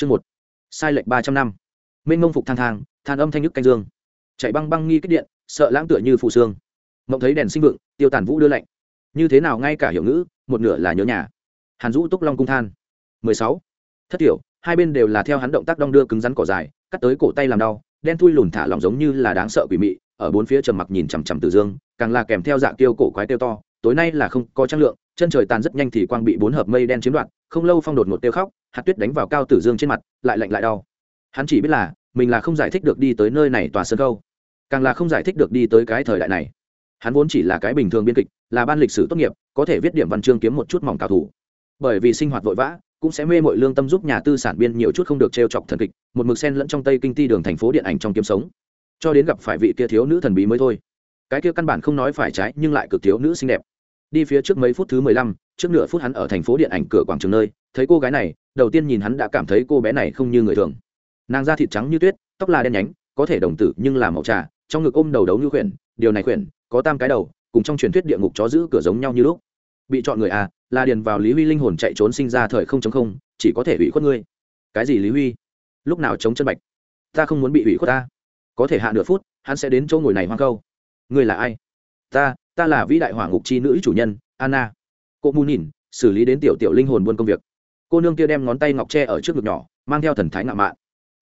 chương một. Sai lệch ba trăm năm. Minh mông phục thang thang, than âm thanh nhức canh dương. Chạy băng băng nghi kích điện, sợ lãng tựa như phụ xương. Mộng thấy đèn sinh vượng, tiêu tàn vũ đưa lạnh. Như thế nào ngay cả hiểu ngữ, một nửa là nhớ nhà. Hàn dũ túc long cung than. Mười sáu. Thất tiểu, hai bên đều là theo hắn động tác đong đưa cứng rắn cỏ dài, cắt tới cổ tay làm đau, đen thui lùn thả lỏng giống như là đáng sợ quỷ mị, ở bốn phía trầm mặc nhìn chằm chằm từ dương, càng là kèm theo dạ tiêu cổ quái tiêu to tối nay là không có trang lượng, chân trời tàn rất nhanh thì quang bị bốn hợp mây đen chiếm đoạt, không lâu phong đột một tiêu khóc, hạt tuyết đánh vào cao tử dương trên mặt, lại lạnh lại đau. Hắn chỉ biết là, mình là không giải thích được đi tới nơi này tòa sân khâu càng là không giải thích được đi tới cái thời đại này. Hắn vốn chỉ là cái bình thường biên kịch, là ban lịch sử tốt nghiệp, có thể viết điểm văn chương kiếm một chút mỏng cao thủ. Bởi vì sinh hoạt vội vã, cũng sẽ mê mội lương tâm giúp nhà tư sản biên nhiều chút không được t chọc thần kịch, một mực sen lẫn trong tây kinh ti đường thành phố điện ảnh trong kiếm sống. Cho đến gặp phải vị kia thiếu nữ thần bí mới thôi cái kia căn bản không nói phải trái, nhưng lại cực thiếu nữ xinh đẹp. Đi phía trước mấy phút thứ mười lăm, trước nửa phút hắn ở thành phố điện ảnh cửa quảng trường nơi, thấy cô gái này, đầu tiên nhìn hắn đã cảm thấy cô bé này không như người thường. Nàng da thịt trắng như tuyết, tóc là đen nhánh, có thể đồng tử nhưng là màu trà, trong ngực ôm đầu đấu như khuyển, điều này khuyển, có tam cái đầu, cùng trong truyền thuyết địa ngục chó giữ cửa giống nhau như lúc. Bị chọn người à là điền vào lý huy linh hồn chạy trốn sinh ra thời không chống không, chỉ có thể ủy khuất ngươi. Cái gì lý huy? Lúc nào chống chân bạch? Ta không muốn bị ủy khuất ta. Có thể hạ nửa phút, hắn sẽ đến chỗ ngồi này hoang câu ngươi là ai? Ta ta là vĩ đại hỏa ngục chi nữ chủ nhân, anna. Cô mu nhìn, xử lý đến tiểu tiểu linh hồn buôn công việc. Cô nương kia đem ngón tay ngọc tre ở trước ngực nhỏ, mang theo thần thái ngạo mạn.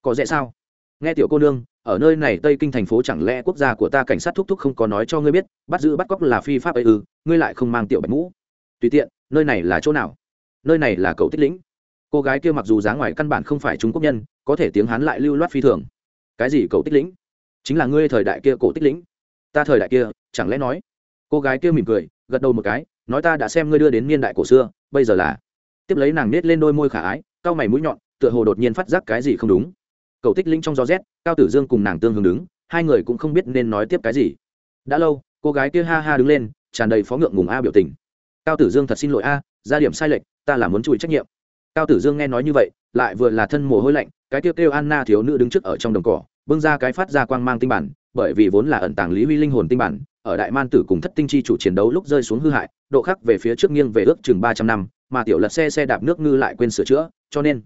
Có dễ sao? Nghe tiểu cô nương, ở nơi này tây kinh thành phố chẳng lẽ quốc gia của ta cảnh sát thúc thúc không có nói cho ngươi biết, bắt giữ bắt cóc là phi pháp ấy ư, ngươi lại không mang tiểu bạch mũ. Tùy tiện, nơi này là chỗ nào? Nơi này là Cầu tích lĩnh. Cô gái kia mặc dù dáng ngoài căn bản không phải trung quốc nhân, có thể tiếng hán lại lưu loát phi thường. Cái gì Cầu tích lĩnh? Chính là ngươi thời đại kia cổ tích lĩnh ta thời đại kia, chẳng lẽ nói? Cô gái kia mỉm cười, gật đầu một cái, nói ta đã xem ngươi đưa đến niên đại cổ xưa, bây giờ là? Tiếp lấy nàng nết lên đôi môi khả ái, cau mày mũi nhọn, tựa hồ đột nhiên phát giác cái gì không đúng. Cậu tích linh trong gió rét, cao tử dương cùng nàng tương hướng đứng, hai người cũng không biết nên nói tiếp cái gì. Đã lâu, cô gái kia ha ha đứng lên, tràn đầy phó ngượng ngùng a biểu tình. Cao tử dương thật xin lỗi a, ra điểm sai lệch, ta là muốn chùi trách nhiệm. Cao tử dương nghe nói như vậy, lại vừa là thân mồ hôi lạnh, cái tiêu kêu anna thiếu nữ đứng trước ở trong đồng cỏ, bưng ra cái phát ra quang mang tinh bản bởi vì vốn là ẩn tàng lý huy linh hồn tinh bản, ở đại man tử cùng thất tinh chi chủ chiến đấu lúc rơi xuống hư hại, độ khắc về phía trước nghiêng về ước chừng ba trăm năm, mà tiểu lật xe xe đạp nước ngư lại quên sửa chữa, cho nên,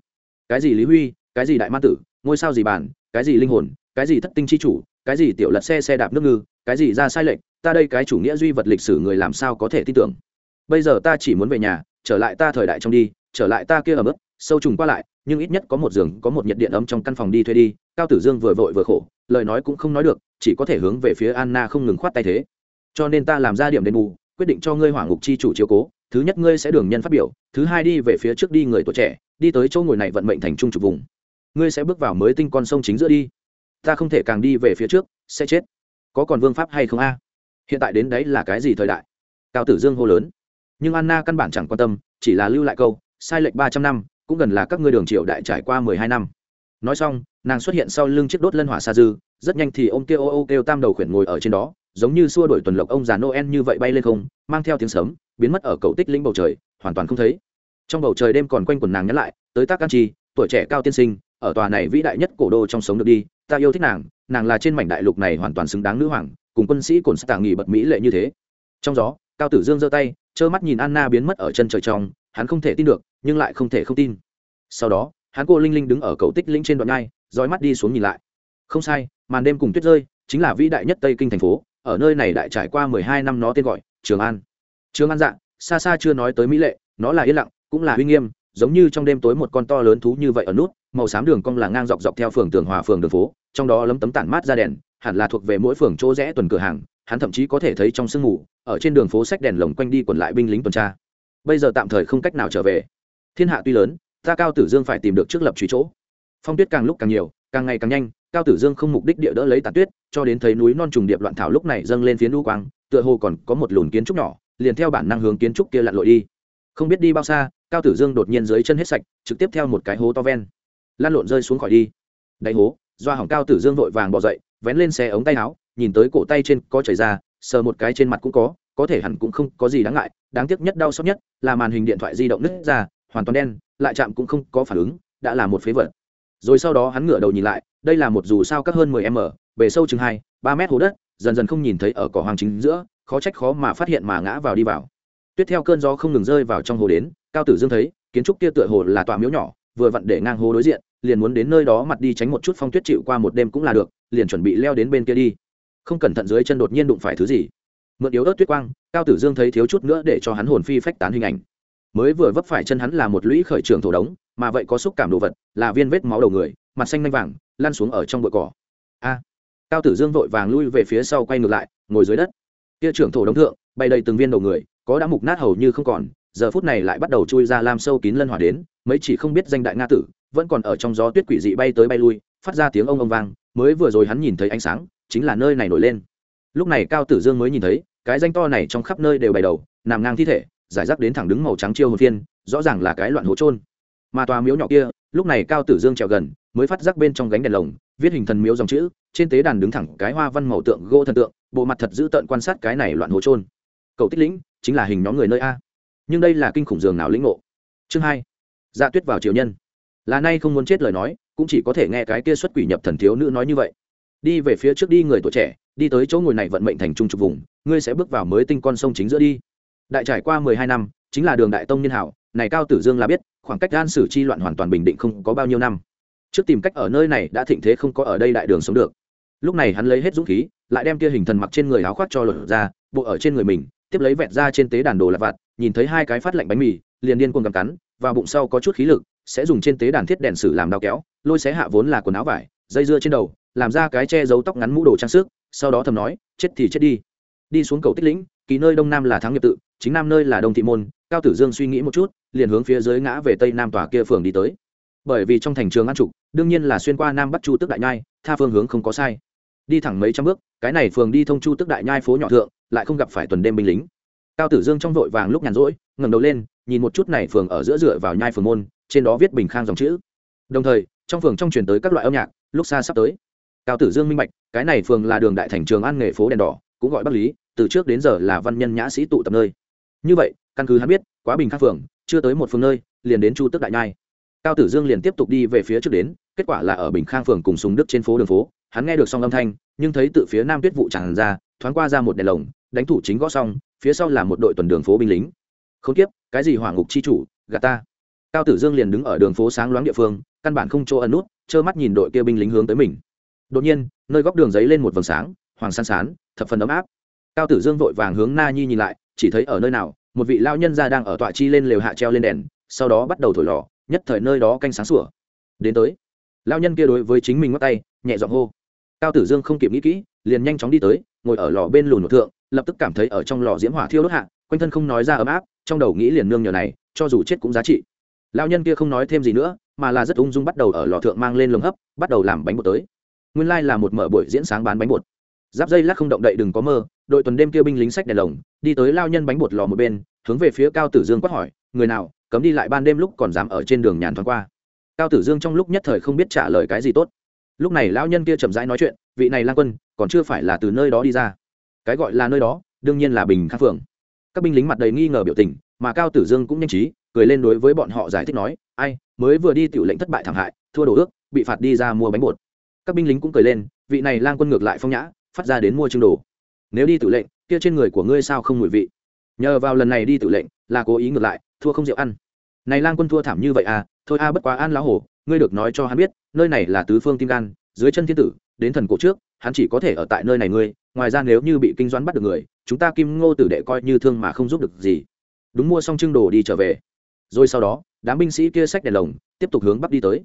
cái gì lý huy, cái gì đại man tử, ngôi sao gì bản, cái gì linh hồn, cái gì thất tinh chi chủ, cái gì tiểu lật xe xe đạp nước ngư, cái gì ra sai lệch, ta đây cái chủ nghĩa duy vật lịch sử người làm sao có thể tin tưởng. Bây giờ ta chỉ muốn về nhà, trở lại ta thời đại trong đi, trở lại ta kia ở mức, sâu trùng qua lại, nhưng ít nhất có một giường, có một nhiệt điện ấm trong căn phòng đi thuê đi, cao tử dương vừa vội vừa khổ, lời nói cũng không nói được chỉ có thể hướng về phía anna không ngừng khoát tay thế. Cho nên ta làm ra điểm đền bù, quyết định cho ngươi hỏa ngục chi chủ chiếu cố, thứ nhất ngươi sẽ đường nhân phát biểu, thứ hai đi về phía trước đi người tuổi trẻ, đi tới chỗ ngồi này vận mệnh thành trung trục vùng. Ngươi sẽ bước vào mới tinh con sông chính giữa đi. Ta không thể càng đi về phía trước, sẽ chết. Có còn vương pháp hay không a? Hiện tại đến đấy là cái gì thời đại? Cao tử dương hô lớn. Nhưng anna căn bản chẳng quan tâm, chỉ là lưu lại câu, sai lệch ba trăm năm, cũng gần là các ngươi đường triều đại trải qua mười hai năm nói xong, nàng xuất hiện sau lưng chiếc đốt lân hỏa sa dư, rất nhanh thì ông kêu ô ô kêu tam đầu khuyển ngồi ở trên đó, giống như xua đổi tuần lộc ông già noel như vậy bay lên không, mang theo tiếng sấm, biến mất ở cầu tích linh bầu trời, hoàn toàn không thấy. Trong bầu trời đêm còn quanh quần nàng nhắc lại, tới tác can chi, tuổi trẻ cao tiên sinh, ở tòa này vĩ đại nhất cổ đô trong sống được đi, ta yêu thích nàng nàng là trên mảnh đại lục này hoàn toàn xứng đáng nữ hoàng, cùng quân sĩ cồn tàng nghỉ bật mỹ lệ như thế. Trong gió, cao tử dương giơ tay, trơ mắt nhìn anna biến mất ở chân trời trong, hắn không thể tin được, nhưng lại không thể không tin. Sau đó hắn cô linh linh đứng ở cầu tích lĩnh trên đoạn ngai dõi mắt đi xuống nhìn lại. Không sai, màn đêm cùng tuyết rơi, chính là vĩ đại nhất tây kinh thành phố, ở nơi này đại trải qua mười hai năm nó tên gọi, trường an. Trường an dạng xa xa chưa nói tới mỹ lệ, nó là yên lặng, cũng là uy nghiêm, giống như trong đêm tối một con to lớn thú như vậy ở nút, màu xám đường cong là ngang dọc dọc theo phường tường hòa phường đường phố, trong đó lấm tấm tản mát ra đèn, hẳn là thuộc về mỗi phường chỗ rẽ tuần cửa hàng, hắn thậm chí có thể thấy trong sương mù, ở trên đường phố sách đèn lồng quanh đi quần lại binh lính tuần tra. Bây giờ tạm thời không cách nào trở về. Thiên hạ tuy lớn ta cao tử dương phải tìm được trước lập truy chỗ. Phong tuyết càng lúc càng nhiều, càng ngày càng nhanh, cao tử dương không mục đích địa đỡ lấy tàn tuyết, cho đến thấy núi non trùng điệp loạn thảo lúc này dâng lên phía đu quang, tựa hồ còn có một lùn kiến trúc nhỏ, liền theo bản năng hướng kiến trúc kia lặn lội đi. Không biết đi bao xa, cao tử dương đột nhiên dưới chân hết sạch, trực tiếp theo một cái hố to ven, lăn lộn rơi xuống khỏi đi. Đáy hố doa hỏng cao tử dương vội vàng bỏ dậy, vén lên xe ống tay áo, nhìn tới cổ tay trên có chảy ra, sờ một cái trên mặt cũng có có thể hẳn cũng không có gì đáng ngại, đáng tiếc nhất, đau xót nhất, là màn hình điện thoại di động nứt ra hoàn toàn đen, lại chạm cũng không có phản ứng, đã là một phế vật. Rồi sau đó hắn ngửa đầu nhìn lại, đây là một dù sao các hơn 10 m bề sâu chừng hai, ba mét hố đất, dần dần không nhìn thấy ở cỏ hoàng chính giữa, khó trách khó mà phát hiện mà ngã vào đi vào. Tuyết theo cơn gió không ngừng rơi vào trong hồ đến, cao tử dương thấy, kiến trúc kia tựa hồ là tòa miếu nhỏ, vừa vặn để ngang hồ đối diện, liền muốn đến nơi đó mặt đi tránh một chút phong tuyết chịu qua một đêm cũng là được, liền chuẩn bị leo đến bên kia đi. Không cẩn thận dưới chân đột nhiên đụng phải thứ gì. Mượn yếu ớt tuyết quang, cao tử dương thấy thiếu chút nữa để cho hắn hồn phi phách tán hình ảnh mới vừa vấp phải chân hắn là một lũy khởi trường thổ đống, mà vậy có xúc cảm đồ vật, là viên vết máu đầu người, mặt xanh nanh vàng lan xuống ở trong bụi cỏ. A! Cao tử dương vội vàng lui về phía sau quay ngược lại, ngồi dưới đất. Kia trưởng thổ đống thượng, bay đầy từng viên đầu người, có đã mục nát hầu như không còn, giờ phút này lại bắt đầu chui ra làm sâu kín lân hỏa đến, mấy chỉ không biết danh đại nga tử, vẫn còn ở trong gió tuyết quỷ dị bay tới bay lui, phát ra tiếng ông ông vang, mới vừa rồi hắn nhìn thấy ánh sáng, chính là nơi này nổi lên. Lúc này cao tử dương mới nhìn thấy, cái danh to này trong khắp nơi đều bày đầu, nằm ngang thi thể giải rác đến thẳng đứng màu trắng chiêu hồn phiên, rõ ràng là cái loạn hố trôn mà tòa miếu nhỏ kia, lúc này cao tử dương trèo gần, mới phát giác bên trong gánh đèn lồng, viết hình thần miếu dòng chữ, trên tế đàn đứng thẳng cái hoa văn màu tượng gỗ thần tượng, bộ mặt thật giữ tận quan sát cái này loạn hố trôn cậu tích lĩnh, chính là hình nhóm người nơi a. Nhưng đây là kinh khủng giường nào lĩnh ngộ. Chương hai. Dạ tuyết vào triều nhân. Là nay không muốn chết lời nói, cũng chỉ có thể nghe cái kia xuất quỷ nhập thần thiếu nữ nói như vậy. Đi về phía trước đi người tuổi trẻ, đi tới chỗ ngồi này vận mệnh thành trung trục vùng, ngươi sẽ bước vào mới tinh con sông chính giữa đi đại trải qua mười hai năm, chính là đường đại tông niên hảo, này cao tử dương là biết, khoảng cách gan sử chi loạn hoàn toàn bình định không có bao nhiêu năm. Trước tìm cách ở nơi này đã thịnh thế không có ở đây đại đường sống được. Lúc này hắn lấy hết dũng khí, lại đem kia hình thần mặc trên người áo khoác cho lột ra, bộ ở trên người mình, tiếp lấy vẹt ra trên tế đàn đồ lặt vặt, nhìn thấy hai cái phát lạnh bánh mì, liền điên cuồng cầm cắn và bụng sau có chút khí lực, sẽ dùng trên tế đàn thiết đèn sử làm đao kéo, lôi xé hạ vốn là quần áo vải, dây dưa trên đầu, làm ra cái che giấu tóc ngắn mũ đồ trang sức, sau đó thầm nói, chết thì chết đi. Đi xuống cầu tích lĩnh, kỳ nơi đông nam là thắng nghiệp tự chính nam nơi là đông thị môn, cao tử dương suy nghĩ một chút, liền hướng phía dưới ngã về tây nam tòa kia phường đi tới. Bởi vì trong thành trường an trục, đương nhiên là xuyên qua nam bắc chu tức đại nhai, tha phương hướng không có sai. Đi thẳng mấy trăm bước, cái này phường đi thông chu tức đại nhai phố nhỏ thượng, lại không gặp phải tuần đêm binh lính. Cao tử dương trong vội vàng lúc nhàn rỗi, ngẩng đầu lên, nhìn một chút này phường ở giữa dựa vào nhai phường môn, trên đó viết bình khang dòng chữ. Đồng thời, trong phường trong truyền tới các loại âm nhạc, lúc xa sắp tới. Cao tử dương minh bạch, cái này phường là đường đại thành trường an nghề phố đèn đỏ, cũng gọi bắc lý, từ trước đến giờ là văn nhân nhã sĩ tụ tập nơi như vậy, căn cứ hắn biết, quá bình khang phường, chưa tới một phương nơi, liền đến chu tức đại nhai. Cao tử dương liền tiếp tục đi về phía trước đến, kết quả là ở bình khang phường cùng súng đức trên phố đường phố, hắn nghe được song âm thanh, nhưng thấy từ phía nam tuyết vụ tràn ra, thoáng qua ra một đèn lồng, đánh thủ chính gõ xong, phía sau là một đội tuần đường phố binh lính. Không tiếp cái gì hỏa ngục chi chủ, gạt ta? Cao tử dương liền đứng ở đường phố sáng loáng địa phương, căn bản không chỗ ẩn nút, trơ mắt nhìn đội kia binh lính hướng tới mình. Đột nhiên, nơi góc đường giấy lên một vầng sáng, hoàng san sán, thập phần ấm áp. Cao tử dương vội vàng hướng na nhi nhìn lại chỉ thấy ở nơi nào, một vị lao nhân ra đang ở tọa chi lên lều hạ treo lên đèn, sau đó bắt đầu thổi lò, nhất thời nơi đó canh sáng sủa. Đến tới lao nhân kia đối với chính mình ngắt tay, nhẹ giọng hô. Cao tử dương không kịp nghĩ kỹ, liền nhanh chóng đi tới, ngồi ở lò bên lùn một thượng, lập tức cảm thấy ở trong lò diễm hỏa thiêu đốt hạ, quanh thân không nói ra ấm áp, trong đầu nghĩ liền nương nhờ này, cho dù chết cũng giá trị. Lao nhân kia không nói thêm gì nữa, mà là rất ung dung bắt đầu ở lò thượng mang lên lồng hấp, bắt đầu làm bánh bột tới. Nguyên lai là một mở buổi diễn sáng bán bánh bột giáp dây lắc không động đậy đừng có mơ, đội tuần đêm kia binh lính sách đèn lồng, đi tới lao nhân bánh bột lò một bên, hướng về phía cao tử dương quát hỏi, người nào, cấm đi lại ban đêm lúc còn dám ở trên đường nhàn thoáng qua? Cao tử dương trong lúc nhất thời không biết trả lời cái gì tốt. Lúc này lão nhân kia chậm rãi nói chuyện, vị này lang quân, còn chưa phải là từ nơi đó đi ra. Cái gọi là nơi đó, đương nhiên là bình khắc phường các binh lính mặt đầy nghi ngờ biểu tình, mà cao tử dương cũng nhanh trí, cười lên đối với bọn họ giải thích nói, ai, mới vừa đi tiểu lệnh thất bại thảm hại, thua đồ ước, bị phạt đi ra mua bánh bột. Các binh lính cũng cười lên, vị này lang quân ngược lại phong nhã phát ra đến mua trương đồ. Nếu đi tự lệnh, kia trên người của ngươi sao không mùi vị? Nhờ vào lần này đi tự lệnh, là cố ý ngược lại, thua không rượu ăn. Này lang quân thua thảm như vậy à? Thôi a, bất quá an lão hổ, ngươi được nói cho hắn biết, nơi này là tứ phương tim gan, dưới chân thiên tử, đến thần cổ trước, hắn chỉ có thể ở tại nơi này ngươi, ngoài ra nếu như bị kinh doãn bắt được người, chúng ta kim ngô tử đệ coi như thương mà không giúp được gì. Đúng mua xong trưng đồ đi trở về. Rồi sau đó, đám binh sĩ kia xách đèn lồng, tiếp tục hướng bắc đi tới.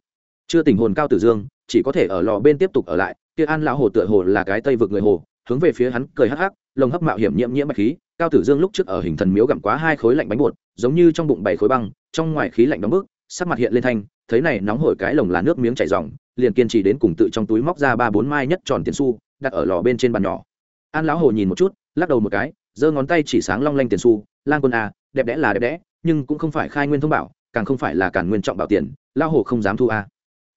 Chưa tình hồn cao tử dương, chỉ có thể ở lò bên tiếp tục ở lại kia an lão hồ tựa hồ là cái tây vực người hồ, hướng về phía hắn cười hắc hắc lồng hấp mạo hiểm nhiễm nhiễm bạch khí, cao tử dương lúc trước ở hình thần miếu gặm quá hai khối lạnh bánh bột, giống như trong bụng bảy khối băng, trong ngoài khí lạnh đóng bức, sắc mặt hiện lên thanh, thấy này nóng hổi cái lồng là nước miếng chảy ròng, liền kiên trì đến cùng tự trong túi móc ra ba bốn mai nhất tròn tiền xu, đặt ở lò bên trên bàn nhỏ. An lão hồ nhìn một chút, lắc đầu một cái, giơ ngón tay chỉ sáng long lanh tiền xu, lang quân a đẹp đẽ là đẹp đẽ, nhưng cũng không phải khai nguyên thông bảo, càng không phải là cản nguyên trọng bảo tiền, lão hồ không dám thu a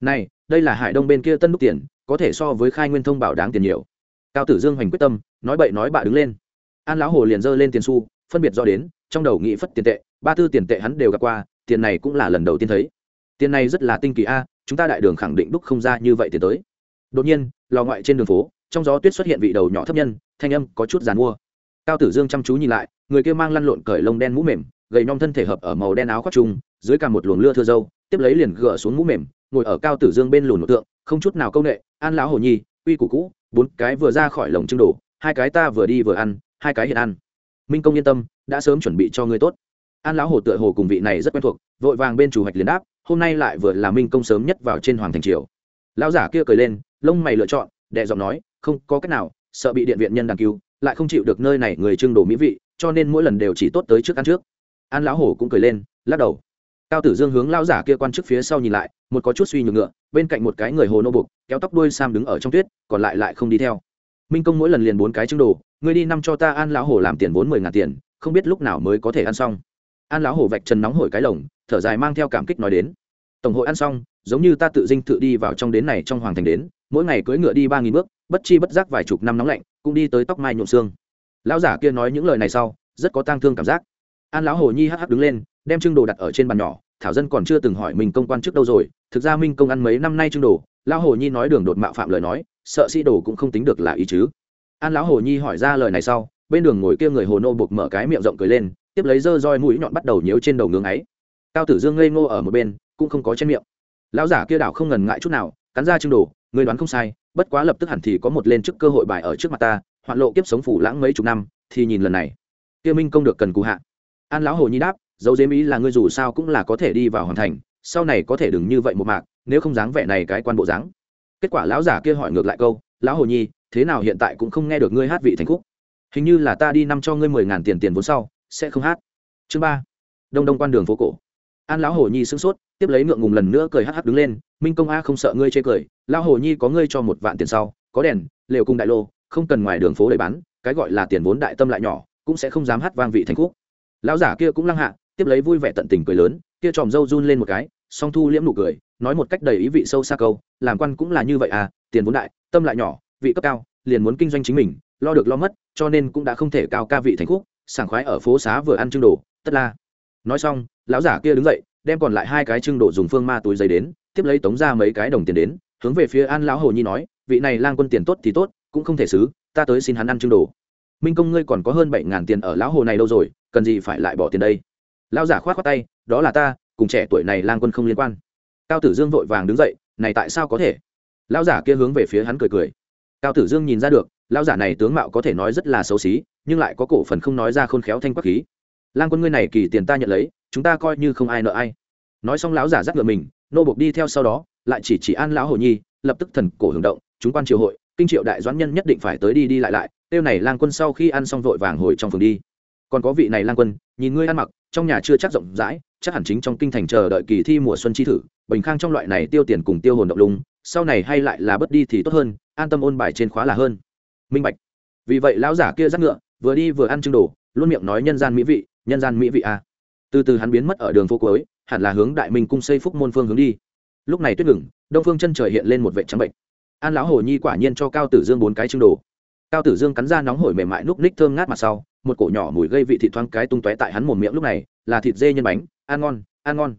này, đây là hải đông bên kia tân đúc tiền có thể so với khai nguyên thông bảo đáng tiền nhiều. Cao tử dương hoành quyết tâm, nói bậy nói bạ đứng lên. An lão hồ liền giơ lên tiền xu, phân biệt do đến, trong đầu nghĩ phất tiền tệ, ba tư tiền tệ hắn đều gặp qua, tiền này cũng là lần đầu tiên thấy. Tiền này rất là tinh kỳ a, chúng ta đại đường khẳng định đúc không ra như vậy tiền tới. Đột nhiên, lò ngoại trên đường phố, trong gió tuyết xuất hiện vị đầu nhỏ thấp nhân, thanh âm có chút giàn mua. Cao tử dương chăm chú nhìn lại, người kia mang lăn lộn cởi lông đen mũ mềm, gầy nhom thân thể hợp ở màu đen áo khoác trung, dưới cả một luồng lưa thưa dâu, tiếp lấy liền gỡ xuống mũ mềm ngồi ở cao tử dương bên lùn một tượng không chút nào công nghệ an lão hồ nhi uy củ cũ, bốn cái vừa ra khỏi lồng trưng đổ hai cái ta vừa đi vừa ăn, hai cái hiện ăn. Minh công yên tâm, đã sớm chuẩn bị cho ngươi tốt. An lão hồ tựa hồ cùng vị này rất quen thuộc, vội vàng bên chủ hoạch liền đáp, hôm nay lại vừa là minh công sớm nhất vào trên hoàng thành triều. Lão giả kia cười lên, lông mày lựa chọn, đệ giọng nói, không có cách nào, sợ bị điện viện nhân đàn cứu, lại không chịu được nơi này người trưng đồ mỹ vị, cho nên mỗi lần đều chỉ tốt tới trước ăn trước. An lão hổ cũng cười lên, lắc đầu. Cao tử dương hướng lão giả kia quan chức phía sau nhìn lại một có chút suy nhược ngựa, bên cạnh một cái người hồ nô buộc, kéo tóc đuôi sam đứng ở trong tuyết, còn lại lại không đi theo. Minh công mỗi lần liền bốn cái chứng đồ, ngươi đi năm cho ta an lão hổ làm tiền vốn mười ngàn tiền, không biết lúc nào mới có thể ăn xong. An lão hổ vạch trần nóng hổi cái lồng, thở dài mang theo cảm kích nói đến, tổng hội ăn xong, giống như ta tự dinh tự đi vào trong đến này trong hoàng thành đến, mỗi ngày cưỡi ngựa đi ba nghìn bước, bất chi bất giác vài chục năm nóng lạnh, cũng đi tới tóc mai nhuộm xương. Lão giả kia nói những lời này sau, rất có tang thương cảm giác an lão hồ nhi hắc hắc đứng lên, đem trưng đồ đặt ở trên bàn nhỏ, thảo dân còn chưa từng hỏi mình công quan trước đâu rồi, thực ra minh công ăn mấy năm nay trưng đồ, lão hồ nhi nói đường đột mạo phạm lời nói, sợ sĩ đồ cũng không tính được là ý chứ. An lão hồ nhi hỏi ra lời này sau, bên đường ngồi kia người hồ nô buộc mở cái miệng rộng cười lên, tiếp lấy dơ roi mũi nhọn bắt đầu nhếu trên đầu ngưỡng ấy. Cao tử dương ngây ngô ở một bên, cũng không có trên miệng. Lão giả kia đảo không ngần ngại chút nào, cắn ra trưng đồ, người đoán không sai, bất quá lập tức hẳn thì có một lên trước cơ hội bài ở trước mặt ta, hoạn lộ kiếp sống phủ lãng mấy chục năm, thì nhìn lần này. Kia minh công được cần cù hạ an lão hồ nhi đáp, dấu dếm ý là ngươi dù sao cũng là có thể đi vào hoàn thành, sau này có thể đừng như vậy một mạc, nếu không dáng vẻ này cái quan bộ dáng. Kết quả lão giả kia hỏi ngược lại câu, lão hồ nhi, thế nào hiện tại cũng không nghe được ngươi hát vị thành khúc? Hình như là ta đi năm cho ngươi mười ngàn tiền tiền vốn sau, sẽ không hát. Chương ba. Đông đông quan đường phố cổ. An lão hồ nhi sững sốt, tiếp lấy ngượng ngùng lần nữa cười hắc hắc đứng lên, minh công a, không sợ ngươi chê cười, lão hồ nhi có ngươi cho một vạn tiền sau, có đèn, lều cung đại lô, không cần ngoài đường phố để bán, cái gọi là tiền vốn đại tâm lại nhỏ, cũng sẽ không dám hát vang vị thành khúc lão giả kia cũng lăng hạ, tiếp lấy vui vẻ tận tình cười lớn, kia tròm râu run lên một cái, song thu liễm nụ cười, nói một cách đầy ý vị sâu xa câu, làm quan cũng là như vậy à tiền vốn đại, tâm lại nhỏ, vị cấp cao, liền muốn kinh doanh chính mình, lo được lo mất, cho nên cũng đã không thể cao ca vị thành khúc, sảng khoái ở phố xá vừa ăn trưng đồ, tất la. Nói xong, lão giả kia đứng dậy, đem còn lại hai cái trưng đồ dùng phương ma túi giấy đến, tiếp lấy tống ra mấy cái đồng tiền đến, hướng về phía an lão hồ nhi nói, vị này lang quân tiền tốt thì tốt, cũng không thể xứ, ta tới xin hắn ăn trưng đồ minh công ngươi còn có hơn bảy ngàn tiền ở lão hồ này đâu rồi, cần gì phải lại bỏ tiền đây? Lão giả khoát khoát tay, đó là ta, cùng trẻ tuổi này lang quân không liên quan. Cao tử dương vội vàng đứng dậy, này tại sao có thể? Lão giả kia hướng về phía hắn cười cười. Cao tử dương nhìn ra được, lão giả này tướng mạo có thể nói rất là xấu xí, nhưng lại có cổ phần không nói ra khôn khéo thanh quắc khí. Lang quân ngươi này kỳ tiền ta nhận lấy, chúng ta coi như không ai nợ ai. Nói xong lão giả dắt ngựa mình, nô buộc đi theo sau đó, lại chỉ chỉ an lão hồ nhi, lập tức thần cổ hưởng động, chúng quan triều hội, kinh triệu đại doãn nhân nhất định phải tới đi đi lại lại tiêu này lang quân sau khi ăn xong vội vàng hồi trong phường đi. Còn có vị này lang quân, nhìn ngươi ăn mặc, trong nhà chưa chắc rộng rãi, chắc hẳn chính trong kinh thành chờ đợi kỳ thi mùa xuân chi thử, bình khang trong loại này tiêu tiền cùng tiêu hồn động lung, sau này hay lại là bất đi thì tốt hơn, an tâm ôn bài trên khóa là hơn. Minh bạch. Vì vậy lão giả kia dắt ngựa, vừa đi vừa ăn trưng đồ, luôn miệng nói nhân gian mỹ vị, nhân gian mỹ vị a à. từ từ hắn biến mất ở đường phố cuối, hẳn là hướng đại minh cung xây phúc môn phương hướng đi. Lúc này tuyết ngừng, đông phương chân trời hiện lên một vệ trắng bệnh. An lão hồ nhi quả nhiên cho cao tử dương bốn cái trưng đồ cao tử dương cắn ra nóng hổi mềm mại núp ních thơm ngát mặt sau, một cổ nhỏ mùi gây vị thịt thoáng cái tung tóe tại hắn mồm miệng lúc này, là thịt dê nhân bánh, ăn ngon ăn ngon.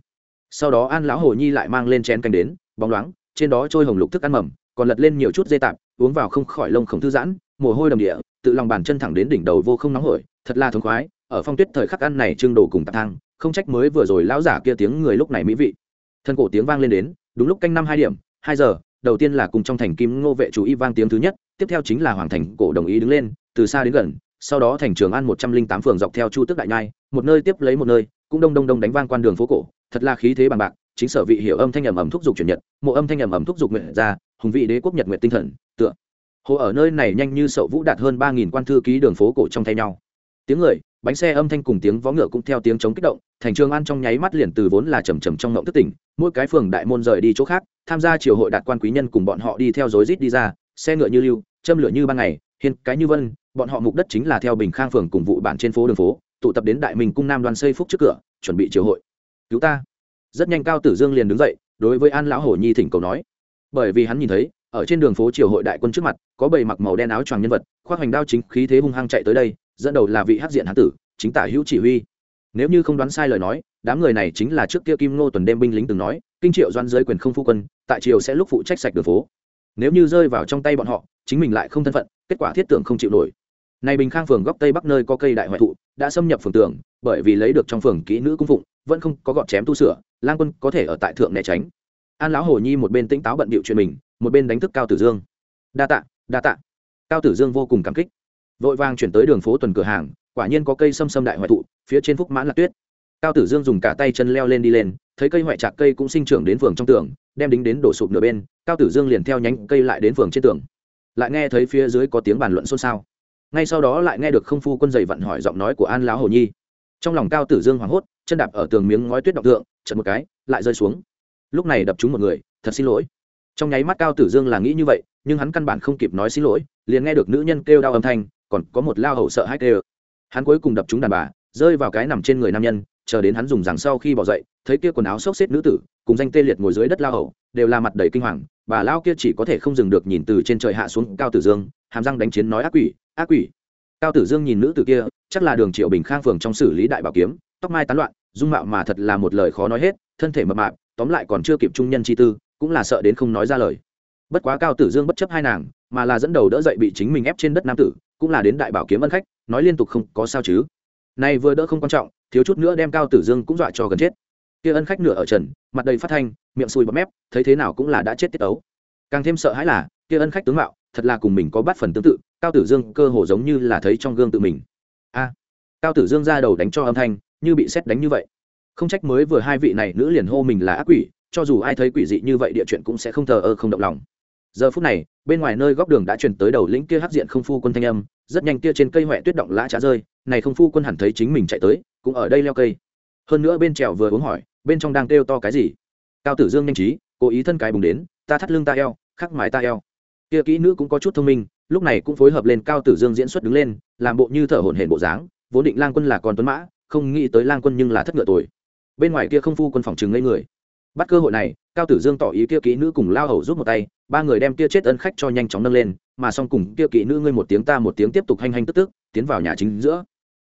Sau đó an lão hồ nhi lại mang lên chén canh đến, bóng loáng, trên đó trôi hồng lục thức ăn mầm, còn lật lên nhiều chút dê tạp, uống vào không khỏi lông khổng thư giãn, mồ hôi đầm địa, tự lòng bàn chân thẳng đến đỉnh đầu vô không nóng hổi, thật là thống khoái, ở phong tuyết thời khắc ăn này trương đồ cùng tạp thang, không trách mới vừa rồi lão giả kia tiếng người lúc này mỹ vị. Thân cổ tiếng vang lên đến, đúng lúc canh năm hai điểm, hai giờ, đầu tiên là cùng trong thành kim ngô vệ chủ y vang tiếng thứ nhất tiếp theo chính là hoàng thành cổ đồng ý đứng lên, từ xa đến gần, sau đó thành trường an một trăm linh tám phường dọc theo chu tước đại nhai, một nơi tiếp lấy một nơi, cũng đông đông đông đánh vang quan đường phố cổ. Thật là khí thế bằng bạc, chính sở vị hiểu âm thanh ẩm ẩm thúc giục chuyển nhật, mộ âm thanh ẩm ẩm thúc giục nguyện ra hùng vị đế quốc nhật nguyện tinh thần, tựa. Hồ ở nơi này nhanh như sậu vũ đạt hơn ba nghìn quan thư ký đường phố cổ trong thay nhau. Tiếng người, bánh xe âm thanh cùng tiếng vó ngựa cũng theo tiếng chống kích động, thành trường an trong nháy mắt liền từ vốn là trầm trầm trong ngộng thất tỉnh, mỗi cái phường đại môn rời đi chỗ khác, tham gia triều hội đạt quan quý nhân cùng bọn họ đi theo rối rít đi ra, xe ngựa như lưu châm lửa như ban ngày, hiên cái như vân, bọn họ mục đất chính là theo bình khang phường cùng vụ bản trên phố đường phố, tụ tập đến đại minh cung nam đoàn xây phúc trước cửa, chuẩn bị triều hội. Cứu ta. Rất nhanh cao tử dương liền đứng dậy, đối với an lão hổ nhi thỉnh cầu nói. Bởi vì hắn nhìn thấy, ở trên đường phố triều hội đại quân trước mặt, có bầy mặc màu đen áo choàng nhân vật, khoác hoành đao chính khí thế hung hăng chạy tới đây, dẫn đầu là vị hát diện hán tử, chính tả hữu chỉ huy. Nếu như không đoán sai lời nói, đám người này chính là trước kia kim ngô tuần đêm binh lính từng nói, kinh triệu doan giới quyền không phu quân, tại triều sẽ lúc phụ trách sạch đường phố. Nếu như rơi vào trong tay bọn họ chính mình lại không thân phận, kết quả thiết tưởng không chịu nổi. Này bình khang phường góc tây bắc nơi có cây đại hoại thụ, đã xâm nhập phường tường, bởi vì lấy được trong phường kỹ nữ cung phụng, vẫn không có gọn chém tu sửa, lang quân có thể ở tại thượng né tránh. An lão hồ nhi một bên tĩnh táo bận bịu chuyện mình, một bên đánh thức cao tử dương. Đa tạ đa tạ. Cao tử dương vô cùng cảm kích. Vội vàng chuyển tới đường phố tuần cửa hàng, quả nhiên có cây xâm xâm đại hoại thụ, phía trên phúc mãn là tuyết. Cao tử dương dùng cả tay chân leo lên đi lên, thấy cây hoại trạc cây cũng sinh trưởng đến phường trong tường, đem đính đến đổ sụp nửa bên, cao tử dương liền theo nhánh cây lại đến phường trên tường lại nghe thấy phía dưới có tiếng bàn luận xôn xao. Ngay sau đó lại nghe được không phu quân dày vặn hỏi giọng nói của an lão hồ nhi. Trong lòng cao tử dương hoảng hốt, chân đạp ở tường miếng ngói tuyết động tượng chật một cái, lại rơi xuống. Lúc này đập trúng một người, thật xin lỗi. Trong nháy mắt cao tử dương là nghĩ như vậy, nhưng hắn căn bản không kịp nói xin lỗi, liền nghe được nữ nhân kêu đau âm thanh, còn có một lao hầu sợ hãi kêu. Hắn cuối cùng đập trúng đàn bà, rơi vào cái nằm trên người nam nhân, chờ đến hắn dùng rằng sau khi bỏ dậy, thấy kia quần áo xốc xếp nữ tử, cùng danh tê liệt ngồi dưới đất lao hầu, đều là mặt đầy kinh hoàng bà lao kia chỉ có thể không dừng được nhìn từ trên trời hạ xuống cao tử dương, hàm răng đánh chiến nói ác quỷ ác quỷ. Cao tử dương nhìn nữ tử kia, chắc là đường triệu bình khang phường trong xử lý đại bảo kiếm, tóc mai tán loạn, dung mạo mà thật là một lời khó nói hết, thân thể mập mạp, tóm lại còn chưa kịp trung nhân chi tư, cũng là sợ đến không nói ra lời. Bất quá cao tử dương bất chấp hai nàng, mà là dẫn đầu đỡ dậy bị chính mình ép trên đất nam tử, cũng là đến đại bảo kiếm ân khách, nói liên tục không có sao chứ. Này vừa đỡ không quan trọng, thiếu chút nữa đem cao tử dương cũng dọa cho gần chết kia ân khách nửa ở trần, mặt đầy phát thanh, miệng sùi bọt mép, thấy thế nào cũng là đã chết tiết ấu. Càng thêm sợ hãi là, kia ân khách tướng mạo, thật là cùng mình có bát phần tương tự, cao tử dương cơ hồ giống như là thấy trong gương tự mình. A, cao tử dương ra đầu đánh cho âm thanh, như bị xét đánh như vậy. Không trách mới vừa hai vị này nữ liền hô mình là ác quỷ, cho dù ai thấy quỷ dị như vậy địa chuyện cũng sẽ không thờ ơ không động lòng. Giờ phút này, bên ngoài nơi góc đường đã chuyển tới đầu lĩnh kia hắc diện không phu quân thanh âm, rất nhanh kia trên cây huệ tuyết động lã trá rơi, này không phu quân hẳn thấy chính mình chạy tới, cũng ở đây leo cây. Hơn nữa bên trèo vừa uống hỏi bên trong đang kêu to cái gì? Cao tử dương nhanh trí, cố ý thân cái bùng đến, ta thắt lưng ta eo, khắc mái ta eo. Kia kỹ nữ cũng có chút thông minh, lúc này cũng phối hợp lên cao tử dương diễn xuất đứng lên, làm bộ như thở hổn hển bộ dáng, vốn định lang quân là con tuấn mã, không nghĩ tới lang quân nhưng là thất ngựa tuổi bên ngoài kia không phu quân phòng chừng ngây người. Bắt cơ hội này, cao tử dương tỏ ý kia kỹ nữ cùng lao hầu rút một tay, ba người đem kia chết ân khách cho nhanh chóng nâng lên, mà xong cùng kia kỹ nữ ngươi một tiếng ta một tiếng tiếp tục hành hành tức tức, tiến vào nhà chính giữa.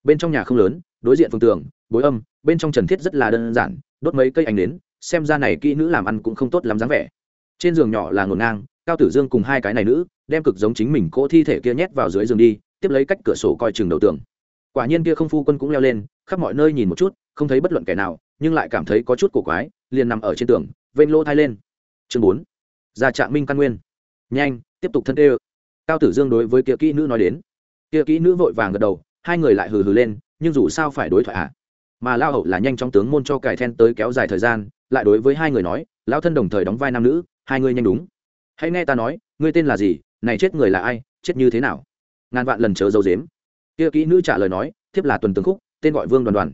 Bên trong nhà không lớn đối diện phương tường, bối âm, bên trong trần thiết rất là đơn giản, đốt mấy cây ảnh đến xem ra này kỹ nữ làm ăn cũng không tốt lắm dáng vẻ. Trên giường nhỏ là ngổn ngang, cao tử dương cùng hai cái này nữ, đem cực giống chính mình cỗ thi thể kia nhét vào dưới giường đi, tiếp lấy cách cửa sổ coi chừng đầu tường. Quả nhiên kia không phu quân cũng leo lên, khắp mọi nơi nhìn một chút, không thấy bất luận kẻ nào, nhưng lại cảm thấy có chút cổ quái, liền nằm ở trên tường, vênh lô thai lên. Chương bốn, ra trạng minh căn nguyên. Nhanh, tiếp tục thân tê cao tử dương đối với kia kỹ nữ nói đến. Kia kỹ nữ vội vàng gật đầu, hai người lại hừ hừ lên nhưng dù sao phải đối thoại ạ à? mà lao hậu là nhanh chóng tướng môn cho cải then tới kéo dài thời gian, lại đối với hai người nói lao thân đồng thời đóng vai nam nữ, hai người nhanh đúng. Hãy nghe ta nói, ngươi tên là gì, này chết người là ai, chết như thế nào? Ngàn vạn lần chớ dấu dếm kia kỹ nữ trả lời nói, thiếp là tuần tướng khúc, tên gọi vương đoàn đoàn.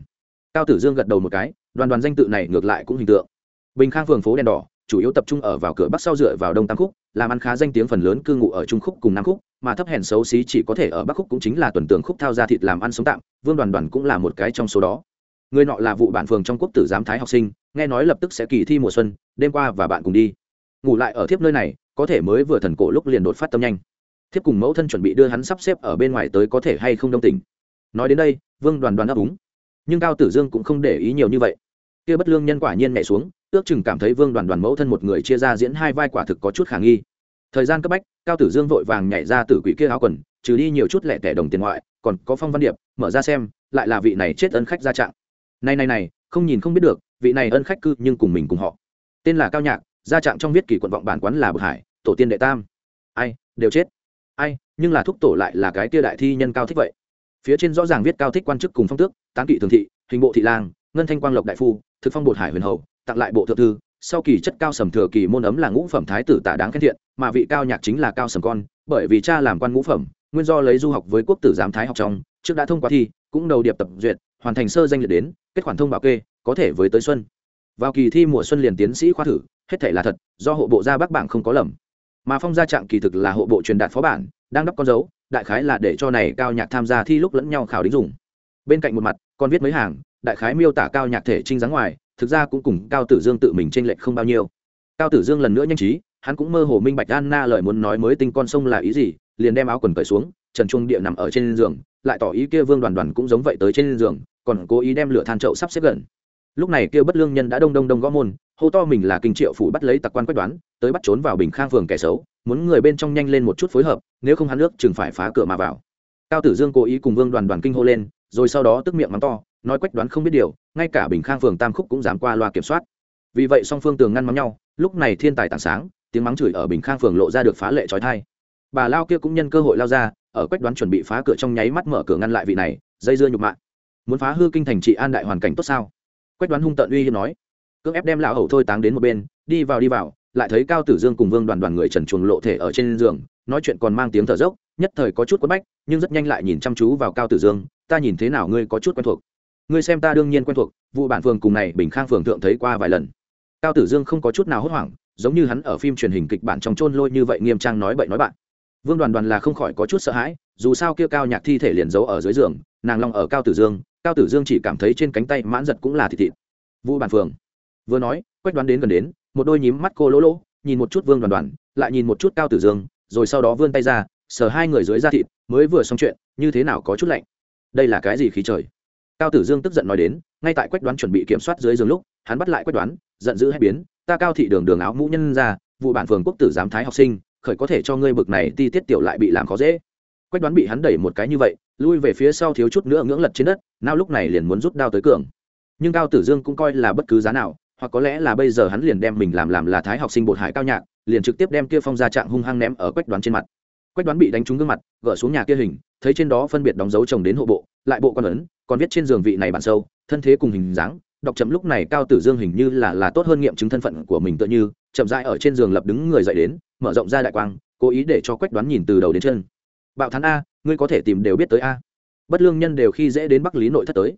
Cao tử dương gật đầu một cái, đoàn đoàn danh tự này ngược lại cũng hình tượng. Bình khang phường phố đèn đỏ chủ yếu tập trung ở vào cửa bắc sau dựa vào đông tam khúc, làm ăn khá danh tiếng phần lớn cư ngụ ở trung khúc cùng nam khúc, mà thấp hèn xấu xí chỉ có thể ở bắc khúc cũng chính là tuần tường khúc thao ra thịt làm ăn sống tạm, vương đoàn đoàn cũng là một cái trong số đó. Người nọ là vụ bản phường trong quốc tử giám thái học sinh, nghe nói lập tức sẽ kỳ thi mùa xuân, đêm qua và bạn cùng đi. Ngủ lại ở thiếp nơi này, có thể mới vừa thần cổ lúc liền đột phát tâm nhanh. Thiếp cùng mẫu thân chuẩn bị đưa hắn sắp xếp ở bên ngoài tới có thể hay không đông tình nói đến đây, vương đoàn đoàn đáp ứng. Nhưng cao tử dương cũng không để ý nhiều như vậy kia bất lương nhân quả nhiên nhảy xuống, ước chừng cảm thấy vương đoàn đoàn mẫu thân một người chia ra diễn hai vai quả thực có chút khả nghi. Thời gian cấp bách, cao tử dương vội vàng nhảy ra từ quỷ kia áo quần, trừ đi nhiều chút lẻ tẻ đồng tiền ngoại, còn có phong văn điệp, mở ra xem, lại là vị này chết ân khách ra trạng. Này này này, không nhìn không biết được, vị này ân khách cư nhưng cùng mình cùng họ. Tên là cao nhạc, ra trạng trong viết kỷ quận vọng bản quán là bậc hải, tổ tiên đệ tam. Ai, đều chết. Ai, nhưng là thúc tổ lại là cái kia đại thi nhân cao thích vậy. Phía trên rõ ràng viết cao thích quan chức cùng phong tước, tán kỵ thường thị, hình bộ thị lang, ngân thanh quang lộc đại phu thực phong bột hải huyền hậu, tặng lại bộ thượng thư, sau kỳ chất cao sầm thừa kỳ môn ấm là ngũ phẩm thái tử tạ đáng khen thiện, mà vị cao nhạc chính là cao sầm con, bởi vì cha làm quan ngũ phẩm, nguyên do lấy du học với quốc tử giám thái học trong, trước đã thông qua thi, cũng đầu điệp tập duyệt, hoàn thành sơ danh liệt đến, kết khoản thông báo kê, có thể với tới xuân. Vào kỳ thi mùa xuân liền tiến sĩ khoa thử, hết thể là thật, do hộ bộ ra bắc bảng không có lầm. Mà phong gia trạng kỳ thực là hộ bộ truyền đạt phó bản, đang đắp con dấu, đại khái là để cho này cao nhạc tham gia thi lúc lẫn nhau khảo đính dùng. Bên cạnh một mặt, còn viết mấy hàng đại khái miêu tả cao nhạc thể trinh dáng ngoài, thực ra cũng cùng cao tử dương tự mình tranh lệch không bao nhiêu. Cao tử dương lần nữa nhanh trí, hắn cũng mơ hồ minh bạch anna lời muốn nói mới tinh con sông là ý gì, liền đem áo quần cởi xuống, trần trung địa nằm ở trên giường, lại tỏ ý kia vương đoàn đoàn cũng giống vậy tới trên giường, còn cố ý đem lửa than chậu sắp xếp gần. Lúc này kia bất lương nhân đã đông đông đông gõ môn, hô to mình là kinh triệu phủ bắt lấy tặc quan quách đoán, tới bắt trốn vào bình khang phường kẻ xấu, muốn người bên trong nhanh lên một chút phối hợp, nếu không hắn nước chừng phải phá cửa mà vào. Cao tử dương cố ý cùng vương đoàn đoàn kinh hô lên, rồi sau đó tức miệng mắng to nói quách đoán không biết điều, ngay cả bình khang phường tam khúc cũng dám qua loa kiểm soát. Vì vậy song phương tường ngăn mắng nhau, lúc này thiên tài tảng sáng, tiếng mắng chửi ở bình khang phường lộ ra được phá lệ trói thai. Bà lao kia cũng nhân cơ hội lao ra, ở quách đoán chuẩn bị phá cửa trong nháy mắt mở cửa ngăn lại vị này, dây dưa nhục mạ. Muốn phá hư kinh thành trị an đại hoàn cảnh tốt sao? Quách đoán hung tận uy hiếp nói. Cưỡng ép đem lão hầu thôi táng đến một bên, đi vào đi vào, lại thấy cao tử dương cùng vương đoàn đoàn người trần chuồng lộ thể ở trên giường, nói chuyện còn mang tiếng thở dốc, nhất thời có chút quất bách, nhưng rất nhanh lại nhìn chăm chú vào cao tử dương, ta nhìn thế nào, ngươi có chút quen thuộc? Ngươi xem ta đương nhiên quen thuộc, vụ bản phường cùng này bình khang phường thượng thấy qua vài lần. Cao tử dương không có chút nào hốt hoảng, giống như hắn ở phim truyền hình kịch bản trong trôn lôi như vậy nghiêm trang nói bậy nói bạn. Vương đoàn đoàn là không khỏi có chút sợ hãi, dù sao kia cao nhạc thi thể liền giấu ở dưới giường, nàng long ở cao tử dương, cao tử dương chỉ cảm thấy trên cánh tay mãn giật cũng là thịt thịt. Vụ bản phường. Vừa nói, quách đoán đến gần đến, một đôi nhím mắt cô lỗ lỗ, nhìn một chút vương đoàn đoàn, lại nhìn một chút cao tử dương, rồi sau đó vươn tay ra, sờ hai người dưới da thịt, mới vừa xong chuyện, như thế nào có chút lạnh. Đây là cái gì khí trời? Cao tử dương tức giận nói đến, ngay tại quách đoán chuẩn bị kiểm soát dưới giường lúc, hắn bắt lại quách đoán, giận dữ hay biến, ta cao thị đường đường áo mũ nhân ra, vụ bản phường quốc tử giám thái học sinh, khởi có thể cho ngươi bực này ti tiết tiểu lại bị làm khó dễ. Quách đoán bị hắn đẩy một cái như vậy, lui về phía sau thiếu chút nữa ngưỡng lật trên đất, nào lúc này liền muốn rút đao tới cường. Nhưng cao tử dương cũng coi là bất cứ giá nào, hoặc có lẽ là bây giờ hắn liền đem mình làm làm là thái học sinh bột hải cao nhạc, liền trực tiếp đem kia phong ra trạng hung hăng ném ở quách đoán trên mặt. Quách đoán bị đánh trúng gương mặt, gỡ xuống nhà kia hình thấy trên đó phân biệt đóng dấu chồng đến hộ bộ, lại bộ quan ấn, còn viết trên giường vị này bản sâu, thân thế cùng hình dáng, đọc chậm lúc này cao tử dương hình như là là tốt hơn nghiệm chứng thân phận của mình tựa như, chậm rãi ở trên giường lập đứng người dậy đến, mở rộng ra đại quang, cố ý để cho quách đoán nhìn từ đầu đến chân. Bạo thắn a, ngươi có thể tìm đều biết tới a. Bất lương nhân đều khi dễ đến bắc lý nội thất tới.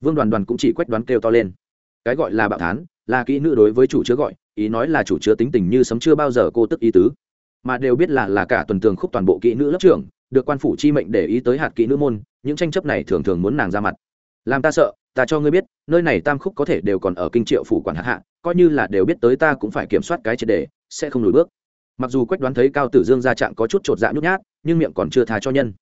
Vương đoàn đoàn cũng chỉ quách đoán kêu to lên. Cái gọi là bạo thán, là kỹ nữ đối với chủ chứa gọi, ý nói là chủ chứa tính tình như sấm chưa bao giờ cô tức ý tứ mà đều biết là là cả tuần tường khúc toàn bộ kỹ nữ lớp trưởng, được quan phủ chi mệnh để ý tới hạt kỹ nữ môn, những tranh chấp này thường thường muốn nàng ra mặt. Làm ta sợ, ta cho ngươi biết, nơi này tam khúc có thể đều còn ở kinh triệu phủ quản hạt hạ, coi như là đều biết tới ta cũng phải kiểm soát cái triệt đề sẽ không lùi bước. Mặc dù quách đoán thấy cao tử dương ra trạng có chút chột dạ nhút nhát, nhưng miệng còn chưa thà cho nhân.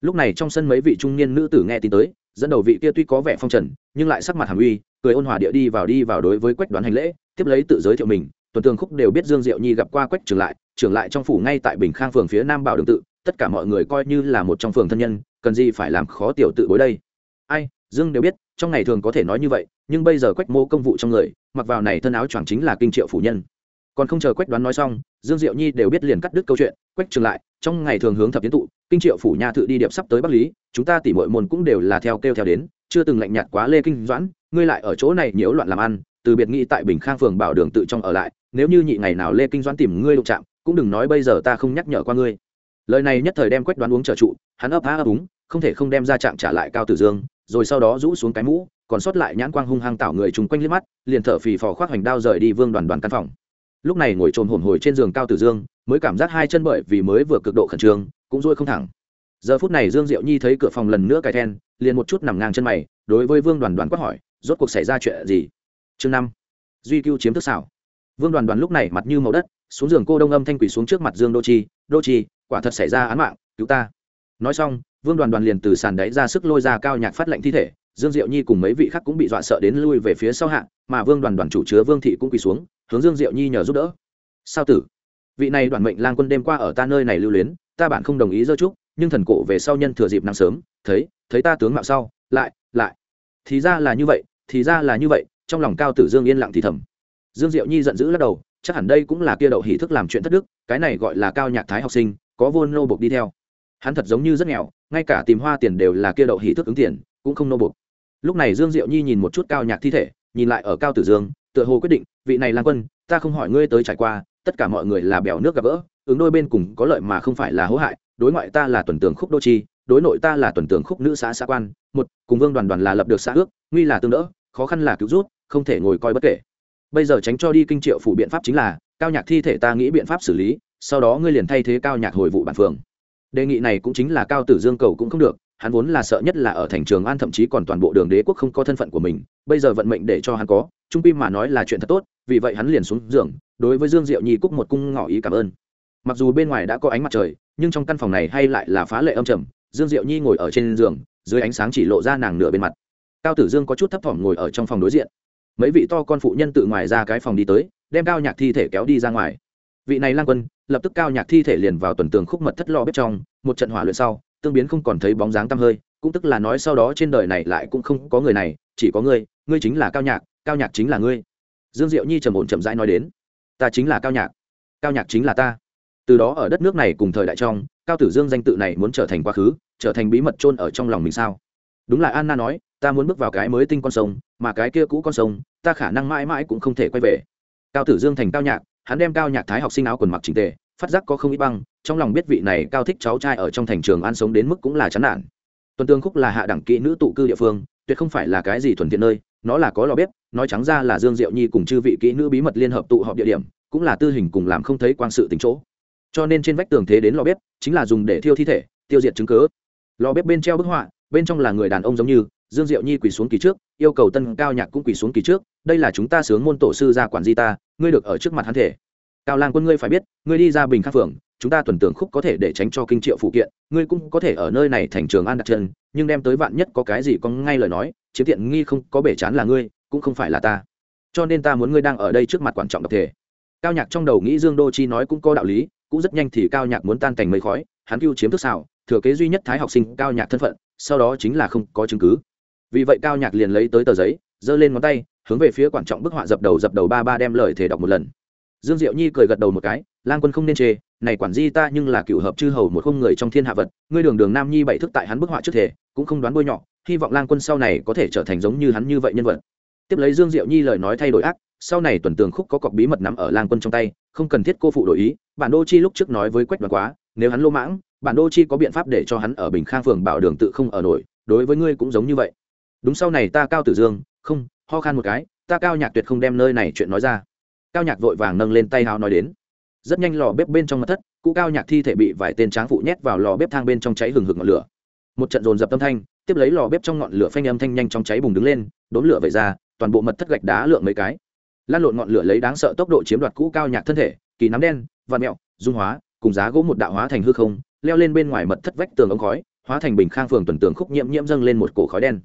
Lúc này trong sân mấy vị trung niên nữ tử nghe tin tới, dẫn đầu vị kia tuy có vẻ phong trần, nhưng lại sắc mặt hàm uy, cười ôn hòa địa đi vào đi vào đối với quách đoán hành lễ, tiếp lấy tự giới thiệu mình, tuần tường khúc đều biết dương diệu nhi gặp qua quách trường lại trưởng lại trong phủ ngay tại bình khang phường phía nam bảo đường tự, tất cả mọi người coi như là một trong phường thân nhân, cần gì phải làm khó tiểu tự bối đây. Ai, dương đều biết, trong ngày thường có thể nói như vậy, nhưng bây giờ quách mô công vụ trong người, mặc vào này thân áo choàng chính là kinh triệu phủ nhân. Còn không chờ quách đoán nói xong, dương diệu nhi đều biết liền cắt đứt câu chuyện, quách trường lại, trong ngày thường hướng thập tiến tụ, kinh triệu phủ nhà thự đi điệp sắp tới bắc lý, chúng ta tỉ mọi môn cũng đều là theo kêu theo đến, chưa từng lạnh nhạt quá lê kinh doãn, ngươi lại ở chỗ này nhiễu loạn làm ăn, từ biệt nghị tại bình khang phường bảo đường tự trong ở lại, nếu như nhị ngày nào lê kinh doãn tìm ngươi đụng chạm cũng đừng nói bây giờ ta không nhắc nhở qua ngươi. Lời này nhất thời đem quách đoán uống trở trụ, hắn ấp há ấp úng, không thể không đem ra trạng trả lại cao tử dương, rồi sau đó rũ xuống cái mũ, còn sót lại nhãn quang hung hăng tảo người chung quanh liếc mắt, liền thở phì phò khoác hoành đao rời đi vương đoàn đoàn căn phòng. Lúc này ngồi trồn hồn hồi trên giường cao tử dương, mới cảm giác hai chân bởi vì mới vừa cực độ khẩn trương, cũng ruôi không thẳng. Giờ phút này dương diệu nhi thấy cửa phòng lần nữa cài then, liền một chút nằm ngang chân mày, đối với vương đoàn đoàn quát hỏi, rốt cuộc xảy ra chuyện gì? Chương năm, duy cưu chiếm thức xảo. Vương đoàn đoàn lúc này mặt như màu đất xuống giường cô đông âm thanh quỷ xuống trước mặt dương đô chi đô chi, quả thật xảy ra án mạng, cứu ta. Nói xong, vương đoàn đoàn liền từ sàn đáy ra sức lôi ra cao nhạc phát lệnh thi thể, dương diệu nhi cùng mấy vị khác cũng bị dọa sợ đến lui về phía sau hạ, mà vương đoàn đoàn chủ chứa vương thị cũng quỳ xuống, hướng dương diệu nhi nhờ giúp đỡ. Sao tử? Vị này đoàn mệnh lang quân đêm qua ở ta nơi này lưu luyến, ta bạn không đồng ý dơ trúc nhưng thần cổ về sau nhân thừa dịp nắng sớm, thấy thấy ta tướng mạo sau, lại lại. Thì ra là như vậy, thì ra là như vậy, trong lòng cao tử dương yên lặng thì thầm. Dương diệu nhi giận dữ lắc đầu chắc hẳn đây cũng là kia đậu hỷ thức làm chuyện thất đức, cái này gọi là cao nhạc thái học sinh, có vô nô bục đi theo. Hắn thật giống như rất nghèo, ngay cả tìm hoa tiền đều là kia đậu hỷ thức ứng tiền, cũng không nô bục lúc này dương diệu nhi nhìn một chút cao nhạc thi thể, nhìn lại ở cao tử dương, tựa hồ quyết định, vị này lan quân, ta không hỏi ngươi tới trải qua, tất cả mọi người là bèo nước gặp vỡ ứng đôi bên cùng có lợi mà không phải là hố hại, đối ngoại ta là tuần tường khúc đô chi, đối nội ta là tuần tường khúc nữ xã xã quan, một, cùng vương đoàn đoàn là lập được xã ước nguy là tương đỡ, khó khăn là cứu rút, không thể ngồi coi bất kể bây giờ tránh cho đi kinh triệu phủ biện pháp chính là, cao nhạc thi thể ta nghĩ biện pháp xử lý, sau đó ngươi liền thay thế cao nhạc hồi vụ bản phường. Đề nghị này cũng chính là cao tử dương cầu cũng không được, hắn vốn là sợ nhất là ở thành trường an thậm chí còn toàn bộ đường đế quốc không có thân phận của mình, bây giờ vận mệnh để cho hắn có, trung pi mà nói là chuyện thật tốt, vì vậy hắn liền xuống giường, đối với dương diệu nhi cúc một cung ngỏ ý cảm ơn. Mặc dù bên ngoài đã có ánh mặt trời, nhưng trong căn phòng này hay lại là phá lệ âm trầm, dương diệu nhi ngồi ở trên giường, dưới ánh sáng chỉ lộ ra nàng nửa bên mặt. Cao tử dương có chút thấp thỏm ngồi ở trong phòng đối diện mấy vị to con phụ nhân tự ngoài ra cái phòng đi tới, đem cao nhạc thi thể kéo đi ra ngoài. Vị này lang quân, lập tức cao nhạc thi thể liền vào tuần tường khúc mật thất lo bếp trong, một trận hỏa luyện sau, tương biến không còn thấy bóng dáng tăm hơi, cũng tức là nói sau đó trên đời này lại cũng không có người này, chỉ có ngươi ngươi chính là cao nhạc cao nhạc chính là ngươi. Dương diệu nhi trầm ổn chậm rãi nói đến, ta chính là cao nhạc cao nhạc chính là ta. Từ đó ở đất nước này cùng thời đại trong, cao tử dương danh tự này muốn trở thành quá khứ, trở thành bí mật chôn ở trong lòng mình sao? Đúng là anna nói, ta muốn bước vào cái mới tinh con sông mà cái kia cũ con sông, ta khả năng mãi mãi cũng không thể quay về. Cao tử dương thành cao nhạc, hắn đem cao nhạc thái học sinh áo quần mặc trình tề, phát giác có không ít băng, trong lòng biết vị này cao thích cháu trai ở trong thành trường an sống đến mức cũng là chán nản. Tuần tương khúc là hạ đẳng kỹ nữ tụ cư địa phương, tuyệt không phải là cái gì thuần tiện nơi, nó là có lò bếp, nói trắng ra là dương diệu nhi cùng chư vị kỹ nữ bí mật liên hợp tụ họp địa điểm, cũng là tư hình cùng làm không thấy quang sự tính chỗ. Cho nên trên vách tường thế đến lò bếp, chính là dùng để thiêu thi thể, tiêu diệt chứng cớ lò bếp bên treo bức họa, bên trong là người đàn ông giống như dương diệu nhi quỳ xuống kỳ trước, yêu cầu tân cao nhạc cũng quỳ xuống kỳ trước, đây là chúng ta sướng môn tổ sư ra quản di ta, ngươi được ở trước mặt hắn thể. Cao lang quân ngươi phải biết, ngươi đi ra bình khắc phường chúng ta tuần tưởng khúc có thể để tránh cho kinh triệu phụ kiện, ngươi cũng có thể ở nơi này thành trường an đặt chân, nhưng đem tới vạn nhất có cái gì có ngay lời nói, chiếm tiện nghi không có bể chán là ngươi, cũng không phải là ta. Cho nên ta muốn ngươi đang ở đây trước mặt quan trọng độc thể. Cao nhạc trong đầu nghĩ dương đô chi nói cũng có đạo lý, cũng rất nhanh thì cao nhạc muốn tan thành mây khói, hắn cưu chiếm thức xảo, thừa kế duy nhất thái học sinh cao nhạc thân phận, sau đó chính là không có chứng cứ vì vậy cao nhạc liền lấy tới tờ giấy, giơ lên ngón tay, hướng về phía quan trọng bức họa dập đầu dập đầu ba ba đem lời thể đọc một lần. Dương diệu nhi cười gật đầu một cái, lang quân không nên chê, này quản di ta nhưng là cựu hợp chư hầu một không người trong thiên hạ vật, ngươi đường đường nam nhi bảy thức tại hắn bức họa trước thể cũng không đoán bôi nhọ, hy vọng lang quân sau này có thể trở thành giống như hắn như vậy nhân vật. Tiếp lấy dương diệu nhi lời nói thay đổi ác, sau này tuần tường khúc có cọc bí mật nắm ở lang quân trong tay, không cần thiết cô phụ đổi ý, bản đô chi lúc trước nói với quách đoàn quá, nếu hắn lô mãng, bản đô chi có biện pháp để cho hắn ở bình khang phường bảo đường tự không ở nổi, đối với ngươi cũng giống như vậy đúng sau này ta cao tử dương, không, ho khan một cái, ta cao nhạc tuyệt không đem nơi này chuyện nói ra. Cao nhạc vội vàng nâng lên tay hào nói đến. Rất nhanh lò bếp bên trong mặt thất cụ cao nhạc thi thể bị vài tên tráng phụ nhét vào lò bếp thang bên trong cháy hừng hực ngọn lửa. Một trận dồn dập âm thanh, tiếp lấy lò bếp trong ngọn lửa phanh âm thanh nhanh trong cháy bùng đứng lên, đốn lửa vậy ra, toàn bộ mật thất gạch đá lượng mấy cái. Lan lộn ngọn lửa lấy đáng sợ tốc độ chiếm đoạt cũ cao nhạc thân thể, kỳ nắm đen và mẹo, dung hóa, cùng giá gỗ một đạo hóa thành hư không, leo lên bên ngoài mật thất vách tường ống khói, hóa thành bình khang phường tuần tường khúc nhiễm nhiễm dâng lên một cổ khói đen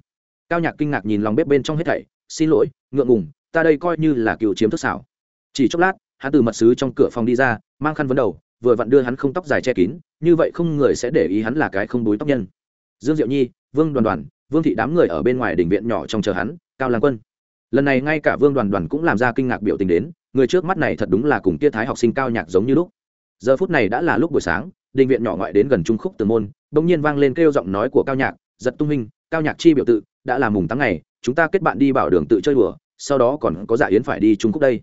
cao nhạc kinh ngạc nhìn lòng bếp bên trong hết thảy xin lỗi ngượng ngùng ta đây coi như là cựu chiếm thức xảo. Chỉ chốc lát hắn từ mật sứ trong cửa phòng đi ra mang khăn vấn đầu vừa vặn đưa hắn không tóc dài che kín như vậy không người sẽ để ý hắn là cái không búi tóc nhân. Dương diệu nhi vương đoàn đoàn vương thị đám người ở bên ngoài đình viện nhỏ trong chờ hắn cao Lan quân. Lần này ngay cả vương đoàn đoàn cũng làm ra kinh ngạc biểu tình đến người trước mắt này thật đúng là cùng kia thái học sinh cao nhạc giống như lúc. Giờ phút này đã là lúc buổi sáng đình viện nhỏ ngoại đến gần trung khúc từ môn bỗng nhiên vang lên kêu giọng nói của cao nhạc giật tung hình, cao nhạc chi biểu tự đã là mùng tháng ngày, chúng ta kết bạn đi bảo đường tự chơi đùa, sau đó còn có dạ yến phải đi trung quốc đây.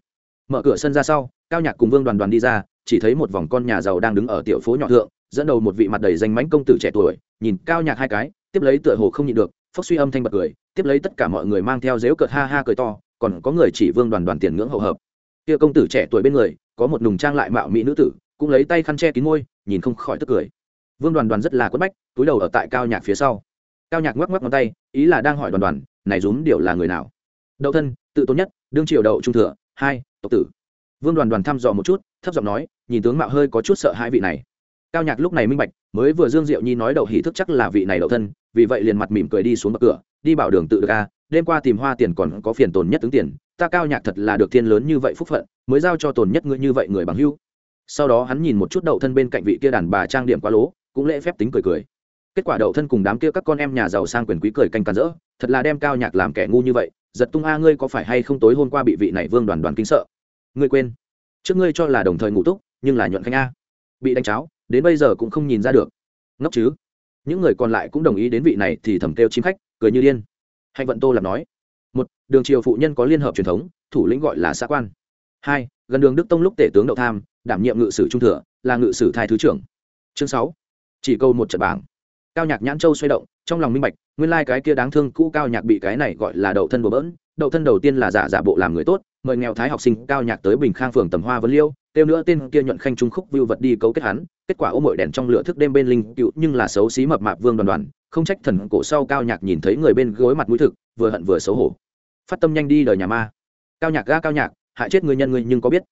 Mở cửa sân ra sau, cao nhạc cùng vương đoàn đoàn đi ra, chỉ thấy một vòng con nhà giàu đang đứng ở tiểu phố nhỏ thượng, dẫn đầu một vị mặt đầy danh mánh công tử trẻ tuổi, nhìn cao nhạc hai cái, tiếp lấy tựa hồ không nhịn được, phốc suy âm thanh bật cười, tiếp lấy tất cả mọi người mang theo dếu cợt ha ha cười to, còn có người chỉ vương đoàn đoàn tiền ngưỡng hậu hợp. Kia công tử trẻ tuổi bên người, có một nùng trang lại mạo mỹ nữ tử, cũng lấy tay khăn che kín môi, nhìn không khỏi tức cười. Vương đoàn đoàn rất là quất bách, túi đầu ở tại cao nhạc phía sau cao nhạc ngoắc ngoắc ngón tay, ý là đang hỏi đoàn đoàn, này rúm điều là người nào? Đậu thân, tự tốn nhất, đương triều đậu trung thừa, hai, tộc tử. Vương đoàn đoàn thăm dò một chút, thấp giọng nói, nhìn tướng mạo hơi có chút sợ hai vị này. Cao nhạc lúc này minh bạch, mới vừa dương diệu nhi nói đậu hỷ thức chắc là vị này đậu thân, vì vậy liền mặt mỉm cười đi xuống bậc cửa, đi bảo đường tự được a, đêm qua tìm hoa tiền còn có phiền tồn nhất ứng tiền, ta cao nhạc thật là được thiên lớn như vậy phúc phận, mới giao cho tồn nhất ngươi như vậy người bằng hưu. Sau đó hắn nhìn một chút đậu thân bên cạnh vị kia đàn bà trang điểm quá lố, cũng lễ phép tính cười cười kết quả đậu thân cùng đám kia các con em nhà giàu sang quyền quý cười canh càn rỡ, thật là đem cao nhạc làm kẻ ngu như vậy, giật tung a, ngươi có phải hay không tối hôm qua bị vị này vương đoàn đoàn kinh sợ? Ngươi quên. Trước ngươi cho là đồng thời ngủ túc, nhưng là nhuận khanh a. Bị đánh cháo, đến bây giờ cũng không nhìn ra được. Ngốc chứ. Những người còn lại cũng đồng ý đến vị này thì thầm kêu chim khách, cười như điên. Hạnh vận tô làm nói. Một, đường triều phụ nhân có liên hợp truyền thống, thủ lĩnh gọi là xã quan. Hai, gần đường đức tông lúc tể tướng đậu tham, đảm nhiệm ngự sử trung thừa, là ngự sử thái thứ trưởng. Chương sáu, chỉ câu một trận bảng cao nhạc nhãn châu xoay động, trong lòng minh bạch, nguyên lai、like、cái kia đáng thương cũ cao nhạc bị cái này gọi là đậu thân bừa bỡn, đậu thân đầu tiên là giả giả bộ làm người tốt, mời nghèo thái học sinh cao nhạc tới bình khang phường tầm hoa vấn liêu tiêu nữa tên kia nhuận khanh trung khúc vưu vật đi cấu kết hắn, kết quả ôm mội đèn trong lửa thức đêm bên linh cựu nhưng là xấu xí mập mạp vương đoàn đoàn, không trách thần cổ sau cao nhạc nhìn thấy người bên gối mặt mũi thực, vừa hận vừa xấu hổ. Phát tâm nhanh đi đời nhà ma. Cao nhạc ga cao nhạc, hại chết người nhân người nhưng có biết.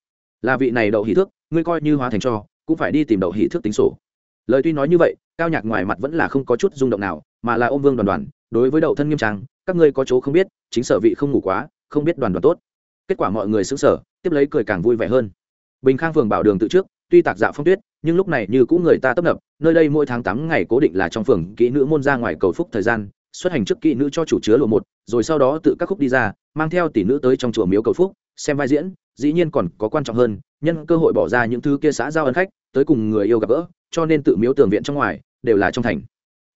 Là vị này đậu hỷ thước, ngươi coi như hóa thành cho, cũng phải đi tìm đậu hỷ thước tính sổ lời tuy nói như vậy, cao nhạc ngoài mặt vẫn là không có chút rung động nào, mà là ôm vương đoàn đoàn, đối với đậu thân nghiêm trang, các ngươi có chỗ không biết, chính sở vị không ngủ quá, không biết đoàn đoàn tốt. Kết quả mọi người xứng sở tiếp lấy cười càng vui vẻ hơn. Bình khang phường bảo đường tự trước, tuy tạc dạo phong tuyết, nhưng lúc này như cũng người ta tấp nập, nơi đây mỗi tháng tám ngày cố định là trong phường kỹ nữ môn ra ngoài cầu phúc thời gian, xuất hành trước kỹ nữ cho chủ chứa lộ một, rồi sau đó tự các khúc đi ra, mang theo tỷ nữ tới trong chùa miếu cầu phúc, xem vai diễn, dĩ nhiên còn có quan trọng hơn, nhân cơ hội bỏ ra những thứ kia xã giao ân khách, tới cùng người yêu gặp gỡ cho nên tự miếu tường viện trong ngoài đều là trong thành.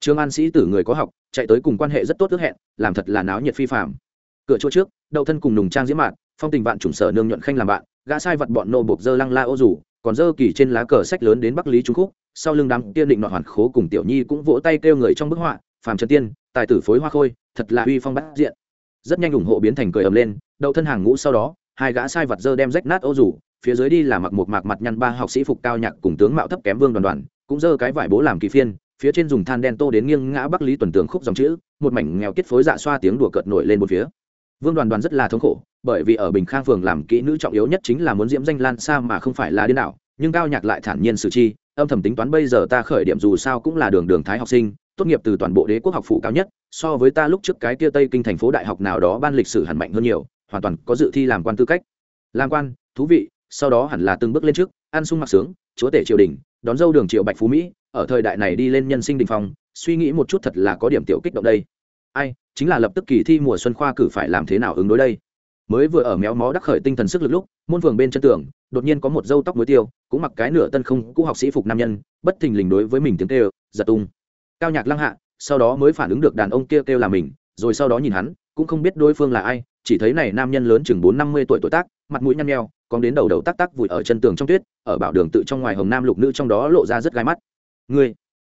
Trương an sĩ tử người có học, chạy tới cùng quan hệ rất tốt ước hẹn, làm thật là náo nhiệt phi phạm cửa chỗ trước, đậu thân cùng nùng trang diễm mạn, phong tình vạn chủng sở nương nhuận khanh làm bạn, gã sai vật bọn nô buộc dơ lăng la ô rủ, còn dơ kỳ trên lá cờ sách lớn đến bắc lý trung khúc, sau lưng đám tiên định nọ hoàn khố cùng tiểu nhi cũng vỗ tay kêu người trong bức họa, phàm trần tiên, tài tử phối hoa khôi, thật là uy phong bát diện. Rất nhanh ủng hộ biến thành cười ầm lên, đậu thân hàng ngũ sau đó, hai gã sai vật dơ đem rách nát ô rủ phía dưới đi là mặc một mạc mặt nhăn ba học sĩ phục cao nhạc cùng tướng mạo thấp kém vương đoàn đoàn, cũng dơ cái vải bố làm kỳ phiên, phía trên dùng than đen tô đến nghiêng ngã bắc lý tuần tường khúc dòng chữ, một mảnh nghèo kết phối dạ xoa tiếng đùa cợt nổi lên một phía. Vương đoàn đoàn rất là thống khổ, bởi vì ở bình khang phường làm kỹ nữ trọng yếu nhất chính là muốn diễm danh lan xa mà không phải là điên đảo, nhưng cao nhạc lại thản nhiên xử chi, âm thầm tính toán bây giờ ta khởi điểm dù sao cũng là đường đường thái học sinh, tốt nghiệp từ toàn bộ đế quốc học phủ cao nhất, so với ta lúc trước cái kia tây kinh thành phố đại học nào đó ban lịch sử hẳn mạnh hơn nhiều, hoàn toàn có dự thi làm quan tư cách. Làm quan, thú vị sau đó hẳn là từng bước lên trước ăn sung mặc sướng chúa tể triều đình đón dâu đường triệu bạch phú mỹ ở thời đại này đi lên nhân sinh đình phong suy nghĩ một chút thật là có điểm tiểu kích động đây. Ai chính là lập tức kỳ thi mùa xuân khoa cử phải làm thế nào ứng đối đây? Mới vừa ở méo mó đắc khởi tinh thần sức lực lúc môn vườn bên chân tường đột nhiên có một dâu tóc muối tiêu cũng mặc cái nửa tân không cũ học sĩ phục nam nhân bất thình lình đối với mình tiếng kêu giật tung. Cao nhạc lăng hạ sau đó mới phản ứng được đàn ông kia kêu, kêu là mình rồi sau đó nhìn hắn cũng không biết đối phương là ai chỉ thấy này nam nhân lớn chừng bốn năm mươi tuổi tuổi tác mặt mũi nhăn nheo còn đến đầu đầu tắc tắc vùi ở chân tường trong tuyết, ở bảo đường tự trong ngoài hồng nam lục nữ trong đó lộ ra rất gai mắt. Người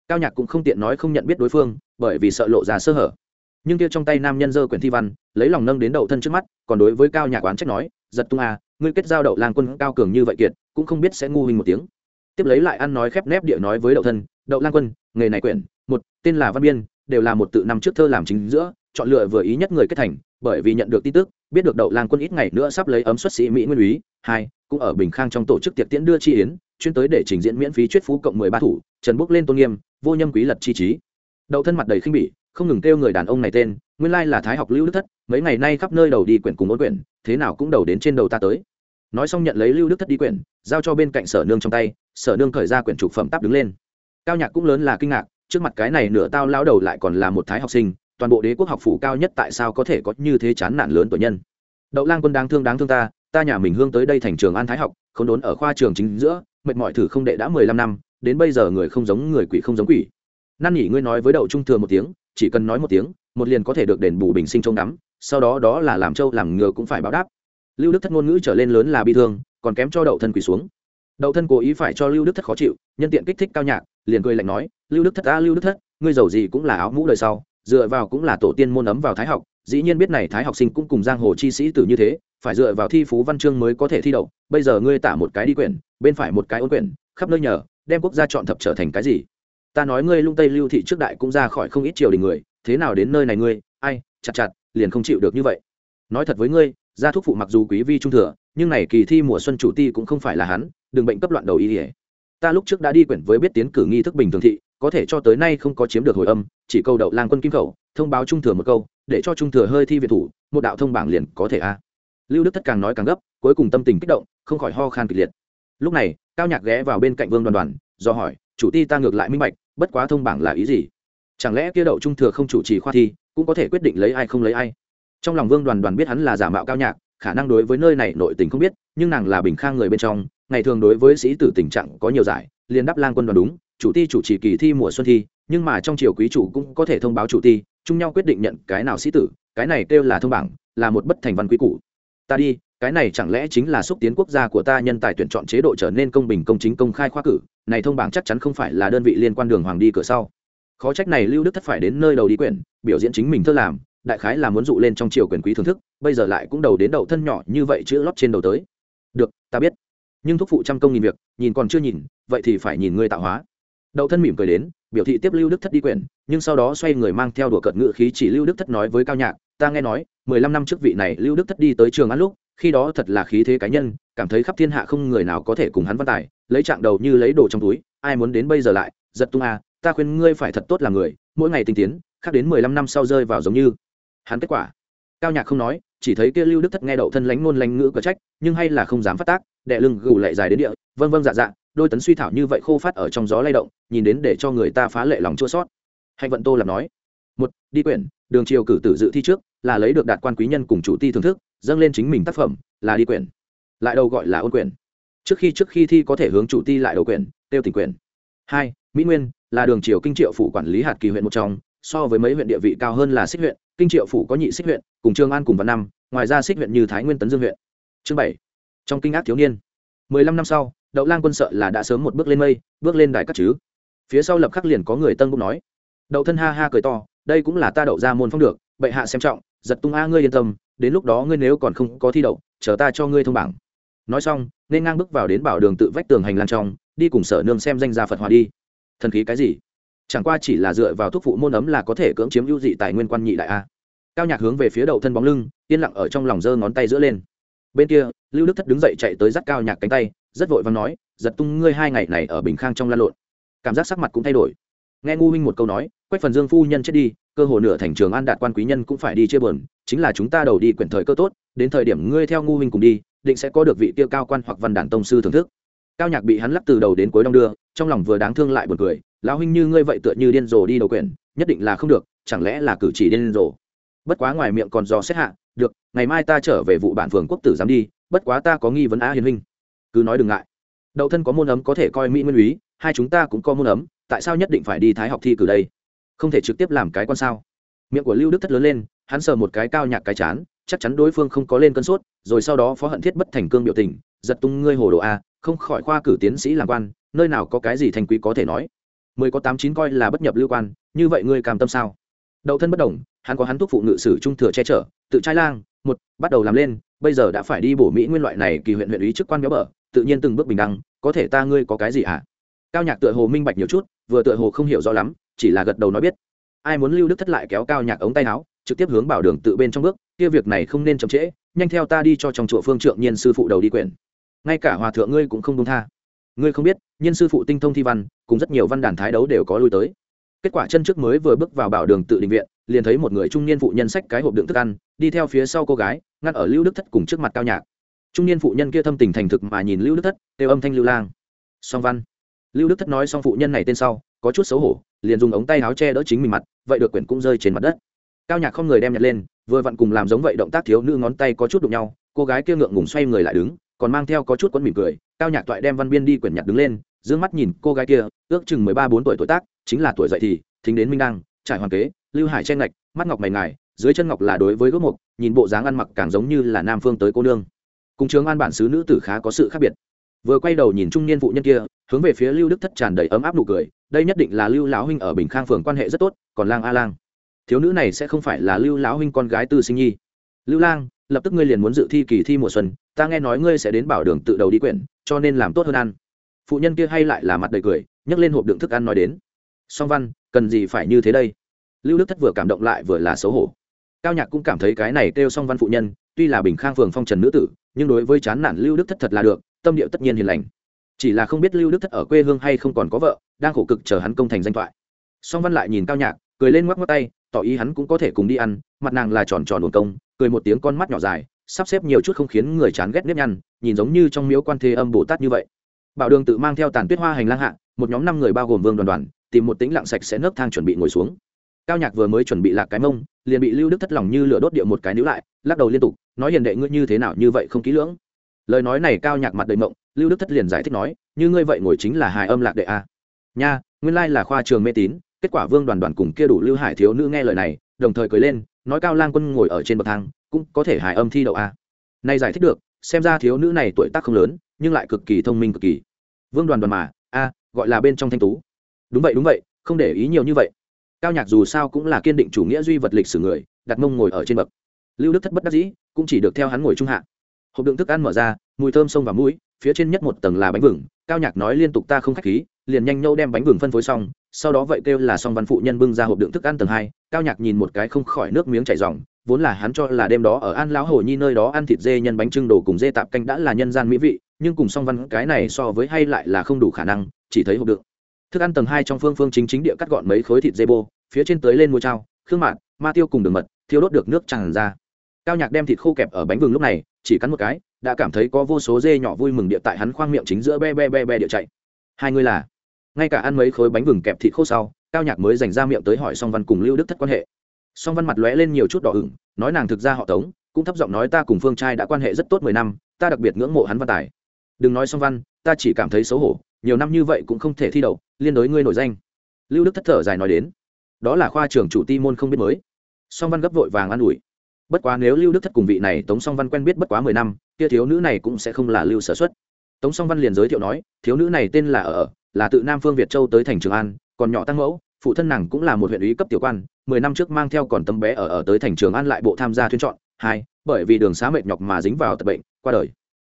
cao nhạc cũng không tiện nói không nhận biết đối phương, bởi vì sợ lộ ra sơ hở. Nhưng kia trong tay nam nhân dơ quyển thi văn, lấy lòng nâng đến đầu thân trước mắt, còn đối với cao nhạc oán trách nói, giật tung à ngươi kết giao đậu lang quân cao cường như vậy kiệt, cũng không biết sẽ ngu hình một tiếng. Tiếp lấy lại ăn nói khép nép địa nói với đậu thân, đậu lang quân, nghề này quyển, một, tên là văn biên, đều là một tự năm trước thơ làm chính giữa, chọn lựa vừa ý nhất người kết thành bởi vì nhận được tin tức, biết được đậu lang quân ít ngày nữa sắp lấy ấm xuất sĩ mỹ nguyên úy, hai, cũng ở bình khang trong tổ chức tiệc tiễn đưa chi yến, chuyên tới để trình diễn miễn phí chuyết phú cộng mười ba thủ, trần bốc lên tôn nghiêm, vô nhâm quý lật chi trí. Đậu thân mặt đầy khinh bỉ, không ngừng kêu người đàn ông này tên, nguyên lai là thái học lưu đức thất, mấy ngày nay khắp nơi đầu đi quyển cùng ôn quyển, thế nào cũng đầu đến trên đầu ta tới. Nói xong nhận lấy lưu đức thất đi quyển, giao cho bên cạnh sở nương trong tay, sở nương khởi ra quyển trục phẩm tắp đứng lên. Cao nhạc cũng lớn là kinh ngạc, trước mặt cái này nửa tao lao đầu lại còn là một thái học sinh toàn bộ đế quốc học phủ cao nhất tại sao có thể có như thế chán nản lớn tuổi nhân? Đậu lang quân đáng thương đáng thương ta ta nhà mình hương tới đây thành trường an thái học, không đốn ở khoa trường chính giữa, mệt mỏi thử không đệ đã mười lăm năm, đến bây giờ người không giống người quỷ không giống quỷ. Năn nhỉ ngươi nói với đậu trung thừa một tiếng, chỉ cần nói một tiếng, một liền có thể được đền bù bình sinh trông đắm sau đó đó là làm trâu làm ngựa cũng phải báo đáp. Lưu đức thất ngôn ngữ trở lên lớn là bi thương, còn kém cho đậu thân quỳ xuống. Đậu thân cố ý phải cho lưu đức thất khó chịu, nhân tiện kích thích cao nhạc, liền cười lạnh nói, lưu đức thất ta lưu đức thất, ngươi giàu gì cũng là áo mũ đời sau dựa vào cũng là tổ tiên môn ấm vào thái học, dĩ nhiên biết này thái học sinh cũng cùng giang hồ chi sĩ tử như thế, phải dựa vào thi phú văn chương mới có thể thi đậu, bây giờ ngươi tả một cái đi quyển, bên phải một cái ôn quyển, khắp nơi nhờ, đem quốc gia chọn thập trở thành cái gì? Ta nói ngươi lung tây lưu thị trước đại cũng ra khỏi không ít triều đình người, thế nào đến nơi này ngươi? Ai, chặt chặt, liền không chịu được như vậy. Nói thật với ngươi, gia thúc phụ mặc dù quý vi trung thừa, nhưng này kỳ thi mùa xuân chủ ti cũng không phải là hắn, đừng bệnh cấp loạn đầu ý ỉa ta lúc trước đã đi quyển với biết tiến cử nghi thức bình thường thị có thể cho tới nay không có chiếm được hồi âm, chỉ câu đậu lang quân kim khẩu, thông báo trung thừa một câu, để cho trung thừa hơi thi viện thủ, một đạo thông bảng liền có thể a. Lưu đức thất càng nói càng gấp, cuối cùng tâm tình kích động, không khỏi ho khan kịch liệt. Lúc này, cao nhạc ghé vào bên cạnh vương đoàn đoàn, do hỏi, chủ ti ta ngược lại minh bạch, bất quá thông bảng là ý gì? Chẳng lẽ kia đậu trung thừa không chủ trì khoa thi, cũng có thể quyết định lấy ai không lấy ai? Trong lòng vương đoàn đoàn biết hắn là giả mạo cao nhạc, khả năng đối với nơi này nội tình không biết, nhưng nàng là bình khang người bên trong, ngày thường đối với sĩ tử tình trạng có nhiều giải, liền đáp lang quân đoàn đúng chủ ti chủ trì kỳ thi mùa xuân thi, nhưng mà trong triều quý chủ cũng có thể thông báo chủ ti, chung nhau quyết định nhận cái nào sĩ tử, cái này kêu là thông bảng, là một bất thành văn quý cũ ta đi, cái này chẳng lẽ chính là xúc tiến quốc gia của ta nhân tài tuyển chọn chế độ trở nên công bình công chính công khai khoa cử, này thông bảng chắc chắn không phải là đơn vị liên quan đường hoàng đi cửa sau. Khó trách này lưu đức thất phải đến nơi đầu đi quyển, biểu diễn chính mình thơ làm, đại khái là muốn dụ lên trong triều quyền quý thưởng thức, bây giờ lại cũng đầu đến đầu thân nhỏ như vậy chữ lót trên đầu tới. Được, ta biết. Nhưng thúc phụ trăm công nghìn việc, nhìn còn chưa nhìn, vậy thì phải nhìn ngươi tạo hóa đậu thân mỉm cười đến, biểu thị tiếp lưu đức thất đi quyển, nhưng sau đó xoay người mang theo đùa cợt ngự khí chỉ lưu đức thất nói với cao nhạc, ta nghe nói, mười lăm năm trước vị này lưu đức thất đi tới trường ăn lúc, khi đó thật là khí thế cá nhân, cảm thấy khắp thiên hạ không người nào có thể cùng hắn văn tài, lấy trạng đầu như lấy đồ trong túi, ai muốn đến bây giờ lại, giật tung à ta khuyên ngươi phải thật tốt là người, mỗi ngày tinh tiến, khác đến mười lăm năm sau rơi vào giống như hắn kết quả. Cao nhạc không nói, chỉ thấy kia lưu đức thất nghe đậu thân lánh ngôn lánh ngữ cờ trách, nhưng hay là không dám phát tác đệ lưng gù lệ dài đến địa vân vân dạ dạ đôi tấn suy thảo như vậy khô phát ở trong gió lay động, nhìn đến để cho người ta phá lệ lòng chua sót hạnh vận tô làm nói, một, đi quyển, đường triều cử tử dự thi trước, là lấy được đạt quan quý nhân cùng chủ ti thưởng thức, dâng lên chính mình tác phẩm, là đi quyển. Lại đâu gọi là ôn quyển. Trước khi trước khi thi có thể hướng chủ ti lại đầu quyển, tiêu tỉnh quyển. Hai, mỹ nguyên, là đường triều kinh triệu phủ quản lý hạt kỳ huyện một trong, so với mấy huyện địa vị cao hơn là xích huyện, kinh triệu phủ có nhị xích huyện, cùng trường an cùng văn năm, ngoài ra xích huyện như thái nguyên tấn dương huyện. Chương bảy, trong kinh ác thiếu niên. Mười lăm năm sau đậu lang quân sợ là đã sớm một bước lên mây, bước lên đài cắt chứ. Phía sau lập khắc liền có người tân bốc nói. Đậu thân ha ha cười to, đây cũng là ta đậu ra môn phong được, bệ hạ xem trọng, giật tung a ngươi yên tâm, đến lúc đó ngươi nếu còn không có thi đậu, chờ ta cho ngươi thông bảng. Nói xong, nên ngang bước vào đến bảo đường tự vách tường hành lang trong, đi cùng sở nương xem danh gia phật hòa đi. Thần khí cái gì? Chẳng qua chỉ là dựa vào thuốc phụ môn ấm là có thể cưỡng chiếm ưu dị tài nguyên quan nhị đại a. Cao nhạc hướng về phía Đậu thân bóng lưng, yên lặng ở trong lòng giơ ngón tay giữa lên. Bên kia, lưu đức thất đứng dậy chạy tới dắt cao nhạc cánh tay rất vội vàng nói, giật tung, ngươi hai ngày này ở bình khang trong lan lộn. Cảm giác sắc mặt cũng thay đổi. Nghe ngu huynh một câu nói, quách phần dương phu nhân chết đi, cơ hồ nửa thành trường an đạt quan quý nhân cũng phải đi chia bờn chính là chúng ta đầu đi quyển thời cơ tốt, đến thời điểm ngươi theo ngu huynh cùng đi, định sẽ có được vị tiêu cao quan hoặc văn đản tông sư thưởng thức. Cao nhạc bị hắn lắc từ đầu đến cuối đong đưa, trong lòng vừa đáng thương lại buồn cười, lão huynh như ngươi vậy tựa như điên rồ đi đầu quyển, nhất định là không được, chẳng lẽ là cử chỉ điên rồ? Bất quá ngoài miệng còn do xét hạ, được, ngày mai ta trở về vụ bản phường quốc tử dám đi, bất quá ta có nghi vấn á hiền huynh cứ nói đừng ngại. Đậu thân có môn ấm có thể coi mỹ nguyên úy, hai chúng ta cũng có môn ấm, tại sao nhất định phải đi thái học thi cử đây? Không thể trực tiếp làm cái con sao? Miệng của lưu đức thất lớn lên, hắn sờ một cái cao nhạc cái chán, chắc chắn đối phương không có lên cơn sốt, rồi sau đó phó hận thiết bất thành cương biểu tình, giật tung ngươi hồ đồ a, không khỏi khoa cử tiến sĩ làm quan, nơi nào có cái gì thành quý có thể nói. Mười có tám chín coi là bất nhập lưu quan, như vậy ngươi cam tâm sao? Đậu thân bất đồng hắn có hắn thuốc phụ ngự sử trung thừa che chở, tự trai lang, một, bắt đầu làm lên, bây giờ đã phải đi bổ mỹ nguyên loại này kỳ huyện huyện ý chức quan béo bở tự nhiên từng bước bình đẳng, có thể ta ngươi có cái gì ạ à? cao nhạc tựa hồ minh bạch nhiều chút, vừa tựa hồ không hiểu rõ lắm, chỉ là gật đầu nói biết. Ai muốn lưu đức thất lại kéo cao nhạc ống tay áo, trực tiếp hướng bảo đường tự bên trong bước, kia việc này không nên chậm trễ, nhanh theo ta đi cho trong chùa phương trượng nhiên sư phụ đầu đi quyển. Ngay cả hòa thượng ngươi cũng không buông tha. Ngươi không biết, nhiên sư phụ tinh thông thi văn, cùng rất nhiều văn đàn thái đấu đều có lui tới. Kết quả chân trước mới vừa bước vào bảo đường tự định viện, liền thấy một người trung niên phụ nhân xách cái hộp đựng thức ăn, đi theo phía sau cô gái, ngăn ở lưu đức thất cùng trước mặt cao nhạc trung niên phụ nhân kia thâm tình thành thực mà nhìn lưu đức thất, kêu âm thanh lưu lang. Song văn. Lưu đức thất nói xong phụ nhân này tên sau, có chút xấu hổ, liền dùng ống tay áo che đỡ chính mình mặt, vậy được quyển cũng rơi trên mặt đất. Cao nhạc không người đem nhặt lên, vừa vặn cùng làm giống vậy động tác thiếu nữ ngón tay có chút đụng nhau, cô gái kia ngượng ngùng xoay người lại đứng, còn mang theo có chút quấn mỉm cười, cao nhạc toại đem văn biên đi quyển nhặt đứng lên d ư ơ n g mắt nhìn cô gái kia, ước chừng mười ba bốn tuổi tuổi tác, chính là tuổi dậy thì, thính đến minh đăng, trải hoàn kế, lưu hải chen ngạch, mắt ngọc mày ngài, dưới chân ngọc là đối với gốc mục nhìn bộ dáng ăn mặc càng giống như là nam phương tới cô nương cùng trường an bản xứ nữ tử khá có sự khác biệt. Vừa quay đầu nhìn trung niên phụ nhân kia, hướng về phía lưu đức thất tràn đầy ấm áp nụ cười, đây nhất định là lưu lão huynh ở bình khang phường quan hệ rất tốt, còn lang a lang. Thiếu nữ này sẽ không phải là lưu lão huynh con gái tư sinh nhi. Lưu lang, lập tức ngươi liền muốn dự thi kỳ thi mùa xuân, ta nghe nói ngươi sẽ đến bảo đường tự đầu đi quyển, cho nên làm tốt hơn ăn. Phụ nhân kia hay lại là mặt đầy cười, nhấc lên hộp đựng thức ăn nói đến. Song văn, cần gì phải như thế đây? Lưu đức thất vừa cảm động lại vừa là xấu hổ. Cao nhạc cũng cảm thấy cái này kêu song văn phụ nhân, tuy là bình khang phường phong trần nữ tử nhưng đối với chán nản lưu đức thất thật là được, tâm điệu tất nhiên hiền lành. Chỉ là không biết lưu đức thất ở quê hương hay không còn có vợ, đang khổ cực chờ hắn công thành danh thoại. Song văn lại nhìn cao nhạc, cười lên ngoắc ngoắc tay, tỏ ý hắn cũng có thể cùng đi ăn, mặt nàng là tròn tròn buồn công, cười một tiếng con mắt nhỏ dài, sắp xếp nhiều chút không khiến người chán ghét nếp nhăn, nhìn giống như trong miếu quan thế âm bồ tát như vậy. Bảo đường tự mang theo tàn tuyết hoa hành lang hạ, một nhóm năm người bao gồm vương đoàn đoàn, tìm một tĩnh lặng sạch sẽ nấc thang chuẩn bị ngồi xuống. Cao nhạc vừa mới chuẩn bị lạc cái mông liền bị lưu đức thất lòng như lửa đốt địa một cái níu lại, lắc đầu liên tục, nói hiền đệ ngươi như thế nào như vậy không kỹ lưỡng. Lời nói này cao nhạc mặt đầy mộng, lưu đức thất liền giải thích nói, như ngươi vậy ngồi chính là hài âm lạc đệ a. Nha, nguyên lai là khoa trường mê tín, kết quả vương đoàn đoàn cùng kia đủ lưu hải thiếu nữ nghe lời này, đồng thời cười lên, nói cao lang quân ngồi ở trên bậc thang, cũng có thể hài âm thi đậu a. Nay giải thích được, xem ra thiếu nữ này tuổi tác không lớn, nhưng lại cực kỳ thông minh cực kỳ. Vương đoàn đoàn mà, a, gọi là bên trong thanh tú. Đúng vậy đúng vậy, không để ý nhiều như vậy cao nhạc dù sao cũng là kiên định chủ nghĩa duy vật lịch sử người, đặt mông ngồi ở trên bậc. Lưu đức thất bất đắc dĩ, cũng chỉ được theo hắn ngồi trung hạ. Hộp đựng thức ăn mở ra, mùi thơm sông vào mũi, phía trên nhất một tầng là bánh vừng. Cao nhạc nói liên tục ta không khách khí, liền nhanh nhâu đem bánh vừng phân phối xong, sau đó vậy kêu là xong văn phụ nhân bưng ra hộp đựng thức ăn tầng hai. Cao nhạc nhìn một cái không khỏi nước miếng chảy ròng, vốn là hắn cho là đêm đó ở an lão hồ nhi nơi đó ăn thịt dê nhân bánh trưng đồ cùng dê tạp canh đã là nhân gian mỹ vị, nhưng cùng song văn cái này so với hay lại là không đủ khả năng, chỉ thấy hộp đựng thức ăn tầng hai trong phương phương chính chính địa cắt gọn mấy khối thịt dê bô, phía trên tới lên mua trao khương mạn ma tiêu cùng đường mật, thiêu đốt được nước tràn ra. Cao nhạc đem thịt khô kẹp ở bánh vừng lúc này, chỉ cắn một cái, đã cảm thấy có vô số dê nhỏ vui mừng địa tại hắn khoang miệng chính giữa be be be be địa chạy. Hai người là, ngay cả ăn mấy khối bánh vừng kẹp thịt khô sau, cao nhạc mới dành ra miệng tới hỏi song văn cùng lưu đức thất quan hệ. Song văn mặt lóe lên nhiều chút đỏ ửng, nói nàng thực ra họ tống, cũng thấp giọng nói ta cùng phương trai đã quan hệ rất tốt mười năm, ta đặc biệt ngưỡng mộ hắn văn tài. Đừng nói song văn, ta chỉ cảm thấy xấu hổ, nhiều năm như vậy cũng không thể thi đậu liên đối ngươi nổi danh. Lưu đức thất thở dài nói đến, đó là khoa trưởng chủ ti môn không biết mới. Song văn gấp vội vàng an ủi. Bất quá nếu lưu đức thất cùng vị này tống song văn quen biết bất quá mười năm, kia thiếu nữ này cũng sẽ không là lưu sở xuất. Tống song văn liền giới thiệu nói, thiếu nữ này tên là ở, là tự nam phương việt châu tới thành trường an, còn nhỏ tăng mẫu, phụ thân nàng cũng là một huyện ủy cấp tiểu quan, mười năm trước mang theo còn tấm bé ở ở tới thành trường an lại bộ tham gia thuyên chọn. Hai, bởi vì đường xá mệt nhọc mà dính vào tập bệnh, qua đời.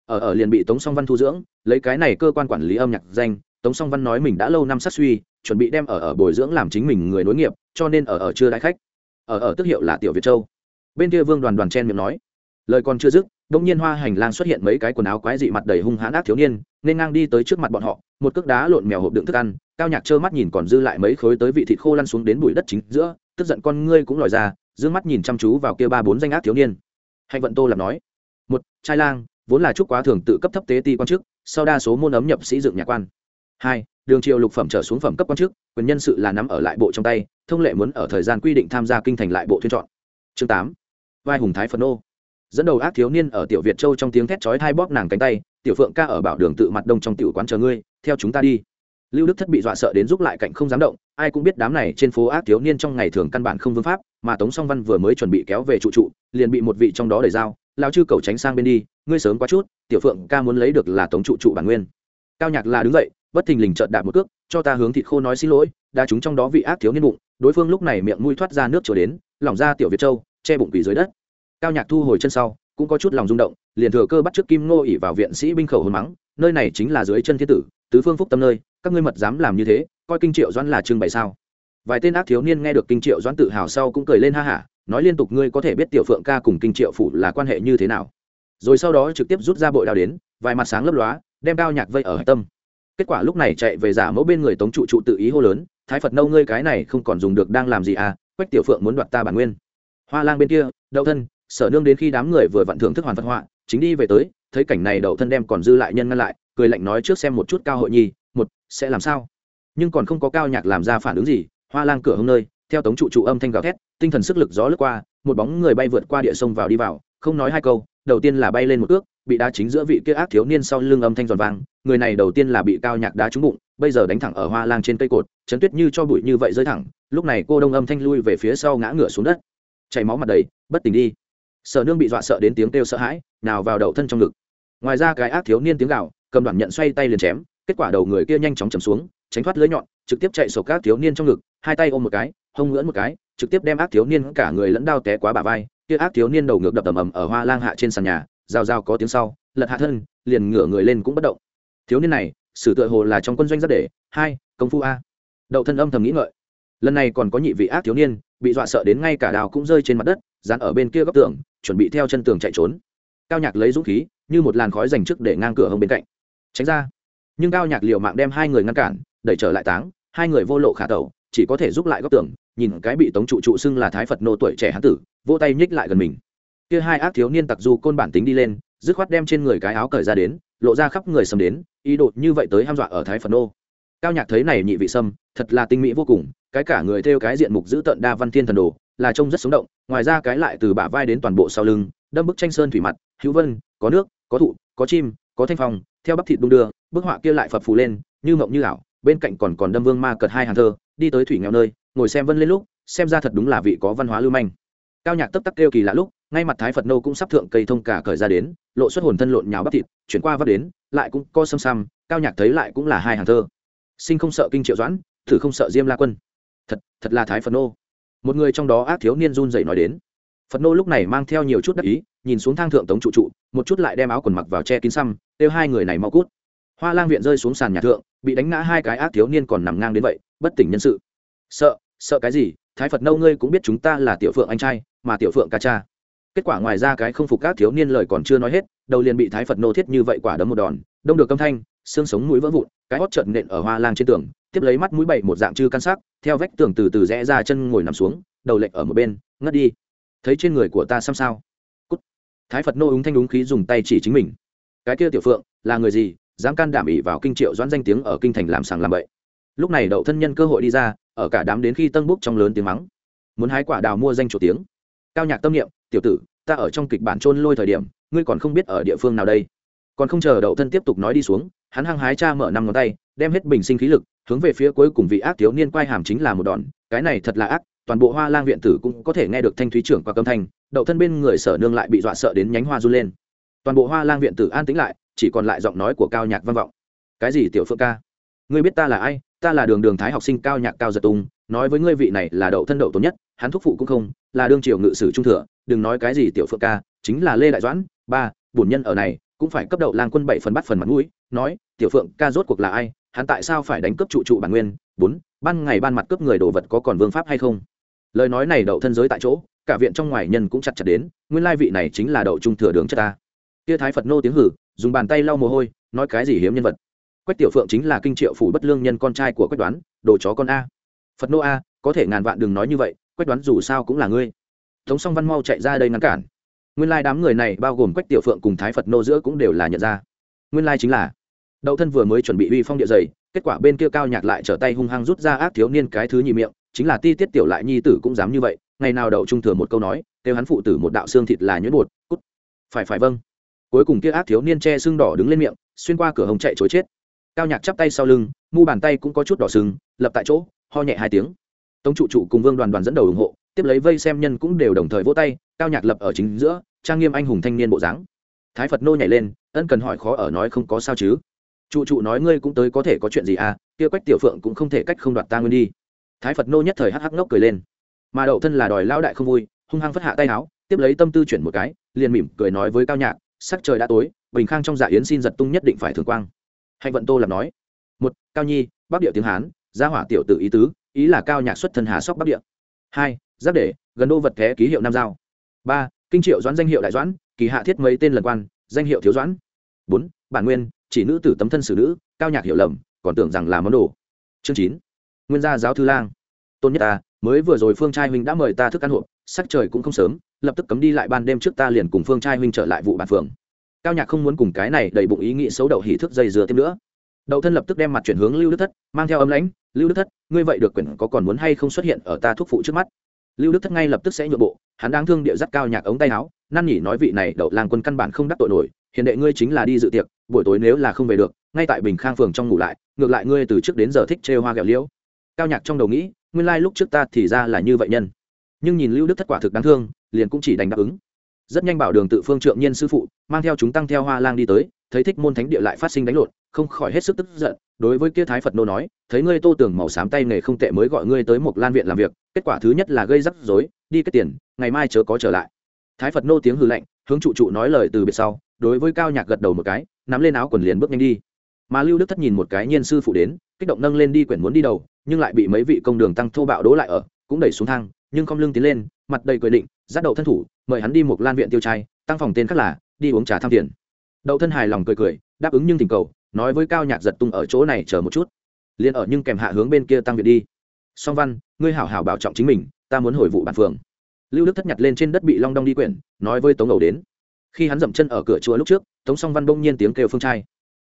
Ở ở liền bị tống song văn thu dưỡng, lấy cái này cơ quan quản lý âm nhạc danh tống song văn nói mình đã lâu năm sát suy, chuẩn bị đem ở ở bồi dưỡng làm chính mình người nối nghiệp, cho nên ở ở chưa đãi khách. Ở ở tức hiệu là tiểu việt châu. Bên kia vương đoàn đoàn chen miệng nói, lời còn chưa dứt đông nhiên hoa hành lang xuất hiện mấy cái quần áo quái dị mặt đầy hung hãn ác thiếu niên, nên ngang đi tới trước mặt bọn họ, một cước đá lộn mèo hộp đựng thức ăn, cao nhạc trơ mắt nhìn còn dư lại mấy khối tới vị thịt khô lăn xuống đến bụi đất chính giữa, tức giận con ngươi cũng lòi ra d mắt nhìn chăm chú vào kia ba bốn danh ác thiếu niên. Hạnh vận tô làm nói, một, trai lang, vốn là chúc quá thường tự cấp thấp tế ti quan chức, sau đa số môn ấm nhập sĩ dựng nhà quan hai đường triều lục phẩm trở xuống phẩm cấp quan chức quyền nhân sự là nắm ở lại bộ trong tay thông lệ muốn ở thời gian quy định tham gia kinh thành lại bộ tuyên chọn. Chương tám vai hùng thái phật ô, dẫn đầu ác thiếu niên ở tiểu việt châu trong tiếng thét chói hai bóp nàng cánh tay tiểu phượng ca ở bảo đường tự mặt đông trong tiểu quán chờ ngươi theo chúng ta đi. Lưu đức thất bị dọa sợ đến giúp lại cạnh không dám động ai cũng biết đám này trên phố ác thiếu niên trong ngày thường căn bản không vương pháp mà tống song văn vừa mới chuẩn bị kéo về trụ trụ liền bị một vị trong đó đẩy dao lao chư cầu tránh sang bên đi ngươi sớm quá chút tiểu phượng ca muốn lấy được là tống trụ trụ bản nguyên. Cao nhạc là đứng dậy bất thình lình trợn đạp một cước, cho ta hướng thịt khô nói xin lỗi, đa chúng trong đó vị ác thiếu niên bụng. Đối phương lúc này miệng mũi thoát ra nước trở đến, lỏng ra tiểu việt châu, che bụng quỷ dưới đất. Cao nhạc thu hồi chân sau, cũng có chút lòng rung động, liền thừa cơ bắt trước kim ngô ỉ vào viện sĩ binh khẩu hồn mắng, nơi này chính là dưới chân thiên tử, tứ phương phúc tâm nơi, các ngươi mật dám làm như thế, coi kinh triệu doãn là trưng bày sao? Vài tên ác thiếu niên nghe được kinh triệu doãn tự hào sau cũng cười lên ha hả, nói liên tục, ngươi có thể biết tiểu phượng ca cùng kinh triệu phủ là quan hệ như thế nào? Rồi sau đó trực tiếp rút ra bội đao đến, vài mặt sáng lấp lóa, đem cao nhạc vây ở hạch tâm kết quả lúc này chạy về giả mẫu bên người tống trụ trụ tự ý hô lớn, thái phật nâu ngươi cái này không còn dùng được đang làm gì à quách tiểu phượng muốn đoạt ta bản nguyên. Hoa lang bên kia, đậu thân, sở nương đến khi đám người vừa vặn thưởng thức hoàn phật họa, chính đi về tới, thấy cảnh này đậu thân đem còn dư lại nhân ngăn lại, cười lạnh nói trước xem một chút cao hội nhi, một, sẽ làm sao? Nhưng còn không có cao nhạc làm ra phản ứng gì, hoa lang cửa hông nơi, theo tống trụ trụ âm thanh gào thét, tinh thần sức lực gió lướt qua, một bóng người bay vượt qua địa sông vào đi vào, không nói hai câu, đầu tiên là bay lên một ước bị đá chính giữa vị kia ác thiếu niên sau lưng âm thanh giòn vang, người này đầu tiên là bị cao nhạc đá trúng bụng, bây giờ đánh thẳng ở hoa lang trên cây cột chấn tuyết như cho bụi như vậy rơi thẳng, lúc này cô đông âm thanh lui về phía sau ngã ngửa xuống đất. Chảy máu mặt đầy, bất tỉnh đi. Sở nương bị dọa sợ đến tiếng kêu sợ hãi, nào vào đầu thân trong ngực. Ngoài ra cái ác thiếu niên tiếng gạo cầm đoạn nhận xoay tay liền chém, kết quả đầu người kia nhanh chóng chầm xuống, tránh thoát lưỡi nhọn, trực tiếp chạy sổ các thiếu niên trong ngực, hai tay ôm một cái, hông ngưỡn một cái, trực tiếp đem ác thiếu niên cả người lẫn đao té quá bả vai, kia ác thiếu niên đầu ngược đập ầm ầm ở hoa lang hạ trên sàn nhà rào rào có tiếng sau, lật hạ thân, liền ngửa người lên cũng bất động. Thiếu niên này, sử tựa hồ là trong quân doanh rất để, hai, công phu a. Đậu thân âm thầm nghĩ ngợi. Lần này còn có nhị vị ác thiếu niên, bị dọa sợ đến ngay cả đào cũng rơi trên mặt đất, dán ở bên kia góc tường, chuẩn bị theo chân tường chạy trốn. Cao nhạc lấy dũng khí, như một làn khói dành trước để ngang cửa hông bên cạnh. Tránh ra. Nhưng cao nhạc liều mạng đem hai người ngăn cản, đẩy trở lại táng, hai người vô lộ khả tẩu, chỉ có thể giúp lại góc tường, nhìn cái bị tống trụ trụ xưng là thái phật nô tuổi trẻ hán tử, vỗ tay nhích lại gần mình kia hai ác thiếu niên tặc du côn bản tính đi lên, dứt khoát đem trên người cái áo cởi ra đến, lộ ra khắp người sầm đến, ý đồ như vậy tới ham dọa ở thái phần ô cao nhạc thấy này nhị vị sâm, thật là tinh mỹ vô cùng, cái cả người theo cái diện mục giữ tận đa văn thiên thần đồ, là trông rất sống động, ngoài ra cái lại từ bả vai đến toàn bộ sau lưng, đâm bức tranh sơn thủy mặt, hữu vân, có nước, có thụ, có chim, có thanh phong, theo bắp thịt đung đưa, bức họa kia lại phập phù lên, như mộng như ảo, bên cạnh còn còn đâm vương ma cật hai hàng thơ, đi tới thủy nghèo nơi, ngồi xem vân lên lúc, xem ra thật đúng là vị có văn hóa lưu manh cao nhạc tấp tắc kêu kỳ lạ lúc, ngay mặt thái phật nô cũng sắp thượng cây thông cả cởi ra đến, lộ xuất hồn thân lộn nhào bắp thịt, chuyển qua vấp đến, lại cũng co xăm xăm, cao nhạc thấy lại cũng là hai hàng thơ. Sinh không sợ kinh triệu doãn, thử không sợ diêm la quân. Thật thật là thái phật nô. Một người trong đó ác thiếu niên run dậy nói đến. Phật nô lúc này mang theo nhiều chút đắc ý, nhìn xuống thang thượng tống trụ trụ, một chút lại đem áo quần mặc vào che kín xăm, kêu hai người này mau cút. Hoa lang viện rơi xuống sàn nhà thượng, bị đánh ngã hai cái ác thiếu niên còn nằm ngang đến vậy, bất tỉnh nhân sự. Sợ sợ cái gì? Thái phật nâu ngươi cũng biết chúng ta là tiểu phượng anh trai mà tiểu phượng ca cha. Kết quả ngoài ra cái không phục các thiếu niên lời còn chưa nói hết, đầu liền bị thái phật nô thiết như vậy quả đấm một đòn, đông được âm thanh, xương sống mũi vỡ vụn, cái hót trợn nện ở hoa lang trên tường, tiếp lấy mắt mũi bậy một dạng chư căn sắc, theo vách tường từ từ rẽ ra chân ngồi nằm xuống, đầu lệch ở một bên, ngất đi. Thấy trên người của ta xăm sao? Cút. thái phật nô ứng thanh đúng khí dùng tay chỉ chính mình. Cái kia tiểu phượng, là người gì, dám can đảm ỉ vào kinh triệu doãn danh tiếng ở kinh thành làm sàng làm bậy. Lúc này đậu thân nhân cơ hội đi ra, ở cả đám đến khi tân búc trong lớn tiếng mắng. Muốn hái quả đào mua danh chủ tiếng cao nhạc tâm niệm, tiểu tử, ta ở trong kịch bản trôn lôi thời điểm, ngươi còn không biết ở địa phương nào đây. Còn không chờ đậu thân tiếp tục nói đi xuống, hắn hăng hái cha mở năm ngón tay, đem hết bình sinh khí lực, hướng về phía cuối cùng vị ác thiếu niên quay hàm chính là một đòn. Cái này thật là ác, toàn bộ hoa lang viện tử cũng có thể nghe được thanh thúy trưởng qua câm thanh, đậu thân bên người sở nương lại bị dọa sợ đến nhánh hoa run lên. Toàn bộ hoa lang viện tử an tĩnh lại, chỉ còn lại giọng nói của cao nhạc văn vọng. Cái gì tiểu phượng ca? Ngươi biết ta là ai? Ta là đường đường thái học sinh cao nhạc cao giật tung, nói với ngươi vị này là đậu thân đậu tốt nhất, hắn thúc phụ cũng không, là đương triều ngự sử trung thừa, đừng nói cái gì tiểu phượng ca, chính là lê đại doãn, ba, bổn nhân ở này, cũng phải cấp đậu lang quân bảy phần bắt phần mặt mũi, nói, tiểu phượng ca rốt cuộc là ai, hắn tại sao phải đánh cướp trụ trụ bản nguyên, bốn, ban ngày ban mặt cướp người đồ vật có còn vương pháp hay không? Lời nói này đậu thân giới tại chỗ, cả viện trong ngoài nhân cũng chặt chặt đến, nguyên lai vị này chính là đậu trung thừa đường chất ta. Kia thái phật nô tiếng hử, dùng bàn tay lau mồ hôi, nói cái gì hiếm nhân vật? Quách tiểu phượng chính là kinh triệu phủ bất lương nhân con trai của quách đoán, đồ chó con a. Phật nô a, có thể ngàn vạn đừng nói như vậy, quách đoán dù sao cũng là ngươi. Tống song văn mau chạy ra đây ngăn cản. Nguyên lai đám người này bao gồm quách tiểu phượng cùng thái phật nô giữa cũng đều là nhận ra. Nguyên lai chính là, đậu thân vừa mới chuẩn bị uy phong địa dày, kết quả bên kia cao nhạc lại trở tay hung hăng rút ra ác thiếu niên cái thứ nhị miệng, chính là ti tiết tiểu lại nhi tử cũng dám như vậy, ngày nào đậu trung thừa một câu nói, kêu hắn phụ tử một đạo xương thịt là nhuyễn bột, cút. Phải phải vâng. Cuối cùng kia ác thiếu niên che xương đỏ đứng lên miệng, xuyên qua cửa hồng chạy chối chết cao nhạc chắp tay sau lưng, mu bàn tay cũng có chút đỏ sừng, lập tại chỗ, ho nhẹ hai tiếng. Tống trụ trụ cùng vương đoàn đoàn dẫn đầu ủng hộ, tiếp lấy vây xem nhân cũng đều đồng thời vỗ tay, cao nhạc lập ở chính giữa, trang nghiêm anh hùng thanh niên bộ dáng. Thái phật nô nhảy lên, ân cần hỏi khó ở nói không có sao chứ. Trụ trụ nói ngươi cũng tới có thể có chuyện gì à kia quách tiểu phượng cũng không thể cách không đoạt ta nguyên đi. Thái phật nô nhất thời hắc hắc ngốc cười lên. Mà đậu thân là đòi lao đại không vui, hung hăng phất hạ tay áo, tiếp lấy tâm tư chuyển một cái, liền mỉm cười nói với cao nhạc, sắc trời đã tối, bình khang trong dạ yến xin giật tung nhất định phải thường quang hạnh vận tô làm nói, một, cao nhi bắc địa tiếng hán, gia hỏa tiểu tự ý tứ, ý là cao nhạc xuất thân hà sóc bắc địa. Hai, giáp để gần đô vật thế ký hiệu nam giao. Ba, kinh triệu doãn danh hiệu đại doãn, kỳ hạ thiết mấy tên lần quan, danh hiệu thiếu doãn. Bốn, bản nguyên, chỉ nữ tử tấm thân xử nữ, cao nhạc hiểu lầm, còn tưởng rằng là món đồ. Chương chín, nguyên gia giáo thư lang. Tôn nhất ta, mới vừa rồi phương trai huynh đã mời ta thức ăn hộp, sắc trời cũng không sớm, lập tức cấm đi lại ban đêm trước ta liền cùng phương trai huynh trở lại vụ bản phường cao nhạc không muốn cùng cái này đầy bụng ý nghĩ xấu đậu hỉ thức dây dừa thêm nữa. Đậu thân lập tức đem mặt chuyển hướng lưu đức thất, mang theo ấm lãnh, lưu đức thất, ngươi vậy được quyền có còn muốn hay không xuất hiện ở ta thuốc phụ trước mắt? Lưu đức thất ngay lập tức sẽ nhượng bộ, hắn đang thương địa dắt cao nhạc ống tay áo, năn nỉ nói vị này đậu lang quân căn bản không đắc tội nổi hiện đệ ngươi chính là đi dự tiệc, buổi tối nếu là không về được, ngay tại bình khang phường trong ngủ lại, ngược lại ngươi từ trước đến giờ thích chê hoa gạo liễu. Cao nhạc trong đầu nghĩ, nguyên lai lúc trước ta thì ra là như vậy nhân. Nhưng nhìn lưu đức thất quả thực đáng thương, liền cũng chỉ đành đáp ứng rất nhanh bảo đường tự phương trượng nhiên sư phụ, mang theo chúng tăng theo hoa lang đi tới, thấy thích môn thánh địa lại phát sinh đánh lộn, không khỏi hết sức tức giận, đối với kia thái phật nô nói, thấy ngươi tô tưởng màu xám tay nghề không tệ mới gọi ngươi tới một lan viện làm việc, kết quả thứ nhất là gây rắc rối, đi kết tiền, ngày mai chớ có trở lại. Thái phật nô tiếng hư lạnh, hướng trụ trụ nói lời từ biệt sau, đối với cao nhạc gật đầu một cái, nắm lên áo quần liền bước nhanh đi. Mà lưu đức thất nhìn một cái nhiên sư phụ đến, kích động nâng lên đi quyển muốn đi đầu, nhưng lại bị mấy vị công đường tăng thô bạo đố lại ở, cũng đẩy xuống thang, nhưng không lưng tiến lên mặt đầy cười định, dắt đầu thân thủ, mời hắn đi một lan viện tiêu trai, tăng phòng tên khác là, đi uống trà tham tiền. Đậu thân hài lòng cười cười, đáp ứng nhưng tình cầu, nói với cao nhạc giật tung ở chỗ này chờ một chút. Liền ở nhưng kèm hạ hướng bên kia tăng viện đi. Song văn, ngươi hảo hảo bảo trọng chính mình, ta muốn hồi vụ bản phường. Lưu đức thất nhặt lên trên đất bị long đong đi quyển, nói với tống ẩu đến. Khi hắn dậm chân ở cửa chùa lúc trước, tống song văn bỗng nhiên tiếng kêu phương trai.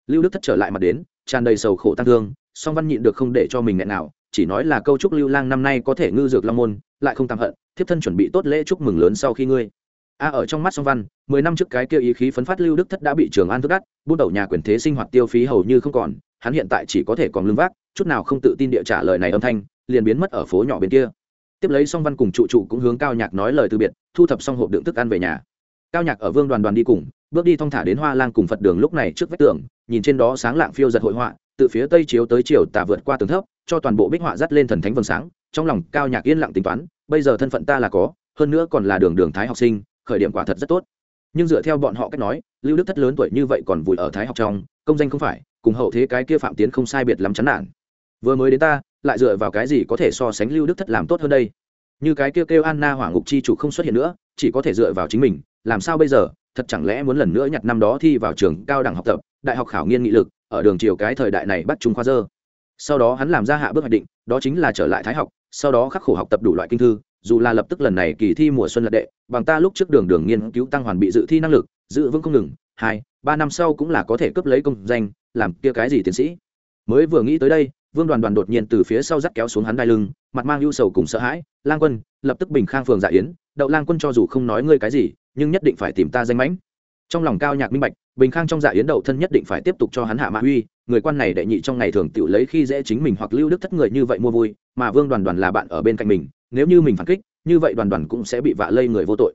Lưu đức thất trở lại mặt đến, tràn đầy sầu khổ tăng thương, song văn nhịn được không để cho mình nghẹn nào chỉ nói là câu chúc lưu lang năm nay có thể ngư dược long môn, lại không tạm hận, thiếp thân chuẩn bị tốt lễ chúc mừng lớn sau khi ngươi. A, ở trong mắt song văn, mười năm trước cái kia ý khí phấn phát lưu đức thất đã bị trường an thức đắt, buôn đầu nhà quyền thế sinh hoạt tiêu phí hầu như không còn, hắn hiện tại chỉ có thể còn lương vác, chút nào không tự tin địa trả lời này âm thanh, liền biến mất ở phố nhỏ bên kia. Tiếp lấy song văn cùng trụ trụ cũng hướng cao nhạc nói lời từ biệt, thu thập xong hộp đựng thức ăn về nhà. Cao nhạc ở vương đoàn đoàn đi cùng, bước đi thong thả đến hoa lang cùng phật đường lúc này trước vách tường, nhìn trên đó sáng lạng phiêu giật hội họa, từ phía tây chiếu tới chiều tà vượt qua tường thấp cho toàn bộ bích họa dắt lên thần thánh vầng sáng trong lòng cao nhạc yên lặng tính toán bây giờ thân phận ta là có hơn nữa còn là đường đường thái học sinh khởi điểm quả thật rất tốt. Nhưng dựa theo bọn họ cách nói lưu đức thất lớn tuổi như vậy còn vùi ở thái học trong công danh không phải cùng hậu thế cái kia phạm tiến không sai biệt lắm chán nản. Vừa mới đến ta lại dựa vào cái gì có thể so sánh lưu đức thất làm tốt hơn đây? Như cái kia kêu, kêu anna hỏa ngục chi chủ không xuất hiện nữa chỉ có thể dựa vào chính mình làm sao bây giờ? Thật chẳng lẽ muốn lần nữa nhặt năm đó thi vào trường cao đẳng học tập đại học khảo nghiên nghị lực ở đường chiều cái thời đại này bắt chúng khoa dơ? Sau đó hắn làm ra hạ bước hoạch định, đó chính là trở lại thái học, sau đó khắc khổ học tập đủ loại kinh thư, dù là lập tức lần này kỳ thi mùa xuân lật đệ, bằng ta lúc trước đường đường nghiên cứu tăng hoàn bị dự thi năng lực dự vững không ngừng, hai, ba năm sau cũng là có thể cấp lấy công danh, làm kia cái gì tiến sĩ? Mới vừa nghĩ tới đây, vương đoàn đoàn đột nhiên từ phía sau dắt kéo xuống hắn đai lưng, mặt mang ưu sầu cùng sợ hãi, lang quân, lập tức bình khang phường dạ yến, đậu lang quân cho dù không nói ngươi cái gì, nhưng nhất định phải tìm ta danh mãnh. Trong lòng cao nhạc minh bạch, bình khang trong dạ yến đậu thân nhất định phải tiếp tục cho hắn hạ mạ uy người quan này đệ nhị trong ngày thường tự lấy khi dễ chính mình hoặc lưu đức thất người như vậy mua vui, mà vương đoàn đoàn là bạn ở bên cạnh mình, nếu như mình phản kích, như vậy đoàn đoàn cũng sẽ bị vạ lây người vô tội.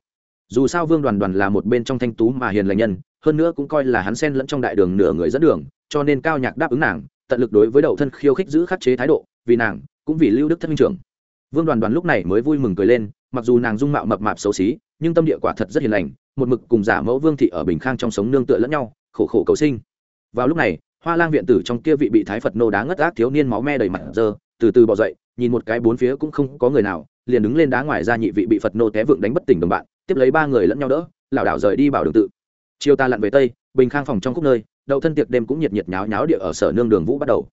Dù sao vương đoàn đoàn là một bên trong thanh tú mà hiền lành nhân, hơn nữa cũng coi là hắn sen lẫn trong đại đường nửa người dẫn đường, cho nên cao nhạc đáp ứng nàng, tận lực đối với đậu thân khiêu khích giữ khắc chế thái độ, vì nàng, cũng vì lưu đức thất minh trưởng. Vương đoàn đoàn lúc này mới vui mừng cười lên, mặc dù nàng dung mạo mập mạp xấu xí, nhưng tâm địa quả thật rất hiền lành, một mực cùng giả mẫu vương thị ở bình khang trong sống nương tựa lẫn nhau, khổ khổ cầu sinh. Vào lúc này hoa lang viện tử trong kia vị bị thái phật nô đá ngất ác thiếu niên máu me đầy mặt dơ, từ từ bỏ dậy, nhìn một cái bốn phía cũng không có người nào, liền đứng lên đá ngoài ra nhị vị bị phật nô té vượng đánh bất tỉnh đồng bạn, tiếp lấy ba người lẫn nhau đỡ, lảo đảo rời đi bảo đường tự. Chiều ta lặn về tây, bình khang phòng trong khúc nơi, đậu thân tiệc đêm cũng nhiệt nhiệt nháo nháo địa ở sở nương đường vũ bắt đầu.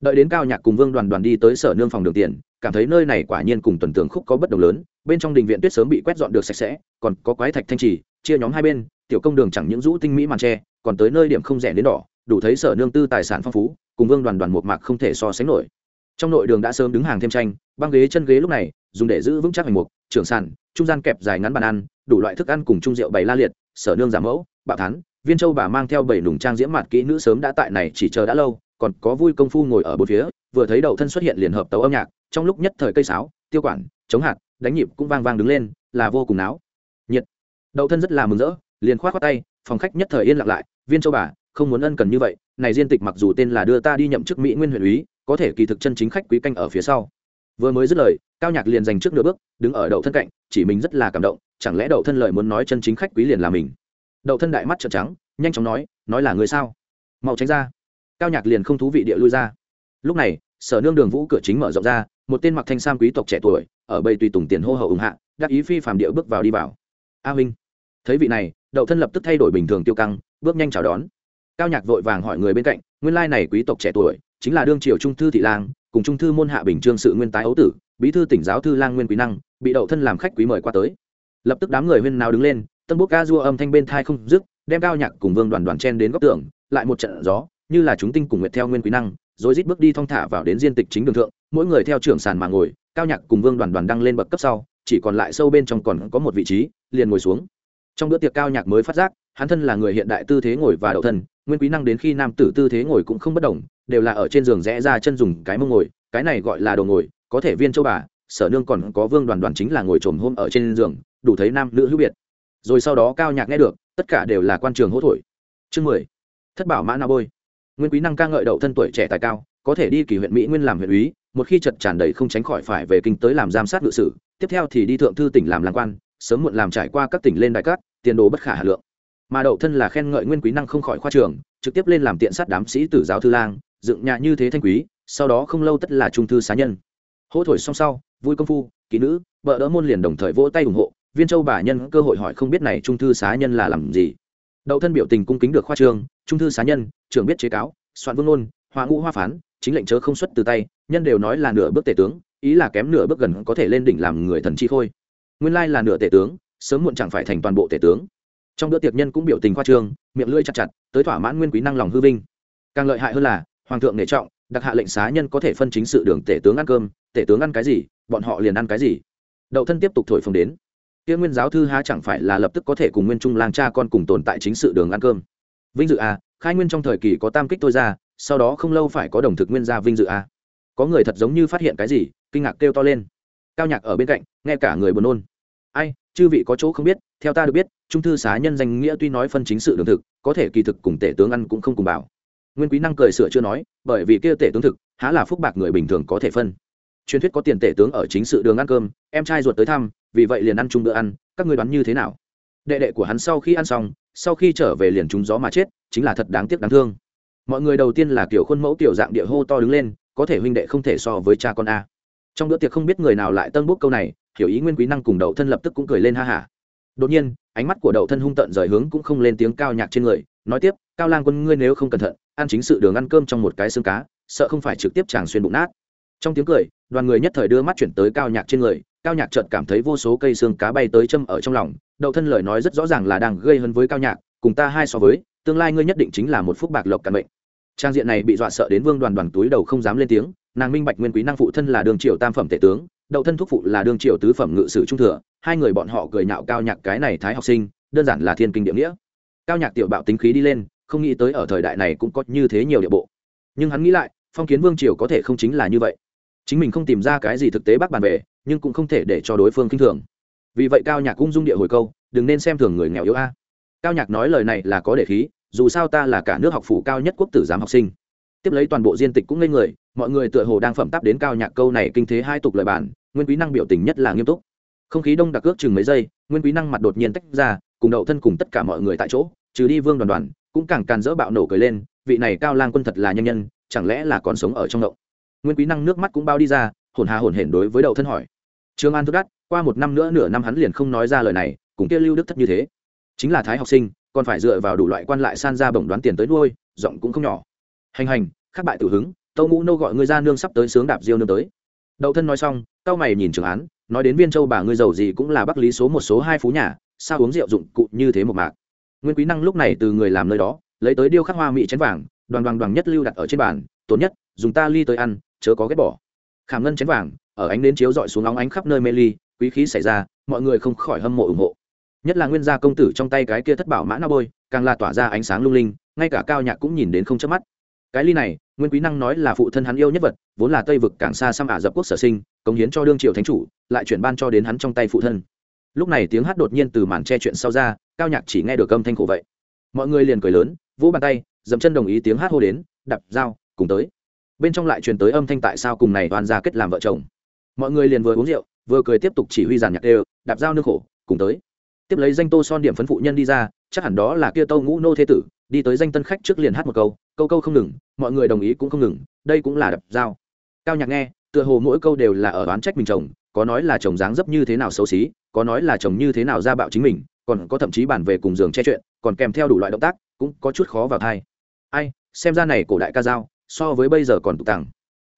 Đợi đến cao nhạc cùng vương đoàn đoàn đi tới sở nương phòng đường tiền, cảm thấy nơi này quả nhiên cùng tuần tường khúc có bất đồng lớn, bên trong đình viện tuyết sớm bị quét dọn được sạch sẽ, còn có quái thạch thanh trì, chia nhóm hai bên, tiểu công đường chẳng những rũ tinh mỹ màn tre, còn tới nơi điểm không rẻ đến đỏ đủ thấy sở nương tư tài sản phong phú, cùng vương đoàn đoàn một mạc không thể so sánh nổi. Trong nội đường đã sớm đứng hàng thêm tranh, băng ghế chân ghế lúc này, dùng để giữ vững chắc hành mục, trưởng sản trung gian kẹp dài ngắn bàn ăn, đủ loại thức ăn cùng trung rượu bày la liệt, sở nương giả mẫu, bạo thán, viên châu bà mang theo bảy nùng trang diễm mặt kỹ nữ sớm đã tại này chỉ chờ đã lâu, còn có vui công phu ngồi ở bốn phía, vừa thấy đầu thân xuất hiện liền hợp tấu âm nhạc, trong lúc nhất thời cây sáo, tiêu quản, chống hạt, đánh nhịp cũng vang vang đứng lên, là vô cùng náo. Nhiệt. Đậu thân rất là mừng rỡ, liền khoát khoát tay, phòng khách nhất thời yên lặng lại, viên châu bà không muốn ân cần như vậy, này diên tịch mặc dù tên là đưa ta đi nhậm chức mỹ nguyên huyện úy, có thể kỳ thực chân chính khách quý canh ở phía sau. Vừa mới dứt lời, cao nhạc liền dành trước nửa bước, đứng ở đậu thân cạnh, chỉ mình rất là cảm động, chẳng lẽ đậu thân lời muốn nói chân chính khách quý liền là mình? Đậu thân đại mắt trợn trắng, nhanh chóng nói nói là người sao? Mau tránh ra. Cao nhạc liền không thú vị địa lui ra. Lúc này, sở nương đường vũ cửa chính mở rộng ra, một tên mặc thanh sam quý tộc trẻ tuổi, ở bầy tùy tùng tiền hô hậu ủng hạ, đắc ý phi phàm địa bước vào đi vào. A huynh. Thấy vị này, đậu thân lập tức thay đổi bình thường tiêu căng, bước nhanh chào đón cao nhạc vội vàng hỏi người bên cạnh, nguyên lai này quý tộc trẻ tuổi, chính là đương triều trung thư thị lang, cùng trung thư môn hạ bình trương sự nguyên tái ấu tử, bí thư tỉnh giáo thư lang nguyên quý năng, bị đậu thân làm khách quý mời qua tới. Lập tức đám người huyên nào đứng lên, tân bốc ca dua âm thanh bên thai không dứt, đem cao nhạc cùng vương đoàn đoàn chen đến góc tường, lại một trận gió, như là chúng tinh cùng nguyệt theo nguyên quý năng, rồi rít bước đi thong thả vào đến diên tịch chính đường thượng, mỗi người theo trưởng sàn mà ngồi, cao nhạc cùng vương đoàn đoàn đăng lên bậc cấp sau, chỉ còn lại sâu bên trong còn có một vị trí, liền ngồi xuống. Trong bữa tiệc cao nhạc mới phát giác hắn thân là người hiện đại tư thế ngồi và đậu thân, nguyên quý năng đến khi nam tử tư thế ngồi cũng không bất đồng, đều là ở trên giường rẽ ra chân dùng cái mông ngồi, cái này gọi là đồ ngồi, có thể viên châu bà, sở nương còn có vương đoàn đoàn chính là ngồi trồm hôm ở trên giường, đủ thấy nam nữ hữu biệt. Rồi sau đó cao nhạc nghe được, tất cả đều là quan trường hỗ thổi. Chương mười, thất bảo mã na bôi. Nguyên quý năng ca ngợi đậu thân tuổi trẻ tài cao, có thể đi kỳ huyện mỹ nguyên làm huyện úy, một khi chật tràn đầy không tránh khỏi phải về kinh tới làm giám sát ngự sử, tiếp theo thì đi thượng thư tỉnh làm làm quan, sớm muộn làm trải qua các tỉnh lên đại cát, tiền đồ bất khả hà lượng mà đậu thân là khen ngợi nguyên quý năng không khỏi khoa trường, trực tiếp lên làm tiện sát đám sĩ tử giáo thư lang, dựng nhà như thế thanh quý, sau đó không lâu tất là trung thư xá nhân. Hỗ thổi xong sau, vui công phu, kỹ nữ vợ đỡ môn liền đồng thời vỗ tay ủng hộ, viên châu bà nhân cơ hội hỏi không biết này trung thư xá nhân là làm gì. Đậu thân biểu tình cung kính được khoa trường, trung thư xá nhân, trưởng biết chế cáo, soạn vương ngôn hoa ngũ hoa phán, chính lệnh chớ không xuất từ tay, nhân đều nói là nửa bước tể tướng, ý là kém nửa bước gần có thể lên đỉnh làm người thần chi khôi. Nguyên lai là nửa tể tướng, sớm muộn chẳng phải thành toàn bộ tể tướng trong bữa tiệc nhân cũng biểu tình khoa trương, miệng lưỡi chặt chặt, tới thỏa mãn nguyên quý năng lòng hư vinh. Càng lợi hại hơn là, hoàng thượng nể trọng, đặc hạ lệnh xá nhân có thể phân chính sự đường tể tướng ăn cơm, tể tướng ăn cái gì, bọn họ liền ăn cái gì. Đậu thân tiếp tục thổi phồng đến. Kia nguyên giáo thư há chẳng phải là lập tức có thể cùng nguyên trung lang cha con cùng tồn tại chính sự đường ăn cơm. Vinh dự à khai nguyên trong thời kỳ có tam kích tôi ra, sau đó không lâu phải có đồng thực nguyên gia vinh dự à. Có người thật giống như phát hiện cái gì, kinh ngạc kêu to lên. Cao nhạc ở bên cạnh, nghe cả người buồn nôn. Ai, chư vị có chỗ không biết theo ta được biết, trung thư xá nhân danh nghĩa tuy nói phân chính sự đường thực, có thể kỳ thực cùng tể tướng ăn cũng không cùng bảo. Nguyên quý năng cười sửa chưa nói, bởi vì kia tể tướng thực, há là phúc bạc người bình thường có thể phân. Truyền thuyết có tiền tể tướng ở chính sự đường ăn cơm, em trai ruột tới thăm, vì vậy liền ăn chung bữa ăn, các người đoán như thế nào? Đệ đệ của hắn sau khi ăn xong, sau khi trở về liền trúng gió mà chết, chính là thật đáng tiếc đáng thương. Mọi người đầu tiên là kiểu khuôn mẫu tiểu dạng địa hô to đứng lên, có thể huynh đệ không thể so với cha con a. Trong bữa tiệc không biết người nào lại tân bút câu này, hiểu ý nguyên quý năng cùng đậu thân lập tức cũng cười lên ha hả đột nhiên, ánh mắt của đậu thân hung tận rời hướng cũng không lên tiếng cao nhạc trên người, nói tiếp, cao lang quân, ngươi nếu không cẩn thận, ăn chính sự đường ăn cơm trong một cái xương cá, sợ không phải trực tiếp chàng xuyên bụng nát. Trong tiếng cười, đoàn người nhất thời đưa mắt chuyển tới cao nhạc trên người, cao nhạc chợt cảm thấy vô số cây xương cá bay tới châm ở trong lòng, đậu thân lời nói rất rõ ràng là đang gây hấn với cao nhạc, cùng ta hai so với, tương lai ngươi nhất định chính là một phúc bạc lộc căn bệnh trang diện này bị dọa sợ đến vương đoàn đoàn túi đầu không dám lên tiếng, nàng minh bạch nguyên quý năng phụ thân là đường triều tam phẩm tể tướng đậu thân thúc phụ là đương triều tứ phẩm ngự sử trung thừa, hai người bọn họ cười nhạo cao nhạc cái này thái học sinh, đơn giản là thiên kinh địa nghĩa. Cao nhạc tiểu bạo tính khí đi lên, không nghĩ tới ở thời đại này cũng có như thế nhiều địa bộ. Nhưng hắn nghĩ lại, phong kiến vương triều có thể không chính là như vậy. Chính mình không tìm ra cái gì thực tế bác bàn về, nhưng cũng không thể để cho đối phương k i n h thường. Vì vậy cao nhạc cũng dung địa hồi câu, đừng nên xem thường người nghèo yếu a. Cao nhạc nói lời này là có để khí, dù sao ta là cả nước học phủ cao nhất quốc tử giám học sinh. Tiếp lấy toàn bộ diên tịch cũng lên người mọi người tựa hồ đang phẩm tắp đến cao nhạc câu này kinh thế hai tục lời bản, nguyên quý năng biểu tình nhất là nghiêm túc. Không khí đông đặc ước chừng mấy giây, nguyên quý năng mặt đột nhiên tách ra, cùng đậu thân cùng tất cả mọi người tại chỗ, trừ đi vương đoàn đoàn, cũng càng càn dỡ bạo nổ cười lên, vị này cao lang quân thật là nhân nhân, chẳng lẽ là còn sống ở trong đậu nguyên quý năng nước mắt cũng bao đi ra, hồn hà hồn hển đối với đậu thân hỏi. Trương an thức đắt, qua một năm nữa nửa năm hắn liền không nói ra lời này, cùng kia lưu đức thất như thế. Chính là thái học sinh, còn phải dựa vào đủ loại quan lại san ra bổng đoán tiền tới nuôi, giọng cũng không nhỏ. Hành hành, khắc bại tử hứng tâu ngũ nô gọi ngươi ra nương sắp tới sướng đạp diêu nương tới. Đậu thân nói xong tao mày nhìn trường án, nói đến viên châu bà ngươi giàu gì cũng là bắc lý số một số hai phú nhà, sao uống rượu dụng cụ như thế một mạc. Nguyên quý năng lúc này từ người làm nơi đó, lấy tới điêu khắc hoa mỹ chén vàng, đoàn đoàn đoàn nhất lưu đặt ở trên bàn tốt nhất, dùng ta ly tới ăn, chớ có ghét bỏ. Khảm ngân chén vàng, ở ánh đến chiếu dọi xuống óng ánh khắp nơi mê ly, quý khí xảy ra, mọi người không khỏi hâm mộ ủng hộ. Nhất là nguyên gia công tử trong tay cái kia thất bảo mã na bôi, càng là tỏa ra ánh sáng lung linh, ngay cả cao nhạc cũng nhìn đến không chớp mắt. Cái ly này nguyên quý năng nói là phụ thân hắn yêu nhất vật, vốn là tây vực càng xa xăm ả dập quốc sở sinh, cống hiến cho đương triều thánh chủ, lại chuyển ban cho đến hắn trong tay phụ thân. Lúc này tiếng hát đột nhiên từ màn che chuyện sau ra, cao nhạc chỉ nghe được âm thanh khổ vậy. Mọi người liền cười lớn, vỗ bàn tay, dậm chân đồng ý tiếng hát hô đến đập dao cùng tới. Bên trong lại truyền tới âm thanh tại sao cùng này toàn ra kết làm vợ chồng. Mọi người liền vừa uống rượu, vừa cười tiếp tục chỉ huy giàn nhạc đều, đạp dao nương khổ, cùng tới tiếp lấy danh tô son điểm phấn phụ nhân đi ra, chắc hẳn đó là kia tâu ngũ nô thế tử, đi tới danh tân khách trước liền hát một câu câu câu không ngừng, mọi người đồng ý cũng không ngừng, đây cũng là đập dao cao nhạc nghe, tựa hồ mỗi câu đều là ở oán trách mình chồng, có nói là chồng dáng dấp như thế nào xấu xí, có nói là chồng như thế nào ra bạo chính mình, còn có thậm chí bản về cùng giường che chuyện, còn kèm theo đủ loại động tác, cũng có chút khó vào thai. Ai, xem ra này cổ đại ca dao, so với bây giờ còn tục tàng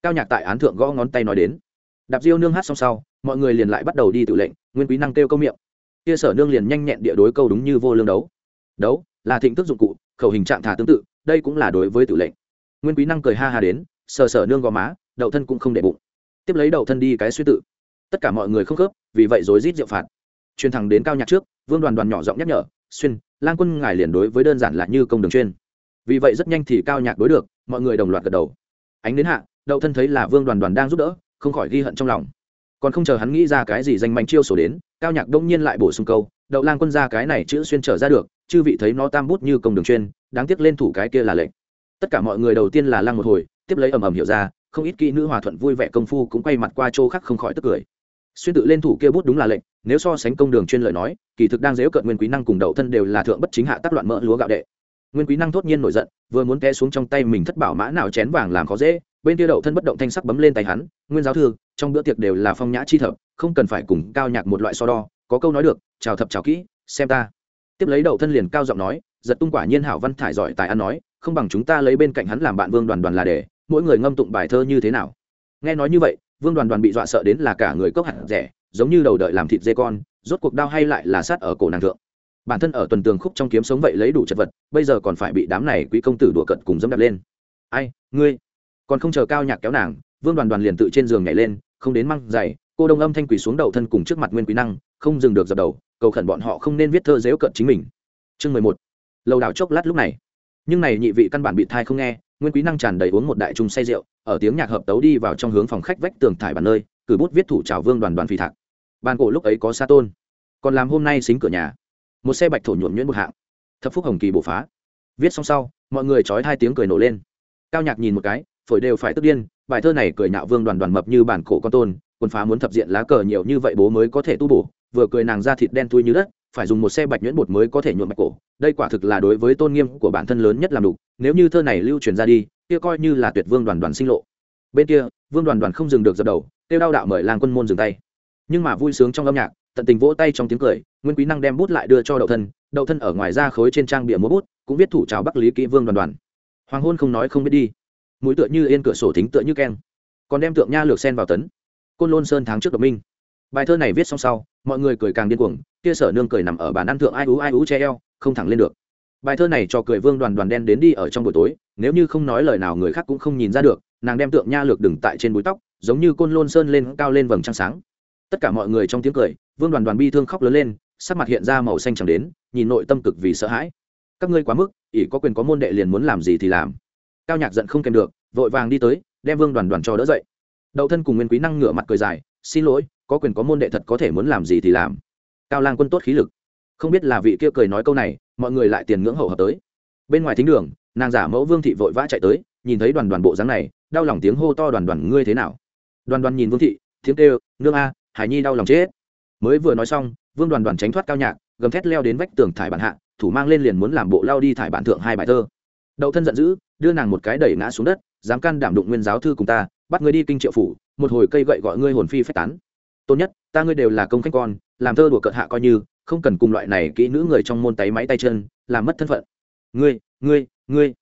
cao nhạc tại án thượng gõ ngón tay nói đến. Đạp diêu nương hát xong sau, mọi người liền lại bắt đầu đi tự lệnh, nguyên quý năng kêu câu miệng kia sở nương liền nhanh nhẹn địa đối câu đúng như vô lương đấu. Đấu, là thịnh thức dụng cụ, khẩu hình trạng thả tương tự, đây cũng là đối với tự lệnh. Nguyên quý năng cười ha ha đến, sờ sở nương gò má, đậu thân cũng không để bụng. Tiếp lấy đậu thân đi cái suy tự. Tất cả mọi người không khớp, vì vậy rối rít rượu phạt. Chuyên thẳng đến cao nhạc trước, vương đoàn đoàn nhỏ giọng nhắc nhở, xuyên, lang quân ngài liền đối với đơn giản là như công đường chuyên. Vì vậy rất nhanh thì cao nhạc đối được, mọi người đồng loạt gật đầu. Ánh đến hạ, đậu thân thấy là vương đoàn đoàn đang giúp đỡ, không khỏi ghi hận trong lòng còn không chờ hắn nghĩ ra cái gì danh manh chiêu sổ đến, cao nhạc đông nhiên lại bổ sung câu, đậu lang quân ra cái này chữ xuyên trở ra được, chư vị thấy nó tam bút như công đường chuyên, đáng tiếc lên thủ cái kia là lệnh. Tất cả mọi người đầu tiên là lăng một hồi, tiếp lấy ầm ầm hiểu ra, không ít kỹ nữ hòa thuận vui vẻ công phu cũng quay mặt qua chỗ khác không khỏi tức cười. Xuyên tự lên thủ kia bút đúng là lệnh, nếu so sánh công đường chuyên lời nói, kỳ thực đang dễu cận nguyên quý năng cùng đậu thân đều là thượng bất chính hạ tác loạn mỡ lúa gạo đệ. Nguyên quý năng thốt nhiên nổi giận, vừa muốn té xuống trong tay mình thất bảo mã nào chén vàng làm khó dễ bên kia đậu thân bất động thanh sắc bấm lên tay hắn, nguyên giáo thư, trong bữa tiệc đều là phong nhã chi thập, không cần phải cùng cao nhạc một loại so đo, có câu nói được, chào thập chào kỹ, xem ta. Tiếp lấy đậu thân liền cao giọng nói, giật tung quả nhiên hảo văn thải giỏi tài ăn nói, không bằng chúng ta lấy bên cạnh hắn làm bạn vương đoàn đoàn là để, mỗi người ngâm tụng bài thơ như thế nào? Nghe nói như vậy, vương đoàn đoàn bị dọa sợ đến là cả người cốc hẳn rẻ, giống như đầu đợi làm thịt dê con, rốt cuộc đau hay lại là sát ở cổ nàng thượng. Bản thân ở tuần tường khúc trong kiếm sống vậy lấy đủ chật vật, bây giờ còn phải bị đám này quý công tử đùa cận cùng dẫm đạp lên. Ai, ngươi? Còn không chờ cao nhạc kéo nàng, vương đoàn đoàn liền tự trên giường nhảy lên, không đến măng dày, cô đông âm thanh quỳ xuống đầu thân cùng trước mặt nguyên quý năng, không dừng được dập đầu, cầu khẩn bọn họ không nên viết thơ dếu cận chính mình. Chương mười một. Lầu đảo chốc lát lúc này. Nhưng này nhị vị căn bản bị thai không nghe, nguyên quý năng tràn đầy uống một đại trung say rượu, ở tiếng nhạc hợp tấu đi vào trong hướng phòng khách vách tường thải bàn nơi, cử bút viết thủ trào vương đoàn đoàn phi thạc. Bàn cổ lúc ấy có sa tôn, còn làm hôm nay xính cửa nhà. Một xe bạch thổ nhuộm nhuyễn một hạng. Thập phúc hồng kỳ bổ phá. Viết xong sau, mọi người trói hai tiếng cười nổ lên. Cao nhạc nhìn một cái phổi đều phải tức điên, bài thơ này cười nhạo vương đoàn đoàn mập như bản cổ con tôn quân phá muốn thập diện lá cờ nhiều như vậy bố mới có thể tu bổ, vừa cười nàng ra thịt đen thui như đất, phải dùng một xe bạch nhuyễn bột mới có thể nhuộm bạch cổ. Đây quả thực là đối với tôn nghiêm của bản thân lớn nhất làm đủ. Nếu như thơ này lưu truyền ra đi, kia coi như là tuyệt vương đoàn đoàn sinh lộ. Bên kia, vương đoàn đoàn không dừng được dập đầu tiêu đao đạo mời làng quân môn dừng tay. Nhưng mà vui sướng trong âm nhạc, tận tình vỗ tay trong tiếng cười, nguyên quý năng đem bút lại đưa cho đậu thân. Đậu thân ở ngoài ra khối trên trang bìa múa bút, cũng viết thủ chào bắc lý kỹ vương đoàn đoàn. Hoàng hôn không nói không biết đi mũi tựa như yên cửa sổ thính tựa như keng. Còn đem tượng nha lược sen vào tấn. Côn lôn sơn tháng trước đồng minh. Bài thơ này viết xong sau, mọi người cười càng điên cuồng, kia sở nương cười nằm ở bàn ăn thượng ai ú ai ú che eo, không thẳng lên được. Bài thơ này cho cười vương đoàn đoàn đen đến đi ở trong buổi tối, nếu như không nói lời nào người khác cũng không nhìn ra được, nàng đem tượng nha lược đừng tại trên búi tóc, giống như côn lôn sơn lên cao lên vầng trăng sáng. Tất cả mọi người trong tiếng cười, vương đoàn đoàn bi thương khóc lớn lên, sắc mặt hiện ra màu xanh chẳng đến, nhìn nội tâm cực vì sợ hãi. Các ngươi quá mức, ỷ có quyền có môn đệ liền muốn làm gì thì làm cao nhạc giận không kèm được, vội vàng đi tới, đem vương đoàn đoàn cho đỡ dậy. Đậu thân cùng nguyên quý năng ngửa mặt cười dài, xin lỗi, có quyền có môn đệ thật có thể muốn làm gì thì làm. Cao lang quân tốt khí lực. Không biết là vị kia cười nói câu này, mọi người lại tiền ngưỡng hậu hợp tới. Bên ngoài thính đường, nàng giả mẫu vương thị vội vã chạy tới, nhìn thấy đoàn đoàn bộ dáng này, đau lòng tiếng hô to, đoàn đoàn, ngươi thế nào? Đoàn đoàn nhìn vương thị tiếng kêu nương a, hải nhi đau lòng chết. Mới vừa nói xong, vương đoàn đoàn tránh thoát cao nhạc, gầm thét leo đến vách tường thải bản hạ, thủ mang lên liền muốn làm bộ lao đi thải bản thượng hai bài thơ đậu thân giận dữ, đưa nàng một cái đẩy ngã xuống đất, dám can đảm đụng nguyên giáo thư cùng ta, bắt ngươi đi kinh triệu phủ, một hồi cây gậy gọi ngươi hồn phi phách tán. Tốt nhất, ta ngươi đều là công khách con, làm thơ đùa cợt hạ coi như, không cần cùng loại này kỹ nữ người trong môn tay máy tay chân, làm mất thân phận. Ngươi ngươi ngươi.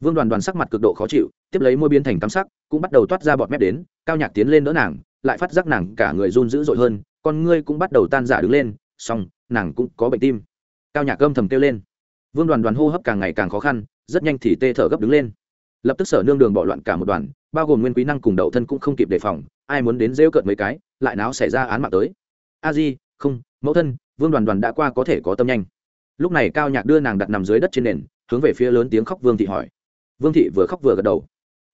Vương đoàn đoàn sắc mặt cực độ khó chịu, tiếp lấy môi biến thành cắm sắc, cũng bắt đầu toát ra bọt mép đến, cao nhạc tiến lên đỡ nàng, lại phát giác nàng cả người run dữ dội hơn, con ngươi cũng bắt đầu tan giả đứng lên, xong, nàng cũng có bệnh tim. Cao nhạc gâm thầm kêu lên. Vương đoàn đoàn hô hấp càng ngày càng khó khăn rất nhanh thì tê thở gấp đứng lên. Lập tức sở nương đường bỏ loạn cả một đoàn, bao gồm nguyên quý năng cùng đậu thân cũng không kịp đề phòng, ai muốn đến rêu cợt mấy cái, lại náo xảy ra án mạng tới. A di, không, mẫu thân, vương đoàn đoàn đã qua có thể có tâm nhanh. Lúc này cao nhạc đưa nàng đặt nằm dưới đất trên nền, hướng về phía lớn tiếng khóc vương thị hỏi. Vương thị vừa khóc vừa gật đầu.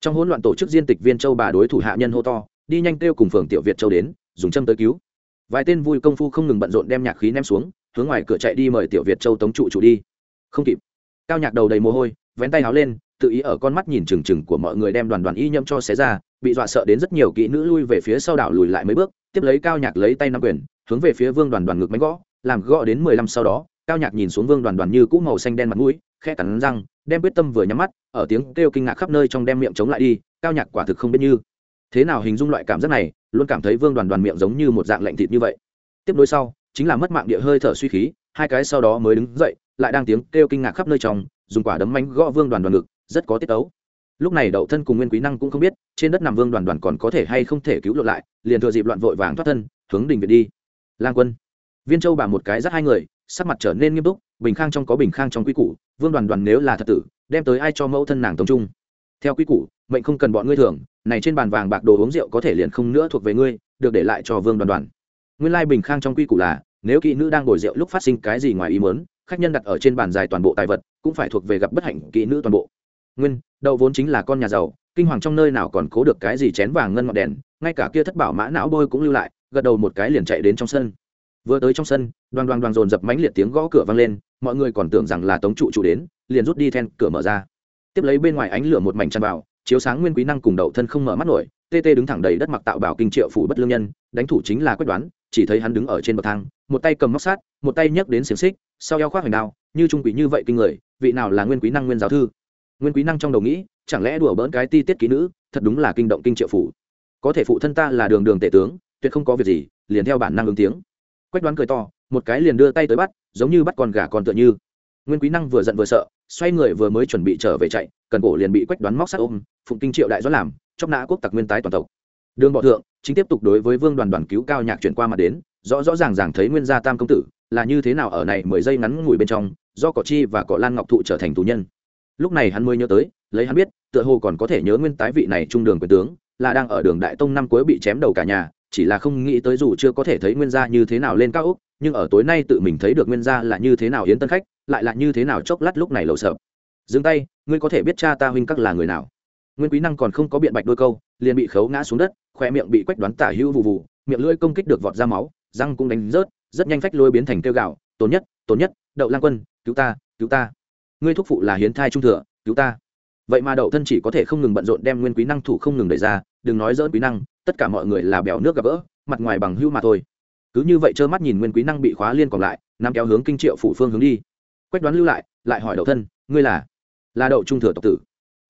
Trong hỗn loạn tổ chức diên tịch viên châu bà đối thủ hạ nhân hô to, đi nhanh kêu cùng phường tiểu việt châu đến, dùng châm tới cứu. Vài tên vui công phu không ngừng bận rộn đem nhạc khí ném xuống, hướng ngoài cửa chạy đi mời tiểu việt châu tống trụ trụ đi. Không kịp. Cao nhạc đầu đầy mồ hôi vén tay háo lên, tự ý ở con mắt nhìn trừng trừng của mọi người đem đoàn đoàn y nhâm cho xé ra, bị dọa sợ đến rất nhiều kỹ nữ lui về phía sau đảo lùi lại mấy bước, tiếp lấy cao nhạc lấy tay nắm quyền, hướng về phía vương đoàn đoàn ngực máy gõ, làm gõ đến mười lăm sau đó, cao nhạc nhìn xuống vương đoàn đoàn như cũ màu xanh đen mặt mũi khe cắn răng, đem quyết tâm vừa nhắm mắt, ở tiếng kêu kinh ngạc khắp nơi trong đem miệng chống lại đi, cao nhạc quả thực không biết như. Thế nào hình dung loại cảm giác này, luôn cảm thấy vương đoàn đoàn miệng giống như một dạng lạnh thịt như vậy. Tiếp nối sau, chính là mất mạng địa hơi thở suy khí, hai cái sau đó mới đứng dậy lại đang tiếng kêu kinh ngạc khắp nơi trong, dùng quả đấm mánh gõ vương đoàn đoàn ngực, rất có tiết tấu. Lúc này đậu thân cùng nguyên quý năng cũng không biết, trên đất nằm vương đoàn đoàn còn có thể hay không thể cứu lộ lại, liền thừa dịp loạn vội vàng thoát thân, hướng đình việt đi. Lang quân. Viên châu bà một cái dắt hai người, sắc mặt trở nên nghiêm túc, bình khang trong có bình khang trong quy củ, vương đoàn đoàn nếu là thật tử, đem tới ai cho mẫu thân nàng tông trung? Theo quy củ, mệnh không cần bọn ngươi thường này trên bàn vàng bạc đồ uống rượu có thể liền không nữa thuộc về ngươi, được để lại cho vương đoàn đoàn. Nguyên lai bình khang trong quy củ là, nếu kỹ nữ đang ngồi rượu lúc phát sinh cái gì ngoài ý mớn khách nhân đặt ở trên bàn dài toàn bộ tài vật, cũng phải thuộc về gặp bất hạnh kỹ nữ toàn bộ. Nguyên, đậu vốn chính là con nhà giàu, kinh hoàng trong nơi nào còn cố được cái gì chén vàng ngân ngọn đèn, ngay cả kia thất bảo mã não bôi cũng lưu lại, gật đầu một cái liền chạy đến trong sân. Vừa tới trong sân, đoàn đoàn đoàn dồn dập mánh liệt tiếng gõ cửa vang lên, mọi người còn tưởng rằng là tống trụ trụ đến, liền rút đi then cửa mở ra. Tiếp lấy bên ngoài ánh lửa một mảnh tràn vào, chiếu sáng nguyên quý năng cùng đậu thân không mở mắt nổi, tê tê đứng thẳng đầy đất mặc tạo bảo kinh triệu phủ bất lương nhân, đánh thủ chính là quyết đoán chỉ thấy hắn đứng ở trên bậc thang, một tay cầm móc sát, một tay nhấc đến xiềng xích, sau eo khoác hoành đao, như trung quý như vậy kinh người, vị nào là nguyên quý năng nguyên giáo thư? Nguyên quý năng trong đầu nghĩ, chẳng lẽ đùa bỡn cái ti tiết ký nữ, thật đúng là kinh động kinh triệu phủ. Có thể phụ thân ta là đường đường tể tướng, tuyệt không có việc gì, liền theo bản năng ứng tiếng. Quách đoán cười to, một cái liền đưa tay tới bắt, giống như bắt con gà con tựa như. Nguyên quý năng vừa giận vừa sợ, xoay người vừa mới chuẩn bị trở về chạy, cần cổ liền bị quách đoán móc sát ôm, phụng kinh triệu đại doãn làm chóc nã quốc tặc nguyên tái toàn tộc. Đường bọ thượng chính tiếp tục đối với vương đoàn đoàn cứu cao nhạc chuyển qua mặt đến, rõ rõ ràng ràng thấy nguyên gia tam công tử là như thế nào ở này mười giây ngắn ngủi bên trong, do cỏ chi và cỏ lan ngọc thụ trở thành tù nhân. Lúc này hắn mới nhớ tới, lấy hắn biết, tựa hồ còn có thể nhớ nguyên tái vị này trung đường quyền tướng, là đang ở đường đại tông năm cuối bị chém đầu cả nhà, chỉ là không nghĩ tới dù chưa có thể thấy nguyên gia như thế nào lên cao úc nhưng ở tối nay tự mình thấy được nguyên gia là như thế nào yến tân khách, lại là như thế nào chốc lát lúc này lầu sợ dừng tay, ngươi có thể biết cha ta huynh các là người nào? Nguyên quý năng còn không có biện bạch đôi câu, liền bị khấu ngã xuống đất khoe miệng bị quách đoán tả hữu vụ vụ miệng lưỡi công kích được vọt ra máu, răng cũng đánh rớt, rất nhanh phách lôi biến thành kêu gạo tốn nhất tốn nhất, đậu lang quân, cứu ta cứu ta. Ngươi thúc phụ là hiến thai trung thừa, cứu ta. Vậy mà đậu thân chỉ có thể không ngừng bận rộn đem nguyên quý năng thủ không ngừng đẩy ra, đừng nói dỡn quý năng, tất cả mọi người là bèo nước gặp gỡ, mặt ngoài bằng hưu mà thôi. Cứ như vậy trơ mắt nhìn nguyên quý năng bị khóa liên còn lại nằm kéo hướng kinh triệu phủ phương hướng đi. Quách đoán lưu lại lại hỏi đậu thân, ngươi là là đậu trung thừa tộc tử?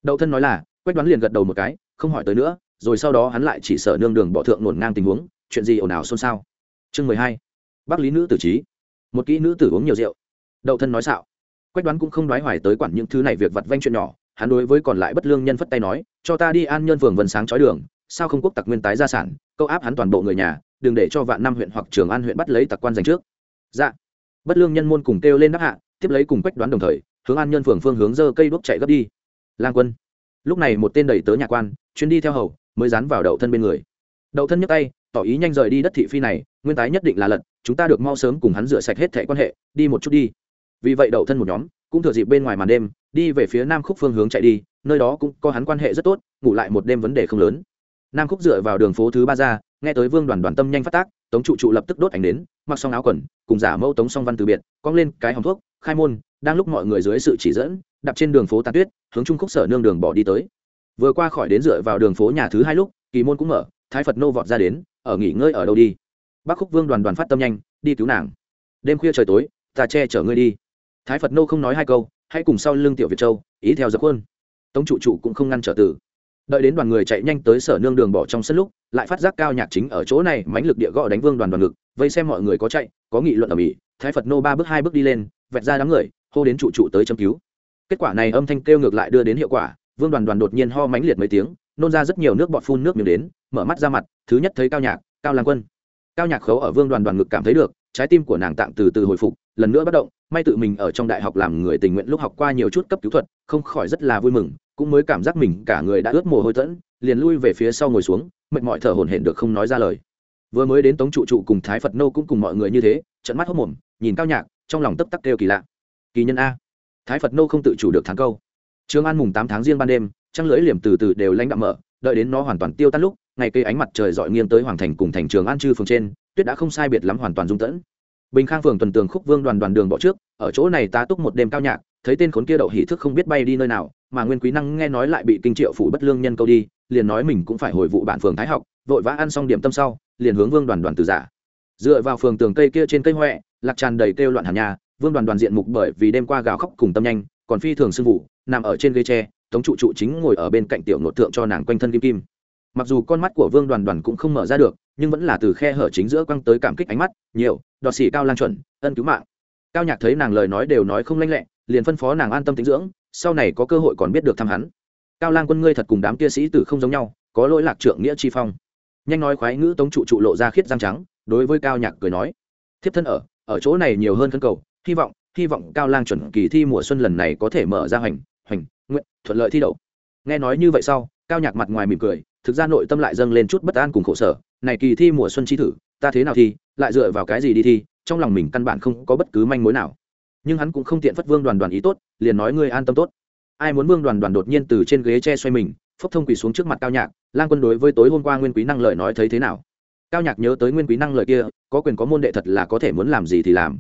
Đậu thân nói là, quách đoán liền gật đầu một cái, không hỏi tới nữa rồi sau đó hắn lại chỉ sợ nương đường bỏ thượng nổn ngang tình huống, chuyện gì ồn ào xôn xao. Chương mười hai, bắc lý nữ tử trí. Một kỹ nữ tử uống nhiều rượu. Đậu thân nói xạo. Quách đoán cũng không đoái hoài tới quản những thứ này việc vặt vanh chuyện nhỏ, hắn đối với còn lại bất lương nhân phất tay nói, cho ta đi an nhân phường vân sáng chói đường, sao không quốc tặc nguyên tái gia sản, câu áp hắn toàn bộ người nhà, đừng để cho vạn năm huyện hoặc trường an huyện bắt lấy tặc quan giành trước. Dạ. Bất lương nhân môn cùng kêu lên đáp hạ, tiếp lấy cùng quách đoán đồng thời, hướng an nhân phường phương hướng dơ cây đuốc chạy gấp đi. Lang quân. Lúc này một tên đầy tớ nhà quan chuyến đi theo hầu mới dán vào đậu thân bên người. Đậu thân nhấc tay, tỏ ý nhanh rời đi đất thị phi này, nguyên tái nhất định là lật, chúng ta được mau sớm cùng hắn rửa sạch hết thẻ quan hệ, đi một chút đi. Vì vậy đậu thân một nhóm, cũng thừa dịp bên ngoài màn đêm, đi về phía nam khúc phương hướng chạy đi, nơi đó cũng có hắn quan hệ rất tốt, ngủ lại một đêm vấn đề không lớn. Nam khúc dựa vào đường phố thứ ba ra, nghe tới vương đoàn đoàn tâm nhanh phát tác, tống trụ trụ lập tức đốt ảnh đến, mặc xong áo quần, cùng giả mẫu tống song văn từ biệt, cong lên cái hòng thuốc, khai môn, đang lúc mọi người dưới sự chỉ dẫn, đạp trên đường phố tàn tuyết, hướng trung khúc sở nương đường bỏ đi tới vừa qua khỏi đến dựa vào đường phố nhà thứ hai lúc, kỳ môn cũng mở, thái phật nô vọt ra đến, ở nghỉ ngơi ở đâu đi? Bác khúc vương đoàn đoàn phát tâm nhanh, đi cứu nàng. Đêm khuya trời tối, ta che chở ngươi đi. Thái phật nô không nói hai câu, hãy cùng sau lưng tiểu việt châu, ý theo giấc quân tống trụ trụ cũng không ngăn trở tử đợi đến đoàn người chạy nhanh tới sở nương đường bỏ trong sân lúc, lại phát giác cao nhạc chính ở chỗ này mãnh lực địa gõ đánh vương đoàn đoàn ngực, vây xem mọi người có chạy, có nghị luận ở mỹ, thái phật nô ba bước hai bước đi lên, vẹt ra đám người, hô đến trụ trụ tới châm cứu. Kết quả này âm thanh kêu ngược lại đưa đến hiệu quả vương đoàn đoàn đột nhiên ho mãnh liệt mấy tiếng, nôn ra rất nhiều nước bọt phun nước miếng đến, mở mắt ra mặt, thứ nhất thấy cao nhạc, cao lang quân. Cao nhạc khấu ở vương đoàn đoàn ngực cảm thấy được, trái tim của nàng tạm từ từ hồi phục, lần nữa bất động, may tự mình ở trong đại học làm người tình nguyện lúc học qua nhiều chút cấp cứu thuật, không khỏi rất là vui mừng, cũng mới cảm giác mình cả người đã ướt mồ hôi tẫn liền lui về phía sau ngồi xuống, mệt mỏi thở hổn hển được không nói ra lời. Vừa mới đến tống trụ trụ cùng thái phật nô cũng cùng mọi người như thế trận mắt hốc mồm, nhìn cao nhạc, trong lòng tấp tắc kêu kỳ lạ. Kỳ nhân a. Thái phật nô không tự chủ được thắng câu trường an mùng tám tháng riêng ban đêm trăng lưỡi liềm từ từ đều lánh đạm mở đợi đến nó hoàn toàn tiêu tan lúc ngày cây ánh mặt trời dọi nghiêng tới hoàng thành cùng thành trường an chư phường trên tuyết đã không sai biệt lắm hoàn toàn dung tẫn. Bình khang phường tuần tường khúc vương đoàn đoàn đường bỏ trước ở chỗ này ta túc một đêm cao nhạc thấy tên khốn kia đậu hỉ thức không biết bay đi nơi nào mà nguyên quý năng nghe nói lại bị kinh triệu phủ bất lương nhân câu đi liền nói mình cũng phải hồi vụ bạn phường thái học vội vã ăn xong điểm tâm sau liền hướng vương đoàn đoàn từ giả. Dựa vào phường tường cây kia trên cây hoè, lạc tràn đầy kêu loạn hàn nhà vương đoàn đoàn diện mục bởi vì đêm qua gào khóc cùng tâm nhanh còn phi thường sưng vụ, nằm ở trên ghế tre, tống trụ trụ chính ngồi ở bên cạnh tiểu nội thượng cho nàng quanh thân kim kim. Mặc dù con mắt của vương đoàn đoàn cũng không mở ra được, nhưng vẫn là từ khe hở chính giữa quăng tới cảm kích ánh mắt, nhiều đọt xỉ cao lan chuẩn, ân cứu mạng. Cao nhạc thấy nàng lời nói đều nói không lanh lẹ, liền phân phó nàng an tâm tính dưỡng, sau này có cơ hội còn biết được thăm hắn. Cao lang quân ngươi thật cùng đám kia sĩ tử không giống nhau, có lỗi lạc trượng nghĩa chi phong. Nhanh nói khoái ngữ tống trụ trụ lộ ra khiết răng trắng, đối với cao nhạc cười nói, thiếp thân ở ở chỗ này nhiều hơn thân cầu, hy vọng hy vọng cao lang chuẩn kỳ thi mùa xuân lần này có thể mở ra hoành hoành, nguyện, thuận lợi thi đậu. Nghe nói như vậy sau, cao nhạc mặt ngoài mỉm cười, thực ra nội tâm lại dâng lên chút bất an cùng khổ sở. Này kỳ thi mùa xuân chi thử, ta thế nào thi, lại dựa vào cái gì đi thi, trong lòng mình căn bản không có bất cứ manh mối nào. Nhưng hắn cũng không tiện phất vương đoàn đoàn ý tốt, liền nói ngươi an tâm tốt. Ai muốn vương đoàn đoàn đột nhiên từ trên ghế che xoay mình, phốc thông quỳ xuống trước mặt cao nhạc, lang quân đối với tối hôm qua nguyên quý năng lợi nói thấy thế nào? Cao nhạc nhớ tới nguyên quý năng lợi kia, có quyền có môn đệ thật là có thể muốn làm gì thì làm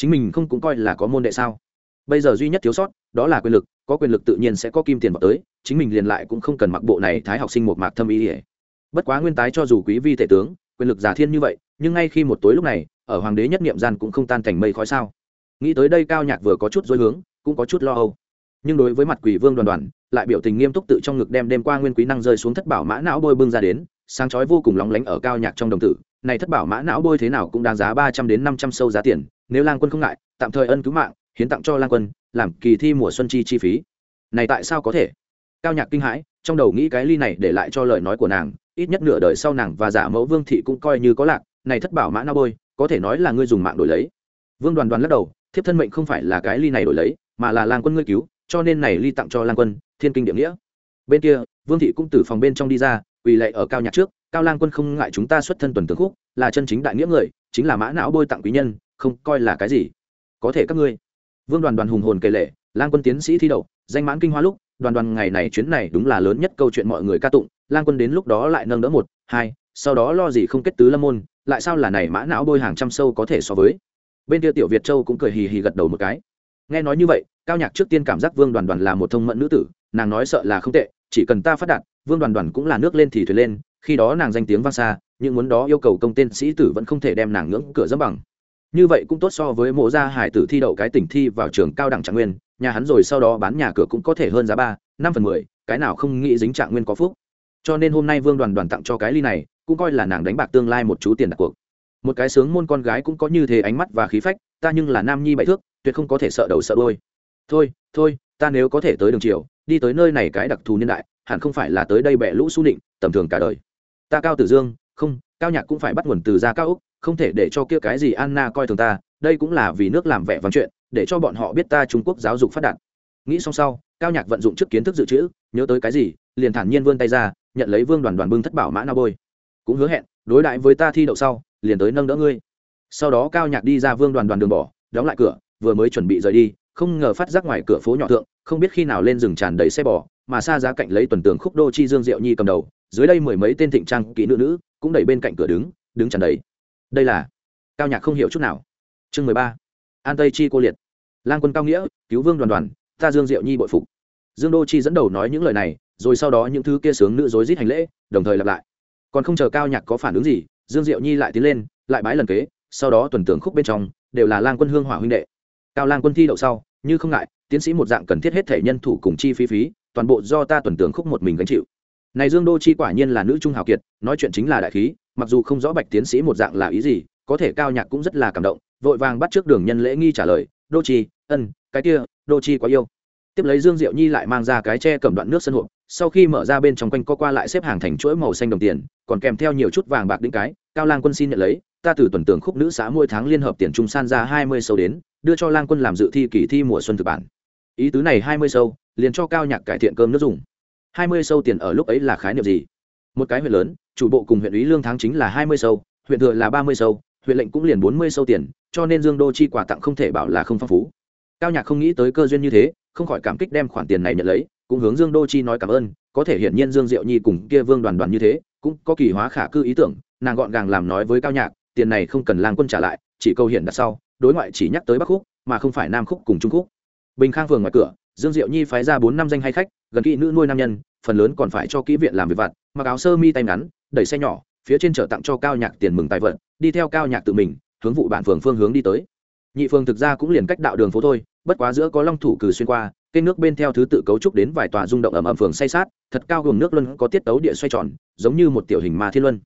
chính mình không cũng coi là có môn đệ sao? Bây giờ duy nhất thiếu sót, đó là quyền lực, có quyền lực tự nhiên sẽ có kim tiền vào tới, chính mình liền lại cũng không cần mặc bộ này thái học sinh một mạc thâm ý ỉa bất quá nguyên tái cho dù quý vi tể tướng, quyền lực giả thiên như vậy, nhưng ngay khi một tối lúc này, ở hoàng đế nhất niệm gian cũng không tan thành mây khói sao? Nghĩ tới đây cao nhạc vừa có chút dối hướng, cũng có chút lo âu. Nhưng đối với mặt quỷ vương đoàn đoàn, lại biểu tình nghiêm túc tự trong ngực đem đêm qua nguyên quý năng rơi xuống thất bảo mã não bôi bưng ra đến, sáng chói vô cùng lóng lánh ở cao nhạc trong đồng tử. Này thất bảo mã não bôi thế nào cũng đáng giá ba trăm đến năm trăm sâu giá tiền nếu lang quân không ngại, tạm thời ân cứu mạng, hiến tặng cho lang quân, làm kỳ thi mùa xuân chi chi phí. Này tại sao có thể? Cao nhạc kinh hãi, trong đầu nghĩ cái ly này để lại cho lời nói của nàng, ít nhất nửa đời sau nàng và giả mẫu vương thị cũng coi như có lạc, này thất bảo mã não bôi, có thể nói là ngươi dùng mạng đổi lấy. Vương đoàn đoàn lắc đầu, thiếp thân mệnh không phải là cái ly này đổi lấy, mà là lang quân ngươi cứu, cho nên này ly tặng cho lang quân, thiên kinh địa nghĩa. Bên kia, vương thị cũng từ phòng bên trong đi ra, quỳ lệ ở cao nhạc trước, cao lang quân không ngại chúng ta xuất thân tuần tướng khúc, là chân chính đại nghĩa người, chính là mã não bôi tặng quý nhân không coi là cái gì. Có thể các ngươi. Vương đoàn đoàn hùng hồn kể lệ, lang quân tiến sĩ thi đậu, danh mãn kinh hoa lúc, đoàn đoàn ngày này chuyến này đúng là lớn nhất câu chuyện mọi người ca tụng, lang quân đến lúc đó lại nâng đỡ một, hai, sau đó lo gì không kết tứ lâm môn, lại sao là này mã não bôi hàng trăm sâu có thể so với. Bên kia tiểu việt châu cũng cười hì hì gật đầu một cái. Nghe nói như vậy, cao nhạc trước tiên cảm giác vương đoàn đoàn là một thông mẫn nữ tử, nàng nói sợ là không tệ, chỉ cần ta phát đạt, vương đoàn đoàn cũng là nước lên thì thuyền lên, khi đó nàng danh tiếng vang xa, nhưng muốn đó yêu cầu công tên sĩ tử vẫn không thể đem nàng ngưỡng cửa dẫm bằng như vậy cũng tốt so với mộ gia hải tử thi đậu cái tỉnh thi vào trường cao đẳng trạng nguyên, nhà hắn rồi sau đó bán nhà cửa cũng có thể hơn giá ba, năm phần mười, cái nào không nghĩ dính trạng nguyên có phúc. Cho nên hôm nay vương đoàn đoàn tặng cho cái ly này, cũng coi là nàng đánh bạc tương lai một chú tiền đặt cuộc. Một cái sướng môn con gái cũng có như thế ánh mắt và khí phách, ta nhưng là nam nhi bậy thước, tuyệt không có thể sợ đầu sợ đôi thôi thôi, ta nếu có thể tới đường triều, đi tới nơi này cái đặc thù niên đại, hẳn không phải là tới đây bẹ lũ xu định tầm thường cả đời. Ta cao tử dương, không, cao nhạc cũng phải bắt nguồn từ gia cao úc không thể để cho kia cái gì anna coi thường ta, đây cũng là vì nước làm vẻ vang chuyện, để cho bọn họ biết ta trung quốc giáo dục phát đạt. Nghĩ xong sau, cao nhạc vận dụng trước kiến thức dự trữ, nhớ tới cái gì, liền thản nhiên vươn tay ra, nhận lấy vương đoàn đoàn bưng thất bảo mã na bôi. Cũng hứa hẹn, đối đại với ta thi đậu sau, liền tới nâng đỡ ngươi. Sau đó cao nhạc đi ra vương đoàn đoàn đường bỏ, đóng lại cửa, vừa mới chuẩn bị rời đi, không ngờ phát giác ngoài cửa phố nhỏ thượng, không biết khi nào lên rừng tràn đầy xe bò, mà xa giá cạnh lấy tuần tường khúc đô chi dương diệu nhi cầm đầu, dưới đây mười mấy tên thịnh trang kỹ nữ nữ, cũng đẩy bên cạnh cửa đứng đứng tràn đầy đây là cao nhạc không hiểu chút nào. Chương mười ba. An tây chi cô liệt. Lang quân cao nghĩa, cứu vương đoàn đoàn, ta dương diệu nhi bội phục. Dương đô chi dẫn đầu nói những lời này, rồi sau đó những thứ kia sướng nữ dối rít hành lễ, đồng thời lặp lại. Còn không chờ cao nhạc có phản ứng gì, dương diệu nhi lại tiến lên, lại bái lần kế, sau đó tuần tưởng khúc bên trong, đều là lang quân hương hỏa huynh đệ. Cao lang quân thi đậu sau, như không ngại, tiến sĩ một dạng cần thiết hết thể nhân thủ cùng chi phí phí, toàn bộ do ta tuần tưởng khúc một mình gánh chịu này dương đô chi quả nhiên là nữ trung hào kiệt, nói chuyện chính là đại khí, mặc dù không rõ bạch tiến sĩ một dạng là ý gì, có thể cao nhạc cũng rất là cảm động, vội vàng bắt trước đường nhân lễ nghi trả lời, đô chi, ân, cái kia, đô chi quá yêu. Tiếp lấy dương diệu nhi lại mang ra cái tre cầm đoạn nước sân hộp, sau khi mở ra bên trong quanh co qua lại xếp hàng thành chuỗi màu xanh đồng tiền, còn kèm theo nhiều chút vàng bạc đĩnh cái, cao lang quân xin nhận lấy, ta từ tuần tưởng khúc nữ xã mỗi tháng liên hợp tiền trung san ra hai mươi sâu đến, đưa cho lang quân làm dự thi kỳ thi mùa xuân thực bản. Ý tứ này hai mươi sâu, liền cho cao nhạc cải thiện cơm nước dùng hai mươi sâu tiền ở lúc ấy là khái niệm gì? Một cái huyện lớn, chủ bộ cùng huyện ủy lương tháng chính là hai mươi sâu, huyện thừa là ba mươi sâu, huyện lệnh cũng liền bốn mươi sâu tiền, cho nên dương đô chi quà tặng không thể bảo là không phong phú. Cao nhạc không nghĩ tới cơ duyên như thế, không khỏi cảm kích đem khoản tiền này nhận lấy, cũng hướng dương đô chi nói cảm ơn, có thể hiển nhiên dương diệu nhi cùng kia vương đoàn đoàn như thế, cũng có kỳ hóa khả cư ý tưởng, nàng gọn gàng làm nói với cao nhạc, tiền này không cần lang quân trả lại, chỉ câu hiện đặt sau, đối ngoại chỉ nhắc tới bắc khúc, mà không phải nam khúc cùng trung khúc. Bình khang phường ngoài cửa, dương diệu nhi phái ra bốn năm danh hay khách gần kỹ nữ nuôi nam nhân, phần lớn còn phải cho kỹ viện làm việc vặt, mặc áo sơ mi tay ngắn, đẩy xe nhỏ, phía trên chợ tặng cho cao nhạc tiền mừng tài vận đi theo cao nhạc tự mình, hướng vụ bản phường phương hướng đi tới. Nhị phường thực ra cũng liền cách đạo đường phố thôi, bất quá giữa có long thủ cử xuyên qua, kênh nước bên theo thứ tự cấu trúc đến vài tòa rung động ẩm ẩm phường say sát, thật cao gồm nước luân có tiết tấu địa xoay tròn, giống như một tiểu hình ma thiên luân.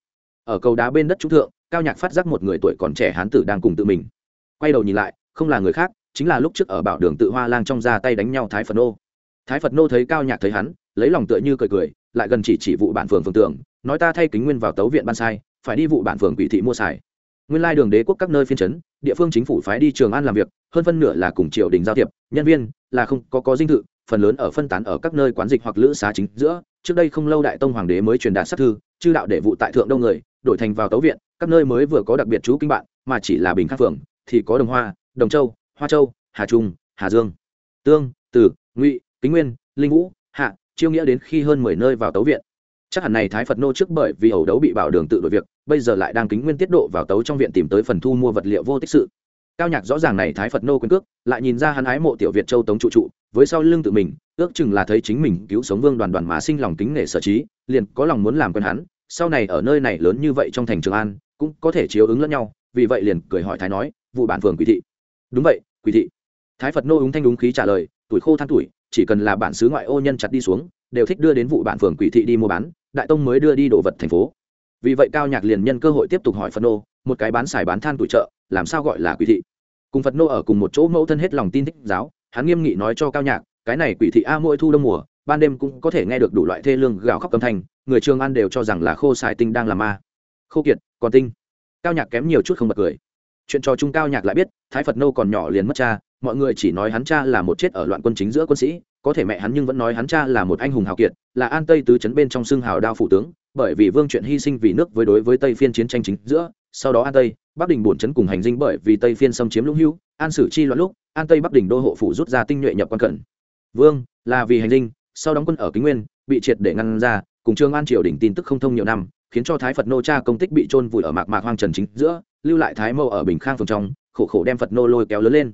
Ở cầu đá bên đất trung thượng, cao nhạc phát giác một người tuổi còn trẻ hán tử đang cùng tự mình. Quay đầu nhìn lại, không là người khác, chính là lúc trước ở bảo đường tự hoa lang trong ra tay đánh nhau thái phần ô thái phật nô thấy cao nhạc thấy hắn, lấy lòng tựa như cười cười, lại gần chỉ chỉ vụ bản phường phường tưởng nói ta thay kính nguyên vào tấu viện ban sai, phải đi vụ bản phường quỷ thị mua xài. Nguyên lai đường đế quốc các nơi phiên trấn địa phương chính phủ phái đi trường an làm việc, hơn phân nửa là cùng triều đình giao thiệp, nhân viên là không có có dinh thự, phần lớn ở phân tán ở các nơi quán dịch hoặc lữ xá chính giữa, trước đây không lâu đại tông hoàng đế mới truyền đạt sát thư, chư đạo để vụ tại thượng đông người, đổi thành vào tấu viện, các nơi mới vừa có đặc biệt chú kinh bạn, mà chỉ là bình khắc phường, thì có đồng hoa, đồng châu, hoa châu, hà trung, hà dương. Tương tử ngụy kính nguyên, linh vũ, hạ, chiêu nghĩa đến khi hơn mười nơi vào tấu viện. Chắc hẳn này thái phật nô trước bởi vì ẩu đấu bị bảo đường tự đội việc, bây giờ lại đang kính nguyên tiết độ vào tấu trong viện tìm tới phần thu mua vật liệu vô tích sự. Cao nhạc rõ ràng này thái phật nô quyền cước, lại nhìn ra hắn ái mộ tiểu việt châu tống trụ trụ, với sau lưng tự mình, ước chừng là thấy chính mình cứu sống vương đoàn đoàn mà sinh lòng kính nể sở trí, liền có lòng muốn làm quen hắn, sau này ở nơi này lớn như vậy trong thành trường an, cũng có thể chiếu ứng lẫn nhau, vì vậy liền cười hỏi thái nói, vụ bản phường quỷ thị. Đúng vậy, quỷ thị. Thái phật nô ứng thanh đúng khí trả lời, tuổi khô than tuổi chỉ cần là bản xứ ngoại ô nhân chặt đi xuống, đều thích đưa đến vụ bản phường quỷ thị đi mua bán, đại tông mới đưa đi đồ vật thành phố. Vì vậy cao nhạc liền nhân cơ hội tiếp tục hỏi phật nô, một cái bán xài bán than tuổi chợ làm sao gọi là quỷ thị? Cùng phật nô ở cùng một chỗ mẫu thân hết lòng tin thích giáo, hắn nghiêm nghị nói cho cao nhạc, cái này quỷ thị a mỗi thu đông mùa, ban đêm cũng có thể nghe được đủ loại thê lương gào khóc âm thanh, người trường ăn đều cho rằng là khô xài tinh đang làm ma. Khô kiệt, còn tinh. Cao nhạc kém nhiều chút không bật cười. Chuyện trò chung cao nhạc lại biết, thái phật nô còn nhỏ liền mất cha mọi người chỉ nói hắn cha là một chết ở loạn quân chính giữa quân sĩ, có thể mẹ hắn nhưng vẫn nói hắn cha là một anh hùng hào kiệt, là an tây tứ chấn bên trong xương hào đao phủ tướng, bởi vì vương chuyện hy sinh vì nước với đối với tây phiên chiến tranh chính giữa, sau đó an tây, bắc đình bổn chấn cùng hành dinh bởi vì tây phiên xâm chiếm lũng hưu, an sử chi loạn lúc, an tây bắc đình đô hộ phủ rút ra tinh nhuệ nhập quan cận. Vương, là vì hành dinh, sau đóng quân ở kính nguyên, bị triệt để ngăn ra, cùng trương an triều đỉnh tin tức không thông nhiều năm, khiến cho thái phật nô cha công tích bị trôn vùi ở mạc mạc hoang trần chính giữa, lưu lại thái mâu ở bình khang phường trong, khổ khổ đem phật nô lôi kéo lớn lên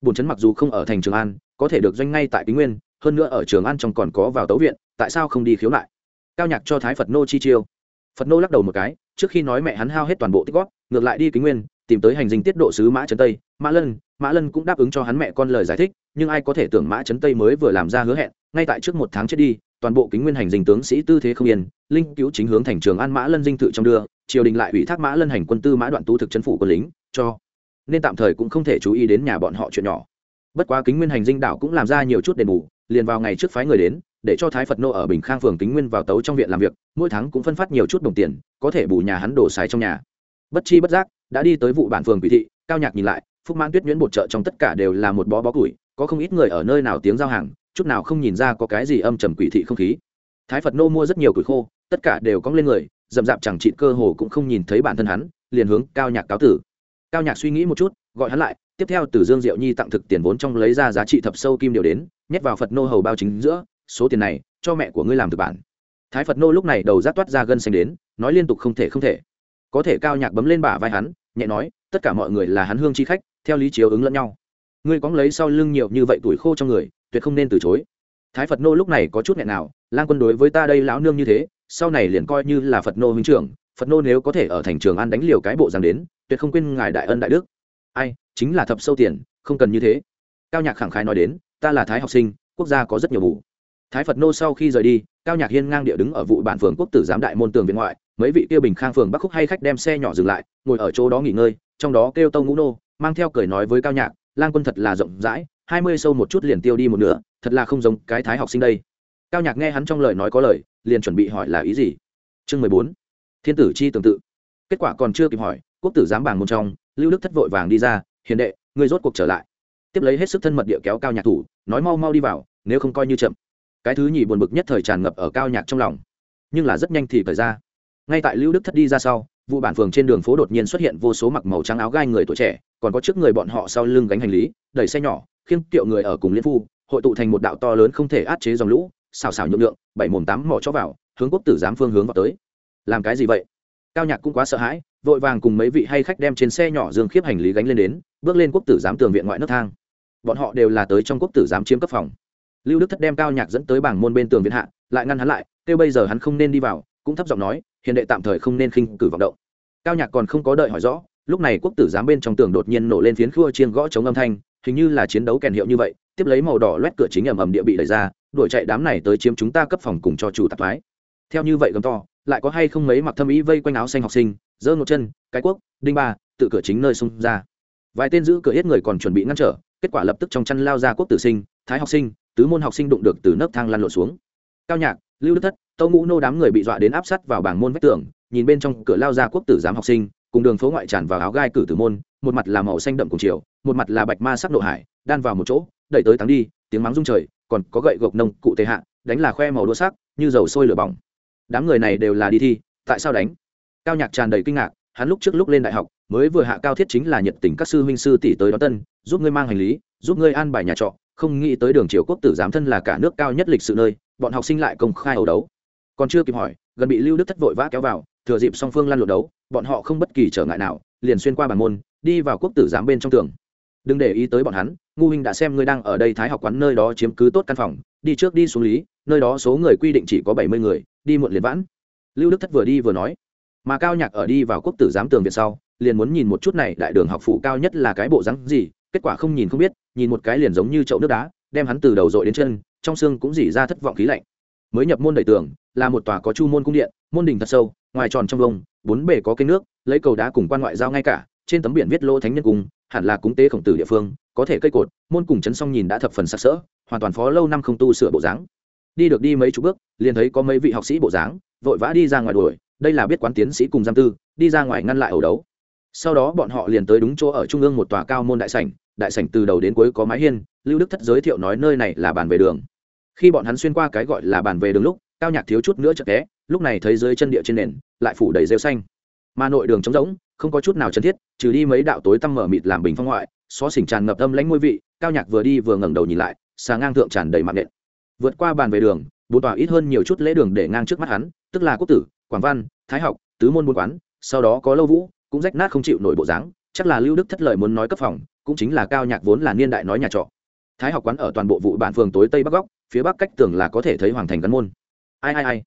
bổn chấn mặc dù không ở thành trường an, có thể được doanh ngay tại kính nguyên, hơn nữa ở trường an trong còn có vào tấu viện, tại sao không đi khiếu nại? Cao nhạc cho thái phật nô chi chiêu. Phật nô lắc đầu một cái, trước khi nói mẹ hắn hao hết toàn bộ tích góp, ngược lại đi kính nguyên, tìm tới hành dinh tiết độ sứ mã trấn tây. Mã lân mã lân cũng đáp ứng cho hắn mẹ con lời giải thích, nhưng ai có thể tưởng mã trấn tây mới vừa làm ra hứa hẹn, ngay tại trước một tháng chết đi, toàn bộ kính nguyên hành dinh tướng sĩ tư thế không yên, linh cứu chính hướng thành trường an mã lân dinh tự trong đưa, triều đình lại ủy thác mã lân hành quân tư mã đoạn tu thực chân phủ quân lính, cho nên tạm thời cũng không thể chú ý đến nhà bọn họ chuyện nhỏ. Bất quá kính nguyên hành dinh đảo cũng làm ra nhiều chút đền bù, liền vào ngày trước phái người đến, để cho thái phật nô ở bình khang phường kính nguyên vào tấu trong viện làm việc, mỗi tháng cũng phân phát nhiều chút đồng tiền, có thể bù nhà hắn đổ xài trong nhà. Bất chi bất giác, đã đi tới vụ bản phường quỷ thị, cao nhạc nhìn lại, phúc mãn tuyết nhuyễn bột chợ trong tất cả đều là một bó bó củi, có không ít người ở nơi nào tiếng giao hàng, chút nào không nhìn ra có cái gì âm trầm quỷ thị không khí. Thái phật nô mua rất nhiều củi khô, tất cả đều cong lên người dậm dặm chẳng trị cơ hồ cũng không nhìn thấy bản thân hắn, liền hướng cao nhạc cáo tử cao nhạc suy nghĩ một chút, gọi hắn lại, tiếp theo từ dương diệu nhi tặng thực tiền vốn trong lấy ra giá trị thập sâu kim điều đến, nhét vào phật nô hầu bao chính giữa, số tiền này, cho mẹ của ngươi làm thực bản. Thái phật nô lúc này đầu rát toát ra gân xanh đến, nói liên tục không thể không thể. Có thể cao nhạc bấm lên bả vai hắn, nhẹ nói, tất cả mọi người là hắn hương chi khách, theo lý chiếu ứng lẫn nhau. Ngươi cóng lấy sau lưng nhiều như vậy tuổi khô trong người, tuyệt không nên từ chối. Thái phật nô lúc này có chút nghẹn nào lan quân đối với ta đây lão nương như thế, sau này liền coi như là phật nô huynh trưởng phật nô nếu có thể ở thành trường an đánh liều cái bộ rằng đến, tuyệt không quên ngài đại ân đại đức. Ai, chính là thập sâu tiền, không cần như thế. Cao nhạc khẳng khái nói đến, ta là thái học sinh, quốc gia có rất nhiều vụ thái phật nô sau khi rời đi, cao nhạc hiên ngang địa đứng ở vụ bản phường quốc tử giám đại môn tường viện ngoại, mấy vị kia bình khang phường bắc khúc hay khách đem xe nhỏ dừng lại, ngồi ở chỗ đó nghỉ ngơi, trong đó kêu tông ngũ nô, mang theo cười nói với cao nhạc, lang quân thật là rộng rãi, hai mươi sâu một chút liền tiêu đi một nửa, thật là không giống cái thái học sinh đây. Cao nhạc nghe hắn trong lời nói có lời, liền chuẩn bị hỏi là ý gì. Chương mười bốn thiên tử chi tương tự. Kết quả còn chưa kịp hỏi, quốc tử giám bảng một trong, lưu đức thất vội vàng đi ra, hiền đệ người rốt cuộc trở lại. Tiếp lấy hết sức thân mật địa kéo cao nhạc thủ, nói mau mau đi vào, nếu không coi như chậm. Cái thứ nhì buồn bực nhất thời tràn ngập ở cao nhạc trong lòng. Nhưng là rất nhanh thì thời ra. Ngay tại lưu đức thất đi ra sau, vụ bản phường trên đường phố đột nhiên xuất hiện vô số mặc màu trắng áo gai người tuổi trẻ, còn có trước người bọn họ sau lưng gánh hành lý, đẩy xe nhỏ, khiêng kiệu người ở cùng liên phu, hội tụ thành một đạo to lớn không thể át chế dòng lũ, xào xào nhượng lượng bảy mồm tám mỏ cho vào, hướng quốc tử giám phương hướng vào tới làm cái gì vậy? Cao nhạc cũng quá sợ hãi, vội vàng cùng mấy vị hay khách đem trên xe nhỏ dương khiếp hành lý gánh lên đến, bước lên quốc tử giám tường viện ngoại nước thang. Bọn họ đều là tới trong quốc tử giám chiếm cấp phòng. Lưu đức thất đem cao nhạc dẫn tới bảng môn bên tường viện hạ, lại ngăn hắn lại, kêu bây giờ hắn không nên đi vào, cũng thấp giọng nói hiện đệ tạm thời không nên khinh cử vọng động. Cao nhạc còn không có đợi hỏi rõ, lúc này quốc tử giám bên trong tường đột nhiên nổ lên phiến khua chiên gõ chống âm thanh, hình như là chiến đấu kèn hiệu như vậy, tiếp lấy màu đỏ loét cửa chính ầm ầm địa bị đẩy ra, đuổi chạy đám này tới chiếm chúng ta cấp phòng cùng cho chủ tạp thoái. Theo như vậy gầm to lại có hay không mấy mặc thâm ý vây quanh áo xanh học sinh, giơ một chân, cái quốc đinh ba, tự cửa chính nơi xung ra. Vài tên giữ cửa hết người còn chuẩn bị ngăn trở, kết quả lập tức trong chăn lao ra quốc tử sinh, thái học sinh, tứ môn học sinh đụng được từ nấc thang lăn lộn xuống. Cao nhạc, lưu đức thất, tâu ngũ nô đám người bị dọa đến áp sát vào bảng môn vách tường, nhìn bên trong cửa lao ra quốc tử giám học sinh, cùng đường phố ngoại tràn vào áo gai cử tử môn, một mặt là màu xanh đậm cùng chiều, một mặt là bạch ma sắc nộ hải, đan vào một chỗ, đẩy tới thắng đi, tiếng mắng rung trời, còn có gậy gộc nông cụ tệ hạ, đánh là khoe màu đua sắc, như dầu sôi lửa bỏng đám người này đều là đi thi, tại sao đánh? Cao nhạc tràn đầy kinh ngạc, hắn lúc trước lúc lên đại học, mới vừa hạ cao thiết chính là nhiệt tình các sư huynh sư tỷ tới đón tân, giúp ngươi mang hành lý, giúp ngươi an bài nhà trọ, không nghĩ tới đường triều quốc tử giám thân là cả nước cao nhất lịch sự nơi, bọn học sinh lại công khai ẩu đấu. Còn chưa kịp hỏi, gần bị lưu đức thất vội vã kéo vào, thừa dịp song phương lăn lộn đấu, bọn họ không bất kỳ trở ngại nào, liền xuyên qua bàn môn, đi vào quốc tử giám bên trong tường đừng để ý tới bọn hắn, ngu huynh đã xem ngươi đang ở đây thái học quán nơi đó chiếm cứ tốt căn phòng, đi trước đi xuống lý, nơi đó số người quy định chỉ có bảy mươi người, đi muộn liền vãn. Lưu đức thất vừa đi vừa nói. Mà cao nhạc ở đi vào quốc tử giám tường viện sau, liền muốn nhìn một chút này đại đường học phủ cao nhất là cái bộ rắn gì, kết quả không nhìn không biết, nhìn một cái liền giống như chậu nước đá, đem hắn từ đầu dội đến chân, trong xương cũng dỉ ra thất vọng khí lạnh. Mới nhập môn đầy tường, là một tòa có chu môn cung điện, môn đình thật sâu, ngoài tròn trong vông, bốn bề có kênh nước, lấy cầu đá cùng quan ngoại giao ngay cả trên tấm biển viết lỗ thánh nhân cung, hẳn là cúng tế khổng tử địa phương, có thể cây cột, môn cùng chấn xong nhìn đã thập phần sặc sỡ, hoàn toàn phó lâu năm không tu sửa bộ dáng. Đi được đi mấy chục bước, liền thấy có mấy vị học sĩ bộ dáng, vội vã đi ra ngoài đuổi, đây là biết quán tiến sĩ cùng giam tư, đi ra ngoài ngăn lại ẩu đấu. Sau đó bọn họ liền tới đúng chỗ ở trung ương một tòa cao môn đại sảnh đại sảnh từ đầu đến cuối có mái hiên, lưu đức thất giới thiệu nói nơi này là bàn về đường. Khi bọn hắn xuyên qua cái gọi là bàn về đường lúc, cao nhạc thiếu chút nữa chợt té, lúc này thấy dưới chân địa trên nền, lại phủ đầy rêu xanh mà nội đường trống rỗng, không có chút nào chân thiết, trừ đi mấy đạo tối tăm mở mịt làm bình phong ngoại, xó xỉnh tràn ngập âm lãnh ngôi vị, cao nhạc vừa đi vừa ngẩng đầu nhìn lại, xà ngang thượng tràn đầy mạng nện. Vượt qua bàn về đường bốn tòa ít hơn nhiều chút lễ đường để ngang trước mắt hắn, tức là quốc tử, quảng văn, thái học, tứ môn buôn quán, sau đó có lâu vũ, cũng rách nát không chịu nổi bộ dáng, chắc là lưu đức thất lợi muốn nói cấp phòng, cũng chính là cao nhạc vốn là niên đại nói nhà trọ. Thái học quán ở toàn bộ vụ bản phường tối tây bắc góc, phía bắc cách tường là có thể thấy hoàng thành gắn môn. Ai ai ai.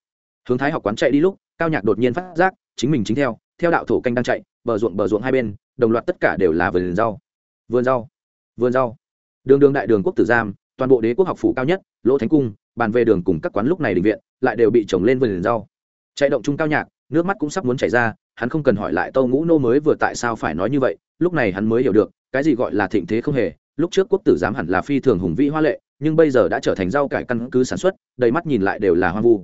Hướng thái học quán chạy đi lúc, cao nhạc đột nhiên phát giác, chính mình chính theo theo đạo thổ canh đang chạy, bờ ruộng bờ ruộng hai bên, đồng loạt tất cả đều là vườn rau. Vườn rau vườn rau. Đường đường đại đường quốc tử giam, toàn bộ đế quốc học phủ cao nhất, lỗ thánh cung, bàn về đường cùng các quán lúc này định viện, lại đều bị trồng lên vườn rau. Chạy động chung cao nhạc, nước mắt cũng sắp muốn chảy ra, hắn không cần hỏi lại tâu ngũ nô mới vừa tại sao phải nói như vậy, lúc này hắn mới hiểu được, cái gì gọi là thịnh thế không hề, lúc trước quốc tử giám hẳn là phi thường hùng vĩ hoa lệ, nhưng bây giờ đã trở thành rau cải căn cứ sản xuất, đầy mắt nhìn lại đều là hoang vu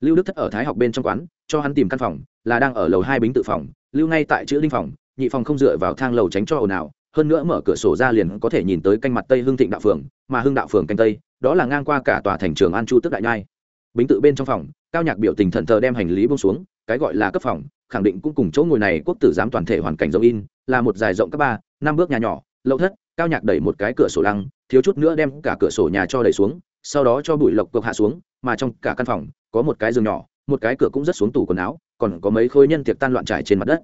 lưu đức thất ở thái học bên trong quán, cho hắn tìm căn phòng, là đang ở lầu hai bính tự phòng. Lưu ngay tại chữ linh phòng, nhị phòng không dựa vào thang lầu tránh cho ồn ào, hơn nữa mở cửa sổ ra liền có thể nhìn tới canh mặt tây hưng thịnh đạo phường, mà hưng đạo phường canh tây, đó là ngang qua cả tòa thành trường an chu tức đại nhai bính tự bên trong phòng, cao nhạc biểu tình thần thờ đem hành lý bông xuống, cái gọi là cấp phòng, khẳng định cũng cùng chỗ ngồi này quốc tử giám toàn thể hoàn cảnh giống in, là một dài rộng các ba, năm bước nhà nhỏ lậu thất, cao nhạc đẩy một cái cửa sổ lăng, thiếu chút nữa đem cả cửa sổ nhà cho đẩy xuống, sau đó cho bụi lộc cộc hạ xuống mà trong cả căn phòng, có một cái giường nhỏ, một cái cửa cũng rất xuống tủ quần áo, còn có mấy khối nhân tiệc tan loạn trải trên mặt đất.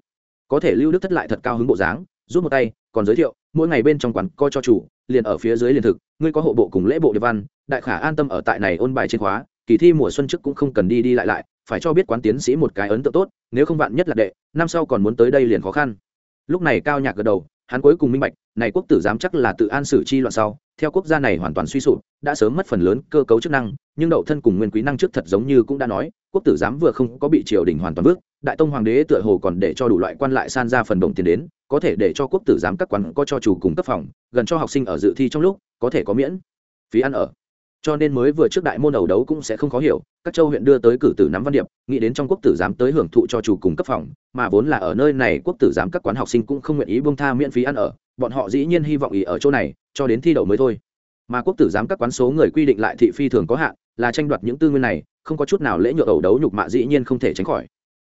Có thể lưu đức thất lại thật cao hứng bộ dáng, rút một tay, còn giới thiệu, mỗi ngày bên trong quán coi cho chủ, liền ở phía dưới liền thực, ngươi có hộ bộ cùng lễ bộ địa văn, đại khả an tâm ở tại này ôn bài trên khóa, kỳ thi mùa xuân trước cũng không cần đi đi lại lại, phải cho biết quán tiến sĩ một cái ấn tượng tốt, nếu không vạn nhất là đệ, năm sau còn muốn tới đây liền khó khăn. Lúc này cao nhạc gật đầu hắn cuối cùng minh bạch, này quốc tử giám chắc là tự an xử chi loạn sau, theo quốc gia này hoàn toàn suy sụp, đã sớm mất phần lớn cơ cấu chức năng, nhưng đậu thân cùng nguyên quý năng trước thật giống như cũng đã nói, quốc tử giám vừa không có bị triều đình hoàn toàn vứt, đại tông hoàng đế tựa hồ còn để cho đủ loại quan lại san ra phần đồng tiền đến, có thể để cho quốc tử giám các quán có cho chủ cùng cấp phòng, gần cho học sinh ở dự thi trong lúc, có thể có miễn phí ăn ở cho nên mới vừa trước đại môn đầu đấu cũng sẽ không khó hiểu, các châu huyện đưa tới cử tử nắm văn điệp, nghĩ đến trong quốc tử giám tới hưởng thụ cho chủ cùng cấp phòng, mà vốn là ở nơi này quốc tử giám các quán học sinh cũng không nguyện ý buông tha miễn phí ăn ở, bọn họ dĩ nhiên hy vọng ý ở chỗ này, cho đến thi đậu mới thôi. Mà quốc tử giám các quán số người quy định lại thị phi thường có hạn, là tranh đoạt những tư nguyên này, không có chút nào lễ nhượng ẩu đấu nhục mạ dĩ nhiên không thể tránh khỏi.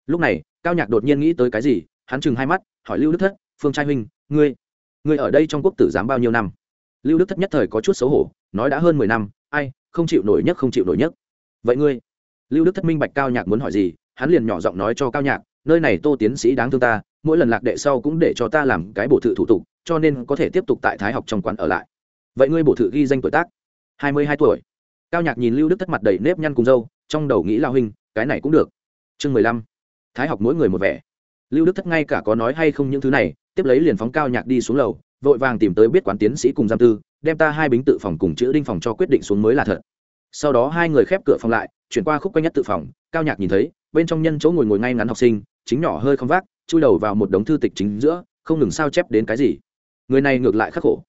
Lúc này, cao nhạc đột nhiên nghĩ tới cái gì, hắn chừng hai mắt, hỏi lưu đức thất, phương trai huynh, ngươi ngươi ở đây trong quốc tử giám bao nhiêu năm? Lưu đức thất nhất thời có chút xấu hổ, nói đã hơn mười năm ai, không chịu nổi nhất, không chịu nổi nhất. Vậy ngươi? Lưu đức thất minh bạch cao nhạc muốn hỏi gì, hắn liền nhỏ giọng nói cho cao nhạc, nơi này tô tiến sĩ đáng thương ta, mỗi lần lạc đệ sau cũng để cho ta làm cái bổ thự thủ tục, cho nên có thể tiếp tục tại thái học trong quán ở lại. Vậy ngươi bổ thự ghi danh tuổi tác? Hai mươi hai tuổi. Cao nhạc nhìn lưu đức thất mặt đầy nếp nhăn cùng dâu trong đầu nghĩ lao huynh, cái này cũng được. Chương mười lăm. Thái học mỗi người một vẻ. Lưu đức thất ngay cả có nói hay không những thứ này, tiếp lấy liền phóng cao nhạc đi xuống lầu, vội vàng tìm tới biết quán tiến sĩ cùng giam tư đem ta hai bính tự phòng cùng chữ đinh phòng cho quyết định xuống mới là thật. Sau đó hai người khép cửa phòng lại, chuyển qua khúc quanh nhất tự phòng, cao nhạc nhìn thấy, bên trong nhân chỗ ngồi ngồi ngay ngắn học sinh, chính nhỏ hơi không vác, chui đầu vào một đống thư tịch chính giữa, không ngừng sao chép đến cái gì. Người này ngược lại khắc khổ.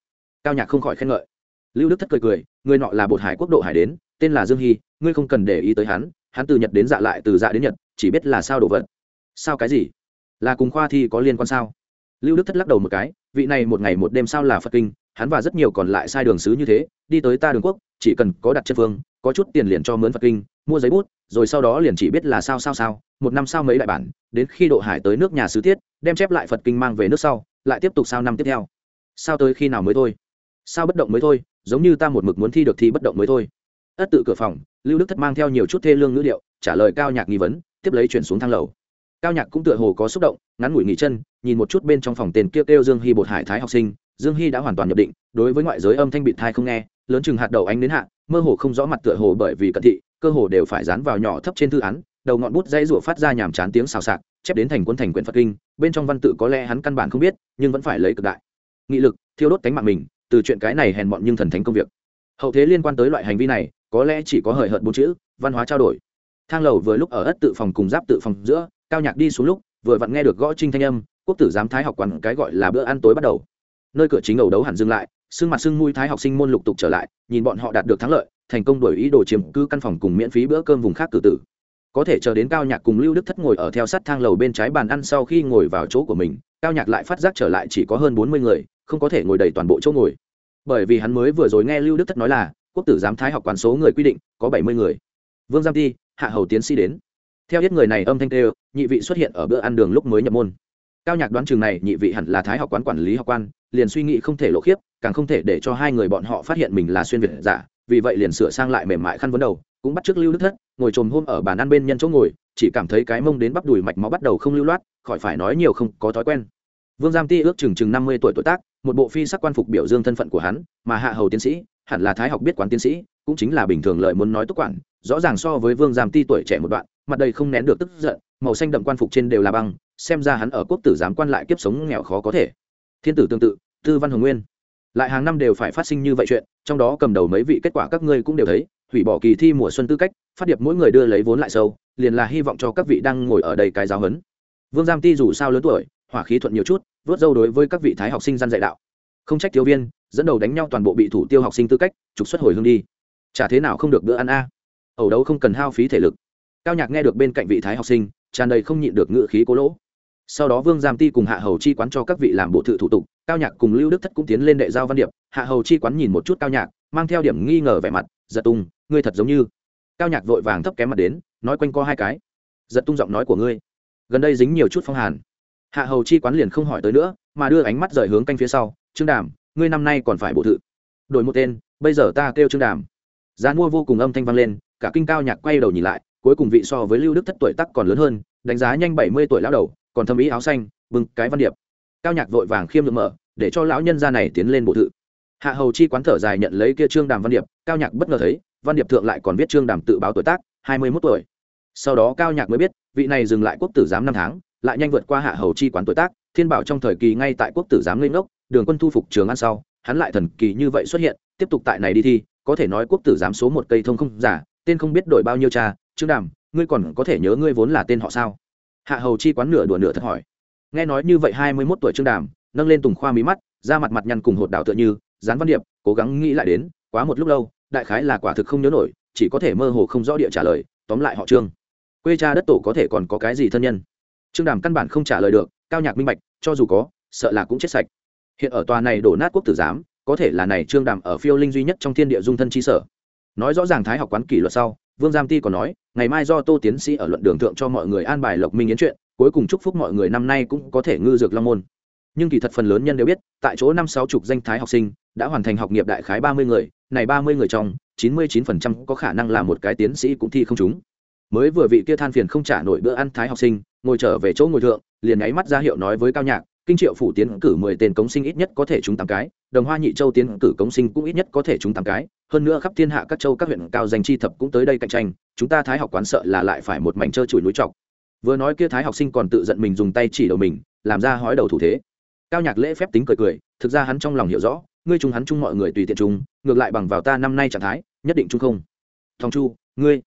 Cao nhạc không khỏi khen ngợi. Lưu đức thất cười cười, người nọ là bột hải quốc độ hải đến, tên là dương hy, ngươi không cần để ý tới hắn hắn từ nhật đến dạ lại, từ dạ đến nhật, chỉ biết là sao đồ vật. Sao cái gì? Là cùng khoa thi có liên quan sao? Lưu đức thất lắc đầu một cái, vị này một ngày một đêm sao là phật kinh hắn và rất nhiều còn lại sai đường sứ như thế, đi tới ta đường quốc, chỉ cần có đặt chân phương, có chút tiền liền cho mướn phật kinh, mua giấy bút, rồi sau đó liền chỉ biết là sao sao sao, một năm sau mấy đại bản, đến khi độ hải tới nước nhà sứ tiết, đem chép lại phật kinh mang về nước sau, lại tiếp tục sao năm tiếp theo. Sao tới khi nào mới thôi? Sao bất động mới thôi? Giống như ta một mực muốn thi được thì bất động mới thôi. Ất tự cửa phòng, lưu đức thất mang theo nhiều chút thê lương ngữ điệu, trả lời cao nhạc nghi vấn, tiếp lấy chuyển xuống thang lầu. Cao nhạc cũng tựa hồ có xúc động, ngắn ngủi nghỉ chân, nhìn một chút bên trong phòng tên kia kêu dương hy bột hải thái học sinh dương hy đã hoàn toàn nhập định, đối với ngoại giới âm thanh bị thai không nghe, lớn chừng hạt đầu ánh đến hạ, mơ hồ không rõ mặt tựa hồ bởi vì cận thị, cơ hồ đều phải dán vào nhỏ thấp trên thư án, đầu ngọn bút dây rủa phát ra nhàm chán tiếng xào xạc, chép đến thành quân thành quyển phật kinh, bên trong văn tự có lẽ hắn căn bản không biết, nhưng vẫn phải lấy cực đại. Nghị lực, thiêu đốt cánh mạng mình, từ chuyện cái này hèn bọn nhưng thần thánh công việc. Hậu thế liên quan tới loại hành vi này, có lẽ chỉ có hời hợt bốn chữ, văn hóa trao đổi. Thang lầu vừa lúc ở ất tự phòng cùng giáp tự phòng giữa, cao nhạc đi xuống lúc, vừa vặn nghe được gõ trinh thanh âm, quốc tử giám thái học quản cái gọi là bữa ăn tối bắt đầu nơi cửa chính ẩu đấu hẳn dừng lại xương mặt xương mũi thái học sinh môn lục tục trở lại, nhìn bọn họ đạt được thắng lợi, thành công đổi ý đồ chiếm cứ căn phòng cùng miễn phí bữa cơm vùng khác cử tử. Có thể chờ đến cao nhạc cùng lưu đức thất ngồi ở theo sát thang lầu bên trái bàn ăn sau khi ngồi vào chỗ của mình, cao nhạc lại phát giác trở lại chỉ có hơn bốn mươi người, không có thể ngồi đầy toàn bộ chỗ ngồi. Bởi vì hắn mới vừa rồi nghe lưu đức thất nói là, quốc tử giám thái học quán số người quy định, có bảy mươi người. Vương giam ti, hạ hầu tiến sĩ đến. Theo hết người này âm thanh tê nhị vị xuất hiện ở bữa ăn đường lúc mới nhập môn cao nhạc đoán trường này nhị vị hẳn là thái học quán quản lý học quan, liền suy nghĩ không thể lộ khiếp, càng không thể để cho hai người bọn họ phát hiện mình là xuyên việt giả, vì vậy liền sửa sang lại mềm mại khăn vấn đầu, cũng bắt trước lưu đức thất, ngồi trồm hôm ở bàn ăn bên nhân chỗ ngồi, chỉ cảm thấy cái mông đến bắp đùi mạch máu bắt đầu không lưu loát, khỏi phải nói nhiều không có thói quen. Vương giam ti ước chừng chừng năm mươi tuổi tuổi tác, một bộ phi sắc quan phục biểu dương thân phận của hắn, mà hạ hầu tiến sĩ, hẳn là thái học biết quán tiến sĩ, cũng chính là bình thường lợi muốn nói túc quản rõ ràng so với vương giam ti tuổi trẻ một đoạn mặt đầy không nén được tức giận, màu xanh đậm quan phục trên đều là băng, xem ra hắn ở quốc tử giám quan lại kiếp sống nghèo khó có thể. Thiên tử tương tự, tư văn hồng nguyên. Lại hàng năm đều phải phát sinh như vậy chuyện, trong đó cầm đầu mấy vị kết quả các ngươi cũng đều thấy, hủy bỏ kỳ thi mùa xuân tư cách, phát điệp mỗi người đưa lấy vốn lại sâu, liền là hy vọng cho các vị đang ngồi ở đây cái giáo huấn. Vương giam ti dù sao lớn tuổi, hỏa khí thuận nhiều chút, vớt dâu đối với các vị thái học sinh gian dạy đạo. Không trách thiếu viên, dẫn đầu đánh nhau toàn bộ bị thủ tiêu học sinh tư cách, trục xuất hồi hương đi. Chả thế nào không được bữa ăn a. À. ẩu đấu không cần hao phí thể lực cao nhạc nghe được bên cạnh vị thái học sinh, tràn đầy không nhịn được ngự khí cố lỗ. Sau đó vương giam ti cùng hạ hầu chi quán cho các vị làm bộ thự thủ tục, cao nhạc cùng lưu đức thất cũng tiến lên đệ giao văn điệp. Hạ hầu chi quán nhìn một chút cao nhạc, mang theo điểm nghi ngờ vẻ mặt, giật tung, ngươi thật giống như cao nhạc vội vàng thấp kém mặt đến, nói quanh co hai cái. Giật tung giọng nói của ngươi, gần đây dính nhiều chút phong hàn. Hạ hầu chi quán liền không hỏi tới nữa, mà đưa ánh mắt rời hướng canh phía sau, trương đàm, ngươi năm nay còn phải bộ thự. Đổi một tên, bây giờ ta kêu trương đàm. Giá mua vô cùng âm thanh vang lên, cả kinh cao nhạc quay đầu nhìn lại cuối cùng vị so với lưu đức thất tuổi tắc còn lớn hơn, đánh giá nhanh bảy mươi tuổi lão đầu, còn thâm ý áo xanh, bưng cái văn điệp. Cao nhạc vội vàng khiêm lượng mở, để cho lão nhân gia này tiến lên bộ thự. Hạ hầu chi quán thở dài nhận lấy kia trương đàm văn điệp, cao nhạc bất ngờ thấy, văn điệp thượng lại còn viết trương đàm tự báo tuổi tác, hai mươi mốt tuổi. Sau đó cao nhạc mới biết, vị này dừng lại quốc tử giám năm tháng, lại nhanh vượt qua hạ hầu chi quán tuổi tác, thiên bảo trong thời kỳ ngay tại quốc tử giám lên ngốc, đường quân thu phục trường ăn sau, hắn lại thần kỳ như vậy xuất hiện, tiếp tục tại này đi thi, có thể nói quốc tử giám số một cây thông không giả, tên không biết đổi bao nhiêu cha trương đàm, ngươi còn có thể nhớ ngươi vốn là tên họ sao? Hạ hầu chi quán nửa đùa nửa thật hỏi. Nghe nói như vậy hai mươi mốt tuổi trương đàm, nâng lên tùng khoa mí mắt ra mặt mặt nhăn cùng hột đảo tựa như, dán văn điệp, cố gắng nghĩ lại đến, quá một lúc lâu, đại khái là quả thực không nhớ nổi, chỉ có thể mơ hồ không rõ địa trả lời, tóm lại họ trương. Quê cha đất tổ có thể còn có cái gì thân nhân? Trương đàm căn bản không trả lời được, cao nhạc minh bạch, cho dù có, sợ là cũng chết sạch. Hiện ở tòa này đổ nát quốc tử giám, có thể là này trương đàm ở phiêu linh duy nhất trong thiên địa dung thân chi sở. Nói rõ ràng thái học quán kỷ luật sau vương giam ti còn nói, ngày mai do tô tiến sĩ ở luận đường thượng cho mọi người an bài lộc minh yến chuyện, cuối cùng chúc phúc mọi người năm nay cũng có thể ngư dược long môn. Nhưng kỳ thật phần lớn nhân đều biết, tại chỗ năm sáu chục danh thái học sinh đã hoàn thành học nghiệp đại khái ba mươi người, này ba mươi người trong, chín mươi chín phần trăm có khả năng là một cái tiến sĩ cũng thi không chúng. Mới vừa vị kia than phiền không trả nổi bữa ăn thái học sinh, ngồi trở về chỗ ngồi thượng, liền nháy mắt ra hiệu nói với cao nhạc, kinh triệu phủ tiến cử mười tên cống sinh ít nhất có thể trúng tám cái, đồng hoa nhị châu tiến cử cống sinh cũng ít nhất có thể trúng tám cái hơn nữa khắp thiên hạ các châu các huyện cao danh chi thập cũng tới đây cạnh tranh, chúng ta thái học quán sợ là lại phải một mảnh trơ chùi núi trọc. Vừa nói kia thái học sinh còn tự giận mình dùng tay chỉ đầu mình, làm ra hói đầu thủ thế. Cao nhạc lễ phép tính cười cười, thực ra hắn trong lòng hiểu rõ, ngươi chung hắn chung mọi người tùy tiện chung ngược lại bằng vào ta năm nay trạng thái, nhất định chung không. Thong chu, ngươi.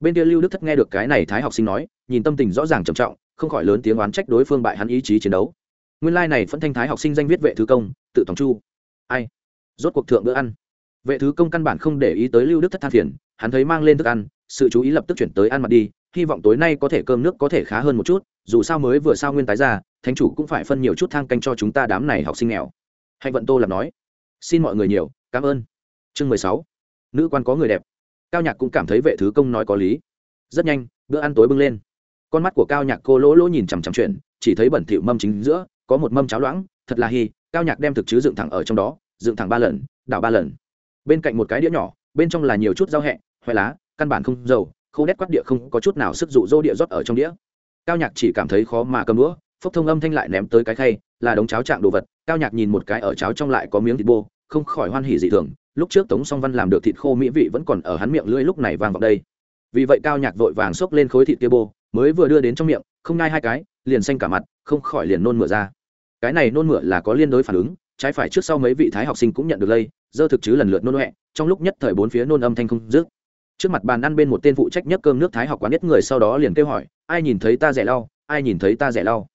Bên kia lưu đức thất nghe được cái này thái học sinh nói, nhìn tâm tình rõ ràng trầm trọng, không khỏi lớn tiếng oán trách đối phương bại hắn ý chí chiến đấu. Nguyên lai này phân thanh thái học sinh danh viết vệ thứ công, tự thong chu. Ai? Rốt cuộc thượng bữa ăn vệ thứ công căn bản không để ý tới lưu đức thất than phiền, hắn thấy mang lên thức ăn, sự chú ý lập tức chuyển tới ăn mặt đi, hy vọng tối nay có thể cơm nước có thể khá hơn một chút, dù sao mới vừa sao nguyên tái ra, thánh chủ cũng phải phân nhiều chút thang canh cho chúng ta đám này học sinh nghèo. Hạnh vận tô làm nói, xin mọi người nhiều, cảm ơn. Chương mười sáu, nữ quan có người đẹp. Cao nhạc cũng cảm thấy vệ thứ công nói có lý. Rất nhanh, bữa ăn tối bưng lên. Con mắt của cao nhạc cô lỗ lỗ nhìn chằm chằm chuyện, chỉ thấy bẩn thỉu mâm chính giữa, có một mâm cháo loãng, thật là hy cao nhạc đem thực chứ dựng thẳng ở trong đó, dựng thẳng ba lần, đảo ba lần bên cạnh một cái đĩa nhỏ, bên trong là nhiều chút rau hẹ hoa lá, căn bản không dầu, khô đét quát địa không có chút nào sức dụ dỗ địa rót ở trong đĩa. Cao nhạc chỉ cảm thấy khó mà cầm đũa, phốc thông âm thanh lại ném tới cái khay, là đống cháo trạng đồ vật. Cao nhạc nhìn một cái ở cháo trong lại có miếng thịt bô, không khỏi hoan hỉ dị thường. Lúc trước tống song văn làm được thịt khô mỹ vị vẫn còn ở hắn miệng lưỡi lúc này vang vào đây. Vì vậy cao nhạc vội vàng xốc lên khối thịt kia bô, mới vừa đưa đến trong miệng, không ngai hai cái, liền xanh cả mặt, không khỏi liền nôn mửa ra. Cái này nôn mửa là có liên đối phản ứng trái phải trước sau mấy vị thái học sinh cũng nhận được lây, dơ thực chứ lần lượt nôn huệ, trong lúc nhất thời bốn phía nôn âm thanh không dứt. Trước mặt bàn ăn bên một tên phụ trách nhất cơm nước thái học quán nhất người sau đó liền kêu hỏi, ai nhìn thấy ta rẻ lau? Ai nhìn thấy ta rẻ lau?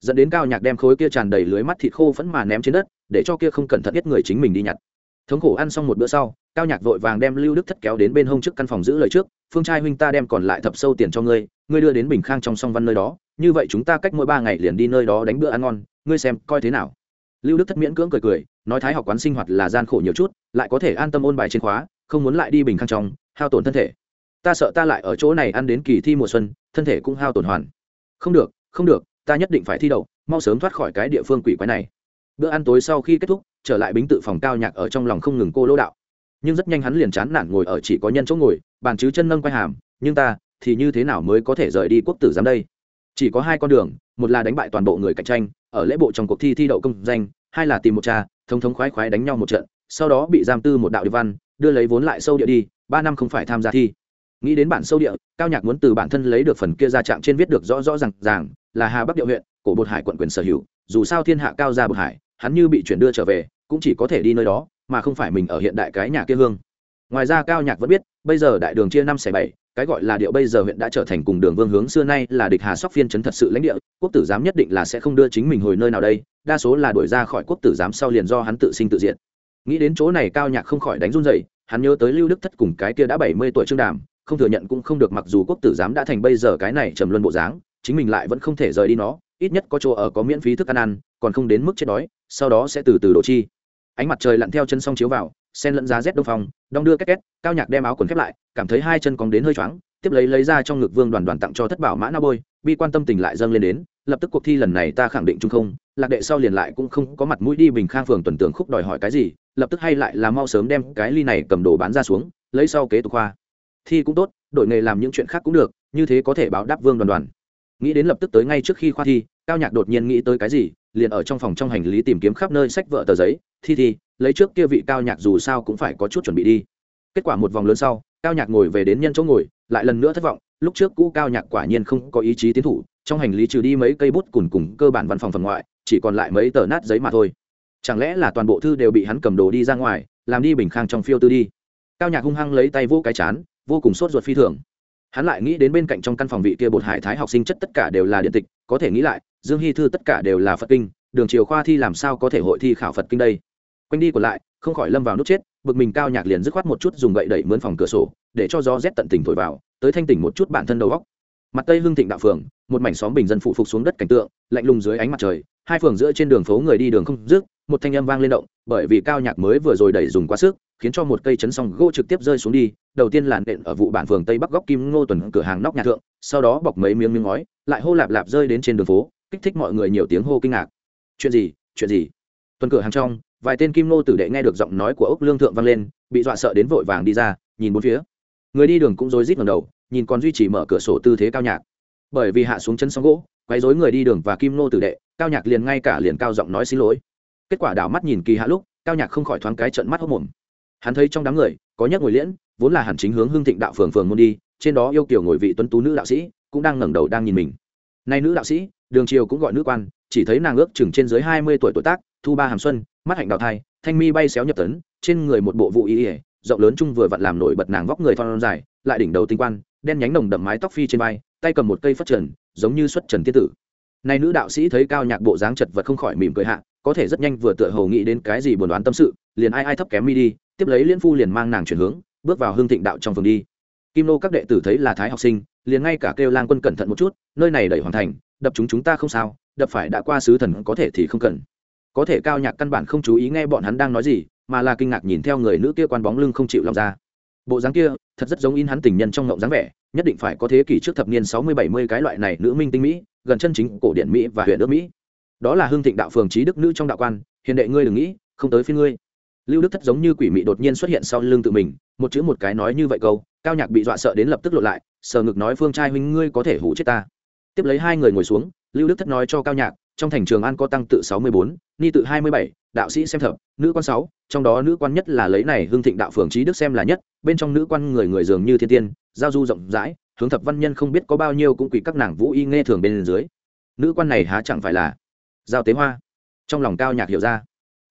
Dẫn đến cao nhạc đem khối kia tràn đầy lưới mắt thịt khô phẫn mà ném trên đất, để cho kia không cẩn thận nhất người chính mình đi nhặt. Thống khổ ăn xong một bữa sau, cao nhạc vội vàng đem lưu đức thất kéo đến bên hông trước căn phòng giữ lời trước, phương trai huynh ta đem còn lại thập sâu tiền cho ngươi ngươi đưa đến bình khang trong song văn nơi đó, như vậy chúng ta cách mỗi ba ngày liền đi nơi đó đánh bữa ăn ngon, ngươi xem coi thế nào? Lưu đức thất miễn cưỡng cười cười, nói thái học quán sinh hoạt là gian khổ nhiều chút, lại có thể an tâm ôn bài trên khóa, không muốn lại đi bình khang trong, hao tổn thân thể. Ta sợ ta lại ở chỗ này ăn đến kỳ thi mùa xuân, thân thể cũng hao tổn hoàn. Không được không được, ta nhất định phải thi đậu, mau sớm thoát khỏi cái địa phương quỷ quái này. Bữa ăn tối sau khi kết thúc, trở lại bính tự phòng cao nhạc ở trong lòng không ngừng cô lỗ đạo. Nhưng rất nhanh hắn liền chán nản ngồi ở chỉ có nhân chỗ ngồi, bàn chứ chân nâng quay hàm, nhưng ta thì như thế nào mới có thể rời đi quốc tử giám đây? Chỉ có hai con đường, một là đánh bại toàn bộ người cạnh tranh, ở lễ bộ trong cuộc thi thi đậu công danh, hai là tìm một cha, thống thống khoái khoái đánh nhau một trận, sau đó bị giam tư một đạo địa văn, đưa lấy vốn lại sâu địa đi, ba năm không phải tham gia thi. Nghĩ đến bản sâu địa, cao nhạc muốn từ bản thân lấy được phần kia ra trạng trên viết được rõ rõ r ràng, là hà bắc địa huyện, cổ bột hải quận quyền sở hữu, dù sao thiên hạ cao ra bột hải, hắn như bị chuyển đưa trở về, cũng chỉ có thể đi nơi đó, mà không phải mình ở hiện đại cái nhà kia hương. Ngoài ra cao nhạc vẫn biết, bây giờ đại đường chia năm xẻ bảy cái gọi là điệu bây giờ huyện đã trở thành cùng đường vương hướng xưa nay là địch hà sóc phiên chấn thật sự lãnh địa, quốc tử giám nhất định là sẽ không đưa chính mình hồi nơi nào đây, đa số là đuổi ra khỏi quốc tử giám sau liền do hắn tự sinh tự diện nghĩ đến chỗ này cao nhạc không khỏi đánh run dậy hắn nhớ tới lưu đức thất cùng cái kia đã bảy mươi tuổi trương đàm, không thừa nhận cũng không được mặc dù quốc tử giám đã thành bây giờ cái này trầm luân bộ dáng, chính mình lại vẫn không thể rời đi nó, ít nhất có chỗ ở có miễn phí thức ăn ăn, còn không đến mức chết đói, sau đó sẽ từ từ đổ chi. Ánh mặt trời lặn theo chân song chiếu vào sen lẫn giá rét đông phong, đong đưa két két, cao nhạc đem áo quần khép lại, cảm thấy hai chân cóng đến hơi choáng, tiếp lấy lấy ra trong ngực vương đoàn đoàn tặng cho thất bảo mã na bôi, bi quan tâm tình lại dâng lên đến, lập tức cuộc thi lần này ta khẳng định chung không, lạc đệ sau liền lại cũng không có mặt mũi đi bình khang phường tuần tường khúc đòi hỏi cái gì, lập tức hay lại là mau sớm đem cái ly này cầm đồ bán ra xuống, lấy sau kế tục khoa. Thi cũng tốt, đội nghề làm những chuyện khác cũng được, như thế có thể báo đáp vương đoàn đoàn. Nghĩ đến lập tức tới ngay trước khi khoa thi, cao nhạc đột nhiên nghĩ tới cái gì, liền ở trong phòng trong hành lý tìm kiếm khắp nơi sách vợ tờ giấy, thi thi lấy trước kia vị cao nhạc dù sao cũng phải có chút chuẩn bị đi. Kết quả một vòng lớn sau, cao nhạc ngồi về đến nhân chỗ ngồi, lại lần nữa thất vọng, lúc trước cũ cao nhạc quả nhiên không có ý chí tiến thủ, trong hành lý trừ đi mấy cây bút cùng cùng cơ bản văn phòng phần ngoại, chỉ còn lại mấy tờ nát giấy mà thôi. Chẳng lẽ là toàn bộ thư đều bị hắn cầm đồ đi ra ngoài, làm đi bình khang trong phiêu tư đi. Cao nhạc hung hăng lấy tay vô cái chán, vô cùng sốt ruột phi thường. Hắn lại nghĩ đến bên cạnh trong căn phòng vị kia bột hải thái học sinh chất tất cả đều là điện tịch, có thể nghĩ lại, dương hy thư tất cả đều là phật kinh, đường chiều khoa thi làm sao có thể hội thi khảo phật kinh đây? Quanh đi còn lại, không khỏi lâm vào nút chết, bực mình cao nhạc liền dứt khoát một chút dùng gậy đẩy mướn phòng cửa sổ, để cho gió rét tận tình thổi vào, tới thanh tỉnh một chút bản thân đầu góc mặt tây hưng thịnh đạo phường, một mảnh xóm bình dân phụ phục xuống đất cảnh tượng, lạnh lùng dưới ánh mặt trời, hai phường giữa trên đường phố người đi đường không dứt, một thanh âm vang lên động, bởi vì cao nhạc mới vừa rồi đẩy dùng quá sức, khiến cho một cây chấn song gỗ trực tiếp rơi xuống đi, đầu tiên làn nện ở vụ bản phường tây bắc góc kim ngô tuần cửa hàng nóc nhà thượng, sau đó bọc mấy miếng miếng ngói, lại hô lạp lạp rơi đến trên đường phố, kích thích mọi người nhiều tiếng hô kinh ngạc. Chuyện gì? Chuyện gì? Tuần cửa hàng trong vài tên kim nô tử đệ nghe được giọng nói của ốc lương thượng vang lên, bị dọa sợ đến vội vàng đi ra, nhìn bốn phía. Người đi đường cũng rối rít ngầm đầu, nhìn còn duy trì mở cửa sổ tư thế cao nhạc. Bởi vì hạ xuống chân sóng gỗ, quấy rối người đi đường và kim nô tử đệ, cao nhạc liền ngay cả liền cao giọng nói xin lỗi. Kết quả đảo mắt nhìn kỳ hạ lúc, cao nhạc không khỏi thoáng cái trận mắt hốc mồm. Hắn thấy trong đám người, có nhất ngồi liễn, vốn là hẳn chính hướng hương thịnh đạo phường phường môn đi, trên đó yêu kiểu ngồi vị tuấn tú nữ đạo sĩ, cũng đang ngẩng đầu đang nhìn mình. Nay nữ đạo sĩ, đường triều cũng gọi nữ quan, chỉ thấy nàng ước chừng trên dưới hai mươi tuổi tuổi tác, thu ba hàm xuân mắt hạnh đào thai, thanh mi bay xéo nhập tấn, trên người một bộ vụ y ỉa rộng lớn chung vừa vặn làm nổi bật nàng vóc người thon dài, lại đỉnh đầu tinh quan đen nhánh nồng đậm mái tóc phi trên vai, tay cầm một cây phất trần, giống như xuất trần tiên tử. Nay nữ đạo sĩ thấy cao nhạc bộ dáng chật vật không khỏi mỉm cười hạ, có thể rất nhanh vừa tựa hầu nghĩ đến cái gì buồn đoán tâm sự, liền ai ai thấp kém mi đi, tiếp lấy liên phu liền mang nàng chuyển hướng, bước vào hương thịnh đạo trong phường đi. Kim nô các đệ tử thấy là thái học sinh, liền ngay cả kêu lang quân cẩn thận một chút, nơi này đẩy hoàn thành, đập chúng chúng ta không sao, đập phải đã qua sứ thần có thể thì không cần có thể cao nhạc căn bản không chú ý nghe bọn hắn đang nói gì, mà là kinh ngạc nhìn theo người nữ kia quan bóng lưng không chịu lòng ra. Bộ dáng kia, thật rất giống in hắn tình nhân trong ngộng dáng vẻ, nhất định phải có thế kỷ trước thập niên sáu mươi bảy mươi cái loại này nữ minh tinh mỹ, gần chân chính cổ điển mỹ và huyện nước mỹ. Đó là hương thịnh đạo phường trí đức nữ trong đạo quan, hiền đệ ngươi đừng nghĩ, không tới phía ngươi. Lưu đức thất giống như quỷ mị đột nhiên xuất hiện sau lưng tự mình, một chữ một cái nói như vậy câu, cao nhạc bị dọa sợ đến lập tức lộ lại, sờ ngực nói, phương trai huynh ngươi có thể hủ chết ta. Tiếp lấy hai người ngồi xuống, lưu đức thất nói cho cao nhạc trong thành trường an có tăng tự sáu mươi bốn, ni tự hai mươi bảy, đạo sĩ xem thập nữ quan sáu, trong đó nữ quan nhất là lấy này hương thịnh đạo phường trí đức xem là nhất, bên trong nữ quan người người dường như thiên tiên, giao du rộng rãi, hướng thập văn nhân không biết có bao nhiêu cũng quỷ các nàng vũ y nghe thường bên dưới. Nữ quan này há chẳng phải là giao tế hoa? Trong lòng cao nhạc hiểu ra.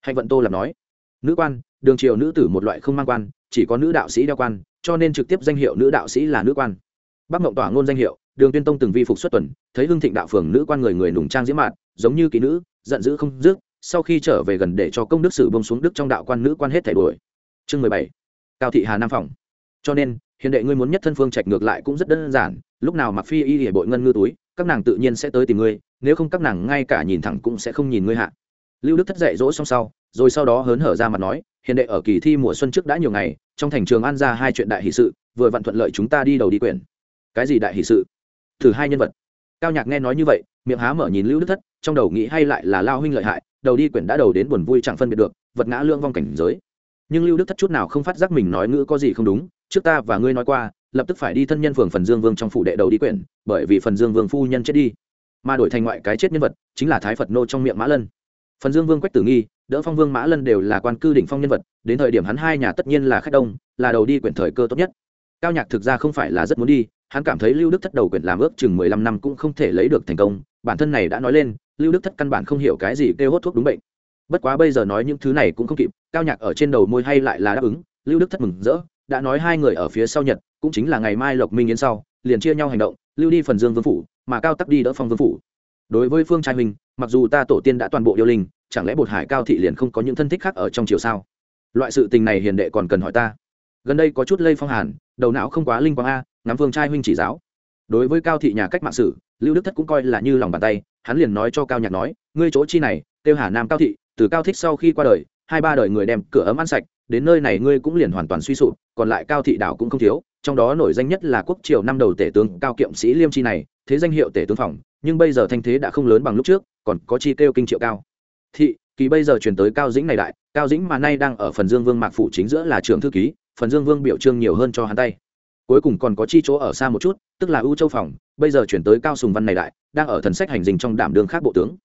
Hạnh vận tô làm nói, nữ quan, đường triều nữ tử một loại không mang quan, chỉ có nữ đạo sĩ đeo quan, cho nên trực tiếp danh hiệu nữ đạo sĩ là nữ quan. Bác mộng tỏa ngôn danh hiệu đường tuyên tông từng vi phục xuất tuần, thấy hưng thịnh đạo phường nữ quan người người nùng trang diễm mạn giống như kỹ nữ, giận dữ không dứt, sau khi trở về gần để cho công đức sự bông xuống đức trong đạo quan nữ quan hết thảy đuổi. Chương mười bảy, cao thị hà nam phòng. Cho nên, hiền đệ ngươi muốn nhất thân phương trạch ngược lại cũng rất đơn giản, lúc nào mặc phi y hệ bội ngân ngư túi, các nàng tự nhiên sẽ tới tìm ngươi, nếu không các nàng ngay cả nhìn thẳng cũng sẽ không nhìn ngươi hạ. Lưu đức thất dạy dỗ xong sau, rồi sau đó hớn hở ra mặt nói hiện đệ ở kỳ thi mùa xuân trước đã nhiều ngày, trong thành trường an ra hai chuyện đại hỷ sự, vừa vặn thuận lợi chúng ta đi đầu đi quyển. Cái gì đại hỷ sự? Thử hai nhân vật. Cao nhạc nghe nói như vậy, miệng há mở nhìn lưu đức thất, trong đầu nghĩ hay lại là lao huynh lợi hại, đầu đi quyển đã đầu đến buồn vui chẳng phân biệt được, vật ngã lương vong cảnh giới. Nhưng lưu đức thất chút nào không phát giác mình nói ngữ có gì không đúng, trước ta và ngươi nói qua, lập tức phải đi thân nhân phường phần dương vương trong phủ đệ đầu đi quyển, bởi vì phần dương vương phu nhân chết đi, mà đổi thành ngoại cái chết nhân vật, chính là thái phật nô trong miệng mã lân. Phần dương vương quách tử nghi, đỡ phong vương mã lân đều là quan cư đỉnh phong nhân vật, đến thời điểm hắn hai nhà tất nhiên là khách đông, là đầu đi quyển thời cơ tốt nhất. Cao nhạc thực ra không phải là rất muốn đi hắn cảm thấy lưu đức thất đầu quyển làm ước chừng mười lăm năm cũng không thể lấy được thành công. Bản thân này đã nói lên, lưu đức thất căn bản không hiểu cái gì kêu hốt thuốc đúng bệnh. Bất quá bây giờ nói những thứ này cũng không kịp, cao nhạc ở trên đầu môi hay lại là đáp ứng. Lưu đức thất mừng rỡ, đã nói hai người ở phía sau nhật, cũng chính là ngày mai lộc minh yến sau, liền chia nhau hành động, lưu đi phần dương vương phủ, mà cao tắc đi đỡ phong vương phủ. Đối với phương trai huynh, mặc dù ta tổ tiên đã toàn bộ yêu linh, chẳng lẽ bột hải cao thị liền không có những thân thích khác ở trong chiều sao? Loại sự tình này hiền đệ còn cần hỏi ta. Gần đây có chút lây phong hàn, đầu não không quá linh quang a ngắm Vương trai huynh chỉ giáo. Đối với cao thị nhà cách mạng sử, lưu đức thất cũng coi là như lòng bàn tay, hắn liền nói cho cao nhạc nói, ngươi chỗ chi này tiêu hà nam cao thị, từ cao thích sau khi qua đời, hai ba đời người đem cửa ấm ăn sạch, đến nơi này ngươi cũng liền hoàn toàn suy sụp, còn lại cao thị đảo cũng không thiếu, trong đó nổi danh nhất là quốc triều năm đầu tể tướng cao kiệm sĩ liêm chi này, thế danh hiệu tể tướng phòng, nhưng bây giờ thanh thế đã không lớn bằng lúc trước, còn có chi kêu kinh triệu cao. Thị, kỳ bây giờ chuyển tới cao dĩnh này đại, cao dĩnh mà nay đang ở phần dương vương mạc phủ chính giữa là trưởng thư ký, phần dương vương biểu trương nhiều hơn cho hắn tay cuối cùng còn có chi chỗ ở xa một chút, tức là ưu châu phòng, bây giờ chuyển tới cao sùng văn này đại, đang ở thần sách hành dinh trong đảm đường khác bộ tướng.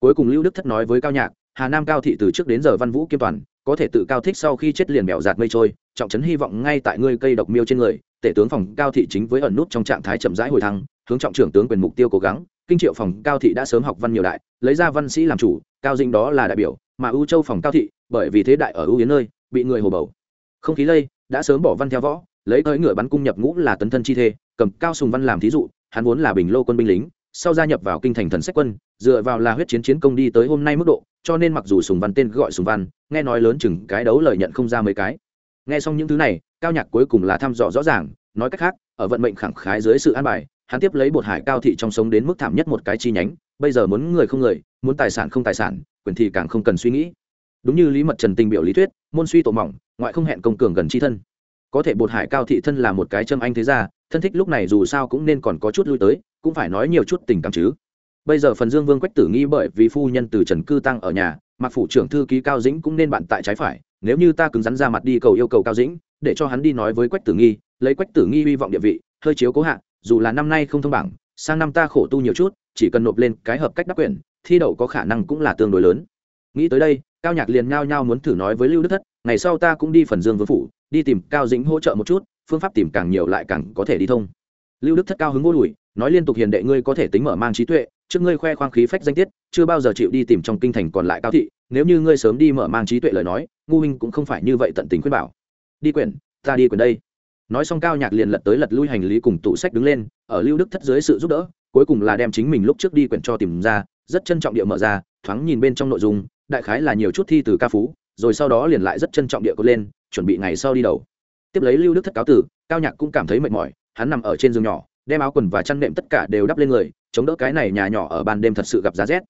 Cuối cùng lưu đức thất nói với cao nhạc, hà nam cao thị từ trước đến giờ văn vũ kiêm toàn, có thể tự cao thích sau khi chết liền bẻo giạt mây trôi, trọng trấn hy vọng ngay tại ngươi cây độc miêu trên người, tể tướng phòng cao thị chính với ẩn nút trong trạng thái chậm rãi hồi thăng, hướng trọng trưởng tướng quyền mục tiêu cố gắng, kinh triệu phòng cao thị đã sớm học văn nhiều đại, lấy ra văn sĩ làm chủ, cao dinh đó là đại biểu, mà ưu châu phòng cao thị, bởi vì thế đại ở ưu yến nơi, bị người hồ bầu. Không khí lây, đã sớm bỏ văn theo võ lấy tới ngựa bắn cung nhập ngũ là tấn thân chi thê, cầm cao sùng văn làm thí dụ, hắn vốn là bình lô quân binh lính, sau gia nhập vào kinh thành thần sách quân, dựa vào là huyết chiến chiến công đi tới hôm nay mức độ, cho nên mặc dù sùng văn tên gọi sùng văn, nghe nói lớn chừng cái đấu lời nhận không ra mấy cái. Nghe xong những thứ này, cao nhạc cuối cùng là thăm dò rõ ràng, nói cách khác, ở vận mệnh khẳng khái dưới sự an bài, hắn tiếp lấy bột hải cao thị trong sống đến mức thảm nhất một cái chi nhánh, bây giờ muốn người không người, muốn tài sản không tài sản, quyền thì càng không cần suy nghĩ. Đúng như lý mật trần tình biểu lý thuyết, môn suy tổ mỏng, ngoại không hẹn công cường gần chi thân có thể bột hải cao thị thân là một cái châm anh thế ra thân thích lúc này dù sao cũng nên còn có chút lui tới, cũng phải nói nhiều chút tình cảm chứ. Bây giờ phần dương vương quách tử nghi bởi vì phu nhân từ trần cư tăng ở nhà mặc phủ trưởng thư ký cao dĩnh cũng nên bạn tại trái phải, nếu như ta cứng rắn ra mặt đi cầu yêu cầu cao dĩnh, để cho hắn đi nói với quách tử nghi, lấy quách tử nghi hy vọng địa vị, hơi chiếu cố hạn dù là năm nay không thông bảng, sang năm ta khổ tu nhiều chút, chỉ cần nộp lên cái hợp cách đắc quyền, thi đậu có khả năng cũng là tương đối lớn. Nghĩ tới đây, cao nhạc liền nhao nhao muốn thử nói với lưu đức thất, ngày sau ta cũng đi phần dương vương phủ đi tìm cao dĩnh hỗ trợ một chút, phương pháp tìm càng nhiều lại càng có thể đi thông. Lưu đức thất cao hứng vô lùi nói liên tục hiền đệ ngươi có thể tính mở mang trí tuệ, trước ngươi khoe khoang khí phách danh tiết, chưa bao giờ chịu đi tìm trong kinh thành còn lại cao thị, nếu như ngươi sớm đi mở mang trí tuệ lời nói, ngu huynh cũng không phải như vậy tận tình khuyên bảo. Đi quyển, ta đi quyển đây. Nói xong cao nhạc liền lật tới lật lui hành lý cùng tủ sách đứng lên, ở lưu đức thất dưới sự giúp đỡ, cuối cùng là đem chính mình lúc trước đi quyển cho tìm ra, rất trân trọng địa mở ra, thoáng nhìn bên trong nội dung, đại khái là nhiều chút thi từ ca phú, rồi sau đó liền lại rất trân trọng địa có lên chuẩn bị ngày sau đi đầu. Tiếp lấy lưu đức thất cáo tử, cao nhạc cũng cảm thấy mệt mỏi, hắn nằm ở trên giường nhỏ, đem áo quần và chăn nệm tất cả đều đắp lên người, chống đỡ cái này nhà nhỏ ở ban đêm thật sự gặp giá rét.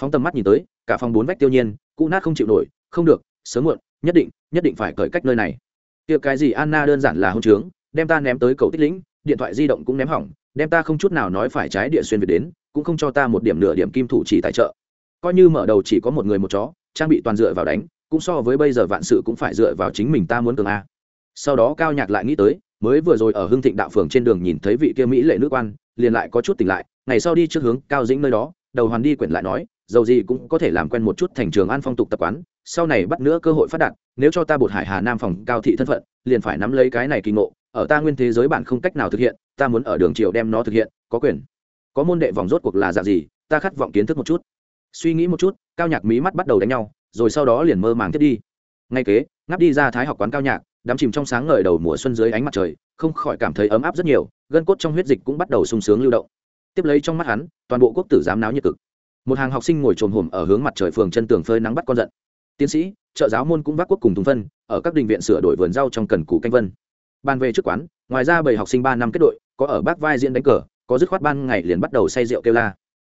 Phóng tầm mắt nhìn tới, cả phòng bốn vách tiêu nhiên, cũ nát không chịu nổi, không được, sớm muộn, nhất định nhất định phải cởi cách nơi này. Kia cái gì anna đơn giản là hôn trướng, đem ta ném tới cầu tích lĩnh, điện thoại di động cũng ném hỏng, đem ta không chút nào nói phải trái địa xuyên về đến, cũng không cho ta một điểm nửa điểm kim thủ chỉ tài trợ. Coi như mở đầu chỉ có một người một chó, trang bị toàn dựa vào đánh cũng so với bây giờ vạn sự cũng phải dựa vào chính mình ta muốn cường a. Sau đó cao nhạc lại nghĩ tới, mới vừa rồi ở hưng thịnh đạo phường trên đường nhìn thấy vị kia mỹ lệ nữ quan, liền lại có chút tỉnh lại, ngày sau đi trước hướng cao dĩnh nơi đó, đầu hoàn đi quyển lại nói, dầu gì cũng có thể làm quen một chút thành trường an phong tục tập quán, sau này bắt nữa cơ hội phát đạt, nếu cho ta bột hải hà nam phòng cao thị thân phận, liền phải nắm lấy cái này kỳ ngộ, ở ta nguyên thế giới bạn không cách nào thực hiện, ta muốn ở đường triều đem nó thực hiện, có quyền. Có môn đệ vòng rốt cuộc là dạng gì, ta khát vọng kiến thức một chút. Suy nghĩ một chút, cao nhạc mí mắt bắt đầu đánh nhau rồi sau đó liền mơ màng thiết đi. Ngay kế ngáp đi ra thái học quán cao nhạc, đắm chìm trong sáng ngời đầu mùa xuân dưới ánh mặt trời, không khỏi cảm thấy ấm áp rất nhiều, gân cốt trong huyết dịch cũng bắt đầu sung sướng lưu động. Tiếp lấy trong mắt hắn, toàn bộ quốc tử giám náo nhiệt cực. Một hàng học sinh ngồi trồm hổm ở hướng mặt trời phường chân tường phơi nắng bắt con giận. Tiến sĩ, trợ giáo môn cũng vác quốc cùng thùng phân, ở các đình viện sửa đổi vườn rau trong cần củ canh vân. Ban về trước quán, ngoài ra bảy học sinh ba năm kết đội, có ở bác vai diễn đánh cờ, có dứt khoát ban ngày liền bắt đầu say rượu kêu la.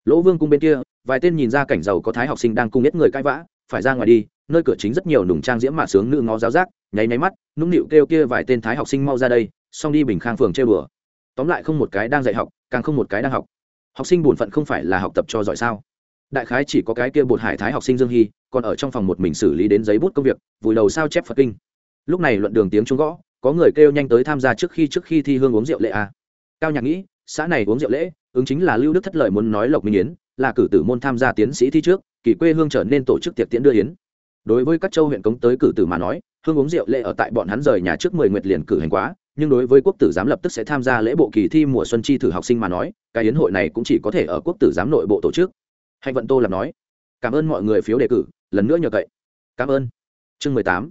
Lỗ vương cung bên kia, vài tên nhìn ra cảnh giàu có thái học sinh đang cung nhất người cãi vã phải ra ngoài đi, nơi cửa chính rất nhiều nùng trang diễm mạ sướng nữ ngó giáo giác, nháy nháy mắt, nũng nịu kêu kia vài tên thái học sinh mau ra đây, xong đi bình khang phường chơi bừa tóm lại không một cái đang dạy học, càng không một cái đang học. Học sinh bổn phận không phải là học tập cho giỏi sao? Đại khái chỉ có cái kia bột hải thái học sinh dương hy, còn ở trong phòng một mình xử lý đến giấy bút công việc, vùi đầu sao chép phật kinh. Lúc này luận đường tiếng trung gõ, có người kêu nhanh tới tham gia trước khi trước khi thi hương uống rượu lễ a à. cao nhạc nghĩ, xã này uống rượu lễ, ứng chính là lưu đức thất lợi muốn nói lộc minh yến, là cử tử môn tham gia tiến sĩ thi trước kỳ quê hương trở nên tổ chức tiệc tiễn đưa yến. Đối với các châu huyện cống tới cử tử mà nói, hương uống rượu lễ ở tại bọn hắn rời nhà trước mười nguyệt liền cử hành quá, nhưng đối với quốc tử giám lập tức sẽ tham gia lễ bộ kỳ thi mùa xuân chi thử học sinh mà nói, cái yến hội này cũng chỉ có thể ở quốc tử giám nội bộ tổ chức. Hạnh vận tô làm nói, cảm ơn mọi người phiếu đề cử, lần nữa nhờ cậy. Cảm ơn. Chương mười tám,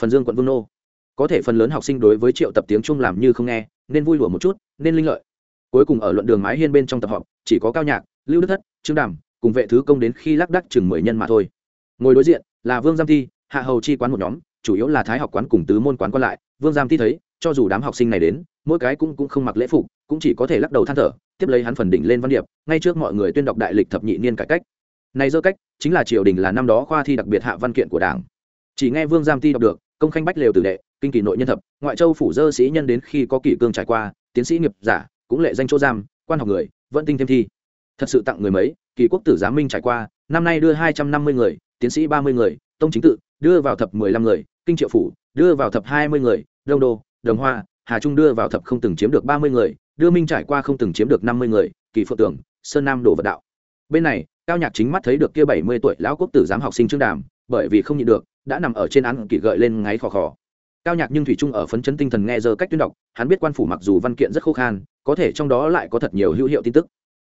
phần dương quận vương nô. Có thể phần lớn học sinh đối với triệu tập tiếng trung làm như không nghe, nên vui lùa một chút, nên linh lợi. Cuối cùng ở luận đường mái hiên bên trong tập họp, chỉ có cao nhạc, lưu đức thất, trương đàm cùng vệ thứ công đến khi lác đắc chừng mười nhân mà thôi. Ngồi đối diện là vương giam thi, hạ hầu chi quán một nhóm, chủ yếu là thái học quán cùng tứ môn quán còn lại. Vương giam thi thấy, cho dù đám học sinh này đến, mỗi cái cũng cũng không mặc lễ phục, cũng chỉ có thể lắc đầu than thở, tiếp lấy hắn phần đỉnh lên văn điệp, ngay trước mọi người tuyên đọc đại lịch thập nhị niên cải cách. Này dơ cách, chính là triều đình là năm đó khoa thi đặc biệt hạ văn kiện của đảng. Chỉ nghe vương giam thi đọc được, công khanh bách lều tử đệ, kinh kỳ nội nhân thập, ngoại châu phủ dơ sĩ nhân đến khi có kỷ cương trải qua, tiến sĩ nghiệp giả, cũng lệ danh chỗ giam, quan học người, vẫn tinh thêm thi thật sự tặng người mấy, kỳ quốc tử giám minh trải qua, năm nay đưa hai trăm năm mươi người, tiến sĩ ba mươi người, tông chính tự, đưa vào thập mười lăm người, kinh triệu phủ, đưa vào thập hai mươi người, đông đô, đồng hoa, hà trung đưa vào thập không từng chiếm được ba mươi người, đưa minh trải qua không từng chiếm được năm mươi người, kỳ phượng tưởng, sơn nam đổ vật đạo. Bên này, cao nhạc chính mắt thấy được kia bảy mươi tuổi lão quốc tử giám học sinh trương đàm, bởi vì không nhịn được, đã nằm ở trên án kỳ gợi lên ngáy khò khò. Cao nhạc nhưng thủy trung ở phấn chấn tinh thần nghe giờ cách tuyên đọc, hắn biết quan phủ mặc dù văn kiện rất khô khan, có thể trong đó lại có thật nhiều hữu hiệu tin tức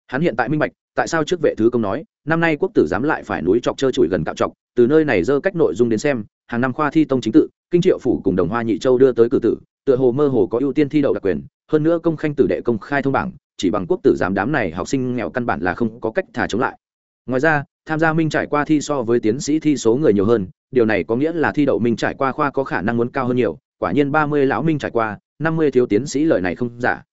hắn hiện tại minh bạch, tại sao trước vệ thứ công nói, năm nay quốc tử giám lại phải núi chọc trơ trụi gần cạo chọc từ nơi này dơ cách nội dung đến xem, hàng năm khoa thi tông chính tự, kinh triệu phủ cùng đồng hoa nhị châu đưa tới cử tử, tựa hồ mơ hồ có ưu tiên thi đậu đặc quyền, hơn nữa công khanh tử đệ công khai thông bảng, chỉ bằng quốc tử giám đám này học sinh nghèo căn bản là không có cách thả chống lại. Ngoài ra, tham gia minh trải qua thi so với tiến sĩ thi số người nhiều hơn, điều này có nghĩa là thi đậu minh trải qua khoa có khả năng muốn cao hơn nhiều, quả nhiên ba mươi lão minh trải qua, năm mươi thiếu tiến sĩ lời này không giả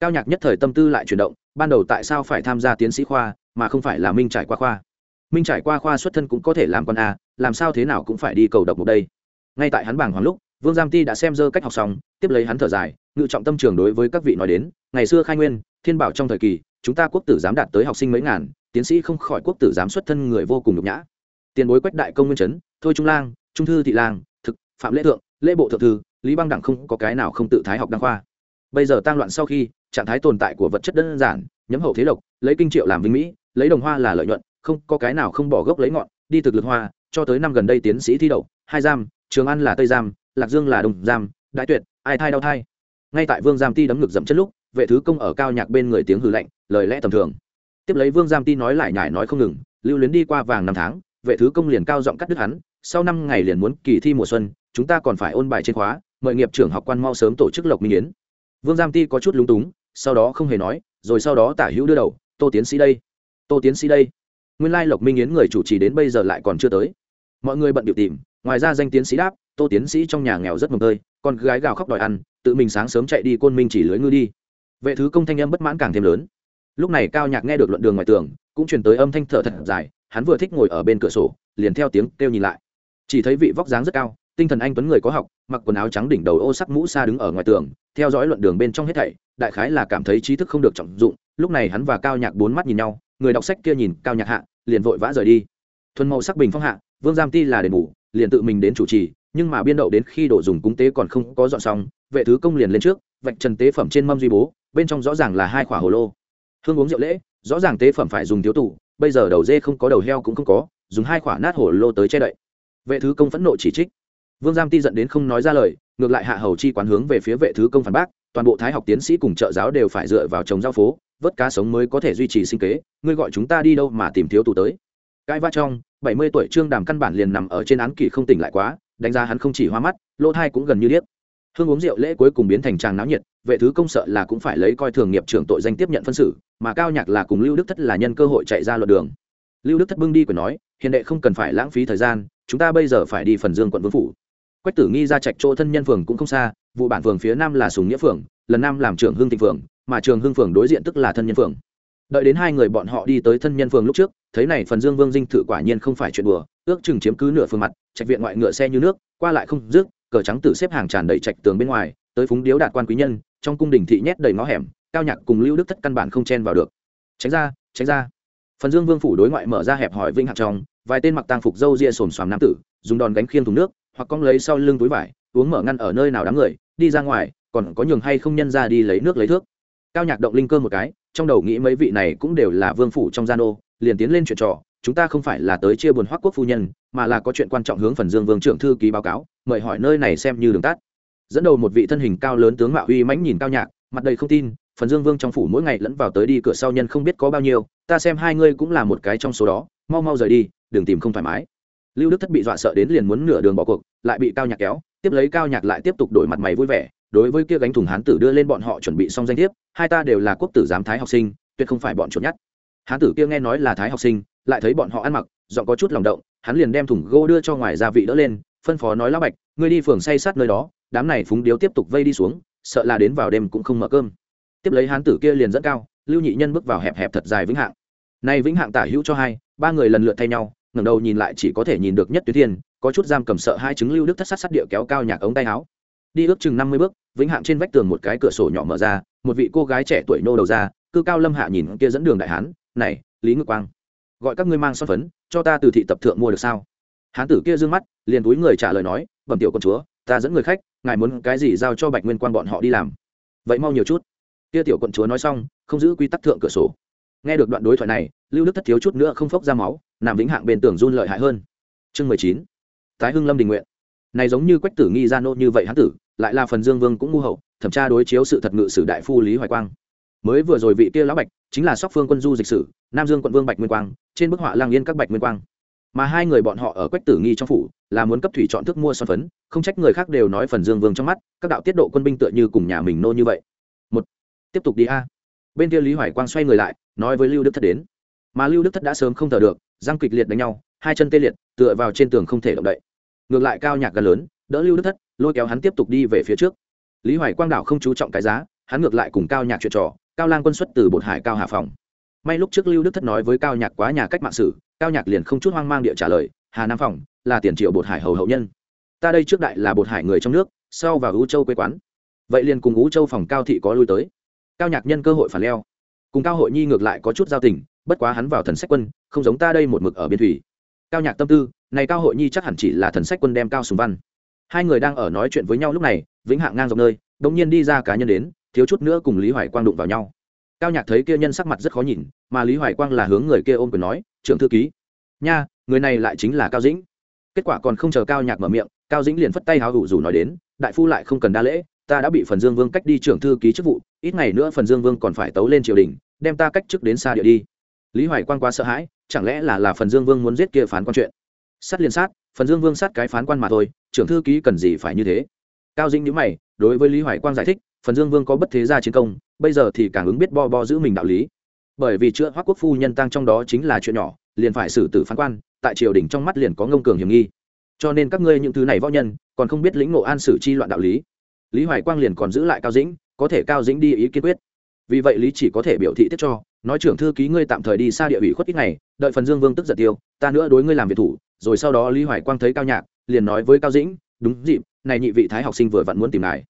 cao nhạc nhất thời tâm tư lại chuyển động, ban đầu tại sao phải tham gia tiến sĩ khoa, mà không phải là minh trải qua khoa? Minh trải qua khoa xuất thân cũng có thể làm con a, làm sao thế nào cũng phải đi cầu độc một đây. Ngay tại hắn bảng hoàng lúc, vương giam ti đã xem dơ cách học xong, tiếp lấy hắn thở dài, ngự trọng tâm trường đối với các vị nói đến, ngày xưa khai nguyên, thiên bảo trong thời kỳ, chúng ta quốc tử giám đạt tới học sinh mấy ngàn, tiến sĩ không khỏi quốc tử giám xuất thân người vô cùng nhục nhã. Tiền bối quách đại công nguyên chấn, thôi trung lang, trung thư thị lang, thực, phạm lễ thượng, lễ bộ thượng thư, lý băng đẳng không có cái nào không tự thái học đăng khoa. Bây giờ tăng loạn sau khi trạng thái tồn tại của vật chất đơn giản nhấm hậu thế lộc lấy kinh triệu làm vinh mỹ, lấy đồng hoa là lợi nhuận, không có cái nào không bỏ gốc lấy ngọn, đi thực lực hoa, cho tới năm gần đây tiến sĩ thi đậu, hai giam, trường an là tây giam, lạc dương là đồng giam, đại tuyệt, ai thai đau thai. Ngay tại vương giam ti đấm ngực dậm chân lúc, vệ thứ công ở cao nhạc bên người tiếng hư lạnh, lời lẽ tầm thường. Tiếp lấy vương giam ti nói lại nhải nói không ngừng, lưu luyến đi qua vàng năm tháng, vệ thứ công liền cao giọng cắt đứt hắn, sau năm ngày liền muốn kỳ thi mùa xuân, chúng ta còn phải ôn bài trên khóa, mời nghiệp trưởng học quan mau sớm tổ chức lộc minh yến. Vương giam ti có chút lúng túng sau đó không hề nói, rồi sau đó tả hữu đưa đầu, tô tiến sĩ đây, tô tiến sĩ đây. Nguyên lai lộc minh yến người chủ trì đến bây giờ lại còn chưa tới. Mọi người bận điệu tìm, ngoài ra danh tiến sĩ đáp, tô tiến sĩ trong nhà nghèo rất mồng tơi, con gái gào khóc đòi ăn, tự mình sáng sớm chạy đi côn minh chỉ lưới ngư đi. Vệ thứ công thanh âm bất mãn càng thêm lớn. Lúc này cao nhạc nghe được luận đường ngoài tường, cũng chuyển tới âm thanh thở thật dài, hắn vừa thích ngồi ở bên cửa sổ, liền theo tiếng kêu nhìn lại. Chỉ thấy vị vóc dáng rất cao, tinh thần anh tuấn người có học, mặc quần áo trắng đỉnh đầu ô sắc mũ xa đứng ở ngoài tường, theo dõi luận đường bên trong hết thảy đại khái là cảm thấy trí thức không được trọng dụng, lúc này hắn và cao nhạc bốn mắt nhìn nhau, người đọc sách kia nhìn cao nhạc hạ, liền vội vã rời đi. Thuần màu sắc bình phong hạ, vương giam ti là đền bù, liền tự mình đến chủ trì, nhưng mà biên đậu đến khi đổ dùng cúng tế còn không có dọn xong, vệ thứ công liền lên trước, vạch trần tế phẩm trên mâm duy bố, bên trong rõ ràng là hai quả hồ lô. Hương uống rượu lễ, rõ ràng tế phẩm phải dùng thiếu tủ, bây giờ đầu dê không có đầu heo cũng không có, dùng hai quả nát hồ lô tới che đậy. Vệ thứ công phẫn nộ chỉ trích. Vương giam ti giận đến không nói ra lời, ngược lại hạ hầu chi quán hướng về phía vệ thứ công phản bác toàn bộ thái học tiến sĩ cùng trợ giáo đều phải dựa vào trồng giao phố, vớt cá sống mới có thể duy trì sinh kế, ngươi gọi chúng ta đi đâu mà tìm thiếu tù tới. Cãi va trong bảy mươi tuổi trương đàm căn bản liền nằm ở trên án kỷ không tỉnh lại quá, đánh giá hắn không chỉ hoa mắt, lỗ thai cũng gần như điếc. Hương uống rượu lễ cuối cùng biến thành tràng náo nhiệt, vệ thứ công sợ là cũng phải lấy coi thường nghiệp trưởng tội danh tiếp nhận phân xử, mà cao nhạc là cùng lưu đức thất là nhân cơ hội chạy ra luật đường. Lưu đức thất bưng đi quyền nói hiện đệ không cần phải lãng phí thời gian, chúng ta bây giờ phải đi phần dương quận vương phủ. Quách tử nghi ra trạch chỗ thân nhân phường cũng không xa vụ bản phường phía nam là sùng nghĩa phường, lần năm làm trưởng hương thịnh phường, mà trường hương phường đối diện tức là thân nhân phường. Đợi đến hai người bọn họ đi tới thân nhân phường lúc trước, thấy này phần dương vương dinh thự quả nhiên không phải chuyện đùa, ước chừng chiếm cứ nửa phương mặt, trạch viện ngoại ngựa xe như nước, qua lại không dứt, cờ trắng tử xếp hàng tràn đầy trạch tường bên ngoài, tới phúng điếu đạt quan quý nhân, trong cung đình thị nhét đầy ngõ hẻm, cao nhạc cùng lưu đức thất căn bản không chen vào được. Tránh ra tránh ra. Phần dương vương phủ đối ngoại mở ra hẹp hỏi vinh hạc trong, vài tên mặc tang phục dâu ria xồm xoàm nam tử, dùng đòn gánh khiên thùng nước, hoặc cong lấy sau lưng túi vải, uống mở ngăn ở nơi nào đám người đi ra ngoài còn có nhường hay không nhân ra đi lấy nước lấy thước. Cao nhạc động linh cơ một cái trong đầu nghĩ mấy vị này cũng đều là vương phủ trong gian ô, liền tiến lên chuyện trò chúng ta không phải là tới chia buồn hoác quốc phu nhân mà là có chuyện quan trọng hướng phần dương vương trưởng thư ký báo cáo mời hỏi nơi này xem như đường tắt. Dẫn đầu một vị thân hình cao lớn tướng mạo uy mãnh nhìn cao nhạc mặt đầy không tin phần dương vương trong phủ mỗi ngày lẫn vào tới đi cửa sau nhân không biết có bao nhiêu ta xem hai ngươi cũng là một cái trong số đó mau mau rời đi đừng tìm không thoải mái. Lưu đức thất bị dọa sợ đến liền muốn nửa đường bỏ cuộc lại bị cao nhạc kéo tiếp lấy cao nhạc lại tiếp tục đổi mặt mày vui vẻ, đối với kia gánh thùng hán tử đưa lên bọn họ chuẩn bị xong danh thiếp, hai ta đều là quốc tử giám thái học sinh, tuyệt không phải bọn chuột nhất. Hán tử kia nghe nói là thái học sinh, lại thấy bọn họ ăn mặc dọn có chút lòng động, hắn liền đem thùng gỗ đưa cho ngoài gia vị đỡ lên, phân phó nói lão bạch, ngươi đi phường say sát nơi đó, đám này phúng điếu tiếp tục vây đi xuống, sợ là đến vào đêm cũng không mở cơm. Tiếp lấy hán tử kia liền dẫn cao, lưu nhị nhân bước vào hẹp hẹp thật dài vĩnh hạng. Nay vĩnh hạng tả hữu cho hai, ba người lần lượt thay nhau, ngẩng đầu nhìn lại chỉ có thể nhìn được nhất tuyến thiên có chút giam cầm sợ hai chứng lưu đức thất sát sát địa kéo cao nhạc ống tay áo. Đi ước chừng năm mươi bước, vĩnh hạng trên vách tường một cái cửa sổ nhỏ mở ra, một vị cô gái trẻ tuổi nô đầu ra, cư cao lâm hạ nhìn kia dẫn đường đại hán, này, lý ngự quang, gọi các ngươi mang son phấn, cho ta từ thị tập thượng mua được sao? Hán tử kia d ư ơ n g mắt, liền túi người trả lời nói, bẩm tiểu con chúa, ta dẫn người khách, ngài muốn cái gì giao cho bạch nguyên quang bọn họ đi làm. Vậy mau nhiều chút. Kia tiểu quận chúa nói xong, không giữ quy tắc thượng cửa sổ. Nghe được đoạn đối thoại này, lưu đức thất thiếu chút nữa không phốc ra máu, nằm vĩnh hạng bên tường run lợi hại hơn. Chương mười chín tái hưng lâm đình nguyện. Này giống như quách tử nghi gia nô như vậy hán tử, lại là phần dương vương cũng ngu hậu, thẩm tra đối chiếu sự thật ngự sử đại phu lý hoài quang. Mới vừa rồi vị kia lão bạch, chính là sóc phương quân du dịch sử, nam dương quận vương bạch nguyên quang, trên bức họa lang yên các bạch nguyên quang. Mà hai người bọn họ ở quách tử nghi trong phủ, là muốn cấp thủy chọn thức mua son phấn, không trách người khác đều nói phần dương vương trong mắt, các đạo tiết độ quân binh tựa như cùng nhà mình nô như vậy. Một, tiếp tục đi a. Bên kia lý hoài quang xoay người lại, nói với lưu đức thất đến. Mà lưu đức thất đã sớm không thở được, răng kịch liệt đánh nhau, hai chân tê liệt, tựa vào trên tường không thể động đậy ngược lại cao nhạc gần lớn, đỡ lưu đức thất, lôi kéo hắn tiếp tục đi về phía trước. Lý hoài quang đảo không chú trọng cái giá, hắn ngược lại cùng cao nhạc chuyện trò, cao lang quân xuất từ bột hải cao hà phòng. May lúc trước lưu đức thất nói với cao nhạc quá nhà cách mạng sử cao nhạc liền không chút hoang mang địa trả lời, hà nam phòng, là tiền triệu bột hải hầu hậu nhân. Ta đây trước đại là bột hải người trong nước, sau vào ú châu quê quán. Vậy liền cùng ú châu phòng cao thị có lui tới. Cao nhạc nhân cơ hội phản leo. Cùng cao hội nhi ngược lại có chút giao tình, bất quá hắn vào thần sách quân, không giống ta đây một mực ở biên thủy. Cao nhạc tâm tư này cao hội nhi chắc hẳn chỉ là thần sách quân đem cao sùng văn. Hai người đang ở nói chuyện với nhau lúc này, vĩnh hạng ngang dọc nơi đ ỗ n g nhiên đi ra cá nhân đến, thiếu chút nữa cùng lý hoài quang đụng vào nhau. Cao nhạc thấy kia nhân sắc mặt rất khó nhìn, mà lý hoài quang là hướng người kia ôm quyền nói, trưởng thư ký. Nha, người này lại chính là cao dĩnh. Kết quả còn không chờ cao nhạc mở miệng, cao dĩnh liền phất tay háo hủ dù nói đến, đại phu lại không cần đa lễ, ta đã bị phần dương vương cách đi trưởng thư ký chức vụ, ít ngày nữa phần dương vương còn phải tấu lên triều đình, đem ta cách chức đến xa địa đi. Lý hoài quang quá sợ hãi, chẳng lẽ là là phần dương vương muốn giết kia phán quan chuyện? Sát liên sát, phần dương vương sát cái phán quan mà thôi, trưởng thư ký cần gì phải như thế? Cao dĩnh nhữ mày, đối với lý hoài quang giải thích, phần dương vương có bất thế gia chiến công, bây giờ thì càng ứng biết bo bo giữ mình đạo lý. Bởi vì chữa hoác quốc phu nhân tăng trong đó chính là chuyện nhỏ, liền phải xử tử phán quan, tại triều đình trong mắt liền có ngông cường hiểm nghi. Cho nên các ngươi những thứ này võ nhân, còn không biết lĩnh ngộ an xử chi loạn đạo lý. Lý hoài quang liền còn giữ lại cao dĩnh, có thể cao dĩnh đi ý kiên quyết. Vì vậy lý chỉ có thể biểu thị tiết cho, nói trưởng thư ký ngươi tạm thời đi xa địa ủy khuất ít ngày, đợi phần dương vương tức giận tiêu, ta nữa đối ngươi làm việc thủ rồi sau đó lý hoài quang thấy cao nhạc liền nói với cao dĩnh đúng dịp này nhị vị thái học sinh vừa vặn muốn tìm ngài.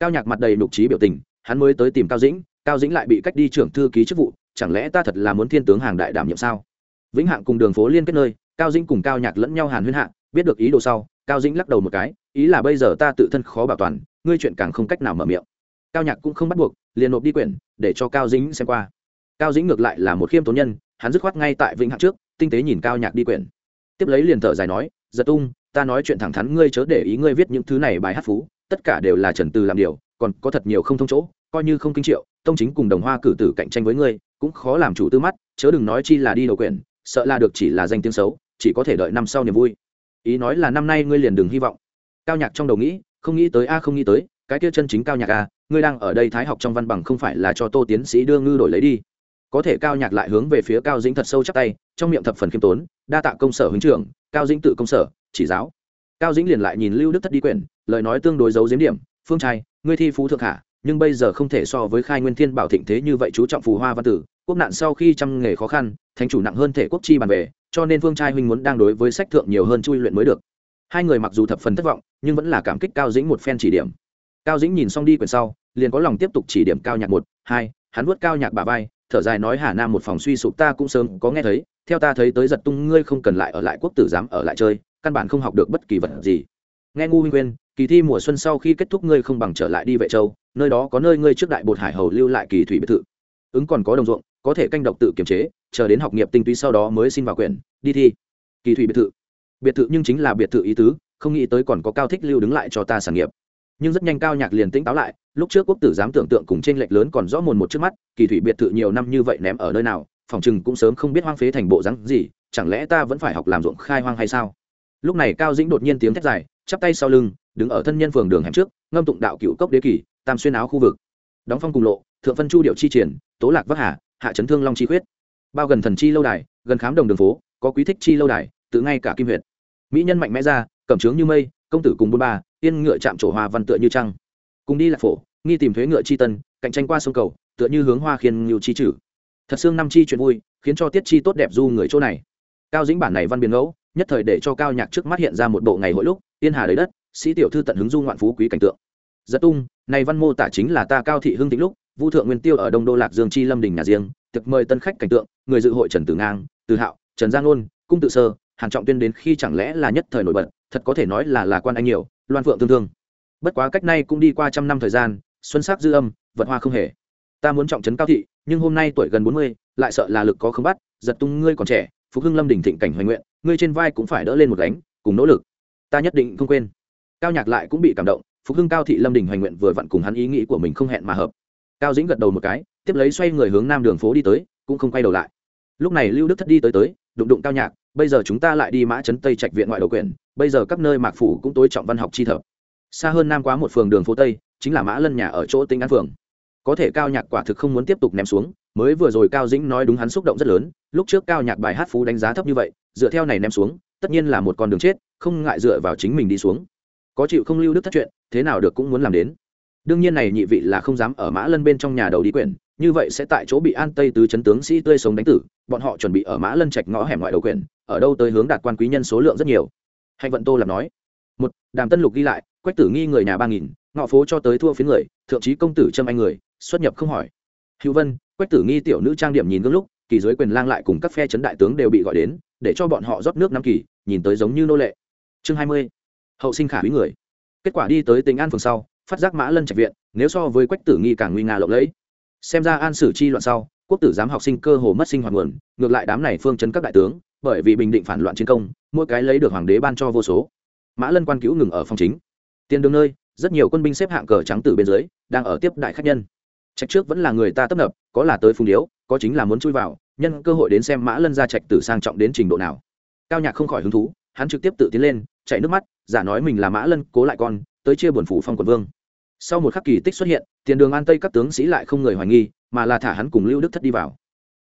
Cao nhạc mặt đầy nục trí biểu tình hắn mới tới tìm cao dĩnh cao dĩnh lại bị cách đi trưởng thư ký chức vụ chẳng lẽ ta thật là muốn thiên tướng hàng đại đảm nhiệm sao? Vĩnh hạng cùng đường phố liên kết nơi cao dĩnh cùng cao nhạc lẫn nhau hàn huyên hạng, biết được ý đồ sau cao dĩnh lắc đầu một cái ý là bây giờ ta tự thân khó bảo toàn ngươi chuyện càng không cách nào mở miệng. Cao nhạc cũng không bắt buộc liền nộp đi quyển để cho cao dĩnh xem qua. Cao dĩnh ngược lại là một khiêm tốn nhân hắn dứt khoát ngay tại vĩnh hạng trước tinh tế nhìn cao nhạc đi quyển tiếp lấy liền thở dài nói, giật tung, ta nói chuyện thẳng thắn, ngươi chớ để ý ngươi viết những thứ này bài hát phú, tất cả đều là trần từ làm điều, còn có thật nhiều không thông chỗ, coi như không kinh triệu, tông chính cùng đồng hoa cử tử cạnh tranh với ngươi, cũng khó làm chủ tư mắt, chớ đừng nói chi là đi đầu quyển, sợ là được chỉ là danh tiếng xấu, chỉ có thể đợi năm sau niềm vui. Ý nói là năm nay ngươi liền đừng hy vọng. Cao nhạc trong đầu nghĩ, không nghĩ tới a, không nghĩ tới, cái kia chân chính cao nhạc a, ngươi đang ở đây thái học trong văn bằng không phải là cho tô tiến sĩ đưa ngư đổi lấy đi có thể cao nhạc lại hướng về phía cao dĩnh thật sâu chắc tay, trong miệng thập phần khiêm tốn, đa tạ công sở huynh trưởng, cao dĩnh tự công sở, chỉ giáo. Cao dĩnh liền lại nhìn lưu đức thất đi quyển, lời nói tương đối giấu giếm điểm, phương trai, ngươi thi phú thượng hạ, nhưng bây giờ không thể so với khai nguyên thiên bảo thịnh thế như vậy chú trọng phù hoa văn tử, quốc nạn sau khi trăm nghề khó khăn thành chủ nặng hơn thể quốc chi bàn về, cho nên phương trai huynh muốn đang đối với sách thượng nhiều hơn chui luyện mới được. Hai người mặc dù thập phần thất vọng, nhưng vẫn là cảm kích cao dĩnh một phen chỉ điểm. Cao dĩnh nhìn xong đi quyển sau, liền có lòng tiếp tục chỉ điểm cao nhạc một, hai, hắn vuốt cao nhạc bà vai thở dài nói, hà nam một phòng suy sụp ta cũng sớm có nghe thấy, theo ta thấy tới giật tung, ngươi không cần lại ở lại quốc tử giám ở lại chơi, căn bản không học được bất kỳ vật gì. Nghe ngu huynh quên kỳ thi mùa xuân sau khi kết thúc ngươi không bằng trở lại đi vệ châu, nơi đó có nơi ngươi trước đại bột hải hầu lưu lại kỳ thủy biệt thự. Ứng còn có đồng ruộng, có thể canh độc tự kiềm chế, chờ đến học nghiệp tinh túy sau đó mới xin vào quyền đi thi. Kỳ thủy biệt thự. Biệt thự nhưng chính là biệt thự ý tứ, không nghĩ tới còn có cao thích lưu đứng lại cho ta sản nghiệp nhưng rất nhanh cao nhạc liền tỉnh táo lại, lúc trước quốc tử dám tưởng tượng cùng trên lệch lớn còn rõ mồn một trước mắt, kỳ thủy biệt thự nhiều năm như vậy ném ở nơi nào, phòng chừng cũng sớm không biết hoang phế thành bộ rắn gì, chẳng lẽ ta vẫn phải học làm ruộng khai hoang hay sao? Lúc này cao dĩnh đột nhiên tiếng thét dài, chắp tay sau lưng, đứng ở thân nhân phường đường hẻm trước, ngâm tụng đạo cựu cốc đế kỳ, tam xuyên áo khu vực. Đóng phong cùng lộ, thượng phân chu điệu chi triển, tố lạc vác hà, hạ chấn thương long chi khuyết. Bao gần thần chi lâu đài, gần khám đồng đường phố, có quý thích chi lâu đài, tự ngay cả kim huyện mỹ nhân mạnh mẽ ra cẩm trướng như mây công tử cùng bôn ba yên ngựa chạm trổ hoa văn tựa như trăng. Cùng đi lạc phổ, nghi tìm thuế ngựa chi tân, cạnh tranh qua sông cầu, tựa như hướng hoa khiên ngưu chi trừ. Thật xương năm chi chuyện vui, khiến cho tiết chi tốt đẹp du người chỗ này. Cao dĩnh bản này văn biến ngẫu, nhất thời để cho cao nhạc trước mắt hiện ra một bộ ngày hội lúc yên hà đầy đất, sĩ tiểu thư tận hứng du ngoạn phú quý cảnh tượng. Giật tung, này văn mô tả chính là ta cao thị hưng tĩnh lúc, vu thượng nguyên tiêu ở đông đô lạc dương chi lâm đình nhà riêng thực mời tân khách cảnh tượng, người dự hội trần tử ngang, từ hạo, trần giang ôn, cung tự sơ, hàn trọng tuyên đến khi chẳng lẽ là nhất thời nổi bật thật có thể nói là là quan anh nhiều, loan phượng tương thương. Bất quá cách nay cũng đi qua trăm năm thời gian, xuân sắc dư âm, vận hoa không hề. Ta muốn trọng trấn cao thị, nhưng hôm nay tuổi gần bốn mươi, lại sợ là lực có không bắt, giật tung ngươi còn trẻ, phục hưng lâm đình thịnh cảnh hoành nguyện, ngươi trên vai cũng phải đỡ lên một gánh, cùng nỗ lực. Ta nhất định không quên. Cao nhạc lại cũng bị cảm động, phục hưng cao thị lâm đình hoành nguyện vừa vặn cùng hắn ý nghĩ của mình không hẹn mà hợp. Cao dĩnh gật đầu một cái, tiếp lấy xoay người hướng nam đường phố đi tới, cũng không quay đầu lại. Lúc này lưu đức thất đi tới tới, đụng đụng cao nhạc, bây giờ chúng ta lại đi mã trấn tây trạch viện ngoại đầu quyền bây giờ các nơi mạc phủ cũng tối trọng văn học chi thập. Xa hơn nam quá một phường đường phố tây, chính là mã lân nhà ở chỗ tinh an phường. Có thể cao nhạc quả thực không muốn tiếp tục ném xuống, mới vừa rồi cao dĩnh nói đúng hắn xúc động rất lớn, lúc trước cao nhạc bài hát phú đánh giá thấp như vậy, dựa theo này ném xuống, tất nhiên là một con đường chết, không ngại dựa vào chính mình đi xuống. Có chịu không lưu đức thất chuyện, thế nào được cũng muốn làm đến. Đương nhiên này nhị vị là không dám ở mã lân bên trong nhà đầu đi quyển, như vậy sẽ tại chỗ bị an tây tứ chấn tướng sĩ tươi sống đánh tử, bọn họ chuẩn bị ở mã lân trạch ngõ hẻm ngoại đầu quyển, ở đâu tới hướng đạt quan quý nhân số lượng rất nhiều hạnh vận tô làm nói, một, đàm tân lục ghi lại, quách tử nghi người nhà ba nghìn, ngọ phố cho tới thua phía người, thượng trí công tử trâm anh người, xuất nhập không hỏi. Hữu vân, quách tử nghi tiểu nữ trang điểm nhìn gương lúc, kỳ giới quyền lang lại cùng các phe chấn đại tướng đều bị gọi đến, để cho bọn họ rót nước năm kỳ, nhìn tới giống như nô lệ. Chương hai mươi, hậu sinh khả quý người. Kết quả đi tới tỉnh an phường sau, phát giác mã lân trạch viện, nếu so với quách tử nghi càng nguy nga lộng lẫy. Xem ra an sử chi loạn sau, quốc tử giám học sinh cơ hồ mất sinh hoạt nguồn, ngược lại đám này phương chấn các đại tướng bởi vì bình định phản loạn chiến công, mỗi cái lấy được hoàng đế ban cho vô số. Mã lân quan cứu ngừng ở phòng chính. Tiền đường nơi, rất nhiều quân binh xếp hạng cờ trắng từ bên dưới, đang ở tiếp đại khách nhân. Trạch trước vẫn là người ta tấp nập, có là tới phùng điếu, có chính là muốn chui vào, nhân cơ hội đến xem mã lân ra trạch tử sang trọng đến trình độ nào. Cao nhạc không khỏi hứng thú, hắn trực tiếp tự tiến lên, chạy nước mắt, giả nói mình là mã lân, cố lại con, tới chia buồn phủ phong quận vương. Sau một khắc kỳ tích xuất hiện, tiền đường an tây các tướng sĩ lại không người hoài nghi, mà là thả hắn cùng lưu đức thất đi vào.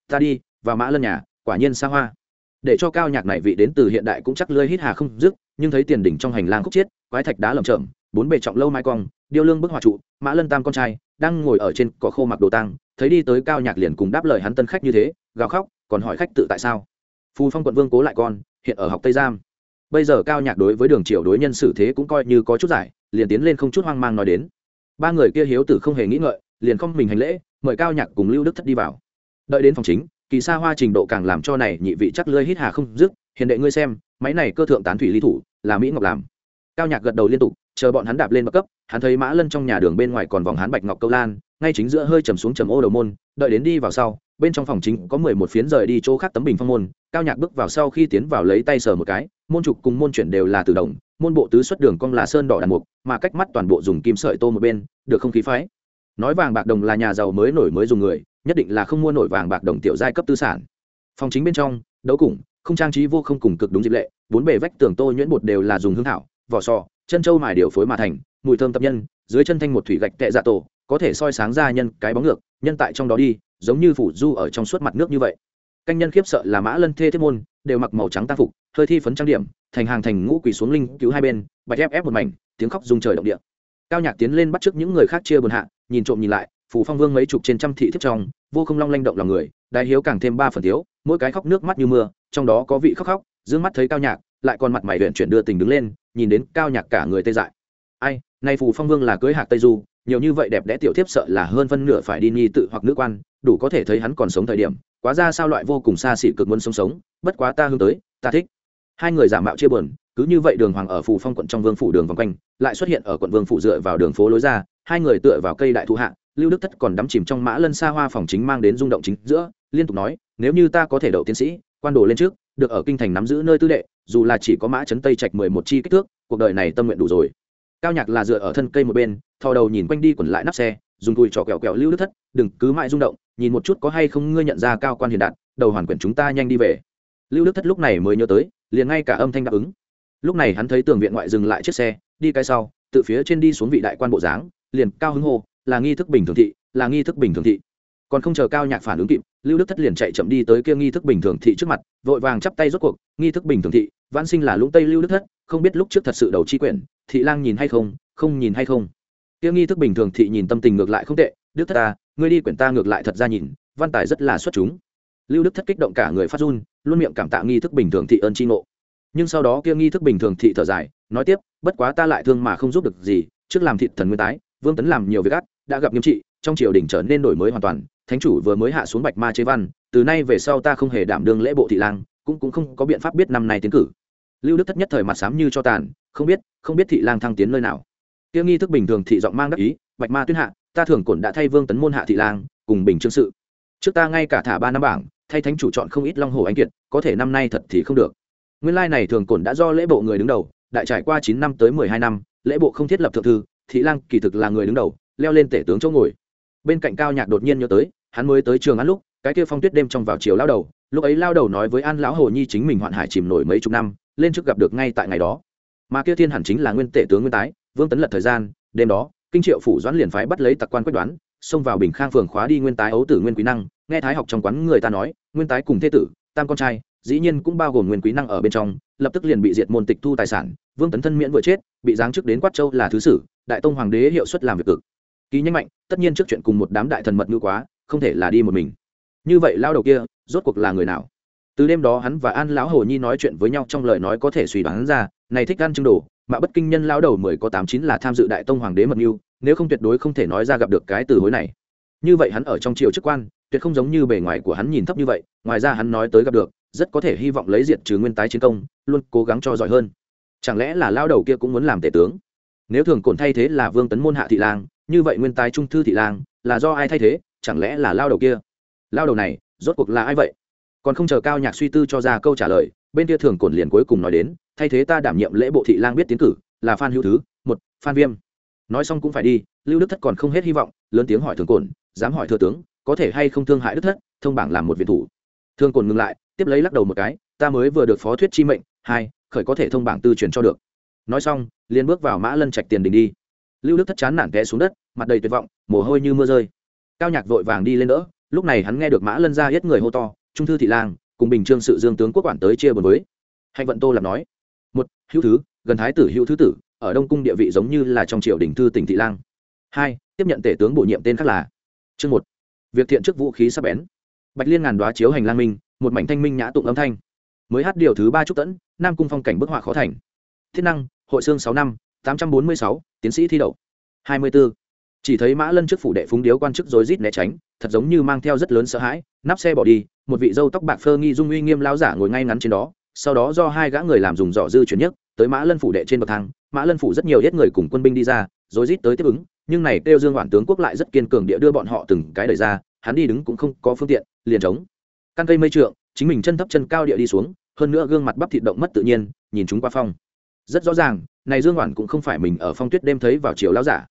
Ta đi, vào mã lân nhà, quả nhiên xa hoa để cho cao nhạc này vị đến từ hiện đại cũng chắc lơi hít hà không dứt, nhưng thấy tiền đỉnh trong hành lang khúc chiết, quái thạch đá lởm chởm, bốn bề trọng lâu mai cong, điêu lương bức hòa trụ, mã lân tam con trai, đang ngồi ở trên có khô mặc đồ tăng thấy đi tới cao nhạc liền cùng đáp lời hắn tân khách như thế, gào khóc, còn hỏi khách tự tại sao? Phù phong quận vương cố lại con, hiện ở học tây giam. Bây giờ cao nhạc đối với đường triều đối nhân xử thế cũng coi như có chút giải, liền tiến lên không chút hoang mang nói đến. Ba người kia hiếu tử không hề nghĩ ngợi, liền không mình hành lễ, mời cao nhạc cùng lưu đức thất đi vào. Đợi đến phòng chính kỳ xa hoa trình độ càng làm cho này nhị vị chắc lơi hít hà không dứt hiện đệ ngươi xem, máy này cơ thượng tán thủy lý thủ, là mỹ ngọc làm. Cao nhạc gật đầu liên tục, chờ bọn hắn đạp lên bậc cấp, hắn thấy mã lân trong nhà đường bên ngoài còn vòng hắn bạch ngọc câu lan, ngay chính giữa hơi trầm xuống trầm ô đầu môn, đợi đến đi vào sau, bên trong phòng chính có mười một phiến rời đi chỗ khác tấm bình phong môn, cao nhạc bước vào sau khi tiến vào lấy tay sờ một cái, môn trục cùng môn chuyển đều là từ đồng môn bộ tứ xuất đường cong là sơn đỏ đàn mục, mà cách mắt toàn bộ dùng kim sợi tô một bên, được không khí phái. Nói vàng bạc đồng là nhà giàu mới nổi mới dùng người nhất định là không mua nổi vàng bạc đồng tiểu giai cấp tư sản. Phòng chính bên trong, đấu củng không trang trí vô không cùng cực đúng dịp lệ, bốn bề vách tường tô nhuyễn bột đều là dùng hương thảo, vỏ sò, chân trâu mài điều phối mà thành, mùi thơm tập nhân, dưới chân thanh một thủy gạch tệ dạ tổ, có thể soi sáng ra nhân, cái bóng ngược, nhân tại trong đó đi, giống như phủ du ở trong suốt mặt nước như vậy. Canh nhân khiếp sợ là mã lân thê thiết môn, đều mặc màu trắng ta phục, hơi thi phấn trang điểm, thành hàng thành ngũ quỳ xuống linh cứu hai bên, bạch ép ép một mảnh, tiếng khóc rung trời động địa. Cao nhạc tiến lên bắt trước những người khác chia buồn hạ, nhìn trộm nhìn lại phủ phong vương mấy chục trên trăm thị thiếp trong, vô không long lanh động lòng người đại hiếu càng thêm ba phần thiếu, mỗi cái khóc nước mắt như mưa, trong đó có vị khóc khóc d mắt thấy cao nhạc, lại còn mặt mày huyện chuyển đưa tình đứng lên, nhìn đến cao nhạc cả người tê dại. Ai, nay phù phong vương là cưới hạc tây du, nhiều như vậy đẹp đẽ tiểu thiếp sợ là hơn phân nửa phải đi nghi tự hoặc nữ quan, đủ có thể thấy hắn còn sống thời điểm, quá ra sao loại vô cùng xa xỉ cực muốn sống sống, bất quá ta hướng tới, ta thích. Hai người giả mạo chia buồn, cứ như vậy đường hoàng ở phủ phong quận trong vương phủ đường vòng quanh, lại xuất hiện ở quận vương phủ dựa vào đường phố lối ra, hai người tựa vào cây đại thụ hạ lưu đức thất còn đắm chìm trong mã lân xa hoa phòng chính mang đến rung động chính giữa, liên tục nói, nếu như ta có thể đậu tiến sĩ, quan đồ lên trước, được ở kinh thành nắm giữ nơi tư đệ dù là chỉ có mã chấn tây trạch mười một chi kích thước, cuộc đời này tâm nguyện đủ rồi. Cao nhạc là dựa ở thân cây một bên, thò đầu nhìn quanh đi quẩn lại nắp xe, dùng cùi trò kẹo kẹo lưu đức thất, đừng cứ mãi rung động, nhìn một chút có hay không ngươi nhận ra cao quan hiền đạt đầu hoàn quyển chúng ta nhanh đi về. Lưu đức thất lúc này mới nhớ tới, liền ngay cả âm thanh đáp ứng. Lúc này hắn thấy tường viện ngoại dừng lại chiếc xe, đi cái sau, từ phía trên đi xuống vị đại quan bộ dáng, liền cao hứng hô là nghi thức bình thường thị, là nghi thức bình thường thị. Còn không chờ cao nhạc phản ứng kịp, lưu đức thất liền chạy chậm đi tới kia nghi thức bình thường thị trước mặt, vội vàng chắp tay rốt cuộc, nghi thức bình thường thị, vãn sinh là lũng tây lưu đức thất, không biết lúc trước thật sự đầu chi quyển, thị lang nhìn hay không không nhìn hay không? Kia nghi thức bình thường thị nhìn tâm tình ngược lại không tệ, đức thất ta, ngươi đi quyển ta ngược lại thật ra nhìn, văn tài rất là xuất chúng. Lưu đức thất kích động cả người phát run, luôn miệng cảm tạ nghi thức bình thường thị ơn tri ngộ. Nhưng sau đó kia nghi thức bình thường thị thở dài, nói tiếp, bất quá ta lại thương mà không giúp được gì, trước làm thị thần nguyên tái, vương tấn làm nhiều việc ác đã gặp nghiêm trị, trong triều đình trở nên đổi mới hoàn toàn, thánh chủ vừa mới hạ xuống bạch ma chế văn, từ nay về sau ta không hề đảm đương lễ bộ thị lang, cũng cũng không có biện pháp biết năm nay tiến cử. Lưu đức thất nhất thời mặt sám như cho tàn, không biết không biết thị lang thăng tiến nơi nào. Tiêu nghi thức bình thường thị giọng mang đắc ý, bạch ma tuyên hạ, ta thường cổn đã thay vương tấn môn hạ thị lang, cùng bình trương sự. Trước ta ngay cả thả ba năm bảng, thay thánh chủ chọn không ít long hồ anh kiệt, có thể năm nay thật thì không được. Nguyên lai này thường cổn đã do lễ bộ người đứng đầu, đại trải qua chín năm tới mười hai năm, lễ bộ không thiết lập thượng thư, thị lang kỳ thực là người đứng đầu leo lên tể tướng chỗ ngồi. Bên cạnh cao nhạc đột nhiên nhớ tới, hắn mới tới trường ăn lúc, cái kia phong tuyết đêm trong vào chiều lao đầu, lúc ấy lao đầu nói với an lão hồ nhi chính mình hoạn hải chìm nổi mấy chục năm, lên trước gặp được ngay tại ngày đó. Mà kia thiên hẳn chính là nguyên tể tướng nguyên tái, vương tấn lật thời gian, đêm đó, kinh triệu phủ doãn liền phái bắt lấy tặc quan quyết đoán, xông vào bình khang phường khóa đi nguyên tái ấu tử nguyên quý năng, nghe thái học trong quán người ta nói, nguyên tái cùng thế tử, tam con trai, dĩ nhiên cũng bao gồm nguyên quý năng ở bên trong, lập tức liền bị diệt môn tịch thu tài sản, vương tấn thân miễn vừa chết, bị giáng chức đến quát châu là thứ sử, đại tông hoàng đế hiệu suất làm việc cực ký nhanh mạnh, tất nhiên trước chuyện cùng một đám đại thần mật ngữ quá, không thể là đi một mình. Như vậy lao đầu kia, rốt cuộc là người nào? Từ đêm đó hắn và an lão hồ nhi nói chuyện với nhau trong lời nói có thể suy đoán ra, này thích ăn trưng đồ, mà bất kinh nhân lao đầu mười có tám chín là tham dự đại tông hoàng đế mật mưu nếu không tuyệt đối không thể nói ra gặp được cái từ hối này. Như vậy hắn ở trong triều chức quan, tuyệt không giống như bề ngoài của hắn nhìn thấp như vậy, ngoài ra hắn nói tới gặp được, rất có thể hy vọng lấy diện trừ nguyên tái chiến công, luôn cố gắng cho giỏi hơn. Chẳng lẽ là lao đầu kia cũng muốn làm tể tướng? Nếu thường cổn thay thế là vương tấn môn hạ thị lang như vậy nguyên tái trung thư thị lang là do ai thay thế? Chẳng lẽ là lao đầu kia? Lao đầu này, rốt cuộc là ai vậy? Còn không chờ cao nhạc suy tư cho ra câu trả lời, bên kia thường cổn liền cuối cùng nói đến, thay thế ta đảm nhiệm lễ bộ thị lang biết tiến cử, là phan hữu thứ, một, phan viêm. Nói xong cũng phải đi, lưu đức thất còn không hết hy vọng, lớn tiếng hỏi thường cổn, dám hỏi thừa tướng, có thể hay không thương hại đức thất, thông bảng làm một viện thủ. Thường cổn ngừng lại, tiếp lấy lắc đầu một cái, ta mới vừa được phó thuyết chi mệnh, hai, khởi có thể thông bảng tư truyền cho được. Nói xong, liền bước vào mã lân trạch tiền đình đi lưu đức thất chán nản té xuống đất, mặt đầy tuyệt vọng, mồ hôi như mưa rơi. Cao nhạc vội vàng đi lên đỡ, lúc này hắn nghe được mã lân ra hết người hô to, trung thư thị lang, cùng bình trương sự dương tướng quốc quản tới chia buồn với. Hạnh vận tô làm nói, một, hữu thứ, gần thái tử hữu thứ tử, ở đông cung địa vị giống như là trong triều đình thư tỉnh thị lang. Hai, tiếp nhận tể tướng bổ nhiệm tên khác là chương một, việc thiện chức vũ khí sắp bén. Bạch liên ngàn đoá chiếu hành lang minh, một mảnh thanh minh nhã tụng âm thanh. Mới hát điều thứ ba trúc tẫn, nam cung phong cảnh bức họa khó thành. Thiết năng, hội xương sáu năm, tám trăm bốn mươi sáu tiến sĩ thi đậu. Hai mươi b ố chỉ thấy mã lân trước phủ đệ phúng điếu quan chức rối rít né tránh, thật giống như mang theo rất lớn sợ hãi, nắp xe bỏ đi, một vị dâu tóc bạc phơ nghi dung uy nghiêm lao giả ngồi ngay ngắn trên đó, sau đó do hai gã người làm dùng dọ dư chuyển nhất tới mã lân phủ đệ trên bậc thang. Mã lân phủ rất nhiều ít người cùng quân binh đi ra, rối rít tới tiếp ứng, nhưng này kêu dương hoàn tướng quốc lại rất kiên cường địa đưa bọn họ từng cái đời ra, hắn đi đứng cũng không có phương tiện, liền trống căn cây mây trượng, chính mình chân thấp chân cao địa đi xuống, hơn nữa gương mặt bắp thịt động mất tự nhiên, nhìn chúng qua phong rất rõ ràng, này dương hoản cũng không phải mình ở phong tuyết đêm thấy vào chiều lão giả.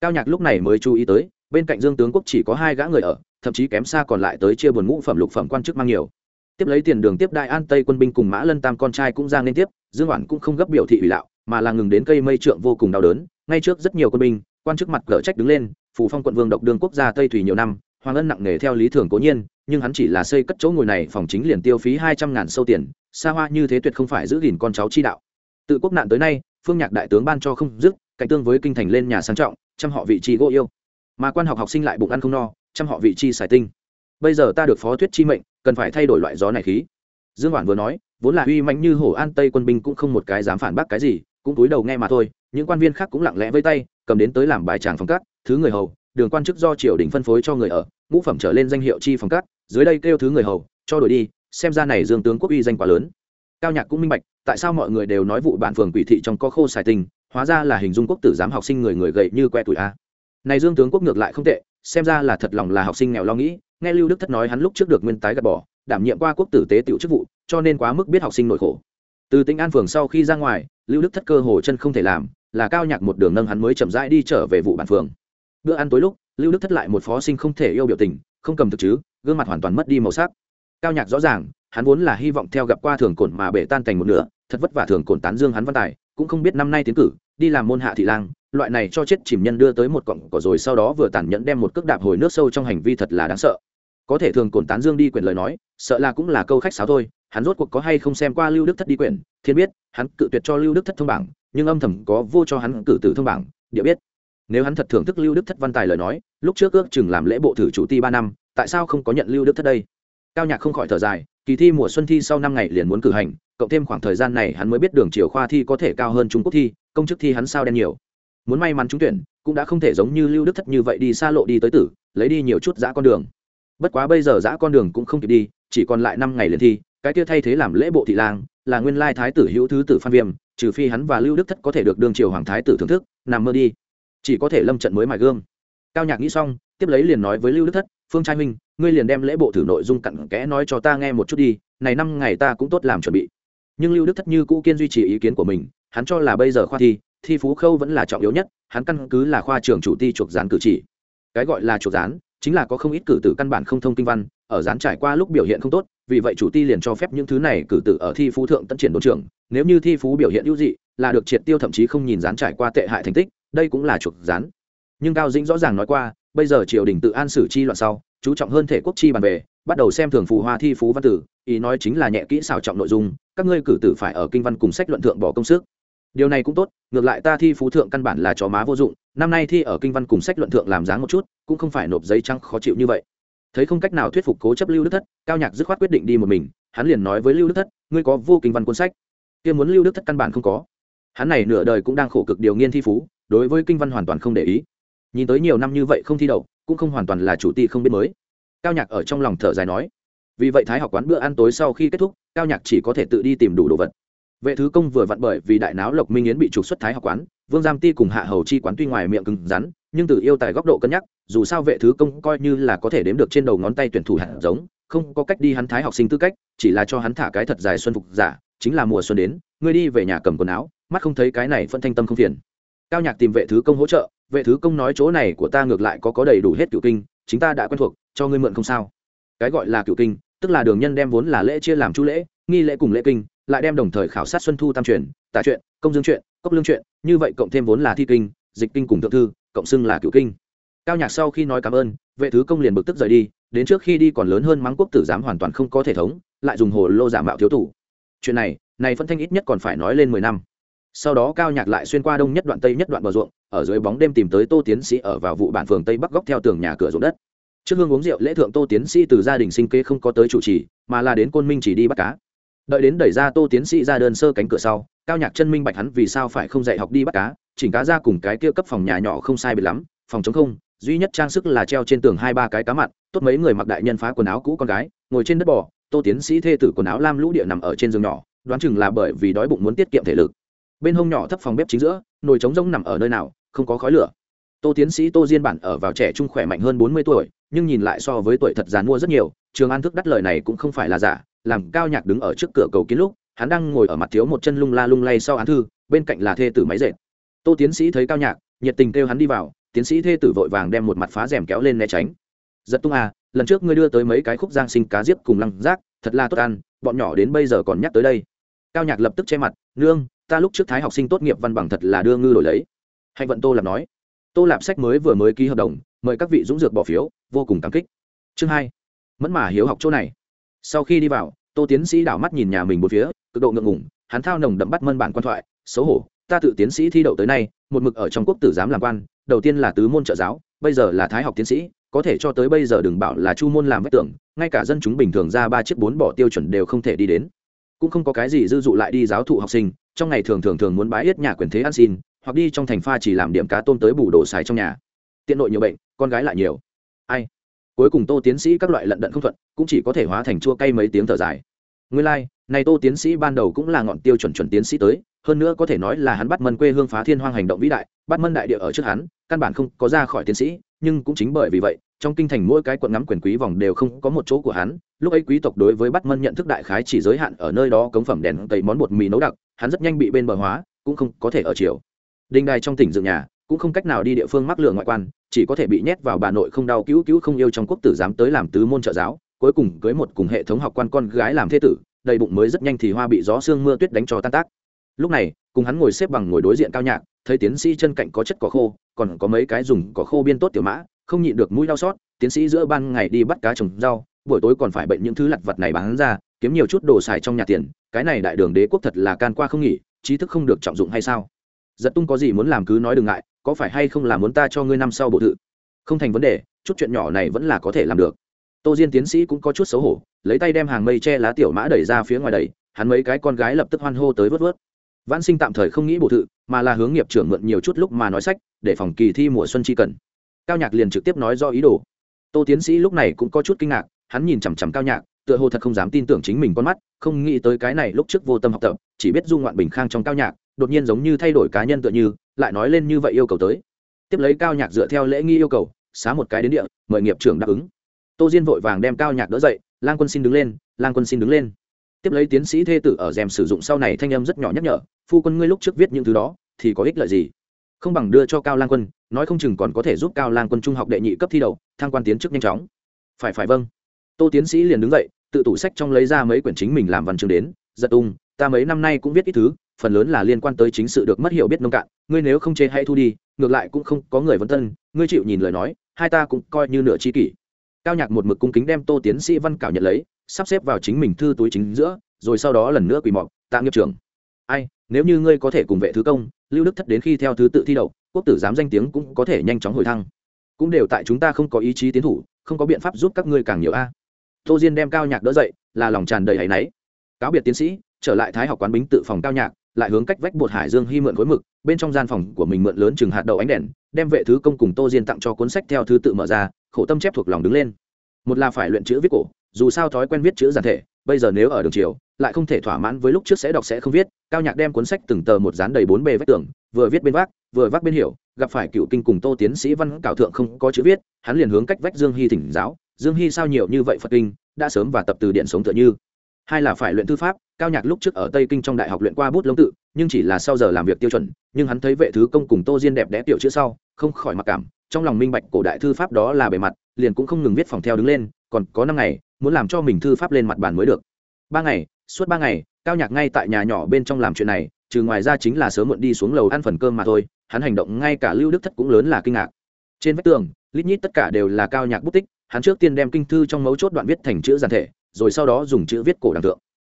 Cao nhạc lúc này mới chú ý tới, bên cạnh dương tướng quốc chỉ có hai gã người ở, thậm chí kém xa còn lại tới chia buồn ngũ phẩm lục phẩm quan chức mang nhiều. Tiếp lấy tiền đường tiếp đại an tây quân binh cùng mã lân tam con trai cũng ra liên tiếp, dương hoản cũng không gấp biểu thị ủy lạo, mà là ngừng đến cây mây trượng vô cùng đau đớn. Ngay trước rất nhiều quân binh, quan chức mặt cờ trách đứng lên phủ phong quận vương độc đương quốc gia tây thủy nhiều năm, hoàng ân nặng nề theo lý thường cố nhiên, nhưng hắn chỉ là xây cất chỗ ngồi này, phòng chính liền tiêu phí hai trăm ngàn sâu tiền, xa hoa như thế tuyệt không phải giữ gìn con cháu chi đạo tự quốc nạn tới nay, phương nhạc đại tướng ban cho không dứt, cạnh tương với kinh thành lên nhà sang trọng chăm họ vị trí gỗ yêu. Mà quan học học sinh lại bụng ăn không no chăm họ vị trí xài tinh. Bây giờ ta được phó thuyết chi mệnh, cần phải thay đổi loại gió này khí. Dương Hoản vừa nói, vốn là uy mạnh như hổ an tây quân binh cũng không một cái dám phản bác cái gì, cũng túi đầu nghe mà thôi, những quan viên khác cũng lặng lẽ với tay, cầm đến tới làm bài tràng phòng cắt thứ người hầu, đường quan chức do triều đình phân phối cho người ở, ngũ phẩm trở lên danh hiệu chi phòng cắt dưới đây kêu thứ người hầu, cho đổi đi, xem ra này dương tướng quốc uy danh quá lớn. Cao nhạc cũng minh bạch tại sao mọi người đều nói vụ bản phường quỷ thị trong có khô xài tình hóa ra là hình dung quốc tử giám học sinh người người gậy như que tuổi a. Này dương tướng quốc ngược lại không tệ, xem ra là thật lòng là học sinh nghèo lo nghĩ, nghe lưu đức thất nói hắn lúc trước được nguyên tái gạt bỏ, đảm nhiệm qua quốc tử tế tiểu chức vụ, cho nên quá mức biết học sinh nội khổ. Từ tỉnh an phường sau khi ra ngoài, lưu đức thất cơ hồ chân không thể làm, là cao nhạc một đường nâng hắn mới chậm rãi đi trở về vụ bản phường. Bữa ăn tối lúc, lưu đức thất lại một phó sinh không thể yêu biểu tình, không cầm thực chứ, gương mặt hoàn toàn mất đi màu sắc. Cao nhạc rõ ràng hắn vốn là hy vọng theo gặp qua thường cổn mà bể tan thành một nửa, thật vất vả thường cổn tán dương hắn văn tài, cũng không biết năm nay tiến cử, đi làm môn hạ thị lang, loại này cho chết chìm nhân đưa tới một cọng cỏ rồi sau đó vừa tàn nhẫn đem một cước đạp hồi nước sâu trong hành vi thật là đáng sợ. Có thể thường cổn tán dương đi quyền lời nói, sợ là cũng là câu khách sáo thôi, hắn rốt cuộc có hay không xem qua lưu đức thất đi quyền, thiên biết, hắn cự tuyệt cho lưu đức thất thông bảng, nhưng âm thầm có vô cho hắn cử tử thông bảng, địa biết. Nếu hắn thật thưởng thức lưu đức thất văn tài lời nói, lúc trước ước chừng làm lễ bộ thử chủ ti ba năm, tại sao không có nhận lưu đức thất đây? Cao nhạc không khỏi thở dài kỳ thi mùa xuân thi sau năm ngày liền muốn cử hành, cộng thêm khoảng thời gian này hắn mới biết đường chiều khoa thi có thể cao hơn trung quốc thi, công chức thi hắn sao đen nhiều. Muốn may mắn trúng tuyển, cũng đã không thể giống như lưu đức thất như vậy đi xa lộ đi tới tử, lấy đi nhiều chút giã con đường. Bất quá bây giờ giã con đường cũng không kịp đi, chỉ còn lại năm ngày liền thi, cái kia thay thế làm lễ bộ thị lang, là nguyên lai thái tử hữu thứ tử phan viêm, trừ phi hắn và lưu đức thất có thể được đương triều hoàng thái tử thưởng thức, nằm mơ đi. Chỉ có thể lâm trận mới mài gương. Cao nhạc nghĩ xong, tiếp lấy liền nói với lưu đức thất, phương trai minh ngươi liền đem lễ bộ thử nội dung cặn kẽ nói cho ta nghe một chút đi, này năm ngày ta cũng tốt làm chuẩn bị nhưng lưu đức thất như cũ kiên duy trì ý kiến của mình, hắn cho là bây giờ khoa thi thi phú khâu vẫn là trọng yếu nhất, hắn căn cứ là khoa trường chủ ti chuộc gián cử chỉ cái gọi là chuộc gián, chính là có không ít cử tử căn bản không thông kinh văn, ở gián trải qua lúc biểu hiện không tốt, vì vậy chủ ti liền cho phép những thứ này cử tử ở thi phú thượng tận triển đồn trường. nếu như thi phú biểu hiện ưu dị, là được triệt tiêu thậm chí không nhìn gián trải qua tệ hại thành tích, đây cũng là chuộc gián nhưng cao dĩnh rõ ràng nói qua, bây giờ triều đình tự an xử chi loạn sau chú trọng hơn thể quốc chi bàn về, bắt đầu xem thường phù hoa thi phú văn tử, ý nói chính là nhẹ kỹ xảo trọng nội dung, các ngươi cử tử phải ở kinh văn cùng sách luận thượng bỏ công sức. Điều này cũng tốt, ngược lại ta thi phú thượng căn bản là chó má vô dụng, năm nay thi ở kinh văn cùng sách luận thượng làm dáng một chút, cũng không phải nộp giấy trắng khó chịu như vậy. Thấy không cách nào thuyết phục cố chấp lưu đức thất, cao nhạc dứt khoát quyết định đi một mình, hắn liền nói với lưu đức thất, ngươi có vô kinh văn cuốn sách? Kia muốn lưu đức thất căn bản không có. Hắn này nửa đời cũng đang khổ cực điều nghiên thi phú, đối với kinh văn hoàn toàn không để ý. Nhìn tới nhiều năm như vậy không thi đậu cũng không hoàn toàn là chủ ti không biết mới. Cao nhạc ở trong lòng thở dài nói, vì vậy thái học quán bữa ăn tối sau khi kết thúc, cao nhạc chỉ có thể tự đi tìm đủ đồ vật. Vệ thứ công vừa vặn bởi vì đại náo lộc minh yến bị trục xuất thái học quán, vương giam ti cùng hạ hầu chi quán tuy ngoài miệng cứng rắn, nhưng từ yêu tài góc độ cân nhắc, dù sao vệ thứ công coi như là có thể đếm được trên đầu ngón tay tuyển thủ hạt giống, không có cách đi hắn thái học sinh tư cách, chỉ là cho hắn thả cái thật dài xuân phục giả, chính là mùa xuân đến ngươi đi về nhà cầm quần áo, mắt không thấy cái này phân thanh tâm không phiền. Cao nhạc tìm vệ thứ công hỗ trợ vệ thứ công nói chỗ này của ta ngược lại có có đầy đủ hết cựu kinh, chính ta đã quen thuộc, cho ngươi mượn không sao. Cái gọi là cựu kinh, tức là đường nhân đem vốn là lễ chia làm chu lễ, nghi lễ cùng lễ kinh, lại đem đồng thời khảo sát xuân thu tam truyền tả truyện công dương truyện cốc lương truyện như vậy cộng thêm vốn là thi kinh, dịch kinh cùng thượng thư, cộng xưng là cựu kinh. Cao nhạc sau khi nói cảm ơn, vệ thứ công liền bực tức rời đi, đến trước khi đi còn lớn hơn mắng quốc tử giám hoàn toàn không có thể thống, lại dùng hồ lô giả mạo thiếu thủ chuyện này này phân thanh ít nhất còn phải nói lên mười năm sau đó cao nhạc lại xuyên qua đông nhất đoạn tây nhất đoạn bờ ruộng, ở dưới bóng đêm tìm tới tô tiến sĩ ở vào vụ bản phường tây bắc góc theo tường nhà cửa ruộng đất. Trước hương uống rượu lễ thượng tô tiến sĩ từ gia đình sinh kế không có tới chủ trì, mà là đến côn minh chỉ đi bắt cá. Đợi đến đẩy ra tô tiến sĩ ra đơn sơ cánh cửa sau, cao nhạc chân minh bạch hắn vì sao phải không dạy học đi bắt cá, chỉnh cá ra cùng cái kia cấp phòng nhà nhỏ không sai biệt lắm, phòng chống không, duy nhất trang sức là treo trên tường hai ba cái cá mặn tốt mấy người mặc đại nhân phá quần áo cũ con gái, ngồi trên đất bò, tô tiến sĩ thê tử quần áo lam lũ địa nằm ở trên giường nhỏ, đoán chừng là bởi vì đói bụng muốn tiết kiệm thể lực bên hông nhỏ thấp phòng bếp chính giữa, nồi trống rỗng nằm ở nơi nào, không có khói lửa. Tô tiến sĩ tô diên bản ở vào trẻ trung khỏe mạnh hơn bốn mươi tuổi, nhưng nhìn lại so với tuổi thật giàn mua rất nhiều, trường an thức đắt lời này cũng không phải là giả, làm cao nhạc đứng ở trước cửa cầu kiến lúc, hắn đang ngồi ở mặt thiếu một chân lung la lung lay sau án thư, bên cạnh là thê tử máy dệt. Tô tiến sĩ thấy cao nhạc, nhiệt tình kêu hắn đi vào, tiến sĩ thê tử vội vàng đem một mặt phá rèm kéo lên né tránh. Giật tung à lần trước ngươi đưa tới mấy cái khúc giang sinh cá diếp cùng lăng rác thật là tốt ăn, bọn nhỏ đến bây giờ còn nhắc tới đây cao nhạc lập tức che mặt, nương, ta lúc trước thái học sinh tốt nghiệp văn bằng thật là đưa ngư đổi lấy. Hạnh vận tô lạp nói. Tô lạp sách mới vừa mới ký hợp đồng, mời các vị dũng dược bỏ phiếu, vô cùng cảm kích. Chương hai. Mẫn mà hiếu học chỗ này. Sau khi đi vào, tô tiến sĩ đảo mắt nhìn nhà mình một phía, cực độ ngượng ngủng hắn thao nồng đậm bắt mân bản quan thoại, xấu hổ, ta tự tiến sĩ thi đậu tới nay, một mực ở trong quốc tử giám làm quan, đầu tiên là tứ môn trợ giáo, bây giờ là thái học tiến sĩ, có thể cho tới bây giờ đừng bảo là chu môn làm vách tưởng ngay cả dân chúng bình thường ra ba chiếc bốn bỏ tiêu chuẩn đều không thể đi đến cũng không có cái gì dư dụ lại đi giáo thụ học sinh trong ngày thường thường thường muốn bái yết nhà quyền thế ăn xin hoặc đi trong thành pha chỉ làm điểm cá tôm tới bù đồ xài trong nhà. Tiện nội nhiều bệnh con gái lại nhiều. Ai? Cuối cùng tô tiến sĩ các loại lận đận không thuận cũng chỉ có thể hóa thành chua cay mấy tiếng thở dài. Nguyên lai、like, này tô tiến sĩ ban đầu cũng là ngọn tiêu chuẩn chuẩn tiến sĩ tới hơn nữa có thể nói là hắn bắt mân quê hương phá thiên hoang hành động vĩ đại, bắt mân đại địa ở trước hắn, căn bản không có ra khỏi tiến sĩ, nhưng cũng chính bởi vì vậy, trong kinh thành mỗi cái quận ngắm quyền quý vòng đều không có một chỗ của hắn. Lúc ấy quý tộc đối với bắt mân nhận thức đại khái chỉ giới hạn ở nơi đó cống phẩm đèn tẩy món bột mì nấu đặc, hắn rất nhanh bị bên bờ hóa, cũng không có thể ở chiều đinh đài trong tỉnh dựng nhà, cũng không cách nào đi địa phương mắc lừa ngoại quan, chỉ có thể bị nhét vào bà nội không đau cứu cứu không yêu trong quốc tử dám tới làm tứ môn trợ giáo, cuối cùng cưới một cùng hệ thống học quan con gái làm thế tử, đầy bụng mới rất nhanh thì hoa bị gió sương mưa tuyết đánh cho tan tác lúc này, cùng hắn ngồi xếp bằng ngồi đối diện cao nhạc, thấy tiến sĩ chân cạnh có chất cỏ khô, còn có mấy cái dùng cỏ khô biên tốt tiểu mã, không nhịn được mũi đau xót, tiến sĩ giữa ban ngày đi bắt cá trồng rau, buổi tối còn phải bệnh những thứ lặt vặt này bán ra, kiếm nhiều chút đồ xài trong nhà tiền, cái này đại đường đế quốc thật là can qua không nghỉ, trí thức không được trọng dụng hay sao? Giật tung có gì muốn làm cứ nói đừng ngại, có phải hay không là muốn ta cho ngươi năm sau bộ thự? Không thành vấn đề, chút chuyện nhỏ này vẫn là có thể làm được. Tô diên tiến sĩ cũng có chút xấu hổ, lấy tay đem hàng mây che lá tiểu mã đẩy ra phía ngoài đầy hắn mấy cái con gái lập tức hoan hô tới vớt vớt văn sinh tạm thời không nghĩ bổ thự, mà là hướng nghiệp trưởng mượn nhiều chút lúc mà nói sách, để phòng kỳ thi mùa xuân chi cần. Cao nhạc liền trực tiếp nói do ý đồ. Tô tiến sĩ lúc này cũng có chút kinh ngạc, hắn nhìn chằm chằm cao nhạc, tựa hồ thật không dám tin tưởng chính mình con mắt, không nghĩ tới cái này lúc trước vô tâm học tập, chỉ biết du ngoạn bình khang trong cao nhạc, đột nhiên giống như thay đổi cá nhân tựa như, lại nói lên như vậy yêu cầu tới. Tiếp lấy cao nhạc dựa theo lễ nghi yêu cầu, xá một cái đến địa, mời nghiệp trưởng đáp ứng. Tô diên vội vàng đem cao nhạc đỡ dậy, lang quân xin đứng lên, lang quân xin đứng lên tiếp lấy tiến sĩ thê tử ở rèm sử dụng sau này thanh âm rất nhỏ nhắc nhở, phu quân ngươi lúc trước viết những thứ đó, thì có ích lợi gì? Không bằng đưa cho cao lang quân, nói không chừng còn có thể giúp cao lang quân trung học đệ nhị cấp thi đầu thăng quan tiến chức nhanh chóng. Phải phải vâng. Tô tiến sĩ liền đứng dậy, tự tủ sách trong lấy ra mấy quyển chính mình làm văn chương đến, giật tung, ta mấy năm nay cũng viết ít thứ, phần lớn là liên quan tới chính sự được mất hiểu biết nông cạn, ngươi nếu không chê hay thu đi, ngược lại cũng không có người vấn tân, ngươi chịu nhìn lời nói, hai ta cũng coi như nửa tri kỷ. Cao nhạc một mực cung kính đem tô tiến sĩ văn cảo nhận lấy sắp xếp vào chính mình thư túi chính giữa, rồi sau đó lần nữa quỳ mọc tạ nghiệp trưởng. Ai, nếu như ngươi có thể cùng vệ thứ công, lưu đức thất đến khi theo thứ tự thi đậu, quốc tử giám danh tiếng cũng có thể nhanh chóng hồi thăng. Cũng đều tại chúng ta không có ý chí tiến thủ, không có biện pháp giúp các ngươi càng nhiều a. Tô diên đem cao nhạc đỡ dậy, là lòng tràn đầy áy náy. Cáo biệt tiến sĩ, trở lại thái học quán bính tự phòng cao nhạc, lại hướng cách vách bột hải dương hy mượn khối mực, bên trong gian phòng của mình mượn lớn chừng hạt đậu ánh đèn, đem vệ thứ công cùng tô diên tặng cho cuốn sách theo thứ tự mở ra, khổ tâm chép thuộc lòng đứng lên. Một là phải luyện chữ viết cổ dù sao thói quen viết chữ giản thể, bây giờ nếu ở đường chiều, lại không thể thỏa mãn với lúc trước sẽ đọc sẽ không viết, cao nhạc đem cuốn sách từng tờ một dán đầy bốn bề vách tường, vừa viết bên vác, vừa vác bên hiểu, gặp phải cựu kinh cùng tô tiến sĩ văn cảo thượng không có chữ viết, hắn liền hướng cách vách dương hy thỉnh giáo, dương hy sao nhiều như vậy phật kinh, đã sớm và tập từ điện sống tựa như. Hai là phải luyện thư pháp, cao nhạc lúc trước ở tây kinh trong đại học luyện qua bút lông tự, nhưng chỉ là sau giờ làm việc tiêu chuẩn, nhưng hắn thấy vệ thứ công cùng tô diên đẹp đẽ tiểu chữ sau, không khỏi mặc cảm, trong lòng minh bạch cổ đại thư pháp đó là bề mặt, liền cũng không ngừng viết phòng theo đứng lên, còn có năm ngày muốn làm cho mình thư pháp lên mặt bàn mới được. Ba ngày, suốt ba ngày, cao nhạc ngay tại nhà nhỏ bên trong làm chuyện này, trừ ngoài ra chính là sớm muộn đi xuống lầu ăn phần cơm mà thôi, hắn hành động ngay cả lưu đức thất cũng lớn là kinh ngạc. Trên vách tường, lít nhít tất cả đều là cao nhạc bút tích, hắn trước tiên đem kinh thư trong mấu chốt đoạn viết thành chữ giản thể, rồi sau đó dùng chữ viết cổ đằng tượng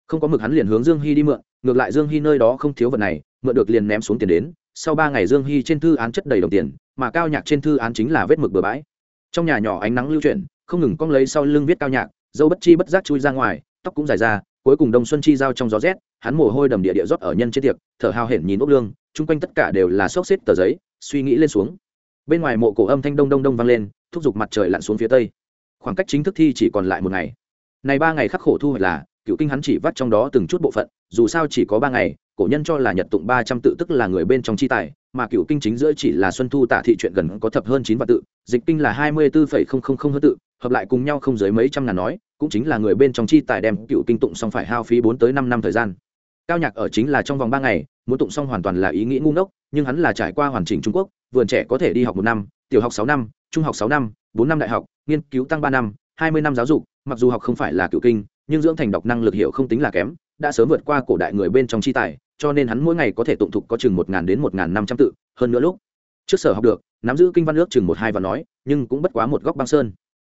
không có mực hắn liền hướng dương hy đi mượn, ngược lại dương hy nơi đó không thiếu vật này, mượn được liền ném xuống tiền đến. Sau ba ngày dương hy trên thư án chất đầy đồng tiền, mà cao nhạc trên thư án chính là vết mực bừa bãi. Trong nhà nhỏ ánh nắng lưu chuyển, không ngừng cong lấy sau lưng viết cao nhạc dâu bất chi bất giác chui ra ngoài, tóc cũng dài ra, cuối cùng đông xuân chi giao trong gió rét, hắn mồ hôi đầm địa địa rót ở nhân trên tiệc, thở hào hển nhìn ốc lương, chung quanh tất cả đều là xốc xếp tờ giấy, suy nghĩ lên xuống. Bên ngoài mộ cổ âm thanh đông đông đông vang lên, thúc giục mặt trời lặn xuống phía tây. Khoảng cách chính thức thi chỉ còn lại một ngày. Này ba ngày khắc khổ thu hoạch là, cựu kinh hắn chỉ vắt trong đó từng chút bộ phận, dù sao chỉ có ba ngày, cổ nhân cho là nhật tụng ba trăm tự tức là người bên trong chi tài, mà cựu kinh chính giữa chỉ là xuân thu tả thị chuyện gần có thập hơn chín vạn tự, dịch kinh là hai mươi bốn hơn tự hợp lại cùng nhau không dưới mấy trăm ngàn nói, cũng chính là người bên trong chi tài đem cựu kinh tụng xong phải hao phí bốn tới năm năm thời gian. Cao nhạc ở chính là trong vòng ba ngày, muốn tụng xong hoàn toàn là ý nghĩ ngu ngốc, nhưng hắn là trải qua hoàn chỉnh trung quốc, vườn trẻ có thể đi học một năm, tiểu học sáu năm, trung học sáu năm, bốn năm đại học, nghiên cứu tăng ba năm, hai mươi năm giáo dục, mặc dù học không phải là cựu kinh, nhưng dưỡng thành đọc năng lực hiểu không tính là kém, đã sớm vượt qua cổ đại người bên trong chi tài, cho nên hắn mỗi ngày có thể tụng thục có chừng một ngàn đến một ngàn năm trăm tự. Hơn nữa lúc, trước sở học được, nắm giữ kinh văn ước chừng một hai và nói, nhưng cũng bất quá một góc băng sơn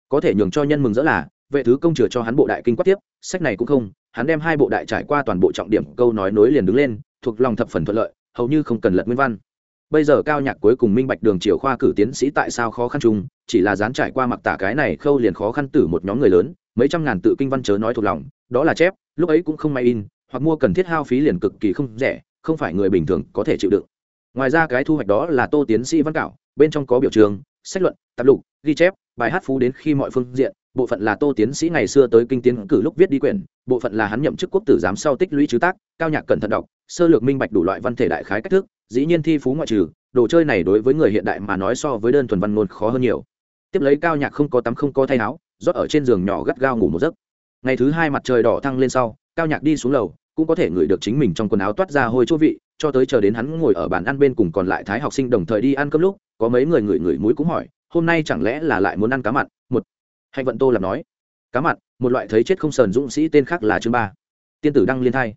có thể nhường cho nhân mừng rỡ là, vệ thứ công chừa cho hắn bộ đại kinh quát tiếp, sách này cũng không, hắn đem hai bộ đại trải qua toàn bộ trọng điểm câu nói nối liền đứng lên, thuộc lòng thập phần thuận lợi, hầu như không cần lật nguyên văn. Bây giờ cao nhạc cuối cùng minh bạch đường chiều khoa cử tiến sĩ tại sao khó khăn chung, chỉ là dán trải qua mặc tả cái này khâu liền khó khăn tử một nhóm người lớn, mấy trăm ngàn tự kinh văn chớ nói thuộc lòng, đó là chép, lúc ấy cũng không may in, hoặc mua cần thiết hao phí liền cực kỳ không rẻ, không phải người bình thường có thể chịu đựng. Ngoài ra cái thu hoạch đó là tô tiến sĩ văn cảo, bên trong có biểu trường sách luận tạp lục, ghi chép, bài hát phú đến khi mọi phương diện, bộ phận là tô tiến sĩ ngày xưa tới kinh tiến cử lúc viết đi quyển, bộ phận là hắn nhậm chức quốc tử giám sau tích lũy chứ tác, cao nhạc cẩn thận đọc, sơ lược minh bạch đủ loại văn thể đại khái cách thức, dĩ nhiên thi phú ngoại trừ, đồ chơi này đối với người hiện đại mà nói so với đơn thuần văn ngôn khó hơn nhiều. Tiếp lấy cao nhạc không có tắm không có thay áo, rót ở trên giường nhỏ gắt gao ngủ một giấc. Ngày thứ hai mặt trời đỏ thăng lên sau, cao nhạc đi xuống lầu, cũng có thể ngửi được chính mình trong quần áo toát ra hôi chỗ vị, cho tới chờ đến hắn ngồi ở bàn ăn bên cùng còn lại thái học sinh đồng thời đi ăn cơm lúc có mấy người ngửi ngửi mũi cũng hỏi, hôm nay chẳng lẽ là lại muốn ăn cá mặn? Một, hạnh vận tô làm nói, cá mặn, một loại thấy chết không sờn dũng sĩ tên khác là chương ba, tiên tử đăng liên thai.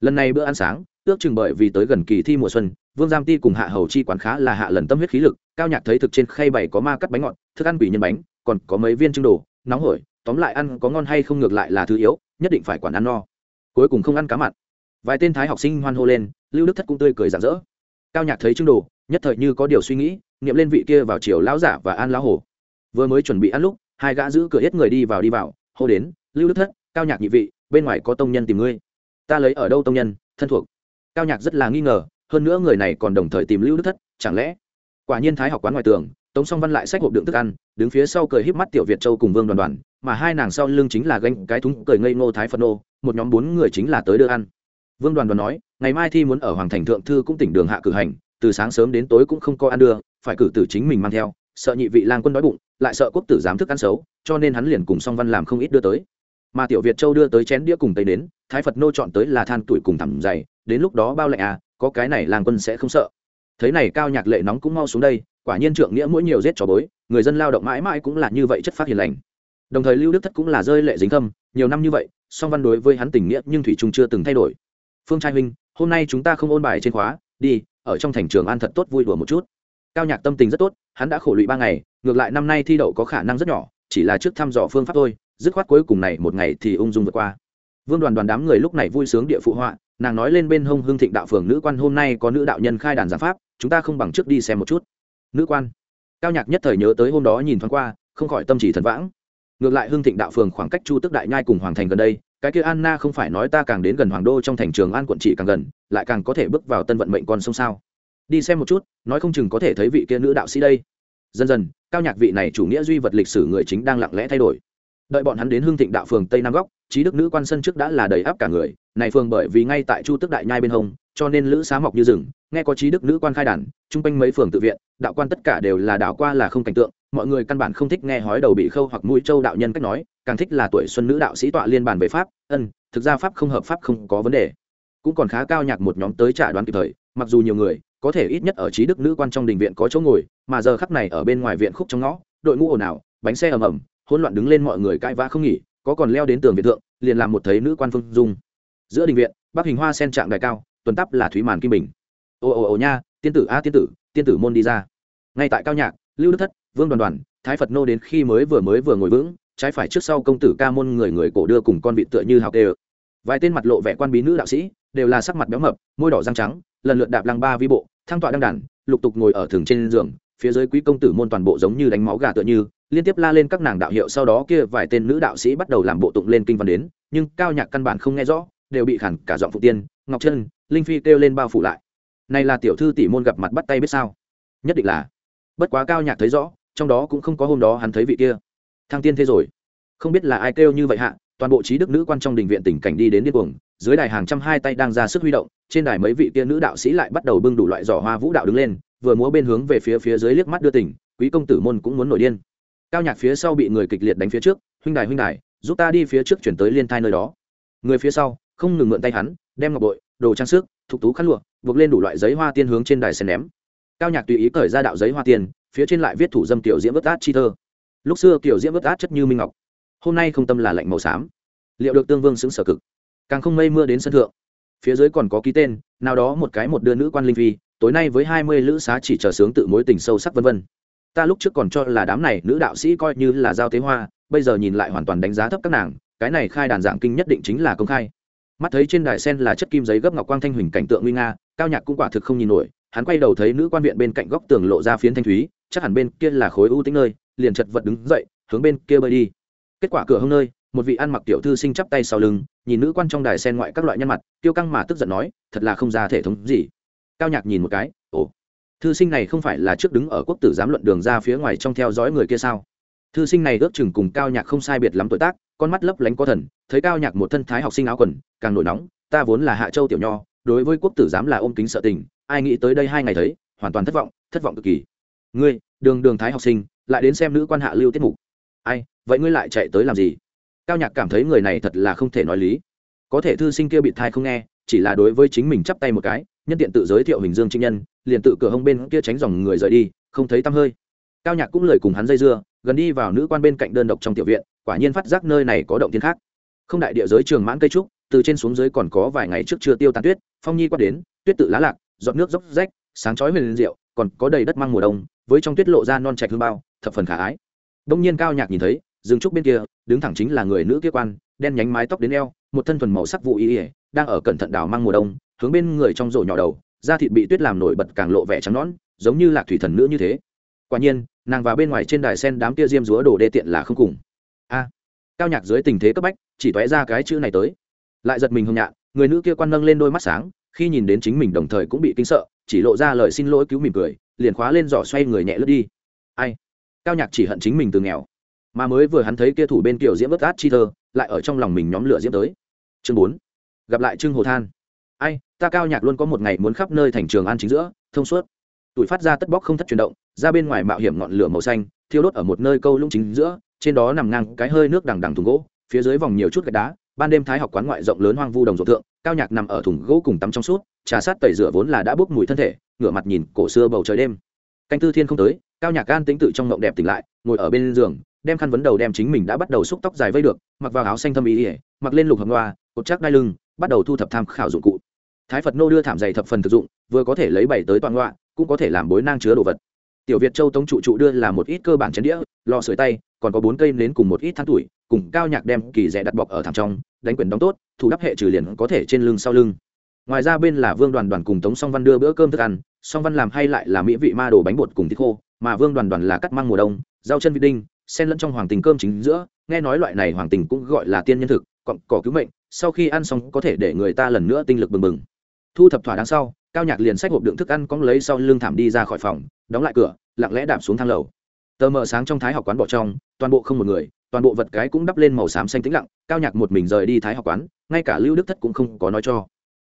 Lần này bữa ăn sáng, ước chừng bởi vì tới gần kỳ thi mùa xuân, vương giam ti cùng hạ hầu chi quán khá là hạ lần tâm huyết khí lực, cao nhạc thấy thực trên khay bày có ma cắt bánh ngọt, thức ăn quỷ nhân bánh, còn có mấy viên trưng đồ, nóng hổi, tóm lại ăn có ngon hay không ngược lại là thứ yếu, nhất định phải quản ăn no. Cuối cùng không ăn cá mặn. Vài tên thái học sinh hoan hô lên, lưu đức thất cũng tươi cười rạng rỡ. Cao nhạc thấy trưng đồ, nhất thời như có điều suy nghĩ nghiệm lên vị kia vào chiều lão giả và an lão hồ vừa mới chuẩn bị ăn lúc, hai gã giữ cửa hết người đi vào đi vào, hô đến, lưu đức thất, cao nhạc nhị vị, bên ngoài có tông nhân tìm ngươi. Ta lấy ở đâu tông nhân, thân thuộc. Cao nhạc rất là nghi ngờ, hơn nữa người này còn đồng thời tìm lưu đức thất, chẳng lẽ? Quả nhiên thái học quán ngoài tường, tống song văn lại sách hộp đựng thức ăn, đứng phía sau cười híp mắt tiểu việt châu cùng vương đoàn đoàn, mà hai nàng sau lưng chính là ganh cái thúng cười ngây ngô thái phân ô một nhóm bốn người chính là tới đưa ăn. Vương đoàn đoàn nói, ngày mai thi muốn ở hoàng thành thượng thư cũng tỉnh đường hạ cử hành, từ sáng sớm đến tối cũng không có ăn đưa phải cử tử chính mình mang theo, sợ nhị vị lang quân đói bụng, lại sợ quốc tử giám thức ăn xấu, cho nên hắn liền cùng song văn làm không ít đưa tới. Mà tiểu việt châu đưa tới chén đĩa cùng tây đến, thái phật nô chọn tới là than tuổi cùng thẳm dày, đến lúc đó bao lạnh à có cái này lang quân sẽ không sợ. Thấy này cao nhạc lệ nóng cũng mau xuống đây, quả nhiên trượng nghĩa mỗi nhiều giết trò bối, người dân lao động mãi mãi cũng là như vậy chất phát hiền lành. Đồng thời lưu đức thất cũng là rơi lệ dính thâm, nhiều năm như vậy, song văn đối với hắn tình nghĩa nhưng thủy trung chưa từng thay đổi. Phương trai huynh, hôm nay chúng ta không ôn bài trên khóa, đi, ở trong thành trường an thật tốt vui đùa một chút cao nhạc tâm tình rất tốt, hắn đã khổ lụy ba ngày, ngược lại năm nay thi đậu có khả năng rất nhỏ, chỉ là trước thăm dò phương pháp thôi, dứt khoát cuối cùng này một ngày thì ung dung vượt qua. Vương đoàn đoàn đám người lúc này vui sướng địa phụ họa, nàng nói lên bên hông hương thịnh đạo phường nữ quan hôm nay có nữ đạo nhân khai đàn giảng pháp, chúng ta không bằng trước đi xem một chút. Nữ quan. Cao nhạc nhất thời nhớ tới hôm đó nhìn thoáng qua, không khỏi tâm chỉ thần vãng. Ngược lại hương thịnh đạo phường khoảng cách chu tức đại nhai cùng hoàng thành gần đây, cái kia anna không phải nói ta càng đến gần hoàng đô trong thành trường an quận trị càng gần, lại càng có thể bước vào tân vận mệnh con sông sao đi xem một chút, nói không chừng có thể thấy vị kia nữ đạo sĩ đây. Dần dần, cao nhạc vị này chủ nghĩa duy vật lịch sử người chính đang lặng lẽ thay đổi. Đợi bọn hắn đến hương thịnh đạo phường tây nam góc, trí đức nữ quan sân trước đã là đầy áp cả người, này phường bởi vì ngay tại chu tức đại nhai bên hông, cho nên lữ xá mọc như rừng, nghe có trí đức nữ quan khai đàn, chung quanh mấy phường tự viện, đạo quan tất cả đều là đạo qua là không cảnh tượng, mọi người căn bản không thích nghe hói đầu bị khâu hoặc mũi châu đạo nhân cách nói, càng thích là tuổi xuân nữ đạo sĩ tọa liên bản về pháp, ân, thực ra pháp không hợp pháp không có vấn đề. Cũng còn khá cao nhạc một nhóm tới trả đoán kịp thời mặc dù nhiều người, có thể ít nhất ở trí đức nữ quan trong đình viện có chỗ ngồi, mà giờ khắc này ở bên ngoài viện khúc trong ngõ, đội ngũ ồn ào, bánh xe ầm ầm, hỗn loạn đứng lên mọi người cãi vã không nghỉ, có còn leo đến tường viện thượng, liền làm một thấy nữ quan phương dung. Giữa đình viện, bắc hình hoa sen trạng đài cao, tuần tắp là thúy màn kim bình. Ồ ồ ồ nha, tiên tử, a tiên tử tiên tử môn đi ra. Ngay tại cao nhạc, lưu đức thất, vương đoàn đoàn, thái phật nô đến khi mới vừa mới vừa ngồi vững, trái phải trước sau công tử ca môn người người cổ đưa cùng con vị tựa như hào kê vài tên mặt lộ vẻ quan bí nữ đạo sĩ, đều là sắc mặt béo mập, môi đỏ răng trắng lần lượt đạp lăng ba vi bộ thăng tọa đăng đàn, lục tục ngồi ở thường trên giường, phía dưới quý công tử môn toàn bộ giống như đánh máu gà tựa như, liên tiếp la lên các nàng đạo hiệu sau đó kia vài tên nữ đạo sĩ bắt đầu làm bộ tụng lên kinh văn đến, nhưng cao nhạc căn bản không nghe rõ, đều bị khản cả giọng phụ tiên, ngọc chân linh phi kêu lên bao phủ lại. Này là tiểu thư tỷ môn gặp mặt bắt tay biết sao? Nhất định là. Bất quá cao nhạc thấy rõ, trong đó cũng không có hôm đó hắn thấy vị kia. Thăng tiên thế rồi. Không biết là ai kêu như vậy hạ toàn bộ trí đức nữ quan trong đình viện tỉnh cảnh đi đến điên cuồng, dưới đài hàng trăm hai tay đang ra sức huy động, trên đài mấy vị kia nữ đạo sĩ lại bắt đầu bưng đủ loại giỏ hoa vũ đạo đứng lên, vừa múa bên hướng về phía phía dưới liếc mắt đưa tỉnh quý công tử môn cũng muốn nổi điên. Cao nhạc phía sau bị người kịch liệt đánh phía trước, huynh đài huynh đài, giúp ta đi phía trước chuyển tới liên thai nơi đó. Người phía sau, không ngừng mượn tay hắn, đem ngọc bội, đồ trang sức, thục tú khăn lụa, buộc lên đủ loại giấy hoa tiên hướng trên đài sen ném. Cao nhạc tùy ý cởi ra đạo giấy hoa tiên, phía trên lại viết thủ dâm tiểu diễm vớt át chi thơ. Lúc xưa tiểu diễm vớt át chất như minh ngọc hôm nay không tâm là lạnh màu xám. Liệu được tương vương xứng sở cực? Càng không mây mưa đến sân thượng. Phía dưới còn có ký tên nào đó một cái một đưa nữ quan linh vi, tối nay với hai mươi lữ xá chỉ chờ sướng tự mối tình sâu sắc vân vân. Ta lúc trước còn cho là đám này nữ đạo sĩ coi như là giao tế hoa bây giờ nhìn lại hoàn toàn đánh giá thấp các nàng cái này khai đàn dạng kinh nhất định chính là công khai. Mắt thấy trên đài sen là chất kim giấy gấp ngọc quang thanh huỳnh cảnh tượng nguy nga cao nhạc cũng quả thực không nhìn nổi hắn quay đầu thấy nữ quan viện bên cạnh góc tường lộ ra phiến thanh thúy chắc hẳn bên kia là khối ưu tính nơi liền chật vật đứng dậy hướng bên kia bơi đi kết quả cửa hông nơi, một vị ăn mặc tiểu thư sinh chắp tay sau lưng, nhìn nữ quan trong đài sen ngoại các loại nhân mặt, tiêu căng mà tức giận nói, thật là không ra thể thống gì. Cao nhạc nhìn một cái, ồ, thư sinh này không phải là trước đứng ở quốc tử giám luận đường ra phía ngoài trong theo dõi người kia sao? Thư sinh này ước chừng cùng cao nhạc không sai biệt lắm tuổi tác, con mắt lấp lánh có thần, thấy cao nhạc một thân thái học sinh áo quần, càng nổi nóng, ta vốn là hạ châu tiểu nho, đối với quốc tử giám là ôm kính sợ tình, ai nghĩ tới đây hai ngày thấy, hoàn toàn thất vọng thất vọng cực kỳ. Ngươi, đường đường thái học sinh, lại đến xem nữ quan hạ lưu tiết mục. Ai vậy ngươi lại chạy tới làm gì? Cao nhạc cảm thấy người này thật là không thể nói lý. Có thể thư sinh kia bị thai không nghe, chỉ là đối với chính mình chắp tay một cái, nhân tiện tự giới thiệu hình dương trinh nhân, liền tự cửa hông bên kia tránh dòng người rời đi, không thấy tăm hơi. Cao nhạc cũng lời cùng hắn dây dưa, gần đi vào nữ quan bên cạnh đơn độc trong tiểu viện, quả nhiên phát giác nơi này có động thiên khác. Không đại địa giới trường mãn cây trúc, từ trên xuống dưới còn có vài ngày trước chưa tiêu tán tuyết, phong nhi quát đến, tuyết tự lá lạc, giọt nước dốc rách, sáng chói huyền rượu còn có đầy đất măng mùa đông, với trong tuyết lộ ra non trạch hương bao, thập phần khả ái. Đông nhiên cao nhạc nhìn thấy rừng trúc bên kia, đứng thẳng chính là người nữ kia quan, đen nhánh mái tóc đến eo, một thân thuần màu sắc vụ y ỉa đang ở cẩn thận đào mang mùa đông, hướng bên người trong rổ nhỏ đầu, da thịt bị tuyết làm nổi bật càng lộ vẻ trắng nõn, giống như lạc thủy thần nữ như thế. Quả nhiên, nàng vào bên ngoài trên đài sen đám kia diêm rúa đồ đê tiện là không cùng. A, cao nhạc dưới tình thế cấp bách, chỉ toé ra cái chữ này tới. Lại giật mình hồng nhạn, người nữ kia quan nâng lên đôi mắt sáng, khi nhìn đến chính mình đồng thời cũng bị kinh sợ, chỉ lộ ra lời xin lỗi cứu mỉm cười, liền khóa lên giỏ xoay người nhẹ lướt đi. Ai? Cao nhạc chỉ hận chính mình từ nghèo mà mới vừa hắn thấy kia thủ bên kiểu diễm bất át chi thơ, lại ở trong lòng mình nhóm lửa diễm tới. Chương bốn, gặp lại trương hồ than. Ai, ta cao nhạc luôn có một ngày muốn khắp nơi thành trường an chính giữa, thông suốt. Tuổi phát ra tất bóc không thất chuyển động, ra bên ngoài mạo hiểm ngọn lửa màu xanh, thiêu đốt ở một nơi câu lũng chính giữa, trên đó nằm ngang cái hơi nước đằng đằng thùng gỗ, phía dưới vòng nhiều chút gạch đá, ban đêm thái học quán ngoại rộng lớn hoang vu đồng ruộng thượng, cao nhạc nằm ở thùng gỗ cùng tắm trong suốt, trà sát tẩy rửa vốn là đã bốc mùi thân thể, ngửa mặt nhìn cổ xưa bầu trời đêm. Canh tư thiên không tới, cao nhạc gan tính tự trong ngộng đẹp tỉnh lại, ngồi ở bên giường đem khăn vấn đầu đem chính mình đã bắt đầu xúc tóc dài vây được, mặc vào áo xanh thâm ý ỉa mặc lên lục hầm loa cột chắc đai lưng, bắt đầu thu thập tham khảo dụng cụ. Thái phật nô đưa thảm dày thập phần thực dụng, vừa có thể lấy bảy tới toàn loa cũng có thể làm bối nang chứa đồ vật. Tiểu việt châu tống trụ trụ đưa là một ít cơ bản chén đĩa, lò sưởi tay, còn có bốn cây nến cùng một ít than tuổi, cùng cao nhạc đem kỳ rẻ đặt bọc ở thảm trong, đánh quyển đóng tốt, thủ đắp hệ trừ liền có thể trên lưng sau lưng. Ngoài ra bên là vương đoàn đoàn cùng tống song văn đưa bữa cơm thức ăn, song văn làm hay lại là mỹ vị ma đồ bánh bột cùng thịt khô, mà vương đoàn đoàn là cắt măng mùa đông, rau chân vị đinh xen lẫn trong hoàng tình cơm chính giữa, nghe nói loại này hoàng tình cũng gọi là tiên nhân thực cọn cỏ cứu mệnh, sau khi ăn xong có thể để người ta lần nữa tinh lực bừng bừng. Thu thập thỏa đáng sau, cao nhạc liền xách hộp đựng thức ăn cóng lấy sau lưng thảm đi ra khỏi phòng, đóng lại cửa, lặng lẽ đạp xuống thang lầu. Tờ mờ sáng trong thái học quán bỏ trong, toàn bộ không một người, toàn bộ vật cái cũng đắp lên màu xám xanh tĩnh lặng, cao nhạc một mình rời đi thái học quán, ngay cả lưu đức thất cũng không có nói cho.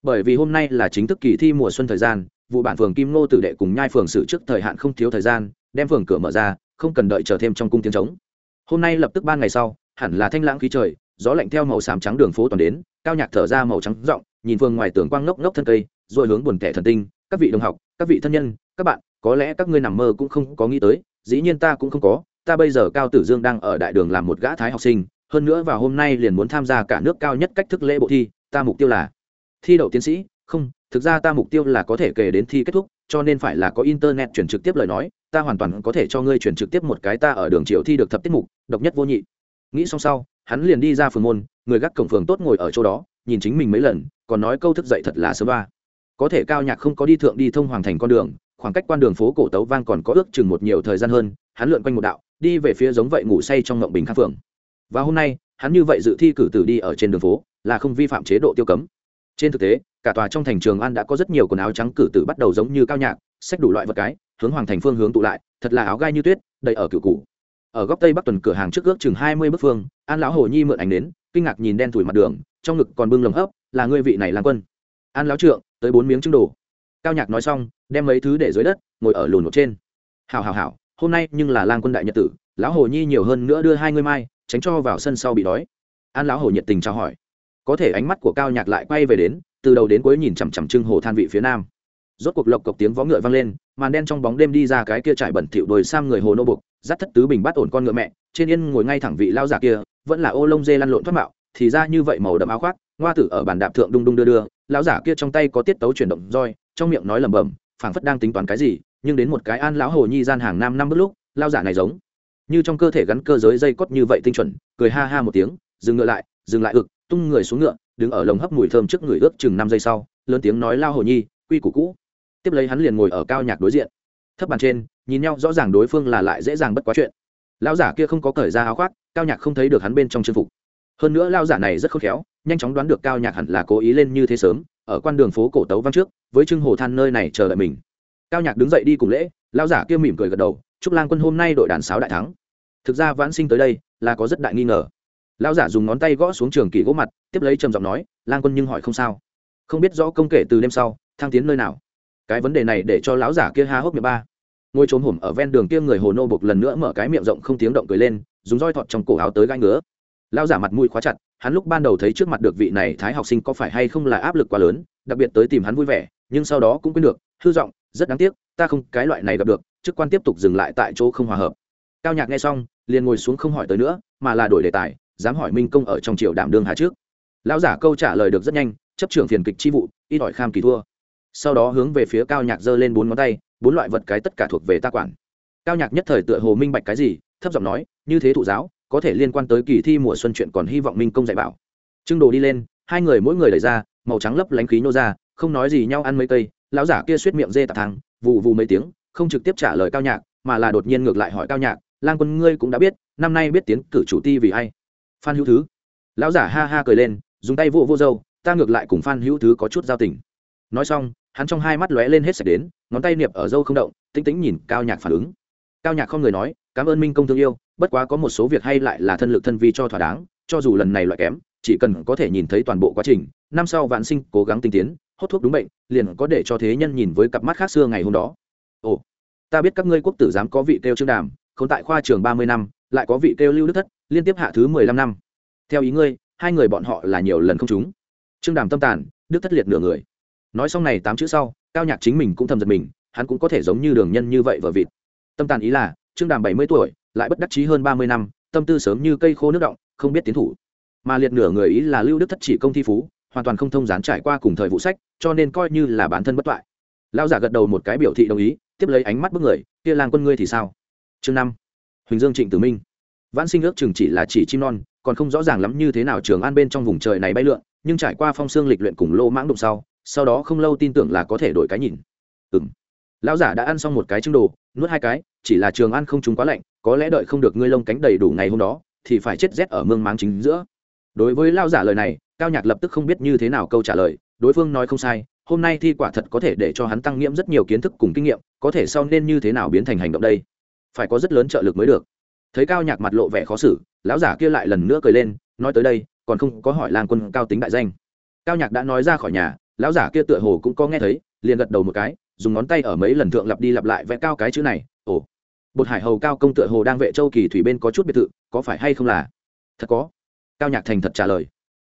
Bởi vì hôm nay là chính thức kỳ thi mùa xuân thời gian, vụ bản phường kim ngô tử đệ cùng nhai phường xử trước thời hạn không thiếu thời gian, đem phường cửa mở ra không cần đợi chờ thêm trong cung tiếng trống. Hôm nay lập tức ban ngày sau, hẳn là thanh lãng khí trời, gió lạnh theo màu xám trắng đường phố toàn đến, cao nhạc thở ra màu trắng rộng, nhìn vương ngoài tường quang ngốc ngốc thân cây, rồi hướng buồn tẻ thần tinh, các vị đồng học, các vị thân nhân, các bạn, có lẽ các ngươi nằm mơ cũng không có nghĩ tới, dĩ nhiên ta cũng không có, ta bây giờ cao tử dương đang ở đại đường làm một gã thái học sinh, hơn nữa vào hôm nay liền muốn tham gia cả nước cao nhất cách thức lễ bộ thi, ta mục tiêu là thi đậu tiến sĩ, không, thực ra ta mục tiêu là có thể kể đến thi kết thúc cho nên phải là có internet chuyển trực tiếp lời nói, ta hoàn toàn có thể cho ngươi chuyển trực tiếp một cái ta ở đường triệu thi được thập tiết mục, độc nhất vô nhị. Nghĩ xong sau, hắn liền đi ra phường môn, người gác cổng phường tốt ngồi ở chỗ đó, nhìn chính mình mấy lần, còn nói câu thức dậy thật là sớm ba. Có thể cao nhạc không có đi thượng đi thông hoàng thành con đường, khoảng cách quan đường phố cổ tấu vang còn có ước chừng một nhiều thời gian hơn, hắn lượn quanh một đạo, đi về phía giống vậy ngủ say trong ngộng bình khang phường. Và hôm nay, hắn như vậy dự thi cử tử đi ở trên đường phố, là không vi phạm chế độ tiêu cấm. Trên thực tế cả tòa trong thành trường an đã có rất nhiều quần áo trắng cử tử bắt đầu giống như cao nhạc xếp đủ loại vật cái, hướng hoàng thành phương hướng tụ lại, thật là áo gai như tuyết, đầy ở cựu cụ ở góc tây bắc tuần cửa hàng trước ước chừng hai mươi bức phương, an lão hồ nhi mượn ảnh đến, kinh ngạc nhìn đen thủi mặt đường, trong ngực còn bưng lồng hấp, là ngươi vị này làm quân. An lão trượng, tới bốn miếng trứng đồ. Cao nhạc nói xong, đem mấy thứ để dưới đất, ngồi ở lùn một trên. Hào hào hào hôm nay nhưng là lang quân đại nhật tử, lão hồ nhi nhiều hơn nữa đưa hai ngươi mai, tránh cho vào sân sau bị đói. An lão hồ nhiệt tình trao hỏi. Có thể ánh mắt của cao nhạc lại quay về đến từ đầu đến cuối nhìn chằm chằm trưng hồ than vị phía nam. Rốt cuộc lộc cộc tiếng vó ngựa vang lên, màn đen trong bóng đêm đi ra cái kia trải bẩn thỉu đồi sang người hồ nô bục, dắt thất tứ bình bắt ổn con ngựa mẹ, trên yên ngồi ngay thẳng vị lao giả kia, vẫn là ô lông dê lăn lộn thoát mạo, thì ra như vậy màu đậm áo khoác ngoa tử ở bàn đạp thượng đung đung đưa đưa, lão giả kia trong tay có tiết tấu chuyển động roi, trong miệng nói lẩm bẩm, phảng phất đang tính toán cái gì, nhưng đến một cái an lão hồ nhi gian hàng năm năm bước lúc lao giả này giống như trong cơ thể gắn cơ giới dây cốt như vậy tinh chuẩn, cười ha ha một tiếng, dừng ngựa lại, dừng lại ực, tung người xuống ngựa đứng ở lồng hấp mùi thơm trước người ước chừng năm giây sau, lớn tiếng nói lao hồ nhi, quy củ cũ. Tiếp lấy hắn liền ngồi ở cao nhạc đối diện. Thấp bàn trên, nhìn nhau rõ ràng đối phương là lại dễ dàng bất quá chuyện. Lão giả kia không có cởi ra áo khoác, cao nhạc không thấy được hắn bên trong chân phục. Hơn nữa lao giả này rất khôn khéo, nhanh chóng đoán được cao nhạc hẳn là cố ý lên như thế sớm, ở quan đường phố cổ tấu văn trước, với trưng hồ than nơi này chờ đợi mình. Cao nhạc đứng dậy đi cùng lễ lao giả kia mỉm cười gật đầu chúc lang quân hôm nay đội đàn sáo đại thắng. Thực ra vãn sinh tới đây là có rất đại nghi ngờ. Lão giả dùng ngón tay gõ xuống trường kỳ gỗ mặt, tiếp lấy trầm giọng nói, lang quân nhưng hỏi không sao. Không biết rõ công kể từ đêm sau, thăng tiến nơi nào. Cái vấn đề này để cho lão giả kia ha hốc miệng ba. Ngôi trốn hổm ở ven đường kia người hồ nô bục lần nữa mở cái miệng rộng không tiếng động cười lên, dùng roi thọt trong cổ áo tới gai ngứa. Lão giả mặt mũi khóa chặt, hắn lúc ban đầu thấy trước mặt được vị này thái học sinh có phải hay không là áp lực quá lớn, đặc biệt tới tìm hắn vui vẻ, nhưng sau đó cũng quên được, hư giọng, rất đáng tiếc, ta không, cái loại này gặp được, chức quan tiếp tục dừng lại tại chỗ không hòa hợp. Cao nhạc nghe xong, liền ngồi xuống không hỏi tới nữa, mà là đổi đề tài dám hỏi minh công ở trong triều đảm đương hà trước. Lão giả câu trả lời được rất nhanh, chấp trưởng phiền kịch chi vụ ít ỏi kham kỳ thua. Sau đó hướng về phía cao nhạc giơ lên bốn ngón tay, bốn loại vật cái tất cả thuộc về ta quản. Cao nhạc nhất thời tựa hồ minh bạch cái gì, thấp giọng nói, như thế thụ giáo, có thể liên quan tới kỳ thi mùa xuân chuyện còn hy vọng minh công dạy bảo. Trưng đồ đi lên, hai người mỗi người đẩy ra, màu trắng lấp lánh khí nô ra, không nói gì nhau ăn mấy cây, lão giả kia suýt miệng dê tạt thang vụ vụ mấy tiếng, không trực tiếp trả lời cao nhạc, mà là đột nhiên ngược lại hỏi cao nhạc, lang quân ngươi cũng đã biết, năm nay biết tiến cử chủ ti vì ai? Phan hữu thứ. Lão giả ha ha cười lên, dùng tay vô vô dâu ta ngược lại cùng phan hữu thứ có chút giao tình. Nói xong, hắn trong hai mắt lóe lên hết sạch đến, ngón tay niệp ở dâu không động, tĩnh tĩnh nhìn cao nhạc phản ứng. Cao nhạc không người nói, cảm ơn minh công thương yêu, bất quá có một số việc hay lại là thân lực thân vi cho thỏa đáng, cho dù lần này loại kém, chỉ cần có thể nhìn thấy toàn bộ quá trình, năm sau vạn sinh cố gắng tinh tiến, hốt thuốc đúng bệnh, liền có để cho thế nhân nhìn với cặp mắt khác xưa ngày hôm đó. Ồ, ta biết các ngươi quốc tử giám có vị kêu trương đàm không tại khoa trường ba mươi năm, lại có vị kêu lưu đức thất liên tiếp hạ thứ mười lăm năm. Theo ý ngươi, hai người bọn họ là nhiều lần không chúng trương đàm tâm tàn, đức thất liệt nửa người. Nói xong này tám chữ sau, cao nhạc chính mình cũng thầm giật mình, hắn cũng có thể giống như đường nhân như vậy vợ vịt. Tâm tàn ý là, trương đàm bảy mươi tuổi, lại bất đắc chí hơn ba mươi năm, tâm tư sớm như cây khô nước động, không biết tiến thủ. Mà liệt nửa người ý là lưu đức thất chỉ công thi phú, hoàn toàn không thông gián trải qua cùng thời vụ sách, cho nên coi như là bản thân bất toại. Lao giả gật đầu một cái biểu thị đồng ý, tiếp lấy ánh mắt bức người, kia làng quân ngươi thì sao? Chương năm. Huỳnh dương trịnh tử minh vãn sinh ước chừng chỉ là chỉ chim non, còn không rõ ràng lắm như thế nào trường an bên trong vùng trời này bay lượn, nhưng trải qua phong xương lịch luyện cùng lô mãng đụng sau sau đó không lâu tin tưởng là có thể đổi cái nhìn. Ừ m lão giả đã ăn xong một cái trứng đồ, nuốt hai cái, chỉ là trường ăn không chúng quá lạnh, có lẽ đợi không được ngươi lông cánh đầy đủ ngày hôm đó, thì phải chết rét ở mương máng chính giữa. Đối với lao giả lời này, cao nhạc lập tức không biết như thế nào câu trả lời, đối phương nói không sai, hôm nay thi quả thật có thể để cho hắn tăng nghiễm rất nhiều kiến thức cùng kinh nghiệm, có thể sau nên như thế nào biến thành hành động đây? Phải có rất lớn trợ lực mới được thấy cao nhạc mặt lộ vẻ khó xử, lão giả kia lại lần nữa cười lên, nói tới đây, còn không có hỏi lang quân cao tính đại danh. Cao nhạc đã nói ra khỏi nhà, lão giả kia tựa hồ cũng có nghe thấy, liền gật đầu một cái, dùng ngón tay ở mấy lần thượng lặp đi lặp lại vẽ cao cái chữ này, ồ. Bột hải hầu cao công tựa hồ đang vệ châu kỳ thủy bên có chút biệt thự, có phải hay không là? Thật có. Cao nhạc thành thật trả lời.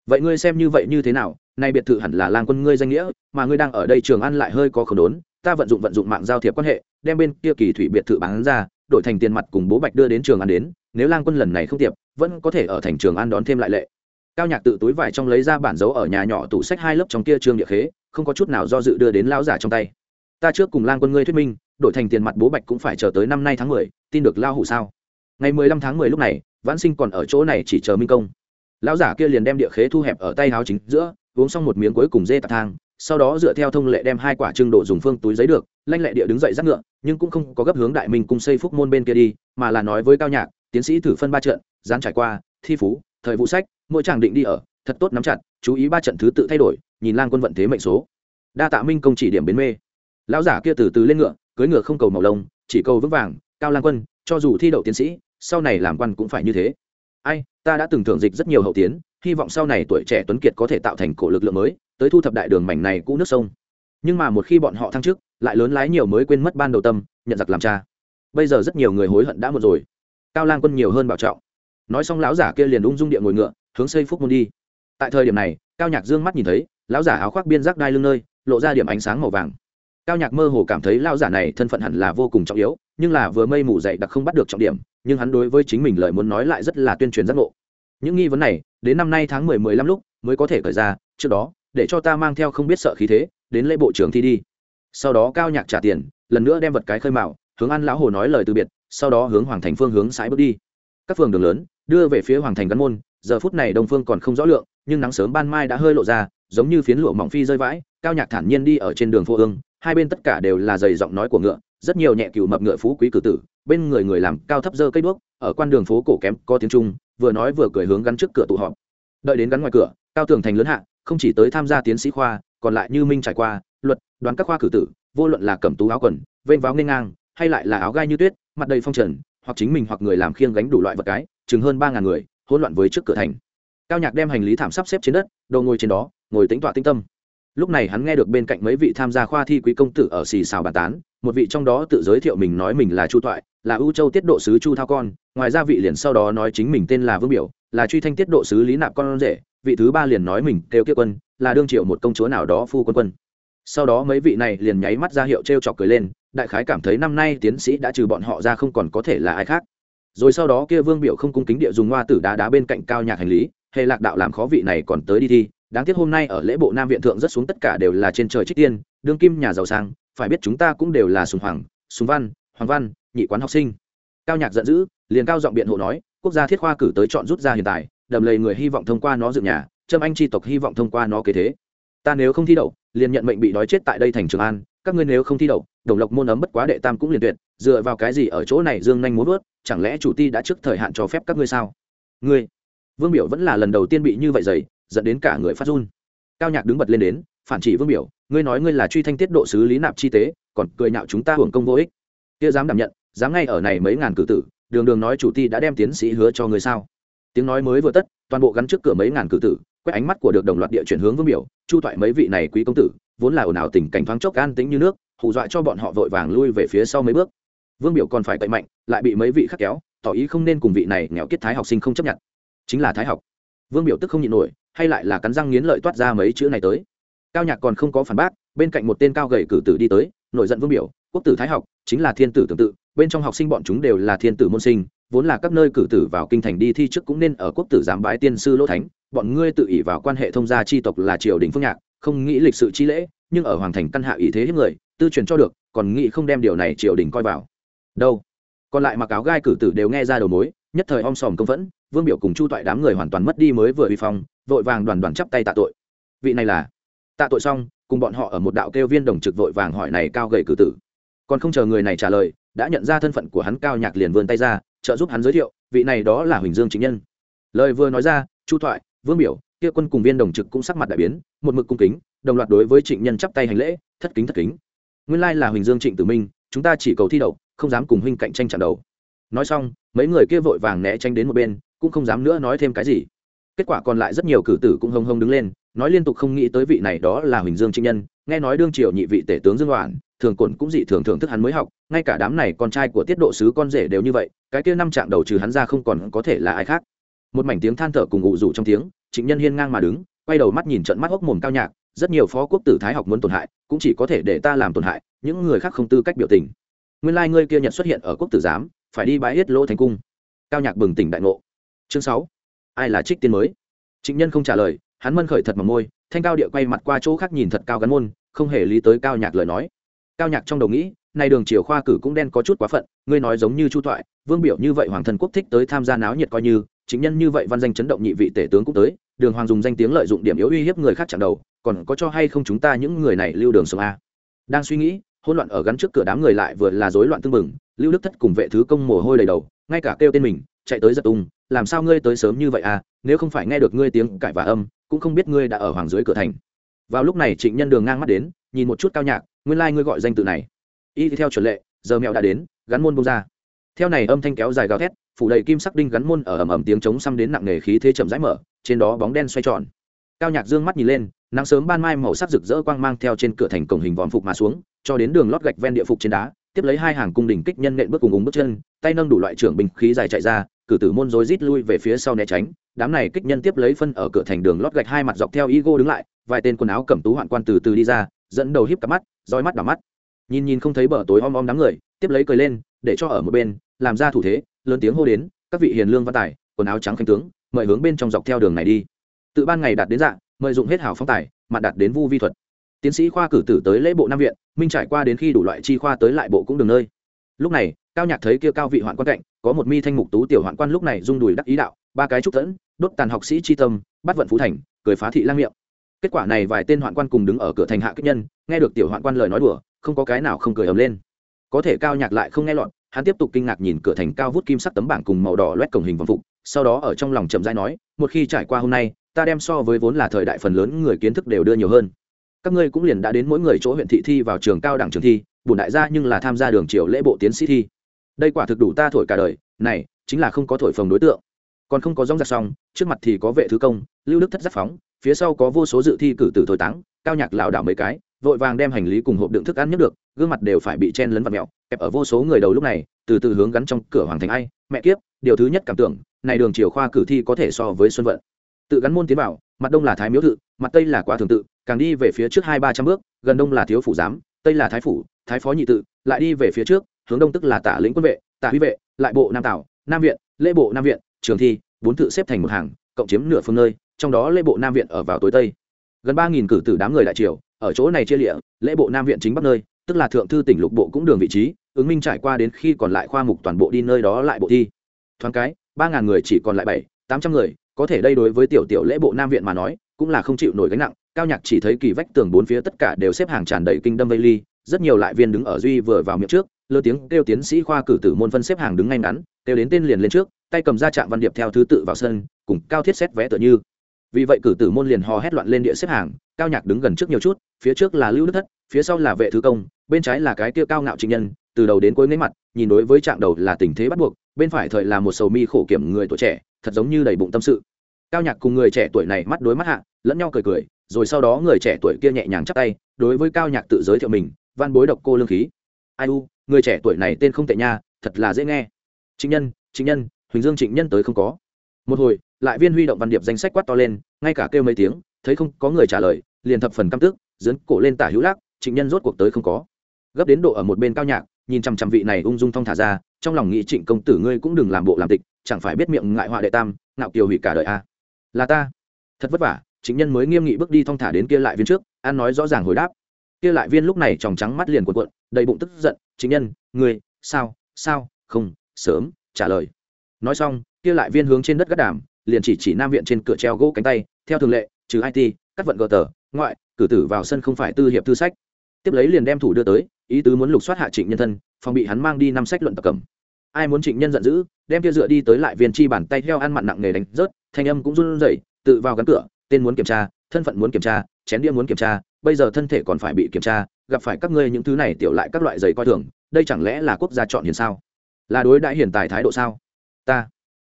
Vậy ngươi xem như vậy như thế nào nay biệt thự hẳn là lang quân ngươi danh nghĩa, mà ngươi đang ở đây trường ăn lại hơi có khổ đốn, ta vận dụng vận dụng mạng giao thiệp quan hệ, đem bên kia kỳ thủy biệt thự bán ra, đổi thành tiền mặt cùng bố bạch đưa đến trường ăn đến, nếu lang quân lần này không tiệp, vẫn có thể ở thành trường ăn đón thêm lại lệ. Cao nhạc tự túi vải trong lấy ra bản dấu ở nhà nhỏ tủ sách hai lớp trong kia trương địa khế, không có chút nào do dự đưa đến lão giả trong tay. Ta trước cùng lang quân ngươi thuyết minh, đổi thành tiền mặt bố bạch cũng phải chờ tới năm nay tháng mười, tin được lao hủ sao? Ngày mười lăm tháng mười lúc này, vãn sinh còn ở chỗ này chỉ chờ minh công. Lão giả kia liền đem địa khế thu hẹp ở tay háo chính giữa uống xong một miếng cuối cùng dê tạp thang, sau đó dựa theo thông lệ đem hai quả trưng đồ dùng phương túi giấy được, lanh lệ địa đứng dậy dắt ngựa, nhưng cũng không có gấp hướng đại minh cung xây phúc môn bên kia đi, mà là nói với cao nhạc, tiến sĩ thử phân ba trận gián trải qua, thi phú, thời vụ sách, mỗi chàng định đi ở, thật tốt nắm chặt, chú ý ba trận thứ tự thay đổi, nhìn lang quân vận thế mệnh số. Đa tạ minh công chỉ điểm bến mê. Lão giả kia từ từ lên ngựa cưới ngựa không cầu màu lông, chỉ cầu vững vàng, cao lang quân, cho dù thi đậu tiến sĩ, sau này làm quan cũng phải như thế ai, ta đã từng thưởng dịch rất nhiều hậu tiến, hy vọng sau này tuổi trẻ tuấn kiệt có thể tạo thành cổ lực lượng mới, tới thu thập đại đường mảnh này cũ nước sông. Nhưng mà một khi bọn họ thăng chức, lại lớn lái nhiều mới quên mất ban đầu tâm, nhận giặc làm cha. Bây giờ rất nhiều người hối hận đã một rồi. Cao lang quân nhiều hơn bảo trọng. Nói xong lão giả kia liền ung dung địa ngồi ngựa, hướng xây phúc môn đi. Tại thời điểm này, cao nhạc dương mắt nhìn thấy, lão giả áo khoác biên giác đai lưng nơi, lộ ra điểm ánh sáng màu vàng. Cao nhạc mơ hồ cảm thấy lão giả này thân phận hẳn là vô cùng trọng yếu nhưng là vừa mây mù dậy đặc không bắt được trọng điểm, nhưng hắn đối với chính mình lời muốn nói lại rất là tuyên truyền giác ngộ. Những nghi vấn này, đến năm nay tháng mười mười lăm lúc, mới có thể khởi ra, trước đó, để cho ta mang theo không biết sợ khí thế, đến lễ bộ trưởng thi đi. Sau đó cao nhạc trả tiền, lần nữa đem vật cái khơi mạo hướng ăn lão hồ nói lời từ biệt, sau đó hướng hoàng thành phương hướng sãi bước đi. Các phường đường lớn, đưa về phía hoàng thành gắn môn, giờ phút này đông phương còn không rõ lượng, nhưng nắng sớm ban mai đã hơi lộ ra, giống như phiến lụa mỏng phi rơi vãi, cao nhạc thản nhiên đi ở trên đường phố ương, hai bên tất cả đều là giày giọng nói của ngựa rất nhiều nhẹ cừu mập ngựa phú quý cử tử, bên người người làm cao thấp dơ cây đuốc, ở quan đường phố cổ kém, có tiếng trung, vừa nói vừa cười hướng gắn trước cửa tụ họp. Đợi đến gắn ngoài cửa, cao tường thành lớn hạ, không chỉ tới tham gia tiến sĩ khoa, còn lại như minh trải qua, luật, đoán các khoa cử tử, vô luận là cẩm tú áo quần, vênh váo nghênh ngang, hay lại là áo gai như tuyết, mặt đầy phong trần, hoặc chính mình hoặc người làm khiêng gánh đủ loại vật cái, chừng hơn ba ngàn người, hỗn loạn với trước cửa thành. Cao nhạc đem hành lý thảm sắp xếp trên đất, đồ ngồi trên đó, ngồi tính tọa tinh tâm. Lúc này hắn nghe được bên cạnh mấy vị tham gia khoa thi quý công tử ở xì xào bàn tán một vị trong đó tự giới thiệu mình nói mình là chu toại, là ưu châu tiết độ sứ chu thao con. Ngoài ra vị liền sau đó nói chính mình tên là vương biểu, là truy thanh tiết độ sứ lý nạp con rể. Vị thứ ba liền nói mình kêu kiếp quân, là đương triệu một công chúa nào đó phu quân quân. Sau đó mấy vị này liền nháy mắt ra hiệu t r e o chọc cười lên, đại khái cảm thấy năm nay tiến sĩ đã trừ bọn họ ra không còn có thể là ai khác. Rồi sau đó kia vương biểu không cung kính địa dùng hoa tử đá đá bên cạnh cao nhạc hành lý hệ lạc đạo làm khó vị này còn tới đi thi. Đáng tiếc hôm nay ở lễ bộ nam viện thượng rất xuống tất cả đều là trên trời trích tiên, đương kim nhà giàu sang phải biết chúng ta cũng đều là sùng hoàng, sùng văn, hoàng văn, nhị quán học sinh. Cao nhạc giận dữ, liền cao giọng biện hộ nói, quốc gia thiết khoa cử tới chọn rút ra hiện tại, đầm lầy người hy vọng thông qua nó dựng nhà trâm anh tri tộc hy vọng thông qua nó kế thế. Ta nếu không thi đậu, liền nhận mệnh bị đói chết tại đây thành trường an, các ngươi nếu không thi đậu, đồng lộc môn ấm bất quá đệ tam cũng liền tuyệt, dựa vào cái gì ở chỗ này dương nhanh muốn vớt, chẳng lẽ chủ ti đã trước thời hạn cho phép các ngươi sao? Ngươi, vương biểu vẫn là lần đầu tiên bị như vậy dày dẫn đến cả người phát run. Cao nhạc đứng bật lên đến phản chỉ vương biểu, ngươi nói ngươi là truy thanh tiết độ sứ lý nạp chi tế, còn cười nhạo chúng ta hưởng công vô ích. Kia dám đảm nhận, dám ngay ở này mấy ngàn cử tử, đường đường nói chủ ti đã đem tiến sĩ hứa cho ngươi sao? Tiếng nói mới vừa tất, toàn bộ gắn trước cửa mấy ngàn cử tử, quét ánh mắt của được đồng loạt địa chuyển hướng vương biểu, chu toại mấy vị này quý công tử, vốn là ồn ào tình cảnh thoáng chốc an tĩnh như nước, hù dọa cho bọn họ vội vàng lui về phía sau mấy bước. Vương biểu còn phải cậy mạnh, lại bị mấy vị khắc kéo, tỏ ý không nên cùng vị này nghèo kết thái học sinh không chấp nhận. Chính là thái học. Vương biểu tức không nhịn nổi, hay lại là cắn răng nghiến lợi toát ra mấy chữ này tới cao nhạc còn không có phản bác, bên cạnh một tên cao gầy cử tử đi tới, nổi giận vương biểu, quốc tử thái học, chính là thiên tử tương tự, bên trong học sinh bọn chúng đều là thiên tử môn sinh, vốn là các nơi cử tử vào kinh thành đi thi trước cũng nên ở quốc tử giám bái tiên sư lỗ thánh, bọn ngươi tự ỷ vào quan hệ thông gia chi tộc là triều đình phương nhạc, không nghĩ lịch sự chi lễ, nhưng ở hoàng thành căn hạ ý thế hiếp người, tư truyền cho được, còn nghĩ không đem điều này triều đình coi vào. Đâu? Còn lại mặc áo gai cử tử đều nghe ra đầu mối, nhất thời om sòm công vẫn vương biểu cùng chu toại đám người hoàn toàn mất đi mới vừa vi phong, vội vàng đoàn đoàn chắp tay tạ tội. Vị này là tạ tội xong, cùng bọn họ ở một đạo kêu viên đồng trực vội vàng hỏi này cao gầy cử tử. Còn không chờ người này trả lời, đã nhận ra thân phận của hắn cao nhạc liền vươn tay ra, trợ giúp hắn giới thiệu, vị này đó là huỳnh dương chính nhân. Lời vừa nói ra, chu thoại, vương biểu, kia quân cùng viên đồng trực cũng sắc mặt đại biến, một mực cung kính, đồng loạt đối với trịnh nhân chắp tay hành lễ, thất kính thất kính. Nguyên lai là huỳnh dương trịnh tử minh, chúng ta chỉ cầu thi đậu, không dám cùng huynh cạnh tranh trận đầu. Nói xong, mấy người kia vội vàng né tranh đến một bên, cũng không dám nữa nói thêm cái gì kết quả còn lại rất nhiều cử tử cũng hông hông đứng lên, nói liên tục không nghĩ tới vị này đó là huỳnh dương trinh nhân, nghe nói đương triều nhị vị tể tướng dương đoạn thường cổn cũng dị thường thưởng thức hắn mới học, ngay cả đám này con trai của tiết độ sứ con rể đều như vậy, cái kia năm trạng đầu trừ hắn ra không còn có thể là ai khác. Một mảnh tiếng than thở cùng ụ rủ trong tiếng, trịnh nhân hiên ngang mà đứng, quay đầu mắt nhìn trận mắt hốc mồm cao nhạc, rất nhiều phó quốc tử thái học muốn tổn hại, cũng chỉ có thể để ta làm tổn hại, những người khác không tư cách biểu tình. Nguyên lai ngươi kia nhận xuất hiện ở quốc tử giám, phải đi bãi hết lỗ thành cung. Cao nhạc bừng tỉnh đại ngộ. Chương sáu ai là trích tiên mới? Trịnh nhân không trả lời, hắn mân khởi thật mà môi, thanh cao địa quay mặt qua chỗ khác nhìn thật cao gắn môn, không hề lý tới cao nhạc lời nói. Cao nhạc trong đầu nghĩ nay đường triều khoa cử cũng đen có chút quá phận, ngươi nói giống như chu thoại vương biểu như vậy hoàng thần quốc thích tới tham gia náo nhiệt coi như chính nhân như vậy văn danh chấn động nhị vị tể tướng cũng tới, đường hoàng dùng danh tiếng lợi dụng điểm yếu uy hiếp người khác chặn đầu, còn có cho hay không chúng ta những người này lưu đường sông a? Đang suy nghĩ, hỗn loạn ở gắn trước cửa đám người lại vừa là rối loạn tương mừng lưu đức thất cùng vệ thứ công mồ hôi đầy đầu, ngay cả kêu tên mình chạy tới giật tung, làm sao ngươi tới sớm như vậy à? Nếu không phải nghe được ngươi tiếng cãi và âm, cũng không biết ngươi đã ở hoàng dưới cửa thành. Vào lúc này trịnh nhân đường ngang mắt đến, nhìn một chút cao nhạc, nguyên lai、like、ngươi gọi danh tự này. Y theo chuẩn lệ, giờ mẹo đã đến, gắn môn bông ra. Theo này âm thanh kéo dài gào thét, phủ đầy kim sắc đinh gắn môn ở ầm ầm tiếng trống xăm đến nặng nề khí thế chậm rãi mở, trên đó bóng đen xoay tròn. Cao nhạc dương mắt nhìn lên, nắng sớm ban mai màu sắc rực rỡ quang mang theo trên cửa thành cổng hình vòm phục mà xuống, cho đến đường lót gạch ven địa phục trên đá tiếp lấy hai hàng cung đỉnh kích nhân nện bước cùng úng bước chân, tay nâng đủ loại trưởng binh khí dài chạy ra, cử tử môn rối rít lui về phía sau né tránh. Đám này kích nhân tiếp lấy phân ở cửa thành đường lót gạch hai mặt dọc theo Igo đứng lại, vài tên quần áo cẩm tú hoạn quan từ từ đi ra, dẫn đầu híp cặp mắt, roi mắt đỏ mắt. Nhìn nhìn không thấy bờ tối om om đám người, tiếp lấy cười lên, để cho ở một bên, làm ra thủ thế, lớn tiếng hô đến, các vị hiền lương văn tài, quần áo trắng khánh tướng, mời hướng bên trong dọc theo đường này đi. Tự ban ngày đạt đến dạng mời dụng hết hảo phong tài mặt đạt đến vu vi thuật tiến sĩ khoa cử tử tới lễ bộ nam viện, minh trải qua đến khi đủ loại chi khoa tới lại bộ cũng đường nơi. Lúc này, cao nhạc thấy kia cao vị hoạn quan cạnh, có một mi thanh mục tú tiểu hoạn quan lúc này rung đùi đắc ý đạo, ba cái trúc tẫn, đốt tàn học sĩ chi tâm, bắt vận phú thành, cười phá thị lang miệng. Kết quả này vài tên hoạn quan cùng đứng ở cửa thành hạ kích nhân, nghe được tiểu hoạn quan lời nói đùa, không có cái nào không cười ầm lên. Có thể cao nhạc lại không nghe lọt, hắn tiếp tục kinh ngạc nhìn cửa thành cao vút kim sắc tấm bảng cùng màu đỏ loét cổng hình vòng phục, sau đó ở trong lòng chậm rãi nói, một khi trải qua hôm nay, ta đem so với vốn là thời đại phần lớn người kiến thức đều đưa nhiều hơn các ngươi cũng liền đã đến mỗi người chỗ huyện thị thi vào trường cao đẳng trường thi bùn đại gia nhưng là tham gia đường triều lễ bộ tiến sĩ thi. Đây quả thực đủ ta thổi cả đời, này, chính là không có thổi phồng đối tượng. Còn không có rong giặc xong, trước mặt thì có vệ thứ công, lưu đức thất giáp phóng, phía sau có vô số dự thi cử tử thổi táng, cao nhạc lảo đảo mấy cái, vội vàng đem hành lý cùng hộp đựng thức ăn nhất được, gương mặt đều phải bị chen lấn vật mẹo, kẹp ở vô số người đầu lúc này, từ từ hướng gắn trong cửa hoàng thành ai, mẹ kiếp, điều thứ nhất cảm tưởng, này đường triều khoa cử thi có thể so với xuân vận tự gắn môn tiến bảo mặt đông là thái miếu tự, mặt tây là quá thường tự, càng đi về phía trước hai ba trăm bước, gần đông là thiếu phủ giám, tây là thái phủ, thái phó nhị tự, lại đi về phía trước, hướng đông tức là tả lĩnh quân vệ, tả huy vệ, lại bộ nam tảo, nam viện, lễ bộ nam viện, trường thi, bốn tự xếp thành một hàng, cộng chiếm nửa phương nơi, trong đó lễ bộ nam viện ở vào tối tây. Gần ba nghìn cử tử đám người đại triều, ở chỗ này chia lịa, lễ bộ nam viện chính bắc nơi, tức là thượng thư tỉnh lục bộ cũng đường vị trí, ứng minh trải qua đến khi còn lại khoa mục toàn bộ đi nơi đó lại bộ thi. Thoáng cái, ba ngàn người chỉ còn lại bảy, tám trăm người có thể đây đối với tiểu tiểu lễ bộ nam viện mà nói, cũng là không chịu nổi gánh nặng, cao nhạc chỉ thấy kỳ vách tường bốn phía tất cả đều xếp hàng tràn đầy kinh đâm vây ly, rất nhiều lại viên đứng ở duy vừa vào miệng trước, lơ tiếng kêu tiến sĩ khoa cử tử môn phân xếp hàng đứng ngay ngắn, kêu đến tên liền lên trước, tay cầm ra trạm văn điệp theo thứ tự vào sân, cùng cao thiết xét vé tựa như. Vì vậy cử tử môn liền hò hét loạn lên địa xếp hàng, cao nhạc đứng gần trước nhiều chút, phía trước là lưu đức thất, phía sau là vệ thứ công, bên trái là cái kia cao ngạo trịnh nhân, từ đầu đến cuối nấy mặt, nhìn đối với trạng đầu là tình thế bắt buộc, bên phải thời là một sầu mi khổ kiểm người tuổi trẻ thật giống như đầy bụng tâm sự. Cao nhạc cùng người trẻ tuổi này mắt đối mắt hạ, lẫn nhau cười cười, rồi sau đó người trẻ tuổi kia nhẹ nhàng chắp tay, đối với cao nhạc tự giới thiệu mình văn bối độc cô lương khí. Ai u, người trẻ tuổi này tên không tệ nha, thật là dễ nghe. Chính nhân chính nhân, huỳnh dương trịnh nhân tới không có. Một hồi, lại viên huy động văn điệp danh sách quát to lên, ngay cả kêu mấy tiếng, thấy không có người trả lời, liền thập phần căm tức, dấn cổ lên tả hữu lắc. trịnh nhân rốt cuộc tới không có. Gấp đến độ ở một bên cao nhạc, nhìn chằm chằm vị này ung dung thong thả ra trong lòng nghĩ trịnh công tử ngươi cũng đừng làm bộ làm tịch, chẳng phải biết miệng ngại họa đệ tam, ngạo kiều hủy cả đời a à. là ta. Thật vất vả chính nhân mới nghiêm nghị bước đi thong thả đến kia lại viên trước, an nói rõ ràng hồi đáp. Kia lại viên lúc này tròng trắng mắt liền cuộn cuộn, đầy bụng tức giận chính nhân, ngươi, sao sao, không, sớm, trả lời. Nói xong, kia lại viên hướng trên đất gắt đàm, liền chỉ chỉ nam viện trên cửa treo gỗ cánh tay, theo thường lệ, trừ it cắt vận gờ tờ, ngoại, cử tử vào sân không phải tư hiệp thư sách. Tiếp lấy liền đem thủ đưa tới, ý tứ muốn lục soát hạ trịnh nhân thân, phòng bị hắn mang đi năm sách luận tập cầm ai muốn trịnh nhân giận dữ, đem kia dựa đi tới lại viên chi bàn tay theo ăn mặn nặng nghề đánh rớt, thanh âm cũng run rẩy, tự vào gắn cửa, tên muốn kiểm tra, thân phận muốn kiểm tra, chén đĩa muốn kiểm tra, bây giờ thân thể còn phải bị kiểm tra, gặp phải các ngươi những thứ này tiểu lại các loại giày coi thường, đây chẳng lẽ là quốc gia chọn hiền sao? Là đối đãi hiền tài thái độ sao? Ta.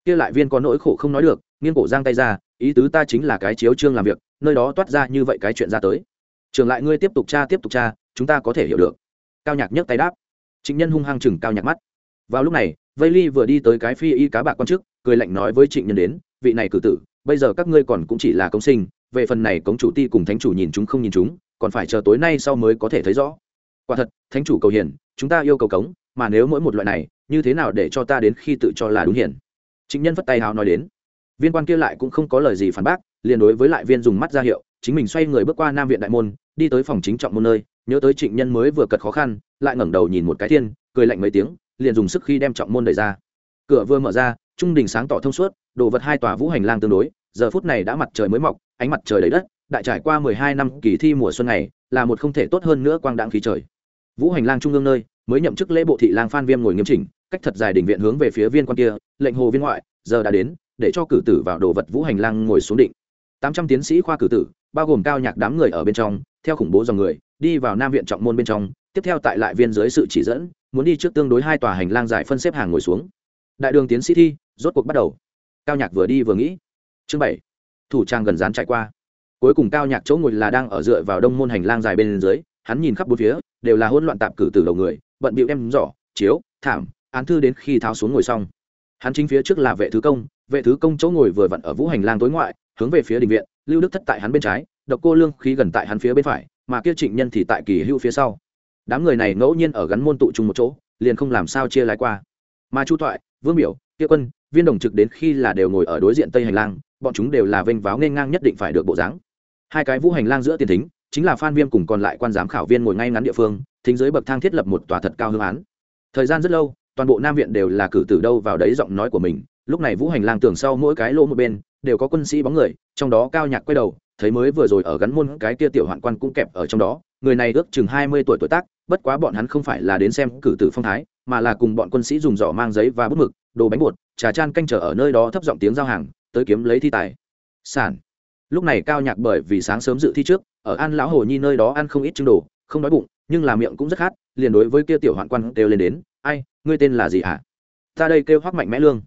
Kia lại viên có nỗi khổ không nói được, nghiêng cổ giang tay ra, ý tứ ta chính là cái chiếu trương làm việc, nơi đó toát ra như vậy cái chuyện ra tới. Trường lại ngươi tiếp tục tra, tiếp tục tra, chúng ta có thể hiểu được. Cao nhạc nhấc tay đáp. Trịnh nhân hung hăng chừng cao nhạc mắt vào lúc này, vây ly vừa đi tới cái phi y cá bạc con trước, cười lạnh nói với trịnh nhân đến, vị này cử tử, bây giờ các ngươi còn cũng chỉ là công sinh, về phần này cống chủ ti cùng thánh chủ nhìn chúng không nhìn chúng, còn phải chờ tối nay sau mới có thể thấy rõ. Quả thật, thánh chủ cầu hiền, chúng ta yêu cầu cống, mà nếu mỗi một loại này, như thế nào để cho ta đến khi tự cho là đúng hiền? Chính nhân vất tay hào nói đến. Viên quan kia lại cũng không có lời gì phản bác, liền đối với lại viên dùng mắt ra hiệu, chính mình xoay người bước qua nam viện đại môn, đi tới phòng chính trọng môn nơi, nhớ tới trịnh nhân mới vừa cật khó khăn, lại ngẩng đầu nhìn một cái thiên, cười lạnh mấy tiếng liền dùng sức khi đem trọng môn đẩy ra. Cửa vừa mở ra, trung đình sáng tỏ thông suốt, đồ vật hai tòa vũ hành lang tương đối, giờ phút này đã mặt trời mới mọc, ánh mặt trời đầy đất, đại trải qua mười hai năm kỳ thi mùa xuân này, là một không thể tốt hơn nữa quang đãng khí trời. Vũ hành lang trung ương nơi, mới nhậm chức lễ bộ thị lang phan viêm ngồi nghiêm chỉnh, cách thật dài đỉnh viện hướng về phía viên quan kia, lệnh hồ viên ngoại, giờ đã đến, để cho cử tử vào đồ vật vũ hành lang ngồi xuống định. Tám trăm tiến sĩ khoa cử tử, bao gồm cao nhạc đám người ở bên trong, theo khủng bố dòng người, đi vào nam viện trọng môn bên trong, tiếp theo tại lại viên dưới sự chỉ dẫn muốn đi trước tương đối hai tòa hành lang dài phân xếp hàng ngồi xuống. Đại đường tiến sĩ thi, rốt cuộc bắt đầu. Cao nhạc vừa đi vừa nghĩ. Chương bảy. Thủ trang gần dán chạy qua. Cuối cùng cao nhạc chỗ ngồi là đang ở dựa vào đông môn hành lang dài bên dưới, hắn nhìn khắp bốn phía, đều là hỗn loạn tạp cử từ đầu người, bận bịu đem giỏ, chiếu, thảm, án thư đến khi tháo xuống ngồi xong. Hắn chính phía trước là vệ thứ công, vệ thứ công chỗ ngồi vừa vặn ở vũ hành lang tối ngoại, hướng về phía đình viện, lưu đức thất tại hắn bên trái, độc cô lương khí gần tại hắn phía bên phải, mà kia trịnh nhân thì tại kỳ hưu phía sau đám người này ngẫu nhiên ở gắn môn tụ chung một chỗ, liền không làm sao chia lái qua. Mà chu thoại, vương biểu kia quân, viên đồng trực đến khi là đều ngồi ở đối diện tây hành lang, bọn chúng đều là vênh váo nên ngang nhất định phải được bộ dáng. Hai cái vũ hành lang giữa tiền thính, chính là phan viêm cùng còn lại quan giám khảo viên ngồi ngay ngắn địa phương, thính dưới bậc thang thiết lập một tòa thật cao hương án. Thời gian rất lâu, toàn bộ nam viện đều là cử từ đâu vào đấy giọng nói của mình. Lúc này vũ hành lang tường sau mỗi cái lỗ một bên, đều có quân sĩ bóng người, trong đó cao nhạc quay đầu, thấy mới vừa rồi ở gắn môn cái kia tiểu hoạn quan cũng kẹp ở trong đó người này ước chừng hai mươi tuổi tuổi tác, bất quá bọn hắn không phải là đến xem cử tử phong thái, mà là cùng bọn quân sĩ dùng giỏ mang giấy và bút mực, đồ bánh bột, trà chan canh trở ở nơi đó thấp giọng tiếng giao hàng, tới kiếm lấy thi tài. Sản. Lúc này cao nhạc bởi vì sáng sớm dự thi trước, ở an lão hồ nhi nơi đó ăn không ít trứng đồ, không đói bụng, nhưng là miệng cũng rất khát, liền đối với kia tiểu hoạn quan kêu lên đến, ai, ngươi tên là gì hả? Ta đây, kêu hoắc mạnh mẽ lương.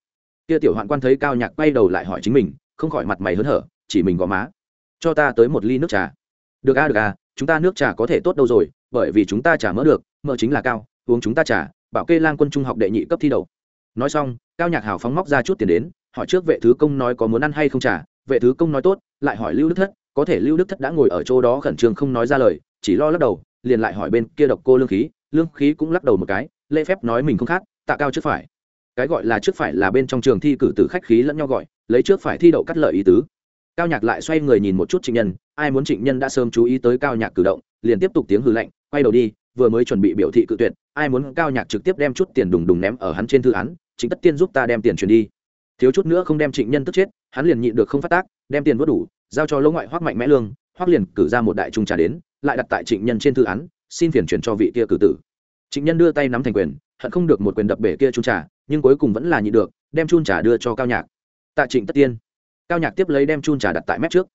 Kia tiểu hoạn quan thấy cao nhạc quay đầu lại hỏi chính mình, không khỏi mặt mày hớn hở, chỉ mình gò má, cho ta tới một ly nước trà. Được a được a chúng ta nước trà có thể tốt đâu rồi, bởi vì chúng ta trà mỡ được, mỡ chính là cao, uống chúng ta trà, bảo kê lang quân trung học đệ nhị cấp thi đầu nói xong, cao nhạc hào phóng móc ra chút tiền đến, hỏi trước vệ thứ công nói có muốn ăn hay không trà. Vệ thứ công nói tốt, lại hỏi lưu đức thất, có thể lưu đức thất đã ngồi ở chỗ đó khẩn trương không nói ra lời, chỉ lo lắc đầu, liền lại hỏi bên kia độc cô lương khí lương khí cũng lắc đầu một cái, lễ phép nói mình không khác tạ cao trước phải. Cái gọi là trước phải là bên trong trường thi cử tử khách khí lẫn nhau gọi, lấy trước phải thi đậu cắt lợi ý tứ cao nhạc lại xoay người nhìn một chút trịnh nhân, ai muốn trịnh nhân đã sớm chú ý tới cao nhạc cử động, liền tiếp tục tiếng hư lạnh, quay đầu đi, vừa mới chuẩn bị biểu thị cự tuyệt, ai muốn cao nhạc trực tiếp đem chút tiền đùng đùng ném ở hắn trên thư án chính tất tiên giúp ta đem tiền chuyển đi. Thiếu chút nữa không đem trịnh nhân tức chết, hắn liền nhịn được không phát tác, đem tiền vớt đủ, giao cho lỗ ngoại hoác mạnh mẽ lương hoác liền cử ra một đại trung trà đến, lại đặt tại trịnh nhân trên thư án, xin phiền chuyển cho vị kia cử tử. Trịnh nhân đưa tay nắm thành quyền, hận không được một quyền đập bể kia trung trà, nhưng cuối cùng vẫn là nhịn được, đem chun trà đưa cho cao nhạc. Tạ trịnh tất tiên cao nhạc tiếp lấy đem chun trà đặt tại mép trước.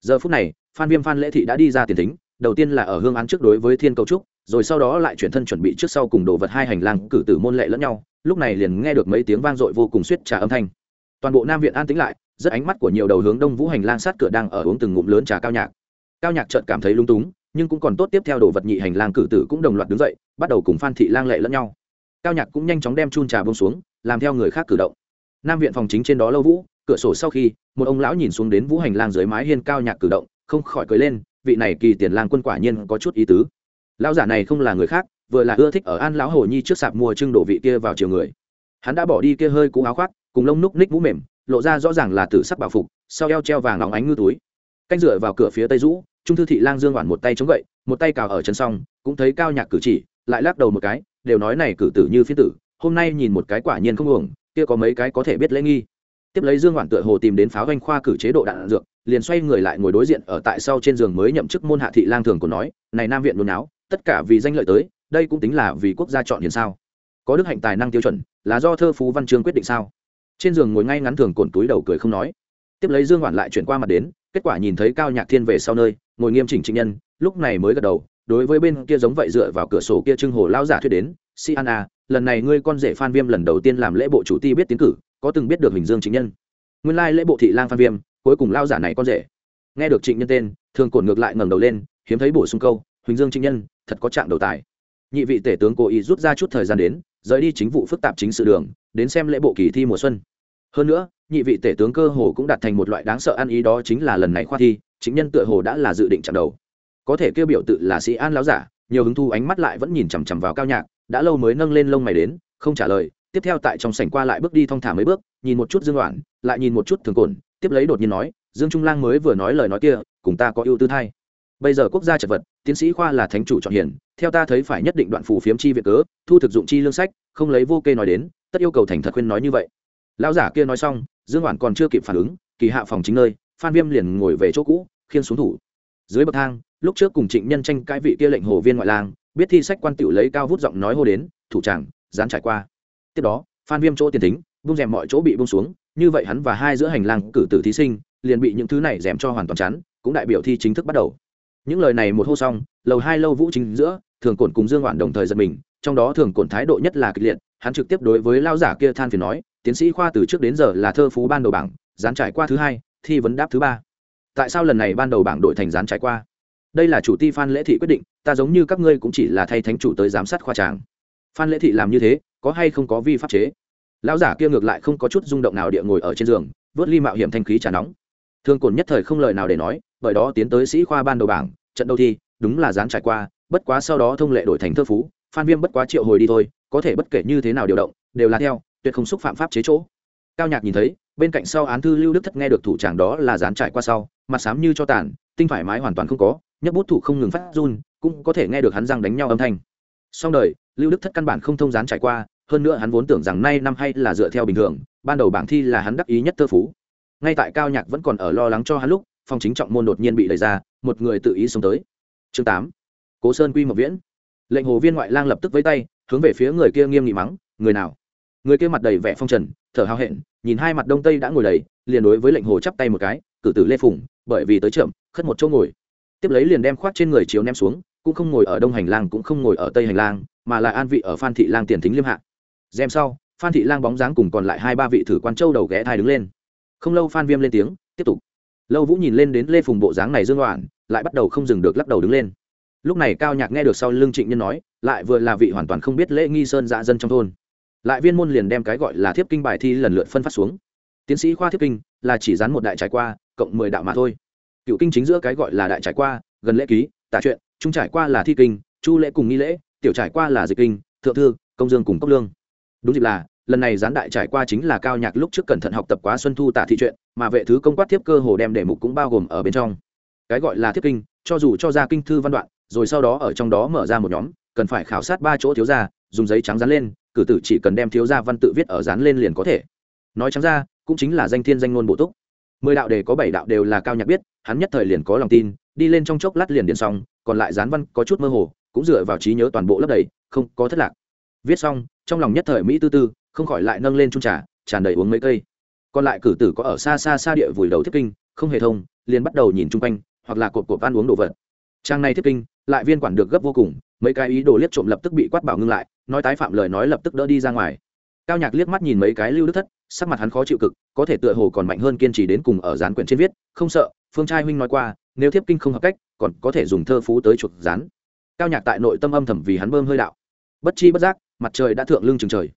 Giờ phút này, phan viêm phan lễ thị đã đi ra tiền thính, đầu tiên là ở hương án trước đối với thiên cầu trúc, rồi sau đó lại chuyển thân chuẩn bị trước sau cùng đồ vật hai hành lang cử tử môn lệ lẫn nhau, lúc này liền nghe được mấy tiếng vang dội vô cùng suýt trà âm thanh. Toàn bộ nam viện an tĩnh lại, rất ánh mắt của nhiều đầu hướng đông vũ hành lang sát cửa đang ở uống từng ngụm lớn trà cao nhạc. Cao nhạc chợt cảm thấy lung túng, nhưng cũng còn tốt tiếp theo đồ vật nhị hành lang cử tử cũng đồng loạt đứng dậy, bắt đầu cùng phan thị lang lệ lẫn nhau. Cao nhạc cũng nhanh chóng đem chun trà bông xuống, làm theo người khác cử động. Nam viện phòng chính trên đó lâu vũ cửa sổ sau khi, một ông lão nhìn xuống đến vũ hành lang dưới mái hiên cao nhạc cử động, không khỏi cười lên, vị này kỳ tiền lang quân quả nhiên có chút ý tứ. Lão giả này không là người khác, vừa là ưa thích ở an lão hồ nhi trước sạp mua trưng đổ vị kia vào chiều người. Hắn đã bỏ đi kia hơi cũ áo khoác, cùng lông núc ních mũ mềm, lộ ra rõ ràng là tử sắc bảo phục, sau eo treo vàng óng ánh ngư túi. Canh dựa vào cửa phía tây rũ trung thư thị lang dương hoàn một tay chống gậy, một tay cào ở chân xong cũng thấy cao nhạc cử chỉ, lại lắc đầu một cái, đều nói này cử tử như phi tử, hôm nay nhìn một cái quả nhiên không uổng, kia có mấy cái có thể biết lễ nghi tiếp lấy dương hoản tựa hồ tìm đến pháo doanh khoa cử chế độ đạn dược, liền xoay người lại ngồi đối diện ở tại sau trên giường mới nhậm chức môn hạ thị lang thường của nói, này nam viện nôn áo tất cả vì danh lợi tới, đây cũng tính là vì quốc gia chọn hiền sao. Có đức hạnh tài năng tiêu chuẩn, là do thơ phú văn chương quyết định sao? Trên giường ngồi ngay ngắn thường cồn túi đầu cười không nói. Tiếp lấy dương hoản lại chuyển qua mặt đến, kết quả nhìn thấy cao nhạc thiên về sau nơi, ngồi nghiêm chỉnh trịnh nhân, lúc này mới gật đầu, đối với bên kia giống vậy dựa vào cửa sổ kia trưng hồ lao giả thuyết đến, si an a lần này ngươi con rể phan viêm lần đầu tiên làm lễ bộ chủ ti biết tiến cử có từng biết được hình dương chính nhân. Nguyên lai lễ bộ thị lang phan viêm, cuối cùng lao giả này con rể. Nghe được trịnh nhân tên, thường cổn ngược lại ngẩng đầu lên, hiếm thấy bổ sung câu, huỳnh dương chính nhân, thật có trạng đầu tài. Nhị vị tể tướng cố ý rút ra chút thời gian đến, rời đi chính vụ phức tạp chính sự đường, đến xem lễ bộ kỳ thi mùa xuân. Hơn nữa, nhị vị tể tướng cơ hồ cũng đạt thành một loại đáng sợ ăn ý đó chính là lần này khoa thi, chính nhân tựa hồ đã là dự định chặng đầu. Có thể kêu biểu tự là sĩ an láo giả, nhiều hứng thu ánh mắt lại vẫn nhìn chằm chằm vào cao nhạc, đã lâu mới nâng lên lông mày đến, không trả lời tiếp theo tại trong sảnh qua lại bước đi thong thả mấy bước, nhìn một chút dương đoạn lại nhìn một chút thường cồn tiếp lấy đột nhiên nói, dương trung lang mới vừa nói lời nói kia, cùng ta có ưu tư thay. Bây giờ quốc gia chật vật, tiến sĩ khoa là thánh chủ chọn hiển, theo ta thấy phải nhất định đoạn phù phiếm chi việc cớ, thu thực dụng chi lương sách, không lấy vô kê nói đến, tất yêu cầu thành thật khuyên nói như vậy. Lão giả kia nói xong, dương hoàn còn chưa kịp phản ứng, kỳ hạ phòng chính nơi, phan viêm liền ngồi về chỗ cũ, khiên xuống thủ. Dưới bậc thang, lúc trước cùng trịnh nhân tranh cãi vị kia lệnh hồ viên ngoại lang, biết thi sách quan tiểu lấy cao vút giọng nói hô đến, thủ tràng dán trải qua tiếp đó, phan viêm chỗ tiền tính bung rèm mọi chỗ bị bung xuống, như vậy hắn và hai giữa hành lang cử tử thí sinh, liền bị những thứ này rèm cho hoàn toàn chắn, cũng đại biểu thi chính thức bắt đầu. Những lời này một hô xong, lầu hai lâu vũ chính giữa, thường cổn cùng dương hoạn đồng thời giật mình, trong đó thường cổn thái độ nhất là kịch liệt, hắn trực tiếp đối với lao giả kia than phiền nói, tiến sĩ khoa từ trước đến giờ là thơ phú ban đầu bảng, dán trải qua thứ hai, thi vấn đáp thứ ba. Tại sao lần này ban đầu bảng đội thành dán trải qua? Đây là chủ ti phan lễ thị quyết định, ta giống như các ngươi cũng chỉ là thay thánh chủ tới giám sát khoa tràng. Phan lễ thị làm như thế có hay không có vi pháp chế? Lão giả kia ngược lại không có chút rung động nào địa ngồi ở trên giường, vớt ly mạo hiểm thanh khí trà nóng. Thương cồn nhất thời không lời nào để nói, bởi đó tiến tới sĩ khoa ban đầu bảng, trận đầu thi, đúng là dán trải qua, bất quá sau đó thông lệ đổi thành thơ phú, phan viêm bất quá triệu hồi đi thôi, có thể bất kể như thế nào điều động, đều là theo, tuyệt không xúc phạm pháp chế chỗ. Cao nhạc nhìn thấy, bên cạnh sau án thư lưu đức thất nghe được thủ tràng đó là dán trải qua sau, mặt xám như cho tàn, tinh thoải mái hoàn toàn không có, nhấp bút thủ không ngừng phát run, cũng có thể nghe được hắn răng đánh nhau âm thanh song đời, lưu đức thất căn bản không thông dán trải qua, hơn nữa hắn vốn tưởng rằng nay năm hay là dựa theo bình thường, ban đầu bảng thi là hắn đắc ý nhất thơ phú. Ngay tại cao nhạc vẫn còn ở lo lắng cho hắn lúc phong chính trọng môn đột nhiên bị đẩy ra, một người tự ý xông tới. Chương tám, cố sơn quy mộc viễn. Lệnh hồ viên ngoại lang lập tức với tay, hướng về phía người kia nghiêm nghị mắng, người nào? Người kia mặt đầy vẻ phong trần, thở hào hẹn, nhìn hai mặt đông tây đã ngồi đầy, liền đối với lệnh hồ chắp tay một cái, cử tử lê phùng, bởi vì tới chậm, khất một chỗ ngồi. Tiếp lấy liền đem khoác trên người chiếu ném xuống cũng không ngồi ở đông hành lang cũng không ngồi ở tây hành lang, mà là an vị ở phan thị lang tiền thính liêm hạ. Xem sau, phan thị lang bóng dáng cùng còn lại hai ba vị thử quan châu đầu ghé thai đứng lên. Không lâu phan viêm lên tiếng, tiếp tục. Lâu vũ nhìn lên đến lê phùng bộ dáng này dương đoạn lại bắt đầu không dừng được lắc đầu đứng lên. Lúc này cao nhạc nghe được sau lương trịnh nhân nói, lại vừa là vị hoàn toàn không biết lễ nghi sơn dạ dân trong thôn. Lại viên môn liền đem cái gọi là thiếp kinh bài thi lần lượt phân phát xuống. Tiến sĩ khoa thiếp kinh là chỉ dán một đại trải qua, cộng mười đạo mà thôi. Cựu kinh chính giữa cái gọi là đại trải qua, gần lễ ký, tả chuyện trung trải qua là thi kinh, chu lễ cùng nghi lễ, tiểu trải qua là dịch kinh, thượng thư, công dương cùng cốc lương. Đúng dịp là, lần này gián đại trải qua chính là cao nhạc lúc trước cẩn thận học tập quá xuân thu tả thị chuyện, mà vệ thứ công quát tiếp cơ hồ đem đề mục cũng bao gồm ở bên trong. Cái gọi là thiết kinh, cho dù cho ra kinh thư văn đoạn, rồi sau đó ở trong đó mở ra một nhóm, cần phải khảo sát ba chỗ thiếu gia, dùng giấy trắng dán lên, cử tử chỉ cần đem thiếu gia văn tự viết ở dán lên liền có thể. Nói trắng ra, cũng chính là danh thiên danh ngôn bổ túc. Mười đạo đề có bảy đạo đều là cao nhạc biết, hắn nhất thời liền có lòng tin đi lên trong chốc lát liền điện xong, còn lại dán văn có chút mơ hồ, cũng dựa vào trí nhớ toàn bộ lấp đầy, không có thất lạc. Viết xong, trong lòng nhất thời mỹ tư tư, không khỏi lại nâng lên trung trà, tràn đầy uống mấy cây. Còn lại cử tử có ở xa xa xa địa vùi đầu thiết kinh, không hề thông, liền bắt đầu nhìn chung quanh, hoặc là cột cột ăn uống đồ vật. Trang này thiết kinh, lại viên quản được gấp vô cùng, mấy cái ý đồ liếc trộm lập tức bị quát bảo ngưng lại, nói tái phạm lời nói lập tức đỡ đi ra ngoài. Cao nhạc liếc mắt nhìn mấy cái lưu đức thất, sắc mặt hắn khó chịu cực, có thể tựa hồ còn mạnh hơn kiên trì đến cùng ở gián quyển trên viết, không sợ phương trai huynh nói qua, nếu thiếp kinh không hợp cách, còn có thể dùng thơ phú tới chuột dán cao nhạc tại nội tâm âm thầm vì hắn bơm hơi đạo. Bất chi bất giác, mặt trời đã thượng lưng chừng trời.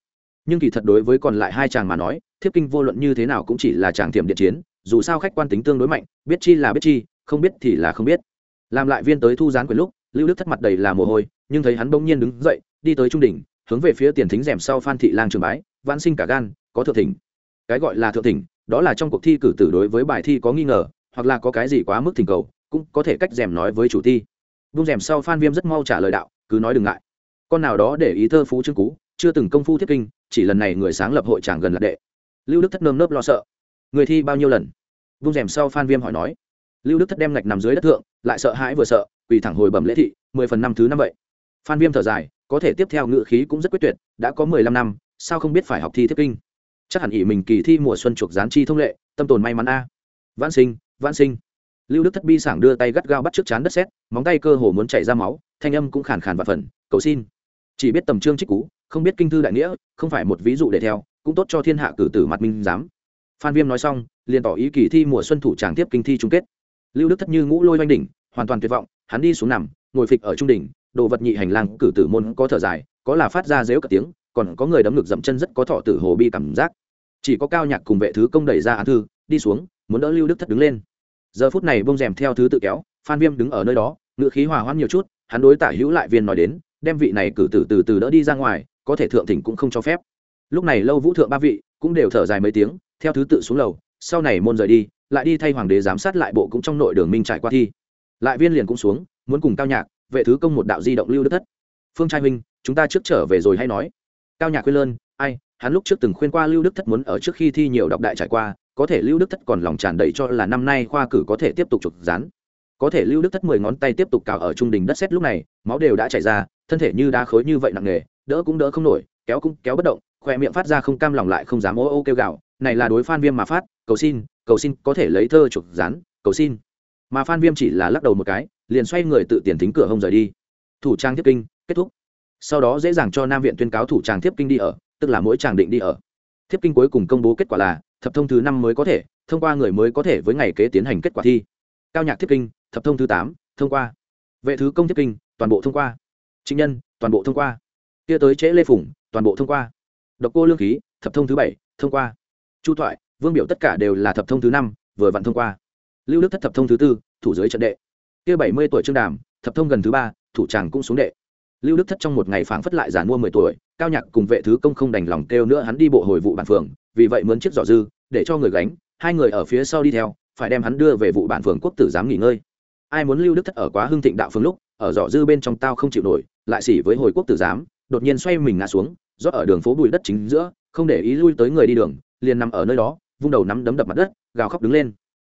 Nhưng kỳ thật đối với còn lại hai chàng mà nói, thiếp kinh vô luận như thế nào cũng chỉ là chàng tiềm điện chiến, dù sao khách quan tính tương đối mạnh, biết chi là biết chi, không biết thì là không biết. Làm lại viên tới thu gián quyền lúc, lưu đức thất mặt đầy là mồ hôi, nhưng thấy hắn bỗng nhiên đứng dậy, đi tới trung đỉnh, hướng về phía tiền thính rèm sau phan thị lang trường bái, vãn sinh cả gan, có thượng thỉnh. Cái gọi là thượng thỉnh, đó là trong cuộc thi cử tử đối với bài thi có nghi ngờ hoặc là có cái gì quá mức thỉnh cầu, cũng có thể cách rèm nói với chủ thi vung rèm sau phan viêm rất mau trả lời đạo, cứ nói đừng ngại. Con nào đó để ý thơ phú chương cú chưa từng công phu thiết kinh, chỉ lần này người sáng lập hội chàng gần lạc đệ. Lưu đức thất nơm nớp lo sợ. Người thi bao nhiêu lần? Vung rèm sau phan viêm hỏi nói. Lưu đức thất đem ngạch nằm dưới đất thượng, lại sợ hãi vừa sợ, quỳ thẳng hồi bẩm lễ thị, mười phần năm thứ năm vậy. Phan viêm thở dài, có thể tiếp theo ngự khí cũng rất quyết tuyệt, đã có mười lăm năm, sao không biết phải học thi thiết kinh? Chắc hẳn ỷ mình kỳ thi mùa xuân chuộc gián chi thông lệ, tâm tồn may mắn a. Vãn sinh vãn sinh. Lưu đức thất bi sảng đưa tay gắt gao bắt trước chán đất xét móng tay cơ hồ muốn chảy ra máu, thanh âm cũng khàn khàn và phần, cầu xin. Chỉ biết tầm trương trích cú, không biết kinh thư đại nghĩa, không phải một ví dụ để theo, cũng tốt cho thiên hạ cử tử mặt minh giám. Phan viêm nói xong, liền tỏ ý kỳ thi mùa xuân thủ tràng tiếp kinh thi chung kết. Lưu đức thất như ngũ lôi oanh đỉnh, hoàn toàn tuyệt vọng, hắn đi xuống nằm, ngồi phịch ở trung đỉnh, đồ vật nhị hành lang cử tử môn có thở dài, có là phát ra dếu cả tiếng, còn có người đấm ngực dậm chân rất có thọ tử hồ bi cảm giác. Chỉ có cao nhạc cùng vệ thứ công đẩy ra án thư, đi xuống, muốn đỡ lưu đức thất đứng lên giờ phút này bông rèm theo thứ tự kéo, phan viêm đứng ở nơi đó ngự khí hòa hoãn nhiều chút, hắn đối tả hữu lại viên nói đến, đem vị này cử tử từ từ đỡ đi ra ngoài, có thể thượng thỉnh cũng không cho phép. Lúc này lâu vũ thượng ba vị cũng đều thở dài mấy tiếng, theo thứ tự xuống lầu, sau này môn rời đi, lại đi thay hoàng đế giám sát lại bộ cũng trong nội đường minh trải qua thi. Lại viên liền cũng xuống, muốn cùng cao nhạc, vệ thứ công một đạo di động lưu đức thất. Phương trai huynh chúng ta trước trở về rồi hay nói. Cao nhạc khuyên lơn, ai, hắn lúc trước từng khuyên qua lưu đức thất muốn ở trước khi thi nhiều đọc đại trải qua có thể lưu đức thất còn lòng tràn đầy cho là năm nay khoa cử có thể tiếp tục trục rán có thể lưu đức thất mười ngón tay tiếp tục cào ở trung đình đất xét lúc này, máu đều đã chảy ra, thân thể như đá khối như vậy nặng nề, đỡ cũng đỡ không nổi, kéo cũng kéo bất động, khoe miệng phát ra không cam lòng lại không dám ô ô kêu gạo này là đối phan viêm mà phát, cầu xin cầu xin, có thể lấy thơ trục rán cầu xin. Mà phan viêm chỉ là lắc đầu một cái, liền xoay người tự tiền thính cửa hông rời đi. Thủ trang tiếp kinh, kết thúc. Sau đó dễ dàng cho nam viện tuyên cáo thủ trang tiếp kinh đi ở, tức là mỗi tràng định đi ở. Thiếp kinh cuối cùng công bố kết quả là thập thông thứ năm mới có thể, thông qua người mới có thể với ngày kế tiến hành kết quả thi. Cao nhạc thiếp kinh, thập thông thứ tám, thông qua. Vệ thứ công thiếp kinh, toàn bộ thông qua. Chính nhân, toàn bộ thông qua. Kia tới trễ lê phủng toàn bộ thông qua. Độc cô lương khí, thập thông thứ bảy, thông qua. Chu thoại, vương biểu tất cả đều là thập thông thứ năm, vừa vặn thông qua. Lưu đức thất thập thông thứ tư, thủ dưới trận đệ. Kia bảy mươi tuổi trương đàm, thập thông gần thứ ba, thủ tràng cũng xuống đệ lưu đức thất trong một ngày phảng phất lại giàn mua mười tuổi, cao nhạc cùng vệ thứ công không đành lòng kêu nữa hắn đi bộ hồi vụ bản phường, vì vậy mướn chiếc giỏ dư, để cho người gánh, hai người ở phía sau đi theo, phải đem hắn đưa về vụ bản phường quốc tử giám nghỉ ngơi. Ai muốn lưu đức thất ở quá hưng thịnh đạo phương lúc, ở giỏ dư bên trong tao không chịu nổi, lại xỉ với hồi quốc tử giám, đột nhiên xoay mình ngã xuống rót ở đường phố bụi đất chính giữa, không để ý lui tới người đi đường, liền nằm ở nơi đó, vung đầu nắm đấm đập mặt đất, gào khóc đứng lên.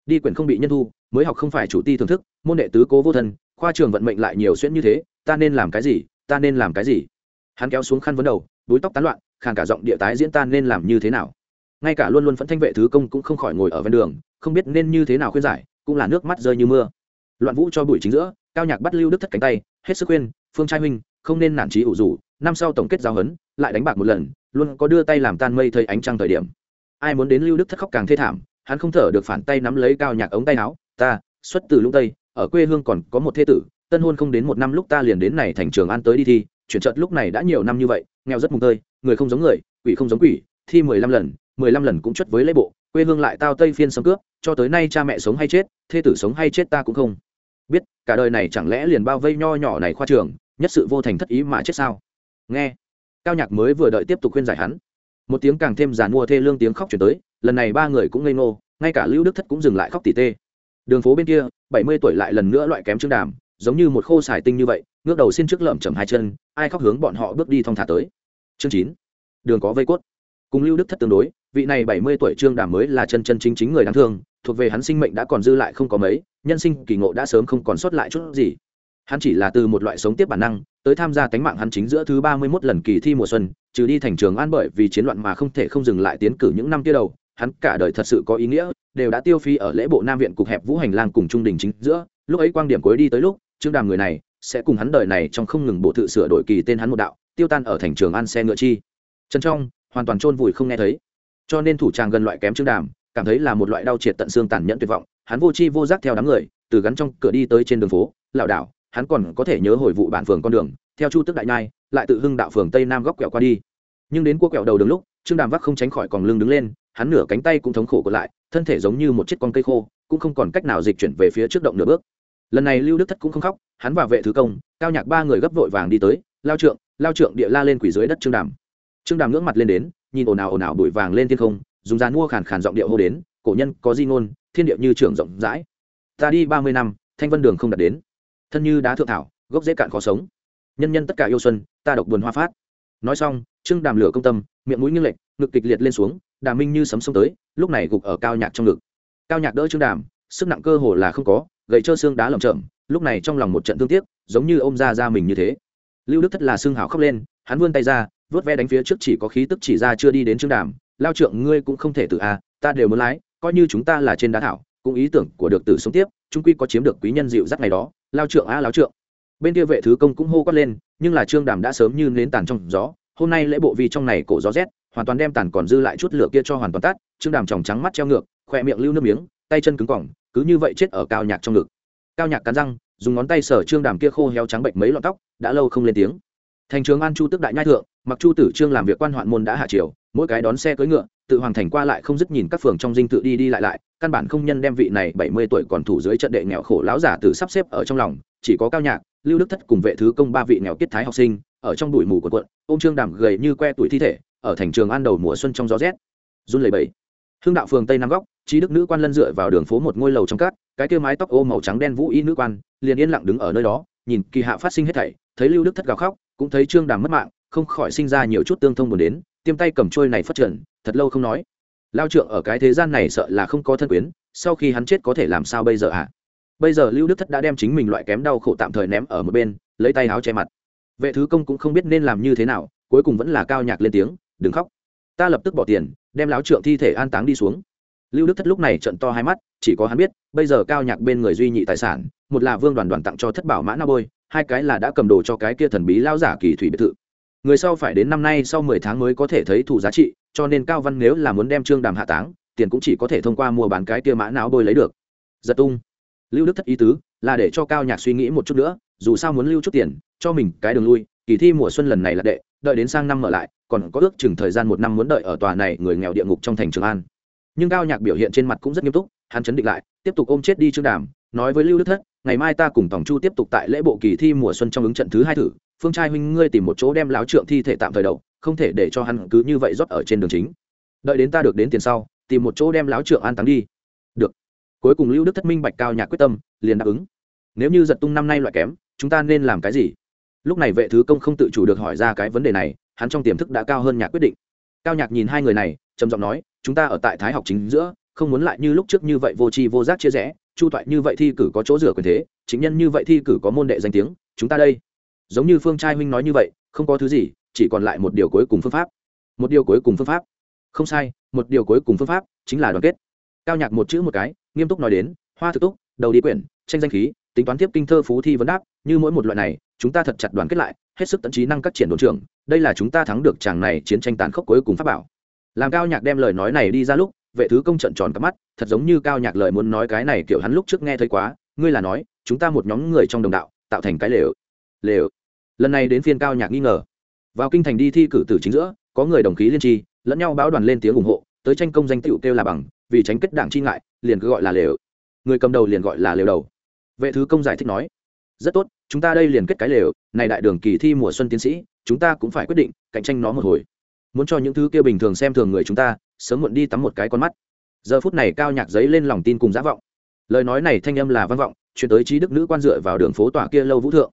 Đi quyển không bị nhân thu, mới học không phải chủ ti thưởng thức, môn đệ tứ cố vô thân, khoa trường vận mệnh lại nhiều xuyễn như thế, ta nên làm cái gì? Ta nên làm cái gì? Hắn kéo xuống khăn vấn đầu, búi tóc tán loạn, khàn cả giọng địa tái diễn ta nên làm như thế nào? Ngay cả luôn luôn phẫn thanh vệ thứ công cũng không khỏi ngồi ở ven đường, không biết nên như thế nào khuyên giải, cũng là nước mắt rơi như mưa. Loạn vũ cho buổi chính giữa, cao nhạc bắt lưu đức thất cánh tay, hết sức khuyên, phương trai huynh, không nên nản trí ủ rủ, năm sau tổng kết giao hấn lại đánh bạc một lần, luôn có đưa tay làm tan mây thấy ánh trăng thời điểm. Ai muốn đến lưu đức thất khóc càng thê thảm, hắn không thở được phản tay nắm lấy cao nhạc ống tay áo, ta, xuất từ lũng tây, ở quê hương còn có một thê tử tân hôn không đến một năm lúc ta liền đến này thành trường an tới đi thi, chuyển trận lúc này đã nhiều năm như vậy, nghèo rất mùng tơi, người không giống người, quỷ không giống quỷ, thi mười lăm lần, mười lăm lần cũng chất với lễ bộ, quê hương lại tao tây phiên xâm cướp, cho tới nay cha mẹ sống hay chết, thê tử sống hay chết ta cũng không biết, cả đời này chẳng lẽ liền bao vây nho nhỏ này khoa trường, nhất sự vô thành thất ý mà chết sao? Nghe, cao nhạc mới vừa đợi tiếp tục khuyên giải hắn. Một tiếng càng thêm giàn mua thê lương tiếng khóc chuyển tới, lần này ba người cũng ngây ngô, ngay cả lưu đức thất cũng dừng lại khóc tỉ tê. Đường phố bên kia, bảy mươi tuổi lại lần nữa loại kém trương đàm giống như một khô xài tinh như vậy, ngước đầu xin trước lợm chầm hai chân, ai khóc hướng bọn họ bước đi thong thả tới. Chương chín, đường có vây cốt. Cùng lưu đức thất tương đối, vị này bảy mươi tuổi trương đàm mới là chân chân chính chính người đáng thương, thuộc về hắn sinh mệnh đã còn dư lại không có mấy, nhân sinh kỳ ngộ đã sớm không còn sót lại chút gì. Hắn chỉ là từ một loại sống tiếp bản năng, tới tham gia tánh mạng hắn chính giữa thứ ba mươi mốt lần kỳ thi mùa xuân, trừ đi thành trường an bởi vì chiến loạn mà không thể không dừng lại tiến cử những năm kia đầu, hắn cả đời thật sự có ý nghĩa, đều đã tiêu phi ở lễ bộ nam viện cục hẹp vũ hành lang cùng trung đình chính giữa, lúc ấy quan điểm cuối đi tới lúc trương đàm người này sẽ cùng hắn đời này trong không ngừng bộ tự sửa đổi kỳ tên hắn một đạo, tiêu tan ở thành trường an xe ngựa chi. Trần trong hoàn toàn chôn vùi không nghe thấy. Cho nên thủ tràng gần loại kém trương đàm, cảm thấy là một loại đau triệt tận xương tàn nhẫn tuyệt vọng, hắn vô chi vô giác theo đám người, từ gắn trong cửa đi tới trên đường phố, lảo đảo, hắn còn có thể nhớ hồi vụ bản phường con đường, theo chu tức đại nhai, lại tự hưng đạo phường tây nam góc quẹo qua đi. Nhưng đến cua quẹo đầu đường lúc, trương đàm vác không tránh khỏi còn lưng đứng lên, hắn nửa cánh tay cũng thống khổ còn lại, thân thể giống như một chiếc con cây khô, cũng không còn cách nào dịch chuyển về phía trước động nửa bước lần này lưu đức thất cũng không khóc, hắn và vệ thứ công, cao nhạc ba người gấp vội vàng đi tới, lao trượng lao trượng địa la lên quỷ dưới đất trương đàm. Trương đàm ngưỡng mặt lên đến, nhìn ồn ào ồn ào bụi vàng lên thiên không, dùng dàn mua khàn khàn giọng điệu hô đến, cổ nhân, có di ngôn, thiên điệu như trưởng rộng rãi. Ta đi ba mươi năm, thanh vân đường không đạt đến. Thân như đá thượng thảo, gốc dễ cạn khó sống. Nhân nhân tất cả yêu xuân, ta độc buồn hoa phát. Nói xong, trương đàm lửa công tâm, miệng mũi nghiêng lệch, ngực kịch liệt lên xuống đà minh như sấm sông tới, lúc này gục ở cao nhạc trong ngực. Cao nhạc đỡ trương đàm, sức nặng cơ hồ là không có gậy trơ xương đá lầm chậm lúc này trong lòng một trận thương tiếc, giống như ôm ra ra mình như thế. Lưu đức thất là xương hào khóc lên, hắn vươn tay ra, vớt ve đánh phía trước chỉ có khí tức chỉ ra chưa đi đến trương đàm, lao trượng, ngươi cũng không thể tự a, ta đều muốn lái, coi như chúng ta là trên đá thảo, cũng ý tưởng của được tử sống tiếp trung quy có chiếm được quý nhân dịu dắt ngày đó. Lao trượng a, lao trượng. Bên kia vệ thứ công cũng hô quát lên, nhưng là trương đàm đã sớm như nến tàn trong gió, hôm nay lễ bộ vi trong này cổ gió rét, hoàn toàn đem tàn còn dư lại chút lửa kia cho hoàn toàn tắt, trương đàm tròng trắng mắt treo ngược khoe miệng lưu nước miếng, tay chân cứng cỏng cứ như vậy chết ở cao nhạc trong ngực. Cao nhạc cắn răng, dùng ngón tay sở trương đàm kia khô héo trắng bệnh mấy lọn tóc, đã lâu không lên tiếng. Thành trường an chu tức đại nhai thượng, mặc chu tử trương làm việc quan hoạn môn đã hạ triều, mỗi cái đón xe cưỡi ngựa, tự hoàng thành qua lại không dứt nhìn các phường trong dinh tự đi đi lại lại, căn bản không nhân đem vị này bảy mươi tuổi còn thủ dưới trận đệ nghèo khổ láo giả từ sắp xếp ở trong lòng, chỉ có cao nhạc, lưu đức thất cùng vệ thứ công ba vị nghèo kết thái học sinh, ở trong đùi mù của quận ô m trương đàm gầy như que tuổi thi thể, ở thành trường an đầu mùa xuân trong gió rét. Run lầy bẫy hương đạo phường tây nam góc trí đức nữ quan lân dựa vào đường phố một ngôi lầu trong cát, cái kia mái tóc ô màu trắng đen vũ y nữ quan, liền yên lặng đứng ở nơi đó, nhìn kỳ hạ phát sinh hết thảy, thấy lưu đức thất gào khóc, cũng thấy trương đàm mất mạng, không khỏi sinh ra nhiều chút tương thông buồn đến, tiêm tay cầm trôi này phát triển, thật lâu không nói. Lao trượng ở cái thế gian này sợ là không có thân quyến, sau khi hắn chết có thể làm sao bây giờ ạ? À? bây giờ lưu đức thất đã đem chính mình loại kém đau khổ tạm thời ném ở một bên, lấy tay áo che mặt. Vệ thứ công cũng không biết nên làm như thế nào, cuối cùng vẫn là cao nhạc lên tiếng, đừng khóc. Ta lập tức bỏ tiền, đem láo trượng thi thể an táng đi xuống lưu đức thất lúc này trận to hai mắt, chỉ có hắn biết, bây giờ cao nhạc bên người duy nhị tài sản, một là vương đoàn đoàn tặng cho thất bảo mã na bôi, hai cái là đã cầm đồ cho cái kia thần bí lao giả kỳ thủy biệt thự. Người sau phải đến năm nay, sau mười tháng mới có thể thấy thủ giá trị, cho nên cao văn nếu là muốn đem trương đàm hạ táng, tiền cũng chỉ có thể thông qua mua bán cái kia mã não bôi lấy được. Giật tung. Lưu đức thất ý tứ là để cho cao nhạc suy nghĩ một chút nữa, dù sao muốn lưu chút tiền, cho mình cái đường lui, kỳ thi mùa xuân lần này là đệ, đợi đến sang năm mở lại, còn có ước chừng thời gian một năm muốn đợi ở tòa này người nghèo địa ngục trong thành trường an nhưng cao nhạc biểu hiện trên mặt cũng rất nghiêm túc, hắn chấn định lại, tiếp tục ôm chết đi trương đàm, nói với lưu đức thất, ngày mai ta cùng tổng chu tiếp tục tại lễ bộ kỳ thi mùa xuân trong ứng trận thứ hai thử, phương trai huynh ngươi tìm một chỗ đem láo trượng thi thể tạm thời đầu không thể để cho hắn cứ như vậy rót ở trên đường chính. Đợi đến ta được đến tiền sau, tìm một chỗ đem láo trượng an táng đi. Được. Cuối cùng lưu đức thất minh bạch cao nhạc quyết tâm, liền đáp ứng. Nếu như giật tung năm nay loại kém, chúng ta nên làm cái gì? Lúc này vệ thứ công không tự chủ được hỏi ra cái vấn đề này, hắn trong tiềm thức đã cao hơn nhạc quyết định. Cao nhạc nhìn hai người này trầm giọng nói, chúng ta ở tại thái học chính giữa, không muốn lại như lúc trước như vậy vô tri vô giác chia rẽ, chu toại như vậy thi cử có chỗ rửa quyền thế chính nhân như vậy thi cử có môn đệ danh tiếng, chúng ta đây. Giống như phương trai huynh nói như vậy, không có thứ gì, chỉ còn lại một điều cuối cùng phương pháp. Một điều cuối cùng phương pháp. Không sai, một điều cuối cùng phương pháp chính là đoàn kết. Cao nhạc một chữ một cái, nghiêm túc nói đến, hoa thực túc, đầu đi quyển, tranh danh khí, tính toán tiếp kinh thơ phú thi vấn đáp, như mỗi một loại này, chúng ta thật chặt đoàn kết lại, hết sức tận trí năng các triển đồn trưởng, đây là chúng ta thắng được chàng này chiến tranh tàn khốc cuối cùng pháp bảo làm cao nhạc đem lời nói này đi ra lúc, vệ thứ công trận tròn cắp mắt, thật giống như cao nhạc lời muốn nói cái này kiểu hắn lúc trước nghe thấy quá, ngươi là nói, chúng ta một nhóm người trong đồng đạo, tạo thành cái lều. Lều. Lần này đến phiên cao nhạc nghi ngờ. Vào kinh thành đi thi cử tử chính giữa, có người đồng khí liên tri, lẫn nhau báo đoàn lên tiếng ủng hộ, tới tranh công danh tựu kêu là bằng, vì tránh kết đảng chi ngại, liền cứ gọi là lều. Người cầm đầu liền gọi là lều đầu. Vệ thứ công giải thích nói, rất tốt, chúng ta đây liền kết cái lều, này đại đường kỳ thi mùa xuân tiến sĩ, chúng ta cũng phải quyết định, cạnh tranh nó một hồi muốn cho những thứ kia bình thường xem thường người chúng ta, sớm muộn đi tắm một cái con mắt. Giờ phút này cao nhạc giấy lên lòng tin cùng giả vọng. Lời nói này thanh âm là văn vọng chuyển tới trí đức nữ quan dựa vào đường phố tỏa kia lâu vũ thượng.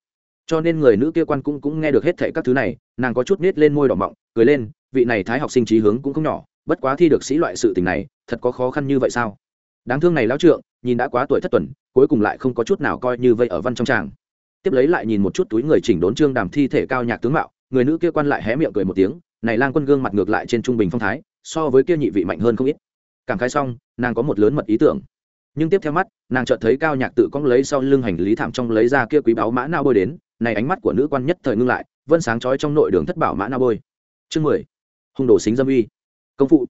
Cho nên người nữ kia quan cũng cũng nghe được hết thệ các thứ này, nàng có chút nết lên môi đỏ mọng, cười lên, vị này thái học sinh trí hướng cũng không nhỏ, bất quá thi được sĩ loại sự tình này, thật có khó khăn như vậy sao? Đáng thương này lão trượng, nhìn đã quá tuổi thất tuần, cuối cùng lại không có chút nào coi như vậy ở văn trong tràng. Tiếp lấy lại nhìn một chút túi người chỉnh đốn trương đàm thi thể cao nhạc tướng mạo, người nữ kia quan lại hé miệng cười một tiếng này lang quân gương mặt ngược lại trên trung bình phong thái, so với kia nhị vị mạnh hơn không ít. Cảm khái xong, nàng có một lớn mật ý tưởng. Nhưng tiếp theo mắt, nàng chợt thấy cao nhạc tự cong lấy sau lưng hành lý thảm trong lấy ra kia quý báo mã nao bôi đến, này ánh mắt của nữ quan nhất thời ngưng lại, vân sáng chói trong nội đường thất bảo mã nao bôi. Chương mười. Hung đồ xính dâm uy. Công phụ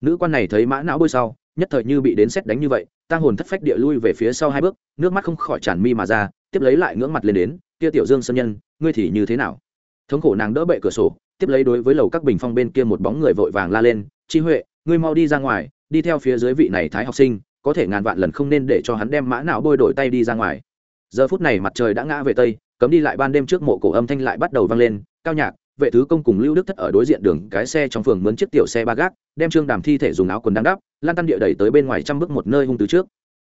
nữ quan này thấy mã não bôi sau, nhất thời như bị đến xét đánh như vậy, tang hồn thất phách địa lui về phía sau hai bước, nước mắt không khỏi tràn mi mà ra, tiếp lấy lại ngưỡng mặt lên đến, kia tiểu dương sân nhân, ngươi thì như thế nào? Thống khổ nàng đỡ bệ cửa sổ, tiếp lấy đối với lầu các bình phong bên kia một bóng người vội vàng la lên, chi huệ, ngươi mau đi ra ngoài, đi theo phía dưới vị này thái học sinh, có thể ngàn vạn lần không nên để cho hắn đem mã não bôi đổi tay đi ra ngoài. Giờ phút này mặt trời đã ngã về tây, cấm đi lại ban đêm trước mộ cổ âm thanh lại bắt đầu vang lên, cao nhạc, vệ thứ công cùng lưu đức thất ở đối diện đường, cái xe trong phường mướn chiếc tiểu xe ba gác, đem trương đàm thi thể dùng áo quần đang đắp, lan tan địa đẩy tới bên ngoài trăm bước một nơi hung tứ trước.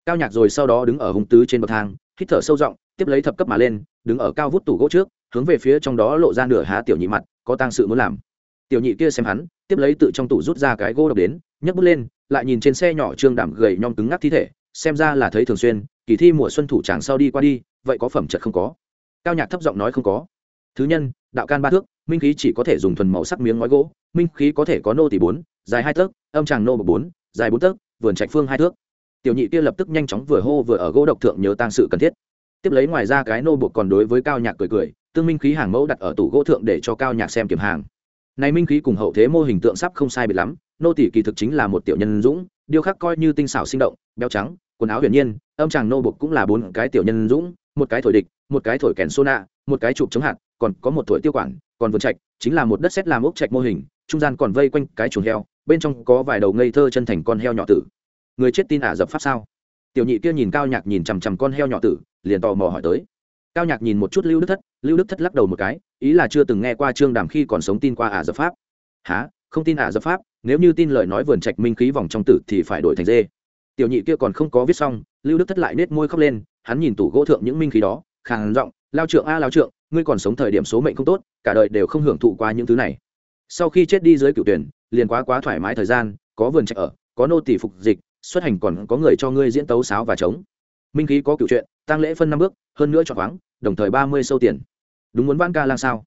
Cao nhạc rồi sau đó đứng ở hung tứ trên bậc thang, hít thở sâu rộng tiếp lấy thập cấp mà lên, đứng ở cao vút tủ gỗ trước hướng về phía trong đó lộ ra nửa há tiểu nhị mặt, có tang sự muốn làm. Tiểu nhị kia xem hắn, tiếp lấy tự trong tủ rút ra cái gỗ độc đến, nhấc bút lên, lại nhìn trên xe nhỏ trương đảm gầy nhom cứng ngắc thi thể, xem ra là thấy thường xuyên, kỳ thi mùa xuân thủ tràng sau đi qua đi, vậy có phẩm chất không có. Cao nhạc thấp giọng nói không có. Thứ nhân, đạo can ba thước, minh khí chỉ có thể dùng thuần màu sắc miếng ngói gỗ, minh khí có thể có nô tỷ bốn, dài hai tấc, âm tràng nô bậc bốn, dài bốn tấc, vườn trạch phương hai thước. Tiểu nhị kia lập tức nhanh chóng vừa hô vừa ở gỗ độc thượng nhớ tang sự cần thiết. Tiếp lấy ngoài ra cái nô buộc còn đối với cao nhạc cười cười tương minh khí hàng mẫu đặt ở tủ gỗ thượng để cho cao nhạc xem kiểm hàng. Này minh khí cùng hậu thế mô hình tượng sắp không sai biệt lắm, nô tỷ kỳ thực chính là một tiểu nhân dũng điêu khắc coi như tinh xảo sinh động, béo trắng, quần áo huyền nhiên, âm chàng nô buộc cũng là bốn cái tiểu nhân dũng, một cái thổi địch, một cái thổi kèn xô nạ một cái chụp chống hạt, còn có một thổi tiêu quản, còn vườn trạch, chính là một đất xét làm ốc trạch mô hình, trung gian còn vây quanh cái chuồng heo, bên trong có vài đầu ngây thơ chân thành con heo nhỏ tử. Người chết tin ả dập pháp sao? Tiểu nhị kia nhìn cao nhạc nhìn chằm chằm con heo nhỏ tử, liền tò mò hỏi tới cao nhạc nhìn một chút lưu đức thất, lưu đức thất lắc đầu một cái, ý là chưa từng nghe qua trương đàm khi còn sống tin qua ả dập pháp. Há không tin ả dập pháp? Nếu như tin lời nói vườn trạch minh khí vòng trong tử thì phải đổi thành dê. Tiểu nhị kia còn không có viết xong, lưu đức thất lại nết môi khóc lên, hắn nhìn tủ gỗ thượng những minh khí đó, khàn giọng, lao trượng a, lao trượng, ngươi còn sống thời điểm số mệnh không tốt, cả đời đều không hưởng thụ qua những thứ này. Sau khi chết đi dưới cựu tuyển, liền quá quá thoải mái thời gian, có vườn trạch ở, có nô tỷ phục dịch, xuất hành còn có người cho ngươi diễn tấu sáo và trống minh khí có cựu chuyện tăng lễ phân năm bước, hơn nữa cho khoáng, đồng thời ba mươi sâu tiền. Đúng muốn vãn ca lang sao?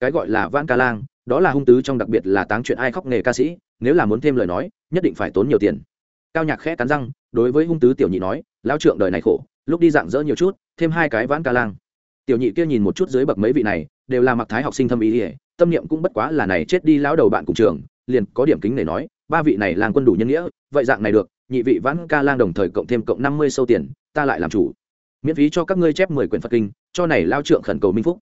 Cái gọi là vãn ca lang, đó là hung tứ trong đặc biệt là táng chuyện ai khóc nghề ca sĩ, nếu là muốn thêm lời nói, nhất định phải tốn nhiều tiền. Cao nhạc khẽ cắn răng, đối với hung tứ tiểu nhị nói lao trượng đời này khổ, lúc đi dạng dỡ nhiều chút, thêm hai cái vãn ca lang. Tiểu nhị kia nhìn một chút dưới bậc mấy vị này, đều là mặc thái học sinh thâm ý ỉa tâm niệm cũng bất quá là này chết đi lão đầu bạn cùng trường, liền có điểm kính để nói, ba vị này làng quân đủ nhân nghĩa, vậy dạng này được, nhị vị vãn ca lang đồng thời cộng thêm cộng năm mươi sâu tiền ta lại làm chủ. Miễn phí cho các ngươi chép mười quyển phật kinh, cho này lao trượng khẩn cầu minh phúc.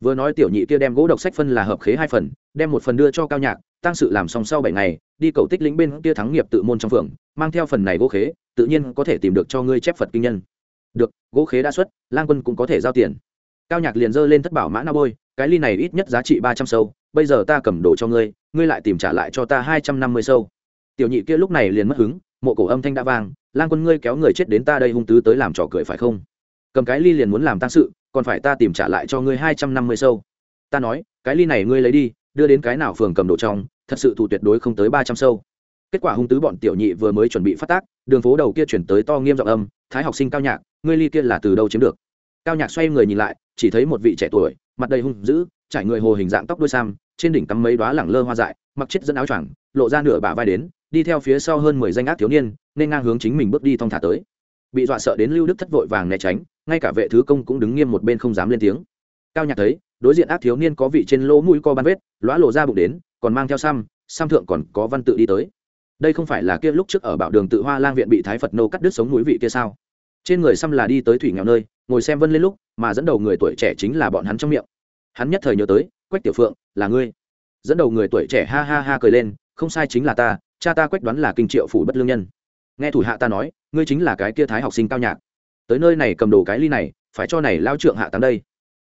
Vừa nói tiểu nhị kia đem gỗ độc sách phân là hợp khế hai phần, đem một phần đưa cho cao nhạc tăng sự làm xong sau bảy ngày, đi cầu tích lĩnh bên kia thắng nghiệp tự môn trong phường mang theo phần này gỗ khế, tự nhiên có thể tìm được cho ngươi chép phật kinh nhân. Được, gỗ khế đã xuất, lang quân cũng có thể giao tiền. Cao nhạc liền dơ lên thất bảo mã na bôi, cái ly này ít nhất giá trị ba trăm sâu, bây giờ ta cầm đồ cho ngươi ngươi lại tìm trả lại cho ta hai trăm năm mươi sâu. Tiểu nhị kia lúc này liền mất hứng, mộ cổ âm thanh đã vang lang quân ngươi kéo người chết đến ta đây hung tứ tới làm trò cười phải không? Cầm cái ly liền muốn làm tăng sự, còn phải ta tìm trả lại cho ngươi hai trăm năm mươi sâu. Ta nói, cái ly này ngươi lấy đi, đưa đến cái nào phường cầm đồ trong, thật sự thủ tuyệt đối không tới ba trăm sâu. Kết quả hung tứ bọn tiểu nhị vừa mới chuẩn bị phát tác, đường phố đầu kia chuyển tới to nghiêm giọng âm, thái học sinh cao nhạc, ngươi ly kia là từ đâu chiếm được? Cao nhạc xoay người nhìn lại, chỉ thấy một vị trẻ tuổi, mặt đầy hung dữ, trải người hồ hình dạng tóc đuôi sam trên đỉnh cắm mấy đoá lẳng lơ hoa dại, mặc chết dẫn áo choàng, lộ ra nửa bả vai đến, đi theo phía sau hơn mười danh ác thiếu niên, nên ngang hướng chính mình bước đi thong thả tới. Bị dọa sợ đến lưu đức thất vội vàng né tránh, ngay cả vệ thứ công cũng đứng nghiêm một bên không dám lên tiếng. Cao nhạc thấy, đối diện ác thiếu niên có vị trên lỗ mũi co ban vết lõa lộ ra bụng đến, còn mang theo sam sam thượng còn có văn tự đi tới. Đây không phải là kia lúc trước ở bảo đường tự hoa lang viện bị thái phật nô cắt đứt sống núi vị kia sao? Trên người xăm là đi tới thủy nghèo nơi, ngồi xem vân lên lúc, mà dẫn đầu người tuổi trẻ chính là bọn hắn trong miệng. Hắn nhất thời nhớ tới quách tiểu phượng, là ngươi. Dẫn đầu người tuổi trẻ ha ha ha cười lên, không sai chính là ta, cha ta quách đoán là kinh triệu phủ bất lương nhân. Nghe thủ hạ ta nói, ngươi chính là cái kia thái học sinh cao nhạc. Tới nơi này cầm đồ cái ly này, phải cho này lao trượng hạ táng đây.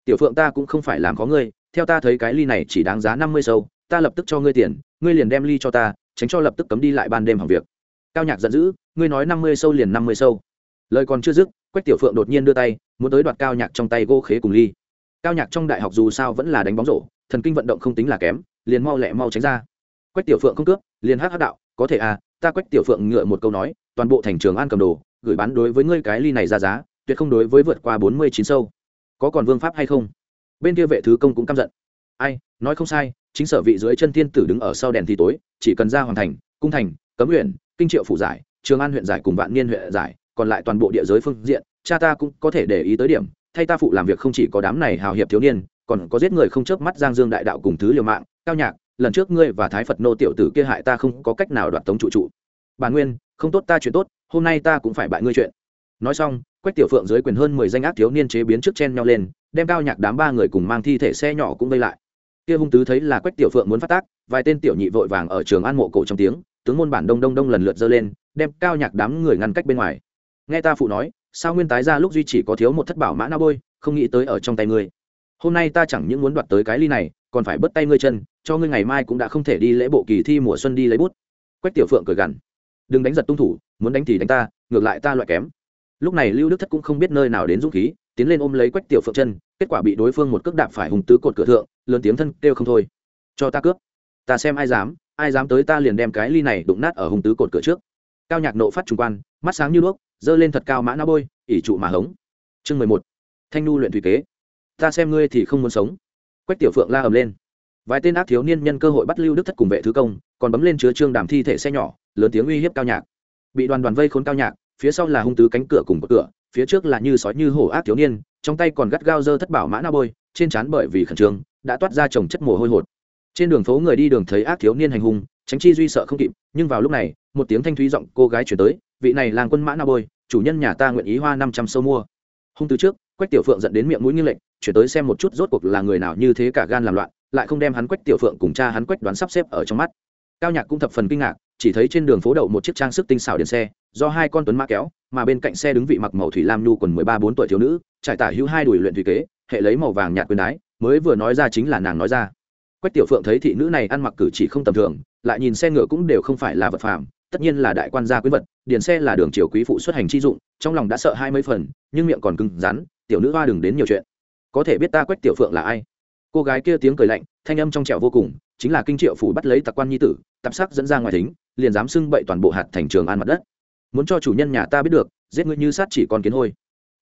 Tiểu phượng ta cũng không phải làm có ngươi, theo ta thấy cái ly này chỉ đáng giá năm mươi sâu, ta lập tức cho ngươi tiền, ngươi liền đem ly cho ta, tránh cho lập tức cấm đi lại ban đêm hàng việc. Cao nhạc giận dữ, ngươi nói năm mươi sâu liền năm mươi sâu. Lời còn chưa dứt, quách tiểu phượng đột nhiên đưa tay, muốn tới đoạt cao nhạc trong tay gỗ khế cùng ly. Cao nhạc trong đại học dù sao vẫn là đánh bóng rổ thần kinh vận động không tính là kém, liền mau lẹ mau tránh ra. Quách tiểu phượng không cướp, liền hát hát đạo, có thể à ta quách tiểu phượng ngựa một câu nói, toàn bộ thành trường an cầm đồ, gửi bán đối với ngươi cái ly này ra giá, tuyệt không đối với vượt qua bốn mươi chín sâu. Có còn vương pháp hay không? Bên kia vệ thứ công cũng căm giận. Ai, nói không sai, chính sở vị dưới chân thiên tử đứng ở sau đèn thì tối, chỉ cần ra hoàn thành, cung thành, cấm huyện, kinh triệu phủ giải, trường an huyện giải cùng vạn niên huyện giải, còn lại toàn bộ địa giới phương diện, cha ta cũng có thể để ý tới điểm, thay ta phụ làm việc không chỉ có đám này hào hiệp thiếu niên còn có giết người không chớp mắt giang dương đại đạo cùng thứ liều mạng, cao nhạc, lần trước ngươi và thái phật nô tiểu tử kia hại ta không có cách nào đoạt tống trụ trụ. Bà nguyên, không tốt ta chuyện tốt, hôm nay ta cũng phải bại ngươi chuyện. Nói xong, quách tiểu phượng dưới quyền hơn mười danh ác thiếu niên chế biến trước chen nhau lên, đem cao nhạc đám ba người cùng mang thi thể xe nhỏ cũng vây lại. Kia hung tứ thấy là quách tiểu phượng muốn phát tác, vài tên tiểu nhị vội vàng ở trường an mộ cổ trong tiếng, tướng môn bản đông đông đông lần lượt dơ lên, đem cao nhạc đám người ngăn cách bên ngoài. Nghe ta phụ nói, sao nguyên tái ra lúc duy chỉ có thiếu một thất bảo mã na bôi, không nghĩ tới ở trong tay ngươi hôm nay ta chẳng những muốn đoạt tới cái ly này, còn phải bứt tay ngươi chân, cho ngươi ngày mai cũng đã không thể đi lễ bộ kỳ thi mùa xuân đi lấy bút. Quách tiểu phượng cười gằn. Đừng đánh giật tung thủ, muốn đánh thì đánh ta, ngược lại ta loại kém. Lúc này lưu đức thất cũng không biết nơi nào đến dũng khí, tiến lên ôm lấy quách tiểu phượng chân, kết quả bị đối phương một cước đạp phải hùng tứ cột cửa thượng, lớn tiếng thân kêu không thôi. Cho ta cướp, ta xem ai dám ai dám tới ta liền đem cái ly này đụng nát ở hùng tứ cột cửa trước. Cao nhạc nộ phát trung quan, mắt sáng như đuốc, giơ lên thật cao mã não bôi ỉ trụ mà hống. Chương mười một, thanh nu luyện thủy kế ta xem ngươi thì không muốn sống. Quách tiểu phượng la ầm lên. Vài tên ác thiếu niên nhân cơ hội bắt lưu đức thất cùng vệ thứ công, còn bấm lên chứa trương đàm thi thể xe nhỏ, lớn tiếng uy hiếp cao nhạc. Bị đoàn đoàn vây khốn cao nhạc, phía sau là hung tứ cánh cửa cùng bậc cửa, phía trước là như sói như hổ ác thiếu niên, trong tay còn gắt gao dơ thất bảo mã na bôi, trên trán bởi vì khẩn trương, đã toát ra trồng chất mồ hôi hột. Trên đường phố người đi đường thấy ác thiếu niên hành hung, tránh chi duy sợ không kịp, nhưng vào lúc này, một tiếng thanh thúy giọng cô gái chuyển tới, vị này làng quân mã na bôi, chủ nhân nhà ta nguyện ý hoa năm trăm sâu mua. Hung từ trước, quách tiểu phượng dẫn đến miệng mũi nghiêng lệnh chuyển tới xem một chút rốt cuộc là người nào như thế cả gan làm loạn, lại không đem hắn quách tiểu phượng cùng cha hắn quách đoán sắp xếp ở trong mắt. Cao nhạc cũng thập phần kinh ngạc, chỉ thấy trên đường phố đậu một chiếc trang sức tinh xảo điện xe, do hai con tuấn mã kéo, mà bên cạnh xe đứng vị mặc màu thủy lam nhu quần mười ba bốn tuổi thiếu nữ, trải tả hữu hai đùi luyện thủy kế, hệ lấy màu vàng nhạt quyền đái, mới vừa nói ra chính là nàng nói ra. Quách tiểu phượng thấy thị nữ này ăn mặc cử chỉ không tầm thường, lại nhìn xe ngựa cũng đều không phải là vật phàm, tất nhiên là đại quan gia quý vật điền xe là đường triều quý phụ xuất hành chi dụng, trong lòng đã sợ hai mấy phần, nhưng miệng còn cứng rắn, tiểu nữ hoa đừng đến nhiều chuyện có thể biết ta quách tiểu phượng là ai. Cô gái kia tiếng cười lạnh, thanh âm trong trẻo vô cùng, chính là kinh triệu phủ bắt lấy tặc quan nhi tử, tạp sắc dẫn ra ngoài thính, liền dám xưng bậy toàn bộ hạt thành trường an mặt đất. Muốn cho chủ nhân nhà ta biết được, giết ngươi như sát chỉ còn kiến hôi.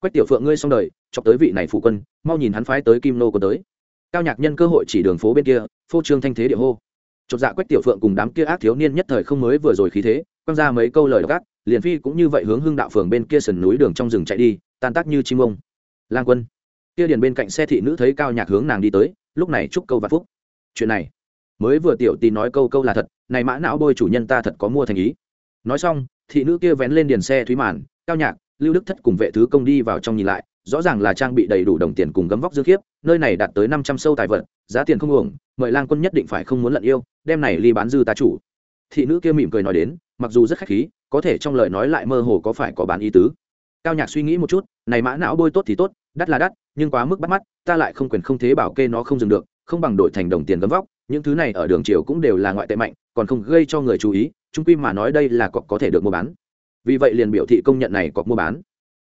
Quách tiểu phượng ngươi xong đời, chọc tới vị này phụ quân, mau nhìn hắn phái tới kim nô có tới. Cao nhạc nhân cơ hội chỉ đường phố bên kia, phô trương thanh thế địa hô. Chột dạ quách tiểu phượng cùng đám kia ác thiếu niên nhất thời không mới vừa rồi khí thế, quăng ra mấy câu lời độc ác, liền phi cũng như vậy hướng hưng đạo phường bên kia sườn núi đường trong rừng chạy đi, tan tác như chim ông. Lang quân kia điền bên cạnh xe thị nữ thấy cao nhạc hướng nàng đi tới, lúc này chúc câu vạn phúc. Chuyện này, mới vừa tiểu tì nói câu câu là thật, này mã não bôi chủ nhân ta thật có mua thành ý. Nói xong, thị nữ kia vén lên điền xe thúy màn, cao nhạc, lưu đức thất cùng vệ thứ công đi vào trong nhìn lại, rõ ràng là trang bị đầy đủ đồng tiền cùng gấm vóc dương khiếp, nơi này đạt tới năm trăm sâu tài vật, giá tiền không uổng, mời lang quân nhất định phải không muốn lận yêu, đem này ly bán dư ta chủ. Thị nữ kia mỉm cười nói đến, mặc dù rất khách khí, có thể trong lời nói lại mơ hồ có phải có bán ý tứ cao nhạc suy nghĩ một chút, này mã não bôi tốt thì tốt, đắt là đắt, nhưng quá mức bắt mắt, ta lại không quyền không thế bảo kê nó không dừng được, không bằng đổi thành đồng tiền gấm vóc, những thứ này ở đường chiều cũng đều là ngoại tệ mạnh, còn không gây cho người chú ý, trung quy mà nói đây là cọc có thể được mua bán. Vì vậy liền biểu thị công nhận này cọc mua bán.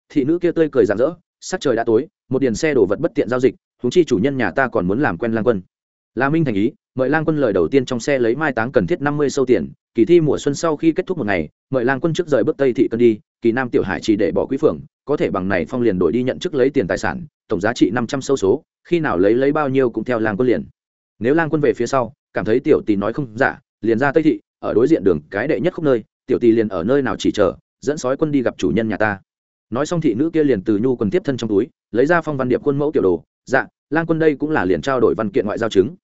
Thị nữ kia tươi cười rạng rỡ, sắc trời đã tối, một điền xe đổ vật bất tiện giao dịch húng chi chủ nhân nhà ta còn muốn làm quen lang quân là minh thành ý, mời lang quân lời đầu tiên trong xe lấy mai táng cần thiết năm mươi sâu tiền, kỳ thi mùa xuân sau khi kết thúc một ngày, mời lang quân trước rời bước tây thị cân đi, kỳ nam tiểu hải chỉ để bỏ quý phường, có thể bằng này phong liền đổi đi nhận chức lấy tiền tài sản, tổng giá trị năm trăm sâu số, khi nào lấy lấy bao nhiêu cũng theo lang quân liền. Nếu lang quân về phía sau, cảm thấy tiểu Tì nói không giả, liền ra tây thị, ở đối diện đường cái đệ nhất khúc nơi, tiểu Tì liền ở nơi nào chỉ chờ, dẫn sói quân đi gặp chủ nhân nhà ta. Nói xong thị nữ kia liền từ nhu quần tiếp thân trong túi, lấy ra phong văn điệp quân mẫu tiểu đồ dạ lang quân đây cũng là liền trao đổi văn kiện ngoại giao chứng.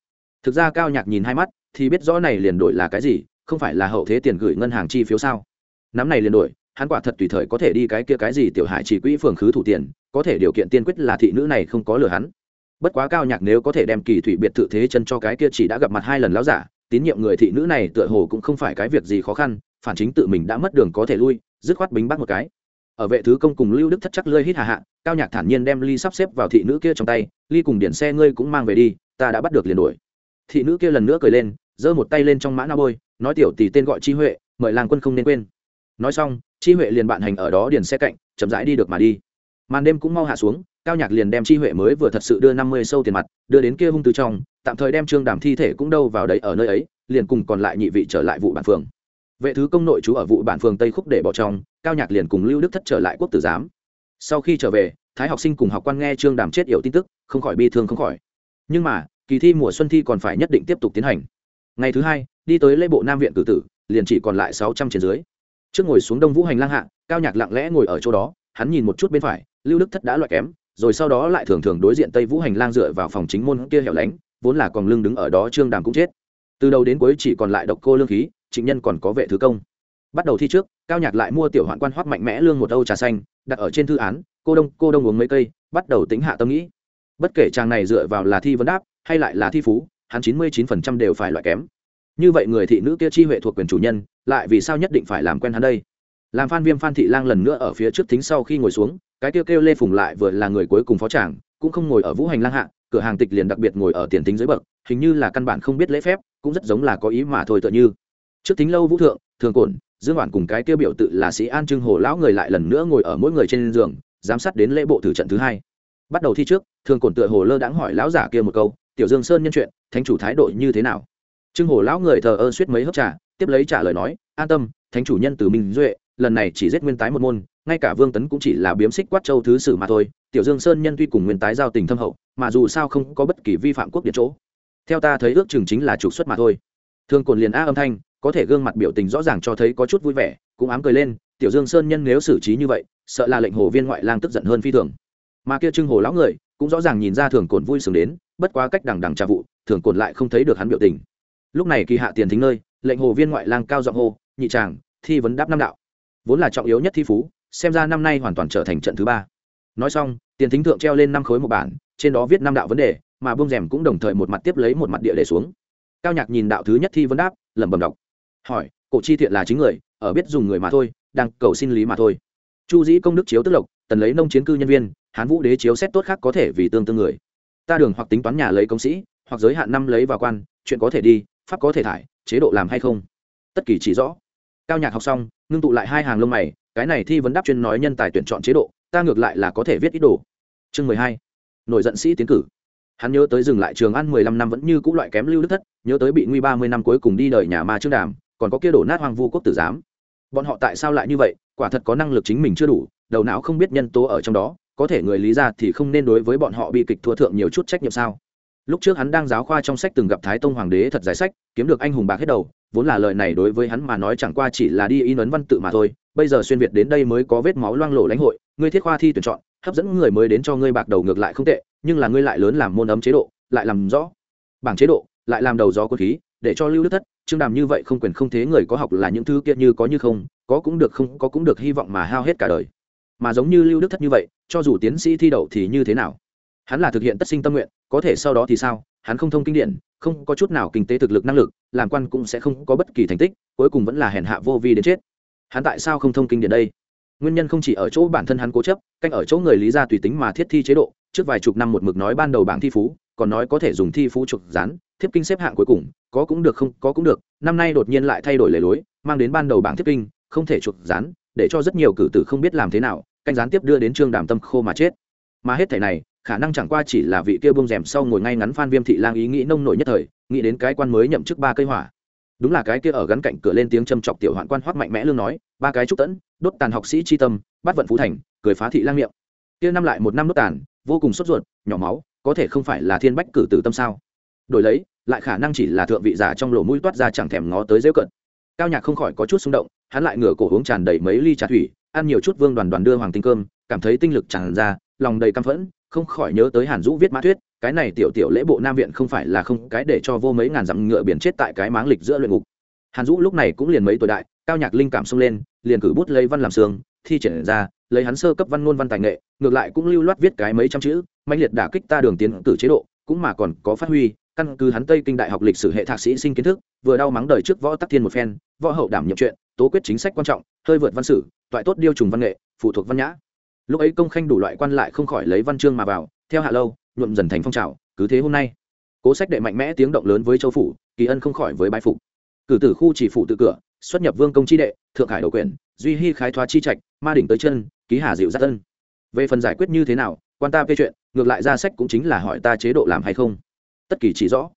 Thực ra cao nhạc nhìn hai mắt, thì biết rõ này liền đổi là cái gì, không phải là hậu thế tiền gửi ngân hàng chi phiếu sao? Nắm này liền đổi, hắn quả thật tùy thời có thể đi cái kia cái gì tiểu hải chỉ quỹ phường khứ thủ tiền, có thể điều kiện tiên quyết là thị nữ này không có lừa hắn. Bất quá cao nhạc nếu có thể đem kỳ thủy biệt thự thế chân cho cái kia chỉ đã gặp mặt hai lần láo giả, tín nhiệm người thị nữ này tựa hồ cũng không phải cái việc gì khó khăn, phản chính tự mình đã mất đường có thể lui, dứt khoát bính bắt một cái ở vệ thứ công cùng lưu đức thất chắc lơi hít hà hạ, cao nhạc thản nhiên đem ly sắp xếp vào thị nữ kia trong tay, ly cùng điển xe ngươi cũng mang về đi, ta đã bắt được liền đuổi. Thị nữ kia lần nữa cười lên, giơ một tay lên trong mã na bôi, nói, tiểu tỷ tên gọi chi huệ, mời làng quân không nên quên. Nói xong, chi huệ liền bạn hành ở đó điền xe cạnh, chậm rãi đi được mà đi. Màn đêm cũng mau hạ xuống, cao nhạc liền đem chi huệ mới vừa thật sự đưa năm mươi sâu tiền mặt, đưa đến kia hung từ trong, tạm thời đem trương đàm thi thể cũng đâu vào đấy ở nơi ấy, liền cùng còn lại nhị vị trở lại vụ bản phường vệ thứ công nội trú ở vụ bản phường tây khúc để bỏ trong cao nhạc liền cùng lưu đức thất trở lại quốc tử giám. Sau khi trở về, thái học sinh cùng học quan nghe trương đàm chết yểu tin tức, không khỏi bi thương không khỏi. Nhưng mà, kỳ thi mùa xuân thi còn phải nhất định tiếp tục tiến hành. Ngày thứ hai, đi tới lễ bộ nam viện cử tử, liền chỉ còn lại sáu trăm trên dưới. Trước ngồi xuống đông vũ hành lang hạ, cao nhạc lặng lẽ ngồi ở chỗ đó, hắn nhìn một chút bên phải, lưu đức thất đã loại kém, rồi sau đó lại thường thường đối diện tây vũ hành lang dựa vào phòng chính môn kia hẻo lánh, vốn là còn lưng đứng ở đó trương đàm cũng chết. Từ đầu đến cuối chỉ còn lại độc cô lương khí trịnh nhân còn có vệ thứ công. Bắt đầu thi trước, cao nhạc lại mua tiểu hoạn quan hoác mạnh mẽ lương một âu trà xanh, đặt ở trên thư án, cô đông cô đông uống mấy cây, bắt đầu tính hạ tâm nghĩ. Bất kể chàng này dựa vào là thi vấn đáp, hay lại là thi phú, hắn chín mươi chín phần trăm đều phải loại kém. Như vậy người thị nữ kia chi huệ thuộc quyền chủ nhân, lại vì sao nhất định phải làm quen hắn đây? Làm phan viêm phan thị lang lần nữa ở phía trước thính sau khi ngồi xuống, cái kêu kêu lê phùng lại vừa là người cuối cùng phó tràng cũng không ngồi ở vũ hành lang hạ, cửa hàng tịch liền đặc biệt ngồi ở tiền tính dưới bậc, hình như là căn bản không biết lễ phép, cũng rất giống là có ý mà thôi tựa như trước thính lâu vũ thượng, thường cổn, dương hoàn cùng cái tiêu biểu tự là sĩ an trưng hồ lão người lại lần nữa ngồi ở mỗi người trên giường, giám sát đến lễ bộ thử trận thứ hai. Bắt đầu thi trước, thường cổn tựa hồ lơ đãng hỏi lão giả kia một câu, tiểu dương sơn nhân chuyện, thánh chủ thái độ như thế nào? Trưng hồ lão người thờ ơ suýt mấy hớp trà, tiếp lấy trả lời nói, an tâm, thánh chủ nhân từ minh duệ, lần này chỉ giết nguyên tái một môn, ngay cả vương tấn cũng chỉ là biếm xích quát châu thứ sử mà thôi, tiểu dương sơn nhân tuy cùng nguyên tái giao tình thâm hậu, mà dù sao không có bất kỳ vi phạm quốc điện chỗ. Theo ta thấy ước chừng chính là trục xuất mà thôi. Thường cồn liền a âm thanh có thể gương mặt biểu tình rõ ràng cho thấy có chút vui vẻ, cũng ám cười lên, tiểu dương sơn nhân nếu xử trí như vậy, sợ là lệnh hồ viên ngoại lang tức giận hơn phi thường. Mà kia trưng hồ lão người, cũng rõ ràng nhìn ra thường cồn vui sướng đến, bất quá cách đằng đằng trà vụ, thường cồn lại không thấy được hắn biểu tình. Lúc này kỳ hạ tiền thính nơi, lệnh hồ viên ngoại lang cao giọng hô, nhị tràng thi vấn đáp năm đạo. Vốn là trọng yếu nhất thi phú, xem ra năm nay hoàn toàn trở thành trận thứ ba. Nói xong, tiền thính thượng treo lên năm khối một bản, trên đó viết năm đạo vấn đề, mà bông rèm cũng đồng thời một mặt tiếp lấy một mặt địa để xuống. Cao nhạc nhìn đạo thứ nhất thi vấn đáp, lẩm bẩm đọc hỏi, cổ chi thiện là chính người, ở biết dùng người mà thôi, đang cầu xin lý mà thôi. Chu dĩ công đức chiếu tức lộc, tần lấy nông chiến cư nhân viên, hán vũ đế chiếu xét tốt khác có thể vì tương tương người. Ta đường hoặc tính toán nhà lấy công sĩ, hoặc giới hạn năm lấy vào quan, chuyện có thể đi, pháp có thể thải, chế độ làm hay không? Tất kỳ chỉ rõ. Cao nhạc học xong, ngưng tụ lại hai hàng lông mày, cái này thi vấn đáp chuyên nói nhân tài tuyển chọn chế độ, ta ngược lại là có thể viết ít đồ. Chương mười hai. Nổi giận sĩ tiến cử. Hắn nhớ tới dừng lại trường ăn mười lăm năm vẫn như c ũ loại kém lưu đức thất, nhớ tới bị nguy ba mươi năm cuối cùng đi đời nhà ma trương đàm còn có kia đổ nát hoang vu quốc tử giám. Bọn họ tại sao lại như vậy? Quả thật có năng lực chính mình chưa đủ, đầu não không biết nhân tố ở trong đó, có thể người lý ra thì không nên đối với bọn họ bị kịch thua thượng nhiều chút trách nhiệm sao? Lúc trước hắn đang giáo khoa trong sách từng gặp thái tông hoàng đế thật giải sách, kiếm được anh hùng bạc hết đầu, vốn là lời này đối với hắn mà nói chẳng qua chỉ là đi in ấn văn tự mà thôi, bây giờ xuyên việt đến đây mới có vết máu loang lổ lãnh hội, ngươi thiết khoa thi tuyển chọn, hấp dẫn người mới đến cho ngươi bạc đầu ngược lại không tệ, nhưng là ngươi lại lớn làm môn ấm chế độ, lại làm rõ bảng chế độ, lại làm đầu gió quân khí, để cho lưu đức thất trương đàm như vậy không quyền không thế người có học là những thứ kia như có như không, có cũng được không, có cũng được hy vọng mà hao hết cả đời. Mà giống như lưu đức thất như vậy, cho dù tiến sĩ thi đậu thì như thế nào? Hắn là thực hiện tất sinh tâm nguyện, có thể sau đó thì sao? Hắn không thông kinh điển, không có chút nào kinh tế thực lực năng lực, làm quan cũng sẽ không có bất kỳ thành tích, cuối cùng vẫn là hèn hạ vô vi đến chết. Hắn tại sao không thông kinh điển đây? Nguyên nhân không chỉ ở chỗ bản thân hắn cố chấp canh ở chỗ người lý gia tùy tính mà thiết thi chế độ, trước vài chục năm một mực nói ban đầu bảng thi phú, còn nói có thể dùng thi phú trục rán thiếp kinh xếp hạng cuối cùng, có cũng được không, có cũng được, năm nay đột nhiên lại thay đổi lề lối, mang đến ban đầu bảng thiếp kinh, không thể chuột rán để cho rất nhiều cử tử không biết làm thế nào, canh gián tiếp đưa đến trương đàm tâm khô mà chết. Mà hết thảy này, khả năng chẳng qua chỉ là vị kia bông rèm sau ngồi ngay ngắn phan viêm thị lang ý nghĩ nông nổi nhất thời, nghĩ đến cái quan mới nhậm chức ba cây hỏa. Đúng là cái kia ở gắn cạnh cửa lên tiếng châm chọc tiểu hoạn quan hoắc mạnh mẽ lương nói, ba cái trúc tẫn, đốt tàn học sĩ chi tâm, bắt vận phú thành, cười phá thị lang miệng. Kia năm lại một năm đốt tàn, vô cùng sốt ruột, nhỏ máu, có thể không phải là thiên bách cử tử tâm sao? Đổi lấy, lại khả năng chỉ là thượng vị giả trong lỗ mũi toát ra chẳng thèm ngó tới dễ cận. Cao nhạc không khỏi có chút xung động, hắn lại ngửa cổ uống tràn đầy mấy ly trà thủy, ăn nhiều chút vương đoàn đoàn đưa hoàng tinh cơm, cảm thấy tinh lực tràn ra, lòng đầy căm phẫn, không khỏi nhớ tới hàn dũ viết mã thuyết, cái này tiểu tiểu lễ bộ nam viện không phải là không cái để cho vô mấy ngàn dặm ngựa biển chết tại cái máng lịch giữa luyện ngục. Hàn dũ lúc này cũng liền mấy tuổi đại, cao nhạc linh cảm xông lên, liền cử bút lấy văn làm xương, thi triển ra, lấy hắn sơ cấp văn ngôn văn tài nghệ, ngược lại cũng lưu loát viết cái mấy trăm chữ mạnh liệt đả kích ta đường tiến cử chế độ, cũng mà còn có phát huy căn cứ hắn tây kinh đại học lịch sử hệ thạc sĩ sinh kiến thức, vừa đau mắng đời trước võ tắc thiên một phen, võ hậu đảm nhiệm chuyện, tố quyết chính sách quan trọng, hơi vượt văn sử, toại tốt điêu trùng văn nghệ, phụ thuộc văn nhã. Lúc ấy công khanh đủ loại quan lại không khỏi lấy văn chương mà vào, theo hạ lâu, nhuộm dần thành phong trào, cứ thế hôm nay. Cố sách đệ mạnh mẽ tiếng động lớn với châu phủ, kỳ ân không khỏi với bái phục. Cử tử khu chỉ phụ tự cửa, xuất nhập vương công chi đệ, thượng hải đầu quyền, duy hy khái thoá chi trạch, ma đỉnh tới chân, ký hà dịu giác tân về phần giải quyết như thế nào, quan ta phê chuyện, ngược lại ra sách cũng chính là hỏi ta chế độ làm hay không tất kỳ chỉ rõ.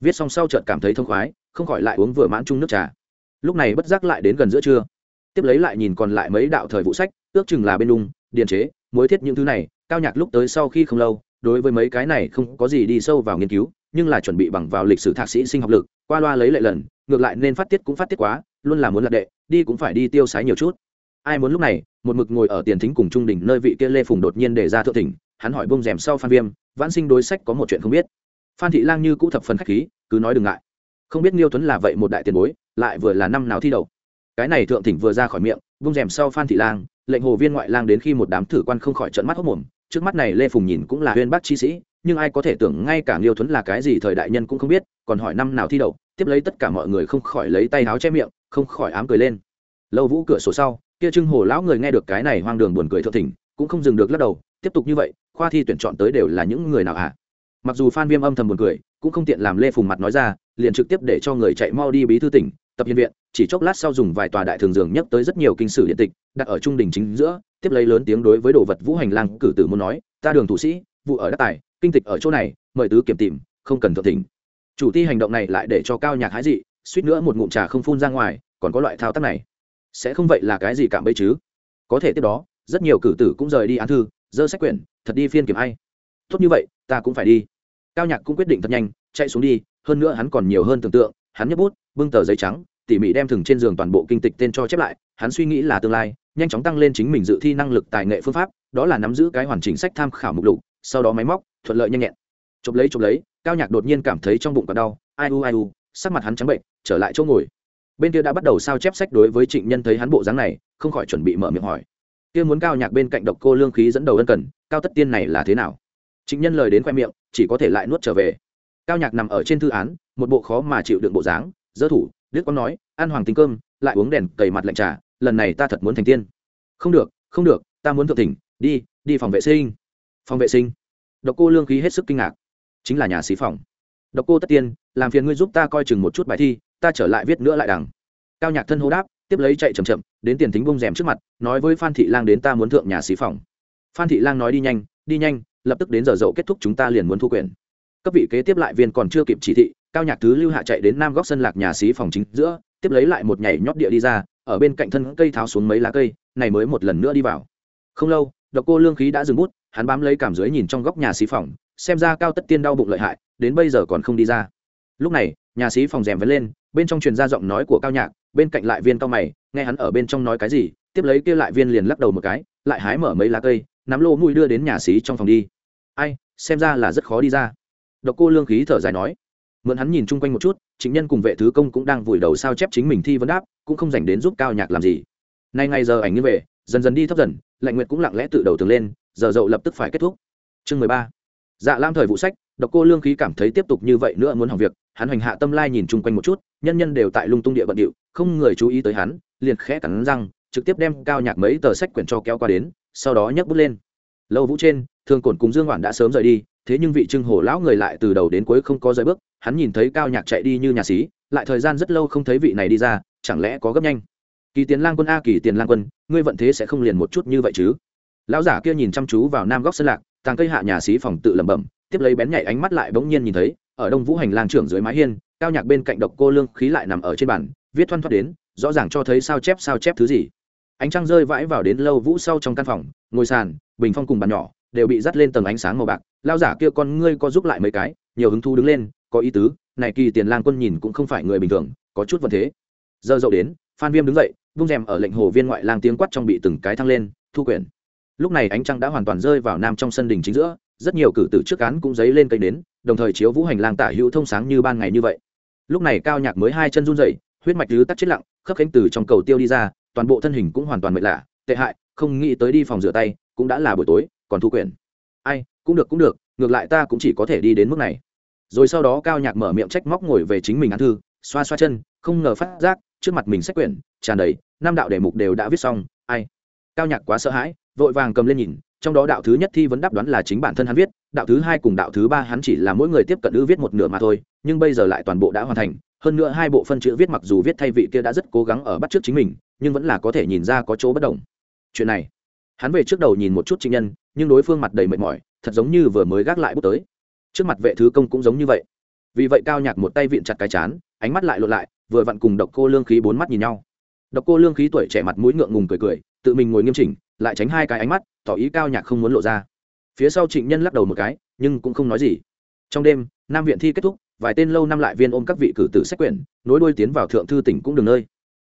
Viết xong sau chợt cảm thấy thông khoái, không khỏi lại uống vừa mãn chung nước trà. Lúc này bất giác lại đến gần giữa trưa. Tiếp lấy lại nhìn còn lại mấy đạo thời vụ sách, ước chừng là bên đung điền chế mối thiết những thứ này, cao nhạc lúc tới sau khi không lâu, đối với mấy cái này không có gì đi sâu vào nghiên cứu, nhưng là chuẩn bị bằng vào lịch sử thạc sĩ sinh học lực, qua loa lấy lệ lần, ngược lại nên phát tiết cũng phát tiết quá, luôn là muốn lật đệ, đi cũng phải đi tiêu sái nhiều chút. Ai muốn lúc này, một mực ngồi ở tiền thính cùng trung đỉnh nơi vị kia lê phùng đột nhiên để ra thượng thỉnh, hắn hỏi bông rèm sau phan viêm, vãn sinh đối sách có một chuyện không biết phan thị lang như cũ thập phần khách khí, cứ nói đừng ngại không biết nghiêu tuấn là vậy một đại tiền bối, lại vừa là năm nào thi đầu cái này thượng thỉnh vừa ra khỏi miệng, vung rèm sau phan thị lang, lệnh hồ viên ngoại lang đến khi một đám thử quan không khỏi trận mắt hốc mồm trước mắt này lê phùng nhìn cũng là huyên bác chi sĩ, nhưng ai có thể tưởng ngay cả nghiêu tuấn là cái gì thời đại nhân cũng không biết, còn hỏi năm nào thi đầu? tiếp lấy tất cả mọi người không khỏi lấy tay áo che miệng, không khỏi ám cười lên lâu vũ cửa sổ sau, kia trưng hồ lão người nghe được cái này hoang đường buồn cười thượng thỉnh, cũng không dừng được lắc đầu, tiếp tục như vậy, khoa thi tuyển chọn tới đều là những người nào hả à? Mặc dù phan viêm âm thầm buồn cười, cũng không tiện làm lê phùng mặt nói ra, liền trực tiếp để cho người chạy mau đi bí thư tỉnh, tập hiền viện, chỉ chốc lát sau dùng vài tòa đại thường dường nhắc tới rất nhiều kinh sử điện tịch, đặt ở trung đình chính giữa, tiếp lấy lớn tiếng đối với đồ vật vũ hành lang cử tử muốn nói, ta đường thủ sĩ, vụ ở đất tài, kinh tịch ở chỗ này, mời tứ kiểm tìm, không cần thượng thỉnh. Chủ ti hành động này lại để cho cao nhạc hái dị, suýt nữa một ngụm trà không phun ra ngoài, còn có loại thao tác này. Sẽ không vậy là cái gì cảm bấy chứ? Có thể tiếp đó, rất nhiều cử tử cũng rời đi án thư, dơ sách quyển, thật đi phiên kiểm hay tốt như vậy, ta cũng phải đi cao nhạc cũng quyết định thật nhanh, chạy xuống đi, hơn nữa hắn còn nhiều hơn tưởng tượng, hắn nhấp bút, bưng tờ giấy trắng, tỉ mỉ đem thừng trên giường toàn bộ kinh tịch tên cho chép lại, hắn suy nghĩ là tương lai, nhanh chóng tăng lên chính mình dự thi năng lực tài nghệ phương pháp, đó là nắm giữ cái hoàn chỉnh sách tham khảo mục lục, sau đó máy móc, thuận lợi nhanh nhẹn. Chụp lấy chụp lấy, cao nhạc đột nhiên cảm thấy trong bụng còn đau, ai u ai u, sắc mặt hắn trắng bệnh, trở lại chỗ ngồi. Bên kia đã bắt đầu sao chép sách đối với trịnh nhân thấy hắn bộ dáng này, không khỏi chuẩn bị mở miệng hỏi. Kia muốn cao nhạc bên cạnh độc cô lương khí dẫn đầu ân cần, cao tất tiên này là thế nào? Trịnh nhân lời đến khoe miệng chỉ có thể lại nuốt trở về. Cao nhạc nằm ở trên thư án, một bộ khó mà chịu đựng bộ dáng Giơ thủ, đức quang nói, ăn hoàng tính cơm, lại uống đèn cầy mặt lạnh trà, lần này ta thật muốn thành tiên. Không được không được, ta muốn thượng thỉnh, đi đi phòng vệ sinh. Phòng vệ sinh? Độc cô lương khí hết sức kinh ngạc. Chính là nhà xí phòng. Độc cô tất tiên, làm phiền ngươi giúp ta coi chừng một chút bài thi, ta trở lại viết nữa lại đằng. Cao nhạc thân hô đáp, tiếp lấy chạy chậm chậm, đến tiền thính bông rèm trước mặt, nói với phan thị lang đến ta muốn thượng nhà xí phòng. Phan thị lang nói, đi nhanh đi nhanh lập tức đến giờ dậu kết thúc chúng ta liền muốn thu quyền. Cấp vị kế tiếp lại viên còn chưa kịp chỉ thị, cao nhạc thứ lưu hạ chạy đến nam góc sân lạc nhà xí phòng chính giữa, tiếp lấy lại một nhảy nhót địa đi ra, ở bên cạnh thân cây tháo xuống mấy lá cây, này mới một lần nữa đi vào. Không lâu, độc cô lương khí đã dừng bút, hắn bám lấy cảm dưới nhìn trong góc nhà xí phòng, xem ra cao tất tiên đau bụng lợi hại, đến bây giờ còn không đi ra. Lúc này, nhà xí phòng rèm vẫn lên, bên trong truyền ra giọng nói của cao nhạc, bên cạnh lại viên cao mày, nghe hắn ở bên trong nói cái gì, tiếp lấy kia lại viên liền lắc đầu một cái, lại hái mở mấy lá cây, nắm lô mùi đưa đến nhà xí trong phòng đi ai, xem ra là rất khó đi ra. Độc cô lương khí thở dài nói. Mượn hắn nhìn chung quanh một chút chính nhân cùng vệ thứ công cũng đang vùi đầu sao chép chính mình thi vấn đáp, cũng không dành đến giúp cao nhạc làm gì. Nay ngay giờ ảnh như về dần dần đi thấp dần, lạnh nguyệt cũng lặng lẽ tự đầu tường lên, giờ dậu lập tức phải kết thúc. Chương mười ba. Dạ lam thời vụ sách, độc cô lương khí cảm thấy tiếp tục như vậy nữa muốn hỏng việc, hắn hoành hạ tâm lai nhìn chung quanh một chút, nhân nhân đều tại lung tung địa bận điệu, không người chú ý tới hắn, liền khẽ cắn răng, trực tiếp đem cao nhạc mấy tờ sách quyển cho kéo qua đến, sau đó nhấc bút lên lâu vũ trên thường cổn cùng dương hoàn đã sớm rời đi, thế nhưng vị trưng hổ lão người lại từ đầu đến cuối không có rời bước, hắn nhìn thấy cao nhạc chạy đi như nhà xí, lại thời gian rất lâu không thấy vị này đi ra, chẳng lẽ có gấp nhanh? Kỳ tiền lang quân a, kỳ tiền lang quân, ngươi vận thế sẽ không liền một chút như vậy chứ? Lão giả kia nhìn chăm chú vào nam góc sân lạc, tàng cây hạ nhà xí phòng tự lẩm bẩm, tiếp lấy bén nhảy ánh mắt lại bỗng nhiên nhìn thấy, ở đông vũ hành lang trưởng dưới mái hiên, cao nhạc bên cạnh độc cô lương khí lại nằm ở trên bàn, viết thoăn thoắt đến, rõ ràng cho thấy sao chép sao chép thứ gì ánh trăng rơi vãi vào đến lâu vũ sau trong căn phòng, ngồi sàn, bình phong cùng bàn nhỏ đều bị dắt lên tầng ánh sáng màu bạc. Lao giả kia con ngươi có giúp lại mấy cái, nhiều hứng thu đứng lên, có ý tứ, này kỳ tiền lang quân nhìn cũng không phải người bình thường, có chút vận thế. Giờ dậu đến, phan viêm đứng dậy, vung rèm ở lệnh hồ viên ngoại lang tiếng quát trong bị từng cái thăng lên, thu quyển. Lúc này ánh trăng đã hoàn toàn rơi vào nam trong sân đình chính giữa, rất nhiều cử tử trước cán cũng dấy lên cây đến đồng thời chiếu vũ hành lang tả hữu thông sáng như ban ngày như vậy. Lúc này cao nhạc mới hai chân run dậy huyết mạch thứ tắt chết lặng, khớp cánh từ trong cầu tiêu đi ra toàn bộ thân hình cũng hoàn toàn mệt lạ, tệ hại, không nghĩ tới đi phòng rửa tay cũng đã là buổi tối, còn thu quyển. Ai, cũng được cũng được, ngược lại ta cũng chỉ có thể đi đến mức này. Rồi sau đó cao nhạc mở miệng trách móc ngồi về chính mình ăn thư, xoa xoa chân, không ngờ phát giác, trước mặt mình sách quyển, tràn đầy, năm đạo đề mục đều đã viết xong, ai? Cao nhạc quá sợ hãi, vội vàng cầm lên nhìn trong đó đạo thứ nhất thi vấn đáp đoán là chính bản thân hắn viết, đạo thứ hai cùng đạo thứ ba hắn chỉ là mỗi người tiếp cận ư viết một nửa mà thôi, nhưng bây giờ lại toàn bộ đã hoàn thành, hơn nữa hai bộ phân chữ viết mặc dù viết thay vị kia đã rất cố gắng ở bắt trước chính mình, nhưng vẫn là có thể nhìn ra có chỗ bất đồng. Chuyện này, hắn về trước đầu nhìn một chút trịnh nhân, nhưng đối phương mặt đầy mệt mỏi, thật giống như vừa mới gác lại bút tới. Trước mặt vệ thứ công cũng giống như vậy. Vì vậy cao nhạc một tay vịn chặt cái chán, ánh mắt lại lộ lại, vừa vặn cùng độc cô lương khí bốn mắt nhìn nhau. Độc cô lương khí tuổi trẻ mặt mũi ngượng ngùng cười cười, tự mình ngồi nghiêm chỉnh, lại tránh hai cái ánh mắt tỏ ý cao nhạc không muốn lộ ra. Phía sau trịnh nhân lắc đầu một cái, nhưng cũng không nói gì. Trong đêm, nam viện thi kết thúc, vài tên lâu năm lại viên ôm các vị cử tử sách quyển, nối đuôi tiến vào thượng thư tỉnh cũng đường nơi.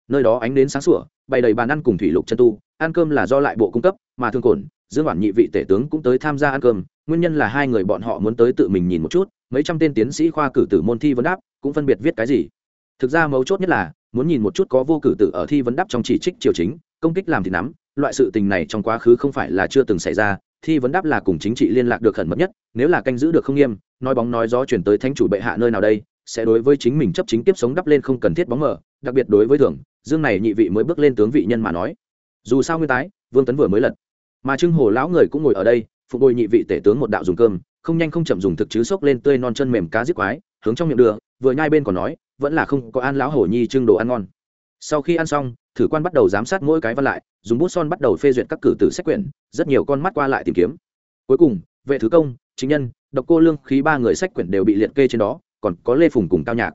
Nơi đó ánh đến sáng sủa, bày đầy bàn ăn cùng thủy lục chân tu, ăn cơm là do lại bộ cung cấp, mà thương cổn, dương bản nhị vị tể tướng cũng tới tham gia ăn cơm, nguyên nhân là hai người bọn họ muốn tới tự mình nhìn một chút, mấy trăm tên tiến sĩ khoa cử tử môn thi vấn đáp, cũng phân biệt viết cái gì. Thực ra mấu chốt nhất là, muốn nhìn một chút có vô cử tử ở thi vấn đáp trong chỉ trích triều chính, công kích làm thì nắm loại sự tình này trong quá khứ không phải là chưa từng xảy ra, thi vấn đáp là cùng chính trị liên lạc được khẩn mật nhất, nếu là canh giữ được không nghiêm, nói bóng nói gió chuyển tới thánh chủ bệ hạ nơi nào đây, sẽ đối với chính mình chấp chính tiếp sống đắp lên không cần thiết bóng mở. đặc biệt đối với thưởng, dương này nhị vị mới bước lên tướng vị nhân mà nói dù sao nguyên tái, vương tấn vừa mới lật mà trưng hồ lão người cũng ngồi ở đây phục bồi nhị vị tể tướng một đạo dùng cơm, không nhanh không chậm dùng thực chứ xốc lên tươi non chân mềm cá giết quái, hướng trong miệng đưa, vừa nhai bên còn nói, vẫn là không có ăn lão hổ nhi trưng đồ ăn ngon sau khi ăn xong thử quan bắt đầu giám sát mỗi cái văn lại, dùng bút son bắt đầu phê duyệt các cử tử sách quyển, rất nhiều con mắt qua lại tìm kiếm. Cuối cùng, vệ thứ công, chính nhân, độc cô lương khí ba người sách quyển đều bị liệt kê trên đó, còn có lê phùng cùng cao nhạc.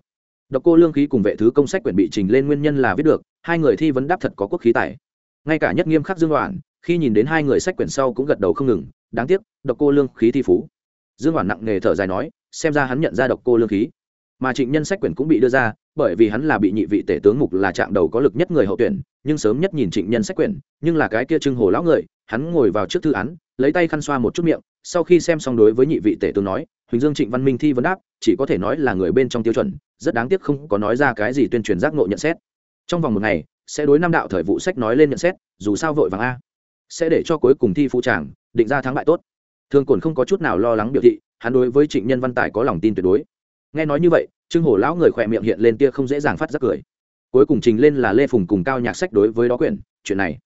Độc cô lương khí cùng vệ thứ công sách quyển bị trình lên nguyên nhân là viết được, hai người thi vấn đáp thật có quốc khí tài. Ngay cả nhất nghiêm khắc dương đoạn khi nhìn đến hai người sách quyển sau cũng gật đầu không ngừng, đáng tiếc, độc cô lương khí thi phú. Dương hoàn nặng nghề thở dài nói, xem ra hắn nhận ra độc cô lương khí. Mà trịnh nhân sách quyển cũng bị đưa ra bởi vì hắn là bị nhị vị tể tướng mục là chạm đầu có lực nhất người hậu tuyển, nhưng sớm nhất nhìn trịnh nhân sách quyển, nhưng là cái kia trưng hồ lão người, hắn ngồi vào trước thư án, lấy tay khăn xoa một chút miệng, sau khi xem xong đối với nhị vị tể tướng nói, huỳnh dương trịnh văn minh thi vấn đáp, chỉ có thể nói là người bên trong tiêu chuẩn, rất đáng tiếc không có nói ra cái gì tuyên truyền giác ngộ nhận xét. Trong vòng một ngày, sẽ đối năm đạo thời vụ sách nói lên nhận xét, dù sao vội vàng a. Sẽ để cho cuối cùng thi phụ tràng định ra thắng bại tốt. Thường cồn không có chút nào lo lắng biểu thị, hắn đối với trịnh nhân văn tài có lòng tin tuyệt đối. Nghe nói như vậy trương hổ lão người khỏe miệng hiện lên tia không dễ dàng phát giác cười. Cuối cùng trình lên là lê phùng cùng cao nhạc sách đối với đó quyển, chuyện này.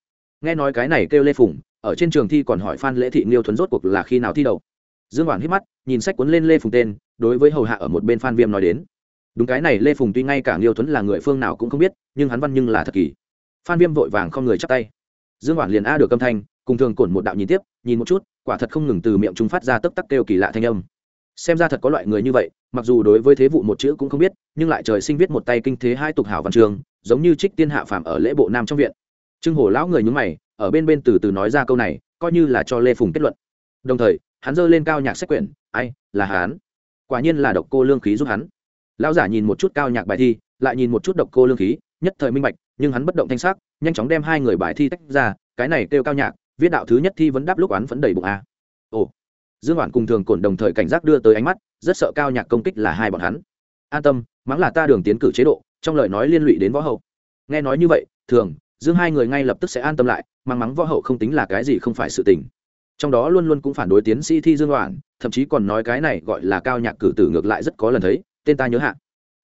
Nghe nói cái này kêu lê phùng, ở trên trường thi còn hỏi phan lễ thị nghiêu thuấn rốt cuộc là khi nào thi đầu dương hoàn hít mắt, nhìn sách cuốn lên lê phùng tên, đối với hầu hạ ở một bên phan viêm nói đến. Đúng cái này lê phùng tuy ngay cả nghiêu thuấn là người phương nào cũng không biết, nhưng hắn văn nhưng là thật kỳ. Phan viêm vội vàng không người chắp tay. Dương hoàn liền a được âm thanh, cùng thường cổn một đạo nhìn tiếp, nhìn một chút, quả thật không ngừng từ miệng chúng phát ra tấp tắc kêu kỳ lạ thanh âm xem ra thật có loại người như vậy, mặc dù đối với thế vụ một chữ cũng không biết, nhưng lại trời sinh viết một tay kinh thế hai tục hảo văn trường, giống như trích tiên hạ phàm ở lễ bộ nam trong viện. Trưng hồ lão người nhúng mày, ở bên bên từ từ nói ra câu này, coi như là cho lê phùng kết luận. Đồng thời, hắn giơ lên cao nhạc sách quyển, ai, là hắn? Quả nhiên là độc cô lương khí giúp hắn. Lão giả nhìn một chút cao nhạc bài thi, lại nhìn một chút độc cô lương khí, nhất thời minh bạch, nhưng hắn bất động thanh sắc, nhanh chóng đem hai người bài thi tách ra, cái này kêu cao nhạc, viết đạo thứ nhất thi vấn đáp lúc oán vẫn đầy bụng a ồ dương hoàn cùng thường cổn đồng thời cảnh giác đưa tới ánh mắt, rất sợ cao nhạc công kích là hai bọn hắn. An tâm, mắng là ta đường tiến cử chế độ, trong lời nói liên lụy đến võ hậu. Nghe nói như vậy, thường, dương hai người ngay lập tức sẽ an tâm lại mắng mắng võ hậu không tính là cái gì không phải sự tình. Trong đó luôn luôn cũng phản đối tiến sĩ thi dương oản, thậm chí còn nói cái này gọi là cao nhạc cử tử ngược lại rất có lần thấy, tên ta nhớ hạ.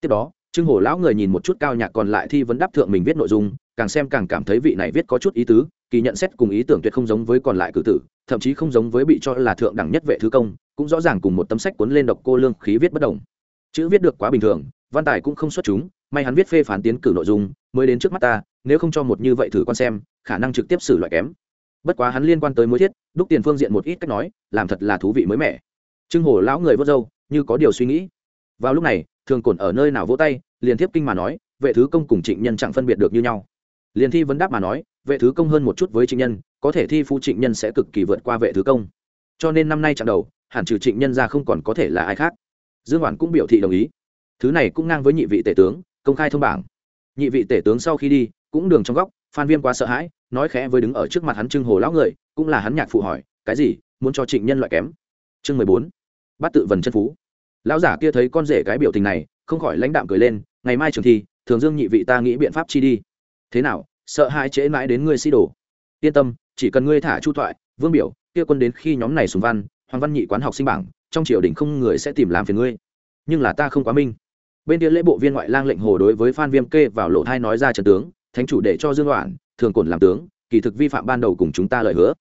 Tiếp đó, trương hổ lão người nhìn một chút cao nhạc còn lại thi vấn đáp thượng mình viết nội dung, càng xem càng cảm thấy vị này viết có chút ý tứ kỳ nhận xét cùng ý tưởng tuyệt không giống với còn lại cử tử, thậm chí không giống với bị cho là thượng đẳng nhất vệ thứ công, cũng rõ ràng cùng một tấm sách cuốn lên độc cô lương khí viết bất đồng. Chữ viết được quá bình thường, văn tài cũng không xuất chúng, may hắn viết phê phán tiến cử nội dung, mới đến trước mắt ta, nếu không cho một như vậy thử con xem, khả năng trực tiếp xử loại kém. Bất quá hắn liên quan tới mối thiết, đúc tiền phương diện một ít cách nói, làm thật là thú vị mới mẻ. Trương hồ lão người vớt râu, như có điều suy nghĩ. Vào lúc này, thường cổn ở nơi nào vỗ tay, liền tiếp kinh mà nói, vệ thứ công cùng trịnh nhân chẳng phân biệt được như nhau liền thi vấn đáp mà nói, vệ thứ công hơn một chút với trịnh nhân, có thể thi phu trịnh nhân sẽ cực kỳ vượt qua vệ thứ công. Cho nên năm nay chặng đầu, hẳn trừ trịnh nhân ra không còn có thể là ai khác. Dương hoàn cũng biểu thị đồng ý. Thứ này cũng ngang với nhị vị tể tướng, công khai thông bảng. Nhị vị tể tướng sau khi đi, cũng đường trong góc, phan viêm quá sợ hãi, nói khẽ với đứng ở trước mặt hắn trưng hồ lão người, cũng là hắn nhạc phụ hỏi, cái gì? Muốn cho trịnh nhân loại kém? Chương mười bốn. Bắt tự vần chân phú. Lão giả kia thấy con rể cái biểu tình này, không khỏi lãnh đạm cười lên, ngày mai trường thi, thường dương nhị vị ta nghĩ biện pháp chi đi thế nào, sợ hai trễ mãi đến ngươi sĩ đổ yên tâm, chỉ cần ngươi thả chu thoại, vương biểu, kia quân đến khi nhóm này sùng văn, hoàng văn nhị quán học sinh bảng, trong triều đình không người sẽ tìm làm phiền ngươi. Nhưng là ta không quá minh. Bên kia lễ bộ viên ngoại lang lệnh hồ đối với phan viêm kê vào lộ thai nói ra trần tướng, thánh chủ để cho dương đoạn thường cổn làm tướng, kỳ thực vi phạm ban đầu cùng chúng ta lời hứa.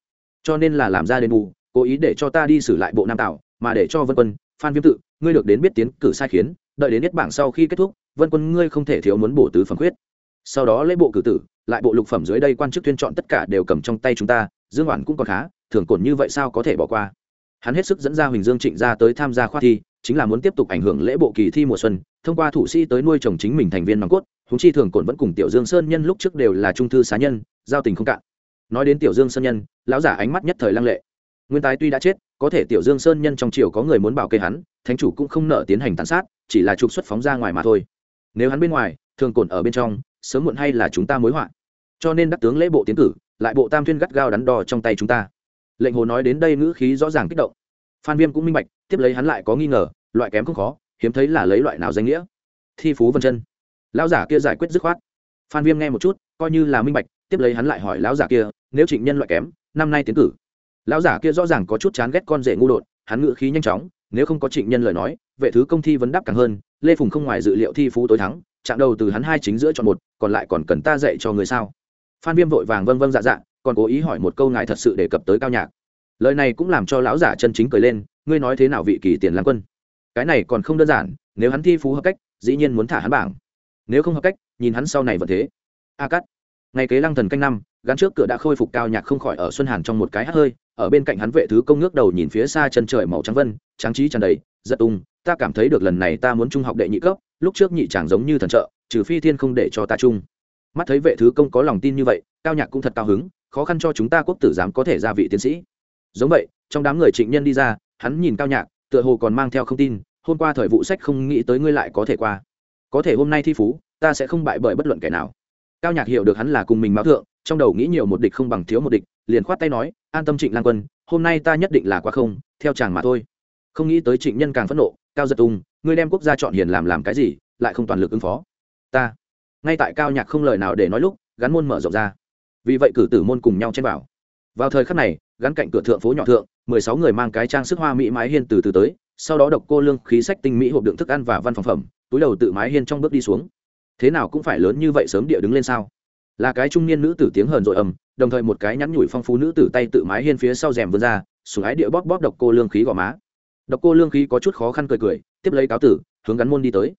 Cho nên là làm ra đền bù, cố ý để cho ta đi xử lại bộ nam tạo mà để cho vân quân, phan viêm tự, ngươi được đến biết tiến cử sai khiến, đợi đến nhất bảng sau khi kết thúc, vân quân ngươi không thể thiếu muốn bổ tứ phẩm quyết sau đó lễ bộ cử tử, lại bộ lục phẩm dưới đây quan chức tuyên chọn tất cả đều cầm trong tay chúng ta, dương hoàn cũng còn khá, thường cổn như vậy sao có thể bỏ qua? Hắn hết sức dẫn ra huỳnh dương trịnh ra tới tham gia khoa thi, chính là muốn tiếp tục ảnh hưởng lễ bộ kỳ thi mùa xuân, thông qua thủ sĩ tới nuôi chồng chính mình thành viên nòng cốt húng chi thường cổn vẫn cùng tiểu dương sơn nhân lúc trước đều là trung thư xá nhân, giao tình không cạn. Nói đến tiểu dương sơn nhân, lão giả ánh mắt nhất thời lăng lệ. Nguyên tái tuy đã chết, có thể tiểu dương sơn nhân trong triều có người muốn bảo kê hắn, thánh chủ cũng không nợ tiến hành tàn sát, chỉ là trục xuất phóng ra ngoài mà thôi. Nếu hắn bên ngoài, thường cổn ở bên trong sớm muộn hay là chúng ta mối họa? Cho nên đắc tướng lễ bộ tiến cử, lại bộ tam thuyên gắt gao đắn đo trong tay chúng ta. Lệnh hồ nói đến đây ngữ khí rõ ràng kích động. Phan viêm cũng minh bạch, tiếp lấy hắn lại có nghi ngờ, loại kém không khó, hiếm thấy là lấy loại nào danh nghĩa. Thi phú vân chân. Lão giả kia giải quyết dứt khoát. Phan viêm nghe một chút, coi như là minh bạch, tiếp lấy hắn lại hỏi lão giả kia, nếu trịnh nhân loại kém, năm nay tiến cử? Lão giả kia rõ ràng có chút chán ghét con rể ngu đột, hắn ngự khí nhanh chóng, nếu không có trịnh nhân lời nói, vệ thứ công thi vấn đáp càng hơn, lê phùng không ngoài dự liệu thi phú tối thắng Chạm đầu từ hắn hai chính giữa chọn một, còn lại còn cần ta dạy cho người sao? Phan viêm vội vàng vâng vâng dạ dạ còn cố ý hỏi một câu ngài thật sự đề cập tới cao nhạc. Lời này cũng làm cho lão giả chân chính cười lên, ngươi nói thế nào vị kỳ tiền lang quân? Cái này còn không đơn giản, nếu hắn thi phú hợp cách, dĩ nhiên muốn thả hắn bảng. Nếu không hợp cách, nhìn hắn sau này vẫn thế. A cắt ngày kế lăng thần canh năm, gắn trước cửa đã khôi phục cao nhạc không khỏi ở xuân hàn trong một cái hát hơi, ở bên cạnh hắn vệ thứ công ngước đầu nhìn phía xa chân trời màu trắng vân, trắng trí tràn đầy giật tung ta cảm thấy được lần này ta muốn trung học đệ nhị cấp lúc trước nhị chàng giống như thần trợ, trừ phi thiên không để cho ta chung. Mắt thấy vệ thứ công có lòng tin như vậy, cao nhạc cũng thật cao hứng, khó khăn cho chúng ta quốc tử giám có thể ra vị tiến sĩ. Giống vậy, trong đám người trịnh nhân đi ra, hắn nhìn cao nhạc, tựa hồ còn mang theo không tin, hôm qua thời vụ sách không nghĩ tới ngươi lại có thể qua. Có thể hôm nay thi phú, ta sẽ không bại bởi bất luận kẻ nào. Cao nhạc hiểu được hắn là cùng mình báo thượng, trong đầu nghĩ nhiều một địch không bằng thiếu một địch, liền khoát tay nói, an tâm trịnh lan quân, hôm nay ta nhất định là quá không, theo chàng mà thôi. Không nghĩ tới trịnh nhân càng phẫn nộ cao giật tung, ngươi đem quốc gia chọn hiền làm làm cái gì, lại không toàn lực ứng phó. Ta. Ngay tại cao nhạc không lời nào để nói lúc, gắn môn mở rộng ra. Vì vậy cử tử môn cùng nhau chen vào. Vào thời khắc này, gắn cạnh cửa thượng phố nhỏ thượng, mười sáu người mang cái trang sức hoa mỹ mái hiên từ từ tới, sau đó độc cô lương khí sách tinh mỹ hộp đựng thức ăn và văn phòng phẩm, túi đầu tự mái hiên trong bước đi xuống. Thế nào cũng phải lớn như vậy sớm địa đứng lên sao? Là cái trung niên nữ tử tiếng hờn dội ầm, đồng thời một cái nhắn nhủi phong phú nữ tử tay tự mái hiên phía sau rèm vươn ra, sủng ái địa bóp bóp độc cô lương khí gò má độc cô lương khí có chút khó khăn cười cười, tiếp lấy cáo tử, hướng gắn môn đi tới.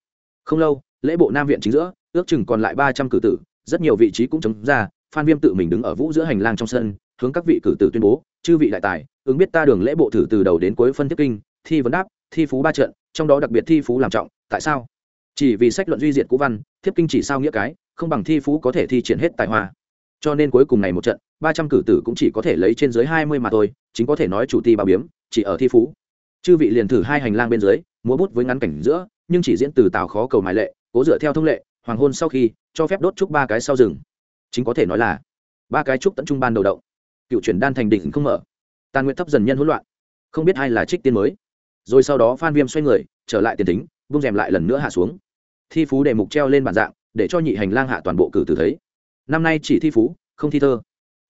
Không lâu, lễ bộ nam viện chính giữa, ước chừng còn lại ba trăm cử tử, rất nhiều vị trí cũng chống ra, phan viêm tự mình đứng ở vũ giữa hành lang trong sân, hướng các vị cử tử tuyên bố, chư vị đại tài, ứng biết ta đường lễ bộ thử từ đầu đến cuối phân tiếp kinh, thi vấn đáp, thi phú ba trận, trong đó đặc biệt thi phú làm trọng, tại sao? Chỉ vì sách luận duy diệt cũ văn thiếp kinh chỉ sao nghĩa cái, không bằng thi phú có thể thi triển hết tài hoa. Cho nên cuối cùng này một trận, ba trăm cử tử cũng chỉ có thể lấy trên dưới hai mươi mà thôi, chính có thể nói chủ ti bà biếm, chỉ ở thi phú chư vị liền thử hai hành lang bên dưới, múa bút với ngắn cảnh giữa, nhưng chỉ diễn từ tào khó cầu mài lệ, cố dựa theo thông lệ, hoàng hôn sau khi, cho phép đốt trúc ba cái sau rừng. Chính có thể nói là, ba cái trúc tận trung ban đầu động. Cựu chuyển đan thành đỉnh không mở. Tàn nguyện thấp dần nhân hỗn loạn. Không biết ai là trích tiên mới. Rồi sau đó phan viêm xoay người, trở lại tiền tính bung rèm lại lần nữa hạ xuống. Thi phú đề mục treo lên bản dạng, để cho nhị hành lang hạ toàn bộ cử tử thấy. Năm nay chỉ thi phú, không thi thơ.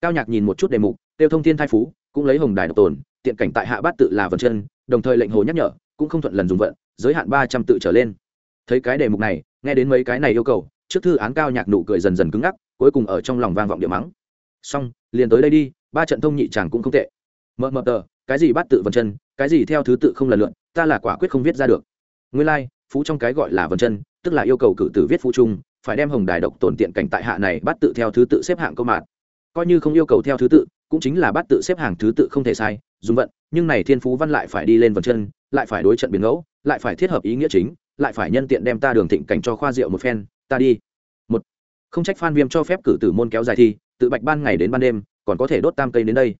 Cao nhạc nhìn một chút đề mục, tiêu thông thiên thai phú, cũng lấy hồng đài độc tồn, tiện cảnh tại hạ bát tự là vần chân đồng thời lệnh hồ nhắc nhở cũng không thuận lần dùng vận giới hạn ba trăm tự trở lên. Thấy cái đề mục này nghe đến mấy cái này yêu cầu trước thư án cao nhạc nụ cười dần dần cứng ngắc cuối cùng ở trong lòng vang vọng địa mắng. Xong liền tới đây đi ba trận thông nhị chàng cũng không tệ. Mờ mờ tờ cái gì bắt tự vần chân cái gì theo thứ tự không lần lượn ta là quả quyết không viết ra được. Nguyên lai、like, phú trong cái gọi là vần chân tức là yêu cầu cử tử viết phú trung phải đem hồng đài độc tổn tiện cảnh tại hạ này bắt tự theo thứ tự xếp hạng câu mạn coi như không yêu cầu theo thứ tự cũng chính là bắt tự xếp hàng thứ tự không thể sai dùng vận, nhưng này thiên phú văn lại phải đi lên vần chân, lại phải đối trận biến ngẫu, lại phải thiết hợp ý nghĩa chính, lại phải nhân tiện đem ta đường thịnh cảnh cho khoa rượu một phen, ta đi một, không trách phan viêm cho phép cử tử môn kéo dài thi, tự bạch ban ngày đến ban đêm, còn có thể đốt tam cây đến đây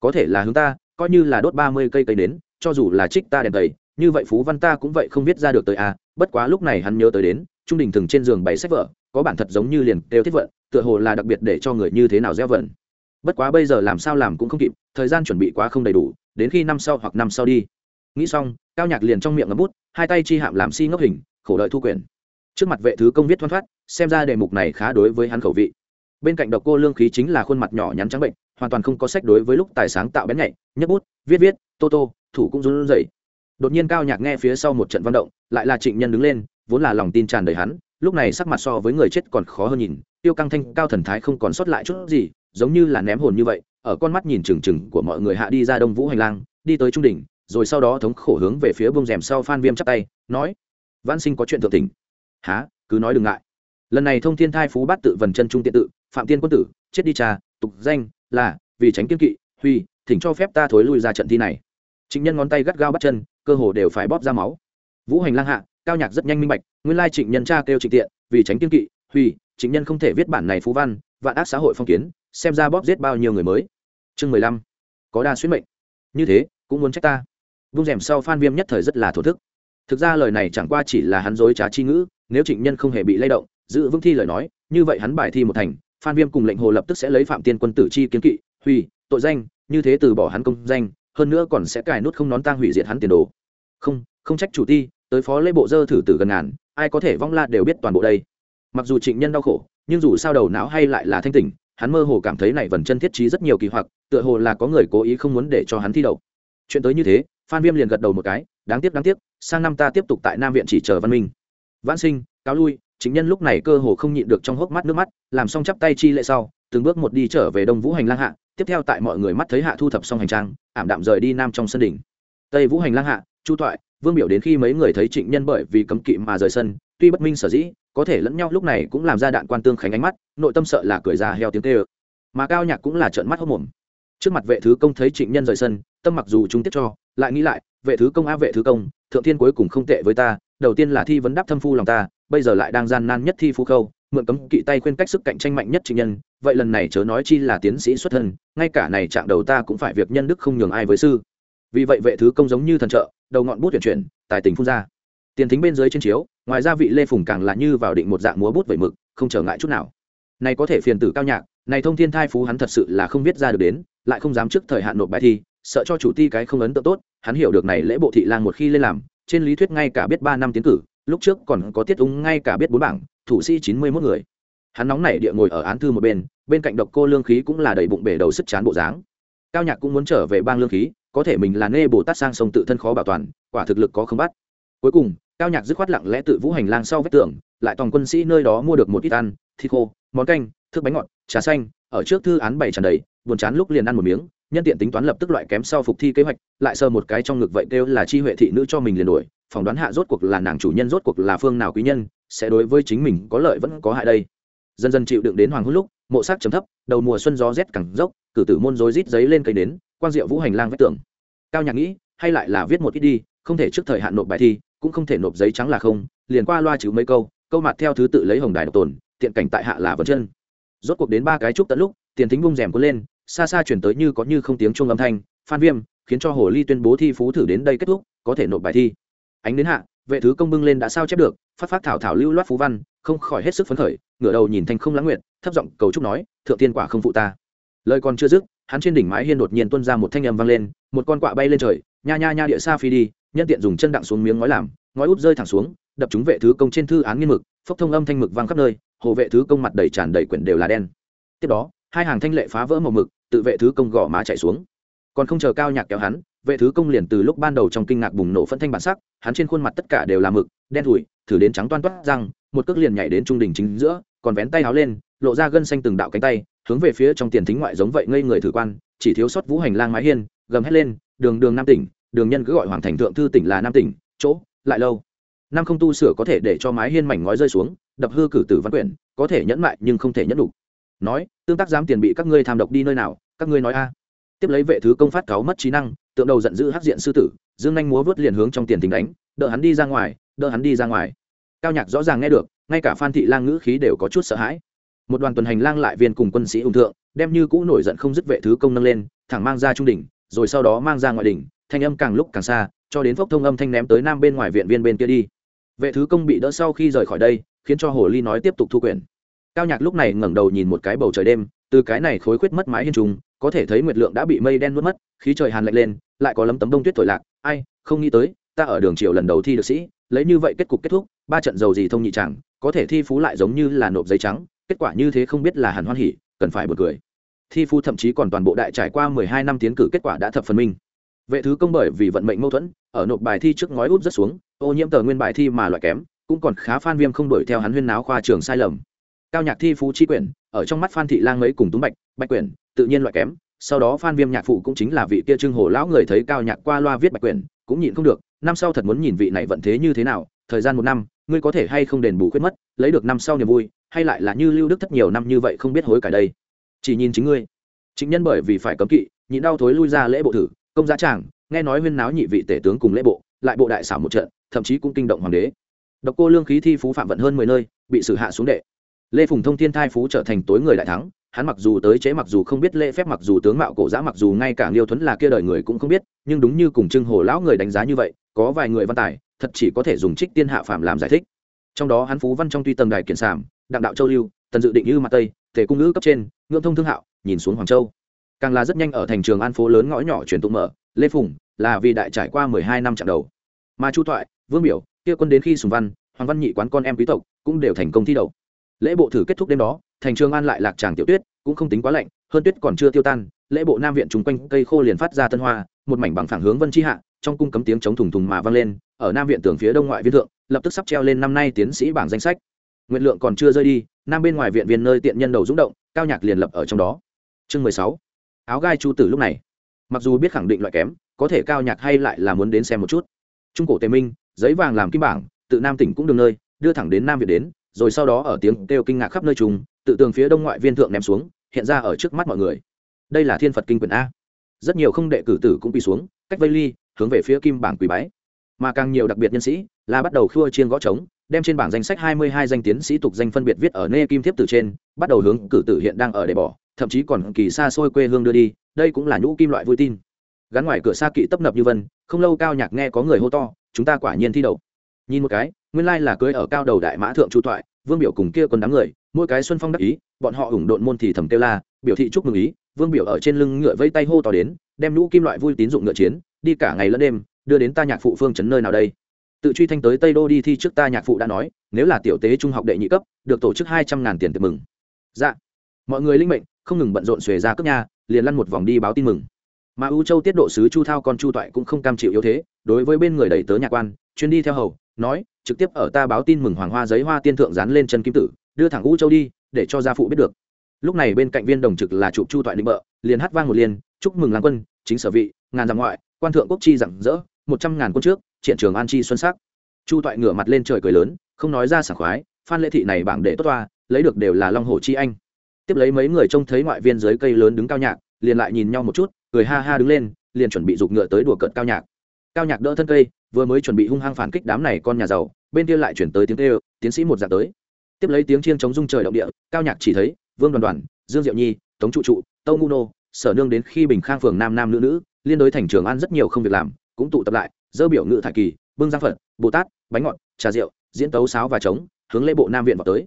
có thể là hướng ta, coi như là đốt ba mươi cây cây đến, cho dù là trích ta đèn tẩy, như vậy phú văn ta cũng vậy không biết ra được tới a à. bất quá lúc này hắn nhớ tới đến, trung đình thường trên giường bày sách vở, có bản thật giống như liền đều thiết vận, tựa hồ là đặc biệt để cho người như thế nào gieo vận bất quá bây giờ làm sao làm cũng không kịp, thời gian chuẩn bị quá không đầy đủ, đến khi năm sau hoặc năm sau đi. Nghĩ xong, cao nhạc liền trong miệng ngấm bút, hai tay chi hạm làm si ngốc hình, khổ đợi thu quyền trước mặt vệ thứ công viết thoăn thoát xem ra đề mục này khá đối với hắn khẩu vị. Bên cạnh độc cô lương khí chính là khuôn mặt nhỏ nhắn trắng bệnh, hoàn toàn không có sách đối với lúc tài sáng tạo bén nhạy nhấc bút, viết viết, tô tô, thủ cũng run rẩy. Đột nhiên cao nhạc nghe phía sau một trận văn động, lại là trịnh nhân đứng lên, vốn là lòng tin tràn đầy hắn, lúc này sắc mặt so với người chết còn khó hơn nhìn, tiêu căng thanh, cao thần thái không còn sót lại chút gì giống như là ném hồn như vậy, ở con mắt nhìn trừng trừng của mọi người hạ đi ra đông vũ hành lang, đi tới trung đỉnh, rồi sau đó thống khổ hướng về phía bông rèm sau phan viêm chắp tay, nói văn sinh có chuyện thượng tỉnh. há cứ nói đừng ngại. Lần này thông thiên thai phú bát tự vần chân trung tiện tự, phạm tiên quân tử, chết đi trà tục danh là, vì tránh kiên kỵ, huy, thỉnh cho phép ta thối lui ra trận thi này. Chính nhân ngón tay gắt gao bắt chân, cơ hồ đều phải bóp ra máu. Vũ hành lang hạ, cao nhạc rất nhanh minh bạch, nguyên lai trịnh nhân cha kêu trịnh tiện, vì tránh kiên kỵ, huy, trịnh nhân không thể viết bản này phú văn, vạn ác xã hội phong kiến xem ra bóp giết bao nhiêu người mới. Chương mười lăm, có đa xuyên mệnh. Như thế, cũng muốn trách ta. Vung rèm sau phan viêm nhất thời rất là thổ thức. Thực ra lời này chẳng qua chỉ là hắn dối trá chi ngữ, nếu trịnh nhân không hề bị lay động, giữ vững thi lời nói, như vậy hắn bài thi một thành, phan viêm cùng lệnh hồ lập tức sẽ lấy phạm tiên quân tử chi kiến kỵ, hủy, tội danh, như thế từ bỏ hắn công danh, hơn nữa còn sẽ cài nút không nón tang hủy diệt hắn tiền đồ. Không không trách chủ ti, tới phó lễ bộ dơ thử tử gần ngàn, ai có thể vong la đều biết toàn bộ đây. Mặc dù trịnh nhân đau khổ, nhưng dù sao đầu não hay lại là thanh tỉnh hắn mơ hồ cảm thấy này vần chân thiết trí rất nhiều kỳ hoặc, tựa hồ là có người cố ý không muốn để cho hắn thi đậu. Chuyện tới như thế, phan viêm liền gật đầu một cái, đáng tiếc đáng tiếc, sang năm ta tiếp tục tại nam viện chỉ chờ văn minh. Vãn sinh, cáo lui, chính nhân lúc này cơ hồ không nhịn được trong hốc mắt nước mắt, làm xong chắp tay chi lệ sau, từng bước một đi trở về đông vũ hành lang hạ, tiếp theo tại mọi người mắt thấy hạ thu thập xong hành trang, ảm đạm rời đi nam trong sân đỉnh. Tây vũ hành lang hạ, chu toại vương biểu đến khi mấy người thấy trịnh nhân bởi vì cấm kỵ mà rời sân, tuy bất minh sở dĩ có thể lẫn nhau lúc này cũng làm ra đạn quan tương khánh ánh mắt, nội tâm sợ là cười ra heo tiếng tê ơ. Mà cao nhạc cũng là trợn mắt hốc mồm. Trước mặt vệ thứ công thấy trịnh nhân rời sân, tâm mặc dù chúng tiếp cho, lại nghĩ lại, vệ thứ công á vệ thứ công, thượng thiên cuối cùng không tệ với ta, đầu tiên là thi vấn đáp thâm phu lòng ta, bây giờ lại đang gian nan nhất thi phu khâu, mượn cấm kỵ tay khuyên cách sức cạnh tranh mạnh nhất trịnh nhân, vậy lần này chớ nói chi là tiến sĩ xuất thân ngay cả này trạng đầu ta cũng phải việc nhân đức không nhường ai với sư. Vì vậy vệ thứ công giống như thần trợ, đầu ngọn bút chuyển chuyển, tài tình phun ra. Tiền thính bên dưới trên chiếu ngoài ra vị lê phùng càng là như vào định một dạng múa bút vẩy mực, không trở ngại chút nào. Này có thể phiền tử cao nhạc, này thông thiên thai phú hắn thật sự là không viết ra được đến, lại không dám trước thời hạn nộp bài thi, sợ cho chủ ti cái không ấn tượng tốt, hắn hiểu được này lễ bộ thị lang một khi lên làm, trên lý thuyết ngay cả biết ba năm tiến cử, lúc trước còn có tiết ung ngay cả biết bốn bảng, thủ sĩ chín mươi mốt người. Hắn nóng nảy địa ngồi ở án thư một bên bên cạnh độc cô lương khí cũng là đầy bụng bể đầu sức chán bộ dáng. Cao nhạc cũng muốn trở về bang lương khí, có thể mình là nê bồ tát sang sông tự thân khó bảo toàn, quả thực lực có không bắt. Cuối cùng cao nhạc dứt khoát lặng lẽ tự vũ hành lang sau vách tường, lại toàn quân sĩ nơi đó mua được một ít ăn, thịt khô, món canh, thức bánh ngọt, trà xanh, ở trước thư án bày tràn đầy, buồn chán lúc liền ăn một miếng, nhân tiện tính toán lập tức loại kém sau phục thi kế hoạch, lại sờ một cái trong ngực vậy kêu là chi huệ thị nữ cho mình liền đuổi phỏng đoán hạ rốt cuộc là nàng chủ nhân rốt cuộc là phương nào quý nhân, sẽ đối với chính mình có lợi vẫn có hại đây. Dần dần chịu đựng đến hoàng hôn lúc, mộ sắc chấm thấp, đầu mùa xuân gió rét cẳng dốc, cử tử môn rối rít giấy lên cây đến quang diệu vũ hành lang vách tường. Cao nhạc nghĩ, hay lại là viết một ít đi, không thể trước thời hạn nộp bài thi cũng không thể nộp giấy trắng là không, liền qua loa chữ mấy câu câu mặt theo thứ tự lấy hồng đài độc tồn, tiện cảnh tại hạ là vật chân. Rốt cuộc đến ba cái trúc tận lúc, tiền thính bung rèm cuốn lên, xa xa chuyển tới như có như không tiếng chuông âm thanh, phan viêm, khiến cho hồ ly tuyên bố thi phú thử đến đây kết thúc, có thể nộp bài thi. Ánh đến hạ, vệ thứ công bưng lên đã sao chép được, phát phát thảo thảo lưu loát phú văn, không khỏi hết sức phấn khởi, ngửa đầu nhìn thanh không lãng nguyện thấp giọng cầu chúc nói, thượng tiên quả không phụ ta. Lời còn chưa dứt, hắn trên đỉnh mái hiên đột nhiên tuôn ra một thanh âm vang lên, một con quạ bay lên trời, nha nha nha địa xa phi đi nhân tiện dùng chân đặng xuống miếng ngói làm, ngói út rơi thẳng xuống, đập chúng vệ thứ công trên thư án nghiên mực, phốc thông âm thanh mực vang khắp nơi, hồ vệ thứ công mặt đầy tràn đầy quyển đều là đen. Tiếp đó, hai hàng thanh lệ phá vỡ màu mực, tự vệ thứ công gõ má chạy xuống. Còn không chờ cao nhạc kéo hắn, vệ thứ công liền từ lúc ban đầu trong kinh ngạc bùng nổ phân thanh bản sắc, hắn trên khuôn mặt tất cả đều là mực, đen thủi, thử đến trắng toan toát răng, một cước liền nhảy đến trung đỉnh chính giữa, còn vén tay áo lên, lộ ra gân xanh từng đạo cánh tay, hướng về phía trong tiền thính ngoại giống vậy ngây người thử quan, chỉ thiếu sót vũ hành lang mái hiên, gầm hét lên, đường đường nam tỉnh đường nhân cứ gọi hoàng thành thượng thư tỉnh là nam tỉnh, chỗ, lại lâu. Nam không tu sửa có thể để cho mái hiên mảnh ngói rơi xuống, đập hư cử tử văn quyển, có thể nhẫn mại nhưng không thể nhẫn đủ. Nói, tương tác dám tiền bị các ngươi tham độc đi nơi nào, các ngươi nói a. Tiếp lấy vệ thứ công phát cáo mất trí năng, tượng đầu giận dữ hắc diện sư tử, dương nhanh múa vớt liền hướng trong tiền tính đánh, đỡ hắn đi ra ngoài, đỡ hắn đi ra ngoài. Cao nhạc rõ ràng nghe được, ngay cả phan thị lang ngữ khí đều có chút sợ hãi. Một đoàn tuần hành lang lại viên cùng quân sĩ ung thượng, đem như cũ nổi giận không dứt vệ thứ công nâng lên, thẳng mang ra trung đỉnh, rồi sau đó mang ra ngoại đỉnh thanh âm càng lúc càng xa, cho đến phốc thông âm thanh ném tới nam bên ngoài viện viên bên kia đi. Vệ thứ công bị đỡ sau khi rời khỏi đây, khiến cho hồ ly nói tiếp tục thu quyền cao nhạc lúc này ngẩng đầu nhìn một cái bầu trời đêm, từ cái này khối khuyết mất mái hiên trùng, có thể thấy nguyệt lượng đã bị mây đen nuốt mất, khí trời hàn lạnh lên, lại có lấm tấm đông tuyết thổi lạc. Ai, không nghĩ tới, ta ở đường triều lần đầu thi được sĩ, lấy như vậy kết cục kết thúc, ba trận dầu gì thông nhị chẳng, có thể thi phú lại giống như là nộp giấy trắng, kết quả như thế không biết là hàn hoan hỉ, cần phải bật cười. Thi phú thậm chí còn toàn bộ đại trải qua mười hai năm tiến cử kết quả đã thập phần minh vệ thứ công bởi vì vận mệnh mâu thuẫn, ở nộp bài thi trước ngói út rất xuống, ô nhiễm tờ nguyên bài thi mà loại kém, cũng còn khá phan viêm không đuổi theo hắn huyên náo khoa trường sai lầm. Cao nhạc thi phú chi quyển, ở trong mắt phan thị lang mấy cùng túng bạch bạch quyển, tự nhiên loại kém, sau đó phan viêm nhạc phụ cũng chính là vị kia trưng hồ lão người thấy cao nhạc qua loa viết bạch quyển, cũng nhịn không được, năm sau thật muốn nhìn vị này vận thế như thế nào, thời gian một năm, ngươi có thể hay không đền bù khuyết mất, lấy được năm sau niềm vui, hay lại là như lưu đức thất nhiều năm như vậy không biết hối cải đây. Chỉ nhìn chính ngươi. Chính nhân bởi vì phải cấm kỵ, nhịn đau thối lui ra lễ bộ thử công giá tràng nghe nói huyên náo nhị vị tể tướng cùng lễ bộ, lại bộ đại xảo một trận, thậm chí cũng kinh động hoàng đế. Độc cô lương khí thi phú phạm vận hơn mười nơi, bị xử hạ xuống đệ. Lê phùng thông thiên thai phú trở thành tối người đại thắng, hắn mặc dù tới chế mặc dù không biết lễ phép, mặc dù tướng mạo cổ giã mặc dù ngay cả liêu thuấn là kia đời người cũng không biết, nhưng đúng như cùng trưng hồ lão người đánh giá như vậy, có vài người văn tài, thật chỉ có thể dùng trích tiên hạ phạm làm giải thích. Trong đó hắn phú văn trong tuy tầng đài kiển sảm đặng đạo châu lưu, tần dự định như mặt tây, tề cung ngữ cấp trên, ngưỡng thông thương hạo, nhìn xuống hoàng châu càng là rất nhanh ở thành trường an phố lớn ngõ nhỏ truyền tụng mở, lê phùng, là vì đại trải qua mười hai năm chặng đầu. Mà chu thoại vương biểu, kia quân đến khi sùng văn, hoàng văn nhị quán con em quý tộc, cũng đều thành công thi đậu. Lễ bộ thử kết thúc đêm đó, thành trường an lại lạc tràng tiểu tuyết, cũng không tính quá lạnh, hơn tuyết còn chưa tiêu tan, lễ bộ nam viện chung quanh cây khô liền phát ra tân hoa, một mảnh bằng phẳng hướng vân chi hạ, trong cung cấm tiếng chống thùng thùng mà vang lên, ở nam viện tường phía đông ngoại viên thượng, lập tức sắp treo lên năm nay tiến sĩ bảng danh sách. Nguyện lượng còn chưa rơi đi, nam bên ngoài viện viên nơi tiện nhân đầu rúng động, cao nhạc liền lập ở trong đó. Chương mười sáu áo gai chu tử lúc này. Mặc dù biết khẳng định loại kém, có thể cao nhạc hay lại là muốn đến xem một chút. Trung cổ tề minh, giấy vàng làm kim bảng, tự nam tỉnh cũng đường nơi, đưa thẳng đến nam việt đến, rồi sau đó ở tiếng kêu kinh ngạc khắp nơi trùng tự tường phía đông ngoại viên thượng ném xuống, hiện ra ở trước mắt mọi người. Đây là thiên phật kinh quyển a. Rất nhiều không đệ cử tử cũng quỳ xuống, cách vây ly, hướng về phía kim bảng quỳ bái. Mà càng nhiều đặc biệt nhân sĩ là bắt đầu khua chiên gõ trống, đem trên bảng danh sách hai mươi hai danh tiến sĩ tục danh phân biệt viết ở nê kim thiếp từ trên, bắt đầu hướng cử tử hiện đang ở để bỏ thậm chí còn kỳ xa xôi quê hương đưa đi, đây cũng là nhũ kim loại vui tin. Gắn ngoài cửa xa kỵ tấp nập như vân, không lâu cao nhạc nghe có người hô to, chúng ta quả nhiên thi đậu. Nhìn một cái, nguyên lai là cưới ở cao đầu đại mã thượng chu thoại vương biểu cùng kia còn đám người, mỗi cái xuân phong đắc ý, bọn họ ủng độn môn thì thầm kêu la, biểu thị chúc mừng ý, vương biểu ở trên lưng ngựa vây tay hô to đến, đem nhũ kim loại vui tín dụng ngựa chiến, đi cả ngày lẫn đêm, đưa đến ta nhạc phụ phương trấn nơi nào đây. Tự truy thanh tới tây đô đi thi trước ta nhạc phụ đã nói, nếu là tiểu tế trung học đệ nhị cấp, được tổ chức hai trăm ngàn tiền tiệc mừng. Dạ. Mọi người linh mệnh không ngừng bận rộn xuề ra cướp nhà liền lăn một vòng đi báo tin mừng. Mà ưu châu tiết độ sứ chu thao con chu toại cũng không cam chịu yếu thế đối với bên người đẩy tớ nhà quan chuyên đi theo hầu nói trực tiếp ở ta báo tin mừng hoàng hoa giấy hoa tiên thượng dán lên chân kim tử đưa thẳng ưu châu đi để cho gia phụ biết được. Lúc này bên cạnh viên đồng trực là trụ chu toại định bợ liền hát vang một liền, chúc mừng làng quân chính sở vị ngàn dặm ngoại quan thượng quốc chi rặng rỡ một trăm ngàn quân trước triển trường an chi xuân sắc. Chu toại ngửa mặt lên trời cười lớn không nói ra sảng khoái phan lệ thị này bảng để tốt toa lấy được đều là long hồ chi anh tiếp lấy mấy người trông thấy ngoại viên dưới cây lớn đứng cao nhạc, liền lại nhìn nhau một chút, cười ha ha đứng lên, liền chuẩn bị giục ngựa tới đùa cợt cao nhạc. Cao nhạc đỡ thân cây, vừa mới chuẩn bị hung hăng phản kích đám này con nhà giàu, bên kia lại chuyển tới tiếng kêu, tiến sĩ một dạng tới. Tiếp lấy tiếng chiên chống rung trời động địa, cao nhạc chỉ thấy, vương đoàn đoàn, dương diệu nhi, tống trụ trụ, tâu ngu nô, sở nương đến khi bình khang phường nam nam nữ nữ, liên đối thành trường ăn rất nhiều không việc làm, cũng tụ tập lại, dơ biểu ngự thải kỳ, bưng giang phật, bồ tát, bánh ngọt, trà rượu, diễn tấu sáo và trống, hướng lễ bộ nam viện vào tới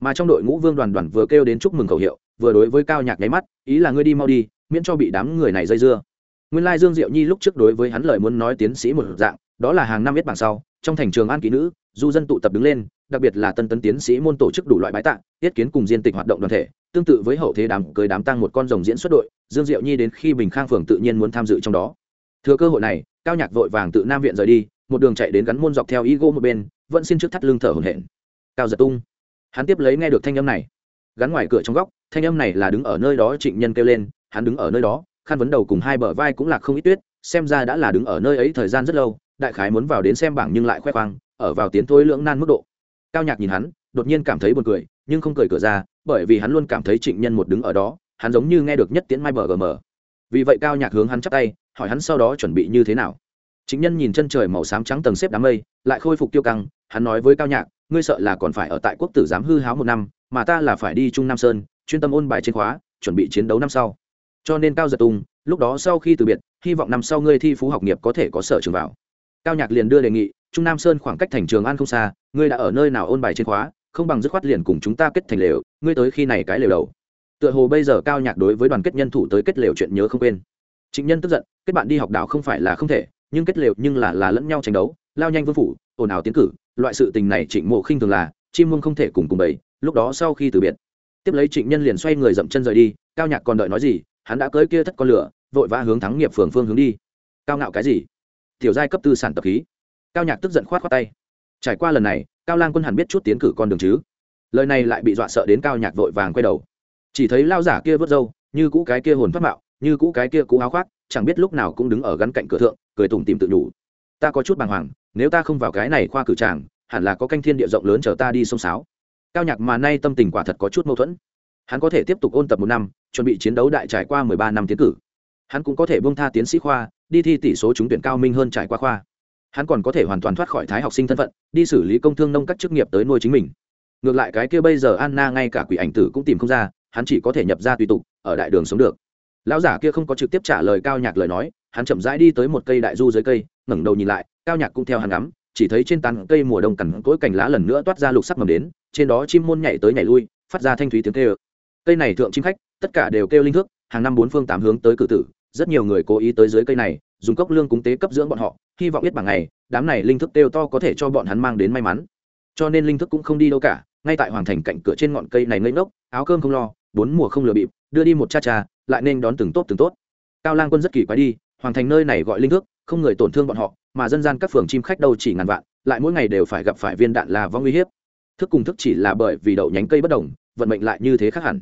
mà trong đội ngũ vương đoàn đoàn vừa kêu đến chúc mừng khẩu hiệu, vừa đối với cao nhạc nháy mắt, ý là ngươi đi mau đi, miễn cho bị đám người này dây dưa. Nguyên lai dương diệu nhi lúc trước đối với hắn lời muốn nói tiến sĩ một dạng, đó là hàng năm viết bảng sau, trong thành trường an kỹ nữ, du dân tụ tập đứng lên, đặc biệt là tân tấn tiến sĩ môn tổ chức đủ loại bái tạng tiết kiến cùng diên tịch hoạt động đoàn thể, tương tự với hậu thế đám cưới đám tăng một con rồng diễn xuất đội, dương diệu nhi đến khi bình khang phường tự nhiên muốn tham dự trong đó. Thừa cơ hội này, cao nhạc vội vàng tự nam viện rời đi, một đường chạy đến gắn môn dọc theo ý gỗ một bên, vẫn xin trước thắt lưng thở hổn hển. Cao giật tung hắn tiếp lấy nghe được thanh âm này. Gắn ngoài cửa trong góc, thanh âm này là đứng ở nơi đó trịnh nhân kêu lên, hắn đứng ở nơi đó, khăn vấn đầu cùng hai bờ vai cũng là không ít tuyết, xem ra đã là đứng ở nơi ấy thời gian rất lâu, đại khái muốn vào đến xem bảng nhưng lại khoe khoang, ở vào tiến thối lưỡng nan mức độ. Cao nhạc nhìn hắn, đột nhiên cảm thấy buồn cười, nhưng không cười cửa ra, bởi vì hắn luôn cảm thấy trịnh nhân một đứng ở đó, hắn giống như nghe được nhất tiến mai bờ gm vì vậy cao nhạc hướng hắn chắp tay, hỏi hắn sau đó chuẩn bị như thế nào. Chính nhân nhìn chân trời màu xám trắng tầng xếp đám mây, lại khôi phục tiêu căng, hắn nói với cao nhạc ngươi sợ là còn phải ở tại quốc tử giám hư háo một năm, mà ta là phải đi trung nam sơn, chuyên tâm ôn bài trên khóa, chuẩn bị chiến đấu năm sau. Cho nên cao giật tung lúc đó sau khi từ biệt, hy vọng năm sau ngươi thi phú học nghiệp có thể có sở trường vào. Cao nhạc liền đưa đề nghị, trung nam sơn khoảng cách thành trường an không xa, ngươi đã ở nơi nào ôn bài trên khóa, không bằng dứt khoát liền cùng chúng ta kết thành lều, ngươi tới khi này cái lều đầu. Tựa hồ bây giờ cao nhạc đối với đoàn kết nhân thủ tới kết lều chuyện nhớ không quên. Trịnh nhân tức giận, kết bạn đi học đạo không phải là không thể, nhưng kết lều nhưng là là lẫn nhau tranh đấu, lao nhanh vương phủ ồn ào tiến cử, loại sự tình này trịnh mộ khinh thường là, chim mông không thể cùng cùng bầy, lúc đó sau khi từ biệt, tiếp lấy trịnh nhân liền xoay người dậm chân rời đi, cao nhạc còn đợi nói gì, hắn đã cưới kia thất con lửa, vội vã hướng thắng nghiệp phường phương hướng đi. Cao ngạo cái gì? Tiểu giai cấp tư sản tập khí. Cao nhạc tức giận khoát khoát tay. Trải qua lần này, cao lang quân hẳn biết chút tiến cử con đường chứ. Lời này lại bị dọa sợ đến cao nhạc vội vàng quay đầu. Chỉ thấy lao giả kia vớt râu, như cũ cái kia hồn phát mạo, như cũ cái kia cũ áo khoác, chẳng biết lúc nào cũng đứng ở gắn cạnh cửa thượng, cười tủm tìm tự đủ ta có chút bàng hoàng, nếu ta không vào cái này khoa cử tràng, hẳn là có canh thiên địa rộng lớn chờ ta đi sông sáo. Cao nhạc mà nay tâm tình quả thật có chút mâu thuẫn. Hắn có thể tiếp tục ôn tập một năm, chuẩn bị chiến đấu đại trải qua mười ba năm tiến cử. Hắn cũng có thể bông tha tiến sĩ khoa, đi thi tỷ số trúng tuyển cao minh hơn trải qua khoa. Hắn còn có thể hoàn toàn thoát khỏi thái học sinh thân phận, đi xử lý công thương nông các chức nghiệp tới nuôi chính mình. Ngược lại cái kia bây giờ anna ngay cả quỷ ảnh tử cũng tìm không ra, hắn chỉ có thể nhập ra tùy tục, ở đại đường sống được. Lão giả kia không có trực tiếp trả lời cao nhạc lời nói, hắn chậm rãi đi tới một cây đại du dưới cây ngẩng đầu nhìn lại, cao nhạc cũng theo hắn ngắm, chỉ thấy trên tán cây mùa đông cằn cỗi cành lá lần nữa toát ra lục sắc mầm đến, trên đó chim môn nhảy tới nhảy lui, phát ra thanh thúy tiếng kêu. Cây này thượng chim khách, tất cả đều kêu linh thức hàng năm bốn phương tám hướng tới cử tử, rất nhiều người cố ý tới dưới cây này, dùng cốc lương cúng tế cấp dưỡng bọn họ, hy vọng biết bằng ngày, đám này linh thức kêu to có thể cho bọn hắn mang đến may mắn. Cho nên linh thức cũng không đi đâu cả, ngay tại hoàng thành cạnh cửa trên ngọn cây này ngây ngốc, áo cơm không lo, bốn mùa không lừa bịp, đưa đi một cha cha, lại nên đón từng tốt từng tốt. Cao lang quân rất kỳ quái đi, hoàng thành nơi này gọi linh thức không người tổn thương bọn họ, mà dân gian các phường chim khách đâu chỉ ngàn vạn, lại mỗi ngày đều phải gặp phải viên đạn là vong uy hiếp. Thức cùng thức chỉ là bởi vì đậu nhánh cây bất đồng, vận mệnh lại như thế khác hẳn.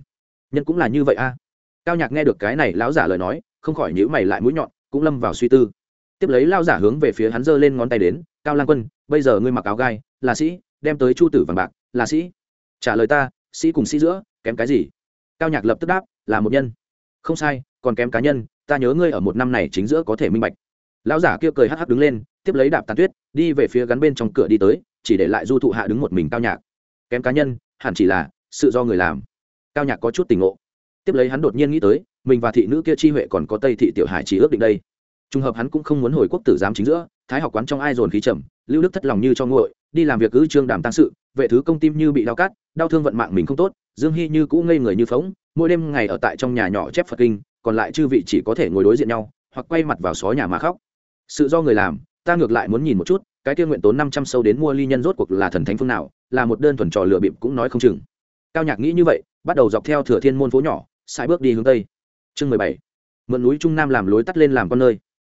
Nhân cũng là như vậy a. Cao nhạc nghe được cái này, lão giả lời nói, không khỏi nhữ mày lại mũi nhọn, cũng lâm vào suy tư. Tiếp lấy lao giả hướng về phía hắn giơ lên ngón tay đến, cao lang quân, bây giờ ngươi mặc áo gai, là sĩ, đem tới chu tử vàng bạc, là sĩ. Trả lời ta, sĩ cùng sĩ giữa, kém cái gì? Cao nhạc lập tức đáp, là một nhân. Không sai, còn kém cá nhân, ta nhớ ngươi ở một năm này chính giữa có thể minh bạch lão giả kia cười hắc hắc đứng lên, tiếp lấy đạp tàn tuyết, đi về phía gắn bên trong cửa đi tới, chỉ để lại du thụ hạ đứng một mình cao nhạc. Kém cá nhân, hẳn chỉ là sự do người làm. Cao nhạc có chút tình ngộ. Tiếp lấy hắn đột nhiên nghĩ tới, mình và thị nữ kia chi huệ còn có tây thị tiểu hải chỉ ước định đây. Trùng hợp hắn cũng không muốn hồi quốc tử giám chính giữa, thái học quán trong ai dồn khí trầm, lưu đức thất lòng như cho nguội, đi làm việc cứ trương đàm tăng sự, vệ thứ công tim như bị đau cát, đau thương vận mạng mình không tốt, dương hy như cũ ngây người như phóng mỗi đêm ngày ở tại trong nhà nhỏ chép phật kinh, còn lại chư vị chỉ có thể ngồi đối diện nhau, hoặc quay mặt vào xó nhà mà khóc sự do người làm, ta ngược lại muốn nhìn một chút, cái kia nguyện tốn năm trăm sâu đến mua ly nhân rốt cuộc là thần thánh phương nào, là một đơn thuần trò lừa bịp cũng nói không chừng. Cao nhạc nghĩ như vậy, bắt đầu dọc theo thừa thiên môn phố nhỏ sai bước đi hướng tây. Chương mười bảy. Mượn núi trung nam làm lối tắt lên làm con nơi.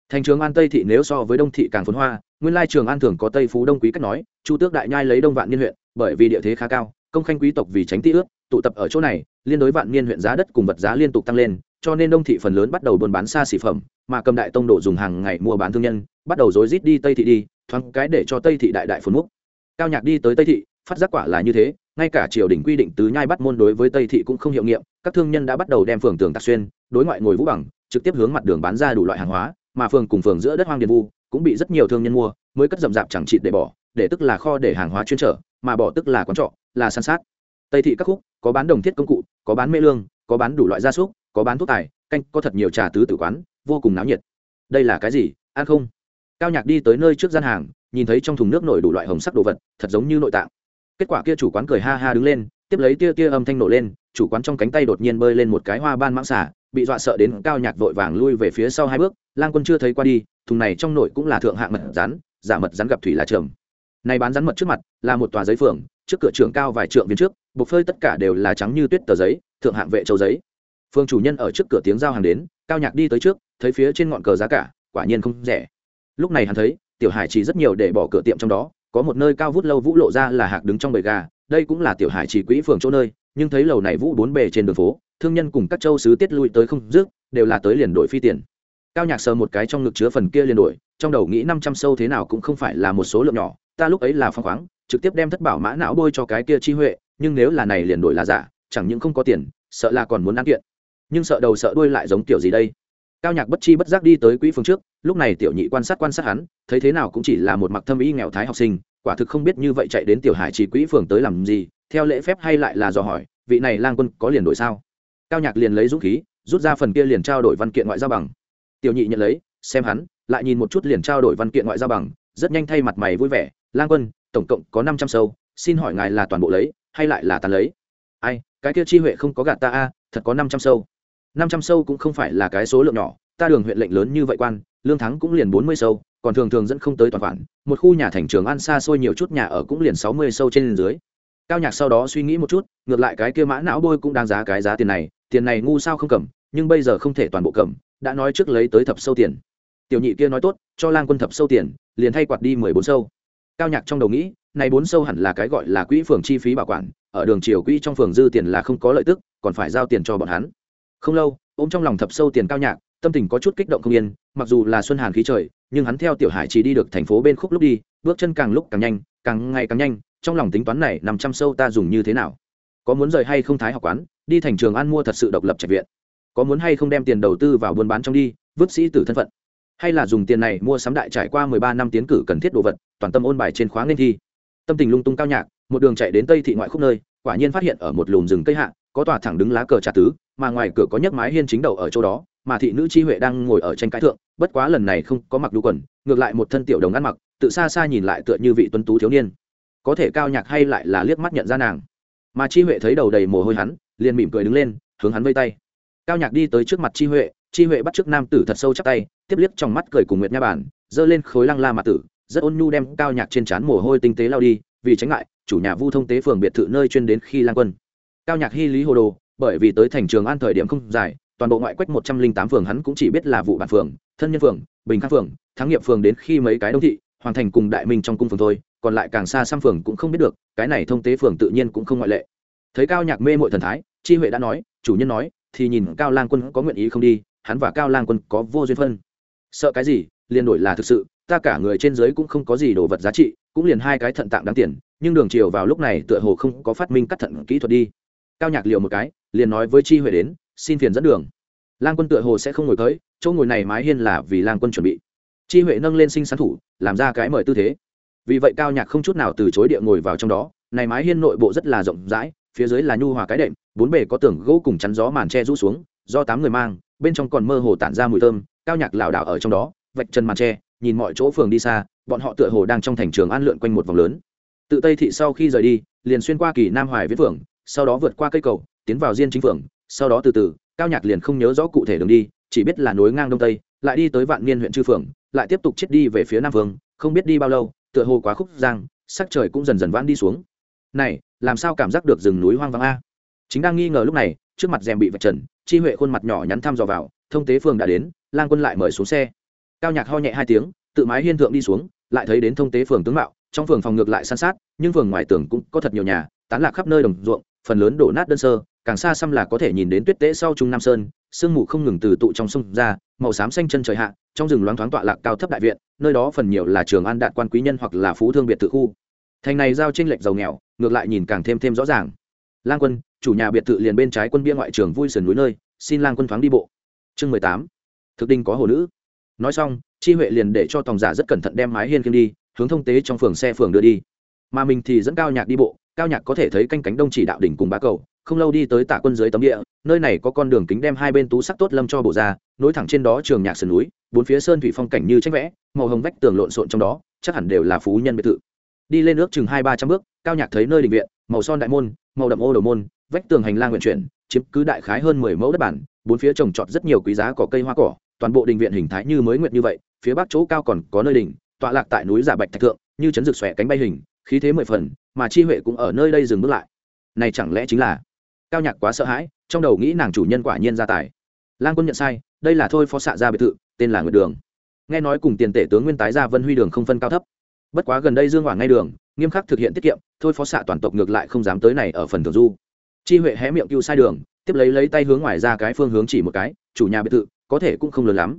Thành trường an tây thị nếu so với đông thị càng phốn hoa, nguyên lai trường an thường có tây phú đông quý cách nói, chu tước đại nhai lấy đông vạn niên huyện, bởi vì địa thế khá cao, công khanh quý tộc vì tránh tị ước, tụ tập ở chỗ này, liên đối vạn niên huyện giá đất cùng vật giá liên tục tăng lên cho nên đông thị phần lớn bắt đầu buôn bán xa xỉ phẩm, mà cầm đại tông độ dùng hàng ngày mua bán thương nhân, bắt đầu rối rít đi tây thị đi, thoáng cái để cho tây thị đại đại phồn múc. Cao nhạc đi tới tây thị, phát giác quả là như thế, ngay cả triều đình quy định tứ nhai bắt môn đối với tây thị cũng không hiệu nghiệm, các thương nhân đã bắt đầu đem phường tường tạc xuyên, đối ngoại ngồi vũ bằng, trực tiếp hướng mặt đường bán ra đủ loại hàng hóa, mà phường cùng phường giữa đất hoang điền vu cũng bị rất nhiều thương nhân mua, mới cất rậm rạp chẳng trị để bỏ, để tức là kho để hàng hóa chuyên trở, mà bỏ tức là quán trọ, là san sát. Tây thị các khúc có bán đồng thiết công cụ, có bán mê lương, có bán đủ loại gia súc có bán thuốc tài, canh, có thật nhiều trà tứ tử quán, vô cùng náo nhiệt. Đây là cái gì, ăn không? Cao nhạc đi tới nơi trước gian hàng, nhìn thấy trong thùng nước nổi đủ loại hồng sắc đồ vật, thật giống như nội tạng. Kết quả kia chủ quán cười ha ha đứng lên, tiếp lấy tia tia âm thanh nổ lên, chủ quán trong cánh tay đột nhiên bơi lên một cái hoa ban mãng xả bị dọa sợ đến cao nhạc vội vàng lui về phía sau hai bước, lang quân chưa thấy qua đi, thùng này trong nội cũng là thượng hạng mật rắn, giả mật rắn gặp thủy là trường này bán rắn mật trước mặt, là một tòa giấy phường, trước cửa trường cao vài trượng viên trước buộc phơi tất cả đều là trắng như tuyết tờ giấy, thượng hạng vệ châu giấy phương chủ nhân ở trước cửa tiếng giao hàng đến, cao nhạc đi tới trước, thấy phía trên ngọn cờ giá cả, quả nhiên không rẻ. Lúc này hắn thấy, tiểu hải chỉ rất nhiều để bỏ cửa tiệm trong đó, có một nơi cao vút lâu vũ lộ ra là hạc đứng trong bầy gà, đây cũng là tiểu hải chỉ quỹ phường chỗ nơi, nhưng thấy lầu này vũ bốn bề trên đường phố, thương nhân cùng các châu sứ tiết lui tới không dứt, đều là tới liền đổi phi tiền. Cao nhạc sờ một cái trong ngực chứa phần kia liền đổi, trong đầu nghĩ năm trăm sâu thế nào cũng không phải là một số lượng nhỏ, ta lúc ấy là phong khoáng, trực tiếp đem thất bảo mã não bôi cho cái kia chi huệ, nhưng nếu là này liền đổi là giả, chẳng những không có tiền, sợ là còn muốn ăn kiện nhưng sợ đầu sợ đuôi lại giống kiểu gì đây? Cao nhạc bất chi bất giác đi tới quỹ phương trước, lúc này tiểu nhị quan sát quan sát hắn, thấy thế nào cũng chỉ là một mặc thâm ý nghèo thái học sinh, quả thực không biết như vậy chạy đến tiểu hải chỉ quỹ phường tới làm gì, theo lễ phép hay lại là dò hỏi, vị này lang quân có liền đổi sao? Cao nhạc liền lấy dũng khí, rút ra phần kia liền trao đổi văn kiện ngoại giao bằng. Tiểu nhị nhận lấy, xem hắn, lại nhìn một chút liền trao đổi văn kiện ngoại giao bằng, rất nhanh thay mặt mày vui vẻ, lang quân, tổng cộng có năm trăm sâu, xin hỏi ngài là toàn bộ lấy, hay lại là tàn lấy? Ai, cái kia chi huệ không có gạt ta a, thật có năm trăm sâu năm trăm sâu cũng không phải là cái số lượng nhỏ, ta đường huyện lệnh lớn như vậy quan, lương thắng cũng liền bốn mươi sâu, còn thường thường dẫn không tới toàn khoản, một khu nhà thành trường ăn xa xôi nhiều chút nhà ở cũng liền sáu mươi sâu trên dưới. Cao nhạc sau đó suy nghĩ một chút, ngược lại cái kia mã não bôi cũng đáng giá cái giá tiền này tiền này ngu sao không cầm, nhưng bây giờ không thể toàn bộ cầm, đã nói trước lấy tới thập sâu tiền. Tiểu nhị kia nói tốt, cho lang quân thập sâu tiền, liền thay quạt đi mười bốn sâu. Cao nhạc trong đầu nghĩ, này bốn sâu hẳn là cái gọi là quỹ phường chi phí bảo quản, ở đường triều quỹ trong phường dư tiền là không có lợi tức, còn phải giao tiền cho bọn hắn không lâu, ôm trong lòng thập sâu tiền cao nhạc, tâm tình có chút kích động không yên, mặc dù là xuân hàn khí trời, nhưng hắn theo tiểu hải chỉ đi được thành phố bên khúc lúc đi, bước chân càng lúc càng nhanh, càng ngày càng nhanh, trong lòng tính toán này nằm trăm sâu ta dùng như thế nào? Có muốn rời hay không thái học quán, đi thành trường ăn mua thật sự độc lập trạch viện. Có muốn hay không đem tiền đầu tư vào buôn bán trong đi, vứt sĩ tử thân phận. Hay là dùng tiền này mua sắm đại trải qua mười ba năm tiến cử cần thiết đồ vật, toàn tâm ôn bài trên khóa nên thi. Tâm tình lung tung cao nhạc, một đường chạy đến tây thị ngoại khúc nơi, quả nhiên phát hiện ở một lùm rừng cây hạ, có tòa thẳng đứng lá cờ trà tứ mà ngoài cửa có nhấc mái hiên chính đầu ở chỗ đó, mà thị nữ chi huệ đang ngồi ở tranh cãi thượng, bất quá lần này không có mặc đu quần, ngược lại một thân tiểu đồng ăn mặc, tự xa xa nhìn lại tựa như vị tuấn tú thiếu niên. Có thể cao nhạc hay lại là liếc mắt nhận ra nàng. Mà chi huệ thấy đầu đầy mồ hôi hắn, liền mỉm cười đứng lên, hướng hắn vây tay. Cao nhạc đi tới trước mặt chi huệ chi huệ bắt trước nam tử thật sâu chắc tay, tiếp liếc trong mắt cười cùng nguyệt nha bản giơ lên khối lăng la mặt tử, rất ôn nhu đem cao nhạc trên trán mồ hôi tinh tế lao đi, vì tránh ngại, chủ nhà vu thông tế phường biệt thự nơi chuyên đến khi lang quân. Cao nhạc hy lý hồ đồ bởi vì tới thành trường an thời điểm không dài, toàn bộ ngoại quách một trăm linh tám phường hắn cũng chỉ biết là vụ bản phường, thân nhân phường, bình khắc phường, thắng nghiệp phường đến khi mấy cái đông thị hoàn thành cùng đại minh trong cung phường thôi, còn lại càng xa xăm phường cũng không biết được, cái này thông tế phường tự nhiên cũng không ngoại lệ. Thấy cao nhạc mê mội thần thái, chi huệ đã nói, chủ nhân nói, thì nhìn cao lang quân có nguyện ý không đi, hắn và cao lang quân có vô duyên phân. Sợ cái gì? Liền đổi là thực sự, ta cả người trên dưới cũng không có gì đồ vật giá trị, cũng liền hai cái thận tạng đáng tiền, nhưng đường chiều vào lúc này tựa hồ không có phát minh cắt thận kỹ thuật đi cao nhạc liều một cái, liền nói với chi huệ đến, xin phiền dẫn đường. Lang quân tựa hồ sẽ không ngồi tới, chỗ ngồi này mái hiên là vì lang quân chuẩn bị. Chi huệ nâng lên sinh sán thủ, làm ra cái mời tư thế. Vì vậy cao nhạc không chút nào từ chối địa ngồi vào trong đó, này mái hiên nội bộ rất là rộng rãi, phía dưới là nhu hòa cái đệm, bốn bề có tường gỗ cùng chắn gió màn che rũ xuống, do tám người mang, bên trong còn mơ hồ tản ra mùi thơm, cao nhạc lảo đảo ở trong đó, vạch chân màn tre nhìn mọi chỗ phường đi xa, bọn họ tựa hồ đang trong thành trường an lượn quanh một vòng lớn. Tự tây thị sau khi rời đi, liền xuyên qua kỳ nam hoài viết phường sau đó vượt qua cây cầu, tiến vào diên chính phường, sau đó từ từ, cao nhạc liền không nhớ rõ cụ thể đường đi, chỉ biết là nối ngang đông tây, lại đi tới vạn niên huyện chư phường, lại tiếp tục chết đi về phía nam phường không biết đi bao lâu, tựa hồ quá khúc giang, sắc trời cũng dần dần vãn đi xuống. Này, làm sao cảm giác được rừng núi hoang vắng a? Chính đang nghi ngờ lúc này, trước mặt rèm bị vạch trần, chi huệ khuôn mặt nhỏ nhắn thăm dò vào, thông tế phường đã đến, lang quân lại mời xuống xe. Cao nhạc ho nhẹ hai tiếng, tự mái hiên thượng đi xuống, lại thấy đến thông tế phường tướng mạo, trong phường phòng ngược lại san sát, nhưng phường ngoài tường cũng có thật nhiều nhà, tán lạc khắp nơi đồng ruộng phần lớn đổ nát đơn sơ, càng xa xăm là có thể nhìn đến tuyết tễ sau trung nam sơn, sương mù không ngừng từ tụ trong sông ra, màu xám xanh chân trời hạ, trong rừng loáng thoáng tọa lạc cao thấp đại viện, nơi đó phần nhiều là trường an đạn quan quý nhân hoặc là phú thương biệt tự khu. Thành này giao tranh lệch giàu nghèo, ngược lại nhìn càng thêm thêm rõ ràng. Lang quân, chủ nhà biệt thự liền bên trái quân bia ngoại trường vui sườn núi nơi, xin lang quân thoáng đi bộ. Chương mười tám, thực đinh có hồ nữ. Nói xong, chi huệ liền để cho tòng giả rất cẩn thận đem mái hiên khiêng đi, hướng thông tế trong phường xe phường đưa đi. Mà mình thì dẫn cao nhạc đi bộ cao nhạc có thể thấy canh cánh đông chỉ đạo đỉnh cùng bá cầu, không lâu đi tới tả quân dưới tấm địa, nơi này có con đường kính đem hai bên tú sắc tốt lâm cho bổ ra, nối thẳng trên đó trường nhạc sườn núi, bốn phía sơn thủy phong cảnh như tranh vẽ, màu hồng vách tường lộn xộn trong đó, chắc hẳn đều là phú nhân biệt thự. Đi lên nước chừng hai ba trăm bước, cao nhạc thấy nơi đình viện, màu son đại môn, màu đậm ô đầu môn, vách tường hành lang nguyện chuyển, chiếm cứ đại khái hơn mười mẫu đất bản, bốn phía trồng trọt rất nhiều quý giá cỏ cây hoa cỏ, toàn bộ đình viện hình thái như mới nguyện như vậy, phía bắc chỗ cao còn có nơi đỉnh, tọa lạc tại núi giả bạch thạch thượng, như chấn rực xòe cánh bay hình khí thế mười phần, mà chi huệ cũng ở nơi đây dừng bước lại. Này chẳng lẽ chính là cao nhạc quá sợ hãi, trong đầu nghĩ nàng chủ nhân quả nhiên gia tài. Lang quân nhận sai, đây là thôi phó xạ gia biệt thự, tên là nguyệt đường. Nghe nói cùng tiền tể tướng nguyên tái gia vân huy đường không phân cao thấp. Bất quá gần đây dương hoàng ngay đường, nghiêm khắc thực hiện tiết kiệm, thôi phó xạ toàn tộc ngược lại không dám tới này ở phần thường du. Chi huệ hé miệng cưu sai đường, tiếp lấy lấy tay hướng ngoài ra cái phương hướng chỉ một cái, chủ nhà biệt thự, có thể cũng không lớn lắm.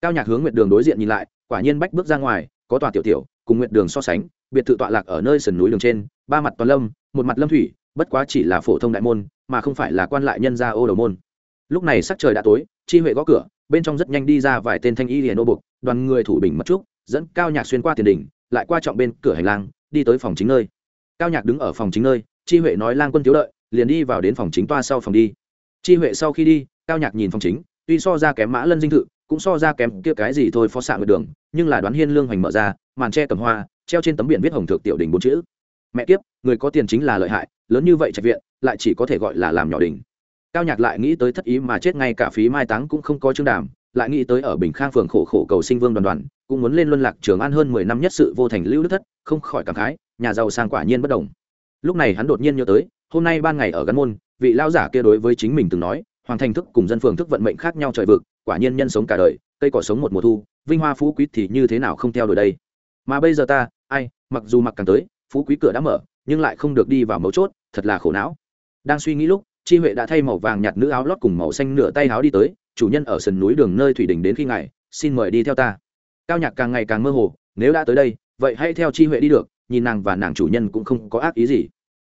Cao nhạc hướng nguyệt đường đối diện nhìn lại, quả nhiên bách bước ra ngoài, có tòa tiểu tiểu, cùng nguyệt đường so sánh biệt thự tọa lạc ở nơi sườn núi đường trên, ba mặt toàn lâm, một mặt lâm thủy, bất quá chỉ là phổ thông đại môn, mà không phải là quan lại nhân gia ô đầu môn. Lúc này sắc trời đã tối, chi huệ gõ cửa, bên trong rất nhanh đi ra vài tên thanh y liền ô bục, đoàn người thủ bình mất trúc dẫn cao nhạc xuyên qua tiền đình lại qua trọng bên cửa hành lang, đi tới phòng chính nơi. Cao nhạc đứng ở phòng chính nơi, chi huệ nói lang quân thiếu đợi, liền đi vào đến phòng chính toa sau phòng đi. Chi huệ sau khi đi, cao nhạc nhìn phòng chính, tuy so ra kém mã lân dinh thự, cũng so ra kém kia cái gì thôi phó xạ ngược đường, nhưng là đoán hiên lương hoành mở ra, màn tre cầm hoa treo trên tấm biển viết hồng thượng tiểu đình bốn chữ. Mẹ kiếp, người có tiền chính là lợi hại, lớn như vậy trạch viện, lại chỉ có thể gọi là làm nhỏ đình. Cao nhạc lại nghĩ tới thất ý mà chết ngay cả phí mai táng cũng không có chương đàm, lại nghĩ tới ở bình khang phường khổ khổ cầu sinh vương đoàn đoàn, cũng muốn lên luân lạc trường an hơn mười năm nhất sự vô thành lưu đức thất, không khỏi cảm khái, nhà giàu sang quả nhiên bất đồng. Lúc này hắn đột nhiên nhớ tới, hôm nay ban ngày ở gắn môn, vị lao giả kia đối với chính mình từng nói, hoàng thành thức cùng dân phường thức vận mệnh khác nhau trời vực, quả nhiên nhân sống cả đời, cây cỏ sống một mùa thu, vinh hoa phú quý thì như thế nào không theo đuổi đây? Mà bây giờ ta ai, mặc dù mặc càng tới, phú quý cửa đã mở, nhưng lại không được đi vào mấu chốt, thật là khổ não. Đang suy nghĩ lúc, chi huệ đã thay màu vàng nhạt nữ áo lót cùng màu xanh nửa tay áo đi tới, chủ nhân ở sườn núi đường nơi thủy đình đến khi ngài, xin mời đi theo ta. Cao nhạc càng ngày càng mơ hồ, nếu đã tới đây, vậy hãy theo chi huệ đi được, nhìn nàng và nàng chủ nhân cũng không có ác ý gì.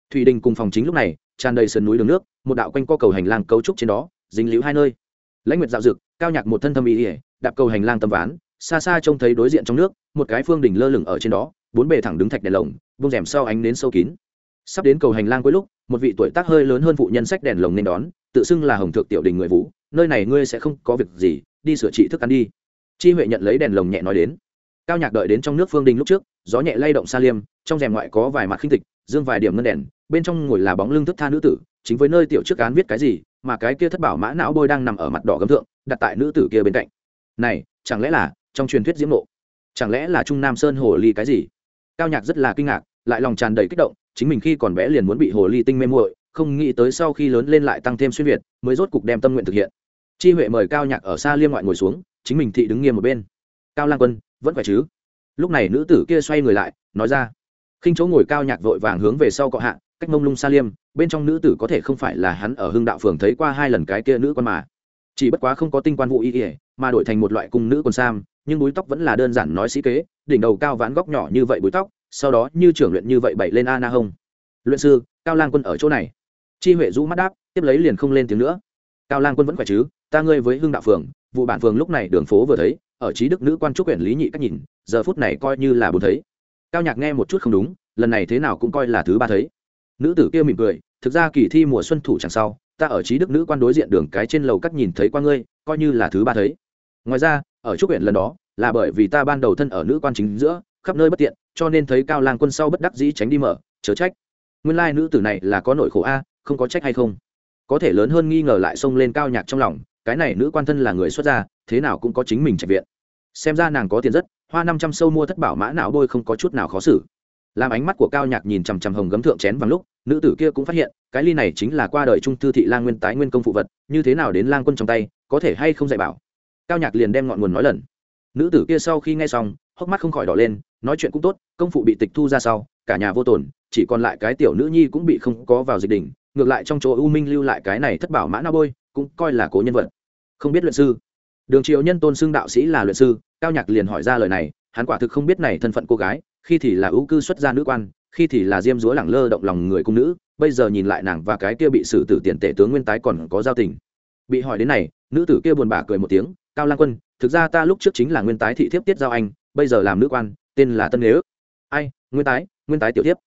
Thủy đình cùng phòng chính lúc này, tràn đầy sườn núi đường nước, một đạo quanh co cầu hành lang cấu trúc trên đó, dính líu hai nơi. Lãnh nguyệt dạo dực, cao nhạc một thân thâm ý ỉa đạp cầu hành lang tầm ván, xa xa trông thấy đối diện trong nước, một cái phương đỉnh lơ lửng ở trên đó bốn bề thẳng đứng thạch đèn lồng bông rèm sau ánh đến sâu kín. Sắp đến cầu hành lang cuối lúc, một vị tuổi tác hơi lớn hơn phụ nhân sách đèn lồng nên đón, tự xưng là hồng thượng tiểu đình người vũ, nơi này ngươi sẽ không có việc gì, đi sửa trị thức ăn đi. Chi huệ nhận lấy đèn lồng nhẹ nói đến. Cao nhạc đợi đến trong nước phương đình lúc trước, gió nhẹ lay động xa liêm, trong rèm ngoại có vài mặt khinh tịch, dương vài điểm ngân đèn, bên trong ngồi là bóng lưng thức tha nữ tử, chính với nơi tiểu trước án viết cái gì, mà cái kia thất bảo mã não bôi đang nằm ở mặt đỏ gấm thượng, đặt tại nữ tử kia bên cạnh. Này, chẳng lẽ là trong truyền thuyết diễm nộ? Chẳng lẽ là trung nam sơn hồ ly cái gì? Cao nhạc rất là kinh ngạc, lại lòng tràn đầy kích động, chính mình khi còn bé liền muốn bị hồ ly tinh mê muội, không nghĩ tới sau khi lớn lên lại tăng thêm xuyên việt, mới rốt cục đem tâm nguyện thực hiện. Chi huệ mời cao nhạc ở xa liêm ngoại ngồi xuống, chính mình thị đứng nghiêm một bên. Cao lang quân, vẫn phải chứ? Lúc này nữ tử kia xoay người lại, nói ra. Khinh chỗ ngồi cao nhạc vội vàng hướng về sau cọ hạ, cách mông lung xa liêm, bên trong nữ tử có thể không phải là hắn ở hưng đạo phường thấy qua hai lần cái kia nữ quan mà. Chỉ bất quá không có tinh quan vụ y ỉa mà đổi thành một loại cung nữ quân sam nhưng búi tóc vẫn là đơn giản nói sĩ kế, đỉnh đầu cao ván góc nhỏ như vậy búi tóc, sau đó như trưởng luyện như vậy bậy lên a na hông. Luyện sư, cao lang quân ở chỗ này. Chi huệ rũ mắt đáp, tiếp lấy liền không lên tiếng nữa. Cao lang quân vẫn khỏe chứ, ta ngươi với hưng đạo phường, vụ bản phường lúc này đường phố vừa thấy, ở trí đức nữ quan trúc huyện lý nhị cách nhìn, giờ phút này coi như là bốn thấy. Cao nhạc nghe một chút không đúng, lần này thế nào cũng coi là thứ ba thấy. Nữ tử kia mỉm cười, thực ra kỳ thi mùa xuân thủ chẳng sau, ta ở trí đức nữ quan đối diện đường cái trên lầu cắt nhìn thấy qua ngươi, coi như là thứ ba thấy ngoài ra, ở trúc huyện lần đó, là bởi vì ta ban đầu thân ở nữ quan chính giữa, khắp nơi bất tiện, cho nên thấy cao lang quân sau bất đắc dĩ tránh đi mở, chớ trách. Nguyên lai nữ tử này là có nội khổ a, không có trách hay không? Có thể lớn hơn nghi ngờ lại xông lên cao nhạc trong lòng, cái này nữ quan thân là người xuất gia, thế nào cũng có chính mình trạch viện. Xem ra nàng có tiền rất, hoa năm trăm sâu mua thất bảo mã não bôi không có chút nào khó xử. Làm ánh mắt của cao nhạc nhìn chằm chằm hồng gấm thượng chén vàng lúc, nữ tử kia cũng phát hiện, cái ly này chính là qua đời trung thư thị lang nguyên tái nguyên công phụ vật, như thế nào đến lang quân trong tay, có thể hay không dạy bảo? Cao nhạc liền đem ngọn nguồn nói lần. Nữ tử kia sau khi nghe xong, hốc mắt không khỏi đỏ lên, nói chuyện cũng tốt, công phụ bị tịch thu ra sau, cả nhà vô tổn, chỉ còn lại cái tiểu nữ nhi cũng bị không có vào dịch đỉnh, ngược lại trong chỗ u minh lưu lại cái này thất bảo mã na bôi, cũng coi là cố nhân vật. Không biết luyện sư. Đường triều nhân tôn xưng đạo sĩ là luyện sư, cao nhạc liền hỏi ra lời này, hắn quả thực không biết này thân phận cô gái, khi thì là ưu cư xuất gia nữ quan, khi thì là diêm dúa lẳng lơ động lòng người cung nữ, bây giờ nhìn lại nàng và cái kia bị xử tử tiền tể tướng nguyên tái còn có giao tình. Bị hỏi đến này, nữ tử kia buồn bã cười một tiếng cao lang quân, thực ra ta lúc trước chính là nguyên tái thị thiếp tiết giao anh, bây giờ làm nữ quan, tên là tân nếu. Ai, nguyên tái nguyên tái tiểu thiếp.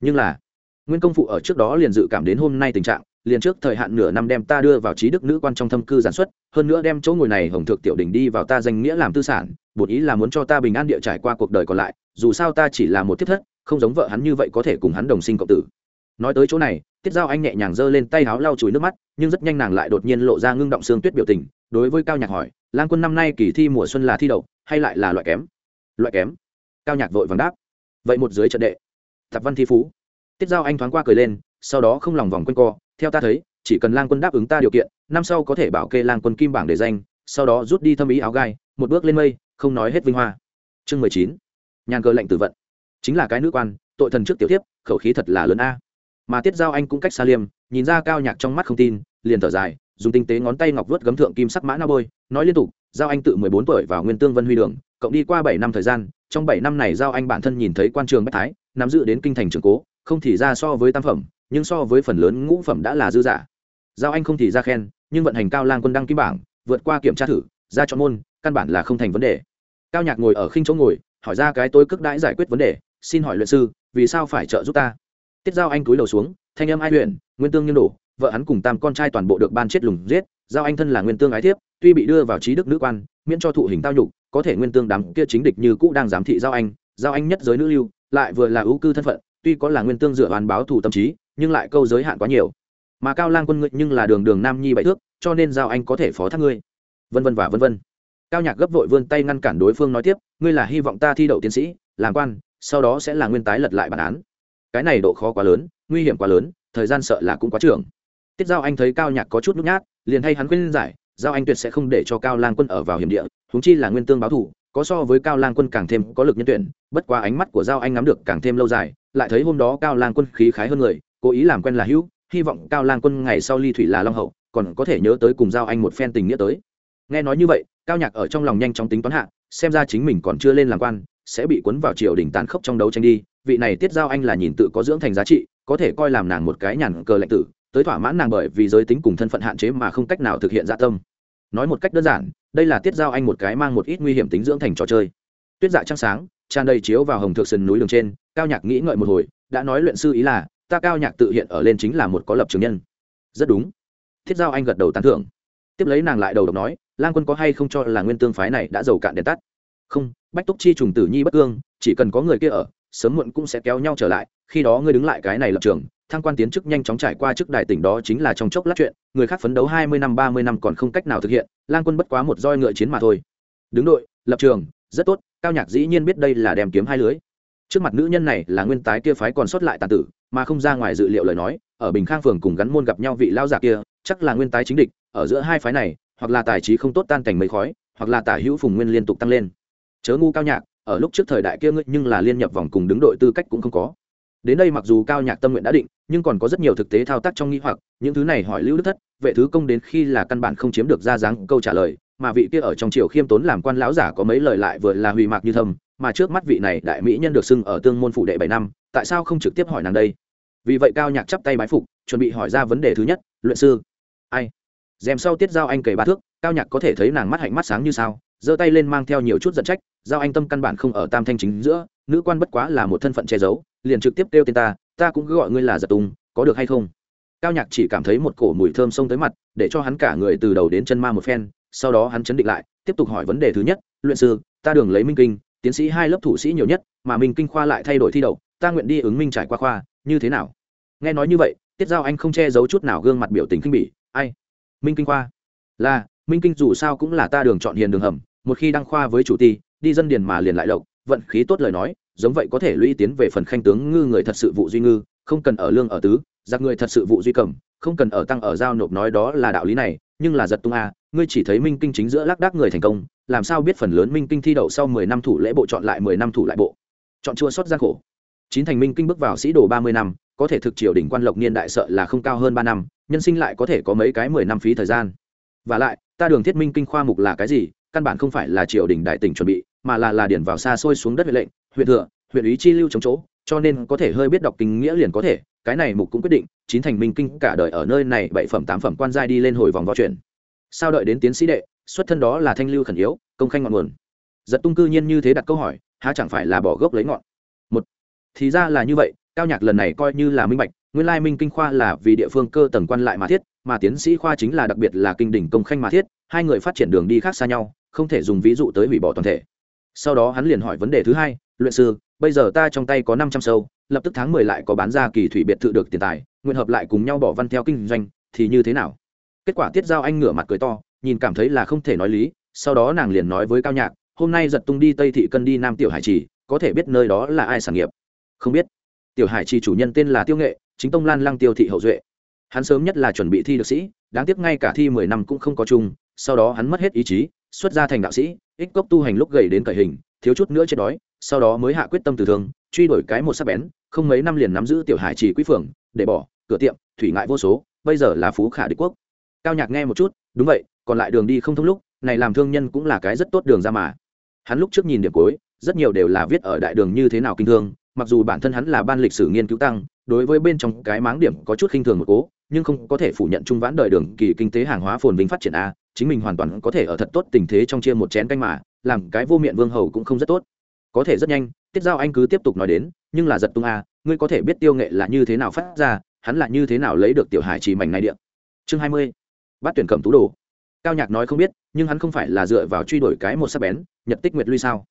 Nhưng là, nguyên công phụ ở trước đó liền dự cảm đến hôm nay tình trạng, liền trước thời hạn nửa năm đem ta đưa vào trí đức nữ quan trong thâm cư sản xuất, hơn nữa đem chỗ ngồi này hồng thượng tiểu đỉnh đi vào ta danh nghĩa làm tư sản bột ý là muốn cho ta bình an địa trải qua cuộc đời còn lại, dù sao ta chỉ là một thiết thất, không giống vợ hắn như vậy có thể cùng hắn đồng sinh cộng tử nói tới chỗ này, tiết giao anh nhẹ nhàng giơ lên tay áo lau chùi nước mắt, nhưng rất nhanh nàng lại đột nhiên lộ ra ngưng động xương tuyết biểu tình, đối với cao nhạc hỏi, lang quân năm nay kỳ thi mùa xuân là thi đậu, hay lại là loại kém? Loại kém? Cao nhạc vội vàng đáp, vậy một dưới trận đệ. Tạp văn thi phú. Tiết giao anh thoáng qua cười lên, sau đó không lòng vòng quanh co, theo ta thấy, chỉ cần lang quân đáp ứng ta điều kiện, năm sau có thể bảo kê lang quân kim bảng để danh, sau đó rút đi thâm ý áo gai, một bước lên mây, không nói hết vinh hoa. Chương mười chín. Nhàn cơ lệnh tử vận. Chính là cái nữ quan, tội thần trước tiểu tiếp khẩu khí thật là lớn a mà tiết giao anh cũng cách xa liêm, nhìn ra cao nhạc trong mắt không tin, liền thở dài, dùng tinh tế ngón tay ngọc vớt gấm thượng kim sắc mã na bôi, nói liên tục, giao anh tự mười bốn tuổi vào nguyên tương vân huy đường, cộng đi qua bảy năm thời gian, trong bảy năm này giao anh bản thân nhìn thấy quan trường bách thái, nắm giữ đến kinh thành trường cố, không thì ra so với tam phẩm, nhưng so với phần lớn ngũ phẩm đã là dư giả. Giao anh không thì ra khen, nhưng vận hành cao lang quân đăng kim bảng, vượt qua kiểm tra thử, ra chọn môn, căn bản là không thành vấn đề. Cao nhạc ngồi ở khinh chỗ ngồi, hỏi ra cái tôi cước đãi giải quyết vấn đề, xin hỏi luật sư, vì sao phải trợ giúp ta? Tiết giao anh cúi đầu xuống, thanh âm ai huyện nguyên tương nghiêng đổ, vợ hắn cùng tam con trai toàn bộ được ban chết lùng giết, giao anh thân là nguyên tương ái thiếp, tuy bị đưa vào trí đức nữ quan, miễn cho thụ hình tao nhục, có thể nguyên tương đám kia chính địch như cũ đang giám thị giao anh giao anh nhất giới nữ lưu, lại vừa là ưu cư thân phận, tuy có là nguyên tương dựa hoàn báo thủ tâm trí, nhưng lại câu giới hạn quá nhiều. Mà cao lang quân ngự nhưng là đường đường nam nhi bảy thước, cho nên giao anh có thể phó thác ngươi. Vân vân và vân vân. Cao nhạc gấp vội vươn tay ngăn cản đối phương nói tiếp, ngươi là hy vọng ta thi đậu tiến sĩ, làm quan, sau đó sẽ là nguyên tái lật lại bản án cái này độ khó quá lớn, nguy hiểm quá lớn, thời gian sợ là cũng quá trưởng tiết giao anh thấy cao nhạc có chút nhút nhát, liền thay hắn khuyên giải, giao anh tuyệt sẽ không để cho cao lang quân ở vào hiểm địa húng chi là nguyên tương báo thủ, có so với cao lang quân càng thêm có lực nhân tuyển, bất quá ánh mắt của giao anh ngắm được càng thêm lâu dài, lại thấy hôm đó cao lang quân khí khái hơn người, cố ý làm quen là hữu, hy vọng cao lang quân ngày sau ly thủy là long hậu, còn có thể nhớ tới cùng giao anh một phen tình nghĩa tới. Nghe nói như vậy, cao nhạc ở trong lòng nhanh chóng tính toán hạ, xem ra chính mình còn chưa lên làm quan, sẽ bị cuốn vào triều đình tàn khốc trong đấu tranh đi vị này tiết giao anh là nhìn tự có dưỡng thành giá trị, có thể coi làm nàng một cái nhàn cờ lệnh tử, tới thỏa mãn nàng bởi vì giới tính cùng thân phận hạn chế mà không cách nào thực hiện dạ tâm. Nói một cách đơn giản, đây là tiết giao anh một cái mang một ít nguy hiểm tính dưỡng thành trò chơi. Tuyết dạ trăng sáng, tràn đầy chiếu vào hồng thượng sườn núi đường trên, cao nhạc nghĩ ngợi một hồi, đã nói luyện sư ý là, ta cao nhạc tự hiện ở lên chính là một có lập trường nhân. Rất đúng. Thiết giao anh gật đầu tán thưởng. Tiếp lấy nàng lại đầu độc nói, lang quân có hay không cho là nguyên tương phái này đã giàu cạn đèn tắt? Không, bách túc chi trùng tử nhi bất cương, chỉ cần có người kia ở sớm muộn cũng sẽ kéo nhau trở lại, khi đó ngươi đứng lại cái này lập trường, thăng quan tiến chức nhanh chóng trải qua chức đại tỉnh đó chính là trong chốc lát chuyện, người khác phấn đấu hai mươi năm, ba mươi năm còn không cách nào thực hiện, lang quân bất quá một roi ngựa chiến mà thôi. Đứng đội, lập trường, rất tốt, cao nhạc dĩ nhiên biết đây là đem kiếm hai lưới. Trước mặt nữ nhân này là nguyên tái kia phái còn sót lại tàn tử, mà không ra ngoài dự liệu lời nói, ở bình khang phường cùng gắn môn gặp nhau vị lao giả kia, chắc là nguyên tái chính địch, ở giữa hai phái này, hoặc là tài trí không tốt tan cảnh mấy khói, hoặc là tả hữu phùng nguyên liên tục tăng lên. Chớ ngu cao nhạc ở lúc trước thời đại kia ngươi nhưng là liên nhập vòng cùng đứng đội tư cách cũng không có. Đến đây mặc dù cao nhạc tâm nguyện đã định, nhưng còn có rất nhiều thực tế thao tác trong nghi hoặc, những thứ này hỏi lưu đức thất, vệ thứ công đến khi là căn bản không chiếm được ra dáng câu trả lời, mà vị kia ở trong triều khiêm tốn làm quan lão giả có mấy lời lại vừa là hủy mạc như thâm mà trước mắt vị này đại mỹ nhân được xưng ở tương môn phủ đệ bảy năm, tại sao không trực tiếp hỏi nàng đây? Vì vậy cao nhạc chắp tay bái phục, chuẩn bị hỏi ra vấn đề thứ nhất, luyện sư, ai? Dèm sau tiết giao anh cầy ba thước, cao nhạc có thể thấy nàng mắt hạnh mắt sáng như sao? Giơ tay lên mang theo nhiều chút giận trách, giao anh tâm căn bản không ở tam thanh chính giữa, nữ quan bất quá là một thân phận che giấu, liền trực tiếp kêu tên ta ta cũng cứ gọi ngươi là giật tung, có được hay không? Cao nhạc chỉ cảm thấy một cổ mùi thơm xông tới mặt, để cho hắn cả người từ đầu đến chân ma một phen, sau đó hắn chấn định lại, tiếp tục hỏi vấn đề thứ nhất, luyện sư, ta đường lấy minh kinh, tiến sĩ hai lớp thủ sĩ nhiều nhất, mà minh kinh khoa lại thay đổi thi đậu, ta nguyện đi ứng minh trải qua khoa, như thế nào? Nghe nói như vậy, tiết giao anh không che giấu chút nào gương mặt biểu tình khinh bỉ, ai? Minh kinh khoa? Là minh kinh dù sao cũng là ta đường chọn hiền đường hầm, một khi đăng khoa với chủ ti, đi dân điền mà liền lại lộc, vận khí tốt lời nói, giống vậy có thể lũy tiến về phần khanh tướng ngư người thật sự vụ duy ngư, không cần ở lương ở tứ, giặc người thật sự vụ duy cầm, không cần ở tăng ở giao nộp nói đó là đạo lý này, nhưng là giật tung a, ngươi chỉ thấy minh kinh chính giữa lác đác người thành công, làm sao biết phần lớn minh kinh thi đậu sau mười năm thủ lễ bộ chọn lại mười năm thủ lại bộ? Chọn chua xót gian khổ. Chín thành minh kinh bước vào sĩ đồ ba mươi năm, có thể thực triều đỉnh quan lộc niên đại sợ là không cao hơn ba năm, nhân sinh lại có thể có mấy cái mười năm phí thời gian. Và lại ta đường thiết minh kinh khoa mục là cái gì, căn bản không phải là triều đình đại tỉnh chuẩn bị, mà là là điển vào xa xôi xuống đất huyện lệnh, huyện thừa, huyện ý chi lưu chống chỗ, cho nên có thể hơi biết đọc kinh nghĩa liền có thể, cái này mục cũng quyết định, chín thành minh kinh cả đời ở nơi này bảy phẩm tám phẩm quan giai đi lên hồi vòng võ chuyển. Sao đợi đến tiến sĩ đệ, xuất thân đó là thanh lưu khẩn yếu, công khanh ngọn nguồn. Giật tung cư nhiên như thế đặt câu hỏi, há chẳng phải là bỏ gốc lấy ngọn. Một, thì ra là như vậy, cao nhạc lần này coi như là minh bạch nguyên lai minh kinh khoa là vì địa phương cơ tầng quan lại mà thiết, mà tiến sĩ khoa chính là đặc biệt là kinh đỉnh công khanh mà thiết, hai người phát triển đường đi khác xa nhau, không thể dùng ví dụ tới hủy bỏ toàn thể. Sau đó hắn liền hỏi vấn đề thứ hai, luyện sư, bây giờ ta trong tay có năm trăm sâu, lập tức tháng mười lại có bán ra kỳ thủy biệt thự được tiền tài, nguyện hợp lại cùng nhau bỏ văn theo kinh doanh, thì như thế nào? Kết quả tiết giao anh ngửa mặt cười to, nhìn cảm thấy là không thể nói lý, sau đó nàng liền nói với cao nhạc, hôm nay giật tung đi tây thị cân đi nam tiểu hải trì, có thể biết nơi đó là ai sản nghiệp? Không biết. Tiểu hải trì chủ nhân tên là tiêu nghệ chính tông lan lăng tiêu thị hậu duệ. Hắn sớm nhất là chuẩn bị thi được sĩ, đáng tiếc ngay cả thi mười năm cũng không có chung, sau đó hắn mất hết ý chí, xuất gia thành đạo sĩ, ích cốc tu hành lúc gầy đến cởi hình, thiếu chút nữa chết đói, sau đó mới hạ quyết tâm từ thường, truy đuổi cái một sắc bén, không mấy năm liền nắm giữ tiểu hải trì quý phường, để bỏ, cửa tiệm, thủy ngại vô số, bây giờ là phú khả đế quốc. Cao nhạc nghe một chút, đúng vậy, còn lại đường đi không thông lúc, này làm thương nhân cũng là cái rất tốt đường ra mà. Hắn lúc trước nhìn điểm cuối, rất nhiều đều là viết ở đại đường như thế nào kinh thương, mặc dù bản thân hắn là ban lịch sử nghiên cứu tăng đối với bên trong cái máng điểm có chút khinh thường một cố, nhưng không có thể phủ nhận trung vãn đời đường kỳ kinh tế hàng hóa phồn vinh phát triển a, chính mình hoàn toàn có thể ở thật tốt tình thế trong chia một chén canh mà, làm cái vô miệng vương hầu cũng không rất tốt. Có thể rất nhanh, tiết giao anh cứ tiếp tục nói đến, nhưng là giật tung a, ngươi có thể biết tiêu nghệ là như thế nào phát ra, hắn là như thế nào lấy được tiểu hải chỉ mảnh này điện chương hai mươi bắt tuyển cầm tú đồ. Cao nhạc nói không biết, nhưng hắn không phải là dựa vào truy đuổi cái một sắc bén, nhật tích nguyệt lui sao?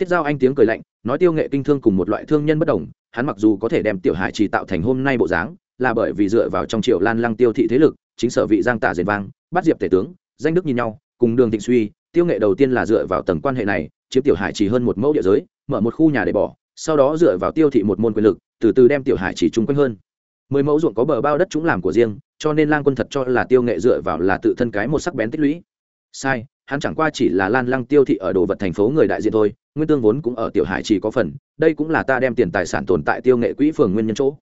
Tiết giao anh tiếng cười lạnh, nói tiêu nghệ kinh thương cùng một loại thương nhân bất đồng, hắn mặc dù có thể đem tiểu hải chỉ tạo thành hôm nay bộ dáng, là bởi vì dựa vào trong triều lan lăng tiêu thị thế lực, chính sở vị giang tả diệt vang, bắt diệp tể tướng, danh đức nhìn nhau, cùng đường thịnh suy, tiêu nghệ đầu tiên là dựa vào tầng quan hệ này, chiếm tiểu hải chỉ hơn một mẫu địa giới, mở một khu nhà để bỏ, sau đó dựa vào tiêu thị một môn quyền lực, từ từ đem tiểu hải chỉ chung quanh hơn. Mười mẫu ruộng có bờ bao đất chúng làm của riêng, cho nên lang quân thật cho là tiêu nghệ dựa vào là tự thân cái một sắc bén tích lũy. Sai hắn chẳng qua chỉ là lan lăng tiêu thị ở đồ vật thành phố người đại diện thôi, nguyên tương vốn cũng ở tiểu hải chỉ có phần, đây cũng là ta đem tiền tài sản tồn tại tiêu nghệ quỹ phường nguyên nhân chỗ.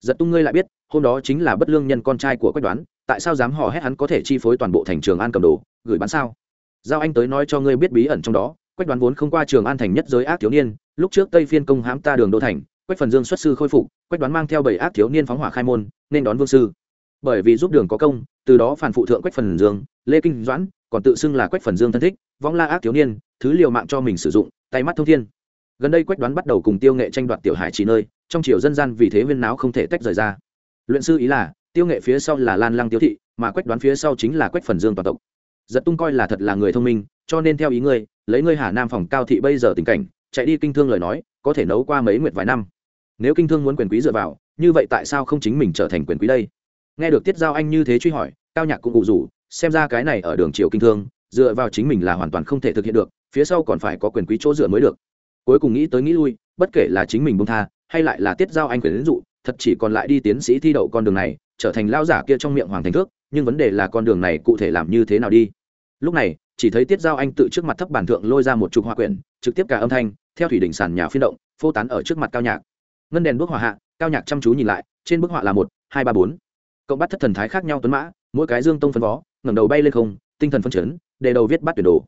Giật tung ngươi lại biết, hôm đó chính là bất lương nhân con trai của quách đoán, tại sao dám hò hét hắn có thể chi phối toàn bộ thành trường an cầm đồ, gửi bán sao? Giao anh tới nói cho ngươi biết bí ẩn trong đó, quách đoán vốn không qua trường an thành nhất giới ác thiếu niên, lúc trước tây phiên công hãm ta đường đô thành, quách phần dương xuất sư khôi phục, quách đoán mang theo bảy ác thiếu niên phóng hỏa khai môn, nên đón vương sư. Bởi vì giúp đường có công từ đó phản phụ thượng quách phần dương, lê kinh doãn, còn tự xưng là quách phần dương thân thích, vong la ác thiếu niên, thứ liều mạng cho mình sử dụng, tay mắt thông thiên. Gần đây quách đoán bắt đầu cùng tiêu nghệ tranh đoạt tiểu hải chỉ nơi, trong triều dân gian vì thế huyên náo không thể tách rời ra. Luyện sư ý là, tiêu nghệ phía sau là lan lăng tiêu thị, mà quách đoán phía sau chính là quách phần dương toàn tộc. Giật tung coi là thật là người thông minh, cho nên theo ý ngươi, lấy ngươi hà nam phòng cao thị bây giờ tình cảnh, chạy đi kinh thương lời nói, có thể nấu qua mấy nguyệt vài năm. Nếu kinh thương muốn quyền quý dựa vào, như vậy tại sao không chính mình trở thành quyền quý đây? Nghe được tiết giao anh như thế truy hỏi, cao nhạc cũng ủ rủ xem ra cái này ở đường triều kinh thương, dựa vào chính mình là hoàn toàn không thể thực hiện được, phía sau còn phải có quyền quý chỗ dựa mới được. Cuối cùng nghĩ tới nghĩ lui, bất kể là chính mình bông tha, hay lại là tiết giao anh quyền ứng dụ, thật chỉ còn lại đi tiến sĩ thi đậu con đường này, trở thành lao giả kia trong miệng hoàng thành thước, nhưng vấn đề là con đường này cụ thể làm như thế nào đi. Lúc này, chỉ thấy tiết giao anh tự trước mặt thấp bản thượng lôi ra một chục hoa quyển, trực tiếp cả âm thanh, theo thủy đỉnh sàn nhà phiên động, phô tán ở trước mặt cao nhạc. Ngân đèn bước hỏa hạ, cao nhạc chăm chú nhìn lại, trên bức họa là một, hai, ba, bốn cộng bắt thất thần thái khác nhau tuấn mã, mỗi cái dương tông phân vó, ngẩng đầu bay lên không, tinh thần phân chấn đề đầu viết bắt tuyển đồ.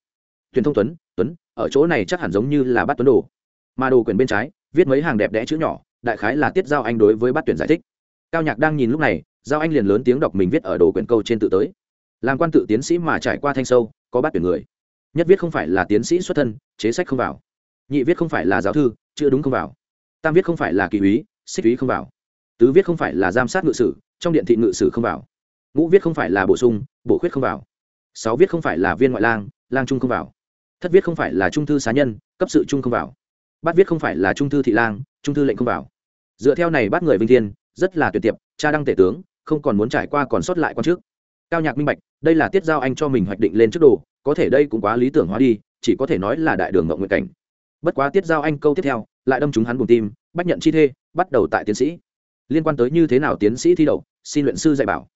Tuyển thông tuấn tuấn, ở chỗ này chắc hẳn giống như là bắt tuấn đồ. Mà đồ quyển bên trái, viết mấy hàng đẹp đẽ chữ nhỏ, đại khái là tiết giao anh đối với bắt tuyển giải thích. Cao nhạc đang nhìn lúc này, giao anh liền lớn tiếng đọc mình viết ở đồ quyển câu trên tự tới. Làm quan tự tiến sĩ mà trải qua thanh sâu, có bắt tuyển người. Nhất viết không phải là tiến sĩ xuất thân, chế sách không vào. Nhị viết không phải là giáo thư, chữ đúng không vào. Tam viết không phải là kỳ úy, xích úy không vào. Tứ viết không phải là giám sát ngự sử trong điện thị ngự sử không vào. Ngũ viết không phải là bổ sung, bổ khuyết không vào. Sáu viết không phải là viên ngoại lang lang trung không vào. Thất viết không phải là trung thư xá nhân, cấp sự trung không vào. Bát viết không phải là trung thư thị lang, trung thư lệnh không vào. Dựa theo này bắt người vinh thiên, rất là tuyệt tiệp, cha đăng tể tướng, không còn muốn trải qua còn sót lại quan trước. Cao nhạc minh bạch, đây là tiết giao anh cho mình hoạch định lên trước đồ, có thể đây cũng quá lý tưởng hóa đi, chỉ có thể nói là đại đường ngộng nguyện cảnh. Bất quá tiết giao anh câu tiếp theo, lại đâm chúng hắn buồn tim, bách nhận chi thê, bắt đầu tại tiến sĩ liên quan tới như thế nào tiến sĩ thi đậu, xin luyện sư dạy bảo.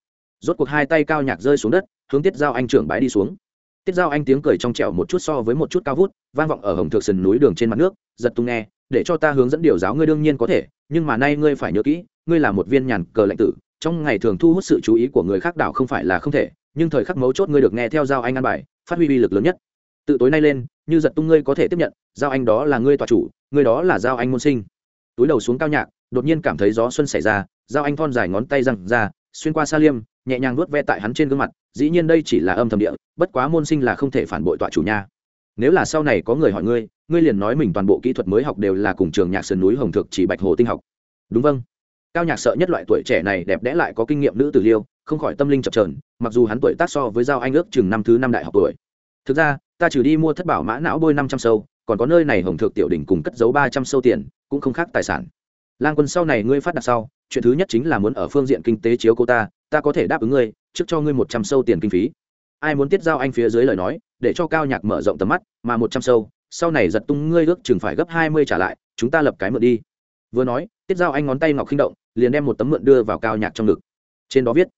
Rốt cuộc hai tay cao nhạc rơi xuống đất, hướng tiết giao anh trưởng bái đi xuống. Tiết giao anh tiếng cười trong trẻo một chút so với một chút cao vút, vang vọng ở hồng thượng sườn núi đường trên mặt nước, giật tung nghe, để cho ta hướng dẫn điều giáo ngươi đương nhiên có thể, nhưng mà nay ngươi phải nhớ kỹ, ngươi là một viên nhàn cờ lệnh tử, trong ngày thường thu hút sự chú ý của người khác đảo không phải là không thể, nhưng thời khắc mấu chốt ngươi được nghe theo giao anh ăn bài, phát huy uy lực lớn nhất. Từ tối nay lên, như giật tung ngươi có thể tiếp nhận, giao anh đó là ngươi tòa chủ, ngươi đó là giao anh môn sinh. Túi đầu xuống cao nhạc đột nhiên cảm thấy gió xuân xảy ra, giao anh thon dài ngón tay răng ra, xuyên qua sa liêm, nhẹ nhàng nuốt ve tại hắn trên gương mặt, dĩ nhiên đây chỉ là âm thầm địa, bất quá môn sinh là không thể phản bội tọa chủ nha. Nếu là sau này có người hỏi ngươi ngươi liền nói mình toàn bộ kỹ thuật mới học đều là cùng trường nhạc sườn núi hồng thực chỉ bạch hồ tinh học. Đúng vâng. Cao nhạc sợ nhất loại tuổi trẻ này đẹp đẽ lại có kinh nghiệm nữ tử liêu, không khỏi tâm linh chập trờn mặc dù hắn tuổi tác so với giao anh ước chừng năm thứ năm đại học tuổi. Thực ra, ta trừ đi mua thất bảo mã não bôi năm trăm sâu, còn có nơi này hồng thực tiểu đỉnh cùng cất giấu ba trăm sâu tiền, cũng không khác tài sản lang quân sau này ngươi phát đạt sau, chuyện thứ nhất chính là muốn ở phương diện kinh tế chiếu cô ta ta có thể đáp ứng ngươi, trước cho ngươi một trăm sâu tiền kinh phí. Ai muốn tiết giao anh phía dưới lời nói, để cho cao nhạc mở rộng tầm mắt, mà một trăm sâu, sau này giật tung ngươi ước chừng phải gấp hai mươi trả lại, chúng ta lập cái mượn đi. Vừa nói, tiết giao anh ngón tay ngọc khinh động, liền đem một tấm mượn đưa vào cao nhạc trong ngực. Trên đó viết,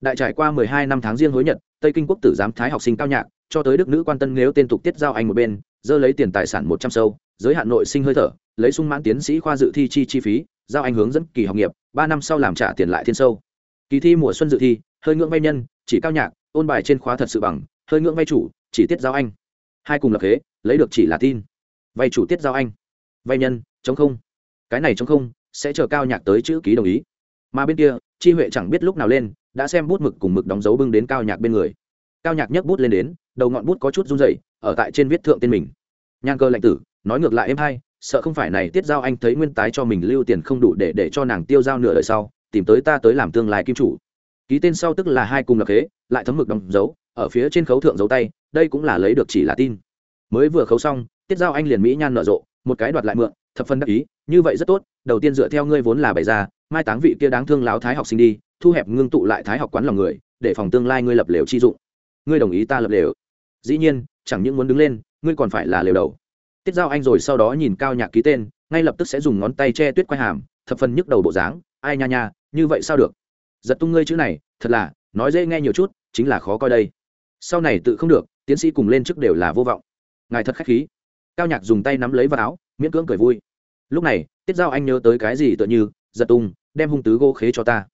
đại trải qua mười hai năm tháng riêng hối nhật, tây kinh quốc tử giám thái học sinh cao nhạc, cho tới đức nữ quan tân nếu tên tục tiết giao anh một bên, dơ lấy tiền tài sản một trăm sâu, giới hạn nội sinh hơi thở lấy sung mãn tiến sĩ khoa dự thi chi chi phí, giao anh hướng dẫn kỳ học nghiệp, ba năm sau làm trả tiền lại thiên sâu. Kỳ thi mùa xuân dự thi, hơi ngưỡng vay nhân, chỉ cao nhạc, ôn bài trên khóa thật sự bằng, hơi ngưỡng vay chủ, chỉ tiết giao anh. Hai cùng lập thế lấy được chỉ là tin. Vay chủ tiết giao anh. Vay nhân, chống không. Cái này chống không, sẽ chờ cao nhạc tới chữ ký đồng ý. Mà bên kia, chi huệ chẳng biết lúc nào lên, đã xem bút mực cùng mực đóng dấu bưng đến cao nhạc bên người. Cao nhạc nhấc bút lên đến, đầu ngọn bút có chút run rẩy, ở tại trên viết thượng tên mình. Nhang cơ lạnh tử, nói ngược lại em hai sợ không phải này tiết giao anh thấy nguyên tái cho mình lưu tiền không đủ để để cho nàng tiêu giao nửa đời sau, tìm tới ta tới làm tương lai kim chủ. Ký tên sau tức là hai cùng lập khế, lại thấm mực đóng dấu, ở phía trên khấu thượng dấu tay, đây cũng là lấy được chỉ là tin. Mới vừa khấu xong, tiết giao anh liền mỹ nhan nở rộ, một cái đoạt lại mượn, thập phân đắc ý, như vậy rất tốt, đầu tiên dựa theo ngươi vốn là bày ra, mai táng vị kia đáng thương láo thái học sinh đi, thu hẹp ngưng tụ lại thái học quán lòng người, để phòng tương lai ngươi lập lều chi dụng. Ngươi đồng ý ta lập lều. Dĩ nhiên, chẳng những muốn đứng lên, ngươi còn phải là lều đầu tiết giao anh rồi sau đó nhìn cao nhạc ký tên, ngay lập tức sẽ dùng ngón tay che tuyết quay hàm, thập phần nhức đầu bộ dáng. Ai nha nha, như vậy sao được? Giật tung ngươi chữ này, thật là, nói dễ nghe nhiều chút, chính là khó coi đây. Sau này tự không được, tiến sĩ cùng lên trước đều là vô vọng. Ngài thật khách khí. Cao nhạc dùng tay nắm lấy vào áo, miễn cưỡng cười vui. Lúc này, tiết giao anh nhớ tới cái gì tựa như, giật tung, đem hung tứ gỗ khế cho ta.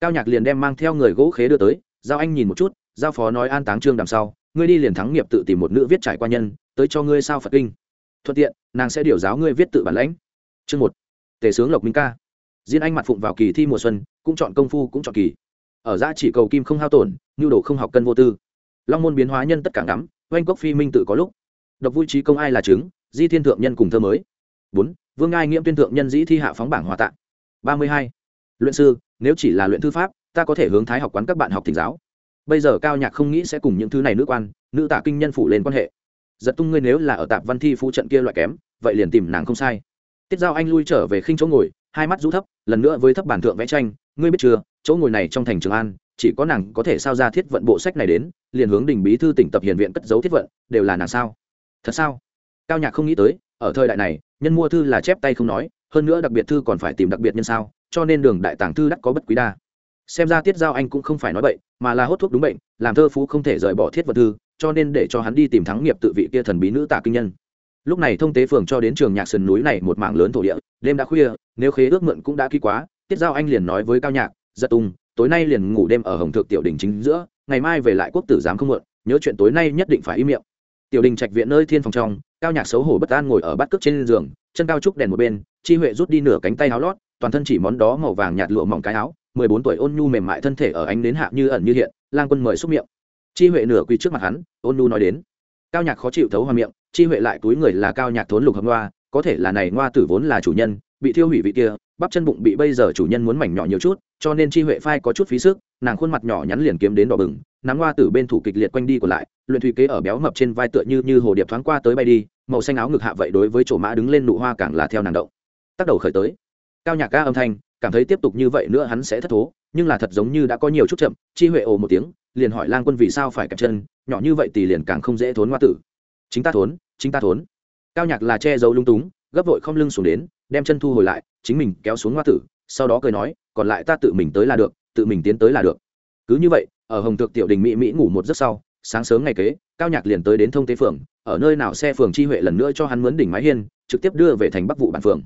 Cao nhạc liền đem mang theo người gỗ khế đưa tới, giao anh nhìn một chút, giao phó nói an táng trương đằng sau, ngươi đi liền thắng nghiệp tự tìm một nữ viết trải qua nhân, tới cho ngươi sao phật kinh thuận tiện, nàng sẽ điều giáo ngươi viết tự bản lãnh. Chương một, tề sướng lộc minh ca. Diên anh mặt phụng vào kỳ thi mùa xuân, cũng chọn công phu, cũng chọn kỳ. Ở giã chỉ cầu kim không hao tổn, nhu đồ không học cân vô tư. Long môn biến hóa nhân tất cả ngắm, oanh cốc phi minh tự có lúc. Độc vui trí công ai là chứng, di thiên thượng nhân cùng thơ mới. Bốn, vương ngai nghiễm tuyên thượng nhân dĩ thi hạ phóng bảng hòa tạng ba mươi hai, luyện sư, nếu chỉ là luyện thư pháp, ta có thể hướng thái học quán các bạn học thỉnh giáo. Bây giờ cao nhạc không nghĩ sẽ cùng những thứ này nữ quan, nữ tả kinh nhân phụ lên quan hệ giật tung ngươi nếu là ở tạp văn thi phú trận kia loại kém, vậy liền tìm nàng không sai. Tiết giao anh lui trở về khinh chỗ ngồi, hai mắt rũ thấp, lần nữa với thấp bản thượng vẽ tranh, ngươi biết chưa, chỗ ngồi này trong thành trường an, chỉ có nàng có thể sao ra thiết vận bộ sách này đến, liền hướng đình bí thư tỉnh tập hiền viện cất giấu thiết vận, đều là nàng sao? Thật sao? Cao nhạc không nghĩ tới, ở thời đại này, nhân mua thư là chép tay không nói, hơn nữa đặc biệt thư còn phải tìm đặc biệt nhân sao, cho nên đường đại tàng thư đắt có bất quý đa. Xem ra tiết giao anh cũng không phải nói bệnh mà là hốt thuốc đúng bệnh, làm thơ phú không thể rời bỏ thiết vật thư cho nên để cho hắn đi tìm thắng nghiệp tự vị kia thần bí nữ tạ kinh nhân. Lúc này thông tế phường cho đến trường nhạc sườn núi này một mảng lớn thổ địa, đêm đã khuya, nếu khế ước mượn cũng đã ký quá, tiết giao anh liền nói với cao nhạc, giật tung, tối nay liền ngủ đêm ở hồng thượng tiểu đình chính giữa, ngày mai về lại quốc tử giám không mượn nhớ chuyện tối nay nhất định phải im miệng. Tiểu đình trạch viện nơi thiên phòng trong, cao nhạc xấu hổ bất an ngồi ở bát cước trên giường, chân cao trúc đèn một bên, chi huệ rút đi nửa cánh tay áo lót, toàn thân chỉ món đó màu vàng nhạt lụa mỏng cái áo, mười bốn tuổi ôn nhu mềm mại thân thể ở ánh đến hạ như ẩn như hiện, lang quân mời xúc miệng chi huệ nửa quy trước mặt hắn, ôn Nu nói đến. Cao nhạc khó chịu thấu hoa miệng, chi huệ lại túi người là cao nhạc thốn lục hầm ngoa có thể là này ngoa tử vốn là chủ nhân, bị thiêu hủy vị kia, bắp chân bụng bị bây giờ chủ nhân muốn mảnh nhỏ nhiều chút, cho nên chi huệ phai có chút phí sức, nàng khuôn mặt nhỏ nhắn liền kiếm đến đỏ bừng, nắm hoa tử bên thủ kịch liệt quanh đi còn lại, luyện thủy kế ở béo mập trên vai tựa như như hồ điệp thoáng qua tới bay đi, màu xanh áo ngực hạ vậy đối với chỗ mã đứng lên nụ hoa càng là theo nàng động. Tác đầu khởi tới. Cao nhạc ca âm thanh, cảm thấy tiếp tục như vậy nữa hắn sẽ thất thố nhưng là thật giống như đã có nhiều chút chậm, chi huệ ồ một tiếng, liền hỏi lang quân vì sao phải kẹp chân, nhỏ như vậy thì liền càng không dễ thốn hoa tử. Chính ta thốn, chính ta thốn. Cao nhạc là che giấu lung túng, gấp vội không lưng xuống đến, đem chân thu hồi lại, chính mình kéo xuống hoa tử, sau đó cười nói, còn lại ta tự mình tới là được, tự mình tiến tới là được. Cứ như vậy, ở hồng thượng tiểu đình mỹ mỹ ngủ một giấc sau, sáng sớm ngày kế, cao nhạc liền tới đến thông tế phường, ở nơi nào xe phường chi huệ lần nữa cho hắn mướn đỉnh mái hiên, trực tiếp đưa về thành bắc vụ bản phường.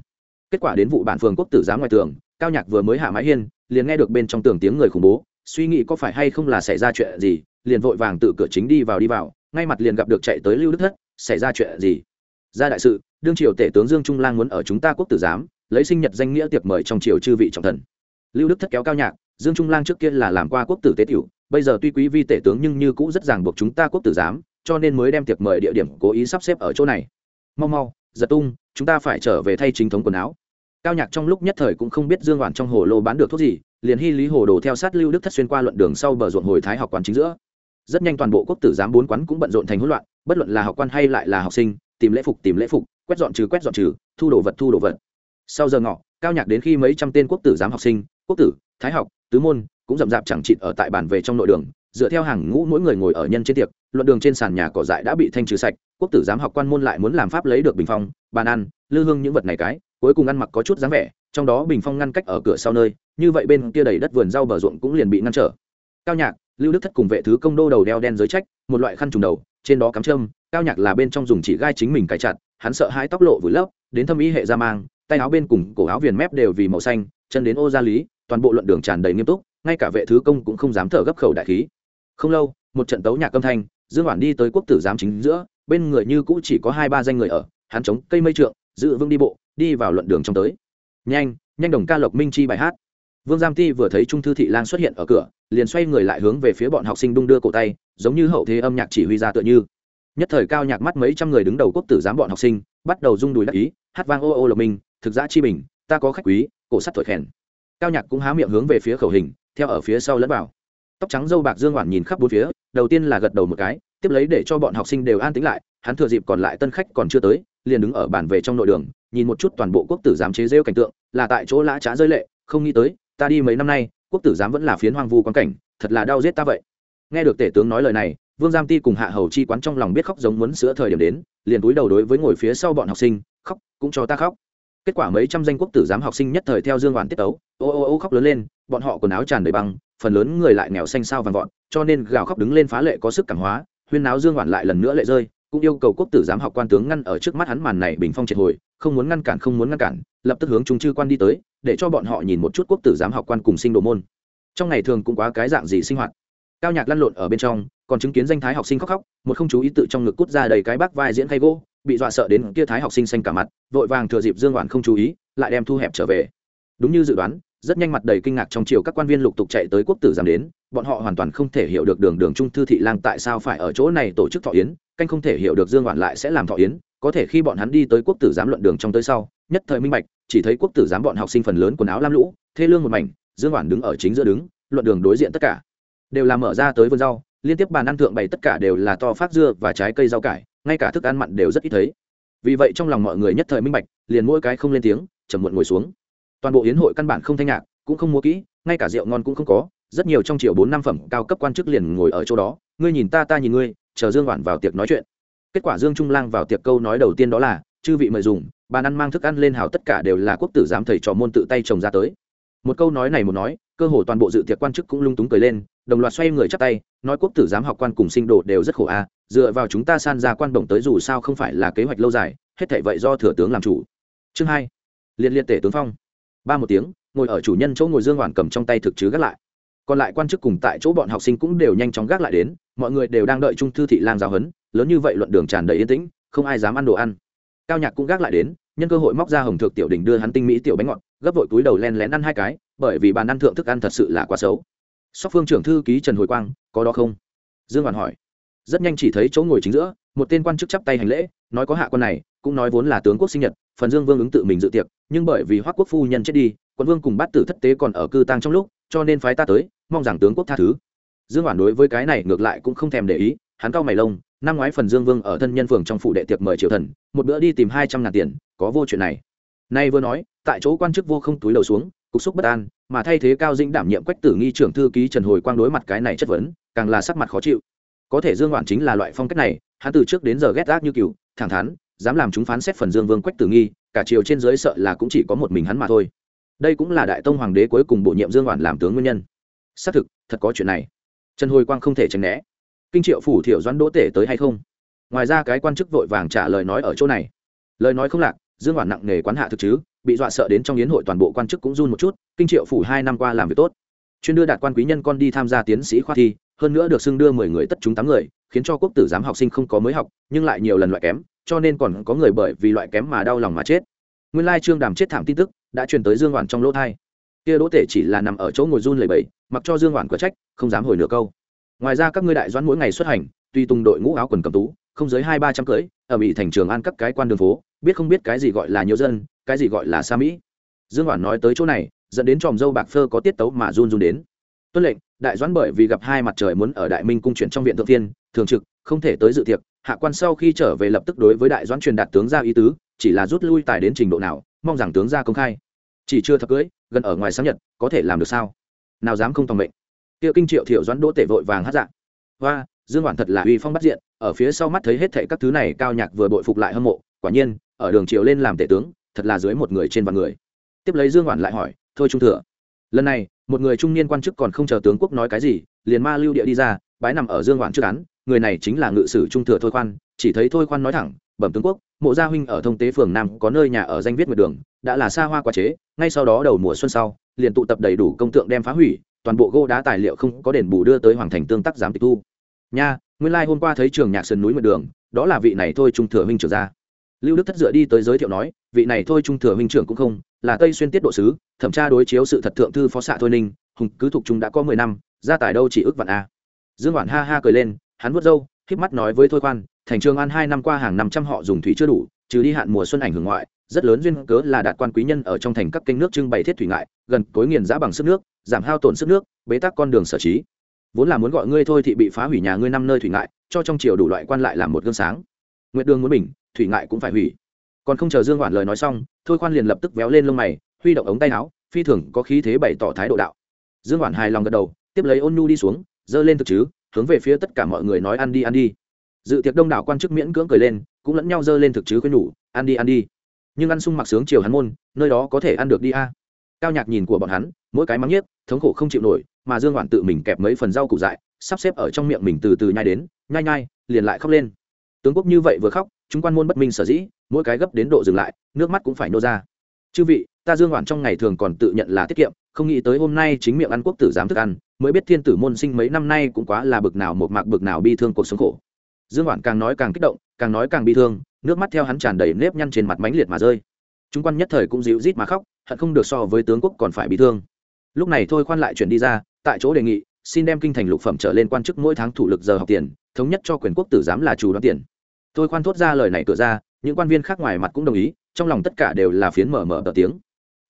Kết quả đến vụ bản phường quốc tử giám ngoài tường, cao nhạc vừa mới hạ mái hiên liền nghe được bên trong tường tiếng người khủng bố, suy nghĩ có phải hay không là xảy ra chuyện gì, liền vội vàng tự cửa chính đi vào đi vào, ngay mặt liền gặp được chạy tới lưu đức thất, xảy ra chuyện gì? Ra đại sự, đương triều tể tướng dương trung lang muốn ở chúng ta quốc tử giám, lấy sinh nhật danh nghĩa tiệc mời trong triều chư vị trọng thần. Lưu đức thất kéo cao nhạc, dương trung lang trước kia là làm qua quốc tử tế tiểu, bây giờ tuy quý vi tể tướng nhưng như cũ rất ràng buộc chúng ta quốc tử giám, cho nên mới đem tiệc mời địa điểm cố ý sắp xếp ở chỗ này. Mau mau, giật tung, chúng ta phải trở về thay chính thống quần áo cao nhạc trong lúc nhất thời cũng không biết dương hoàn trong hồ lô bán được thuốc gì, liền hy lý hồ đồ theo sát lưu đức thất xuyên qua luận đường sau bờ ruộng hồi thái học quán chính giữa. Rất nhanh toàn bộ quốc tử giám bốn quán cũng bận rộn thành hỗn loạn, bất luận là học quan hay lại là học sinh, tìm lễ phục, tìm lễ phục, quét dọn trừ, quét dọn trừ, thu đồ vật, thu đồ vật. Sau giờ ngọ, cao nhạc đến khi mấy trăm tên quốc tử giám học sinh, quốc tử, thái học, tứ môn cũng rậm rạp chẳng chịt ở tại bàn về trong nội đường, dựa theo hàng ngũ mỗi người ngồi ở nhân trên tiệc, luận đường trên sàn nhà cỏ dại đã bị thanh trừ sạch, quốc tử giám học quan môn lại muốn làm pháp lấy được bình phong, bàn ăn, lư hương những vật này cái cuối cùng ăn mặc có chút dáng vẻ, trong đó bình phong ngăn cách ở cửa sau nơi, như vậy bên kia đầy đất vườn rau bờ ruộng cũng liền bị ngăn trở. Cao nhạc, lưu đức thất cùng vệ thứ công đô đầu đeo đen giới trách, một loại khăn trùng đầu, trên đó cắm trâm cao nhạc là bên trong dùng chỉ gai chính mình cài chặt, hắn sợ hai tóc lộ vùi lấp, đến thâm ý hệ ra mang, tay áo bên cùng cổ áo viền mép đều vì màu xanh, chân đến ô gia lý, toàn bộ luận đường tràn đầy nghiêm túc, ngay cả vệ thứ công cũng không dám thở gấp khẩu đại khí. Không lâu, một trận tấu nhạc âm thanh, dương hoàn đi tới quốc tử giám chính giữa, bên người như cũ chỉ có hai ba danh người ở, hắn chống cây mây trượng dự vương đi bộ đi vào luận đường trong tới. Nhanh nhanh đồng ca lộc minh chi bài hát. Vương giam ti vừa thấy trung thư thị lan xuất hiện ở cửa, liền xoay người lại hướng về phía bọn học sinh đung đưa cổ tay, giống như hậu thế âm nhạc chỉ huy ra tựa như. Nhất thời cao nhạc mắt mấy trăm người đứng đầu quốc tử giám bọn học sinh, bắt đầu rung đùi đắc ý, hát vang ô ô lộc minh, thực ra chi bình, ta có khách quý, cổ sắt thổi khèn. Cao nhạc cũng há miệng hướng về phía khẩu hình, theo ở phía sau lẫn vào. Tóc trắng dâu bạc dương hoàn nhìn khắp bốn phía, đầu tiên là gật đầu một cái, tiếp lấy để cho bọn học sinh đều an tĩnh lại, hắn thừa dịp còn lại tân khách còn chưa tới liền đứng ở bàn về trong nội đường, nhìn một chút toàn bộ quốc tử giám chế rêu cảnh tượng, là tại chỗ lã trá rơi lệ, không nghĩ tới, ta đi mấy năm nay, quốc tử giám vẫn là phiến hoang vu quan cảnh, thật là đau giết ta vậy. Nghe được tể tướng nói lời này, vương giam ti cùng hạ hầu chi quán trong lòng biết khóc giống muốn sữa thời điểm đến, liền túi đầu đối với ngồi phía sau bọn học sinh, khóc, cũng cho ta khóc. Kết quả mấy trăm danh quốc tử giám học sinh nhất thời theo dương hoàn tiết tấu, ô ô ô khóc lớn lên, bọn họ quần áo tràn đầy băng, phần lớn người lại nghèo xanh sao vàng vọt, cho nên gào khóc đứng lên phá lệ có sức cảm hóa, huyên náo dương hoàn lại lần nữa lệ rơi cũng yêu cầu quốc tử giám học quan tướng ngăn ở trước mắt hắn màn này bình phong triệt hồi, không muốn ngăn cản, không muốn ngăn cản, lập tức hướng trung chư quan đi tới, để cho bọn họ nhìn một chút quốc tử giám học quan cùng sinh đồ môn. Trong ngày thường cũng quá cái dạng gì sinh hoạt. Cao nhạc lăn lộn ở bên trong, còn chứng kiến danh thái học sinh khóc khóc, một không chú ý tự trong ngực cút ra đầy cái bác vai diễn khay gỗ, bị dọa sợ đến kia thái học sinh xanh cả mặt, vội vàng thừa dịp dương hoàn không chú ý, lại đem thu hẹp trở về. Đúng như dự đoán rất nhanh mặt đầy kinh ngạc trong chiều các quan viên lục tục chạy tới quốc tử giám đến, bọn họ hoàn toàn không thể hiểu được đường đường trung thư thị lang tại sao phải ở chỗ này tổ chức thọ yến, canh không thể hiểu được dương hoàn lại sẽ làm thọ yến, có thể khi bọn hắn đi tới quốc tử giám luận đường trong tới sau, nhất thời minh bạch, chỉ thấy quốc tử giám bọn học sinh phần lớn quần áo lam lũ, thê lương một mảnh, dương hoàn đứng ở chính giữa đứng, luận đường đối diện tất cả, đều là mở ra tới vườn rau, liên tiếp bàn ăn thượng bày tất cả đều là to phát dưa và trái cây rau cải, ngay cả thức ăn mặn đều rất ít thấy. Vì vậy trong lòng mọi người nhất thời minh bạch, liền mỗi cái không lên tiếng chầm muộn ngồi xuống toàn bộ hiến hội căn bản không thanh nhạc, cũng không mua kỹ, ngay cả rượu ngon cũng không có, rất nhiều trong triệu bốn năm phẩm cao cấp quan chức liền ngồi ở chỗ đó, ngươi nhìn ta ta nhìn ngươi, chờ dương oản vào tiệc nói chuyện. Kết quả dương trung lang vào tiệc câu nói đầu tiên đó là, chư vị mời dùng, bàn ăn mang thức ăn lên hào tất cả đều là quốc tử giám thầy trò môn tự tay trồng ra tới. Một câu nói này một nói, cơ hồ toàn bộ dự tiệc quan chức cũng lung túng cười lên, đồng loạt xoay người chắp tay, nói, quốc tử giám học quan cùng sinh đồ đều rất khổ a, dựa vào chúng ta san ra quan bổng tới dù sao không phải là kế hoạch lâu dài, hết thảy vậy do thừa tướng làm chủ. Chương hai, liệt liệt tể tướng phong ba một tiếng, ngồi ở chủ nhân chỗ ngồi dương hoàn cầm trong tay thực chứ gác lại. Còn lại quan chức cùng tại chỗ bọn học sinh cũng đều nhanh chóng gác lại đến, mọi người đều đang đợi trung thư thị lang giáo huấn, lớn như vậy luận đường tràn đầy yên tĩnh, không ai dám ăn đồ ăn. Cao nhạc cũng gác lại đến, nhân cơ hội móc ra hồng thượng tiểu đỉnh đưa hắn tinh mỹ tiểu bánh ngọt, gấp vội túi đầu len lén ăn hai cái, bởi vì bàn ăn thượng thức ăn thật sự là quá xấu. Sóc phương trưởng thư ký trần hồi quang, có đó không? Dương hoàn hỏi. Rất nhanh chỉ thấy chỗ ngồi chính giữa, một tên quan chức chắp tay hành lễ, nói có hạ quan này, cũng nói vốn là tướng quốc sinh nhật phần dương vương ứng tự mình dự tiệc, nhưng bởi vì hoác quốc phu nhân chết đi quân vương cùng bát tử thất tế còn ở cư tang trong lúc, cho nên phái ta tới, mong rằng tướng quốc tha thứ. Dương hoàn đối với cái này ngược lại cũng không thèm để ý, hắn cao mày lông, năm ngoái phần dương vương ở thân nhân phường trong phủ đệ tiệc mời triều thần, một bữa đi tìm hai trăm ngàn tiền, có vô chuyện này. Nay vừa nói, tại chỗ quan chức vô không túi đầu xuống, cục xúc bất an, mà thay thế cao dĩnh đảm nhiệm quách tử nghi trưởng thư ký trần hồi quang đối mặt cái này chất vấn, càng là sắc mặt khó chịu. Có thể dương hoàn chính là loại phong cách này, hắn từ trước đến giờ ghét gác như cừu, thẳng thắn dám làm chúng phán xét phần dương vương quách tử nghi, cả triều trên dưới sợ là cũng chỉ có một mình hắn mà thôi. Đây cũng là đại tông hoàng đế cuối cùng bổ nhiệm dương hoàn làm tướng nguyên nhân. Xác thực, thật có chuyện này. Trần hồi quang không thể tránh né. Kinh triệu phủ thiểu doãn đỗ tể tới hay không? Ngoài ra cái quan chức vội vàng trả lời nói ở chỗ này. Lời nói không lạc, dương hoàn nặng nề quán hạ thực chứ, bị dọa sợ đến trong yến hội toàn bộ quan chức cũng run một chút, kinh triệu phủ hai năm qua làm việc tốt. Chuyên đưa đạt quan quý nhân con đi tham gia tiến sĩ khoa thi, hơn nữa được xưng đưa mười người tất chúng tám người, khiến cho quốc tử giám học sinh không có mới học, nhưng lại nhiều lần loại kém cho nên còn có người bởi vì loại kém mà đau lòng mà chết. Nguyên lai trương đàm chết thảm tin tức đã truyền tới dương hoàn trong lỗ thai. Kia đỗ tể chỉ là nằm ở chỗ ngồi run lầy bẫy mặc cho dương hoàn có trách, không dám hồi nửa câu. Ngoài ra các ngươi đại doãn mỗi ngày xuất hành tuy tung đội ngũ áo quần cầm tú, không dưới hai ba trăm cưỡi ở bị thành trường an các cái quan đường phố, biết không biết cái gì gọi là nhiều dân, cái gì gọi là xa mỹ dương hoàn nói tới chỗ này, dẫn đến tròm dâu bạc phơ có tiết tấu mà run run đến. Tuân lệnh, đại doãn bởi vì gặp hai mặt trời muốn ở đại minh cung chuyển trong viện thượng tiên thường trực, không thể tới dự tiệc hạ quan sau khi trở về lập tức đối với đại doãn truyền đạt tướng ra ý tứ, chỉ là rút lui tài đến trình độ nào, mong rằng tướng ra công khai. Chỉ chưa thập cưới, gần ở ngoài sáng nhật, có thể làm được sao? Nào dám không tòng mệnh. Tiêu kinh triệu thiệu doãn đỗ tể vội vàng hát dạng và dương hoàn thật là uy phong bắt diện, ở phía sau mắt thấy hết thệ các thứ này, cao nhạc vừa bội phục lại hâm mộ, quả nhiên, ở đường triều lên làm tể tướng, thật là dưới một người trên vạn người. Tiếp lấy dương hoàn lại hỏi, thôi trung thừa, lần này, một người trung niên quan chức còn không chờ tướng quốc nói cái gì, liền ma lưu địa đi ra, bái nằm ở dương hoàn trước án người này chính là ngự sử trung thừa thôi khoan, chỉ thấy thôi khoan nói thẳng, bẩm tướng quốc, mộ gia huynh ở thông tế phường nam có nơi nhà ở danh viết nguyệt đường, đã là xa hoa quá chế, ngay sau đó đầu mùa xuân sau, liền tụ tập đầy đủ công tượng đem phá hủy, toàn bộ gỗ đá tài liệu không có đền bù đưa tới hoàng thành tương tác giám tịch thu. Nha, nguyên lai hôm qua thấy trường nhạc sơn núi nguyệt đường, đó là vị này thôi trung thừa huynh trưởng ra lưu đức thất dựa đi tới giới thiệu nói, vị này thôi trung thừa huynh trưởng cũng không, là tây xuyên tiết độ sứ, thẩm tra đối chiếu sự thật thượng thư phó xạ thôi ninh, hùng cứ thuộc chúng đã có mười năm, gia tài đâu chỉ ước vạn a. Dương hoản ha ha cười lên hắn vuốt râu híp mắt nói với thôi khoan, thành trường an hai năm qua hàng năm trăm họ dùng thủy chưa đủ, trừ đi hạn mùa xuân ảnh hưởng ngoại, rất lớn duyên cớ là đạt quan quý nhân ở trong thành các kênh nước trưng bày thiết thủy ngại, gần cối nghiền giã bằng sức nước, giảm hao tổn sức nước, bế tắc con đường sở trí. Vốn là muốn gọi ngươi thôi thì bị phá hủy nhà ngươi năm nơi thủy ngại, cho trong triều đủ loại quan lại làm một gương sáng. Nguyệt đường muốn bình, thủy ngại cũng phải hủy. Còn không chờ dương hoản lời nói xong, thôi khoan liền lập tức véo lên lông mày, huy động ống tay áo, phi thường có khí thế bày tỏ thái độ đạo. Dương hoản hài lòng gật đầu, tiếp lấy ôn nhu đi xuống, giơ lên thực chứ hướng về phía tất cả mọi người nói ăn đi ăn đi. Dự tiệc đông đảo quan chức miễn cưỡng cười lên, cũng lẫn nhau dơ lên thực chứ khuyên nhủ, ăn đi ăn đi. Nhưng ăn sung mặc sướng chiều hắn môn, nơi đó có thể ăn được đi a. Cao nhạc nhìn của bọn hắn, mỗi cái mắng nhiếc, thống khổ không chịu nổi, mà dương hoàn tự mình kẹp mấy phần rau củ dại, sắp xếp ở trong miệng mình từ từ nhai đến, nhai nhai, liền lại khóc lên. Tướng quốc như vậy vừa khóc, chúng quan môn bất minh sở dĩ, mỗi cái gấp đến độ dừng lại, nước mắt cũng phải nô ra. Chư vị, ta dương hoàn trong ngày thường còn tự nhận là tiết kiệm, không nghĩ tới hôm nay chính miệng ăn quốc tử dám thức ăn mới biết thiên tử môn sinh mấy năm nay cũng quá là bực nào một mạc bực nào bi thương cuộc sống khổ. Dương hoản càng nói càng kích động, càng nói càng bi thương, nước mắt theo hắn tràn đầy nếp nhăn trên mặt mánh liệt mà rơi. Chúng quan nhất thời cũng dịu rít mà khóc, hận không được so với tướng quốc còn phải bị thương. Lúc này thôi khoan lại chuyển đi ra, tại chỗ đề nghị, xin đem kinh thành lục phẩm trở lên quan chức mỗi tháng thủ lực giờ học tiền, thống nhất cho quyền quốc tử giám là chủ đoán tiền. Tôi khoan thốt ra lời này cửa ra, những quan viên khác ngoài mặt cũng đồng ý, trong lòng tất cả đều là phiến mở mở tờ tiếng.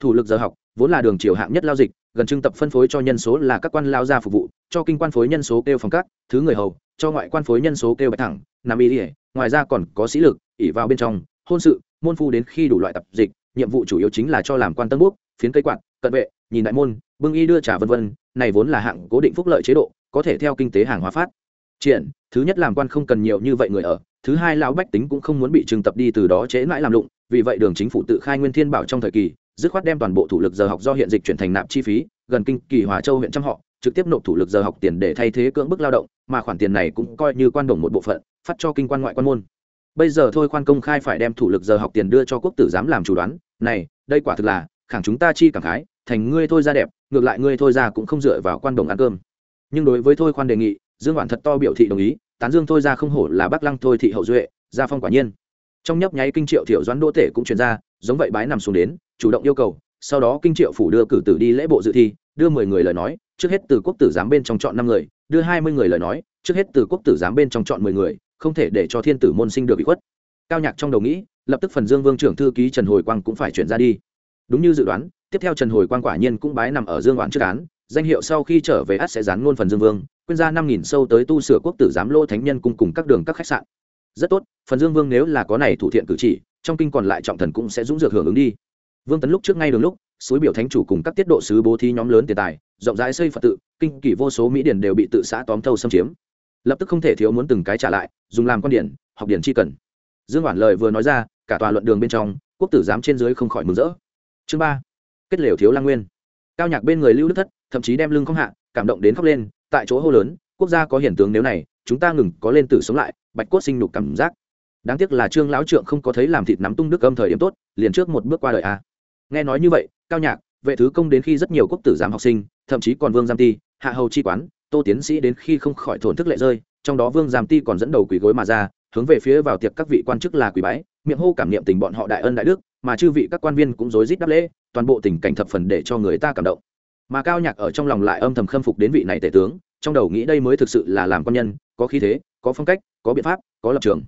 Thủ lực giờ học vốn là đường triều hạng nhất lao dịch, gần trưng tập phân phối cho nhân số là các quan lao gia phục vụ, cho kinh quan phối nhân số kêu phòng các, thứ người hầu, cho ngoại quan phối nhân số kêu bạch thẳng, nam y ỉa ngoài ra còn có sĩ lực ỉ vào bên trong, hôn sự, môn phu đến khi đủ loại tập dịch, nhiệm vụ chủ yếu chính là cho làm quan tân quốc phiến cây quạt, cận vệ, nhìn đại môn, bưng y đưa trả vân vân, này vốn là hạng cố định phúc lợi chế độ, có thể theo kinh tế hàng hóa phát. Triển, thứ nhất làm quan không cần nhiều như vậy người ở, thứ hai lão bách tính cũng không muốn bị trừng tập đi từ đó chế mãi làm lụng, vì vậy đường chính phủ tự khai nguyên thiên bảo trong thời kỳ dứt khoát đem toàn bộ thủ lực giờ học do hiện dịch chuyển thành nạp chi phí, gần kinh kỳ hòa châu huyện trăm họ, trực tiếp nộp thủ lực giờ học tiền để thay thế cưỡng bức lao động, mà khoản tiền này cũng coi như quan đồng một bộ phận, phát cho kinh quan ngoại quan môn. Bây giờ thôi khoan công khai phải đem thủ lực giờ học tiền đưa cho quốc tử giám làm chủ đoán, này, đây quả thực là, khẳng chúng ta chi cảm khái, thành ngươi thôi ra đẹp, ngược lại ngươi thôi ra cũng không dựa vào quan đồng ăn cơm. Nhưng đối với thôi khoan đề nghị, dương hoàn thật to biểu thị đồng ý, tán dương thôi ra không hổ là bắc lăng thôi thị hậu duệ, gia phong quả nhiên trong nhấp nháy kinh triệu thiểu doãn đỗ tể cũng chuyển ra, giống vậy bái nằm xuống đến, chủ động yêu cầu, sau đó kinh triệu phủ đưa cử tử đi lễ bộ dự thi, đưa mười người lời nói, trước hết từ quốc tử giám bên trong chọn năm người, đưa hai mươi người lời nói, trước hết từ quốc tử giám bên trong chọn mười người, không thể để cho thiên tử môn sinh được bị khuất. Cao nhạc trong đầu nghĩ, lập tức phần dương vương trưởng thư ký trần hồi quang cũng phải chuyển ra đi. Đúng như dự đoán, tiếp theo trần hồi quang quả nhiên cũng bái nằm ở dương oán trước án, danh hiệu sau khi trở về át sẽ dán luôn phần dương vương, quyên ra năm nghìn sâu tới tu sửa quốc tử giám lô thánh nhân cùng cùng các đường các khách sạn rất tốt, phần dương vương nếu là có này thủ thiện cử chỉ, trong kinh còn lại trọng thần cũng sẽ dũng dược hưởng ứng đi. Vương tấn lúc trước ngay đường lúc, suối biểu thánh chủ cùng các tiết độ sứ bố thí nhóm lớn tiền tài, rộng rãi xây phật tự, kinh kỷ vô số mỹ điển đều bị tự xã tóm thâu xâm chiếm. Lập tức không thể thiếu muốn từng cái trả lại, dùng làm quan điển, học điển chi cần. Dương bản lời vừa nói ra, cả tòa luận đường bên trong, quốc tử giám trên dưới không khỏi mừng rỡ. Chương ba, kết lều thiếu lang nguyên. Cao nhạc bên người lưu đức thất, thậm chí đem lưng không hạ, cảm động đến khóc lên, tại chỗ hô lớn, quốc gia có hiển tướng nếu này, chúng ta ngừng có lên tử sống lại bạch cốt sinh nhục cảm giác. Đáng tiếc là trương lão trượng không có thấy làm thịt nắm tung đức âm thời điểm tốt, liền trước một bước qua đời a nghe nói như vậy, cao nhạc, vệ thứ công đến khi rất nhiều quốc tử giám học sinh, thậm chí còn vương giam ti, hạ hầu chi quán, tô tiến sĩ đến khi không khỏi thổn thức lệ rơi, trong đó vương giam ti còn dẫn đầu quỳ gối mà ra, hướng về phía vào tiệc các vị quan chức là quỳ bái, miệng hô cảm niệm tình bọn họ đại ân đại đức, mà chư vị các quan viên cũng rối rít đáp lễ, toàn bộ tình cảnh thập phần để cho người ta cảm động. Mà cao nhạc ở trong lòng lại âm thầm khâm phục đến vị này tể tướng trong đầu nghĩ đây mới thực sự là làm quan nhân, có khí thế, có phong cách, có biện pháp, có lập trường.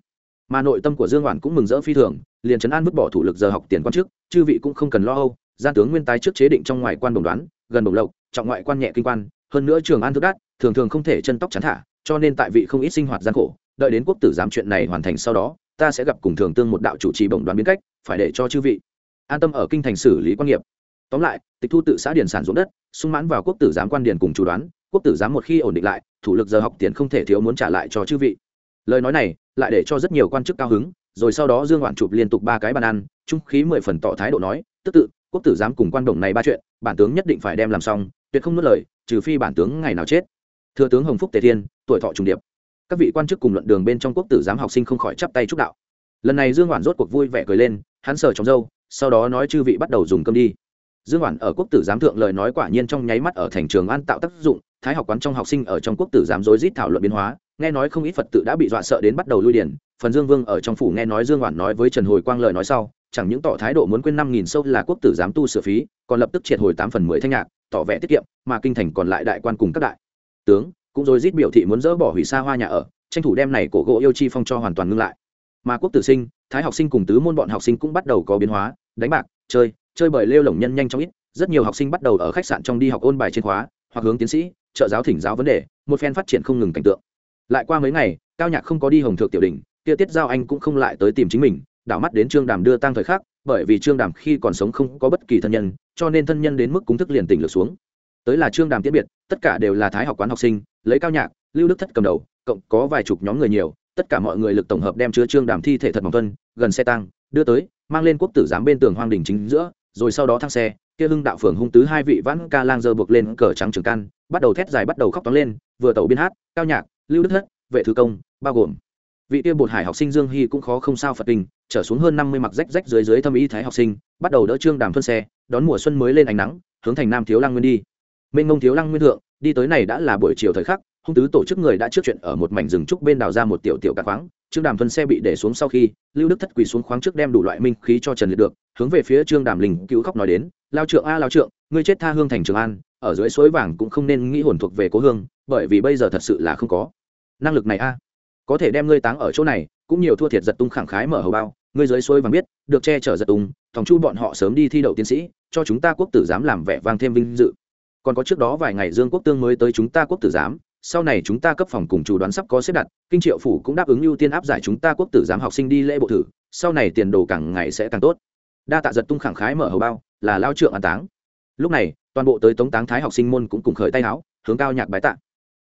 Mà nội tâm của dương hoàn cũng mừng rỡ phi thường, liền trấn an vứt bỏ thủ lực giờ học tiền quan chức chư vị cũng không cần lo âu gian tướng nguyên tái trước chế định trong ngoài quan đồng đoán, gần đồng lộc, trọng ngoại quan nhẹ kinh quan, hơn nữa trường an thức đát, thường thường không thể chân tóc chắn thả, cho nên tại vị không ít sinh hoạt gian khổ, đợi đến quốc tử giám chuyện này hoàn thành sau đó, ta sẽ gặp cùng thường tương một đạo chủ trì bổng đoán biến cách, phải để cho chư vị an tâm ở kinh thành xử lý quan nghiệp. Tóm lại, tịch thu tự xã điển sản ruộng đất, sung mãn vào quốc tử giám quan điển cùng chủ đoán quốc tử giám một khi ổn định lại, thủ lực giờ học tiền không thể thiếu muốn trả lại cho chư vị. Lời nói này lại để cho rất nhiều quan chức cao hứng, rồi sau đó dương hoạn chụp liên tục ba cái bàn ăn, trung khí mười phần tỏ thái độ nói, tức tự, quốc tử giám cùng quan đồng này ba chuyện, bản tướng nhất định phải đem làm xong, tuyệt không nuốt lời, trừ phi bản tướng ngày nào chết. Thừa tướng hồng phúc tề thiên, tuổi thọ trùng điệp. Các vị quan chức cùng luận đường bên trong quốc tử giám học sinh không khỏi chắp tay chúc đạo. Lần này dương hoạn rốt cuộc vui vẻ cười lên, hắn sờ trong dâu sau đó nói chư vị bắt đầu dùng cơm đi. Dương hoạn ở quốc tử giám thượng lời nói quả nhiên trong nháy mắt ở thành trường an tạo tác dụng thái học quán trong học sinh ở trong quốc tử giám rối rít thảo luận biến hóa, nghe nói không ít phật tự đã bị dọa sợ đến bắt đầu lui điển. Phần dương vương ở trong phủ nghe nói dương hoản nói với trần hồi quang lời nói sau, chẳng những tỏ thái độ muốn quên năm nghìn sâu là quốc tử giám tu sửa phí, còn lập tức triệt hồi tám phần mười thanh nhạc, tỏ vẻ tiết kiệm, mà kinh thành còn lại đại quan cùng các đại tướng cũng rồi rít biểu thị muốn dỡ bỏ hủy xa hoa nhà ở, tranh thủ đem này cổ gỗ yêu chi phong cho hoàn toàn ngưng lại. Mà quốc tử sinh, thái học sinh cùng tứ môn bọn học sinh cũng bắt đầu có biến hóa, đánh bạc, chơi chơi bời lêu lỏng nhân nhanh trong ít, rất nhiều học sinh bắt đầu ở khách sạn trong đi học ôn bài trên khóa, hoặc hướng tiến sĩ trợ giáo thỉnh giáo vấn đề, một phen phát triển không ngừng cảnh tượng. Lại qua mấy ngày, cao nhạc không có đi hồng thượng tiểu đình, kia tiết giao anh cũng không lại tới tìm chính mình, đảo mắt đến trương đàm đưa tăng thời khắc, bởi vì trương đàm khi còn sống không có bất kỳ thân nhân, cho nên thân nhân đến mức cúng thức liền tỉnh lược xuống. Tới là trương đàm tiết biệt, tất cả đều là thái học quán học sinh, lấy cao nhạc, lưu đức thất cầm đầu, cộng có vài chục nhóm người nhiều, tất cả mọi người lực tổng hợp đem chứa trương đàm thi thể thật mỏng tuân, gần xe tăng đưa tới, mang lên quốc tử giám bên tường hoang đình chính giữa, rồi sau đó thang xe, kia hưng đạo phường hung tứ hai vị vãn ca lang dơ buộc lên cờ trắng trường can bắt đầu thét dài bắt đầu khóc tóng lên, vừa tẩu biên hát, cao nhạc, lưu đức thất, vệ thứ công, bao gồm vị tiêu bột hải học sinh dương hy cũng khó không sao phật tình trở xuống hơn năm mươi mặc rách rách dưới dưới thâm y thái học sinh, bắt đầu đỡ trương đàm thuân xe, đón mùa xuân mới lên ánh nắng, hướng thành nam thiếu lăng nguyên đi. Minh ngông thiếu lăng nguyên thượng, đi tới này đã là buổi chiều thời khắc, hung tứ tổ chức người đã trước chuyện ở một mảnh rừng trúc bên đào ra một tiểu tiểu cát khoáng, trương đàm thuân xe bị để xuống sau khi, lưu đức thất quỳ xuống khoáng trước đem đủ loại minh khí cho trần liệt được, hướng về phía trương đàm linh cứu khóc nói đến, lao trượng a, lao trượng, ngươi chết tha hương thành trường an ở dưới suối vàng cũng không nên nghĩ hồn thuộc về cố hương, bởi vì bây giờ thật sự là không có. Năng lực này a, có thể đem ngươi táng ở chỗ này, cũng nhiều thua thiệt giật tung khẳng khái mở hầu bao, ngươi dưới suối vàng biết, được che chở giật tung, thòng chu bọn họ sớm đi thi đậu tiến sĩ, cho chúng ta quốc tử giám làm vẻ vang thêm vinh dự. Còn có trước đó vài ngày dương quốc tương mới tới chúng ta quốc tử giám, sau này chúng ta cấp phòng cùng chủ đoán sắp có xếp đặt, kinh triệu phủ cũng đáp ứng ưu tiên áp giải chúng ta quốc tử giám học sinh đi lễ bộ thử, sau này tiền đồ càng ngày sẽ càng tốt. Đa tạ giật tung khẳng khái mở hầu bao, là lao trượng an táng lúc này, toàn bộ tới tống táng thái học sinh môn cũng cùng khởi tay áo hướng cao nhạc bái tạ.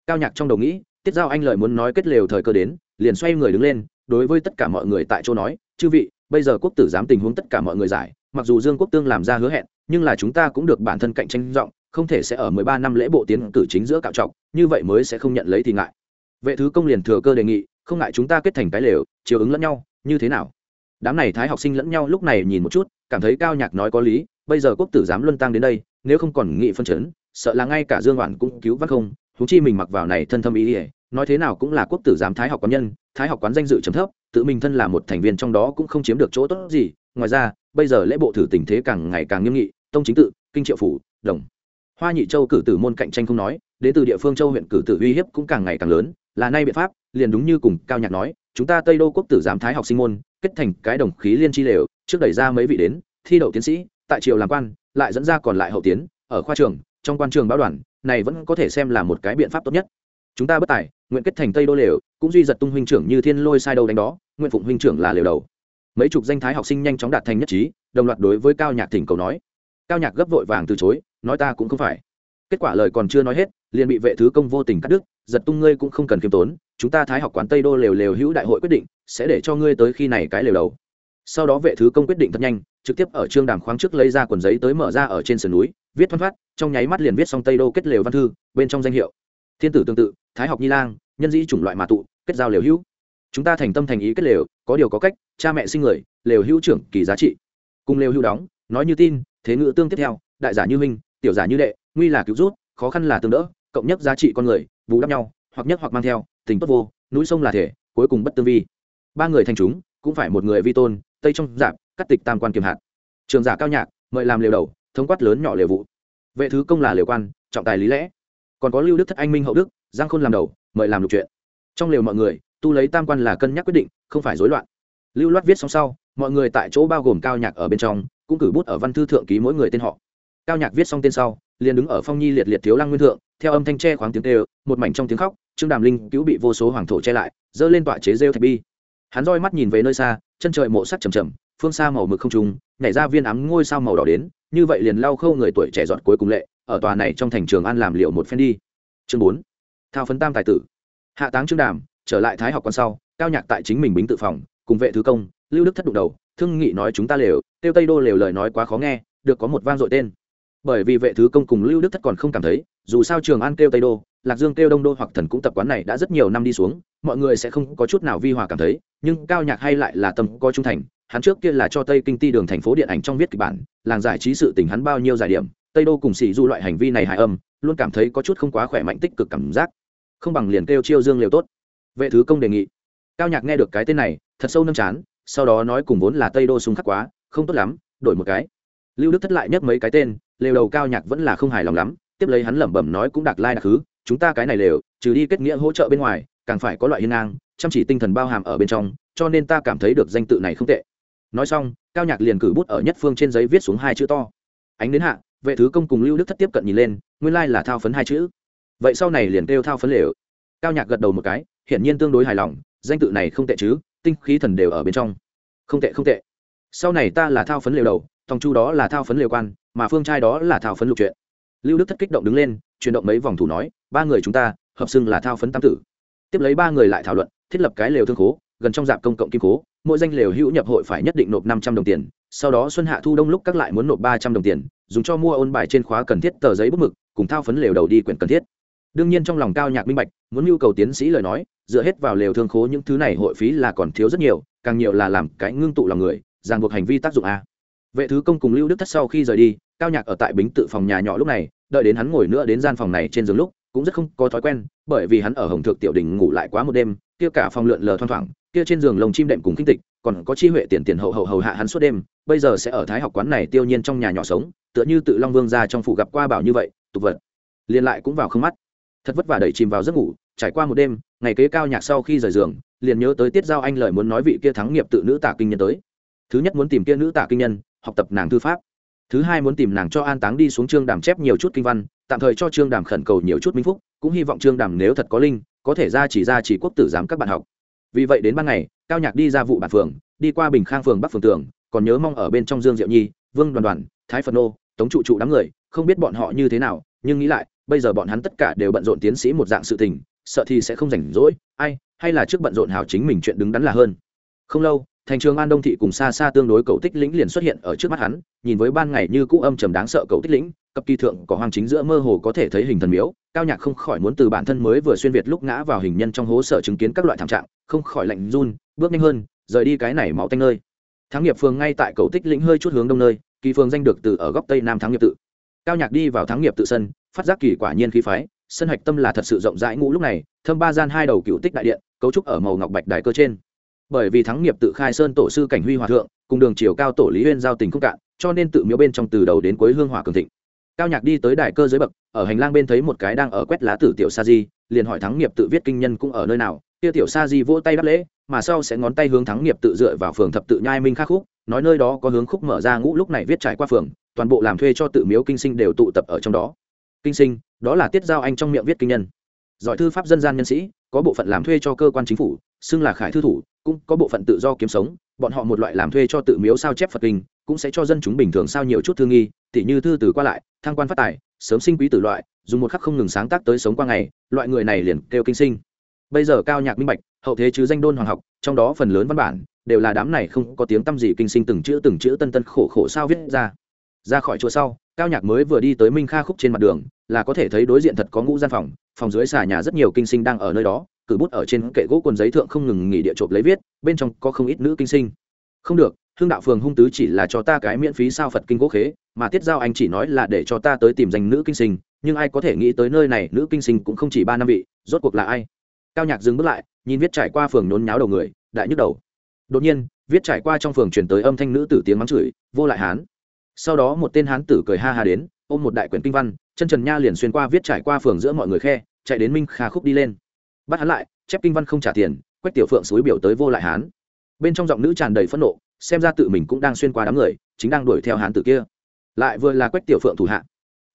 Cao nhạc trong đầu nghĩ, tiết giao anh lợi muốn nói kết lều thời cơ đến, liền xoay người đứng lên, đối với tất cả mọi người tại chỗ nói, chư vị, bây giờ quốc tử giám tình huống tất cả mọi người giải, mặc dù dương quốc tương làm ra hứa hẹn, nhưng là chúng ta cũng được bản thân cạnh tranh rộng, không thể sẽ ở mười ba năm lễ bộ tiến cử chính giữa cạo trọng như vậy mới sẽ không nhận lấy thì ngại. Vệ thứ công liền thừa cơ đề nghị, không ngại chúng ta kết thành cái lều, chiều ứng lẫn nhau, như thế nào? Đám này thái học sinh lẫn nhau lúc này nhìn một chút, cảm thấy cao nhạc nói có lý, bây giờ quốc tử giám luân tăng đến đây, nếu không còn nghị phân chấn, sợ là ngay cả dương oản cũng cứu vắt không thú chi mình mặc vào này thân thâm ý ỉa nói thế nào cũng là quốc tử giám thái học quán nhân, thái học quán danh dự chấm thấp, tự mình thân là một thành viên trong đó cũng không chiếm được chỗ tốt gì, ngoài ra, bây giờ lễ bộ thử tình thế càng ngày càng nghiêm nghị, tông chính tự, kinh triệu phủ, đồng. Hoa nhị châu cử tử môn cạnh tranh không nói, đến từ địa phương châu huyện cử tử uy hiếp cũng càng ngày càng lớn, là nay biện pháp, liền đúng như cùng cao nhạc nói chúng ta tây đô quốc tử giám thái học sinh môn, kết thành cái đồng khí liên chi lều, trước đẩy ra mấy vị đến, thi đậu tiến sĩ, tại triều làm quan, lại dẫn ra còn lại hậu tiến, ở khoa trường, trong quan trường báo đoàn, này vẫn có thể xem là một cái biện pháp tốt nhất. Chúng ta bất tài, nguyện kết thành tây đô lều, cũng duy giật tung huynh trưởng như thiên lôi sai đầu đánh đó, nguyện phụng huynh trưởng là lều đầu. Mấy chục danh thái học sinh nhanh chóng đạt thành nhất trí, đồng loạt đối với cao nhạc thỉnh cầu nói. Cao nhạc gấp vội vàng từ chối, nói ta cũng không phải. Kết quả lời còn chưa nói hết, liền bị vệ thứ công vô tình cắt đứt giật tung ngươi cũng không cần khiêm tốn, chúng ta thái học quán tây đô lều lều hữu đại hội quyết định, sẽ để cho ngươi tới khi này cái lều đầu. Sau đó vệ thứ công quyết định thật nhanh, trực tiếp ở trương đàm khoáng trước lấy ra quần giấy tới mở ra ở trên sườn núi, viết thoăn thoát, trong nháy mắt liền viết xong tây đô kết lều văn thư, bên trong danh hiệu. Thiên tử tương tự, thái học nhi lang, nhân dĩ chủng loại mà tụ, kết giao lều hữu. Chúng ta thành tâm thành ý kết lều, có điều có cách, cha mẹ sinh người, lều hữu trưởng kỳ giá trị. Cùng lều hữu đóng, nói như tin, thế ngữ tương tiếp theo, đại giả như minh tiểu giả như đệ, nguy là cứu rút, khó khăn là tương đỡ, cộng nhất giá trị con người bù đắp nhau hoặc nhất hoặc mang theo tình tốt vô núi sông là thể cuối cùng bất tương vi. Ba người thành chúng cũng phải một người vi tôn tây trong giảm, cắt tịch tam quan kiềm hạt. Trường giả cao nhạc mời làm liều đầu thống quát lớn nhỏ liều vụ. Vệ thứ công là liều quan trọng tài lý lẽ. Còn có lưu đức thất anh minh hậu đức giang khôn làm đầu mời làm lục chuyện. Trong liều mọi người tu lấy tam quan là cân nhắc quyết định không phải rối loạn. Lưu loát viết xong sau mọi người tại chỗ bao gồm cao nhạc ở bên trong cũng cử bút ở văn thư thượng ký mỗi người tên họ. Cao nhạc viết xong tên sau liền đứng ở phong nhi liệt liệt thiếu lăng nguyên thượng, theo âm thanh tre khoáng tiếng tê một mảnh trong tiếng khóc, trương đàm linh cứu bị vô số hoàng thổ che lại dơ lên tọa chế rêu thạch bi. Hắn roi mắt nhìn về nơi xa, chân trời mộ sắc trầm trầm phương xa màu mực không trùng nhảy ra viên ám ngôi sao màu đỏ đến, như vậy liền lau khâu người tuổi trẻ giọt cuối cùng lệ, ở tòa này trong thành trường an làm liệu một phen đi. Chương bốn, thao phấn tam tài tử. Hạ táng trương đàm, trở lại thái học con sau, cao nhạc tại chính mình bính tự phòng, cùng vệ thứ công, lưu đức thất đụng đầu, thương nghị nói chúng ta lều, tiêu tây đô lều lời nói quá khó nghe, được có một vang dội tên bởi vì vệ thứ công cùng lưu đức thất còn không cảm thấy, dù sao trường an kêu tây đô, lạc dương kêu đông đô hoặc thần cũng tập quán này đã rất nhiều năm đi xuống, mọi người sẽ không có chút nào vi hòa cảm thấy, nhưng cao nhạc hay lại là tâm có trung thành, hắn trước kia là cho tây kinh ti đường thành phố điện ảnh trong viết kịch bản, làng giải trí sự tình hắn bao nhiêu giải điểm, tây đô cùng xì du loại hành vi này hài âm, luôn cảm thấy có chút không quá khỏe mạnh tích cực cảm giác. Không bằng liền kêu chiêu dương liều tốt. Vệ thứ công đề nghị. Cao nhạc nghe được cái tên này, thật sâu nâng chán, sau đó nói cùng vốn là tây đô súng khắc quá, không tốt lắm, đổi một cái lưu đức thất lại nhất mấy cái tên, lều đầu cao nhạc vẫn là không hài lòng lắm, tiếp lấy hắn lẩm bẩm nói cũng đặc lai đặc hứ chúng ta cái này lều, trừ đi kết nghĩa hỗ trợ bên ngoài, càng phải có loại hiên ngang, chăm chỉ tinh thần bao hàm ở bên trong, cho nên ta cảm thấy được danh tự này không tệ. Nói xong, cao nhạc liền cử bút ở nhất phương trên giấy viết xuống hai chữ to. Ánh đến hạ, vệ thứ công cùng lưu đức thất tiếp cận nhìn lên, nguyên lai là thao phấn hai chữ. Vậy sau này liền kêu thao phấn lều. Cao nhạc gật đầu một cái, hiển nhiên tương đối hài lòng, danh tự này không tệ chứ, tinh khí thần đều ở bên trong. Không tệ không tệ. Sau này ta là thao phấn lều đầu tòng chu đó là thao phấn liều quan, mà phương trai đó là thao phấn lục chuyện lưu đức thất kích động đứng lên, chuyển động mấy vòng thủ nói, ba người chúng ta, hợp xưng là thao phấn tam tử. Tiếp lấy ba người lại thảo luận, thiết lập cái lều thương khố, gần trong dạp công cộng kim cố mỗi danh lều hữu nhập hội phải nhất định nộp năm trăm đồng tiền, sau đó xuân hạ thu đông lúc các lại muốn nộp ba trăm đồng tiền, dùng cho mua ôn bài trên khóa cần thiết tờ giấy bút mực, cùng thao phấn lều đầu đi quyển cần thiết. Đương nhiên trong lòng cao nhạc minh bạch, muốn nhu cầu tiến sĩ lời nói, dựa hết vào lều thương khố những thứ này hội phí là còn thiếu rất nhiều, càng nhiều là làm cái ngưng tụ lòng người, ràng buộc hành vi tác dụng a vệ thứ công cùng lưu đức thất sau khi rời đi, cao nhạc ở tại bính tự phòng nhà nhỏ lúc này, đợi đến hắn ngồi nữa đến gian phòng này trên giường lúc, cũng rất không có thói quen, bởi vì hắn ở hồng thượng tiểu đình ngủ lại quá một đêm, kia cả phòng lượn lờ thoang thoảng, kia trên giường lồng chim đệm cùng kinh tịch, còn có chi huệ tiền tiền hậu hậu hầu hạ hắn suốt đêm, bây giờ sẽ ở thái học quán này tiêu nhiên trong nhà nhỏ sống, tựa như tự long vương ra trong phủ gặp qua bảo như vậy, tục vật. Liền lại cũng vào không mắt. Thật vất vả đẩy chìm vào giấc ngủ, trải qua một đêm, ngày kế cao nhạc sau khi rời giường, liền nhớ tới tiết giao anh lời muốn nói vị kia thắng nghiệp tự nữ tả kinh nhân tới. Thứ nhất muốn tìm kia nữ tả kinh nhân học tập nàng thư pháp. Thứ hai muốn tìm nàng cho an táng đi xuống trương đàm chép nhiều chút kinh văn, tạm thời cho trương đàm khẩn cầu nhiều chút minh phúc, cũng hy vọng trương đàm nếu thật có linh, có thể ra chỉ ra chỉ quốc tử giám các bạn học. Vì vậy đến ban ngày, cao nhạc đi ra vụ bản phường, đi qua bình khang phường bắc phường tường, còn nhớ mong ở bên trong dương diệu nhi, vương đoàn đoàn, thái phật nô, tống trụ trụ đám người, không biết bọn họ như thế nào, nhưng nghĩ lại, bây giờ bọn hắn tất cả đều bận rộn tiến sĩ một dạng sự tình, sợ thì sẽ không rảnh rỗi, ai, hay là trước bận rộn hào chính mình chuyện đứng đắn là hơn. Không lâu thành trường an đông thị cùng xa xa tương đối cầu tích lĩnh liền xuất hiện ở trước mắt hắn, nhìn với ban ngày như cũ âm trầm đáng sợ cầu tích lĩnh cấp kỳ thượng có hoang chính giữa mơ hồ có thể thấy hình thần miếu, cao nhạc không khỏi muốn từ bản thân mới vừa xuyên việt lúc ngã vào hình nhân trong hố sở chứng kiến các loại thảm trạng, không khỏi lạnh run, bước nhanh hơn, rời đi cái này máu tanh nơi. Thắng nghiệp phường ngay tại cầu tích lĩnh hơi chút hướng đông nơi, kỳ phường danh được từ ở góc tây nam thắng nghiệp tự. Cao nhạc đi vào thắng nghiệp tự sân, phát giác kỳ quả nhiên khí phái, sân hạch tâm là thật sự rộng rãi ngũ lúc này, thâm ba gian hai đầu cựu tích đại điện, cấu trúc ở màu ngọc bạch đài cơ trên bởi vì thắng nghiệp tự khai sơn tổ sư cảnh huy hòa thượng, cùng đường chiều cao tổ lý huyên giao tình không cạn, cho nên tự miếu bên trong từ đầu đến cuối hương hỏa cường thịnh. Cao nhạc đi tới đài cơ dưới bậc, ở hành lang bên thấy một cái đang ở quét lá tử tiểu sa di, liền hỏi thắng nghiệp tự viết kinh nhân cũng ở nơi nào, kia tiểu sa di vỗ tay đáp lễ, mà sau sẽ ngón tay hướng thắng nghiệp tự dựa vào phường thập tự nhai minh khắc khúc, nói nơi đó có hướng khúc mở ra ngũ lúc này viết trải qua phường, toàn bộ làm thuê cho tự miếu kinh sinh đều tụ tập ở trong đó. Kinh sinh, đó là tiết giao anh trong miệng viết kinh nhân. Giỏi thư pháp dân gian nhân sĩ, có bộ phận làm thuê cho cơ quan chính phủ, xưng là khải thư thủ cũng có bộ phận tự do kiếm sống, bọn họ một loại làm thuê cho tự miếu sao chép phật kinh, cũng sẽ cho dân chúng bình thường sao nhiều chút thương nghi, tỉ như thư từ qua lại, thăng quan phát tài, sớm sinh quý tử loại, dùng một khắc không ngừng sáng tác tới sống qua ngày, loại người này liền kêu kinh sinh. Bây giờ cao nhạc minh bạch, hậu thế chứ danh đôn hoàng học, trong đó phần lớn văn bản, đều là đám này không có tiếng tăm gì kinh sinh từng chữ từng chữ tân tân khổ khổ sao viết ra. Ra khỏi chỗ sau, cao nhạc mới vừa đi tới minh kha khúc trên mặt đường, là có thể thấy đối diện thật có ngũ gian phòng phòng dưới xà nhà rất nhiều kinh sinh đang ở nơi đó cử bút ở trên kệ gỗ quần giấy thượng không ngừng nghỉ địa chộp lấy viết, bên trong có không ít nữ kinh sinh. Không được, hương đạo phường hung tứ chỉ là cho ta cái miễn phí sao phật kinh gỗ khế, mà tiết giao anh chỉ nói là để cho ta tới tìm danh nữ kinh sinh, nhưng ai có thể nghĩ tới nơi này nữ kinh sinh cũng không chỉ ba năm vị, rốt cuộc là ai? Cao nhạc dừng bước lại, nhìn viết trải qua phường nhốn nháo đầu người, đại nhức đầu. Đột nhiên, viết trải qua trong phường chuyển tới âm thanh nữ tử tiếng mắng chửi, vô lại hán. Sau đó một tên hán tử cười ha ha đến, ôm một đại quyển kinh văn, chân trần nha liền xuyên qua viết trải qua phường giữa mọi người khe, chạy đến minh kha khúc đi lên bắt hắn lại, chép kinh văn không trả tiền quách tiểu phượng suối biểu tới vô lại hán. Bên trong giọng nữ tràn đầy phẫn nộ, xem ra tự mình cũng đang xuyên qua đám người, chính đang đuổi theo hán tử kia. Lại vừa là quách tiểu phượng thủ hạ.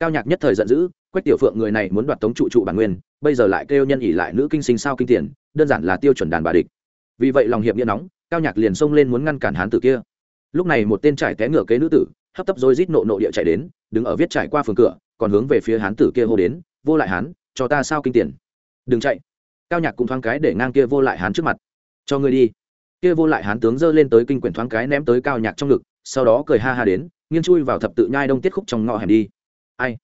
Cao nhạc nhất thời giận dữ quách tiểu phượng người này muốn đoạt tống trụ trụ bản nguyên, bây giờ lại kêu nhân ỉ lại nữ kinh sinh sao kinh tiền, đơn giản là tiêu chuẩn đàn bà địch. Vì vậy lòng hiệp nghĩa nóng, cao nhạc liền xông lên muốn ngăn cản hán tử kia. Lúc này một tên trải té ngựa kế nữ tử, hấp tấp rồi rít nộ nộ địa chạy đến, đứng ở viết trải qua phường cửa, còn hướng về phía hán tử kia hô đến, vô lại hán, cho ta sao kinh tiền. Đừng chạy cao nhạc cũng thoáng cái để ngang kia vô lại hán trước mặt. Cho ngươi đi. Kia vô lại hán tướng giơ lên tới kinh quyển thoáng cái ném tới cao nhạc trong ngực, sau đó cười ha ha đến, nghiêng chui vào thập tự nhai đông tiết khúc trong ngõ hẻm đi. Ai?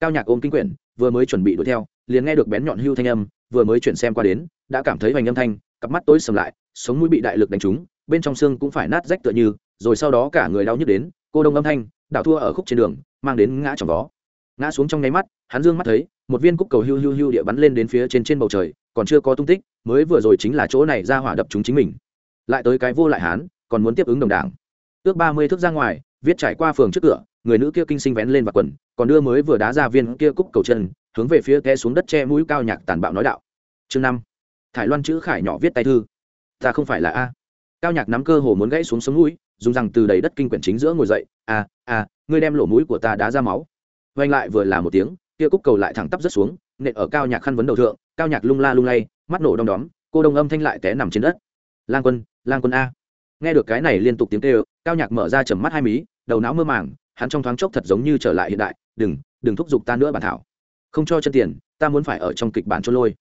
Cao nhạc ôm kinh quyển, vừa mới chuẩn bị đuổi theo, liền nghe được bén nhọn hưu thanh âm, vừa mới chuyển xem qua đến, đã cảm thấy hoành âm thanh, cặp mắt tối sầm lại, sống mũi bị đại lực đánh trúng, bên trong xương cũng phải nát rách tựa như, rồi sau đó cả người đau nhức đến, cô đông âm thanh, đảo thua ở khúc trên đường, mang đến ngã trong vó. Ngã xuống trong nháy mắt, hắn dương mắt thấy, một viên cúc cầu hưu hưu hưu địa bắn lên đến phía trên trên bầu trời còn chưa có tung tích, mới vừa rồi chính là chỗ này ra hỏa đập chúng chính mình. Lại tới cái vô lại hán, còn muốn tiếp ứng đồng đảng. Ước ba mươi thước ra ngoài, viết trải qua phường trước cửa, người nữ kia kinh sinh vén lên và quần, còn đưa mới vừa đá ra viên kia cúc cầu chân, hướng về phía té xuống đất che mũi cao nhạc tàn bạo nói đạo. Chương năm, thải loan chữ khải nhỏ viết tay thư. Ta không phải là a. Cao nhạc nắm cơ hồ muốn gãy xuống sống mũi, dùng rằng từ đầy đất kinh quyển chính giữa ngồi dậy, a a, ngươi đem lỗ mũi của ta đá ra máu. Vanh lại vừa là một tiếng, kia cúc cầu lại thẳng tắp rất xuống nện ở cao nhạc khăn vấn đầu thượng, cao nhạc lung la lung lay, mắt nổ đom đóm, cô đông âm thanh lại té nằm trên đất. Lang quân lang quân a. Nghe được cái này liên tục tiếng kêu, cao nhạc mở ra chầm mắt hai mí, đầu não mơ màng, hắn trong thoáng chốc thật giống như trở lại hiện đại, đừng đừng thúc giục ta nữa bản thảo. Không cho chân tiền, ta muốn phải ở trong kịch bản trôn lôi.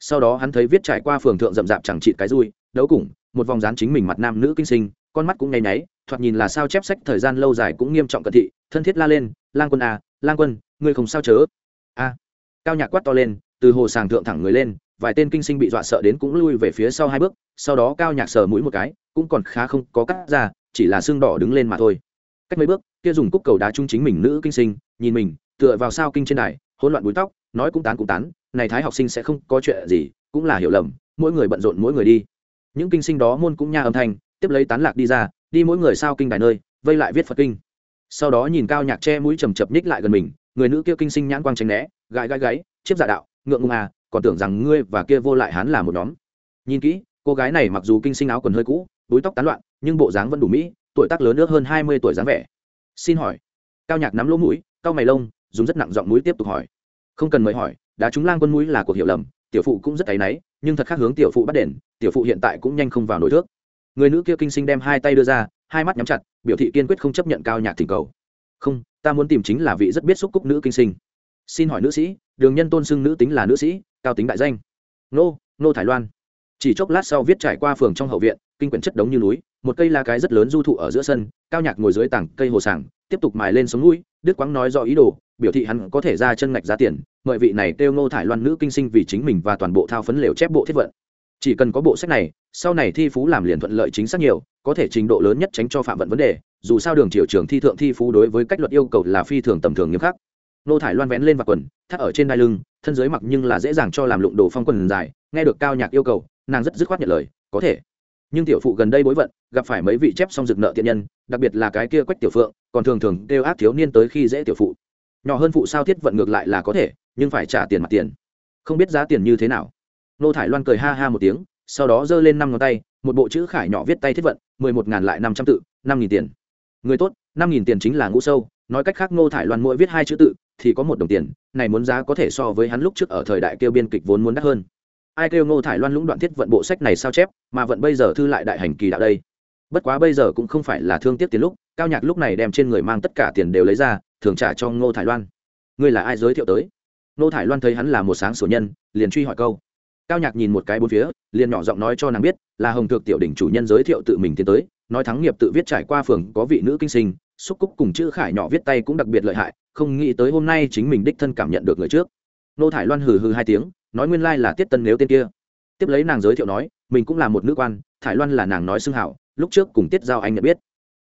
Sau đó hắn thấy viết trải qua phường thượng rậm rạp chẳng trị cái rui, đấu cùng, một vòng dán chính mình mặt nam nữ kinh sinh, con mắt cũng nháy nháy, thoạt nhìn là sao chép sách thời gian lâu dài cũng nghiêm trọng cận thị, thân thiết la lên, lang quân a, lang quân, ngươi không sao chớ. A cao nhạc quát to lên, từ hồ sàng thượng thẳng người lên, vài tên kinh sinh bị dọa sợ đến cũng lui về phía sau hai bước, sau đó cao nhạc sờ mũi một cái, cũng còn khá không có cắt ra, chỉ là xương đỏ đứng lên mà thôi. Cách mấy bước, kia dùng cúc cầu đá trung chính mình nữ kinh sinh, nhìn mình, tựa vào sao kinh trên đài, hỗn loạn búi tóc, nói cũng tán cũng tán, này thái học sinh sẽ không có chuyện gì, cũng là hiểu lầm, mỗi người bận rộn mỗi người đi. Những kinh sinh đó môn cũng nha âm thanh, tiếp lấy tán lạc đi ra, đi mỗi người sao kinh đài nơi, vây lại viết phật kinh. Sau đó nhìn cao nhạc che mũi trầm chập nhích lại gần mình, người nữ kia kinh sinh nhãn quang tránh né gãi gãi gáy, chiếc giả đạo, ngượng ngùng à còn tưởng rằng ngươi và kia vô lại hắn là một nhóm. Nhìn kỹ, cô gái này mặc dù kinh sinh áo quần hơi cũ, búi tóc tán loạn, nhưng bộ dáng vẫn đủ mỹ, tuổi tác lớn nước hơn hai mươi tuổi dáng vẻ. Xin hỏi. Cao nhạc nắm lỗ mũi cao mày lông, dùng rất nặng giọng mũi tiếp tục hỏi. Không cần mời hỏi, đá chúng lang quân mũi là cuộc hiểu lầm, tiểu phụ cũng rất áy náy, nhưng thật khác hướng tiểu phụ bắt đền, tiểu phụ hiện tại cũng nhanh không vào nổi thước. Người nữ kia kinh sinh đem hai tay đưa ra, hai mắt nhắm chặt, biểu thị kiên quyết không chấp nhận cao nhạc thỉnh cầu. Không, ta muốn tìm chính là vị rất biết xúc cúc nữ kinh sinh xin hỏi nữ sĩ, đường nhân tôn xưng nữ tính là nữ sĩ, cao tính đại danh. Nô nô thải loan. Chỉ chốc lát sau viết trải qua phường trong hậu viện, kinh quyển chất đống như núi, một cây lá cái rất lớn du thụ ở giữa sân, cao nhạc ngồi dưới tảng cây hồ sảng, tiếp tục mài lên sống mũi đức quáng nói rõ ý đồ, biểu thị hắn có thể ra chân ngạch giá tiền, mời vị này kêu ngô thải loan nữ kinh sinh vì chính mình và toàn bộ thao phấn lều chép bộ thiết vận. Chỉ cần có bộ sách này, sau này thi phú làm liền thuận lợi chính xác nhiều, có thể trình độ lớn nhất tránh cho phạm vận vấn đề, dù sao đường triều trường thi thượng thi phú đối với cách luật yêu cầu là phi thường tầm thường nghiêm khắc nô thải loan vén lên và quần, thắt ở trên đai lưng, thân giới mặc nhưng là dễ dàng cho làm lụng đồ phong quần dài, nghe được cao nhạc yêu cầu, nàng rất dứt khoát nhận lời, có thể. Nhưng tiểu phụ gần đây bối vận, gặp phải mấy vị chép xong rực nợ tiện nhân, đặc biệt là cái kia quách tiểu phượng, còn thường thường kêu ác thiếu niên tới khi dễ tiểu phụ. Nhỏ hơn phụ sao thiết vận ngược lại là có thể, nhưng phải trả tiền mặt tiền. Không biết giá tiền như thế nào. Nô thải loan cười ha ha một tiếng, sau đó giơ lên năm ngón tay, một bộ chữ khải nhỏ viết tay thiết vận, mười một ngàn lại năm trăm tự, năm nghìn tiền. Người tốt, năm nghìn tiền chính là ngũ sâu, nói cách khác nô thải loan mỗi viết hai chữ tự thì có một đồng tiền, này muốn giá có thể so với hắn lúc trước ở thời đại kêu biên kịch vốn muốn đắt hơn. Ai kêu ngô thải loan lũng đoạn thiết vận bộ sách này sao chép, mà vận bây giờ thư lại đại hành kỳ đạo đây. Bất quá bây giờ cũng không phải là thương tiếc tiền lúc, cao nhạc lúc này đem trên người mang tất cả tiền đều lấy ra thường trả cho ngô thải loan. Ngươi là ai giới thiệu tới? Ngô thải loan thấy hắn là một sáng sổ nhân, liền truy hỏi câu. Cao nhạc nhìn một cái bốn phía, liền nhỏ giọng nói cho nàng biết, là hồng thượng tiểu đỉnh chủ nhân giới thiệu tự mình tiến tới, nói thắng nghiệp tự viết trải qua phường có vị nữ kinh sinh xúc cúc cùng chữ khải nhỏ viết tay cũng đặc biệt lợi hại, không nghĩ tới hôm nay chính mình đích thân cảm nhận được người trước. Nô thải loan hừ hừ hai tiếng, nói nguyên lai là tiết tân nếu tên kia. Tiếp lấy nàng giới thiệu nói, mình cũng là một nữ quan, thải loan là nàng nói xưng hảo, lúc trước cùng tiết giao anh nhận biết.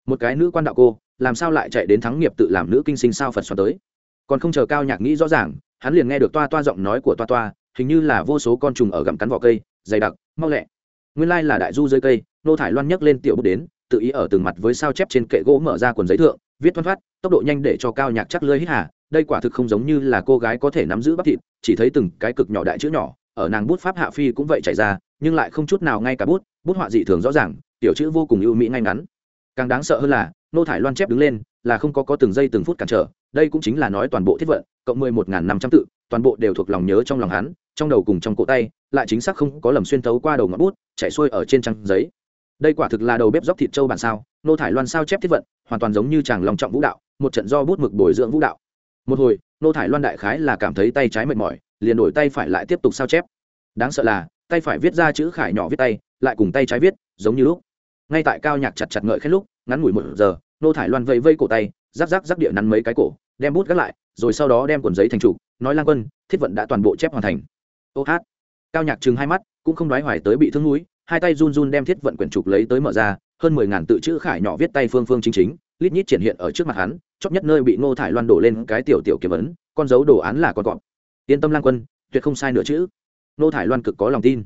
Một cái nữ quan đạo cô, làm sao lại chạy đến thắng nghiệp tự làm nữ kinh sinh sao phật xoắn tới. Còn không chờ cao nhạc nghĩ rõ ràng, hắn liền nghe được toa toa giọng nói của toa toa, hình như là vô số con trùng ở gặm cắn vỏ cây, dày đặc, mau lẹ. Nguyên lai là đại du rơi cây, nô thải loan nhấc lên tiểu bút đến tự ý ở từng mặt với sao chép trên kệ gỗ mở ra quần giấy thượng, viết thoăn thoát tốc độ nhanh để cho cao nhạc chắc lơi hít hà, đây quả thực không giống như là cô gái có thể nắm giữ bắp thịt, chỉ thấy từng cái cực nhỏ đại chữ nhỏ, ở nàng bút pháp hạ phi cũng vậy chảy ra, nhưng lại không chút nào ngay cả bút bút họa dị thường rõ ràng, tiểu chữ vô cùng ưu mỹ ngay ngắn. Càng đáng sợ hơn là, nô thải loan chép đứng lên, là không có có từng giây từng phút cản trở, đây cũng chính là nói toàn bộ thiết vận, cộng mười một n g h n năm trăm tự, toàn bộ đều thuộc lòng nhớ trong lòng hắn, trong đầu cùng trong cổ tay, lại chính xác không có lầm xuyên thấu qua đầu ngọn bút, chạy xuôi ở trên trang giấy đây quả thực là đầu bếp dóc thịt châu bản sao, nô thải loan sao chép thiết vận, hoàn toàn giống như chàng lòng trọng vũ đạo, một trận do bút mực bồi dưỡng vũ đạo. Một hồi, nô thải loan đại khái là cảm thấy tay trái mệt mỏi, liền đổi tay phải lại tiếp tục sao chép. Đáng sợ là, tay phải viết ra chữ khải nhỏ viết tay, lại cùng tay trái viết, giống như lúc. Ngay tại cao nhạc chặt chặt ngợi khét lúc, ngắn ngủi một giờ, nô thải loan vây vây cổ tay, rắc rắc rắc địa nắn mấy cái cổ, đem bút gác lại, rồi sau đó đem cuộn giấy thành trụ nói lang quân, thiết vận đã toàn bộ chép hoàn thành. Ô hát. Cao nhạc chừng hai mắt, cũng không nói hoài tới bị thương núi hai tay run run đem thiết vận quyển trục lấy tới mở ra, hơn mười ngàn tự chữ khải nhỏ viết tay phương phương chính chính, lít nhít triển hiện ở trước mặt hắn chóp nhất nơi bị ngô thải loan đổ lên cái tiểu tiểu kiếm ấn, con dấu đồ án là con cọp. Yên tâm lang quân, tuyệt không sai nửa chữ. Ngô thải loan cực có lòng tin.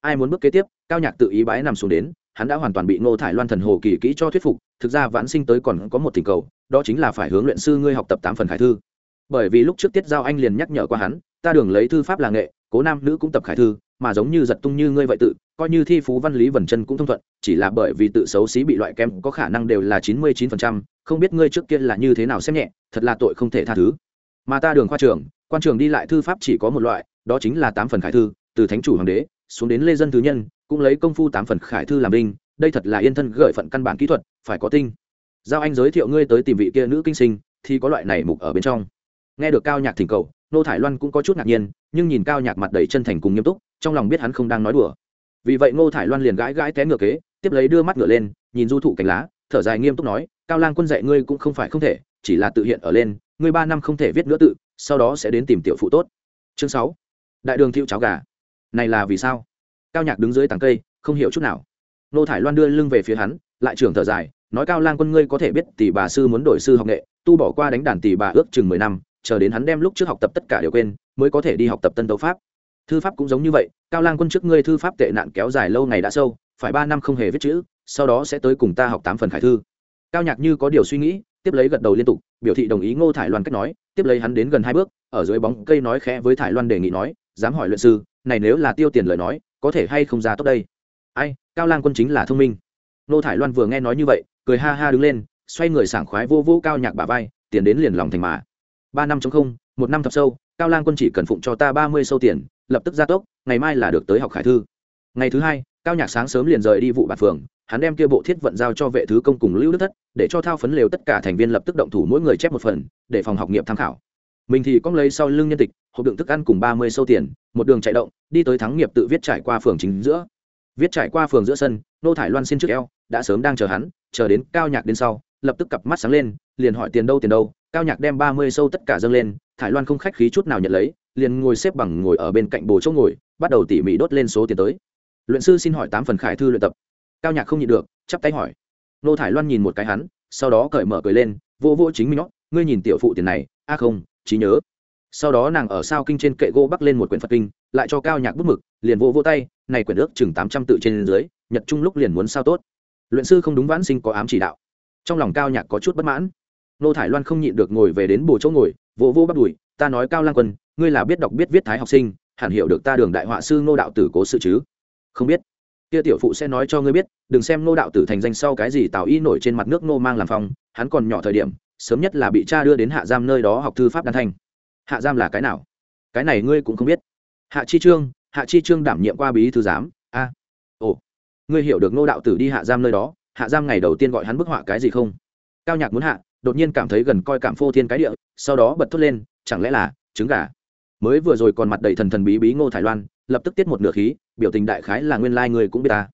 Ai muốn bước kế tiếp, cao nhạc tự ý bái nằm xuống đến, hắn đã hoàn toàn bị ngô thải loan thần hồ kỳ kỹ cho thuyết phục, thực ra vãn sinh tới còn có một tình cầu, đó chính là phải hướng luyện sư ngươi học tập tám phần khải thư. Bởi vì lúc trước tiết giao anh liền nhắc nhở qua hắn, ta đường lấy thư pháp là nghệ, cố nam nữ cũng tập khải thư mà giống như giật tung như ngươi vậy tự, coi như thi phú văn lý vần chân cũng thông thuận, chỉ là bởi vì tự xấu xí bị loại kem có khả năng đều là chín mươi chín phần trăm, không biết ngươi trước kia là như thế nào xem nhẹ, thật là tội không thể tha thứ. Mà ta đường khoa trường quan trường đi lại thư pháp chỉ có một loại, đó chính là tám phần khải thư, từ thánh chủ hoàng đế, xuống đến lê dân thứ nhân, cũng lấy công phu tám phần khải thư làm đinh, đây thật là yên thân gợi phận căn bản kỹ thuật, phải có tinh. Giao anh giới thiệu ngươi tới tìm vị kia nữ kinh sinh, thì có loại này mục ở bên trong. Nghe được cao nhạc thỉnh cầu, nô thải loan cũng có chút ngạc nhiên, nhưng nhìn cao nhạc mặt đầy chân thành cùng nghiêm túc trong lòng biết hắn không đang nói đùa. Vì vậy ngô thải loan liền gãi gãi té ngựa kế, tiếp lấy đưa mắt ngựa lên, nhìn du thụ cành lá, thở dài nghiêm túc nói, cao lang quân dạy ngươi cũng không phải không thể, chỉ là tự hiện ở lên, ngươi ba năm không thể viết nữa tự, sau đó sẽ đến tìm tiểu phụ tốt. Chương sáu. Đại đường thiệu cháo gà. Này là vì sao? Cao nhạc đứng dưới tàng cây, không hiểu chút nào. Nô thải loan đưa lưng về phía hắn, lại trưởng thở dài, nói, cao lang quân ngươi có thể biết tỷ bà sư muốn đổi sư học nghệ, tu bỏ qua đánh đàn tỷ bà ước chừng mười năm, chờ đến hắn đem lúc trước học tập tất cả đều quên, mới có thể đi học tập tân tấu pháp thư pháp cũng giống như vậy, cao lang quân trước ngươi thư pháp tệ nạn kéo dài lâu ngày đã sâu, phải ba năm không hề viết chữ, sau đó sẽ tới cùng ta học tám phần khải thư. Cao nhạc như có điều suy nghĩ, tiếp lấy gật đầu liên tục, biểu thị đồng ý ngô thải loan cách nói, tiếp lấy hắn đến gần hai bước, ở dưới bóng cây nói khẽ với thải loan đề nghị nói, dám hỏi luyện sư, này nếu là tiêu tiền lời nói, có thể hay không ra tốt đây? Ai, cao lang quân chính là thông minh. Ngô thải loan vừa nghe nói như vậy, cười ha ha đứng lên, xoay người sảng khoái vô vô cao nhạc bà vai, tiền đến liền lòng thành mà. Ba năm chống không, một năm thập sâu, cao lang quân chỉ cần phụng cho ta ba mươi sâu tiền lập tức ra tốc, ngày mai là được tới học khải thư. Ngày thứ hai, cao nhạc sáng sớm liền rời đi vụ bản phường, hắn đem kia bộ thiết vận giao cho vệ thứ công cùng lưu đức thất, để cho thao phấn lều tất cả thành viên lập tức động thủ mỗi người chép một phần, để phòng học nghiệp tham khảo. Mình thì cóng lấy sau lưng nhân tịch, hộp đựng thức ăn cùng ba mươi sâu tiền, một đường chạy động, đi tới thắng nghiệp tự viết trải qua phường chính giữa. Viết trải qua phường giữa sân, nô thải loan xin trước eo, đã sớm đang chờ hắn, chờ đến cao nhạc đến sau, lập tức cặp mắt sáng lên, liền hỏi tiền đâu tiền đâu. Cao nhạc đem ba mươi sâu tất cả dâng lên, thải loan không khách khí chút nào nhận lấy liền ngồi xếp bằng ngồi ở bên cạnh bồ chỗ ngồi, bắt đầu tỉ mỉ đốt lên số tiền tới. Luyện sư xin hỏi tám phần khải thư luyện tập. Cao nhạc không nhịn được, chắp tay hỏi. Nô thải loan nhìn một cái hắn, sau đó cởi mở cười lên, vô vô chính mình nhót ngươi nhìn tiểu phụ tiền này, a không, trí nhớ. Sau đó nàng ở sao kinh trên kệ gỗ bắc lên một quyển phật kinh, lại cho cao nhạc bút mực, liền vô vô tay, này quyển ước chừng tám trăm tự trên dưới, nhật trung lúc liền muốn sao tốt. Luyện sư không đúng vãn sinh có ám chỉ đạo. Trong lòng cao nhạc có chút bất mãn. Nô thải loan không nhịn được ngồi về đến bồ chỗ ngồi, vô vô bắt đùi, ta nói cao lang quân ngươi là biết đọc biết viết thái học sinh, hẳn hiểu được ta đường đại họa sư Ngô đạo tử cố sự chứ? Không biết. Kia tiểu phụ sẽ nói cho ngươi biết, đừng xem Ngô đạo tử thành danh sau cái gì tào y nổi trên mặt nước Ngô mang làm phong, hắn còn nhỏ thời điểm, sớm nhất là bị cha đưa đến hạ giam nơi đó học thư pháp đan thanh hạ giam là cái nào? Cái này ngươi cũng không biết. Hạ chi trương, hạ chi trương đảm nhiệm qua bí thư giám, a. Ồ. Ngươi hiểu được Ngô đạo tử đi hạ giam nơi đó, hạ giam ngày đầu tiên gọi hắn bức họa cái gì không? Cao nhạc muốn hạ, đột nhiên cảm thấy gần coi cảm phô thiên cái địa, sau đó bật thốt lên, chẳng lẽ là trứng gà? Mới vừa rồi còn mặt đầy thần thần bí bí ngô thái loan, lập tức tiết một nửa khí, biểu tình đại khái là nguyên lai、like、người cũng biết ta.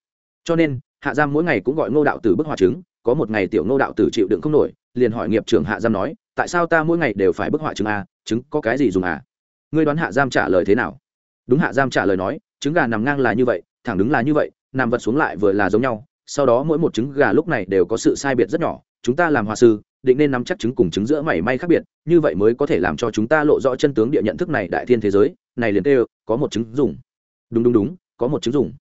Cho nên, hạ giam mỗi ngày cũng gọi ngô đạo tử bức họa trứng có một ngày tiểu ngô đạo tử chịu đựng không nổi, liền hỏi nghiệp trưởng hạ giam nói, tại sao ta mỗi ngày đều phải bức họa trứng a à, trứng có cái gì dùng à? Ngươi đoán hạ giam trả lời thế nào? Đúng hạ giam trả lời nói, trứng gà nằm ngang là như vậy, thẳng đứng là như vậy, nằm vật xuống lại vừa là giống nhau, sau đó mỗi một trứng gà lúc này đều có sự sai biệt rất nhỏ, chúng ta làm hòa sư định nên nắm chắc chứng cùng chứng giữa mảy may khác biệt, như vậy mới có thể làm cho chúng ta lộ rõ chân tướng địa nhận thức này đại thiên thế giới, này liền kêu, có một chứng dùng. Đúng đúng đúng, có một chứng dùng.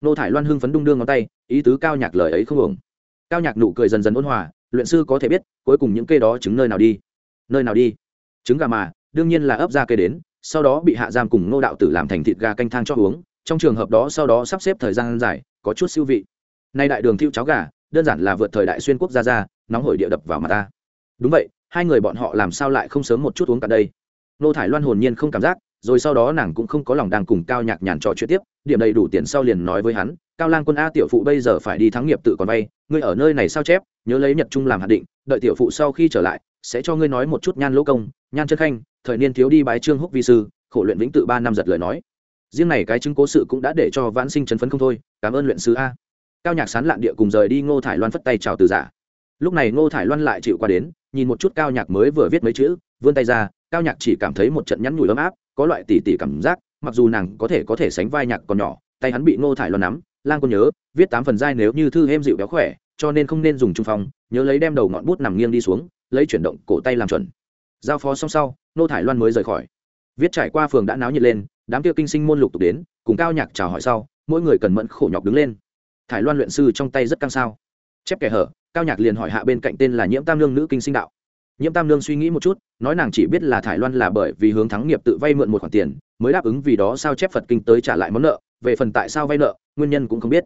Nô thải loan hưng phấn đung đương ngón tay, ý tứ cao nhạc lời ấy không ổng cao nhạc nụ cười dần dần ôn hòa, luyện sư có thể biết, cuối cùng những cây đó chứng nơi nào đi. Nơi nào đi? Trứng gà mà, đương nhiên là ấp ra cây đến, sau đó bị hạ giam cùng nô đạo tử làm thành thịt gà canh thang cho uống. Trong trường hợp đó sau đó sắp xếp thời gian dài, có chút siêu vị. Nay đại đường thiêu cháo gà, đơn giản là vượt thời đại xuyên quốc gia ra nóng hổi địa đập vào mặt ta. Đúng vậy, hai người bọn họ làm sao lại không sớm một chút uống cả đây? Nô thải loan hồn nhiên không cảm giác, rồi sau đó nàng cũng không có lòng đang cùng cao nhạc nhàn trò chuyện tiếp, điểm đầy đủ tiền sau liền nói với hắn, cao lang quân a tiểu phụ bây giờ phải đi thắng nghiệp tự còn vay, ngươi ở nơi này sao chép, nhớ lấy nhật trung làm hạt định, đợi tiểu phụ sau khi trở lại, sẽ cho ngươi nói một chút nhan lỗ công, nhan chân khanh, thời niên thiếu đi bái trương húc vi sư, khổ luyện vĩnh tự ba năm giật lời nói. Riêng này cái chứng cố sự cũng đã để cho vãn sinh chấn phấn không thôi, cảm ơn luyện sư a. Cao nhạc sán lạn địa cùng rời đi, ngô thải loan phất tay chào từ giả lúc này ngô thải loan lại chịu qua đến, nhìn một chút cao nhạc mới vừa viết mấy chữ, vươn tay ra, cao nhạc chỉ cảm thấy một trận nhắn nhủi ấm áp, có loại tỉ tỉ cảm giác, mặc dù nàng có thể có thể sánh vai nhạc còn nhỏ, tay hắn bị ngô thải loan nắm, lang còn nhớ, viết tám phần dai nếu như thư êm dịu béo khỏe, cho nên không nên dùng trung phong, nhớ lấy đem đầu ngọn bút nằm nghiêng đi xuống, lấy chuyển động cổ tay làm chuẩn. Giao phó xong sau, ngô thải loan mới rời khỏi. Viết trải qua phường đã náo nhiệt lên, đám kia kinh sinh môn lục tục đến, cùng cao nhạc chào hỏi sau, mỗi người cần mẫn khổ nhọc đứng lên. Thải loan luyện sư trong tay rất căng sao. Chép kẻ hở cao nhạc liền hỏi hạ bên cạnh tên là nhiễm tam lương nữ kinh sinh đạo. Nhiễm tam lương suy nghĩ một chút, nói nàng chỉ biết là thải loan là bởi vì hướng thắng nghiệp tự vay mượn một khoản tiền, mới đáp ứng vì đó sao chép phật kinh tới trả lại món nợ, về phần tại sao vay nợ, nguyên nhân cũng không biết.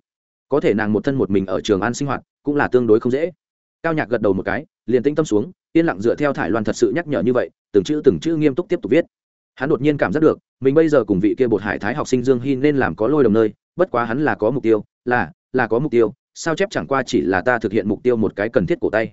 Có thể nàng một thân một mình ở trường an sinh hoạt, cũng là tương đối không dễ. Cao nhạc gật đầu một cái, liền tĩnh tâm xuống, yên lặng dựa theo thải loan thật sự nhắc nhở như vậy, từng chữ từng chữ nghiêm túc tiếp tục viết. Hắn đột nhiên cảm giác được, mình bây giờ cùng vị kia bột hải thái học sinh dương hy nên làm có lôi đồng nơi, bất quá hắn là có mục tiêu, là là có mục tiêu sao chép chẳng qua chỉ là ta thực hiện mục tiêu một cái cần thiết cổ tay.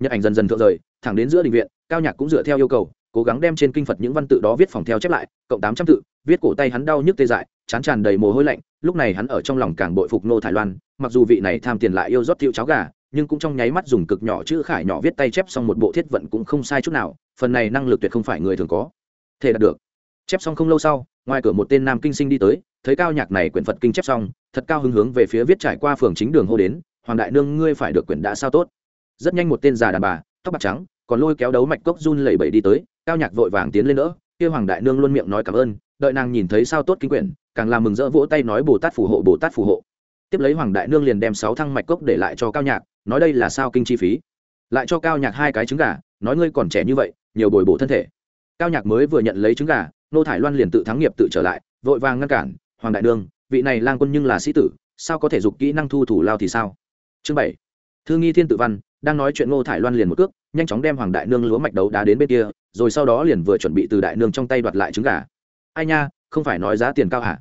Nhật ảnh dần dần thượng rời, thẳng đến giữa đình viện, cao nhạc cũng dựa theo yêu cầu, cố gắng đem trên kinh phật những văn tự đó viết phòng theo chép lại, cộng tám trăm tự, viết cổ tay hắn đau nhức tê dại, chán tràn đầy mồ hôi lạnh, lúc này hắn ở trong lòng càng bội phục nô thái loan, mặc dù vị này tham tiền lại yêu rót thiệu cháo gà, nhưng cũng trong nháy mắt dùng cực nhỏ chữ khải nhỏ viết tay chép xong một bộ thiết vận cũng không sai chút nào, phần này năng lực tuyệt không phải người thường có thể đạt được. Chép xong không lâu sau, ngoài cửa một tên nam kinh sinh đi tới thấy cao nhạc này quyển phật kinh chép xong, thật cao hứng hướng về phía viết trải qua phường chính đường hô đến, hoàng đại nương, ngươi phải được quyển đã sao tốt. Rất nhanh một tên già đàn bà, tóc bạc trắng, còn lôi kéo đấu mạch cốc run lẩy bẩy đi tới, cao nhạc vội vàng tiến lên nữa kia hoàng đại nương luôn miệng nói cảm ơn, đợi nàng nhìn thấy sao tốt kinh quyển, càng làm mừng rỡ vỗ tay nói, bồ tát phù hộ, bồ tát phù hộ. Tiếp lấy hoàng đại nương liền đem sáu thăng mạch cốc để lại cho cao nhạc, nói đây là sao kinh chi phí. Lại cho cao nhạc hai cái trứng gà, nói ngươi còn trẻ như vậy, nhiều bồi bổ thân thể. Cao nhạc mới vừa nhận lấy trứng gà, nô thải loan liền tự thắng nghiệp tự trở lại, vội vàng ngăn cản hoàng đại nương vị này lang quân nhưng là sĩ tử, sao có thể dục kỹ năng thu thủ lao thì sao? Chương bảy. Thư nghi thiên tự văn, đang nói chuyện ngô thải loan liền một cước, nhanh chóng đem hoàng đại nương lúa mạch đấu đá đến bên kia, rồi sau đó liền vừa chuẩn bị từ đại nương trong tay đoạt lại trứng gà. Ai nha, không phải nói giá tiền cao hả?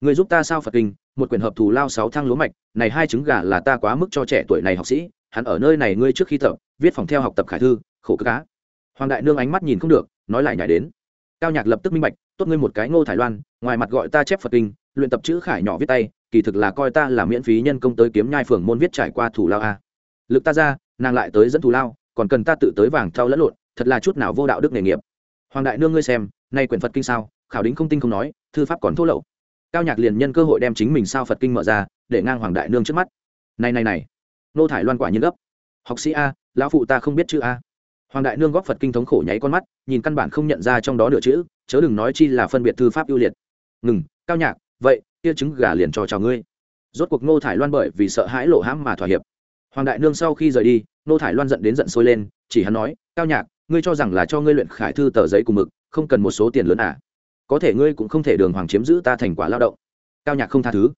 Người giúp ta sao phật kinh, một quyển hợp thù lao sáu thang lúa mạch, này hai trứng gà là ta quá mức cho trẻ tuổi này học sĩ, hắn ở nơi này ngươi trước khi tập viết phòng theo học tập khải thư, khổ cơ cá hoàng đại nương ánh mắt nhìn không được, nói lại nhảy đến. Cao nhạc lập tức minh bạch tốt ngươi một cái ngô thải loan, ngoài mặt gọi ta chép phật kinh, luyện tập chữ khải nhỏ viết tay, kỳ thực là coi ta là miễn phí nhân công tới kiếm nhai phường môn viết trải qua thủ lao a. Lực ta ra, nàng lại tới dẫn thủ lao, còn cần ta tự tới vàng thau lẫn lộn, thật là chút nào vô đạo đức nghề nghiệp. Hoàng đại nương ngươi xem, nay quyển phật kinh sao, khảo đính không tinh không nói, thư pháp còn thô lậu. Cao nhạc liền nhân cơ hội đem chính mình sao phật kinh mở ra, để ngang hoàng đại nương trước mắt. Này này này nô thải loan quả nhiên gấp. Học sĩ a, lão phụ ta không biết chữ a hoàng đại nương góp phật kinh thống khổ nháy con mắt, nhìn căn bản không nhận ra trong đó nửa chữ, chớ đừng nói chi là phân biệt thư pháp ưu liệt. Ngừng, cao nhạc, vậy, kia trứng gà liền cho chào ngươi. Rốt cuộc nô thải loan bởi vì sợ hãi lộ hãm mà thỏa hiệp. Hoàng đại nương sau khi rời đi nô thải loan giận đến giận sôi lên, chỉ hắn nói, cao nhạc, ngươi cho rằng là cho ngươi luyện khải thư tờ giấy cùng mực, không cần một số tiền lớn à? Có thể ngươi cũng không thể đường hoàng chiếm giữ ta thành quả lao động. Cao nhạc không tha thứ.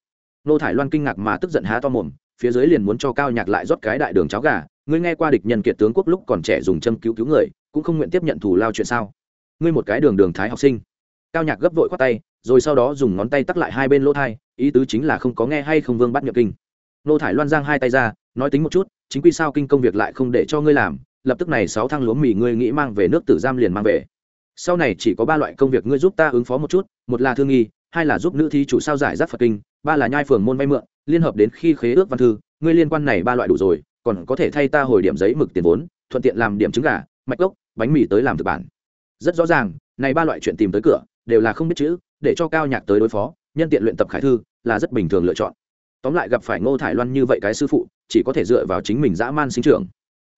Nô thải loan kinh ngạc mà tức giận há to mồm, phía dưới liền muốn cho cao nhạc lại rót cái đại đường cháo gà ngươi nghe qua địch nhân kiệt tướng quốc lúc còn trẻ dùng châm cứu cứu người, cũng không nguyện tiếp nhận thủ lao chuyện sao? Ngươi một cái đường đường thái học sinh. Cao nhạc gấp vội khoát tay, rồi sau đó dùng ngón tay tắc lại hai bên lỗ thai, ý tứ chính là không có nghe hay không vương bắt nhập kinh. Nô thải loan giang hai tay ra, nói tính một chút, chính quy sao kinh công việc lại không để cho ngươi làm, lập tức này sáu thang lúa mì ngươi nghĩ mang về nước tử giam liền mang về. Sau này chỉ có ba loại công việc ngươi giúp ta ứng phó một chút, một là thương nghi, hai là giúp nữ thi chủ sao giải giáp phật kinh, ba là nhai phường môn vay mượn, liên hợp đến khi khế ước văn thư, ngươi liên quan này ba loại đủ rồi còn có thể thay ta hồi điểm giấy mực tiền vốn, thuận tiện làm điểm trứng gà, mạch gốc, bánh mì tới làm thực bản. Rất rõ ràng, này ba loại chuyện tìm tới cửa, đều là không biết chữ, để cho cao nhạc tới đối phó, nhân tiện luyện tập khải thư, là rất bình thường lựa chọn. Tóm lại gặp phải ngô thải loan như vậy cái sư phụ, chỉ có thể dựa vào chính mình dã man sinh trưởng.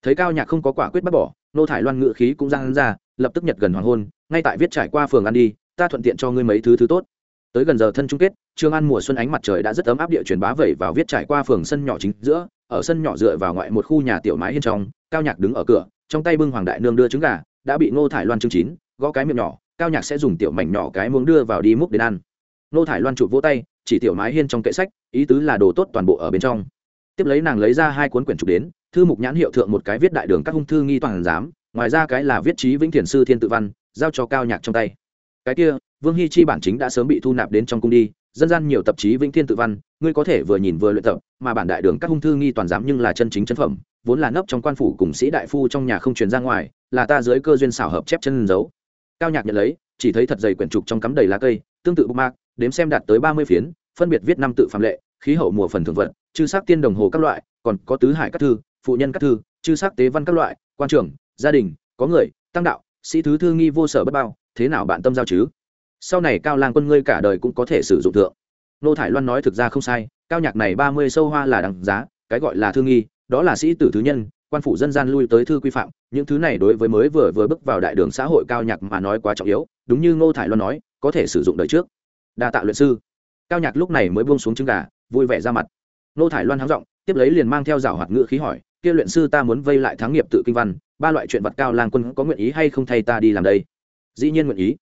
Thấy cao nhạc không có quả quyết bắt bỏ, ngô thải loan ngự khí cũng giang ra, lập tức nhật gần hoàng hôn, ngay tại viết trải qua phường ăn đi, ta thuận tiện cho ngươi mấy thứ thứ tốt. Tới gần giờ thân chung kết trương an mùa xuân ánh mặt trời đã rất ấm áp địa truyền bá vẩy vào viết trải qua phường sân nhỏ chính giữa ở sân nhỏ dựa vào ngoại một khu nhà tiểu mái hiên trong, cao nhạc đứng ở cửa, trong tay bưng hoàng đại nương đưa trứng gà, đã bị ngô thải loan chương chín, gõ cái miệng nhỏ, cao nhạc sẽ dùng tiểu mảnh nhỏ cái muỗng đưa vào đi múc đến ăn. Ngô thải loan chụp vỗ tay, chỉ tiểu mái hiên trong kệ sách, ý tứ là đồ tốt toàn bộ ở bên trong. Tiếp lấy nàng lấy ra hai cuốn quyển trục đến, thư mục nhãn hiệu thượng một cái viết đại đường các hung thư nghi toàn giám, ngoài ra cái là viết trí vĩnh thiền sư thiên tự văn, giao cho cao nhạc trong tay. Cái kia, vương hy chi bản chính đã sớm bị thu nạp đến trong cung đi, dân gian nhiều tập chí vĩnh thiên tự văn, ngươi có thể vừa nhìn vừa luyện tập mà bản đại đường các hung thư nghi toàn giám nhưng là chân chính chân phẩm, vốn là nấp trong quan phủ cùng sĩ đại phu trong nhà không truyền ra ngoài, là ta dưới cơ duyên xảo hợp chép chân giấu. Cao nhạc nhận lấy, chỉ thấy thật dày quyển trục trong cắm đầy lá cây, tương tự bục mạc, đếm xem đạt tới ba mươi phiến, phân biệt viết năm tự phạm lệ, khí hậu mùa phần thường vận chư sắc tiên đồng hồ các loại, còn có tứ hải các thư, phụ nhân các thư, chư sắc tế văn các loại, quan trưởng gia đình, có người, tăng đạo, sĩ thứ thư nghi vô sở bất bao, thế nào bạn tâm giao chứ? Sau này cao lang quân ngươi cả đời cũng có thể sử dụng thượng. Nô thải loan nói thực ra không sai cao nhạc này ba mươi sâu hoa là đằng giá, cái gọi là thương nghi, đó là sĩ tử thứ nhân, quan phủ dân gian lui tới thư quy phạm, những thứ này đối với mới vừa vừa bước vào đại đường xã hội cao nhạc mà nói quá trọng yếu, đúng như ngô thải loan nói, có thể sử dụng đời trước. Đa tạ luyện sư. Cao nhạc lúc này mới buông xuống trứng gà, vui vẻ ra mặt. Ngô thải loan hắng giọng, tiếp lấy liền mang theo rào hoạt ngữ khí hỏi, kia luyện sư ta muốn vây lại thắng nghiệp tự kinh văn, ba loại chuyện vật cao lang quân có nguyện ý hay không thay ta đi làm đây? Dĩ nhiên nguyện ý.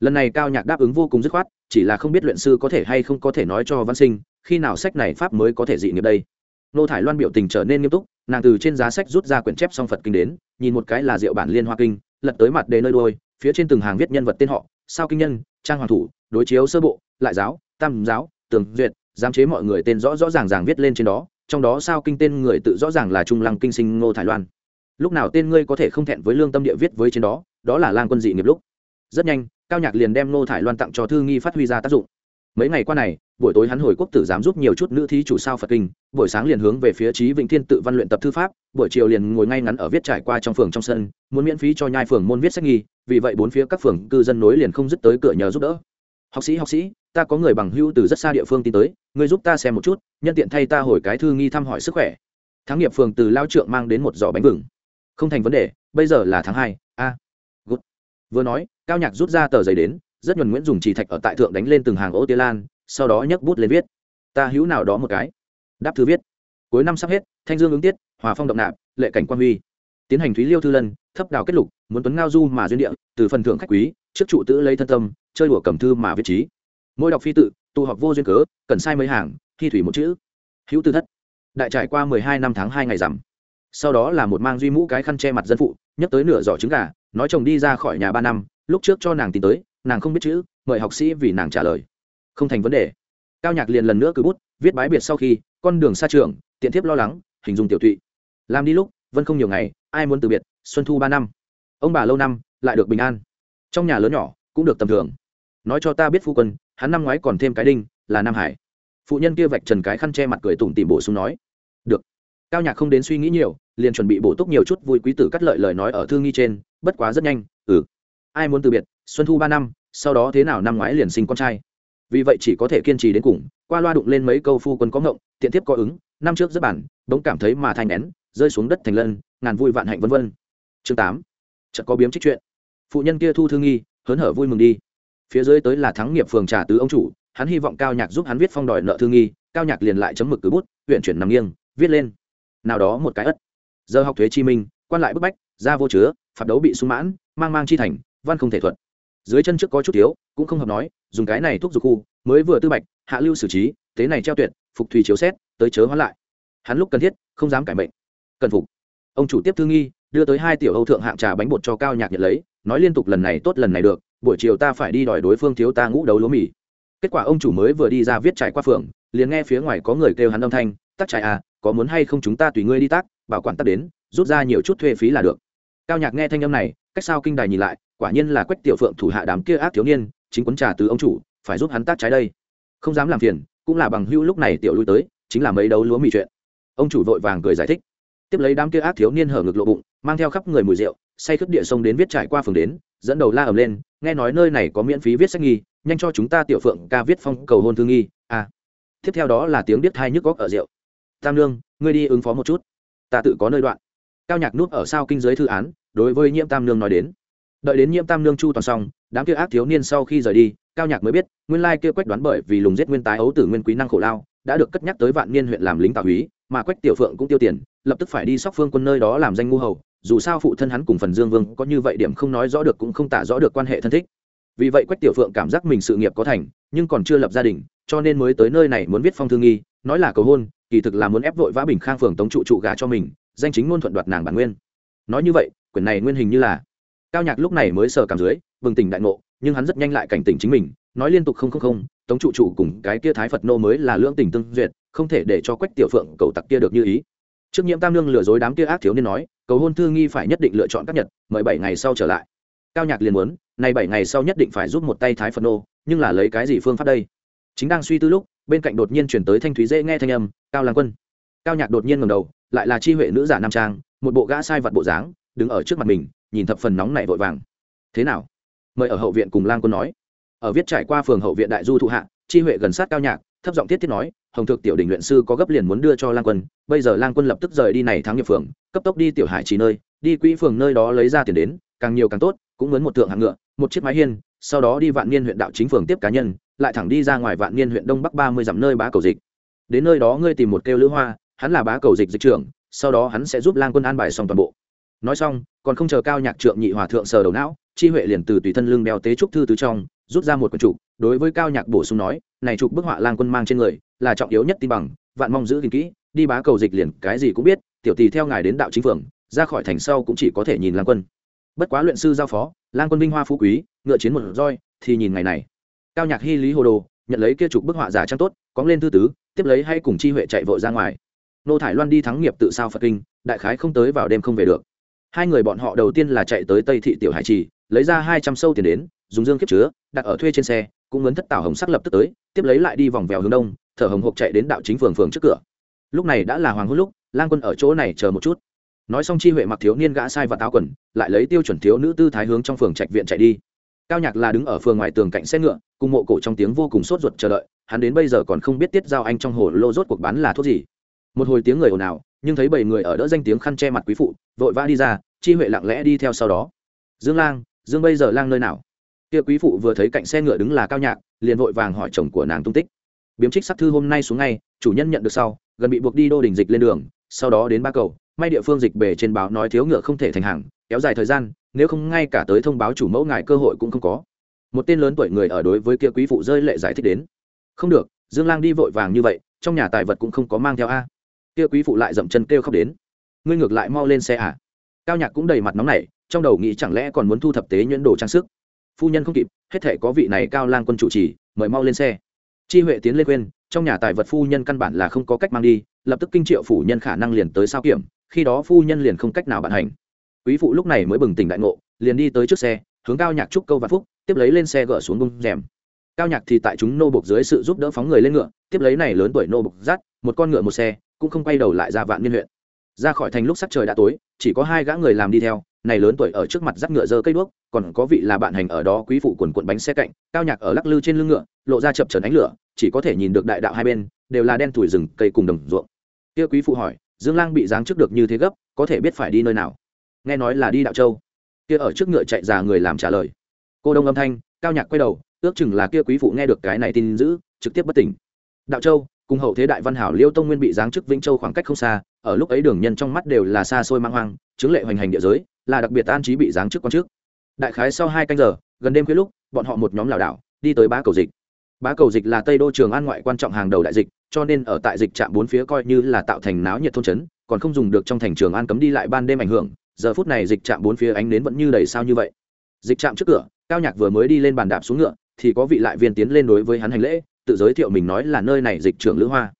Lần này cao nhạc đáp ứng vô cùng dứt khoát, chỉ là không biết luyện sư có thể hay không có thể nói cho văn sinh khi nào sách này pháp mới có thể dị nghiệp đây? Nô thải loan biểu tình trở nên nghiêm túc, nàng từ trên giá sách rút ra quyển chép song phật kinh đến, nhìn một cái là diệu bản liên hoa kinh, lật tới mặt đề nơi đôi phía trên từng hàng viết nhân vật tên họ, sao kinh nhân, trang hoàng thủ, đối chiếu sơ bộ, lại giáo, tam giáo, tường duyệt, giám chế mọi người tên rõ rõ ràng ràng viết lên trên đó, trong đó sao kinh tên người tự rõ ràng là trung lăng kinh sinh ngô thải loan. Lúc nào tên ngươi có thể không thẹn với lương tâm địa viết với trên đó đó là lang quân dị nghiệp lúc. Rất nhanh, cao nhạc liền đem ngô thải loan tặng cho thư nghi phát huy ra tác dụng mấy ngày qua này, buổi tối hắn hồi quốc tử giám giúp nhiều chút nữ thí chủ sao phật kinh, buổi sáng liền hướng về phía trí vĩnh thiên tự văn luyện tập thư pháp, buổi chiều liền ngồi ngay ngắn ở viết trải qua trong phường trong sân, muốn miễn phí cho nhai phường môn viết sách nghi, vì vậy bốn phía các phường cư dân nối liền không dứt tới cửa nhờ giúp đỡ. Học sĩ học sĩ, ta có người bằng hưu từ rất xa địa phương tin tới, người giúp ta xem một chút, nhân tiện thay ta hồi cái thư nghi thăm hỏi sức khỏe. Thắng nghiệp phường từ lao trượng mang đến một giỏ bánh vừng. Không thành vấn đề, bây giờ là tháng hai, a vừa nói, cao nhạc rút ra tờ giấy đến rất nhuần nguyễn dùng chỉ thạch ở tại thượng đánh lên từng hàng ô tia lan, sau đó nhấc bút lên viết. Ta hữu nào đó một cái. Đáp thư viết. Cuối năm sắp hết, thanh dương ứng tiết, hòa phong động nạp, lệ cảnh quan huy. Tiến hành thúy liêu thư lân, thấp đào kết lục, muốn tuấn ngao du mà duyên địa, từ phần thưởng khách quý, trước trụ tự lấy thân tâm, chơi đùa cầm thư mà viết trí. Mỗi đọc phi tự, tụ họp vô duyên cớ, cần sai mấy hàng, thi thủy một chữ. Hữu tư thất. Đại trải qua mười hai năm tháng hai ngày rằm. Sau đó là một mang duy mũ cái khăn che mặt dân phụ, nhấc tới nửa giỏ trứng gà, nói chồng đi ra khỏi nhà ba năm, lúc trước cho nàng tìm tới nàng không biết chữ, mời học sĩ vì nàng trả lời. Không thành vấn đề. Cao nhạc liền lần nữa cứ bút, viết bái biệt sau khi, con đường xa trường, tiện thiếp lo lắng, hình dung tiểu thụy làm đi lúc vân không nhiều ngày, ai muốn từ biệt, xuân thu ba năm. Ông bà lâu năm, lại được bình an. Trong nhà lớn nhỏ, cũng được tầm thường. Nói cho ta biết phu quân, hắn năm ngoái còn thêm cái đinh, là nam hải. Phụ nhân kia vạch trần cái khăn che mặt cười tủm tìm bổ sung nói. Được. Cao nhạc không đến suy nghĩ nhiều, liền chuẩn bị bổ túc nhiều chút vui quý tử cắt lợi lời nói ở thương nghi trên, bất quá rất nhanh ừ. Ai muốn từ biệt xuân thu ba năm, sau đó thế nào năm ngoái liền sinh con trai. Vì vậy chỉ có thể kiên trì đến cùng, qua loa đụng lên mấy câu phu quân có ngộng, tiện tiếp có ứng, năm trước rất bản, bỗng cảm thấy mà thành nén, rơi xuống đất thành lân, ngàn vui vạn hạnh vân vân. Chương tám, chợt có biếm trích chuyện. Phụ nhân kia thu thương nghi, hớn hở vui mừng đi. Phía dưới tới là thắng nghiệp phường trà tứ ông chủ, hắn hy vọng cao nhạc giúp hắn viết phong đòi nợ thương nghi, cao nhạc liền lại chấm mực cứ bút, huyện chuyển nằm nghiêng, viết lên. Nào đó một cái ất. Giờ học thuế chi minh, quan lại bức bách ra vô chứa, phạt đấu bị sung mãn, mang mang chi thành, văn không thể thuật dưới chân trước có chút thiếu, cũng không hợp nói, dùng cái này thuốc dục khu, mới vừa tư bạch, hạ lưu xử trí tế này treo tuyệt, phục thủy chiếu xét, tới chớ hóa lại. Hắn lúc cần thiết, không dám cải mệnh. Cần phục. Ông chủ tiếp thương nghi, đưa tới hai tiểu âu thượng hạng trà bánh bột cho cao nhạc nhận lấy, nói liên tục lần này tốt lần này được, buổi chiều ta phải đi đòi đối phương thiếu ta ngũ đấu lúa mì. Kết quả ông chủ mới vừa đi ra viết trải qua phường liền nghe phía ngoài có người kêu hắn âm thanh, tắc trải à có muốn hay không chúng ta tùy ngươi đi tác, bảo quản tắc đến, rút ra nhiều chút thuê phí là được. Cao nhạc nghe thanh âm này, cách sao kinh đài nhìn lại quả nhiên là quách tiểu phượng thủ hạ đám kia ác thiếu niên, chính quấn trà từ ông chủ, phải giúp hắn tác trái đây. Không dám làm phiền, cũng là bằng hữu lúc này tiểu lui tới, chính là mấy đấu lúa mì chuyện. Ông chủ vội vàng cười giải thích. Tiếp lấy đám kia ác thiếu niên hở ngực lộ bụng, mang theo khắp người mùi rượu, say khướp địa sông đến viết trải qua phường đến, dẫn đầu la ầm lên, nghe nói nơi này có miễn phí viết sách nghi, nhanh cho chúng ta tiểu phượng ca viết phong cầu hôn thương nghi à. Tiếp theo đó là tiếng biết hai nhức góc ở rượu. Tam lương ngươi đi ứng phó một chút, ta tự có nơi đoạn. Cao nhạc nút ở sau kinh giới thư án, đối với nhiễm tam lương nói đến đợi đến nhiễm tam lương chu toàn xong, đám kia ác thiếu niên sau khi rời đi, cao nhạc mới biết, nguyên lai kia quách đoán bởi vì lùng giết nguyên tái ấu tử nguyên quý năng khổ lao, đã được cất nhắc tới vạn niên huyện làm lính tào húy, mà quách tiểu phượng cũng tiêu tiền, lập tức phải đi sóc phương quân nơi đó làm danh ngu hầu. Dù sao phụ thân hắn cùng phần dương vương có như vậy điểm không nói rõ được cũng không tả rõ được quan hệ thân thích. Vì vậy quách tiểu phượng cảm giác mình sự nghiệp có thành, nhưng còn chưa lập gia đình, cho nên mới tới nơi này muốn viết phong thư nghi, nói là cầu hôn, kỳ thực là muốn ép vội vã bình khang phường tống trụ trụ gà cho mình, danh chính ngôn thuận đoạt nàng bản nguyên. Nói như vậy, quyển này nguyên hình như là cao nhạc lúc này mới sờ cảm dưới, bừng tỉnh đại ngộ, nhưng hắn rất nhanh lại cảnh tỉnh chính mình, nói liên tục không không không, tống trụ trụ cùng cái kia thái phật nô mới là lưỡng tình tương duyệt, không thể để cho quách tiểu phượng cầu tặc kia được như ý. Trước nhiễm tam lương lừa dối đám kia ác thiếu nên nói, cầu hôn thư nghi phải nhất định lựa chọn các nhật, mời bảy ngày sau trở lại. Cao nhạc liền muốn, này bảy ngày sau nhất định phải giúp một tay thái phật nô, nhưng là lấy cái gì phương pháp đây? Chính đang suy tư lúc, bên cạnh đột nhiên chuyển tới thanh thúy dễ nghe thanh âm, cao lang quân. Cao nhạc đột nhiên ngầm đầu, lại là chi huệ nữ giả nam trang, một bộ gã sai vật bộ dáng, đứng ở trước mặt mình nhìn thập phần nóng nảy vội vàng. Thế nào? Mời ở hậu viện cùng lang quân nói. Ở viết trải qua phường hậu viện đại du thụ hạ, chi huệ gần sát cao nhạc, thấp giọng tiết tiết nói, hồng thực tiểu đình luyện sư có gấp liền muốn đưa cho lang quân, bây giờ lang quân lập tức rời đi này thắng nghiệp phường, cấp tốc đi tiểu hải trí nơi, đi quỹ phường nơi đó lấy ra tiền đến, càng nhiều càng tốt, cũng muốn một thượng hạng ngựa, một chiếc mái hiên, sau đó đi vạn niên huyện đạo chính phường tiếp cá nhân, lại thẳng đi ra ngoài vạn niên huyện đông bắc ba mươi dặm nơi bá cầu dịch. Đến nơi đó ngươi tìm một kêu lữ hoa, hắn là bá cầu dịch dịch trưởng, sau đó hắn sẽ giúp lang quân an bài xong toàn bộ. Nói xong còn không chờ cao nhạc trượng nhị hòa thượng sờ đầu não, chi huệ liền từ tùy thân lưng đeo tế trúc thư từ trong, rút ra một quần trục, đối với cao nhạc bổ sung nói, này trục bức họa lang quân mang trên người, là trọng yếu nhất tin bằng, vạn mong giữ gìn kỹ, đi bá cầu dịch liền cái gì cũng biết, tiểu tỳ theo ngài đến đạo chính phường, ra khỏi thành sau cũng chỉ có thể nhìn lang quân. Bất quá luyện sư giao phó, lang quân vinh hoa phú quý, ngựa chiến một roi, thì nhìn ngày này. Cao nhạc hy lý hồ đồ, nhận lấy kia trục bức họa giả trang tốt, cóng lên thư tứ, tiếp lấy hay cùng chi huệ chạy vội ra ngoài. Nô thải loan đi thắng nghiệp tự sao phật kinh, đại khái không tới vào đêm không về được hai người bọn họ đầu tiên là chạy tới tây thị tiểu hải trì, lấy ra hai trăm sâu tiền đến, dùng dương kiếp chứa, đặt ở thuê trên xe, cũng muốn thất tảo hồng sắc lập tức tới, tiếp lấy lại đi vòng vèo hướng đông, thở hồng hộc chạy đến đạo chính phường phường trước cửa. Lúc này đã là hoàng hôn lúc, lang quân ở chỗ này chờ một chút. Nói xong chi huệ mặc thiếu niên gã sai và táo quần, lại lấy tiêu chuẩn thiếu nữ tư thái hướng trong phường trạch viện chạy đi. Cao nhạc là đứng ở phường ngoài tường cạnh xe ngựa, cùng mộ cổ trong tiếng vô cùng sốt ruột chờ đợi, hắn đến bây giờ còn không biết tiết giao anh trong hồ lô rốt cuộc bán là thuốc gì. Một hồi tiếng người ồn ào nhưng thấy bảy người ở đỡ danh tiếng khăn che mặt quý phụ, vội vã đi ra, chi huệ lặng lẽ đi theo sau đó. Dương lang, dương bây giờ lang nơi nào? Kia quý phụ vừa thấy cạnh xe ngựa đứng là cao nhạc, liền vội vàng hỏi chồng của nàng tung tích. Biếm trích sắc thư hôm nay xuống ngay, chủ nhân nhận được sau, gần bị buộc đi đô đình dịch lên đường, sau đó đến ba cầu, may địa phương dịch bề trên báo nói thiếu ngựa không thể thành hàng, kéo dài thời gian, nếu không ngay cả tới thông báo chủ mẫu ngài cơ hội cũng không có. Một tên lớn tuổi người ở đối với kia quý phụ rơi lệ giải thích đến. Không được, dương lang đi vội vàng như vậy, trong nhà tài vật cũng không có mang theo a kia quý phụ lại dậm chân kêu khóc đến. Ngươi ngược lại mau lên xe à? Cao nhạc cũng đầy mặt nóng nảy, trong đầu nghĩ chẳng lẽ còn muốn thu thập tế nhuyễn đồ trang sức. Phu nhân không kịp, hết thể có vị này cao lang quân chủ trì, mời mau lên xe. Chi huệ tiến lên khuyên, trong nhà tài vật phu nhân căn bản là không có cách mang đi, lập tức kinh triệu phủ nhân khả năng liền tới sao kiểm, khi đó phu nhân liền không cách nào bạn hành. Quý phụ lúc này mới bừng tỉnh đại ngộ, liền đi tới trước xe, hướng cao nhạc chúc câu vạn phúc, tiếp lấy lên xe gỡ xuống bung rèm. Cao nhạc thì tại chúng nô bộc dưới sự giúp đỡ phóng người lên ngựa, tiếp lấy này lớn tuổi nô bộc dắt một con ngựa một xe cũng không quay đầu lại ra vạn niên huyện. Ra khỏi thành lúc sắc trời đã tối, chỉ có hai gã người làm đi theo, này lớn tuổi ở trước mặt dắt ngựa dơ cây đuốc, còn có vị là bạn hành ở đó quý phụ quần quận bánh xe cạnh, cao nhạc ở lắc lư trên lưng ngựa, lộ ra chập trần ánh lửa, chỉ có thể nhìn được đại đạo hai bên, đều là đen thủi rừng, cây cùng đồng ruộng. Kia quý phụ hỏi, dương lang bị giáng trước được như thế gấp, có thể biết phải đi nơi nào? Nghe nói là đi đạo châu. Kia ở trước ngựa chạy già người làm trả lời. Cô đông âm thanh, cao nhạc quay đầu, ước chừng là kia quý phụ nghe được cái này tin dữ, trực tiếp bất tỉnh. Đạo châu cùng hậu thế đại văn hảo liêu tông nguyên bị giáng chức vĩnh châu khoảng cách không xa, ở lúc ấy đường nhân trong mắt đều là xa xôi mang hoang, chứng lệ hoành hành địa giới, là đặc biệt an trí bị giáng chức quan trước đại khái sau hai canh giờ, gần đêm khuya lúc, bọn họ một nhóm lảo đảo, đi tới bá cầu dịch. Bá cầu dịch là tây đô trường an ngoại quan trọng hàng đầu đại dịch, cho nên ở tại dịch trạm bốn phía coi như là tạo thành náo nhiệt thôn trấn, còn không dùng được trong thành trường an cấm đi lại ban đêm ảnh hưởng, giờ phút này dịch trạm bốn phía ánh nến vẫn như đầy sao như vậy. Dịch trạm trước cửa, cao nhạc vừa mới đi lên bàn đạp xuống ngựa, thì có vị lại viên tiến lên đối với hắn hành lễ tự giới thiệu mình nói là nơi này dịch trưởng lữ hoa.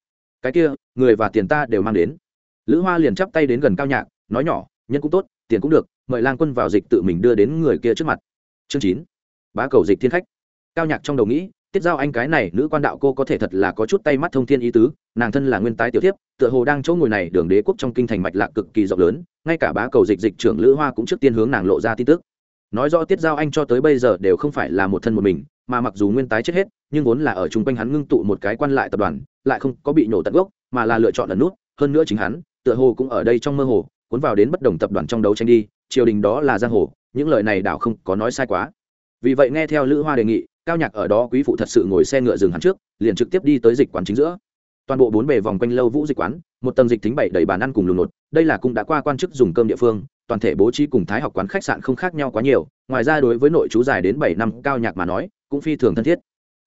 Cái kia, người và tiền ta đều mang đến. Lữ hoa liền chắp tay đến gần cao nhạc, nói nhỏ, nhân cũng tốt, tiền cũng được, mời lang quân vào dịch tự mình đưa đến người kia trước mặt. Chương chín. Bá cầu dịch thiên khách. Cao nhạc trong đầu nghĩ, tiết giao anh cái này nữ quan đạo cô có thể thật là có chút tay mắt thông thiên ý tứ, nàng thân là nguyên tái tiểu thiếp, tựa hồ đang chỗ ngồi này đường đế quốc trong kinh thành mạch lạc cực kỳ rộng lớn, ngay cả bá cầu dịch dịch trưởng lữ hoa cũng trước tiên hướng nàng lộ ra tin tức. Nói rõ tiết giao anh cho tới bây giờ đều không phải là một thân một mình mà mặc dù nguyên tái chết hết, nhưng vốn là ở chung quanh hắn ngưng tụ một cái quan lại tập đoàn, lại không có bị nổ tận gốc, mà là lựa chọn ẩn nút, hơn nữa chính hắn, tựa hồ cũng ở đây trong mơ hồ, cuốn vào đến bất đồng tập đoàn trong đấu tranh đi, triều đình đó là giang hồ, những lời này đảo không có nói sai quá. Vì vậy nghe theo lữ hoa đề nghị, cao nhạc ở đó quý phụ thật sự ngồi xe ngựa dừng hắn trước, liền trực tiếp đi tới dịch quán chính giữa. Toàn bộ bốn bề vòng quanh lâu vũ dịch quán, một tầng dịch thính bảy đầy bàn ăn cùng lùn nột đây là cũng đã qua quan chức dùng cơm địa phương toàn thể bố trí cùng thái học quán khách sạn không khác nhau quá nhiều, ngoài ra đối với nội chú dài đến bảy năm cao nhạc mà nói, cũng phi thường thân thiết.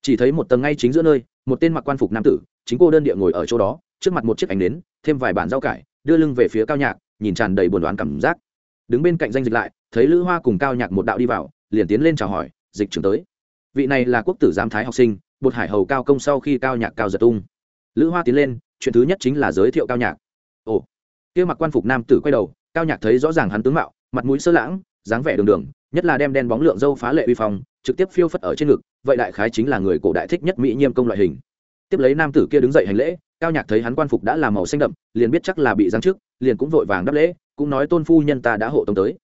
Chỉ thấy một tầng ngay chính giữa nơi, một tên mặc quan phục nam tử, chính cô đơn địa ngồi ở chỗ đó, trước mặt một chiếc ánh nến, thêm vài bản rau cải, đưa lưng về phía cao nhạc, nhìn tràn đầy buồn đoán cảm giác. Đứng bên cạnh danh dịch lại, thấy lữ hoa cùng cao nhạc một đạo đi vào, liền tiến lên chào hỏi, dịch trưởng tới. Vị này là quốc tử giám thái học sinh, bột hải hầu cao công sau khi cao nhạc cao giật tung. Lữ hoa tiến lên, chuyện thứ nhất chính là giới thiệu cao nhạc. Ồ. Kia mặc quan phục nam tử quay đầu cao nhạc thấy rõ ràng hắn tướng mạo, mặt mũi sơ lãng, dáng vẻ đường đường, nhất là đem đen bóng lượng dâu phá lệ uy phong, trực tiếp phiêu phất ở trên ngực, vậy đại khái chính là người cổ đại thích nhất mỹ nhiêm công loại hình. Tiếp lấy nam tử kia đứng dậy hành lễ, cao nhạc thấy hắn quan phục đã làm màu xanh đậm, liền biết chắc là bị giáng trước liền cũng vội vàng đáp lễ, cũng nói tôn phu nhân ta đã hộ tống tới.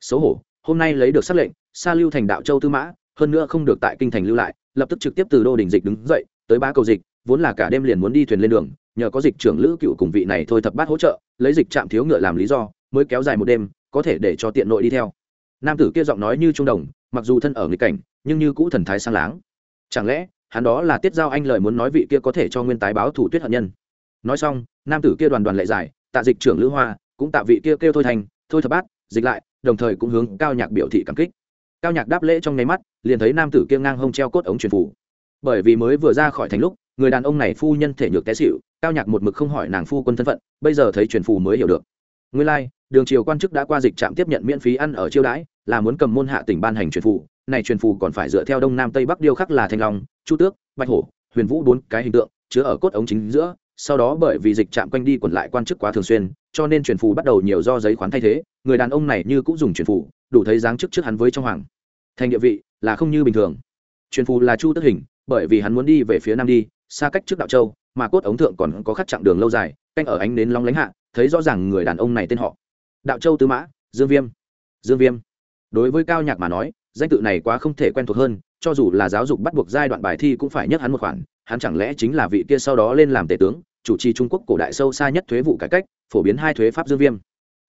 Xấu hổ, hôm nay lấy được xác lệnh xa lưu thành đạo châu tư mã, hơn nữa không được tại kinh thành lưu lại, lập tức trực tiếp từ đô đình dịch đứng dậy, tới ba cầu dịch, vốn là cả đêm liền muốn đi thuyền lên đường, nhờ có dịch trưởng lữ cựu cùng vị này thôi thập bát hỗ trợ, lấy dịch chạm thiếu ngựa làm lý do mới kéo dài một đêm, có thể để cho tiện nội đi theo. Nam tử kia giọng nói như trung đồng, mặc dù thân ở nghịch cảnh, nhưng như cũ thần thái sang láng. Chẳng lẽ, hắn đó là tiết giao anh lời muốn nói vị kia có thể cho nguyên tái báo thủ tuyết hận nhân? Nói xong, nam tử kia đoàn đoàn lệ giải, tạ dịch trưởng lữ hoa, cũng tạ vị kia kêu thôi thành, thôi thập bát, dịch lại, đồng thời cũng hướng cao nhạc biểu thị cảm kích. Cao nhạc đáp lễ trong nháy mắt, liền thấy nam tử kia ngang hông treo cốt ống truyền phủ. Bởi vì mới vừa ra khỏi thành lúc, người đàn ông này phu nhân thể nhược té xịu cao nhạc một mực không hỏi nàng phu quân thân phận, bây giờ thấy truyền phù mới hiểu được. Nguyên lai đường triều quan chức đã qua dịch trạm tiếp nhận miễn phí ăn ở chiêu đãi, là muốn cầm môn hạ tỉnh ban hành truyền phủ. Này truyền phủ còn phải dựa theo đông nam tây bắc điêu khắc là thanh long, chu tước, bạch hổ, huyền vũ bốn cái hình tượng, chứa ở cốt ống chính giữa. Sau đó bởi vì dịch trạm quanh đi quẩn lại quan chức quá thường xuyên, cho nên truyền phủ bắt đầu nhiều do giấy khoán thay thế. Người đàn ông này như cũng dùng truyền phủ, đủ thấy dáng chức trước hắn với trong hoàng. Thành địa vị là không như bình thường. Truyền phù là chu tức hình, bởi vì hắn muốn đi về phía nam đi, xa cách trước đạo châu, mà cốt ống thượng còn có khắc chặng đường lâu dài, canh ở ánh nến long lánh hạ, thấy rõ ràng người đàn ông này tên họ đạo châu tứ mã, dương viêm. Dương viêm. Đối với cao nhạc mà nói, danh tự này quá không thể quen thuộc hơn, cho dù là giáo dục bắt buộc giai đoạn bài thi cũng phải nhắc hắn một khoản, hắn chẳng lẽ chính là vị kia sau đó lên làm tể tướng, chủ trì trung quốc cổ đại sâu xa nhất thuế vụ cải cách, phổ biến hai thuế pháp dương viêm.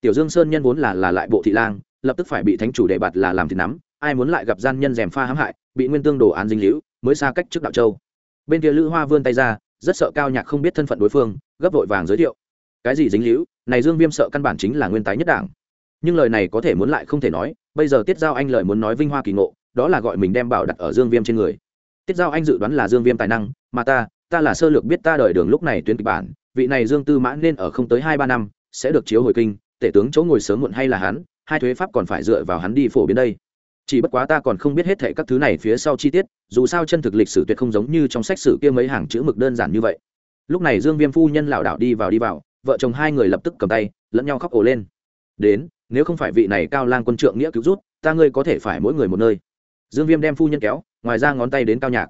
Tiểu dương sơn nhân vốn là là lại bộ thị lang, lập tức phải bị thánh chủ đề bạt là làm thì nắm, ai muốn lại gặp gian nhân dèm pha hãm hại, bị nguyên tương đồ án dinh hữu mới xa cách trước đạo châu. Bên kia lữ hoa vươn tay ra, rất sợ cao nhạc không biết thân phận đối phương, gấp vội vàng giới thiệu cái gì dính hữu này dương viêm sợ căn bản chính là nguyên tái nhất đảng. Nhưng lời này có thể muốn lại không thể nói, bây giờ tiết giao anh lời muốn nói vinh hoa kỳ ngộ, đó là gọi mình đem bảo đặt ở dương viêm trên người. Tiết giao anh dự đoán là dương viêm tài năng, mà ta ta là sơ lược biết ta đợi đường lúc này tuyến kịch bản, vị này dương tư mãn nên ở không tới hai ba năm, sẽ được chiếu hồi kinh, tể tướng chỗ ngồi sớm muộn hay là hắn, hai thuế pháp còn phải dựa vào hắn đi phổ biến đây. Chỉ bất quá ta còn không biết hết thệ các thứ này phía sau chi tiết, dù sao chân thực lịch sử tuyệt không giống như trong sách sử kia mấy hàng chữ mực đơn giản như vậy. Lúc này dương viêm phu nhân lảo đảo đi vào đi vào vợ chồng hai người lập tức cầm tay, lẫn nhau khóc ổ lên. Đến, nếu không phải vị này cao lang quân trượng nghĩa cứu rút, ta ngươi có thể phải mỗi người một nơi. Dương viêm đem phu nhân kéo, ngoài ra ngón tay đến cao nhạc.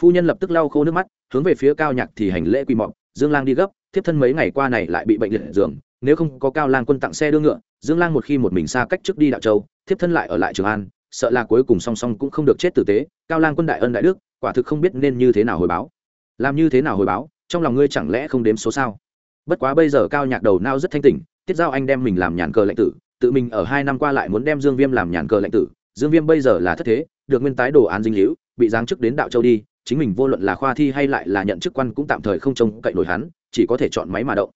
Phu nhân lập tức lau khô nước mắt, hướng về phía cao nhạc thì hành lễ quy mọc dương lang đi gấp, thiếp thân mấy ngày qua này lại bị bệnh liệt giường, nếu không có cao lang quân tặng xe đưa ngựa, dương lang một khi một mình xa cách trước đi đạo châu, thiếp thân lại ở lại trường an, sợ là cuối cùng song song cũng không được chết tử tế. Cao lang quân đại ân đại đức, quả thực không biết nên như thế nào hồi báo. Làm như thế nào hồi báo, trong lòng ngươi chẳng lẽ không đếm số sao? Bất quá bây giờ cao nhạc đầu nao rất thanh tỉnh, tiết giao anh đem mình làm nhàn cờ lệnh tử, tự mình ở hai năm qua lại muốn đem dương viêm làm nhàn cờ lệnh tử. Dương viêm bây giờ là thất thế, được nguyên tái đồ án dinh hữu, bị giáng chức đến đạo châu đi, chính mình vô luận là khoa thi hay lại là nhận chức quan cũng tạm thời không trông cậy nổi hắn, chỉ có thể chọn máy mà động.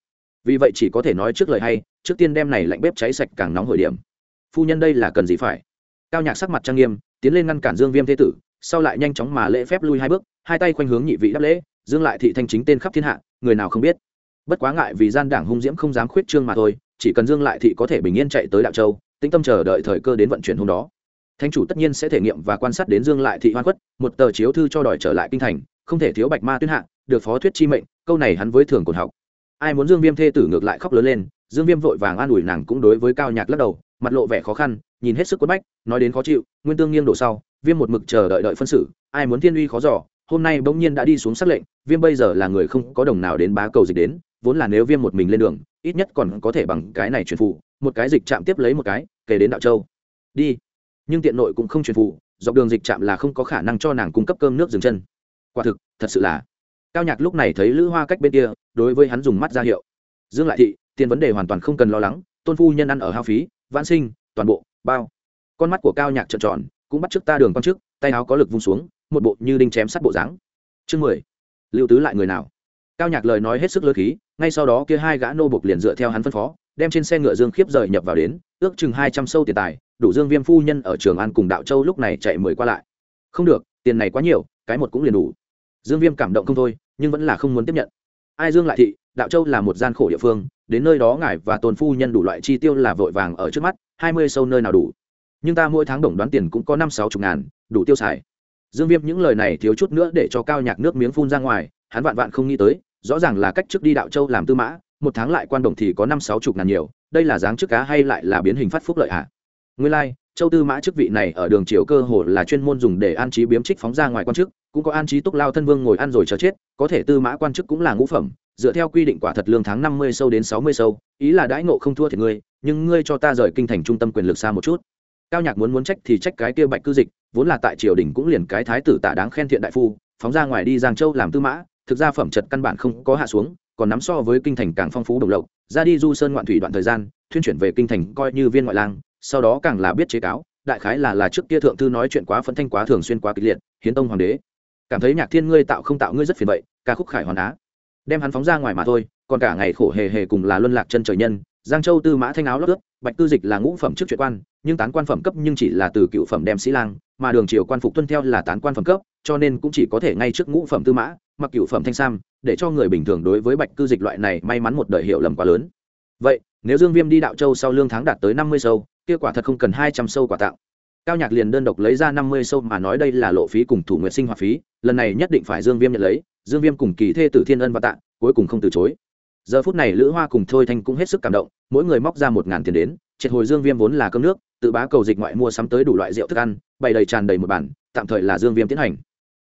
Vì vậy chỉ có thể nói trước lời hay, trước tiên đem này lạnh bếp cháy sạch càng nóng hồi điểm. Phu nhân đây là cần gì phải? Cao nhạc sắc mặt trang nghiêm, tiến lên ngăn cản dương viêm thế tử, sau lại nhanh chóng mà lễ phép lui hai bước, hai tay khoanh hướng nhị vị đáp lễ, dương lại thị thanh chính tên khắp thiên hạ, người nào không biết bất quá ngại vì gian đảng hung diễm không dám khuyết trương mà thôi, chỉ cần dương lại thị có thể bình yên chạy tới đạo châu, tĩnh tâm chờ đợi thời cơ đến vận chuyển hôm đó. Thánh chủ tất nhiên sẽ thể nghiệm và quan sát đến dương lại thị hoan khuất, một tờ chiếu thư cho đòi trở lại kinh thành, không thể thiếu bạch ma tuyên hạ, được phó thuyết chi mệnh, câu này hắn với thường cồn học. Ai muốn dương viêm thê tử ngược lại khóc lớn lên, dương viêm vội vàng an ủi nàng cũng đối với cao nhạc lắc đầu, mặt lộ vẻ khó khăn, nhìn hết sức quất bách, nói đến khó chịu, nguyên tương nghiêng đổ sau, viêm một mực chờ đợi đợi phân xử, ai muốn thiên uy khó giỏ hôm nay bỗng nhiên đã đi xuống xác lệnh, viêm bây giờ là người không có đồng nào đến bá cầu dịch đến vốn là nếu viêm một mình lên đường, ít nhất còn có thể bằng cái này truyền phụ, một cái dịch chạm tiếp lấy một cái, kể đến đạo châu. Đi. Nhưng tiện nội cũng không truyền phụ, dọc đường dịch chạm là không có khả năng cho nàng cung cấp cơm nước dừng chân. Quả thực, thật sự là. Cao nhạc lúc này thấy lữ hoa cách bên kia, đối với hắn dùng mắt ra hiệu. Dương lại thị, tiền vấn đề hoàn toàn không cần lo lắng, tôn phu nhân ăn ở hao phí, vãn sinh, toàn bộ, bao. Con mắt của cao nhạc trợn tròn, cũng bắt trước ta đường con trước, tay áo có lực vung xuống, một bộ như đinh chém sắt bộ dáng. Chương mười. Lưu tứ lại người nào? Cao nhạc lời nói hết sức lơ khí, ngay sau đó kia hai gã nô bục liền dựa theo hắn phân phó, đem trên xe ngựa dương khiếp rời nhập vào đến, ước chừng hai trăm sâu tiền tài, đủ dương viêm phu nhân ở trường an cùng đạo châu lúc này chạy mười qua lại. Không được, tiền này quá nhiều, cái một cũng liền đủ. Dương viêm cảm động không thôi, nhưng vẫn là không muốn tiếp nhận. Ai dương lại thị, đạo châu là một gian khổ địa phương, đến nơi đó ngài và tôn phu nhân đủ loại chi tiêu là vội vàng ở trước mắt, hai mươi sâu nơi nào đủ. Nhưng ta mỗi tháng đồng đoán tiền cũng có năm sáu chục ngàn, đủ tiêu xài. Dương viêm những lời này thiếu chút nữa để cho cao nhạc nước miếng phun ra ngoài hắn vạn vạn không nghĩ tới rõ ràng là cách trước đi đạo châu làm tư mã một tháng lại quan đồng thì có năm sáu chục ngàn nhiều đây là dáng trước cá hay lại là biến hình phát phúc lợi hạ nguyên lai、like, châu tư mã chức vị này ở đường triều cơ hồ là chuyên môn dùng để an trí biếm trích phóng ra ngoài quan chức cũng có an trí túc lao thân vương ngồi ăn rồi chờ chết có thể tư mã quan chức cũng là ngũ phẩm dựa theo quy định quả thật lương tháng năm mươi sâu đến sáu mươi sâu ý là đãi ngộ không thua thiệt ngươi nhưng ngươi cho ta rời kinh thành trung tâm quyền lực xa một chút. Cao nhạc muốn muốn trách thì trách cái kia bạch cư dịch vốn là tại triều đình cũng liền cái thái tử tả đáng khen thiện đại phu phóng ra ngoài đi giang châu làm tư mã thực ra phẩm chất căn bản không có hạ xuống, còn nắm so với kinh thành càng phong phú đồng lộc, ra đi du sơn ngoạn thủy đoạn thời gian, thuyên chuyển về kinh thành coi như viên ngoại lang, sau đó càng là biết chế cáo, đại khái là là trước kia thượng thư nói chuyện quá phấn thanh quá thường xuyên quá kịch liệt, hiến tông hoàng đế. Cảm thấy nhạc thiên ngươi tạo không tạo ngươi rất phiền vậy, ca khúc khải hoàn á. Đem hắn phóng ra ngoài mà thôi, còn cả ngày khổ hề hề cùng là luân lạc chân trời nhân giang châu tư mã thanh áo lót ướt, bạch tư dịch là ngũ phẩm trước chuyện quan, nhưng tán quan phẩm cấp nhưng chỉ là từ cựu phẩm đem sĩ lang, mà đường triều quan phục tuân theo là tán quan phẩm cấp, cho nên cũng chỉ có thể ngay trước ngũ phẩm tư mã, mặc cựu phẩm thanh sam, để cho người bình thường đối với bạch cư dịch loại này may mắn một đời hiệu lầm quá lớn. Vậy, nếu dương viêm đi đạo châu sau lương tháng đạt tới năm mươi sâu, kia quả thật không cần hai trăm sâu quả tạo cao nhạc liền đơn độc lấy ra năm mươi sâu mà nói đây là lộ phí cùng thủ nguyện sinh hoạt phí, lần này nhất định phải dương viêm nhận lấy, dương viêm cùng kỳ thê tử thiên ân và tạ, cuối cùng không từ chối giờ phút này lữ hoa cùng thôi thanh cũng hết sức cảm động, mỗi người móc ra một ngàn tiền đến, triệt hồi dương viêm vốn là cơm nước, tự bá cầu dịch ngoại mua sắm tới đủ loại rượu thức ăn, bày đầy tràn đầy một bản, tạm thời là dương viêm tiến hành.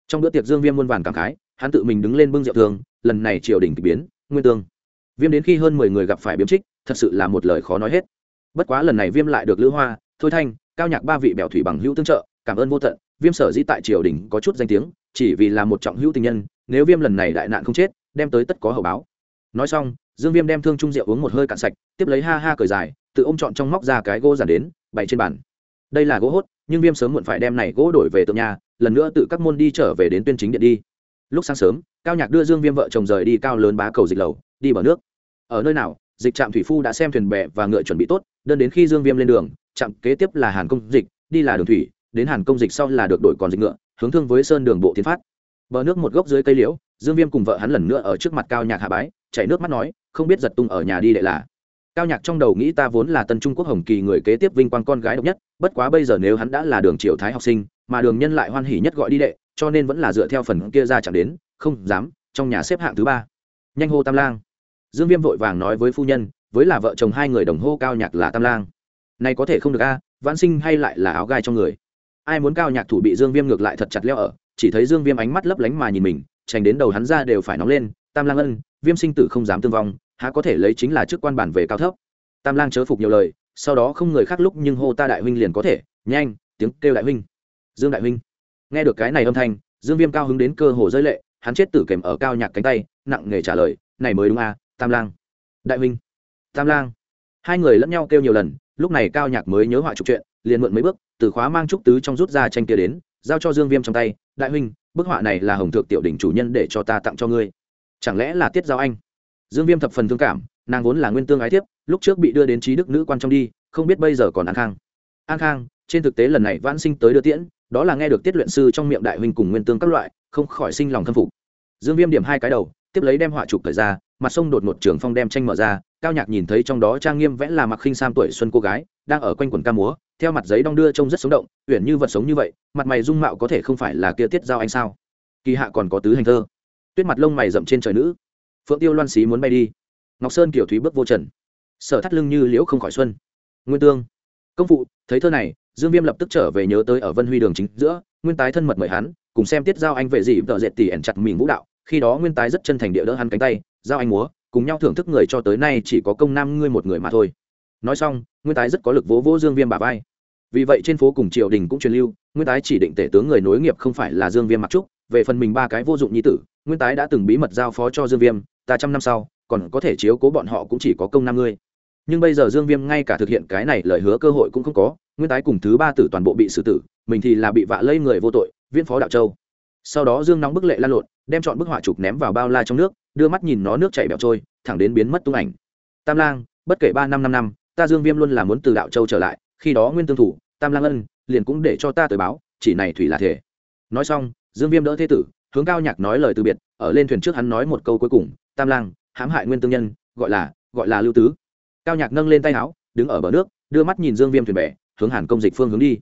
Trong bữa tiệc dương viêm muôn vàn cảm khái, hắn tự mình đứng lên bưng rượu thường, lần này triều đình k ỳ biến, nguyên tương. Viêm đến khi hơn mười người gặp phải biếm trích, thật sự là một lời khó nói hết. Bất quá lần này viêm lại được lữ hoa, thôi thanh, cao nhạc ba vị bèo thủy bằng hữu tương trợ, cảm ơn vô tận, viêm sở dĩ tại triều đình có chút danh tiếng, chỉ vì là một trọng hữu tình nhân, nếu viêm lần này đại nạn không chết, đem tới tất có hậu báo nói xong, dương viêm đem thương trung rượu uống một hơi cạn sạch, tiếp lấy ha ha cởi dài, tự ôm chọn trong móc ra cái gỗ giản đến, bày trên bàn. Đây là gỗ hốt, nhưng viêm sớm muộn phải đem này gỗ đổi về tượng nhà, lần nữa tự các môn đi trở về đến tuyên chính điện đi. Lúc sáng sớm, cao nhạc đưa dương viêm vợ chồng rời đi cao lớn bá cầu dịch lầu, đi bờ nước. Ở nơi nào, dịch trạm thủy phu đã xem thuyền bè và ngựa chuẩn bị tốt, đơn đến khi dương viêm lên đường, trạm kế tiếp là hàn công dịch, đi là đường thủy, đến hàn công dịch sau là được đổi còn dịch ngựa, hướng thương với sơn đường bộ tiến phát. Bờ nước một gốc dưới cây liễu, dương viêm cùng vợ hắn lần nữa ở trước mặt cao nhạc hạ bái chảy nước mắt nói, không biết giật tung ở nhà đi đệ là. Cao nhạc trong đầu nghĩ ta vốn là tân trung quốc hồng kỳ người kế tiếp vinh quang con gái độc nhất, bất quá bây giờ nếu hắn đã là đường triều thái học sinh, mà đường nhân lại hoan hỉ nhất gọi đi đệ cho nên vẫn là dựa theo phần kia ra chẳng đến, không dám, trong nhà xếp hạng thứ ba. Nhanh hô tam lang. Dương viêm vội vàng nói với phu nhân, với là vợ chồng hai người đồng hô cao nhạc là tam lang. Này có thể không được a, vãn sinh hay lại là áo gai trong người. Ai muốn cao nhạc thủ bị dương viêm ngược lại thật chặt leo ở, chỉ thấy dương viêm ánh mắt lấp lánh mà nhìn mình tránh đến đầu hắn ra đều phải nóng lên tam lang ân, viêm sinh tử không dám tương vong, há có thể lấy chính là chức quan bản về cao thấp. Tam lang chớ phục nhiều lời, sau đó không người khác lúc nhưng hô ta đại huynh liền có thể, nhanh, tiếng kêu đại huynh. Dương đại huynh. Nghe được cái này âm thanh, dương viêm cao hứng đến cơ hồ rơi lệ, hắn chết tử kèm ở cao nhạc cánh tay, nặng nghề trả lời, này mới đúng à tam lang. Đại huynh. Tam lang. Hai người lẫn nhau kêu nhiều lần, lúc này cao nhạc mới nhớ họa trục chuyện, liền mượn mấy bước, từ khóa mang trúc tứ trong rút ra tranh kia đến, giao cho dương viêm trong tay, đại huynh, bức họa này là hồng thượng tiểu đỉnh chủ nhân để cho ta tặng cho ngươi chẳng lẽ là tiết giao anh? Dương viêm thập phần thương cảm, nàng vốn là nguyên tương ái thiếp, lúc trước bị đưa đến trí đức nữ quan trong đi, không biết bây giờ còn an khang. An khang, trên thực tế lần này vãn sinh tới đưa tiễn, đó là nghe được tiết luyện sư trong miệng đại huynh cùng nguyên tương các loại, không khỏi sinh lòng khâm phục. Dương viêm điểm hai cái đầu, tiếp lấy đem họa chụp thời ra, mặt sông đột một trường phong đem tranh mở ra, cao nhạc nhìn thấy trong đó trang nghiêm vẽ là mặc khinh sam tuổi xuân cô gái, đang ở quanh quần ca múa, theo mặt giấy đong đưa trông rất sống động, uyển như vật sống như vậy, mặt mày dung mạo có thể không phải là kia tiết giao anh sao? Kỳ hạ còn có tứ hành thơ tuyết mặt lông mày rậm trên trời nữ. Phượng tiêu loan xí muốn bay đi. Ngọc sơn kiểu thúy bước vô trần. Sở thắt lưng như liễu không khỏi xuân. Nguyên tương. Công phụ, thấy thơ này, dương viêm lập tức trở về nhớ tới ở vân huy đường chính giữa, nguyên tái thân mật mời hắn, cùng xem tiết giao anh về gì vợ dệt tỉ ẩn chặt mình vũ đạo, khi đó nguyên tái rất chân thành địa đỡ hắn cánh tay, giao anh múa, cùng nhau thưởng thức người cho tới nay chỉ có công nam ngươi một người mà thôi. Nói xong, nguyên tái rất có lực vỗ vỗ dương viêm bà vai. Vì vậy trên phố cùng triều đình cũng truyền lưu, nguyên tái chỉ định tể tướng người nối nghiệp không phải là dương viêm mặc trúc về phần mình ba cái vô dụng nhi tử, nguyên tái đã từng bí mật giao phó cho dương viêm, ta trăm năm sau, còn có thể chiếu cố bọn họ cũng chỉ có công năm ngươi. Nhưng bây giờ dương viêm ngay cả thực hiện cái này lời hứa cơ hội cũng không có, nguyên tái cùng thứ ba tử toàn bộ bị xử tử, mình thì là bị vạ lây người vô tội viên phó đạo châu. Sau đó dương nóng bức lệ lan lộn, đem chọn bức họa trục ném vào bao la trong nước, đưa mắt nhìn nó nước chảy bẹo trôi, thẳng đến biến mất tung ảnh. Tam lang, bất kể ba năm năm năm, ta dương viêm luôn là muốn từ đạo châu trở lại, khi đó nguyên tương thủ, tam lang ân, liền cũng để cho ta tới báo, chỉ này thủy là thể. Nói xong dương viêm đỡ thế tử, hướng cao nhạc nói lời từ biệt, ở lên thuyền trước hắn nói một câu cuối cùng, tam lang, hãm hại nguyên tương nhân, gọi là gọi là lưu tứ. Cao nhạc nâng lên tay áo, đứng ở bờ nước, đưa mắt nhìn dương viêm thuyền bè, hướng hàn công dịch phương hướng đi.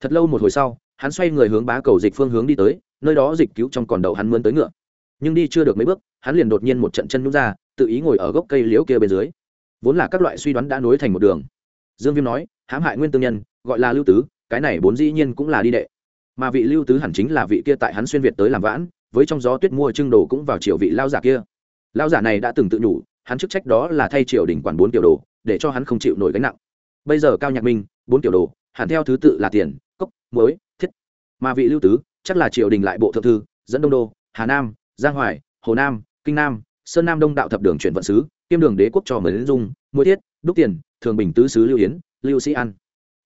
Thật lâu một hồi sau, hắn xoay người hướng bá cầu dịch phương hướng đi tới, nơi đó dịch cứu trong còn đầu hắn mướn tới ngựa. Nhưng đi chưa được mấy bước, hắn liền đột nhiên một trận chân nhút ra, tự ý ngồi ở gốc cây liễu kia bên dưới. Vốn là các loại suy đoán đã nối thành một đường. Dương viêm nói, hãm hại nguyên tương nhân, gọi là lưu tứ, cái này bốn dĩ nhiên cũng là đi đệ mà vị lưu tứ hẳn chính là vị kia tại hắn xuyên việt tới làm vãn, với trong gió tuyết mua trưng đồ cũng vào triều vị lao giả kia. Lao giả này đã từng tự nhủ, hắn chức trách đó là thay triều đình quản bốn tiểu đồ, để cho hắn không chịu nổi gánh nặng. Bây giờ cao nhạc minh, bốn tiểu đồ, hẳn theo thứ tự là tiền, cốc, muối, thiết. Mà vị lưu tứ, chắc là triều đình lại bộ thượng thư, dẫn đông đô, hà nam, giang hoài, hồ nam, kinh nam, sơn nam đông đạo thập đường chuyển vận sứ, kiêm đường đế quốc cho mới dung, muối thiết, đúc tiền, thường bình tứ sứ lưu yến, lưu sĩ an.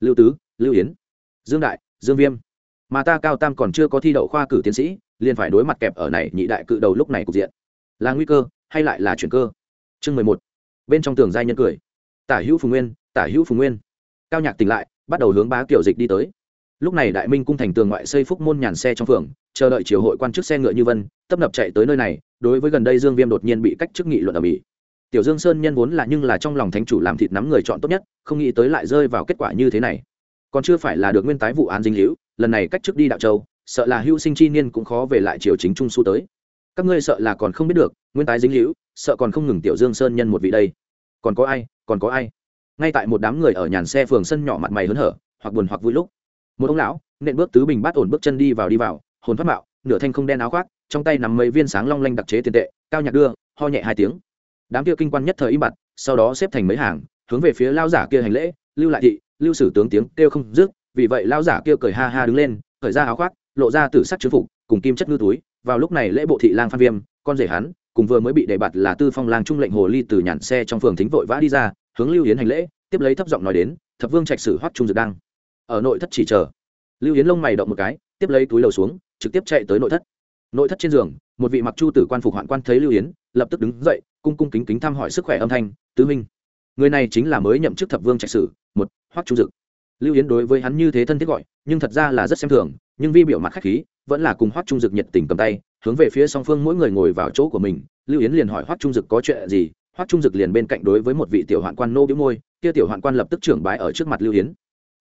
Lưu tứ, lưu yến. Dương đại, dương viêm mà ta cao tam còn chưa có thi đậu khoa cử tiến sĩ, liền phải đối mặt kẹp ở này nhị đại cự đầu lúc này cục diện. Là nguy cơ, hay lại là chuyển cơ? Chương mười một. Bên trong tường giai nhân cười. Tả hữu phùng nguyên, tả hữu phùng nguyên. Cao nhạc tỉnh lại, bắt đầu hướng bá kiểu dịch đi tới. Lúc này đại minh cung thành tường ngoại xây phúc môn nhàn xe trong phường, chờ đợi triều hội quan chức xe ngựa như vân, tấp nập chạy tới nơi này, đối với gần đây dương viêm đột nhiên bị cách chức nghị luận ở mỹ. Tiểu dương sơn nhân vốn là nhưng là trong lòng thánh chủ làm thịt nắm người chọn tốt nhất, không nghĩ tới lại rơi vào kết quả như thế này. Còn chưa phải là được nguyên tái vụ án dinh hữu lần này cách trước đi đạo châu, sợ là hữu sinh chi niên cũng khó về lại triều chính trung su tới. Các ngươi sợ là còn không biết được, nguyên tái dính hữu sợ còn không ngừng tiểu dương sơn nhân một vị đây. Còn có ai, còn có ai? Ngay tại một đám người ở nhàn xe phường sân nhỏ mặt mày hớn hở, hoặc buồn hoặc vui lúc, một ông lão, nện bước tứ bình bát ổn bước chân đi vào đi vào, hồn thoát mạo, nửa thanh không đen áo khoác, trong tay nằm mấy viên sáng long lanh đặc chế tiền tệ, cao nhạc đưa, ho nhẹ hai tiếng. Đám kia kinh quan nhất thời im bặt, sau đó xếp thành mấy hàng, hướng về phía lao giả kia hành lễ, lưu lại thị, lưu sử tướng tiếng kêu không dứt vì vậy lão giả kia cười ha ha đứng lên khởi ra áo khoác, lộ ra tử sắc chứa phục, cùng kim chất ngư túi, vào lúc này lễ bộ thị lang phan viêm, con rể hắn, cùng vừa mới bị đề bạt là tư phong lang trung lệnh hồ ly từ nhàn xe trong phường thính vội vã đi ra, hướng lưu yến hành lễ, tiếp lấy thấp giọng nói đến, thập vương trạch sử hoắc trung dược đăng ở nội thất chỉ chờ. Lưu yến lông mày động một cái, tiếp lấy túi đầu xuống, trực tiếp chạy tới nội thất. Nội thất trên giường, một vị mặc chu tử quan phục hoạn quan thấy lưu yến, lập tức đứng dậy, cung cung kính kính thăm hỏi sức khỏe âm thanh, tứ minh người này chính là mới nhậm chức thập vương trạch sử, một, hoắc trung dực lưu yến đối với hắn như thế thân thiết gọi, nhưng thật ra là rất xem thường, nhưng vi biểu mặt khách khí, vẫn là cùng hoắc trung dực nhiệt tình cầm tay, hướng về phía song phương mỗi người ngồi vào chỗ của mình. Lưu yến liền hỏi hoắc trung dực có chuyện gì, hoắc trung dực liền bên cạnh đối với một vị tiểu hoạn quan nô bĩu môi, kia tiểu hoạn quan lập tức trưởng bái ở trước mặt lưu Yến.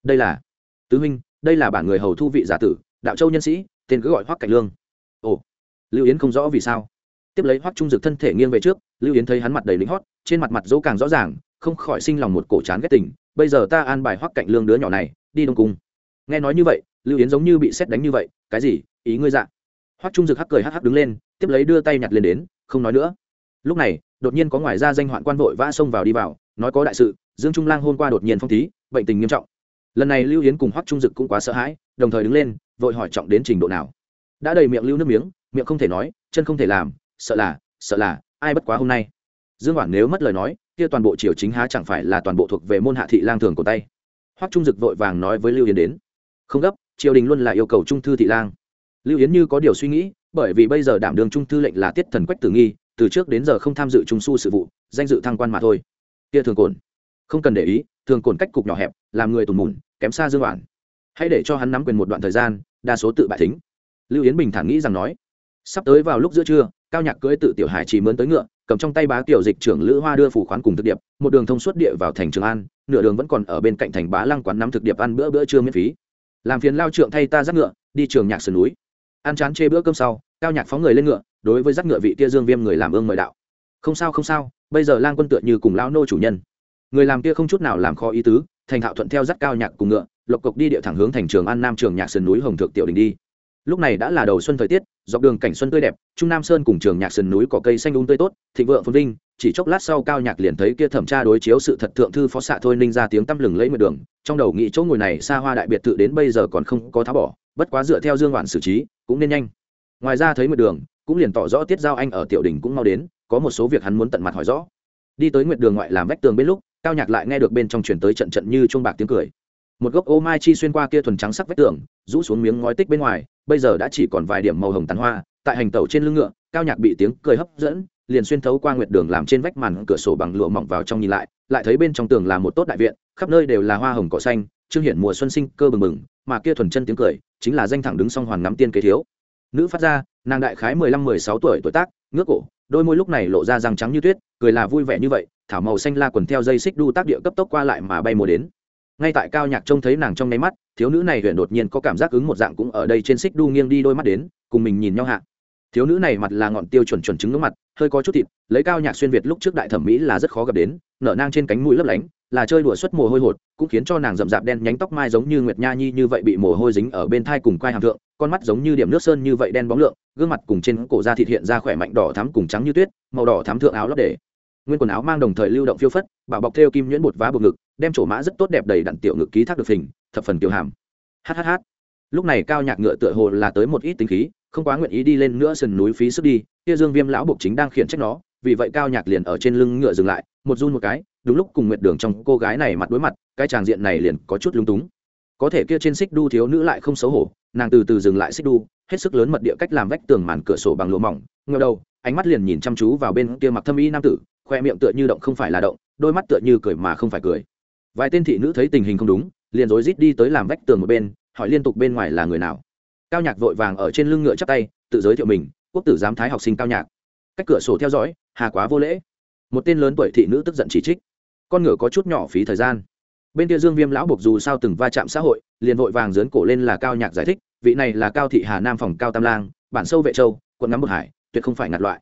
đây là tứ huynh, đây là bản người hầu thu vị giả tử, đạo châu nhân sĩ, tên cứ gọi hoắc cảnh lương. Ồ. Lưu yến không rõ vì sao. Tiếp lấy hoắc trung dực thân thể nghiêng về trước, lưu yến thấy hắn mặt đầy lính hót, trên mặt mặt dỗ càng rõ ràng, không khỏi sinh lòng một cổ chán ghét tình bây giờ ta an bài hoắc cạnh lương đứa nhỏ này, đi đông cung. Nghe nói như vậy, lưu yến giống như bị xét đánh như vậy, cái gì, ý ngươi dạ? Hoắc trung dực hắc cười hắc hắc đứng lên, tiếp lấy đưa tay nhặt lên đến, không nói nữa. Lúc này, đột nhiên có ngoài ra danh hoạn quan vội vã xông vào đi vào, nói có đại sự, dương trung lang hôm qua đột nhiên phong thí, bệnh tình nghiêm trọng. Lần này lưu yến cùng hoắc trung dực cũng quá sợ hãi, đồng thời đứng lên, vội hỏi trọng đến trình độ nào. Đã đầy miệng lưu nước miếng, miệng không thể nói, chân không thể làm, sợ là sợ là, ai bất quá hôm nay. Dương hoảng nếu mất lời nói kia toàn bộ triều chính há chẳng phải là toàn bộ thuộc về môn hạ thị lang thường của tay. Hoắc trung dực vội vàng nói với lưu yến đến. Không gấp, triều đình luôn là yêu cầu trung thư thị lang. Lưu yến như có điều suy nghĩ, bởi vì bây giờ đảm đường trung thư lệnh là tiết thần quách tử nghi, từ trước đến giờ không tham dự trung su sự vụ, danh dự thăng quan mà thôi. Kia thường cồn không cần để ý, thường cồn cách cục nhỏ hẹp, làm người tùn mùn, kém xa dương đoạn hãy để cho hắn nắm quyền một đoạn thời gian, đa số tự bại thính. Lưu yến bình thản nghĩ rằng nói, sắp tới vào lúc giữa trưa, cao nhạc cưỡi tự tiểu hải chỉ mướn tới ngựa cầm trong tay bá tiểu dịch trưởng lữ hoa đưa phủ khoán cùng thực điệp, một đường thông suốt địa vào thành trường an, nửa đường vẫn còn ở bên cạnh thành bá lăng quán nắm thực điệp ăn bữa bữa trưa miễn phí. Làm phiền lao trượng thay ta dắt ngựa, đi trường nhạc sườn núi. Ăn chán chê bữa cơm sau, cao nhạc phóng người lên ngựa, đối với dắt ngựa vị tia dương viêm người làm ương mời đạo. Không sao không sao, bây giờ lang quân tựa như cùng lao nô chủ nhân. Người làm kia không chút nào làm khó ý tứ, thành thạo thuận theo dắt cao nhạc cùng ngựa, lộc cộc đi địa thẳng hướng thành trường an nam trường nhạc sườn núi hồng thượng tiểu đình đi lúc này đã là đầu xuân thời tiết, dọc đường cảnh xuân tươi đẹp, trung nam sơn cùng trường nhạc sườn núi có cây xanh đúng tươi tốt, thịnh vượng phồn vinh, chỉ chốc lát sau cao nhạc liền thấy kia thẩm tra đối chiếu sự thật thượng thư phó xạ thôi ninh ra tiếng tăm lừng lấy mượn đường, trong đầu nghĩ chỗ ngồi này xa hoa đại biệt thự đến bây giờ còn không có tháo bỏ, bất quá dựa theo dương đoạn xử trí, cũng nên nhanh. Ngoài ra thấy nguyệt đường, cũng liền tỏ rõ tiết giao anh ở tiểu đình cũng mau đến, có một số việc hắn muốn tận mặt hỏi rõ. Đi tới nguyệt đường ngoại làm vách tường bên lúc, cao nhạc lại nghe được bên trong chuyển tới trận trận như chuông bạc tiếng cười một gốc ô mai chi xuyên qua kia thuần trắng sắc vách tường, rũ xuống miếng ngói tích bên ngoài, bây giờ đã chỉ còn vài điểm màu hồng tàn hoa, tại hành tẩu trên lưng ngựa, cao nhạc bị tiếng cười hấp dẫn, liền xuyên thấu qua nguyệt đường làm trên vách màn cửa sổ bằng lụa mỏng vào trong nhìn lại lại thấy bên trong tường là một tốt đại viện, khắp nơi đều là hoa hồng cỏ xanh, trương hiển mùa xuân sinh cơ bừng bừng, mà kia thuần chân tiếng cười, chính là danh thẳng đứng song hoàn ngắm tiên kế thiếu. Nữ phát ra nàng đại khái mười lăm, mười sáu tuổi tuổi tác, ngước cổ, đôi môi lúc này lộ ra răng trắng như tuyết, cười là vui vẻ như vậy, thảo màu xanh la quần theo dây xích đu tác địa cấp tốc qua lại mà bay mùa đến ngay tại cao nhạc trông thấy nàng trong nháy mắt, thiếu nữ này huyện đột nhiên có cảm giác ứng một dạng cũng ở đây trên xích đu nghiêng đi đôi mắt đến, cùng mình nhìn nhau hạ. Thiếu nữ này mặt là ngọn tiêu chuẩn chuẩn trứng nước mặt, hơi có chút thịt, lấy cao nhạc xuyên việt lúc trước đại thẩm mỹ là rất khó gặp đến, nở nang trên cánh mũi lấp lánh, là chơi đùa xuất mồ hôi hột, cũng khiến cho nàng rậm rạp đen nhánh tóc mai giống như nguyệt nha nhi như vậy bị mồ hôi dính ở bên thai cùng quai hàm thượng, con mắt giống như điểm nước sơn như vậy đen bóng lượng, gương mặt cùng trên cổ da thịt hiện ra khỏe mạnh đỏ thắm cùng trắng như tuyết, màu đỏ thắm thượng áo lót để nguyên quần áo mang đồng thời lưu động phiêu phất, bảo bọc theo kim nhuyễn bột vá buộc ngực, đem chỗ mã rất tốt đẹp đầy đặn tiểu ngực ký thác được hình, thập phần tiểu hàm. Hhh lúc này cao nhạc ngựa tựa hồ là tới một ít tính khí, không quá nguyện ý đi lên nữa sườn núi phí sức đi, kia dương viêm lão buộc chính đang khiển trách nó, vì vậy cao nhạc liền ở trên lưng ngựa dừng lại, một run một cái, đúng lúc cùng nguyệt đường trong cô gái này mặt đối mặt, cái tràng diện này liền có chút lung túng. Có thể kia trên xích đu thiếu nữ lại không xấu hổ, nàng từ từ dừng lại xích đu, hết sức lớn mật địa cách làm vách tường màn cửa sổ bằng lụa mỏng ngờ đầu, ánh mắt liền nhìn chăm chú vào bên kia mặc thâm y nam tử khoe miệng tựa như động không phải là động, đôi mắt tựa như cười mà không phải cười. Vài tên thị nữ thấy tình hình không đúng, liền rối rít đi tới làm vách tường một bên, hỏi liên tục bên ngoài là người nào. Cao nhạc vội vàng ở trên lưng ngựa chắp tay, tự giới thiệu mình, quốc tử giám thái học sinh cao nhạc. Cách cửa sổ theo dõi, hà quá vô lễ. Một tên lớn tuổi thị nữ tức giận chỉ trích. Con ngựa có chút nhỏ phí thời gian. Bên kia dương viêm lão buộc dù sao từng va chạm xã hội, liền vội vàng dớn cổ lên là cao nhạc giải thích, vị này là cao thị hà nam phòng cao tam lang, bản sâu vệ châu, quận ngắm bậc hải, tuyệt không phải ngặt loại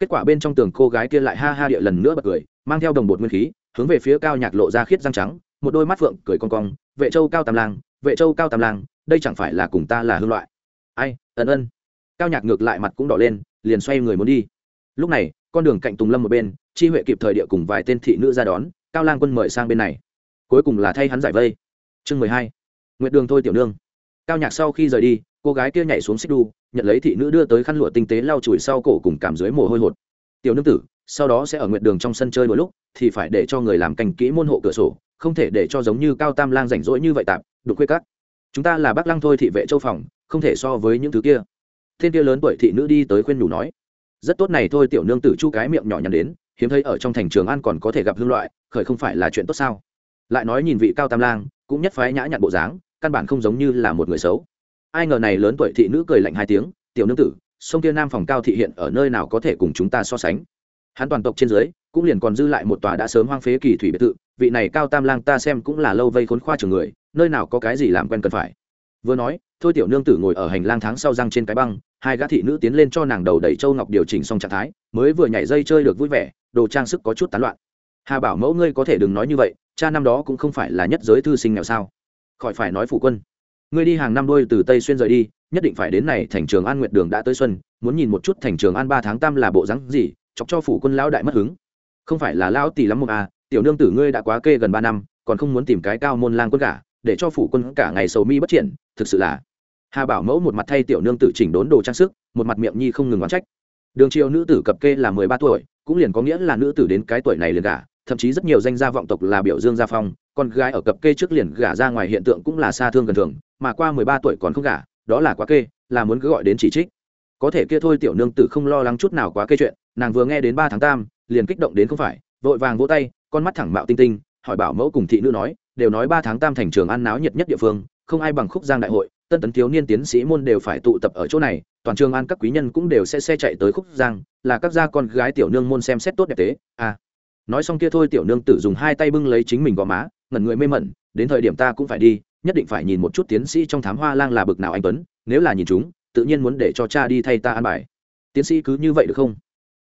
kết quả bên trong tường cô gái kia lại ha ha địa lần nữa bật cười, mang theo đồng bột nguyên khí, hướng về phía cao nhạc lộ ra khiết răng trắng, một đôi mắt phượng cười con cong, vệ châu cao tam lang, vệ châu cao tam lang, đây chẳng phải là cùng ta là hương loại? Ai, ân ân. Cao nhạc ngược lại mặt cũng đỏ lên, liền xoay người muốn đi. Lúc này, con đường cạnh tùng lâm một bên, chi huệ kịp thời địa cùng vài tên thị nữ ra đón, cao lang quân mời sang bên này. Cuối cùng là thay hắn giải vây. Chương mười hai. Nguyệt đường thôi tiểu nương. Cao nhạc sau khi rời đi cô gái kia nhảy xuống xích đu, nhận lấy thị nữ đưa tới khăn lụa tinh tế lau chùi sau cổ cùng cảm dưới mồ hôi hột. Tiểu nương tử, sau đó sẽ ở nguyện đường trong sân chơi đôi lúc, thì phải để cho người làm cành kỹ môn hộ cửa sổ, không thể để cho giống như cao tam lang rảnh rỗi như vậy tạp đục khuê cắt chúng ta là bác lăng thôi thị vệ châu phòng, không thể so với những thứ kia. Thiên kia lớn tuổi thị nữ đi tới khuyên nhủ nói. Rất tốt này thôi, tiểu nương tử chu cái miệng nhỏ nhắn đến, hiếm thấy ở trong thành trường an còn có thể gặp hương loại, khởi không phải là chuyện tốt sao? Lại nói nhìn vị cao tam lang, cũng nhất phái nhã nhặn bộ dáng, căn bản không giống như là một người xấu ai ngờ này lớn tuổi thị nữ cười lạnh hai tiếng, tiểu nương tử, sông kia nam phòng cao thị hiện ở nơi nào có thể cùng chúng ta so sánh? Hắn toàn tộc trên dưới, cũng liền còn dư lại một tòa đã sớm hoang phế kỳ thủy biệt thự, vị này cao tam lang ta xem cũng là lâu vây khốn khoa trường người, nơi nào có cái gì làm quen cần phải. Vừa nói, thôi tiểu nương tử ngồi ở hành lang tháng sau răng trên cái băng, hai gã thị nữ tiến lên cho nàng đầu đẩy châu ngọc điều chỉnh xong trạng thái, mới vừa nhảy dây chơi được vui vẻ, đồ trang sức có chút tán loạn. Hà bảo mẫu ngươi có thể đừng nói như vậy, cha năm đó cũng không phải là nhất giới thư sinh nghèo sao? Khỏi phải nói phụ quân ngươi đi hàng năm đôi từ tây xuyên rời đi, nhất định phải đến này thành trường an nguyệt đường đã tới xuân, muốn nhìn một chút thành trường an ba tháng tam là bộ rắn gì, chọc cho phủ quân lão đại mất hứng. Không phải là lão tỷ lắm một à tiểu nương tử ngươi đã quá kê gần ba năm, còn không muốn tìm cái cao môn lang quân cả để cho phủ quân cả ngày sầu mi bất triển thực sự là. Hà bảo mẫu một mặt thay tiểu nương tử chỉnh đốn đồ trang sức, một mặt miệng nhi không ngừng oán trách. Đường triều nữ tử cập kê là mười ba tuổi, cũng liền có nghĩa là nữ tử đến cái tuổi này liền cả thậm chí rất nhiều danh gia vọng tộc là biểu dương gia phong, con gái ở cập kê trước liền gả ra ngoài hiện tượng cũng là xa thương gần thường, mà qua mười ba tuổi còn không gả, đó là quá kê, là muốn cứ gọi đến chỉ trích. Có thể kia thôi tiểu nương tử không lo lắng chút nào quá kê chuyện, nàng vừa nghe đến ba tháng tam, liền kích động đến không phải, vội vàng vỗ tay, con mắt thẳng mạo tinh tinh, hỏi bảo mẫu cùng thị nữ nói, đều nói ba tháng tam thành trường ăn náo nhiệt nhất địa phương, không ai bằng khúc giang đại hội, tân tấn thiếu niên tiến sĩ môn đều phải tụ tập ở chỗ này, toàn trường an các quý nhân cũng đều sẽ xe chạy tới khúc giang, là các gia con gái tiểu nương môn xem xét tốt đẹp tế à nói xong kia thôi tiểu nương tử dùng hai tay bưng lấy chính mình gò má, ngẩn người mê mẩn, đến thời điểm ta cũng phải đi, nhất định phải nhìn một chút tiến sĩ trong thám hoa lang là bực nào anh tuấn, nếu là nhìn chúng, tự nhiên muốn để cho cha đi thay ta ăn bài. Tiến sĩ cứ như vậy được không?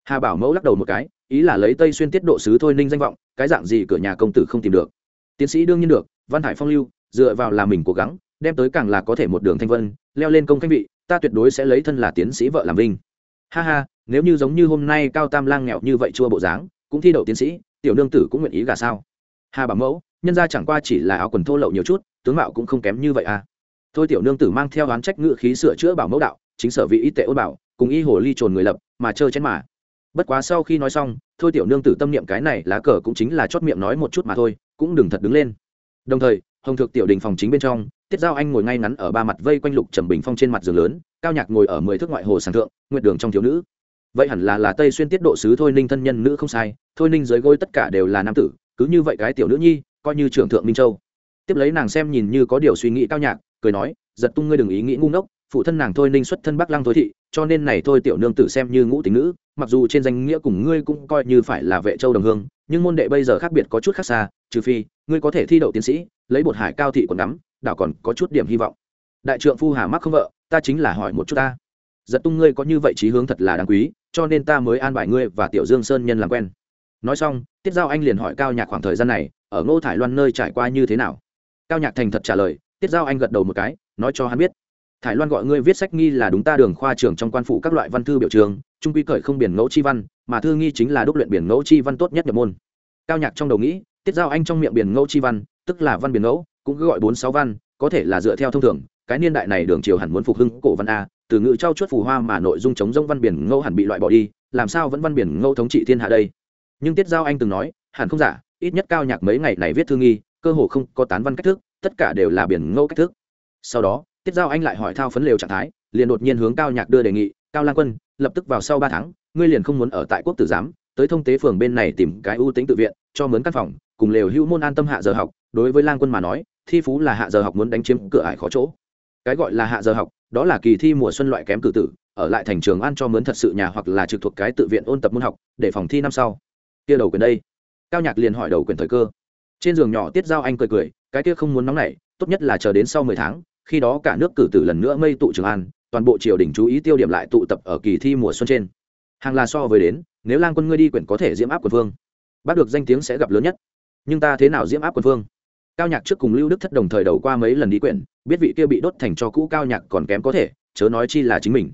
Hà bảo mẫu lắc đầu một cái, ý là lấy tây xuyên tiết độ sứ thôi ninh danh vọng, cái dạng gì cửa nhà công tử không tìm được. Tiến sĩ đương nhiên được, văn hải phong lưu, dựa vào là mình cố gắng, đem tới càng là có thể một đường thanh vân, leo lên công khanh vị, ta tuyệt đối sẽ lấy thân là tiến sĩ vợ làm vinh. Ha ha, nếu như giống như hôm nay cao tam lang nghèo như vậy chua bộ dáng cũng thi đậu tiến sĩ, tiểu nương tử cũng nguyện ý gà sao? Hà bảo mẫu, nhân ra chẳng qua chỉ là áo quần thô lậu nhiều chút, tướng mạo cũng không kém như vậy à? Thôi tiểu nương tử mang theo oán trách ngự khí sửa chữa bảo mẫu đạo, chính sở vị y tệ ôn bảo, cùng y hồ ly trồn người lập, mà chơi chén mà. Bất quá sau khi nói xong, thôi tiểu nương tử tâm niệm cái này lá cờ cũng chính là chót miệng nói một chút mà thôi, cũng đừng thật đứng lên. Đồng thời, hồng thực tiểu đình phòng chính bên trong, tiết giao anh ngồi ngay ngắn ở ba mặt vây quanh lục trầm bình phong trên mặt giường lớn, cao nhạc ngồi ở mười thước ngoại hồ sàn thượng nguyện đường trong thiếu nữ vậy hẳn là là tây xuyên tiết độ sứ thôi ninh thân nhân nữ không sai, thôi ninh dưới gối tất cả đều là nam tử, cứ như vậy cái tiểu nữ nhi, coi như trưởng thượng minh châu. Tiếp lấy nàng xem nhìn như có điều suy nghĩ cao nhạc, cười nói, giật tung ngươi đừng ý nghĩ ngu ngốc, phụ thân nàng thôi ninh xuất thân bắc lăng thối thị, cho nên này thôi tiểu nương tử xem như ngũ tính nữ, mặc dù trên danh nghĩa cùng ngươi cũng coi như phải là vệ châu đồng hương, nhưng môn đệ bây giờ khác biệt có chút khác xa, trừ phi, ngươi có thể thi đậu tiến sĩ, lấy bột hải cao thị còn ngắm đảo còn có chút điểm hy vọng. Đại trượng phu hà mắc không vợ, ta chính là hỏi một chút ta giật tung ngươi có như vậy trí hướng thật là đáng quý, cho nên ta mới an bài ngươi và tiểu dương sơn nhân làm quen. Nói xong, tiết giao anh liền hỏi cao nhạc khoảng thời gian này, ở ngô thải loan nơi trải qua như thế nào? Cao nhạc thành thật trả lời, tiết giao anh gật đầu một cái, nói cho hắn biết. Thải loan gọi ngươi viết sách nghi là đúng ta đường khoa trường trong quan phụ các loại văn thư biểu trường, trung quy cởi không biển ngẫu chi văn, mà thư nghi chính là đúc luyện biển ngẫu chi văn tốt nhất nhập môn. Cao nhạc trong đầu nghĩ, tiết giao anh trong miệng biển ngẫu chi văn, tức là văn biển ngẫu, cũng cứ gọi bốn sáu văn, có thể là dựa theo thông thường, cái niên đại này đường triều hẳn muốn phục hưng cổ văn a từ ngữ trao chuốt phù hoa mà nội dung chống rông văn biển ngô hẳn bị loại bỏ đi, làm sao vẫn văn biển ngô thống trị thiên hạ đây? Nhưng tiết giao anh từng nói, hẳn không giả, ít nhất cao nhạc mấy ngày này viết thư nghi, cơ hồ không có tán văn cách thức, tất cả đều là biển ngô cách thức. Sau đó, tiết giao anh lại hỏi thao phấn lều trạng thái, liền đột nhiên hướng cao nhạc đưa đề nghị, cao lan quân, lập tức vào sau ba tháng, ngươi liền không muốn ở tại quốc tử giám, tới thông tế phường bên này tìm cái ưu tính tự viện, cho mướn căn phòng, cùng lều hữu môn an tâm hạ giờ học, đối với lang quân mà nói, thi phú là hạ giờ học muốn đánh chiếm cửa ải khó chỗ. Cái gọi là hạ giờ học đó là kỳ thi mùa xuân loại kém cử tử, ở lại thành trường ăn cho mướn thật sự nhà hoặc là trực thuộc cái tự viện ôn tập môn học, để phòng thi năm sau. Kia đầu quyền đây. Cao nhạc liền hỏi đầu quyền thời cơ. Trên giường nhỏ tiết giao anh cười cười, cái kia không muốn nóng nảy, tốt nhất là chờ đến sau mười tháng, khi đó cả nước cử tử lần nữa mây tụ trường an toàn bộ triều đình chú ý tiêu điểm lại tụ tập ở kỳ thi mùa xuân trên. Hàng là so với đến, nếu lang quân ngươi đi quyển có thể diễm áp quân vương, bắt được danh tiếng sẽ gặp lớn nhất. Nhưng ta thế nào diễm áp quân vương? Cao nhạc trước cùng lưu đức thất đồng thời đầu qua mấy lần đi quyển, biết vị kia bị đốt thành cho cũ cao nhạc còn kém có thể, chớ nói chi là chính mình.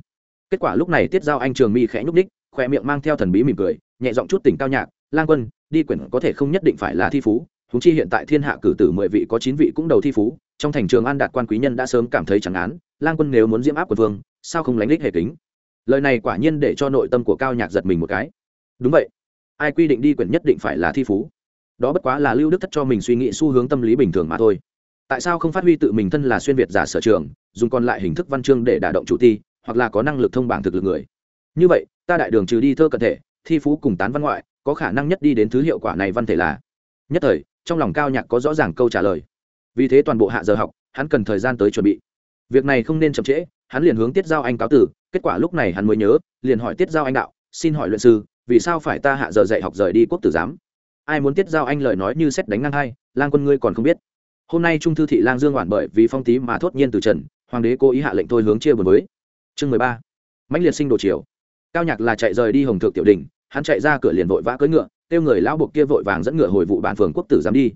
Kết quả lúc này tiết giao anh, trường mi khẽ nhúc ních khoe miệng mang theo thần bí mỉm cười, nhẹ giọng chút tỉnh cao nhạc, lang quân, đi quyển có thể không nhất định phải là thi phú húng chi hiện tại thiên hạ cử tử mười vị có chín vị cũng đầu thi phú, trong thành trường an đạt quan quý nhân đã sớm cảm thấy chẳng án, lang quân nếu muốn diễm áp của vương, sao không lánh lích hệ kính? Lời này quả nhiên để cho nội tâm của cao nhạc giật mình một cái. Đúng vậy. Ai quy định đi quyển nhất định phải là thi phú? Đó bất quá là lưu đức thất cho mình suy nghĩ xu hướng tâm lý bình thường mà thôi. Tại sao không phát huy tự mình thân là xuyên việt giả sở trường, dùng còn lại hình thức văn chương để đả động chủ ti, hoặc là có năng lực thông bảng thực lực người? Như vậy, ta đại đường trừ đi thơ cận thể, thi phú cùng tán văn ngoại, có khả năng nhất đi đến thứ hiệu quả này văn thể là? Nhất thời, trong lòng cao nhạc có rõ ràng câu trả lời. Vì thế toàn bộ hạ giờ học, hắn cần thời gian tới chuẩn bị. Việc này không nên chậm trễ, hắn liền hướng tiết giao anh cáo tử kết quả lúc này hắn mới nhớ, liền hỏi tiết giao anh đạo, xin hỏi luyện sư, vì sao phải ta hạ giờ dạy học rời đi quốc tử giám? Ai muốn tiết giao anh lời nói như xét đánh ngang hai, lang quân ngươi còn không biết. Hôm nay trung thư thị lang dương hoàn bởi vì phong tý mà thốt nhiên từ trần, hoàng đế cố ý hạ lệnh thôi hướng chia buồn với. Chương mười ba, mãnh liệt sinh đồ chiều cao nhạc là chạy rời đi hồng thượng tiểu đình, hắn chạy ra cửa liền vội vã cưỡi ngựa, kêu người lão buộc kia vội vàng dẫn ngựa hồi vụ bản phường quốc tử giám đi.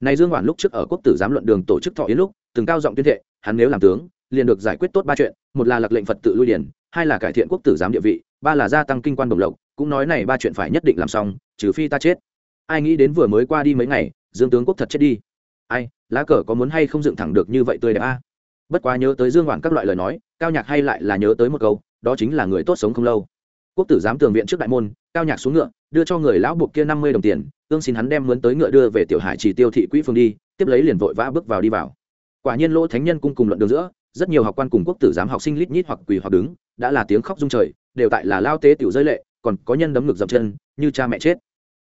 Này dương hoàn lúc trước ở quốc tử giám luận đường tổ chức thọ yến lúc, từng cao giọng tuyên thệ, hắn nếu làm tướng, liền được giải quyết tốt ba chuyện, một là lập lệnh phật tự lui điển, hai là cải thiện quốc tử giám địa vị, ba là gia tăng kinh quan đồng lộc, cũng nói này ba chuyện phải nhất định làm xong, trừ phi ta chết ai nghĩ đến vừa mới qua đi mấy ngày, dương tướng quốc thật chết đi. Ai, lá cờ có muốn hay không dựng thẳng được như vậy tươi đẹp a? Bất quá nhớ tới dương hoàng các loại lời nói, cao nhạc hay lại là nhớ tới một câu, đó chính là người tốt sống không lâu. Quốc tử giám tường viện trước đại môn, cao nhạc xuống ngựa, đưa cho người lão buộc kia năm mươi đồng tiền ương xin hắn đem mướn tới ngựa đưa về tiểu hải chỉ tiêu thị quỹ phương đi, tiếp lấy liền vội vã bước vào đi vào. Quả nhiên lỗ thánh nhân cung cùng luận đường giữa, rất nhiều học quan cùng quốc tử giám học sinh lít nhít hoặc quỳ hoặc đứng, đã là tiếng khóc rung trời, đều tại là lao tế tiểu rơi lệ, còn có nhân đấm ngực dập chân, như cha mẹ chết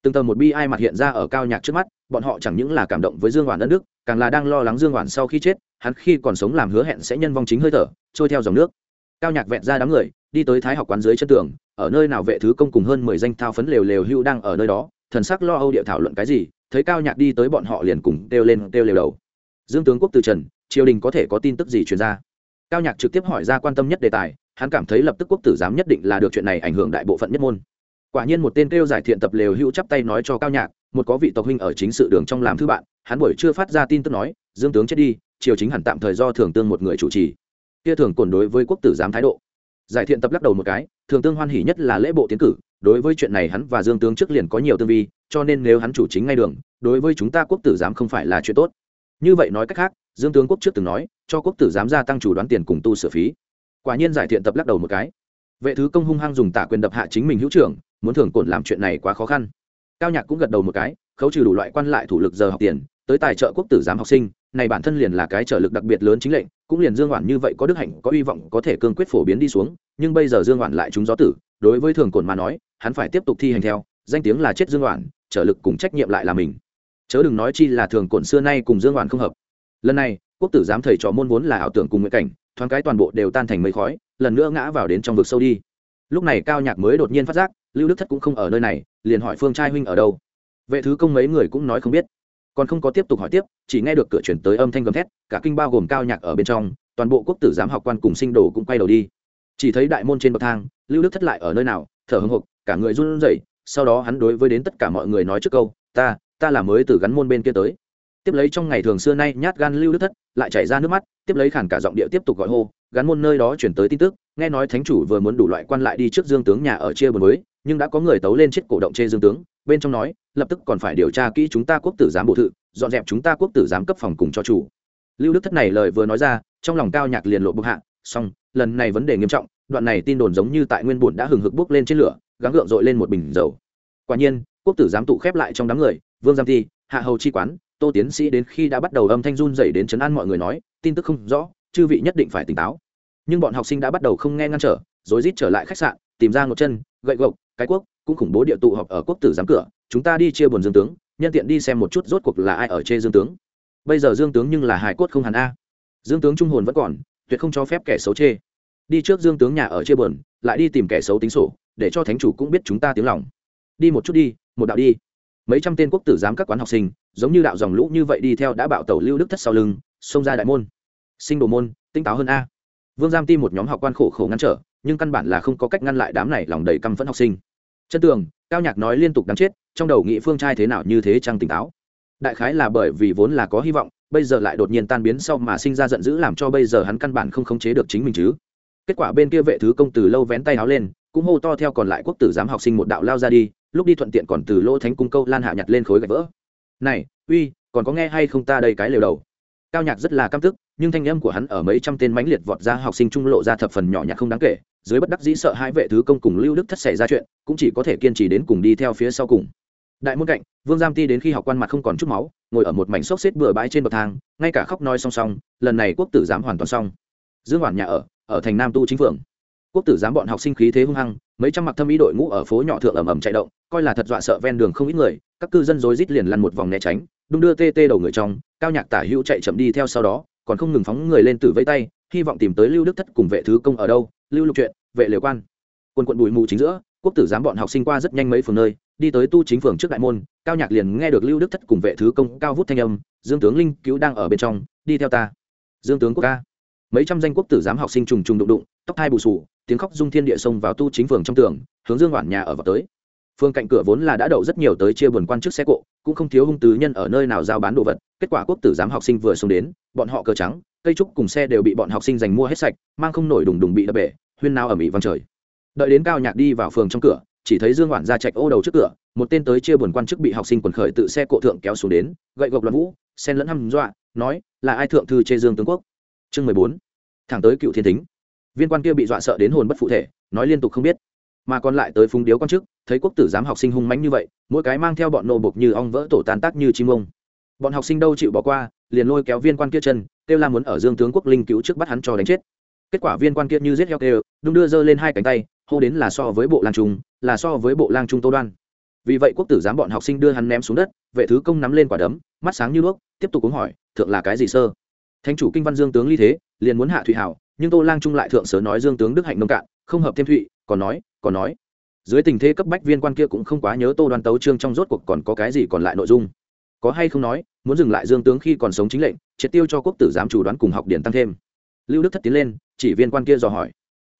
từng tờ một bi ai mặt hiện ra ở cao nhạc trước mắt, bọn họ chẳng những là cảm động với dương hoàn đất nước càng là đang lo lắng dương hoàn sau khi chết, hắn khi còn sống làm hứa hẹn sẽ nhân vong chính hơi thở, trôi theo dòng nước. Cao nhạc vẹn ra đám người, đi tới thái học quán dưới chân tường, ở nơi nào vệ thứ công cùng hơn mười danh thao phấn lều lều hưu đang ở nơi đó, thần sắc lo âu địa thảo luận cái gì, thấy cao nhạc đi tới bọn họ liền cùng kêu lên, kêu lều đầu. Dương tướng quốc từ trần, triều đình có thể có tin tức gì truyền ra? Cao nhạc trực tiếp hỏi ra quan tâm nhất đề tài, hắn cảm thấy lập tức quốc tử giám nhất định là được chuyện này ảnh hưởng đại bộ phận nhất môn quả nhiên một tên kêu giải thiện tập lều hữu chắp tay nói cho cao nhạc, một có vị tộc huynh ở chính sự đường trong làm thư bạn, hắn buổi chưa phát ra tin tức nói, dương tướng chết đi, triều chính hẳn tạm thời do thường tương một người chủ trì. Kia thường cồn đối với quốc tử giám thái độ. Giải thiện tập lắc đầu một cái, thường tương hoan hỉ nhất là lễ bộ tiến cử, đối với chuyện này hắn và dương tướng trước liền có nhiều tương vi, cho nên nếu hắn chủ chính ngay đường, đối với chúng ta quốc tử giám không phải là chuyện tốt. Như vậy nói cách khác, dương tướng quốc trước từng nói, cho quốc tử giám gia tăng chủ đoán tiền cùng tu sửa phí. Quả nhiên giải thiện tập lắc đầu một cái. Vệ thứ công hung hăng dùng tả quyền đập hạ chính mình hữu trưởng muốn thường cổn làm chuyện này quá khó khăn. Cao nhạc cũng gật đầu một cái, khấu trừ đủ loại quan lại thủ lực giờ học tiền, tới tài trợ quốc tử giám học sinh, này bản thân liền là cái trợ lực đặc biệt lớn chính lệnh, cũng liền dương oản như vậy có đức hạnh, có hy vọng, có thể cương quyết phổ biến đi xuống, nhưng bây giờ dương oản lại trúng gió tử, đối với thường cổn mà nói, hắn phải tiếp tục thi hành theo, danh tiếng là chết dương oản trợ lực cùng trách nhiệm lại là mình. Chớ đừng nói chi là thường cổn xưa nay cùng dương oản không hợp. Lần này, quốc tử giám thầy trò môn vốn là ảo tưởng cùng nguyện cảnh, thoáng cái toàn bộ đều tan thành mây khói, lần nữa ngã vào đến trong vực sâu đi. Lúc này cao nhạc mới đột nhiên phát giác lưu đức thất cũng không ở nơi này, liền hỏi phương trai huynh ở đâu. Vệ thứ công mấy người cũng nói không biết. Còn không có tiếp tục hỏi tiếp, chỉ nghe được cửa chuyển tới âm thanh gầm thét, cả kinh bao gồm cao nhạc ở bên trong, toàn bộ quốc tử giám học quan cùng sinh đồ cũng quay đầu đi. Chỉ thấy đại môn trên bậc thang, lưu đức thất lại ở nơi nào, thở hưng hục cả người run rẩy, sau đó hắn đối với đến tất cả mọi người nói trước câu, ta ta là mới từ gắn môn bên kia tới. Tiếp lấy trong ngày thường xưa nay nhát gan lưu đức thất, lại chảy ra nước mắt, tiếp lấy khản cả giọng địa tiếp tục gọi hô, gắn môn nơi đó chuyển tới tin tức nghe nói thánh chủ vừa muốn đủ loại quan lại đi trước dương tướng nhà ở chia bờ mới nhưng đã có người tấu lên chết cổ động chê dương tướng, bên trong nói, lập tức còn phải điều tra kỹ chúng ta quốc tử giám bộ thự, dọn dẹp chúng ta quốc tử giám cấp phòng cùng cho chủ. Lưu đức thất này lời vừa nói ra, trong lòng cao nhạc liền lộ bức hạ, xong, lần này vấn đề nghiêm trọng, đoạn này tin đồn giống như tại nguyên bùn đã hừng hực bốc lên trên lửa, gắng gượng dội lên một bình dầu. Quả nhiên, quốc tử giám tụ khép lại trong đám người, vương giam thi, hạ hầu chi quán, tô tiến sĩ đến khi đã bắt đầu âm thanh run dậy đến chấn an mọi người nói, tin tức không rõ, chư vị nhất định phải tỉnh táo nhưng bọn học sinh đã bắt đầu không nghe ngăn trở, rồi rít trở lại khách sạn, tìm ra ngột chân, gậy gộc, cái quốc cũng khủng bố địa tụ họp ở quốc tử giám cửa. Chúng ta đi chia buồn dương tướng, nhân tiện đi xem một chút rốt cuộc là ai ở chê dương tướng. Bây giờ dương tướng nhưng là hải cốt không hẳn a. Dương tướng trung hồn vẫn còn, tuyệt không cho phép kẻ xấu chê. Đi trước dương tướng nhà ở chia buồn, lại đi tìm kẻ xấu tính sổ, để cho thánh chủ cũng biết chúng ta tiếng lòng. Đi một chút đi, một đạo đi. Mấy trăm tên quốc tử giám các quán học sinh, giống như đạo dòng lũ như vậy đi theo đã bạo tẩu lưu đức thất sau lưng, xông ra đại môn. Sinh đồ môn, tinh táo hơn a vương giam ti một nhóm học quan khổ khổ ngăn trở, nhưng căn bản là không có cách ngăn lại đám này lòng đầy căm phẫn học sinh. Chân tường, cao nhạc nói liên tục đáng chết, trong đầu nghị phương trai thế nào như thế chăng tỉnh táo. Đại khái là bởi vì vốn là có hy vọng, bây giờ lại đột nhiên tan biến sau mà sinh ra giận dữ làm cho bây giờ hắn căn bản không khống chế được chính mình chứ. Kết quả bên kia vệ thứ công từ lâu vén tay áo lên, cũng hô to theo còn lại quốc tử giám học sinh một đạo lao ra đi, lúc đi thuận tiện còn từ lỗ thánh cung câu lan hạ nhặt lên khối gạch vỡ. Này, uy, còn có nghe hay không ta đây cái lều đầu? Cao nhạc rất là căm tức nhưng thanh âm của hắn ở mấy trăm tên mãnh liệt vọt ra học sinh trung lộ ra thập phần nhỏ nhặt không đáng kể, dưới bất đắc dĩ sợ hai vệ thứ công cùng lưu đức thất xảy ra chuyện, cũng chỉ có thể kiên trì đến cùng đi theo phía sau cùng. Đại môn cạnh, vương giam ti đến khi học quan mặt không còn chút máu, ngồi ở một mảnh xốc xếp bừa bãi trên bậc thang, ngay cả khóc nói song song, lần này quốc tử giám hoàn toàn xong. Dương hoàn nhà ở ở thành nam tu chính phượng. Quốc tử giám bọn học sinh khí thế hung hăng, mấy trăm mặc thâm ý đội ngũ ở phố nhỏ thượng ẩm ẩm chạy động, coi là thật dọa sợ ven đường không ít người, các cư dân rối rít liền lăn một vòng né tránh, đung đưa tê tê đầu người trong, cao nhạc tả hữu chạy chậm đi theo sau đó còn không ngừng phóng người lên từ vây tay, hy vọng tìm tới lưu đức thất cùng vệ thứ công ở đâu, lưu lục chuyện vệ liều quan. Quân quận bụi mù chính giữa, quốc tử giám bọn học sinh qua rất nhanh mấy phường nơi, đi tới tu chính phường trước đại môn, cao nhạc liền nghe được lưu đức thất cùng vệ thứ công cao vút thanh âm, dương tướng linh cứu đang ở bên trong, đi theo ta. Dương tướng quốc ca. Mấy trăm danh quốc tử giám học sinh trùng trùng đụng đụng, tóc thai bù sù tiếng khóc dung thiên địa sông vào tu chính phường trong tường, hướng dương hoản nhà ở vào tới phương cạnh cửa vốn là đã đậu rất nhiều tới chia buồn quan chức xe cộ, cũng không thiếu hung tứ nhân ở nơi nào giao bán đồ vật. Kết quả quốc tử giám học sinh vừa xuống đến, bọn họ cờ trắng, cây trúc cùng xe đều bị bọn học sinh giành mua hết sạch, mang không nổi đùng đùng bị đập bể, huyên nao ở mỹ văng trời. Đợi đến cao nhạc đi vào phường trong cửa, chỉ thấy dương hoản ra chạch ô đầu trước cửa, một tên tới chia buồn quan chức bị học sinh quần khởi tự xe cộ thượng kéo xuống đến, gậy gộc loạn vũ sen lẫn hăm dọa, nói, là ai thượng thư chê dương tướng quốc? Chương mười bốn. Thẳng tới cựu thiên thính. Viên quan kia bị dọa sợ đến hồn bất phụ thể, nói liên tục không biết mà còn lại tới phúng điếu quan chức, thấy quốc tử giám học sinh hung mánh như vậy, mỗi cái mang theo bọn nô bục như ong vỡ tổ tàn tác như chim ông. Bọn học sinh đâu chịu bỏ qua, liền lôi kéo viên quan kia chân, kêu la muốn ở dương tướng quốc linh cứu trước bắt hắn cho đánh chết. Kết quả viên quan kia như giết heo kêu, đung đưa giơ lên hai cánh tay, hô đến là so với bộ lang trung, là so với bộ lang trung tô đoan. Vì vậy quốc tử giám bọn học sinh đưa hắn ném xuống đất, vệ thứ công nắm lên quả đấm, mắt sáng như đuốc, tiếp tục uống hỏi, thượng là cái gì sơ? Thánh chủ kinh văn dương tướng ly thế, liền muốn hạ thụy hảo, nhưng tô lang trung lại thượng sớ nói dương tướng đức hạnh nông cạn, không hợp thêm thụy, còn nói còn nói. Dưới tình thế cấp bách viên quan kia cũng không quá nhớ tô đoan tấu trương trong rốt cuộc còn có cái gì còn lại nội dung. Có hay không nói, muốn dừng lại dương tướng khi còn sống chính lệnh, triệt tiêu cho quốc tử giám chủ đoán cùng học điển tăng thêm. Lưu đức thất tiến lên, chỉ viên quan kia dò hỏi.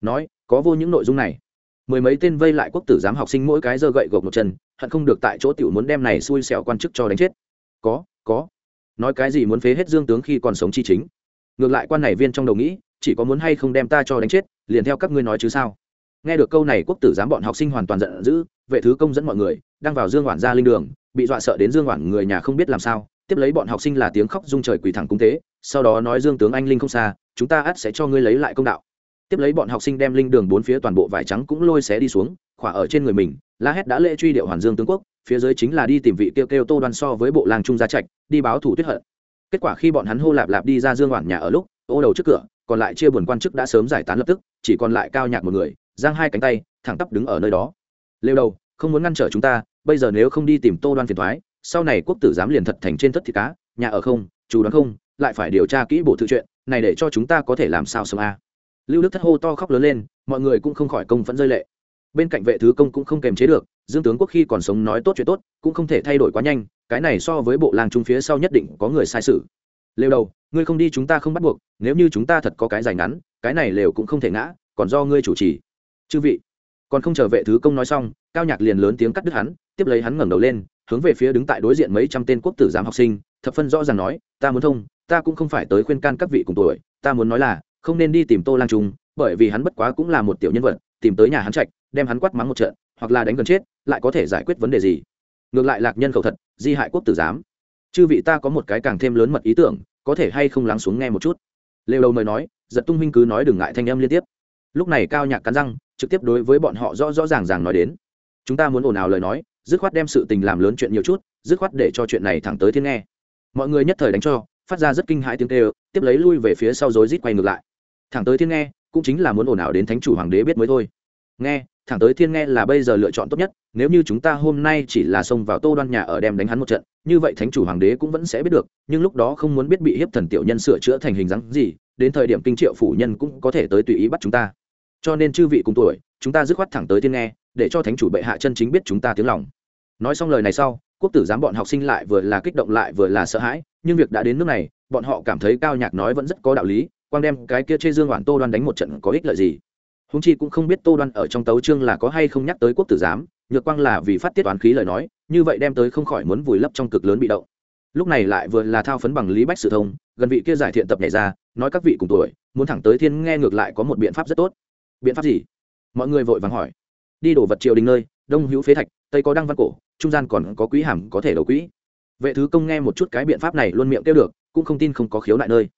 Nói, có vô những nội dung này. Mười mấy tên vây lại quốc tử giám học sinh mỗi cái giơ gậy gộc một chân, hận không được tại chỗ tiểu muốn đem này xui xẻo quan chức cho đánh chết. Có có. Nói cái gì muốn phế hết dương tướng khi còn sống chi chính. Ngược lại quan này viên trong đầu nghĩ, chỉ có muốn hay không đem ta cho đánh chết, liền theo các ngươi nói chứ sao? Nghe được câu này quốc tử giám bọn học sinh hoàn toàn giận dữ, vệ thứ công dẫn mọi người, đang vào dương hoản ra linh đường, bị dọa sợ đến dương hoản người nhà không biết làm sao, tiếp lấy bọn học sinh là tiếng khóc rung trời quỳ thẳng cung tế, sau đó nói dương tướng anh linh không xa, chúng ta ắt sẽ cho ngươi lấy lại công đạo. Tiếp lấy bọn học sinh đem linh đường bốn phía toàn bộ vải trắng cũng lôi xé đi xuống, khỏa ở trên người mình, la hét đã lễ truy điệu hoàn dương tướng quốc, phía dưới chính là đi tìm vị kêu kêu tô đoan so với bộ làng trung gia trạch, đi báo thủ tuyết hận. Kết quả khi bọn hắn hô lạp lạp đi ra dương hoản nhà ở lúc, ô đầu trước cửa, còn lại chia buồn quan chức đã sớm giải tán lập tức, chỉ còn lại cao nhạc một người giang hai cánh tay, thẳng tắp đứng ở nơi đó. Lêu đầu, không muốn ngăn trở chúng ta, bây giờ nếu không đi tìm tô đoan phiền thoái, sau này quốc tử giám liền thật thành trên thất thịt cá, nhà ở không, chủ đoán không, lại phải điều tra kỹ bộ thư chuyện, này để cho chúng ta có thể làm sao sống a? Lưu đức thất hô to khóc lớn lên, mọi người cũng không khỏi công phẫn rơi lệ. Bên cạnh vệ thứ công cũng không kềm chế được, dương tướng quốc khi còn sống nói tốt chuyện tốt, cũng không thể thay đổi quá nhanh, cái này so với bộ làng trung phía sau nhất định có người sai sự. Lều đầu, ngươi không đi chúng ta không bắt buộc, nếu như chúng ta thật có cái dài ngắn, cái này lều cũng không thể ngã, còn do ngươi chủ trì chư vị. Còn không chờ vệ thứ công nói xong, cao nhạc liền lớn tiếng cắt đứt hắn, tiếp lấy hắn ngẩng đầu lên, hướng về phía đứng tại đối diện mấy trăm tên quốc tử giám học sinh, thập phân rõ ràng nói, ta muốn thông, ta cũng không phải tới khuyên can các vị cùng tuổi, ta muốn nói là, không nên đi tìm tô lang trung, bởi vì hắn bất quá cũng là một tiểu nhân vật, tìm tới nhà hắn trạch, đem hắn quát mắng một trận, hoặc là đánh gần chết, lại có thể giải quyết vấn đề gì? Ngược lại lạc nhân khẩu thật, di hại quốc tử giám. Chư vị, ta có một cái càng thêm lớn mật ý tưởng, có thể hay không lắng xuống nghe một chút? Lều đầu mời nói, giật tung minh cứ nói đừng ngại thanh âm liên tiếp lúc này cao nhạc cắn răng, trực tiếp đối với bọn họ rõ rõ ràng ràng nói đến. Chúng ta muốn ồn ào lời nói, dứt khoát đem sự tình làm lớn chuyện nhiều chút, dứt khoát để cho chuyện này thẳng tới thiên nghe. Mọi người nhất thời đánh cho, phát ra rất kinh hãi tiếng kêu, tiếp lấy lui về phía sau rối rít quay ngược lại. Thẳng tới thiên nghe, cũng chính là muốn ồn ào đến thánh chủ hoàng đế biết mới thôi. Nghe, thẳng tới thiên nghe là bây giờ lựa chọn tốt nhất, nếu như chúng ta hôm nay chỉ là xông vào tô đoan nhà ở đem đánh hắn một trận, như vậy thánh chủ hoàng đế cũng vẫn sẽ biết được, nhưng lúc đó không muốn biết bị hiếp thần tiểu nhân sửa chữa thành hình dáng gì, đến thời điểm kinh triệu phủ nhân cũng có thể tới tùy ý bắt chúng ta cho nên chư vị cùng tuổi, chúng ta dứt khoát thẳng tới thiên nghe, để cho thánh chủ bệ hạ chân chính biết chúng ta tiếng lòng. Nói xong lời này sau, quốc tử giám bọn học sinh lại vừa là kích động lại vừa là sợ hãi, nhưng việc đã đến nước này, bọn họ cảm thấy cao nhạc nói vẫn rất có đạo lý, quang đem cái kia chê dương hoàn tô đoan đánh một trận có ích lợi gì. Húng chi cũng không biết tô đoan ở trong tấu trương là có hay không nhắc tới quốc tử giám, nhược quang là vì phát tiết toán khí lời nói, như vậy đem tới không khỏi muốn vùi lấp trong cực lớn bị động. Lúc này lại vừa là thao phấn bằng lý bách sự thông, gần vị kia giải thiện tập nhảy ra, nói các vị cùng tuổi, muốn thẳng tới thiên nghe ngược lại có một biện pháp rất tốt biện pháp gì? Mọi người vội vàng hỏi. Đi đổ vật triều đình nơi, đông hữu phế thạch, tây có đăng văn cổ, trung gian còn có quỹ hàm có thể đầu quỹ. Vệ thứ công nghe một chút cái biện pháp này luôn miệng kêu được, cũng không tin không có khiếu nại nơi.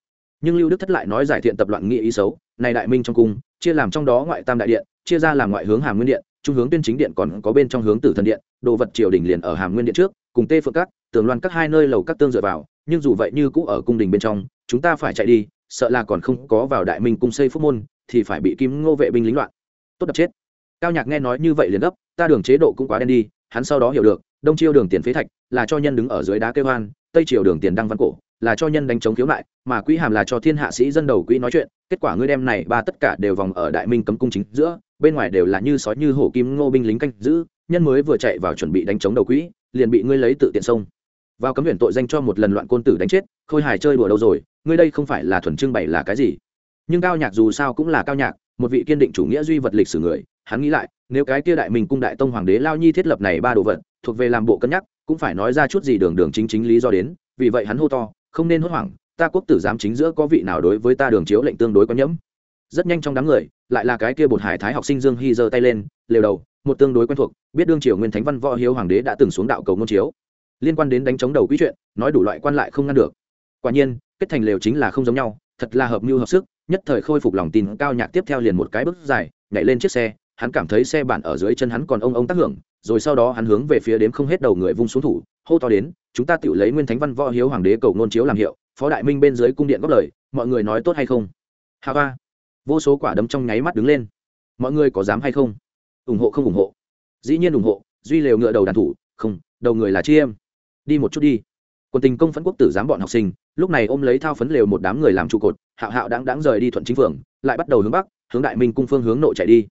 Nhưng lưu đức thất lại nói giải thiện tập loạn nghị ý xấu, này đại minh trong cung, chia làm trong đó ngoại tam đại điện, chia ra làm ngoại hướng hàm nguyên điện, trung hướng tuyên chính điện còn có bên trong hướng tử thần điện, đồ vật triều đình liền ở hàm nguyên điện trước, cùng tê phượng các, tường loan các hai nơi lầu các tương dựa vào, nhưng dù vậy như cũ ở cung đình bên trong, chúng ta phải chạy đi, sợ là còn không có vào đại minh cung xây phúc môn thì phải bị kim ngô vệ binh lính loạn. Tốt đập chết. Cao nhạc nghe nói như vậy liền gấp, ta đường chế độ cũng quá đen đi, hắn sau đó hiểu được, đông chiêu đường tiền phế thạch là cho nhân đứng ở dưới đá kêu hoan, tây triều đường tiền đăng văn cổ, là cho nhân đánh chống khiếu nại, mà quỹ hàm là cho thiên hạ sĩ dân đầu quỹ nói chuyện, kết quả ngươi đem này ba tất cả đều vòng ở đại minh cấm cung chính giữa, bên ngoài đều là như sói như hổ kim ngô binh lính canh giữ, nhân mới vừa chạy vào chuẩn bị đánh chống đầu quỹ, liền bị ngươi lấy tự tiện sông vào cấm huyện tội danh cho một lần loạn côn tử đánh chết, khôi hài chơi đùa đâu rồi, ngươi đây không phải là thuần trưng bày là cái gì? Nhưng cao nhạc dù sao cũng là cao nhạc, một vị kiên định chủ nghĩa duy vật lịch sử người, hắn nghĩ lại, nếu cái kia đại mình cung đại tông hoàng đế lao nhi thiết lập này ba đồ vật, thuộc về làm bộ cân nhắc, cũng phải nói ra chút gì đường đường chính chính lý do đến, vì vậy hắn hô to, không nên hốt hoảng, ta quốc tử giám chính giữa có vị nào đối với ta đường chiếu lệnh tương đối có nhẫm. Rất nhanh trong đám người, lại là cái kia bột hải thái học sinh dương hy giơ tay lên, lều đầu, một tương đối quen thuộc, biết đương triều nguyên thánh văn võ hiếu hoàng đế đã từng xuống đạo cầu ngôn chiếu. Liên quan đến đánh chống đầu quý chuyện, nói đủ loại quan lại không ngăn được. Quả nhiên, kết thành lều chính là không giống nhau, thật là hợp mưu hợp sức nhất thời khôi phục lòng tin, cao nhạc tiếp theo liền một cái bước dài, nhảy lên chiếc xe, hắn cảm thấy xe bản ở dưới chân hắn còn ông ông tác hưởng, rồi sau đó hắn hướng về phía đếm không hết đầu người vung xuống thủ, hô to đến, chúng ta tự lấy nguyên thánh văn võ hiếu hoàng đế cầu ngôn chiếu làm hiệu, phó đại minh bên dưới cung điện góp lời, mọi người nói tốt hay không? Hà ba vô số quả đấm trong nháy mắt đứng lên. Mọi người có dám hay không? Ủng hộ không ủng hộ. Dĩ nhiên ủng hộ, duy lều ngựa đầu đàn thủ. Không, đầu người là chi em. Đi một chút đi quân tình công phấn quốc tử giám bọn học sinh, lúc này ôm lấy thao phấn lều một đám người làm trụ cột, hạo hạo đáng đáng rời đi thuận chính phường, lại bắt đầu hướng bắc, hướng đại minh cung phương hướng nội chạy đi.